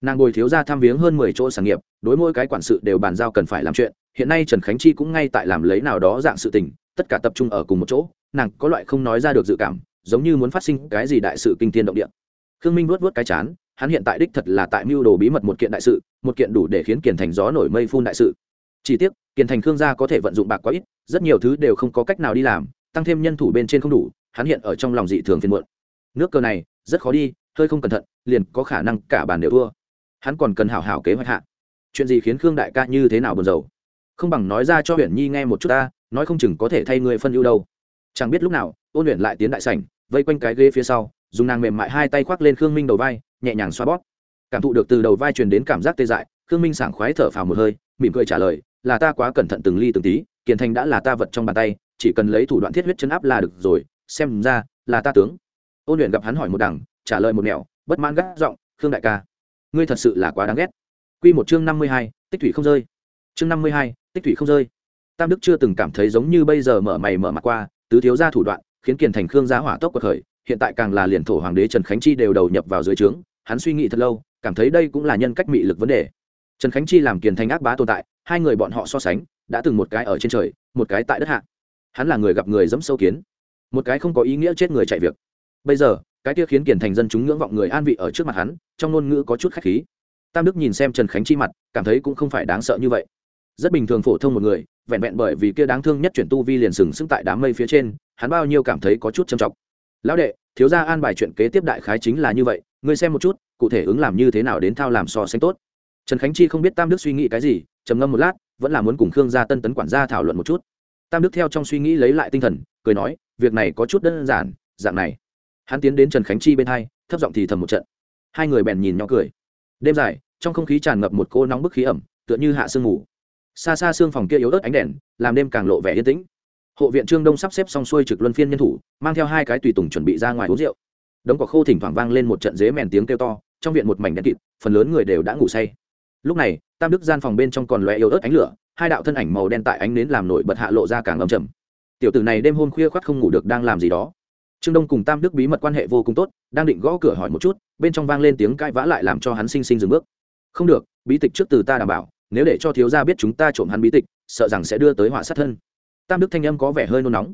[SPEAKER 1] Nàng bồi thiếu ra tham viếng hơn mười chỗ sản nghiệp, đối mỗi cái quản sự đều bàn giao cần phải làm chuyện. Hiện nay trần khánh chi cũng ngay tại làm lấy nào đó dạng sự tình, tất cả tập trung ở cùng một chỗ. Nàng có loại không nói ra được dự cảm, giống như muốn phát sinh cái gì đại sự kinh thiên động địa. Khương minh vuốt vuốt cái chán, hắn hiện tại đích thật là tại mưu đồ bí mật một kiện đại sự, một kiện đủ để khiến kiền thành gió nổi mây phun đại sự. Chỉ tiếc, kiền thành khương gia có thể vận dụng bạc quá ít, rất nhiều thứ đều không có cách nào đi làm, tăng thêm nhân thủ bên trên không đủ, hắn hiện ở trong lòng dị thường phiền muộn nước cờ này, rất khó đi, hơi không cẩn thận, liền có khả năng cả bàn đều thua. Hắn còn cần hảo hảo kế hoạch hạ. Chuyện gì khiến khương đại ca như thế nào buồn rầu? Không bằng nói ra cho huyện nhi nghe một chút ta, nói không chừng có thể thay người phân ưu đâu. Chẳng biết lúc nào, ôn luyện lại tiến đại sảnh, vây quanh cái ghế phía sau, dùng nàng mềm mại hai tay khoác lên khương minh đầu vai, nhẹ nhàng xoa bóp. Cảm thụ được từ đầu vai truyền đến cảm giác tê dại, khương minh sảng khoái thở phào một hơi, mỉm cười trả lời, là ta quá cẩn thận từng ly từng tí, kiền thành đã là ta vật trong bàn tay, chỉ cần lấy thủ đoạn thiết huyết chấn áp là được rồi, xem ra là ta tướng ôn luyện gặp hắn hỏi một đằng, trả lời một mẹo bất mãn gác giọng, khương đại ca, ngươi thật sự là quá đáng ghét. Q một chương năm mươi hai, tích thủy không rơi. Chương năm mươi hai, tích thủy không rơi. Tam đức chưa từng cảm thấy giống như bây giờ mở mày mở mặt qua, tứ thiếu ra thủ đoạn, khiến kiền thành khương gia hỏa tốc cuộc khởi, hiện tại càng là liền thổ hoàng đế trần khánh chi đều đầu nhập vào dưới trướng, hắn suy nghĩ thật lâu, cảm thấy đây cũng là nhân cách mị lực vấn đề. Trần khánh chi làm kiền thành ác bá tồn tại, hai người bọn họ so sánh, đã từng một cái ở trên trời, một cái tại đất hạ. Hắn là người gặp người dẫm sâu kiến, một cái không có ý nghĩa chết người chạy việc bây giờ, cái kia khiến kiển thành dân chúng ngưỡng vọng người an vị ở trước mặt hắn, trong ngôn ngữ có chút khách khí. Tam đức nhìn xem trần khánh chi mặt, cảm thấy cũng không phải đáng sợ như vậy. Rất bình thường phổ thông một người, vẹn vẹn bởi vì kia đáng thương nhất chuyển tu vi liền sừng sững tại đám mây phía trên, hắn bao nhiêu cảm thấy có chút trầm trọng. Lão đệ, thiếu gia an bài chuyện kế tiếp đại khái chính là như vậy, ngươi xem một chút, cụ thể ứng làm như thế nào đến thao làm so sánh tốt. Trần khánh chi không biết tam đức suy nghĩ cái gì, trầm ngâm một lát, vẫn là muốn cùng khương gia tân tấn quản gia thảo luận một chút. Tam đức theo trong suy nghĩ lấy lại tinh thần, cười nói, việc này có chút đơn giản, dạng này hắn tiến đến trần khánh chi bên hai, thấp giọng thì thầm một trận. Hai người bèn nhìn nhau cười. Đêm dài, trong không khí tràn ngập một cô nóng bức khí ẩm, tựa như hạ sương mù. Xa xa xương phòng kia yếu ớt ánh đèn, làm đêm càng lộ vẻ yên tĩnh. Hộ viện trương đông sắp xếp xong xuôi trực luân phiên nhân thủ, mang theo hai cái tùy tùng chuẩn bị ra ngoài uống rượu. Đống cỏ khô thỉnh thoảng vang lên một trận dế mèn tiếng kêu to, trong viện một mảnh đen kịt, phần lớn người đều đã ngủ say. Lúc này, tam đức gian phòng bên trong còn loe yếu ớt ánh lửa, hai đạo thân ảnh màu đen tại ánh nến làm nổi bật hạ lộ ra càng ấm chầm tiểu tử này đêm hôm khuya khoắt không ngủ được đang làm gì đó trương đông cùng tam đức bí mật quan hệ vô cùng tốt, đang định gõ cửa hỏi một chút, bên trong vang lên tiếng cãi vã lại làm cho hắn sinh sinh dừng bước. Không được, bí tịch trước từ ta đảm bảo, nếu để cho thiếu gia biết chúng ta trộm hắn bí tịch, sợ rằng sẽ đưa tới họa sát thân. Tam đức thanh âm có vẻ hơi nôn nóng.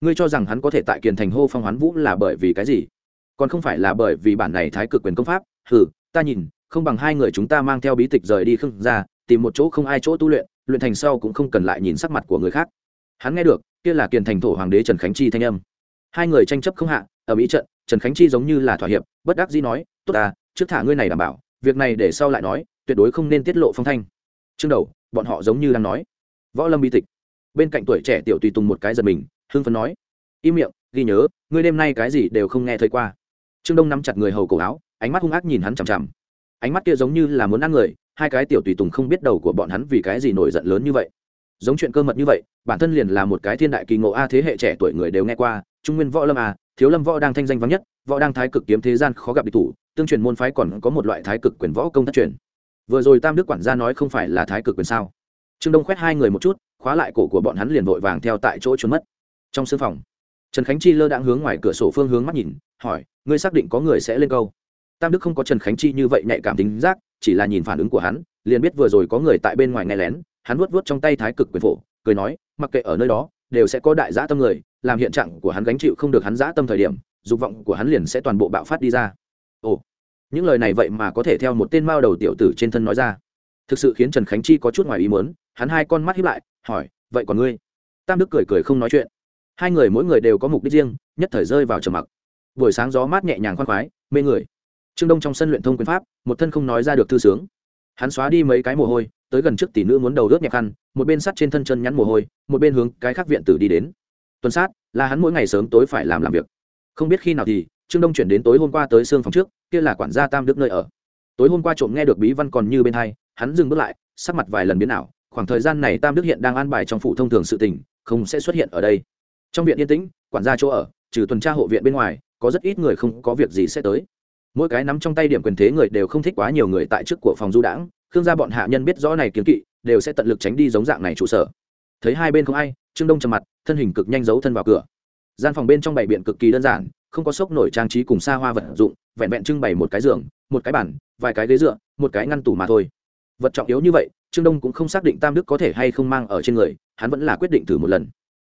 [SPEAKER 1] Ngươi cho rằng hắn có thể tại kiền thành hô phong hoán vũ là bởi vì cái gì? Còn không phải là bởi vì bản này thái cực quyền công pháp? Hừ, ta nhìn, không bằng hai người chúng ta mang theo bí tịch rời đi khưng ra, tìm một chỗ không ai chỗ tu luyện luyện thành sau cũng không cần lại nhìn sắc mặt của người khác. Hắn nghe được, kia là kiền thành thổ hoàng đế trần khánh chi thanh âm hai người tranh chấp không hạ, ở mỹ trận, trần khánh chi giống như là thỏa hiệp, bất đắc dĩ nói, tốt ta, trước thả ngươi này đảm bảo, việc này để sau lại nói, tuyệt đối không nên tiết lộ phong thanh. Chương đầu, bọn họ giống như đang nói. Võ lâm bi tịch. Bên cạnh tuổi trẻ tiểu tùy tùng một cái giật mình, hưng phấn nói, im miệng, ghi nhớ, ngươi đêm nay cái gì đều không nghe thấy qua. Trương đông nắm chặt người hầu cổ áo, ánh mắt hung ác nhìn hắn chằm chằm. Ánh mắt kia giống như là muốn ăn người, hai cái tiểu tùy tùng không biết đầu của bọn hắn vì cái gì nổi giận lớn như vậy. Giống chuyện cơ mật như vậy, bản thân liền là một cái thiên đại kỳ ngộ a thế hệ trẻ tuổi người đều nghe qua trung nguyên võ lâm à, thiếu lâm võ đang thanh danh vắng nhất võ đang thái cực kiếm thế gian khó gặp địch thủ tương truyền môn phái còn có một loại thái cực quyền võ công thất truyền. Vừa rồi tam đức quản gia nói không phải là thái cực quyền sao? Trương đông khoét hai người một chút khóa lại cổ của bọn hắn liền vội vàng theo tại chỗ trốn mất. Trong sương phòng trần khánh chi lơ đang hướng ngoài cửa sổ phương hướng mắt nhìn hỏi ngươi xác định có người sẽ lên câu? Tam đức không có trần khánh chi như vậy nhạy cảm tính giác chỉ là nhìn phản ứng của hắn liền biết vừa rồi có người tại bên ngoài nghe lén hắn vuốt vuốt trong tay thái cực quyền phổ cười nói mặc kệ ở nơi đó đều sẽ có đại giã tâm người, làm hiện trạng của hắn gánh chịu không được hắn giã tâm thời điểm, dục vọng của hắn liền sẽ toàn bộ bạo phát đi ra. Ồ, những lời này vậy mà có thể theo một tên mao đầu tiểu tử trên thân nói ra. Thực sự khiến trần khánh chi có chút ngoài ý muốn, hắn hai con mắt hiếp lại, hỏi, vậy còn ngươi? Tam đức cười cười không nói chuyện. Hai người mỗi người đều có mục đích riêng, nhất thời rơi vào trầm mặc. Buổi sáng gió mát nhẹ nhàng khoan khoái, mê người. Trương đông trong sân luyện thông quyền pháp, một thân không nói ra được thư sướng. Hắn xóa đi mấy cái mồ hôi tới gần trước tỷ nữ muốn đầu rớt nhẹ khăn, một bên sắt trên thân chân nhắn mồ hôi, một bên hướng cái khác viện tử đi đến. Tuần sát, là hắn mỗi ngày sớm tối phải làm làm việc. Không biết khi nào thì, trương đông chuyển đến tối hôm qua tới xương phòng trước, kia là quản gia tam đức nơi ở. Tối hôm qua trộm nghe được bí văn còn như bên hai, hắn dừng bước lại, sắc mặt vài lần biến ảo, khoảng thời gian này tam đức hiện đang an bài trong phủ thông thường sự tình, không sẽ xuất hiện ở đây. Trong viện yên tĩnh, quản gia chỗ ở, trừ tuần tra hộ viện bên ngoài, có rất ít người không có việc gì sẽ tới mỗi cái nắm trong tay điểm quyền thế người đều không thích quá nhiều người tại trước của phòng du đãng, khương gia bọn hạ nhân biết rõ này kiến kỵ, đều sẽ tận lực tránh đi giống dạng này trụ sở. Thấy hai bên không ai, trương đông trầm mặt, thân hình cực nhanh giấu thân vào cửa. Gian phòng bên trong bảy biện cực kỳ đơn giản, không có sốc nổi trang trí cùng xa hoa vật dụng, vẹn vẹn trưng bày một cái giường, một cái bàn, vài cái ghế dựa, một cái ngăn tủ mà thôi. Vật trọng yếu như vậy, trương đông cũng không xác định tam đức có thể hay không mang ở trên người, hắn vẫn là quyết định thử một lần.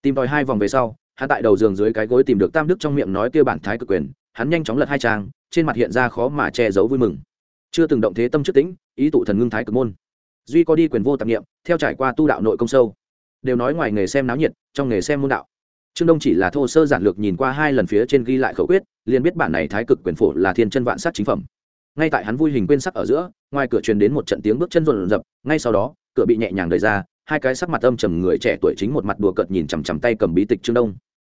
[SPEAKER 1] Tìm tòi hai vòng về sau, hắn tại đầu giường dưới cái gối tìm được tam đức trong miệng nói kia bản thái cực quyền, hắn nhanh chóng lật hai trang trên mặt hiện ra khó mà che giấu vui mừng. Chưa từng động thế tâm trước tĩnh, ý tụ thần ngưng thái cực môn. Duy có đi quyền vô tạp nghiệm theo trải qua tu đạo nội công sâu. Đều nói ngoài nghề xem náo nhiệt, trong nghề xem môn đạo. Trương đông chỉ là thô sơ giản lược nhìn qua hai lần phía trên ghi lại khẩu quyết, liền biết bản này thái cực quyền phổ là thiên chân vạn sát chính phẩm. Ngay tại hắn vui hình quên sắc ở giữa, ngoài cửa truyền đến một trận tiếng bước chân rộn rập, ngay sau đó, cửa bị nhẹ nhàng đẩy ra, hai cái sắc mặt âm trầm người trẻ tuổi chính một mặt đùa cợt nhìn chằm chằm tay cầm bí tịch trương đông.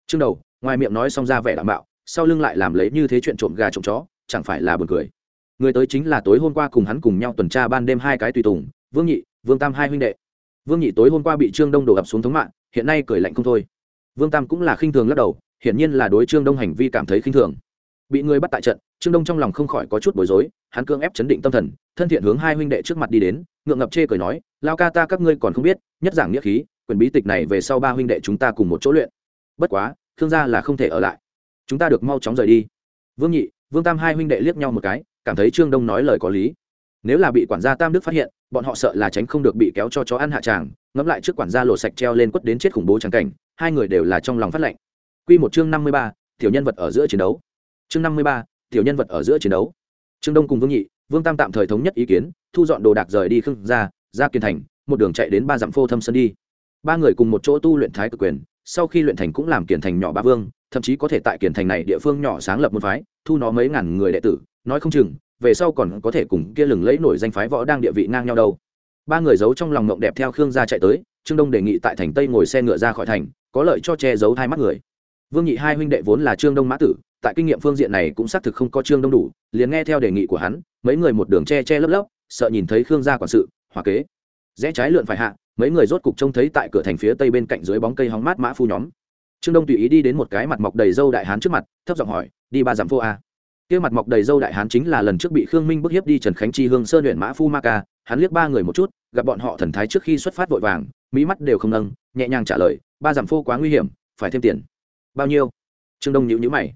[SPEAKER 1] Trương đầu, ngoài miệng nói xong ra vẻ đảm bảo sau lưng lại làm lấy như thế chuyện trộm gà trộm chó, chẳng phải là buồn cười. Người tới chính là tối hôm qua cùng hắn cùng nhau tuần tra ban đêm hai cái tùy tùng, vương nhị, vương tam hai huynh đệ. Vương nhị tối hôm qua bị trương đông đổ ập xuống thống mạng, hiện nay cười lạnh không thôi. Vương tam cũng là khinh thường lắc đầu, hiển nhiên là đối trương đông hành vi cảm thấy khinh thường. Bị người bắt tại trận, trương đông trong lòng không khỏi có chút bối rối, hắn cưỡng ép chấn định tâm thần, thân thiện hướng hai huynh đệ trước mặt đi đến, ngượng ngập chê cười nói, lao ca ta các ngươi còn không biết, nhất giảng nghĩa khí, quyền bí tịch này về sau ba huynh đệ chúng ta cùng một chỗ luyện. Bất quá thương gia là không thể ở lại chúng ta được mau chóng rời đi. Vương nhị, vương tam hai huynh đệ liếc nhau một cái, cảm thấy trương đông nói lời có lý. Nếu là bị quản gia tam đức phát hiện, bọn họ sợ là tránh không được bị kéo cho chó ăn hạ tràng, ngẫm lại trước quản gia lộ sạch treo lên quất đến chết khủng bố trắng cảnh, hai người đều là trong lòng phát lệnh. Q một chương năm mươi ba, tiểu nhân vật ở giữa chiến đấu. Chương năm mươi ba, tiểu nhân vật ở giữa chiến đấu. Trương đông cùng vương nhị, vương tam tạm thời thống nhất ý kiến, thu dọn đồ đạc rời đi khương ra ra kiên thành, một đường chạy đến ba dặm phô thâm sơn đi. Ba người cùng một chỗ tu luyện thái cực quyền sau khi luyện thành cũng làm kiển thành nhỏ ba vương, thậm chí có thể tại kiển thành này địa phương nhỏ sáng lập một phái, thu nó mấy ngàn người đệ tử, nói không chừng, về sau còn có thể cùng kia lừng lẫy nổi danh phái võ đang địa vị ngang nhau đâu. Ba người giấu trong lòng mộng đẹp theo khương gia chạy tới, trương đông đề nghị tại thành tây ngồi xe ngựa ra khỏi thành, có lợi cho che giấu hai mắt người. Vương nhị hai huynh đệ vốn là trương đông mã tử, tại kinh nghiệm phương diện này cũng xác thực không có trương đông đủ, liền nghe theo đề nghị của hắn, mấy người một đường che che lấp lấp, sợ nhìn thấy khương gia quản sự, hòa kế. Rẽ trái lượn phải hạ mấy người rốt cục trông thấy tại cửa thành phía tây bên cạnh dưới bóng cây hóng mát mã phu nhóm. Trương đông tùy ý đi đến một cái mặt mọc đầy râu đại hán trước mặt, thấp giọng hỏi, đi ba dặm phô a? Kia mặt mọc đầy râu đại hán chính là lần trước bị khương minh bức hiếp đi trần khánh chi hương sơn luyện mã phu ma ca. Hắn liếc ba người một chút, gặp bọn họ thần thái trước khi xuất phát vội vàng mỹ mắt đều không nâng, nhẹ nhàng trả lời, ba dặm phô quá nguy hiểm, phải thêm tiền. Bao nhiêu? Trương đông nhíu nhíu mày.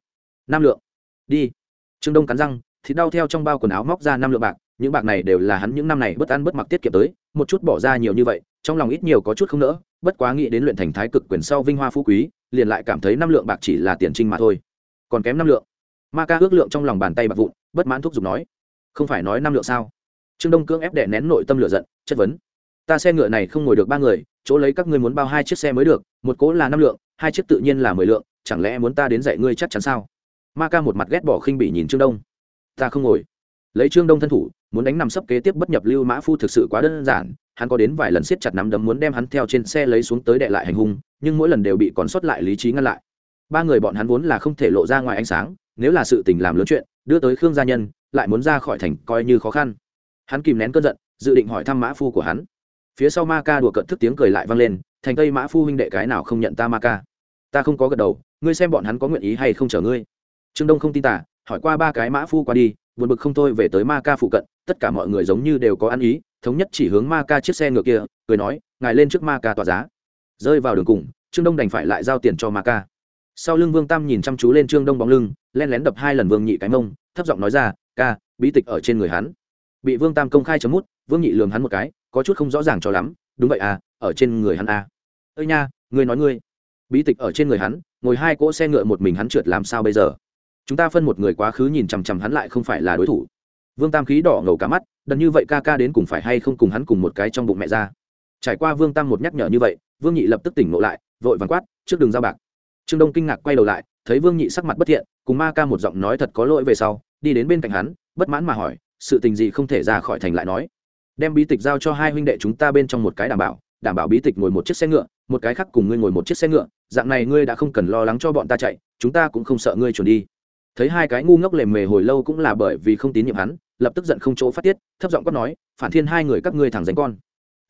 [SPEAKER 1] Năm lượng. Đi. Trương đông cắn răng thì đau theo trong bao quần áo móc ra năm lượng bạc, những bạc này đều là hắn những năm này bất ăn bất mặc tiết kiệm tới, một chút bỏ ra nhiều như vậy trong lòng ít nhiều có chút không nỡ, bất quá nghĩ đến luyện thành thái cực quyền sau vinh hoa phú quý, liền lại cảm thấy năm lượng bạc chỉ là tiền trinh mà thôi. Còn kém năm lượng. Ma ca ước lượng trong lòng bàn tay bạc vụn, bất mãn thúc giục nói, không phải nói năm lượng sao? Trương đông cưỡng ép đệ nén nội tâm lửa giận, chất vấn, ta xe ngựa này không ngồi được ba người, chỗ lấy các ngươi muốn bao hai chiếc xe mới được, một cỗ là năm lượng, hai chiếc tự nhiên là mười lượng, chẳng lẽ muốn ta đến dạy ngươi chắc chắn sao? Ma ca một mặt ghét bỏ khinh bỉ nhìn trương đông, ta không ngồi. Lấy trương đông thân thủ, muốn đánh nằm sấp kế tiếp bất nhập lưu mã phu thực sự quá đơn giản hắn có đến vài lần siết chặt nắm đấm muốn đem hắn theo trên xe lấy xuống tới đệ lại hành hung, nhưng mỗi lần đều bị còn sót lại lý trí ngăn lại. Ba người bọn hắn vốn là không thể lộ ra ngoài ánh sáng, nếu là sự tình làm lớn chuyện, đưa tới khương gia nhân, lại muốn ra khỏi thành coi như khó khăn. Hắn kìm nén cơn giận, dự định hỏi thăm mã phu của hắn. Phía sau ma ca đùa cận thức tiếng cười lại vang lên, thành tây mã phu huynh đệ cái nào không nhận ta ma ca? Ta không có gật đầu, ngươi xem bọn hắn có nguyện ý hay không chở ngươi. Trương đông không tin tả hỏi qua ba cái mã phu qua đi, buồn bực không thôi về tới ma ca phụ cận, tất cả mọi người giống như đều có ăn ý thống nhất chỉ hướng ma ca chiếc xe ngựa kia, cười nói, ngài lên trước ma ca tỏa giá. Rơi vào đường cùng, trương đông đành phải lại giao tiền cho ma ca. Sau lưng vương tam nhìn chăm chú lên trương đông bóng lưng len lén đập hai lần vương nhị cái mông, thấp giọng nói ra, ca, bí tịch ở trên người hắn. Bị vương tam công khai chấm mút, vương nhị lường hắn một cái, có chút không rõ ràng cho lắm, đúng vậy à ở trên người hắn à. ơi nha, ngươi nói ngươi. Bí tịch ở trên người hắn, ngồi hai cỗ xe ngựa một mình hắn trượt làm sao bây giờ? Chúng ta phân một người quá khứ nhìn chằm chằm hắn lại không phải là đối thủ. Vương tam khí đỏ ngầu cả mắt đần như vậy ca ca đến cùng phải hay không cùng hắn cùng một cái trong bụng mẹ ra? Trải qua vương tam một nhắc nhở như vậy, vương nhị lập tức tỉnh ngộ lại, vội vàng quát, trước đường giao bạc. Trương đông kinh ngạc quay đầu lại, thấy vương nhị sắc mặt bất thiện, cùng ma ca một giọng nói thật có lỗi về sau, đi đến bên cạnh hắn, bất mãn mà hỏi, sự tình gì không thể ra khỏi thành lại nói? Đem bí tịch giao cho hai huynh đệ chúng ta bên trong một cái đảm bảo đảm bảo bí tịch ngồi một chiếc xe ngựa, một cái khác cùng ngươi ngồi một chiếc xe ngựa, dạng này ngươi đã không cần lo lắng cho bọn ta chạy, chúng ta cũng không sợ ngươi chuẩn đi thấy hai cái ngu ngốc lề mề hồi lâu cũng là bởi vì không tín nhiệm hắn, lập tức giận không chỗ phát tiết, thấp giọng quát nói, phản thiên hai người các ngươi thẳng dành con.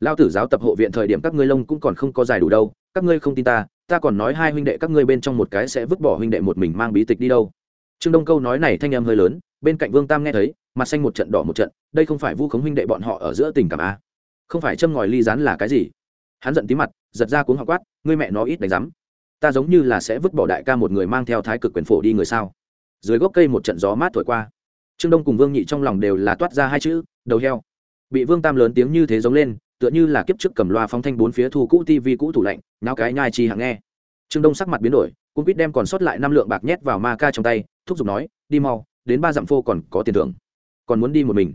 [SPEAKER 1] Lao tử giáo tập hộ viện thời điểm các ngươi lông cũng còn không có dài đủ đâu, các ngươi không tin ta ta còn nói hai huynh đệ các ngươi bên trong một cái sẽ vứt bỏ huynh đệ một mình mang bí tịch đi đâu. Trương đông câu nói này thanh em hơi lớn, bên cạnh vương tam nghe thấy, mặt xanh một trận đỏ một trận, đây không phải vu khống huynh đệ bọn họ ở giữa tình cảm a không phải châm ngòi ly rán là cái gì? Hắn giận tí mặt, giật ra cuốn họ quát, ngươi mẹ nó ít đánh rắm ta giống như là sẽ vứt bỏ đại ca một người mang theo thái cực quyền phổ đi người sao? Dưới gốc cây một trận gió mát thổi qua. Trương đông cùng vương nhị trong lòng đều là toát ra hai chữ, đầu heo. Bị vương tam lớn tiếng như thế giống lên, tựa như là kiếp trước cầm loa phóng thanh bốn phía thu cũ tv cũ thủ lạnh, nháo cái nhai chi hạng nghe. Trương đông sắc mặt biến đổi cung quýt đem còn sót lại năm lượng bạc nhét vào ma ca trong tay, thúc giục nói, đi mau, đến ba dặm phô còn có tiền thưởng. Còn muốn đi một mình.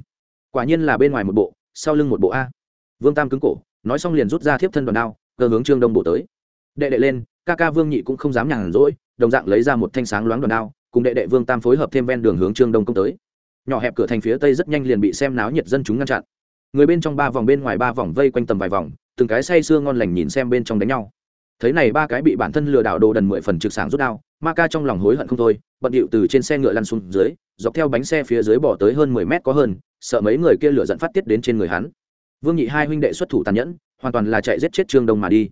[SPEAKER 1] Quả nhiên là bên ngoài một bộ, sau lưng một bộ a. Vương tam cứng cổ, nói xong liền rút ra thiếp thân đoàn đao, cơ hướng trương đông bộ tới. Đệ đệ lên, ca ca vương nhị cũng không dám nhàn rỗi, đồng dạng lấy ra một thanh sáng loáng đoàn đao cùng đệ đệ vương tam phối hợp thêm ven đường hướng trương đông công tới. Nhỏ hẹp cửa thành phía tây rất nhanh liền bị xem náo nhiệt dân chúng ngăn chặn. Người bên trong ba vòng bên ngoài ba vòng vây quanh tầm vài vòng, từng cái say sưa ngon lành nhìn xem bên trong đánh nhau. Thấy này ba cái bị bản thân lừa đảo đồ đần mười phần trực sảng rút đao, ma ca trong lòng hối hận không thôi, bận điệu từ trên xe ngựa lăn xuống dưới, dọc theo bánh xe phía dưới bỏ tới hơn mười mét có hơn, sợ mấy người kia lửa dẫn phát tiết đến trên người hắn. Vương nhị hai huynh đệ xuất thủ tàn nhẫn, hoàn toàn là chạy giết chết trương đông mà đi.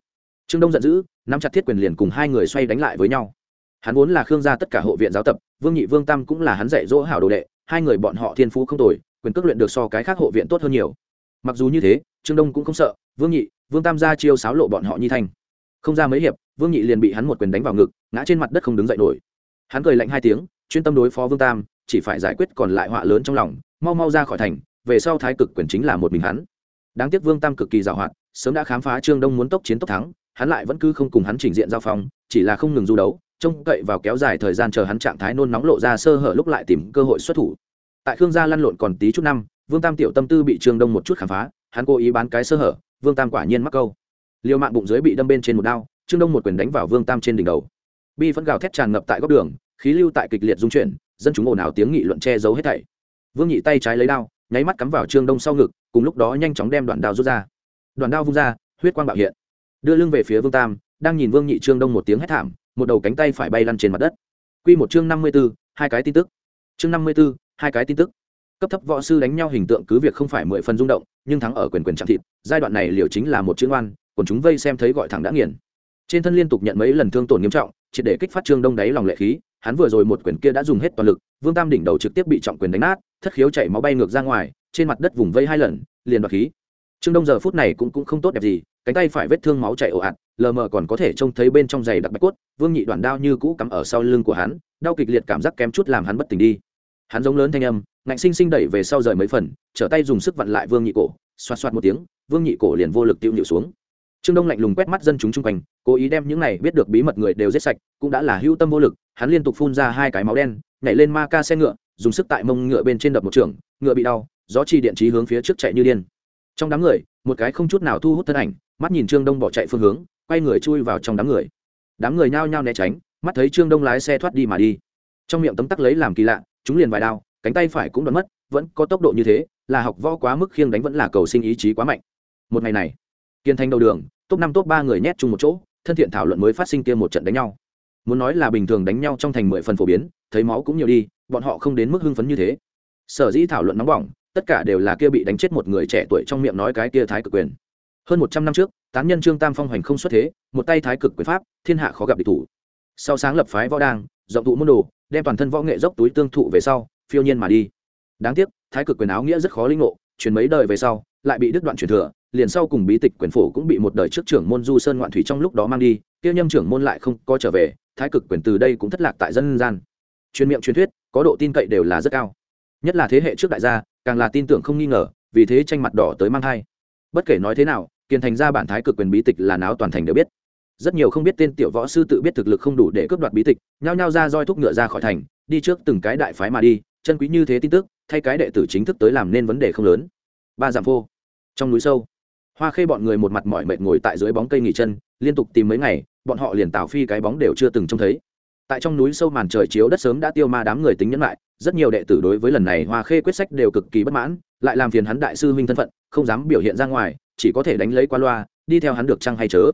[SPEAKER 1] Trương đông giận dữ, nắm chặt thiết quyền liền cùng hai người xoay đánh lại với nhau hắn vốn là khương gia tất cả hộ viện giáo tập, vương nhị vương tam cũng là hắn dạy dỗ hảo đồ đệ, hai người bọn họ thiên phú không tồi, quyền cước luyện được so cái khác hộ viện tốt hơn nhiều. Mặc dù như thế, trương đông cũng không sợ, vương nhị, vương tam ra chiêu sáo lộ bọn họ nhi thanh không ra mấy hiệp, vương nhị liền bị hắn một quyền đánh vào ngực, ngã trên mặt đất không đứng dậy nổi. Hắn cười lạnh hai tiếng, chuyên tâm đối phó vương tam, chỉ phải giải quyết còn lại họa lớn trong lòng, mau mau ra khỏi thành, về sau thái cực quyền chính là một mình hắn. Đáng tiếc vương tam cực kỳ giàu hoạt sớm đã khám phá trương đông muốn tốc chiến tốc thắng, hắn lại vẫn cứ không cùng hắn trình diện giao phong, chỉ là không ngừng du đấu trông cậy vào kéo dài thời gian chờ hắn trạng thái nôn nóng lộ ra sơ hở lúc lại tìm cơ hội xuất thủ. Tại khương gia lăn lộn còn tí chút năm, vương tam tiểu tâm tư bị trương đông một chút khám phá, hắn cố ý bán cái sơ hở, vương tam quả nhiên mắc câu. Liều mạng bụng dưới bị đâm bên trên một đao, trương đông một quyền đánh vào vương tam trên đỉnh đầu. Bi vẫn gào thét tràn ngập tại góc đường, khí lưu tại kịch liệt dung chuyển, dân chúng ồn ào tiếng nghị luận che giấu hết thảy. Vương nhị tay trái lấy đao, nháy mắt cắm vào trương đông sau ngực, cùng lúc đó nhanh chóng đem đoạn đao rút ra. Đoạn đao vung ra, huyết quang bạo hiện. Đưa lưng về phía vương tam, đang nhìn vương nhị trương đông một tiếng hét thảm một đầu cánh tay phải bay lăn trên mặt đất. Q một chương năm mươi b ố hai cái tin tức. Chương năm mươi b ố hai cái tin tức. Cấp thấp võ sư đánh nhau hình tượng cứ việc không phải mười phần rung động nhưng thắng ở quyền quyền chạm thịt giai đoạn này liều chính là một chữ ngoan còn chúng vây xem thấy gọi thẳng đã nghiền. Trên thân liên tục nhận mấy lần thương tổn nghiêm trọng triệt để kích phát trương đông đáy lòng lệ khí hắn vừa rồi một quyền kia đã dùng hết toàn lực vương tam đỉnh đầu trực tiếp bị trọng quyền đánh nát thất khiếu chảy máu bay ngược ra ngoài trên mặt đất vùng vây hai lần liền đoạt khí. Trương đông giờ phút này cũng, cũng không tốt đẹp gì cánh tay phải vết thương máu chảy ồ ạt lờ mờ còn có thể trông thấy bên trong giày đặc bạch cốt, vương nhị đoạn đao như cũ cắm ở sau lưng của hắn, đau kịch liệt cảm giác kém chút làm hắn bất tỉnh đi. Hắn giống lớn thanh âm, ngạnh sinh sinh đẩy về sau rời mấy phần, trở tay dùng sức vặn lại vương nhị cổ, xoạt xoạt một tiếng, vương nhị cổ liền vô lực tiêu nhịu xuống. Trương đông lạnh lùng quét mắt dân chúng chung quanh, cố ý đem những này biết được bí mật người đều giết sạch, cũng đã là hữu tâm vô lực, hắn liên tục phun ra hai cái máu đen, nhảy lên ma ca xe ngựa, dùng sức tại mông ngựa bên trên đập một trường, ngựa bị đau, gió chi điện trí hướng phía trước chạy như điên. Trong đám người, một cái không chút nào thu hút thân ảnh, mắt nhìn trương đông bỏ chạy phương hướng quay người chui vào trong đám người. Đám người nhao nhao né tránh, mắt thấy trương đông lái xe thoát đi mà đi. Trong miệng tấm tắc lấy làm kỳ lạ, chúng liền vài đao, cánh tay phải cũng đoán mất, vẫn có tốc độ như thế, là học võ quá mức khiêng đánh vẫn là cầu sinh ý chí quá mạnh. Một ngày này, kiên thành đầu đường, top năm, top ba người nhét chung một chỗ, thân thiện thảo luận mới phát sinh kia một trận đánh nhau. Muốn nói là bình thường đánh nhau trong thành mười phần phổ biến, thấy máu cũng nhiều đi, bọn họ không đến mức hưng phấn như thế. Sở dĩ thảo luận nóng bỏng, tất cả đều là kia bị đánh chết một người trẻ tuổi trong miệng nói cái kia thái cực quyền hơn một trăm năm trước, tán nhân trương tam phong hoành không xuất thế, một tay thái cực quyền pháp, thiên hạ khó gặp địch thủ. Sau sáng lập phái võ đang rộng thụ môn đồ, đem toàn thân võ nghệ dốc túi tương thụ về sau, phiêu nhiên mà đi. Đáng tiếc, thái cực quyền áo nghĩa rất khó linh ngộ, truyền mấy đời về sau, lại bị đứt đoạn truyền thừa, liền sau cùng bí tịch quyền phổ cũng bị một đời trước trưởng môn du sơn ngoạn thủy trong lúc đó mang đi, kia nhâm trưởng môn lại không có trở về, thái cực quyền từ đây cũng thất lạc tại dân gian. Truyền miệng truyền thuyết, có độ tin cậy đều là rất cao. Nhất là thế hệ trước đại gia, càng là tin tưởng không nghi ngờ, vì thế tranh mặt đỏ tới mang thai bất kể nói thế nào, kiên thành ra bản thái cực quyền bí tịch là náo toàn thành đều biết. Rất nhiều không biết tên tiểu võ sư tự biết thực lực không đủ để cướp đoạt bí tịch, nhao nhao ra roi thúc ngựa ra khỏi thành, đi trước từng cái đại phái mà đi, chân quý như thế tin tức, thay cái đệ tử chính thức tới làm nên vấn đề không lớn. Ba giảm phô. Trong núi sâu, hoa khê bọn người một mặt mỏi mệt ngồi tại dưới bóng cây nghỉ chân, liên tục tìm mấy ngày, bọn họ liền tào phi cái bóng đều chưa từng trông thấy. Tại trong núi sâu màn trời chiếu đất sớm đã tiêu ma đám người tính nhẫn lại, rất nhiều đệ tử đối với lần này hoa khê quyết sách đều cực kỳ bất mãn, lại làm phiền hắn đại sư huynh thân phận không dám biểu hiện ra ngoài, chỉ có thể đánh lấy qua loa, đi theo hắn được chăng hay chớ.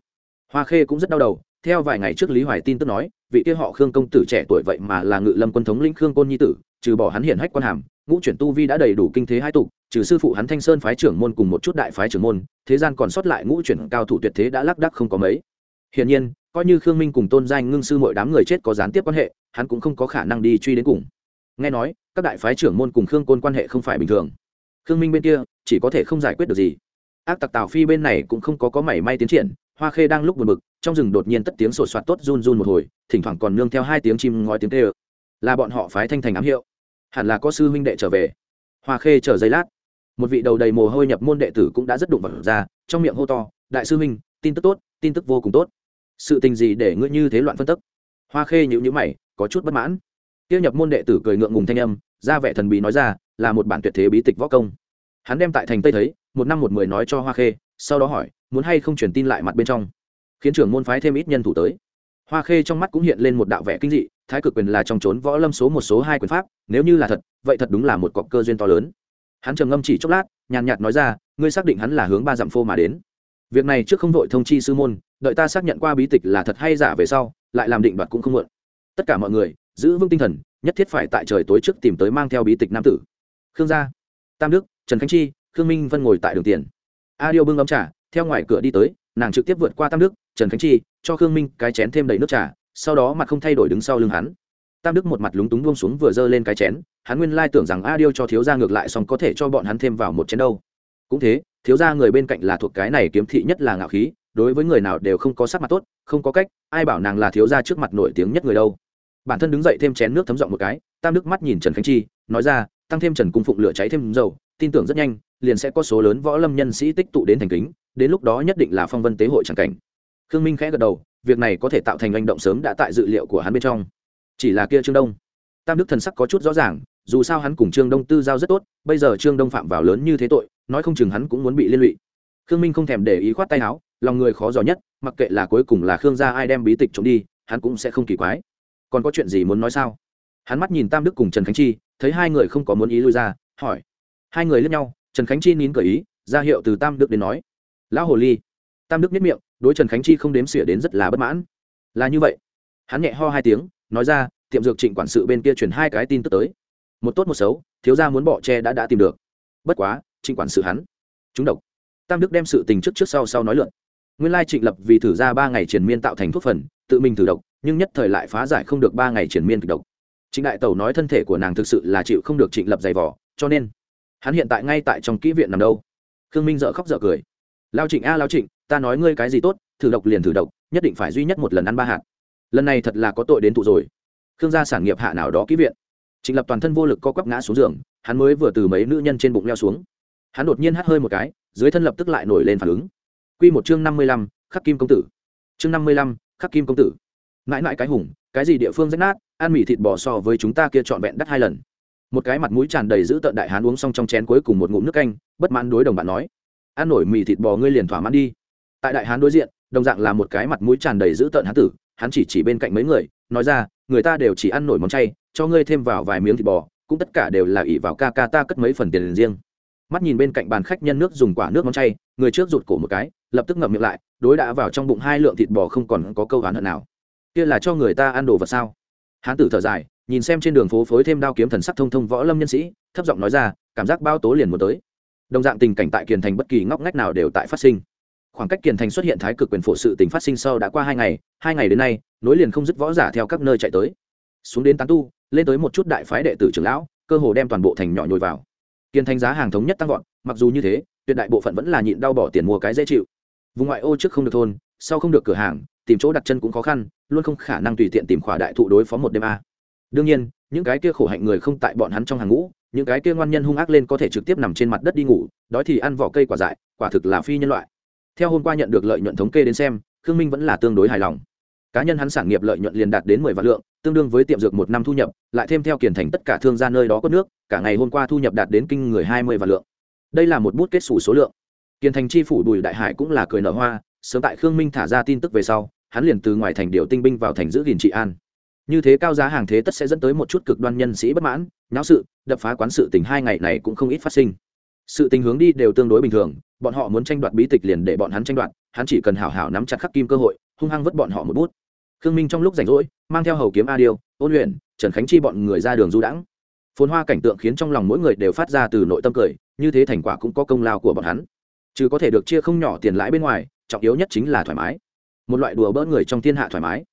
[SPEAKER 1] Hoa khê cũng rất đau đầu, theo vài ngày trước lý hoài tin tức nói, vị kia họ khương công tử trẻ tuổi vậy mà là ngự lâm quân thống lĩnh khương côn nhi tử, trừ bỏ hắn hiển hách quan hàm, ngũ chuyển tu vi đã đầy đủ kinh thế hai tục, trừ sư phụ hắn thanh sơn phái trưởng môn cùng một chút đại phái trưởng môn, thế gian còn sót lại ngũ chuyển cao thủ tuyệt thế đã lác đắc không có mấy. Hiển nhiên, coi như khương minh cùng tôn danh ngưng sư mọi đám người chết có gián tiếp quan hệ, hắn cũng không có khả năng đi truy đến cùng. Nghe nói, các đại phái trưởng môn cùng khương côn quan hệ không phải bình thường khương minh bên kia, chỉ có thể không giải quyết được gì. Ác tặc tào phi bên này cũng không có có mảy may tiến triển, hoa khê đang lúc buồn bực, trong rừng đột nhiên tất tiếng sột soạt tốt run run một hồi, thỉnh thoảng còn nương theo hai tiếng chim ngói tiếng tê ơ là bọn họ phái thanh thành ám hiệu. Hẳn là có sư huynh đệ trở về. Hoa khê chờ giây lát. Một vị đầu đầy mồ hôi nhập môn đệ tử cũng đã rất đụng vật ra, trong miệng hô to, đại sư huynh, tin tức tốt, tin tức vô cùng tốt. Sự tình gì để ngươi như thế loạn phân tức? Hoa khê nhữ nhữ mày, có chút bất mãn. Tiêu nhập môn đệ tử cười ngượng ngùng thanh âm ra vẻ thần bí nói ra, là một bản tuyệt thế bí tịch võ công. Hắn đem tại thành tây thấy, một năm một mười nói cho hoa khê, sau đó hỏi, muốn hay không truyền tin lại mặt bên trong. Khiến trưởng môn phái thêm ít nhân thủ tới. Hoa khê trong mắt cũng hiện lên một đạo vẻ kinh dị, thái cực quyền là trong trốn võ lâm số một số hai quyền pháp, nếu như là thật, vậy thật đúng là một cọc cơ duyên to lớn. Hắn trầm ngâm chỉ chốc lát, nhàn nhạt nói ra, ngươi xác định hắn là hướng ba dặm phô mà đến. Việc này trước không vội thông chi sư môn, đợi ta xác nhận qua bí tịch là thật hay giả về sau, lại làm định đoạt cũng không muộn. Tất cả mọi người, giữ vững tinh thần nhất thiết phải tại trời tối trước tìm tới mang theo bí tịch nam tử. Khương gia, tam đức, trần khánh chi, khương minh vân ngồi tại đường tiền. A điêu bưng ấm trà, theo ngoài cửa đi tới, nàng trực tiếp vượt qua tam đức, trần khánh chi, cho khương minh cái chén thêm đầy nước trà, sau đó mặt không thay đổi đứng sau lưng hắn. Tam đức một mặt lúng túng buông xuống vừa giơ lên cái chén, hắn nguyên lai tưởng rằng a điêu cho thiếu gia ngược lại xong có thể cho bọn hắn thêm vào một chén đâu. Cũng thế, thiếu gia người bên cạnh là thuộc cái này kiếm thị nhất là ngạo khí, đối với người nào đều không có sắc mặt tốt, không có cách, ai bảo nàng là thiếu gia trước mặt nổi tiếng nhất người đâu bản thân đứng dậy thêm chén nước thấm giọng một cái, tam đức mắt nhìn trần khánh chi, nói ra, tăng thêm trần cung phụng lửa cháy thêm dầu, tin tưởng rất nhanh, liền sẽ có số lớn võ lâm nhân sĩ tích tụ đến thành kính, đến lúc đó nhất định là phong vân tế hội tràng cảnh. Khương minh khẽ gật đầu, việc này có thể tạo thành hành động sớm đã tại dự liệu của hắn bên trong. Chỉ là kia trương đông. Tam đức thần sắc có chút rõ ràng, dù sao hắn cùng trương đông tư giao rất tốt, bây giờ trương đông phạm vào lớn như thế tội, nói không chừng hắn cũng muốn bị liên lụy. Khương minh không thèm để ý khoát tay áo, lòng người khó giỏi nhất, mặc kệ là cuối cùng là khương gia ai đem bí tịch trộm đi, hắn cũng sẽ không kỳ quái còn có chuyện gì muốn nói sao? Hắn mắt nhìn tam đức cùng trần khánh chi, thấy hai người không có muốn ý lui ra, hỏi. Hai người lướt nhau, trần khánh chi nín cởi ý, ra hiệu từ tam đức đến nói. Lão hồ ly. Tam đức nhất miệng, đối trần khánh chi không đếm xỉa đến rất là bất mãn. Là như vậy. Hắn nhẹ ho hai tiếng, nói ra, tiệm dược trịnh quản sự bên kia chuyển hai cái tin tức tới. Một tốt một xấu, thiếu gia muốn bỏ tre đã đã tìm được. Bất quá, trịnh quản sự hắn. Chúng độc. Tam đức đem sự tình trước trước sau sau nói lượn nguyên lai trịnh lập vì thử ra ba ngày triển miên tạo thành thuốc phần, tự mình thử độc, nhưng nhất thời lại phá giải không được ba ngày triển miên kịch độc. Trịnh đại tẩu nói thân thể của nàng thực sự là chịu không được trịnh lập giày vỏ cho nên hắn hiện tại ngay tại trong kỹ viện nằm đâu. Khương minh dợ khóc dợ cười. Lao trịnh a, lao trịnh, ta nói ngươi cái gì tốt, thử độc liền thử độc, nhất định phải duy nhất một lần ăn ba hạt. Lần này thật là có tội đến tụ rồi. Khương gia sản nghiệp hạ nào đó kỹ viện. Trịnh lập toàn thân vô lực co quắp ngã xuống giường, hắn mới vừa từ mấy nữ nhân trên bụng leo xuống. Hắn đột nhiên hắt hơi một cái, dưới thân lập tức lại nổi lên phản ứng. Quy một chương năm mươi lăm, khắc kim công tử. Chương năm mươi lăm, khắc kim công tử. Mãi mãi cái hùng, cái gì địa phương rách nát, ăn mì thịt bò so với chúng ta kia trọn vẹn đắt hai lần. Một cái mặt mũi tràn đầy giữ tợn đại hán uống xong trong chén cuối cùng một ngụm nước canh, bất mãn đối đồng bạn nói, ăn nổi mì thịt bò ngươi liền thỏa mãn đi. Tại đại hán đối diện, đồng dạng là một cái mặt mũi tràn đầy giữ tợn hán tử, hắn chỉ chỉ bên cạnh mấy người, nói ra, người ta đều chỉ ăn nổi món chay, cho ngươi thêm vào vài miếng thịt bò, cũng tất cả đều là ỷ vào ca ca ta cất mấy phần tiền riêng. Mắt nhìn bên cạnh bàn khách nhân nước dùng quả nước món chay, người trước rụt cổ một cái lập tức ngậm miệng lại, đối đã vào trong bụng hai lượng thịt bò không còn có câu oán hận nào. Kia là cho người ta ăn đồ vật sao? Hán tử thở dài, nhìn xem trên đường phố phối thêm đao kiếm thần sắc thông thông võ lâm nhân sĩ, thấp giọng nói ra, cảm giác bao tố liền muốn tới. Đồng dạng tình cảnh tại kiền thành bất kỳ ngóc ngách nào đều tại phát sinh. Khoảng cách kiền thành xuất hiện thái cực quyền phổ sự tình phát sinh sau đã qua hai ngày hai ngày đến nay, nối liền không dứt võ giả theo các nơi chạy tới. Xuống đến tán tu, lên tới một chút đại phái đệ tử trưởng lão, cơ hồ đem toàn bộ thành nhỏ nhồi vào. Kiền thành giá hàng thống nhất tăng vọt, mặc dù như thế, tuyệt đại bộ phận vẫn là nhịn đau bỏ tiền mua cái dễ chịu vùng ngoại ô trước không được thôn, sau không được cửa hàng, tìm chỗ đặt chân cũng khó khăn, luôn không khả năng tùy tiện tìm khỏa đại thụ đối phó một đêm a. Đương nhiên, những cái kia khổ hạnh người không tại bọn hắn trong hàng ngũ, những cái kia ngoan nhân hung ác lên có thể trực tiếp nằm trên mặt đất đi ngủ, đói thì ăn vỏ cây quả dại, quả thực là phi nhân loại. Theo hôm qua nhận được lợi nhuận thống kê đến xem, khương minh vẫn là tương đối hài lòng. Cá nhân hắn sản nghiệp lợi nhuận liền đạt đến mười vạn lượng, tương đương với tiệm dược một năm thu nhập, lại thêm theo kiển thành tất cả thương gia nơi đó có nước, cả ngày hôm qua thu nhập đạt đến kinh người hai mươi vạn lượng. Đây là một bút kết xù số lượng kiên thành chi phủ bùi đại hải cũng là cười nở hoa, sớm tại khương minh thả ra tin tức về sau, hắn liền từ ngoài thành điều tinh binh vào thành giữ gìn trị an. Như thế cao giá hàng thế tất sẽ dẫn tới một chút cực đoan nhân sĩ bất mãn nháo sự, đập phá quán sự tình hai ngày này cũng không ít phát sinh. Sự tình hướng đi đều tương đối bình thường, bọn họ muốn tranh đoạt bí tịch liền để bọn hắn tranh đoạt, hắn chỉ cần hảo hảo nắm chặt khắc kim cơ hội, hung hăng vứt bọn họ một bút. Khương minh trong lúc rảnh rỗi, mang theo hầu kiếm a điêu, ôn luyện, trần khánh chi bọn người ra đường du đãng. Phồn hoa cảnh tượng khiến trong lòng mỗi người đều phát ra từ nội tâm cười, như thế thành quả cũng có công lao của bọn hắn chứ có thể được chia không nhỏ tiền lãi bên ngoài, trọng yếu nhất chính là thoải mái. Một loại đùa bỡ người trong thiên hạ thoải mái.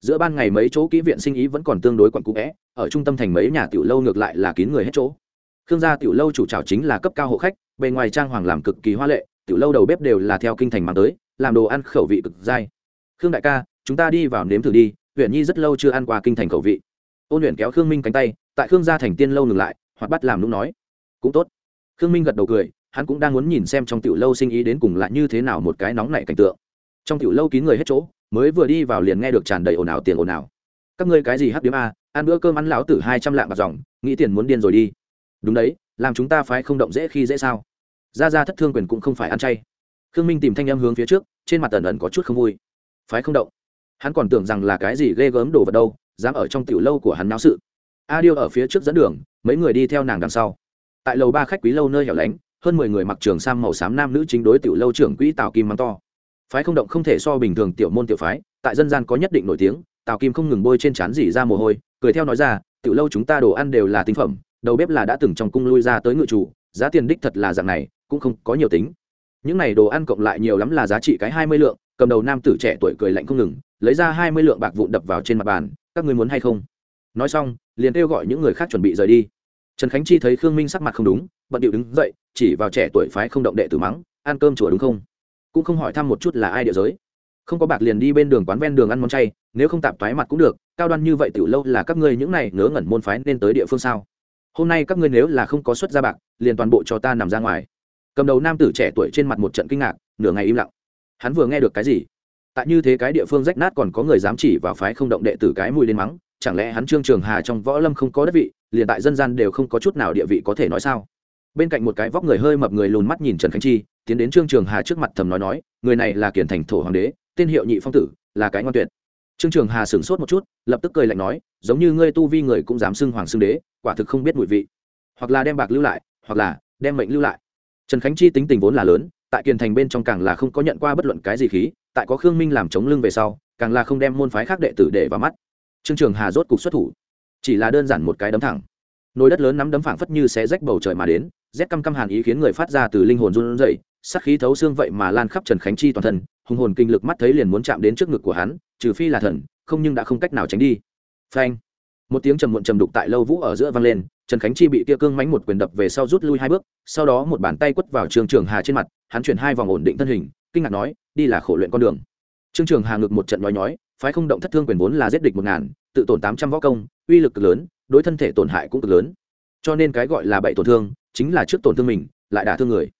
[SPEAKER 1] Giữa ban ngày mấy chỗ kỹ viện sinh ý vẫn còn tương đối quặn cũ vẽ, ở trung tâm thành mấy nhà tiểu lâu ngược lại là kín người hết chỗ. Khương gia tiểu lâu chủ trào chính là cấp cao hộ khách, bề ngoài trang hoàng làm cực kỳ hoa lệ, tiểu lâu đầu bếp đều là theo kinh thành mang tới, làm đồ ăn khẩu vị cực dai. Khương đại ca, chúng ta đi vào nếm thử đi, huyện nhi rất lâu chưa ăn qua kinh thành khẩu vị. Ôn luyện kéo khương minh cánh tay, tại khương gia thành tiên lâu ngừng lại hoặc bắt làm lúc nói. Cũng tốt. Khương minh gật đầu cười hắn cũng đang muốn nhìn xem trong tiểu lâu sinh ý đến cùng lại như thế nào một cái nóng nảy cảnh tượng. Trong tiểu lâu kín người hết chỗ, mới vừa đi vào liền nghe được tràn đầy ồn ào tiền ồn ào. Các ngươi cái gì hắc điếm a, ăn bữa cơm ăn lão tử hai trăm lạng bạc dòng, nghĩ tiền muốn điên rồi đi. Đúng đấy, làm chúng ta phái không động dễ khi dễ sao? Ra ra thất thương quyền cũng không phải ăn chay. Khương minh tìm thanh em hướng phía trước, trên mặt ẩn ẩn có chút không vui. Phái không động. Hắn còn tưởng rằng là cái gì ghê gớm đồ vật đâu, dám ở trong tiểu lâu của hắn náo sự. A điêu ở phía trước dẫn đường, mấy người đi theo nàng đằng sau. Tại lầu ba khách quý lâu nơi hẻo lánh hơn mười người mặc trường sam màu xám nam nữ chính đối tiểu lâu trưởng quỹ tào kim mắng to. Phái không động không thể so bình thường tiểu môn tiểu phái, tại dân gian có nhất định nổi tiếng, tào kim không ngừng bôi trên trán dỉ ra mồ hôi, cười theo nói ra, tiểu lâu chúng ta đồ ăn đều là tinh phẩm, đầu bếp là đã từng trong cung lui ra tới ngự chủ, giá tiền đích thật là dạng này, cũng không có nhiều tính. Những này đồ ăn cộng lại nhiều lắm là giá trị cái hai mươi lượng, cầm đầu nam tử trẻ tuổi cười lạnh không ngừng, lấy ra hai mươi lượng bạc vụn đập vào trên mặt bàn, các ngươi muốn hay không? Nói xong, liền kêu gọi những người khác chuẩn bị rời đi. Trần khánh chi thấy khương minh sắc mặt không đúng bận điệu đứng dậy, chỉ vào trẻ tuổi phái không động đệ tử mắng, ăn cơm chùa đúng không? Cũng không hỏi thăm một chút là ai địa giới. Không có bạc liền đi bên đường quán ven đường ăn món chay, nếu không tạp thoái mặt cũng được, cao đoan như vậy tiểu lâu là các ngươi những này ngớ ngẩn môn phái nên tới địa phương sao? Hôm nay các ngươi nếu là không có xuất ra bạc, liền toàn bộ cho ta nằm ra ngoài. Cầm đầu nam tử trẻ tuổi trên mặt một trận kinh ngạc, nửa ngày im lặng. Hắn vừa nghe được cái gì? Tại như thế cái địa phương rách nát còn có người dám chỉ vào phái không động đệ tử cái mùi lên mắng, chẳng lẽ hắn trương trường hà trong võ lâm không có đất vị, liền tại dân gian đều không có chút nào địa vị có thể nói sao? Bên cạnh một cái vóc người hơi mập người lùn mắt nhìn trần khánh chi, tiến đến trương trường hà trước mặt thầm nói nói, người này là kiển thành thổ hoàng đế, tên hiệu nhị phong tử, là cái ngoan tuyệt. Trương trường hà sửng sốt một chút, lập tức cười lạnh nói, giống như ngươi tu vi người cũng dám xưng hoàng xưng đế, quả thực không biết mùi vị. Hoặc là đem bạc lưu lại, hoặc là đem mệnh lưu lại. Trần khánh chi tính tình vốn là lớn, tại kiền thành bên trong càng là không có nhận qua bất luận cái gì khí, tại có khương minh làm chống lưng về sau, càng là không đem môn phái khác đệ tử để vào mắt. Trương trường hà rốt cục xuất thủ. Chỉ là đơn giản một cái đấm thẳng nồi đất lớn nắm đấm phảng phất như xé rách bầu trời mà đến rét căm căm hàn ý khiến người phát ra từ linh hồn run rẩy sắc khí thấu xương vậy mà lan khắp trần khánh chi toàn thân, hùng hồn kinh lực mắt thấy liền muốn chạm đến trước ngực của hắn, trừ phi là thần, không nhưng đã không cách nào tránh đi. Phanh. Một tiếng trầm muộn trầm đục tại lâu vũ ở giữa vang lên, trần khánh chi bị kia cương mánh một quyền đập về sau rút lui hai bước, sau đó một bàn tay quất vào trường trường hà trên mặt, hắn chuyển hai vòng ổn định thân hình, kinh ngạc nói, đi là khổ luyện con đường. Trương trường hà ngực một trận nói nhói, phái không động thất thương quyền vốn là giết địch một ngàn, tự tổn tám trăm võ công, uy lực cực lớn đối thân thể tổn hại cũng cực lớn. Cho nên cái gọi là bậy tổn thương chính là trước tổn thương mình, lại đả thương người.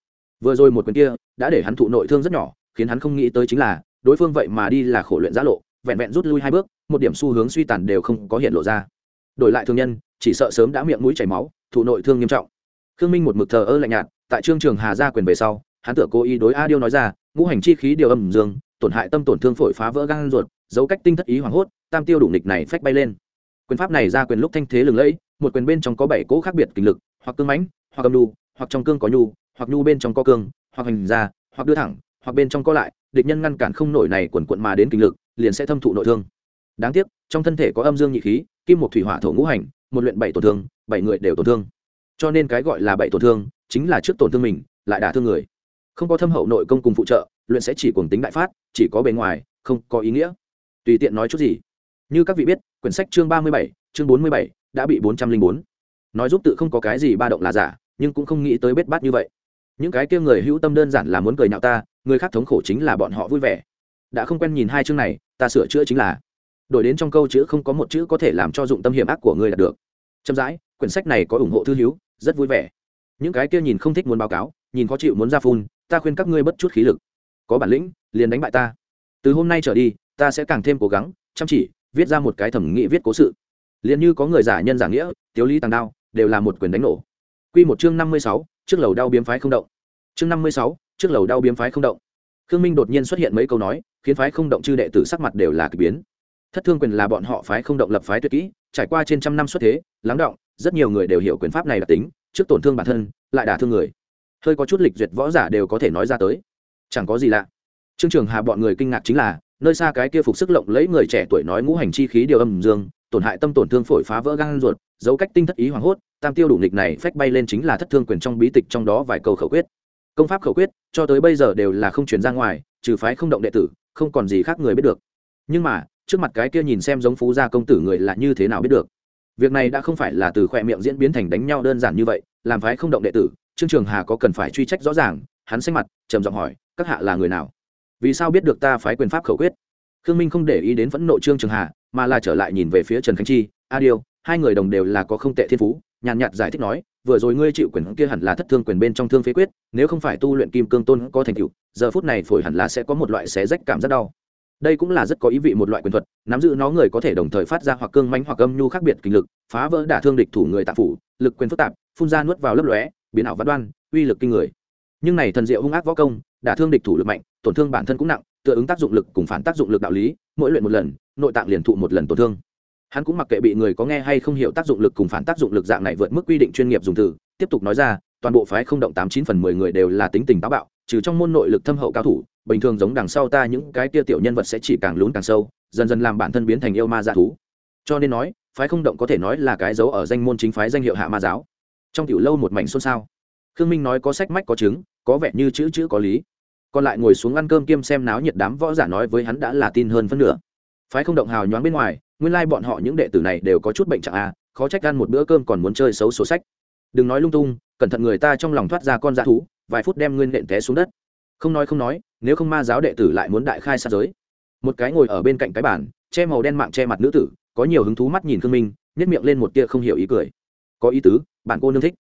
[SPEAKER 1] Vừa rồi một quyền kia đã để hắn thụ nội thương rất nhỏ, khiến hắn không nghĩ tới chính là đối phương vậy mà đi là khổ luyện giã lộ, vẹn vẹn rút lui hai bước, một điểm xu hướng suy tàn đều không có hiện lộ ra. Đổi lại thương nhân, chỉ sợ sớm đã miệng mũi chảy máu, thụ nội thương nghiêm trọng. Khương minh một mực thờ ơ lạnh nhạt, tại trương trường hà ra quyền về sau, hắn tựa cố ý đối a điêu nói ra, ngũ hành chi khí điều âm dương, tổn hại tâm tổn thương phổi phá vỡ gan ruột, dấu cách tinh thất ý hoảng hốt, tam tiêu đủ nịch này phách bay lên quyền pháp này ra quyền lúc thanh thế lừng lẫy, một quyền bên trong có bảy cỗ khác biệt kình lực, hoặc cương mãnh, hoặc âm nhu, hoặc trong cương có nhu, hoặc nhu bên trong có cương, hoặc hành ra, hoặc đưa thẳng, hoặc bên trong có lại, địch nhân ngăn cản không nổi này quần quận mà đến kình lực, liền sẽ thâm thụ nội thương. Đáng tiếc, trong thân thể có âm dương nhị khí, kim một thủy hỏa thổ ngũ hành, một luyện bảy tổn thương, bảy người đều tổn thương. Cho nên cái gọi là bảy tổn thương, chính là trước tổn thương mình, lại đả thương người. Không có thâm hậu nội công cùng phụ trợ, luyện sẽ chỉ cùng tính đại phát, chỉ có bề ngoài, không có ý nghĩa. Tùy tiện nói chút gì như các vị biết, quyển sách chương ba mươi bảy, chương bốn mươi bảy đã bị bốn trăm linh bốn. Nói giúp tự không có cái gì ba động là giả, nhưng cũng không nghĩ tới bết bát như vậy. Những cái kia người hữu tâm đơn giản là muốn cười nhạo ta, người khác thống khổ chính là bọn họ vui vẻ. Đã không quen nhìn hai chương này, ta sửa chữa chính là. Đổi đến trong câu chữ không có một chữ có thể làm cho dụng tâm hiểm ác của ngươi đạt được. Chậm rãi, quyển sách này có ủng hộ thư hữu, rất vui vẻ. Những cái kia nhìn không thích muốn báo cáo, nhìn khó chịu muốn ra phun, ta khuyên các ngươi bất chút khí lực. Có bản lĩnh, liền đánh bại ta. Từ hôm nay trở đi, ta sẽ càng thêm cố gắng, chăm chỉ viết ra một cái thẩm nghị viết cố sự. Liền như có người giả nhân giả nghĩa, tiếu lý tàng đao, đều là một quyền đánh nổ. Q một chương năm mươi sáu, trước lầu đao biếm phái không động. Chương năm mươi sáu, trước lầu đao biếm phái không động. Khương minh đột nhiên xuất hiện mấy câu nói, khiến phái không động chư đệ tử sắc mặt đều là k ỳ biến. Thất thương quyền là bọn họ phái không động lập phái tuyệt kỹ, trải qua trên trăm năm xuất thế, lắng động, rất nhiều người đều hiểu quyền pháp này là tính, trước tổn thương bản thân, lại đả thương người. Hơi có chút lịch duyệt võ giả đều có thể nói ra tới. Chẳng có gì lạ. Trương trường hà bọn người kinh ngạc chính là nơi xa cái kia phục sức lộng lấy người trẻ tuổi nói ngũ hành chi khí điều âm dương, tổn hại tâm tổn thương phổi phá vỡ gan ruột, dấu cách tinh thất ý hoảng hốt, tam tiêu đủ nghịch này phách bay lên chính là thất thương quyền trong bí tịch trong đó vài câu khẩu quyết. Công pháp khẩu quyết, cho tới bây giờ đều là không chuyển ra ngoài, trừ phái không động đệ tử, không còn gì khác người biết được. Nhưng mà, trước mặt cái kia nhìn xem giống phú gia công tử người là như thế nào biết được? Việc này đã không phải là từ khoe miệng diễn biến thành đánh nhau đơn giản như vậy, làm phái không động đệ tử, trương trường hà có cần phải truy trách rõ ràng, hắn xanh mặt, trầm giọng hỏi, các hạ là người nào? Vì sao biết được ta phái quyền pháp khẩu quyết? Khương minh không để ý đến phẫn nộ trương trường hà, mà là trở lại nhìn về phía trần khánh chi. A điều, hai người đồng đều là có không tệ thiên phú, nhàn nhạt giải thích nói, vừa rồi ngươi chịu quyền kia hẳn là thất thương quyền bên trong thương phế quyết, nếu không phải tu luyện kim cương tôn có thành tựu, giờ phút này phổi hẳn là sẽ có một loại xé rách cảm rất đau. Đây cũng là rất có ý vị một loại quyền thuật, nắm giữ nó người có thể đồng thời phát ra hoặc cương mánh hoặc âm nhu khác biệt kinh lực, phá vỡ đả thương địch thủ người tạp phủ, lực quyền phức tạp, phun ra nuốt vào lấp lóe, biến ảo văn đoan, uy lực kinh người. Nhưng này thần diệu hung ác võ công đả thương địch thủ lực mạnh, tổn thương bản thân cũng nặng, tựa ứng tác dụng lực cùng phản tác dụng lực đạo lý, mỗi luyện một lần, nội tạng liền thụ một lần tổn thương. Hắn cũng mặc kệ bị người có nghe hay không hiểu tác dụng lực cùng phản tác dụng lực dạng này vượt mức quy định chuyên nghiệp dùng từ, tiếp tục nói ra, toàn bộ phái không động tám chín phần mười người đều là tính tình táo bạo, trừ trong môn nội lực thâm hậu cao thủ, bình thường giống đằng sau ta những cái tia tiểu nhân vật sẽ chỉ càng lún càng sâu, dần dần làm bản thân biến thành yêu ma dạ thú. Cho nên nói, phái không động có thể nói là cái dấu ở danh môn chính phái danh hiệu hạ ma giáo. Trong tiểu lâu một mảnh xôn xao. Khương minh nói có sách mách có chứng, có vẻ như chữ chữ có lý còn lại ngồi xuống ăn cơm kiêm xem náo nhiệt đám võ giả nói với hắn đã là tin hơn phân nửa. Phái không động hào nhoáng bên ngoài nguyên lai bọn họ những đệ tử này đều có chút bệnh trạng à, khó trách ăn một bữa cơm còn muốn chơi xấu sổ sách. Đừng nói lung tung cẩn thận người ta trong lòng thoát ra con dã thú vài phút đem nguyên nện té xuống đất. Không nói không nói nếu không ma giáo đệ tử lại muốn đại khai sát giới. Một cái ngồi ở bên cạnh cái bàn che màu đen mạng che mặt nữ tử có nhiều hứng thú mắt nhìn khương minh nhất miệng lên một tia không hiểu ý cười. Có ý tứ bạn cô nương thích.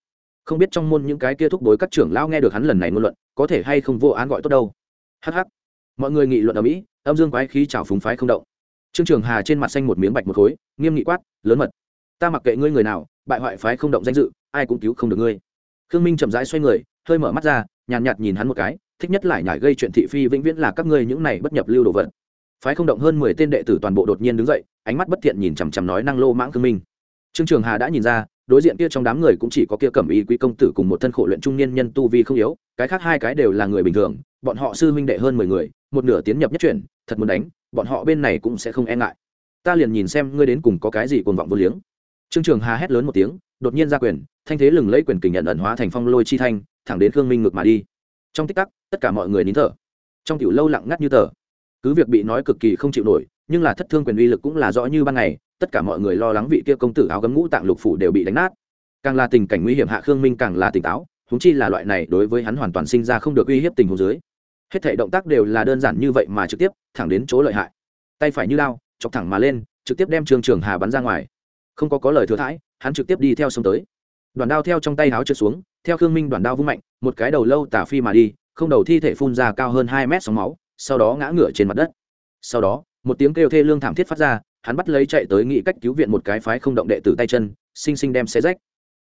[SPEAKER 1] Không biết trong môn những cái kia thúc bối các trưởng lao nghe được hắn lần này ngôn luận có thể hay không vô án gọi tốt đâu. Hh mọi người nghị luận ở mỹ âm dương quái khí chảo phúng phái không động. Trương trường hà trên mặt xanh một miếng bạch một khối nghiêm nghị quát lớn mật ta mặc kệ ngươi người nào bại hoại phái không động danh dự ai cũng cứu không được ngươi. Khương minh chậm rãi xoay người hơi mở mắt ra nhàn nhạt, nhạt nhìn hắn một cái thích nhất lại nhải gây chuyện thị phi vĩnh viễn là các ngươi những này bất nhập lưu đồ vật. Phái không động hơn mười tên đệ tử toàn bộ đột nhiên đứng dậy ánh mắt bất thiện nhìn chằm chằm nói năng lô mãng khương minh trương trường hà đã nhìn ra, đối diện kia trong đám người cũng chỉ có kia cẩm y quý công tử cùng một thân khổ luyện trung niên nhân tu vi không yếu, cái khác hai cái đều là người bình thường, bọn họ sư huynh đệ hơn mười người, một nửa tiến nhập nhất chuyển, thật muốn đánh, bọn họ bên này cũng sẽ không e ngại. Ta liền nhìn xem ngươi đến cùng có cái gì cuồng vọng vô liếng. Trương trường hà hét lớn một tiếng, đột nhiên ra quyền, thanh thế lừng lấy quyền kình nhận ẩn hóa thành phong lôi chi thanh, thẳng đến khương minh ngược mà đi. Trong tích tắc, tất cả mọi người nín thở. Trong tiểu lâu lặng ngắt như tờ. Cứ việc bị nói cực kỳ không chịu nổi, nhưng là thất thương quyền uy lực cũng là rõ như ban ngày tất cả mọi người lo lắng vị kia công tử áo gấm ngũ tạng lục phủ đều bị đánh nát. Càng là tình cảnh nguy hiểm hạ khương minh càng là tỉnh táo húng chi là loại này đối với hắn hoàn toàn sinh ra không được uy hiếp tình hồ dưới. Hết thể động tác đều là đơn giản như vậy mà trực tiếp, thẳng đến chỗ lợi hại. Tay phải như lao chọc thẳng mà lên, trực tiếp đem trường trường hà bắn ra ngoài. Không có có lời thừa thãi, hắn trực tiếp đi theo sông tới. Đoàn đao theo trong tay háo trượt xuống, theo khương minh đoàn đao vung mạnh, một cái đầu lâu tả phi mà đi, không đầu thi thể phun ra cao hơn hai mét sóng máu, sau đó ngã ngửa trên mặt đất. Sau đó, một tiếng kêu thê lương thảm thiết phát ra hắn bắt lấy chạy tới nghị cách cứu viện một cái phái không động đệ tử tay chân, xinh xinh đem xé rách.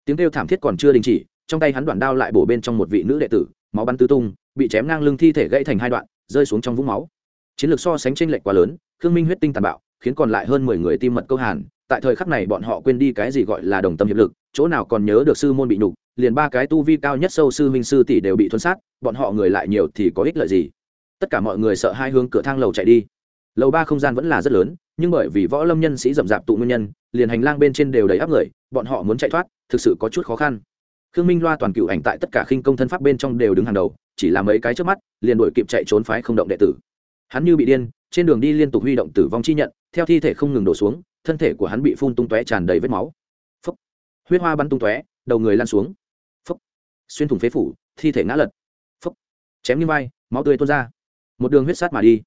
[SPEAKER 1] Tiếng kêu thảm thiết còn chưa đình chỉ, trong tay hắn đoạn đao lại bổ bên trong một vị nữ đệ tử, máu bắn tứ tung, bị chém ngang lưng thi thể gãy thành hai đoạn, rơi xuống trong vũng máu. Chiến lược so sánh tranh lệch quá lớn, khương minh huyết tinh tàn bạo, khiến còn lại hơn mười người tim mật câu hàn, tại thời khắc này bọn họ quên đi cái gì gọi là đồng tâm hiệp lực, chỗ nào còn nhớ được sư môn bị nhục, liền ba cái tu vi cao nhất sâu sư minh sư tỷ đều bị thuấn sát, bọn họ người lại nhiều thì có ích lợi gì? Tất cả mọi người sợ hai hướng cửa thang lầu chạy đi. Lầu ba không gian vẫn là rất lớn nhưng bởi vì võ lâm nhân sĩ rậm rạp tụ nguyên nhân, liền hành lang bên trên đều đầy áp người, bọn họ muốn chạy thoát, thực sự có chút khó khăn. Khương minh loa toàn cựu ảnh tại tất cả khinh công thân pháp bên trong đều đứng hàng đầu, chỉ là mấy cái trước mắt, liền đổi kịp chạy trốn phái không động đệ tử. Hắn như bị điên, trên đường đi liên tục huy động tử vong chi nhận, theo thi thể không ngừng đổ xuống, thân thể của hắn bị phun tung tóe tràn đầy vết máu. Phấp huyết hoa bắn tung tóe, đầu người lan xuống. Phấp xuyên thủng phế phủ, thi thể ngã lật. Phấp chém như vai, máu tươi tuôn ra. Một đường huyết sát mà đi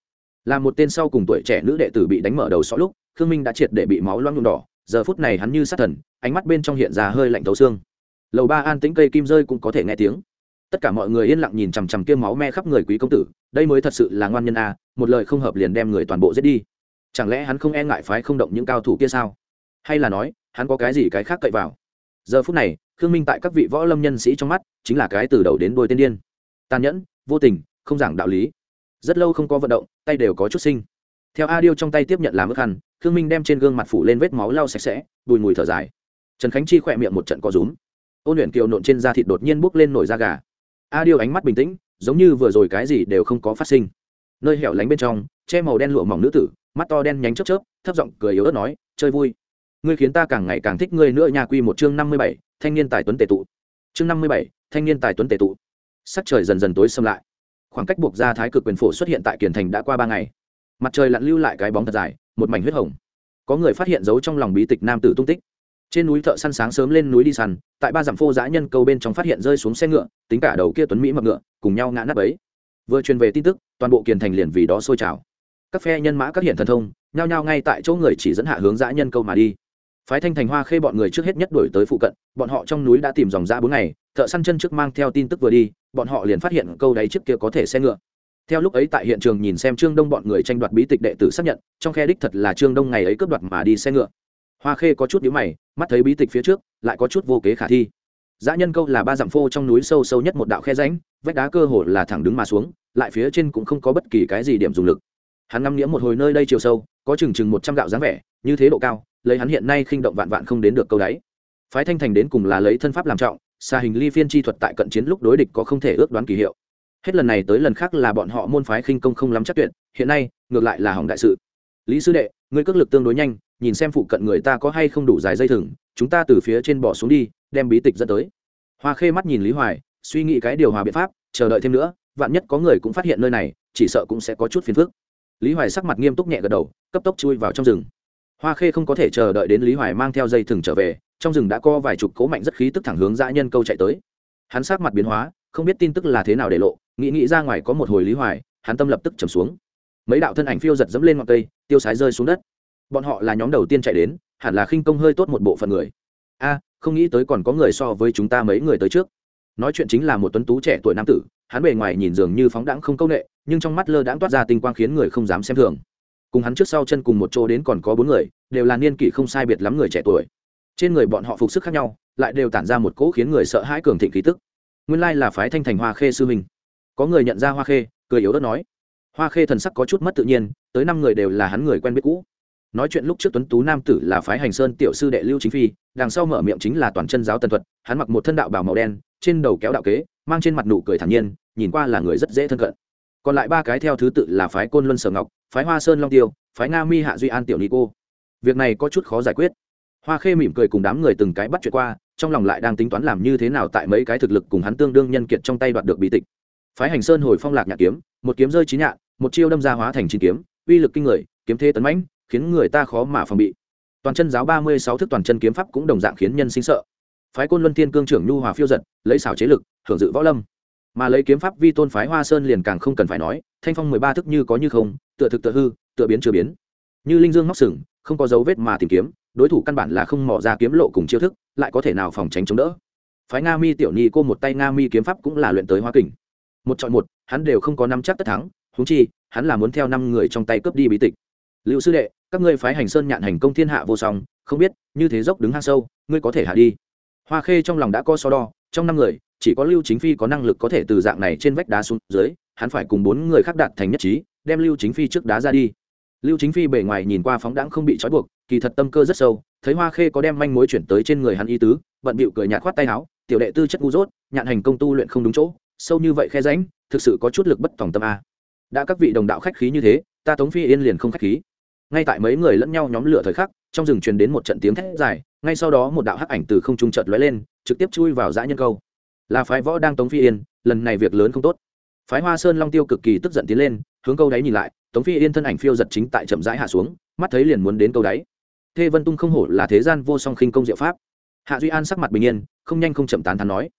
[SPEAKER 1] là một tên sau cùng tuổi trẻ nữ đệ tử bị đánh mở đầu sọ lúc, khương minh đã triệt để bị máu loang nhuộm đỏ, giờ phút này hắn như sát thần, ánh mắt bên trong hiện ra hơi lạnh thấu xương. Lầu ba an tĩnh cây kim rơi cũng có thể nghe tiếng. Tất cả mọi người yên lặng nhìn chằm chằm kia máu me khắp người quý công tử, đây mới thật sự là ngoan nhân a, một lời không hợp liền đem người toàn bộ giết đi. Chẳng lẽ hắn không e ngại phái không động những cao thủ kia sao? Hay là nói, hắn có cái gì cái khác cậy vào? Giờ phút này, khương minh tại các vị võ lâm nhân sĩ trong mắt, chính là cái từ đầu đến đôi tên điên. Tàn nhẫn, vô tình, không giảng đạo lý rất lâu không có vận động, tay đều có chút sinh theo a điêu trong tay tiếp nhận làm ức hẳn, khương minh đem trên gương mặt phủ lên vết máu lau sạch sẽ, bùi mùi thở dài. Trần khánh chi khỏe miệng một trận có rúm. Ôn luyện kiều nộn trên da thịt đột nhiên bốc lên nổi da gà. A điêu ánh mắt bình tĩnh, giống như vừa rồi cái gì đều không có phát sinh. Nơi hẻo lánh bên trong, che màu đen lụa mỏng nữ tử, mắt to đen nhánh chớp chớp, thấp giọng cười yếu ớt nói, chơi vui. Ngươi khiến ta càng ngày càng thích ngươi nữa nhà quy một chương năm mươi bảy, thanh niên tài tuấn tề tụ. Chương năm mươi bảy, thanh niên tài tuấn tề tụ. Sắc trời dần dần tối xâm lại khoảng cách buộc ra thái cực quyền phổ xuất hiện tại kiển thành đã qua ba ngày. Mặt trời lặn lưu lại cái bóng thật dài, một mảnh huyết hồng. Có người phát hiện dấu trong lòng bí tịch nam tử tung tích. Trên núi thợ săn sáng sớm lên núi đi săn, tại ba dặm phô giã nhân câu bên trong phát hiện rơi xuống xe ngựa, tính cả đầu kia tuấn mỹ mập ngựa, cùng nhau ngã nắp ấy. Vừa truyền về tin tức, toàn bộ kiền thành liền vì đó sôi trào. Các phe nhân mã các hiện thần thông, nhao nhao ngay tại chỗ người chỉ dẫn hạ hướng dã nhân câu mà đi phái thanh thành hoa khê bọn người trước hết nhất đổi tới phụ cận, bọn họ trong núi đã tìm dòng ra bốn ngày, thợ săn chân trước mang theo tin tức vừa đi, bọn họ liền phát hiện câu đáy trước kia có thể xe ngựa. Theo lúc ấy tại hiện trường nhìn xem trương đông bọn người tranh đoạt bí tịch đệ tử xác nhận, trong khe đích thật là trương đông ngày ấy cướp đoạt mà đi xe ngựa. Hoa khê có chút nhíu mày, mắt thấy bí tịch phía trước, lại có chút vô kế khả thi. Dã nhân câu là ba dặm phô trong núi sâu sâu nhất một đạo khe ránh vách đá cơ hồ là thẳng đứng mà xuống, lại phía trên cũng không có bất kỳ cái gì điểm dùng lực. Hắn ngắm nghĩa một hồi nơi đây chiều sâu, có chừng chừng một trăm gạo dáng vẻ, như thế độ cao lấy hắn hiện nay khinh động vạn vạn không đến được câu đáy. Phái thanh thành đến cùng là lấy thân pháp làm trọng xa hình ly phiên chi thuật tại cận chiến lúc đối địch có không thể ước đoán kỳ hiệu. Hết lần này tới lần khác là bọn họ môn phái khinh công không lắm chắc tuyệt, hiện nay, ngược lại là hỏng đại sự. Lý sư đệ, ngươi cước lực tương đối nhanh, nhìn xem phụ cận người ta có hay không đủ dài dây thừng, chúng ta từ phía trên bỏ xuống đi, đem bí tịch dẫn tới. Hoa khê mắt nhìn lý hoài, suy nghĩ cái điều hòa biện pháp, chờ đợi thêm nữa, vạn nhất có người cũng phát hiện nơi này, chỉ sợ cũng sẽ có chút phiền phức. Lý hoài sắc mặt nghiêm túc nhẹ gật đầu, cấp tốc chui vào trong rừng hoa khê không có thể chờ đợi đến lý hoài mang theo dây thừng trở về, trong rừng đã co vài chục cố mạnh rất khí tức thẳng hướng dã nhân câu chạy tới. Hắn sắc mặt biến hóa, không biết tin tức là thế nào để lộ, nghĩ nghĩ ra ngoài có một hồi lý hoài, hắn tâm lập tức trầm xuống. Mấy đạo thân ảnh phiêu giật dẫm lên ngọn cây, tiêu sái rơi xuống đất. Bọn họ là nhóm đầu tiên chạy đến, hẳn là khinh công hơi tốt một bộ phận người. A, không nghĩ tới còn có người so với chúng ta mấy người tới trước. Nói chuyện chính là một tuấn tú trẻ tuổi nam tử, hắn bề ngoài nhìn dường như phóng đãng không công nghệ nhưng trong mắt lơ đãng toát ra tinh quang khiến người không dám xem thường cùng hắn trước sau chân cùng một chỗ đến còn có bốn người, đều là niên kỷ không sai biệt lắm người trẻ tuổi. Trên người bọn họ phục sức khác nhau, lại đều tản ra một cỗ khiến người sợ hãi cường thịnh khí tức. Nguyên lai là phái thanh thành hoa khê sư minh có người nhận ra hoa khê, cười yếu đất nói, hoa khê thần sắc có chút mất tự nhiên, tới năm người đều là hắn người quen biết cũ. Nói chuyện lúc trước tuấn tú nam tử là phái hành sơn tiểu sư đệ lưu chính phi, đằng sau mở miệng chính là toàn chân giáo tần thuật, hắn mặc một thân đạo bào màu đen, trên đầu kéo đạo kế, mang trên mặt nụ cười thản nhiên, nhìn qua là người rất dễ thân cận còn lại ba cái theo thứ tự là phái côn luân sở ngọc, phái hoa sơn long tiêu, phái nga mi hạ duy an tiểu ni cô. Việc này có chút khó giải quyết. Hoa khê mỉm cười cùng đám người từng cái bắt chuyện qua, trong lòng lại đang tính toán làm như thế nào tại mấy cái thực lực cùng hắn tương đương nhân kiệt trong tay đoạt được bí tịch. Phái hành sơn hồi phong lạc nhạc kiếm, một kiếm rơi chín nhạn, một chiêu đâm ra hóa thành chín kiếm, uy lực kinh người, kiếm thế tấn mãnh, khiến người ta khó mà phòng bị. Toàn chân giáo ba mươi sáu thức toàn chân kiếm pháp cũng đồng dạng khiến nhân sinh sợ. Phái côn luân thiên cương trưởng nhu hòa phiêu giật, lấy xảo chế lực, hưởng dự võ lâm mà lấy kiếm pháp vi tôn phái hoa sơn liền càng không cần phải nói, thanh phong mười ba thức như có như không, tựa thực tựa hư, tựa biến chưa biến. Như linh dương móc sừng, không có dấu vết mà tìm kiếm, đối thủ căn bản là không mỏ ra kiếm lộ cùng chiêu thức, lại có thể nào phòng tránh chống đỡ. Phái nga mi tiểu nhi cô một tay nga mi kiếm pháp cũng là luyện tới hoa kình. Một chọn một, hắn đều không có năm chắc tất thắng húng chi, hắn là muốn theo năm người trong tay cướp đi bí tịch. Liệu sư đệ, các ngươi phái hành sơn nhạn hành công thiên hạ vô song, không biết, như thế dốc đứng hang sâu, ngươi có thể hạ đi. Hoa khê trong lòng đã co so đo, trong năm người chỉ có lưu chính phi có năng lực có thể từ dạng này trên vách đá xuống dưới, hắn phải cùng bốn người khác đạt thành nhất trí, đem lưu chính phi trước đá ra đi. Lưu chính phi bề ngoài nhìn qua phóng đãng không bị trói buộc, kỳ thật tâm cơ rất sâu, thấy hoa khê có đem manh mối chuyển tới trên người hắn y tứ, bận bịu cười nhạt khoát tay áo, tiểu đệ tư chất ngu dốt, nhạn hành công tu luyện không đúng chỗ, sâu như vậy khe ránh thực sự có chút lực bất tòng tâm a. Đã các vị đồng đạo khách khí như thế, ta tống phi yên liền không khách khí. Ngay tại mấy người lẫn nhau nhóm lửa thời khắc, trong rừng truyền đến một trận tiếng thét dài, ngay sau đó một đạo hắc ảnh từ không trung chợt lóe lên, trực tiếp chui vào dã nhân câu là phái võ đang tống phi yên, lần này việc lớn không tốt. Phái hoa sơn long tiêu cực kỳ tức giận tiến lên, hướng câu đáy nhìn lại, tống phi yên thân ảnh phiêu giật chính tại chậm rãi hạ xuống, mắt thấy liền muốn đến câu đáy. Thê vân tung không hổ là thế gian vô song khinh công diệu pháp. Hạ duy an sắc mặt bình yên, không nhanh không chậm tán thắn nói.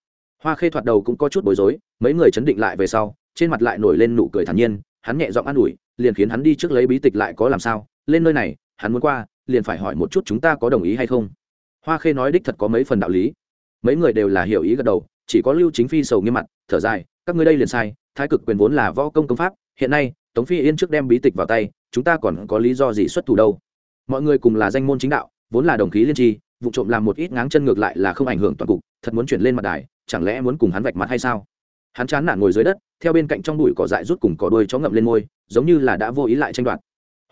[SPEAKER 1] Hoa khê thoạt đầu cũng có chút bối rối, mấy người chấn định lại về sau, trên mặt lại nổi lên nụ cười thản nhiên, hắn nhẹ giọng an ủi, liền khiến hắn đi trước lấy bí tịch lại có làm sao, lên nơi này, hắn muốn qua, liền phải hỏi một chút chúng ta có đồng ý hay không. Hoa khê nói đích thật có mấy phần đạo lý. Mấy người đều là hiểu ý gật đầu chỉ có lưu chính phi sầu nghiêm mặt, thở dài, các ngươi đây liền sai, thái cực quyền vốn là võ công công pháp, hiện nay, tống phi yên trước đem bí tịch vào tay, chúng ta còn có lý do gì xuất thủ đâu? Mọi người cùng là danh môn chính đạo, vốn là đồng khí liên tri, vụ trộm làm một ít ngáng chân ngược lại là không ảnh hưởng toàn cục, thật muốn chuyển lên mặt đài, chẳng lẽ muốn cùng hắn vạch mặt hay sao? Hắn chán nản ngồi dưới đất, theo bên cạnh trong bụi cỏ dại rút cùng cỏ đuôi chó ngậm lên môi, giống như là đã vô ý lại tranh đoạt.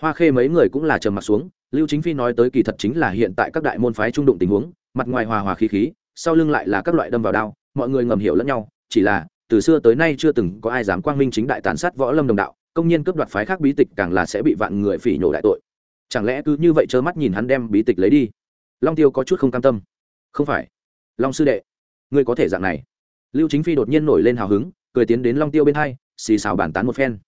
[SPEAKER 1] Hoa khê mấy người cũng là trầm mặt xuống, lưu chính phi nói tới kỳ thật chính là hiện tại các đại môn phái trung đụng tình huống, mặt ngoài hòa hòa khí khí, sau lưng lại là các loại đâm vào đao mọi người ngầm hiểu lẫn nhau, chỉ là, từ xưa tới nay chưa từng có ai dám quang minh chính đại tàn sát võ lâm đồng đạo, công nhiên cướp đoạt phái khác bí tịch càng là sẽ bị vạn người phỉ nhổ đại tội. Chẳng lẽ cứ như vậy trơ mắt nhìn hắn đem bí tịch lấy đi? Long tiêu có chút không cam tâm. Không phải. Long sư đệ, ngươi có thể dạng này. Lưu chính phi đột nhiên nổi lên hào hứng, cười tiến đến long tiêu bên hai, xì xào bàn tán một phen.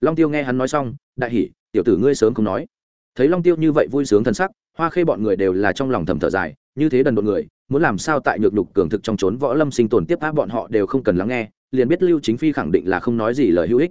[SPEAKER 1] Long tiêu nghe hắn nói xong, đại hỉ, tiểu tử ngươi sớm không nói. Thấy long tiêu như vậy vui sướng thân sắc, hoa khê bọn người đều là trong lòng thầm thở dài, như thế đần độn người muốn làm sao tại nhược lục cường thực trong trốn võ lâm sinh tồn tiếp áp bọn họ đều không cần lắng nghe, liền biết lưu chính phi khẳng định là không nói gì lời hữu ích.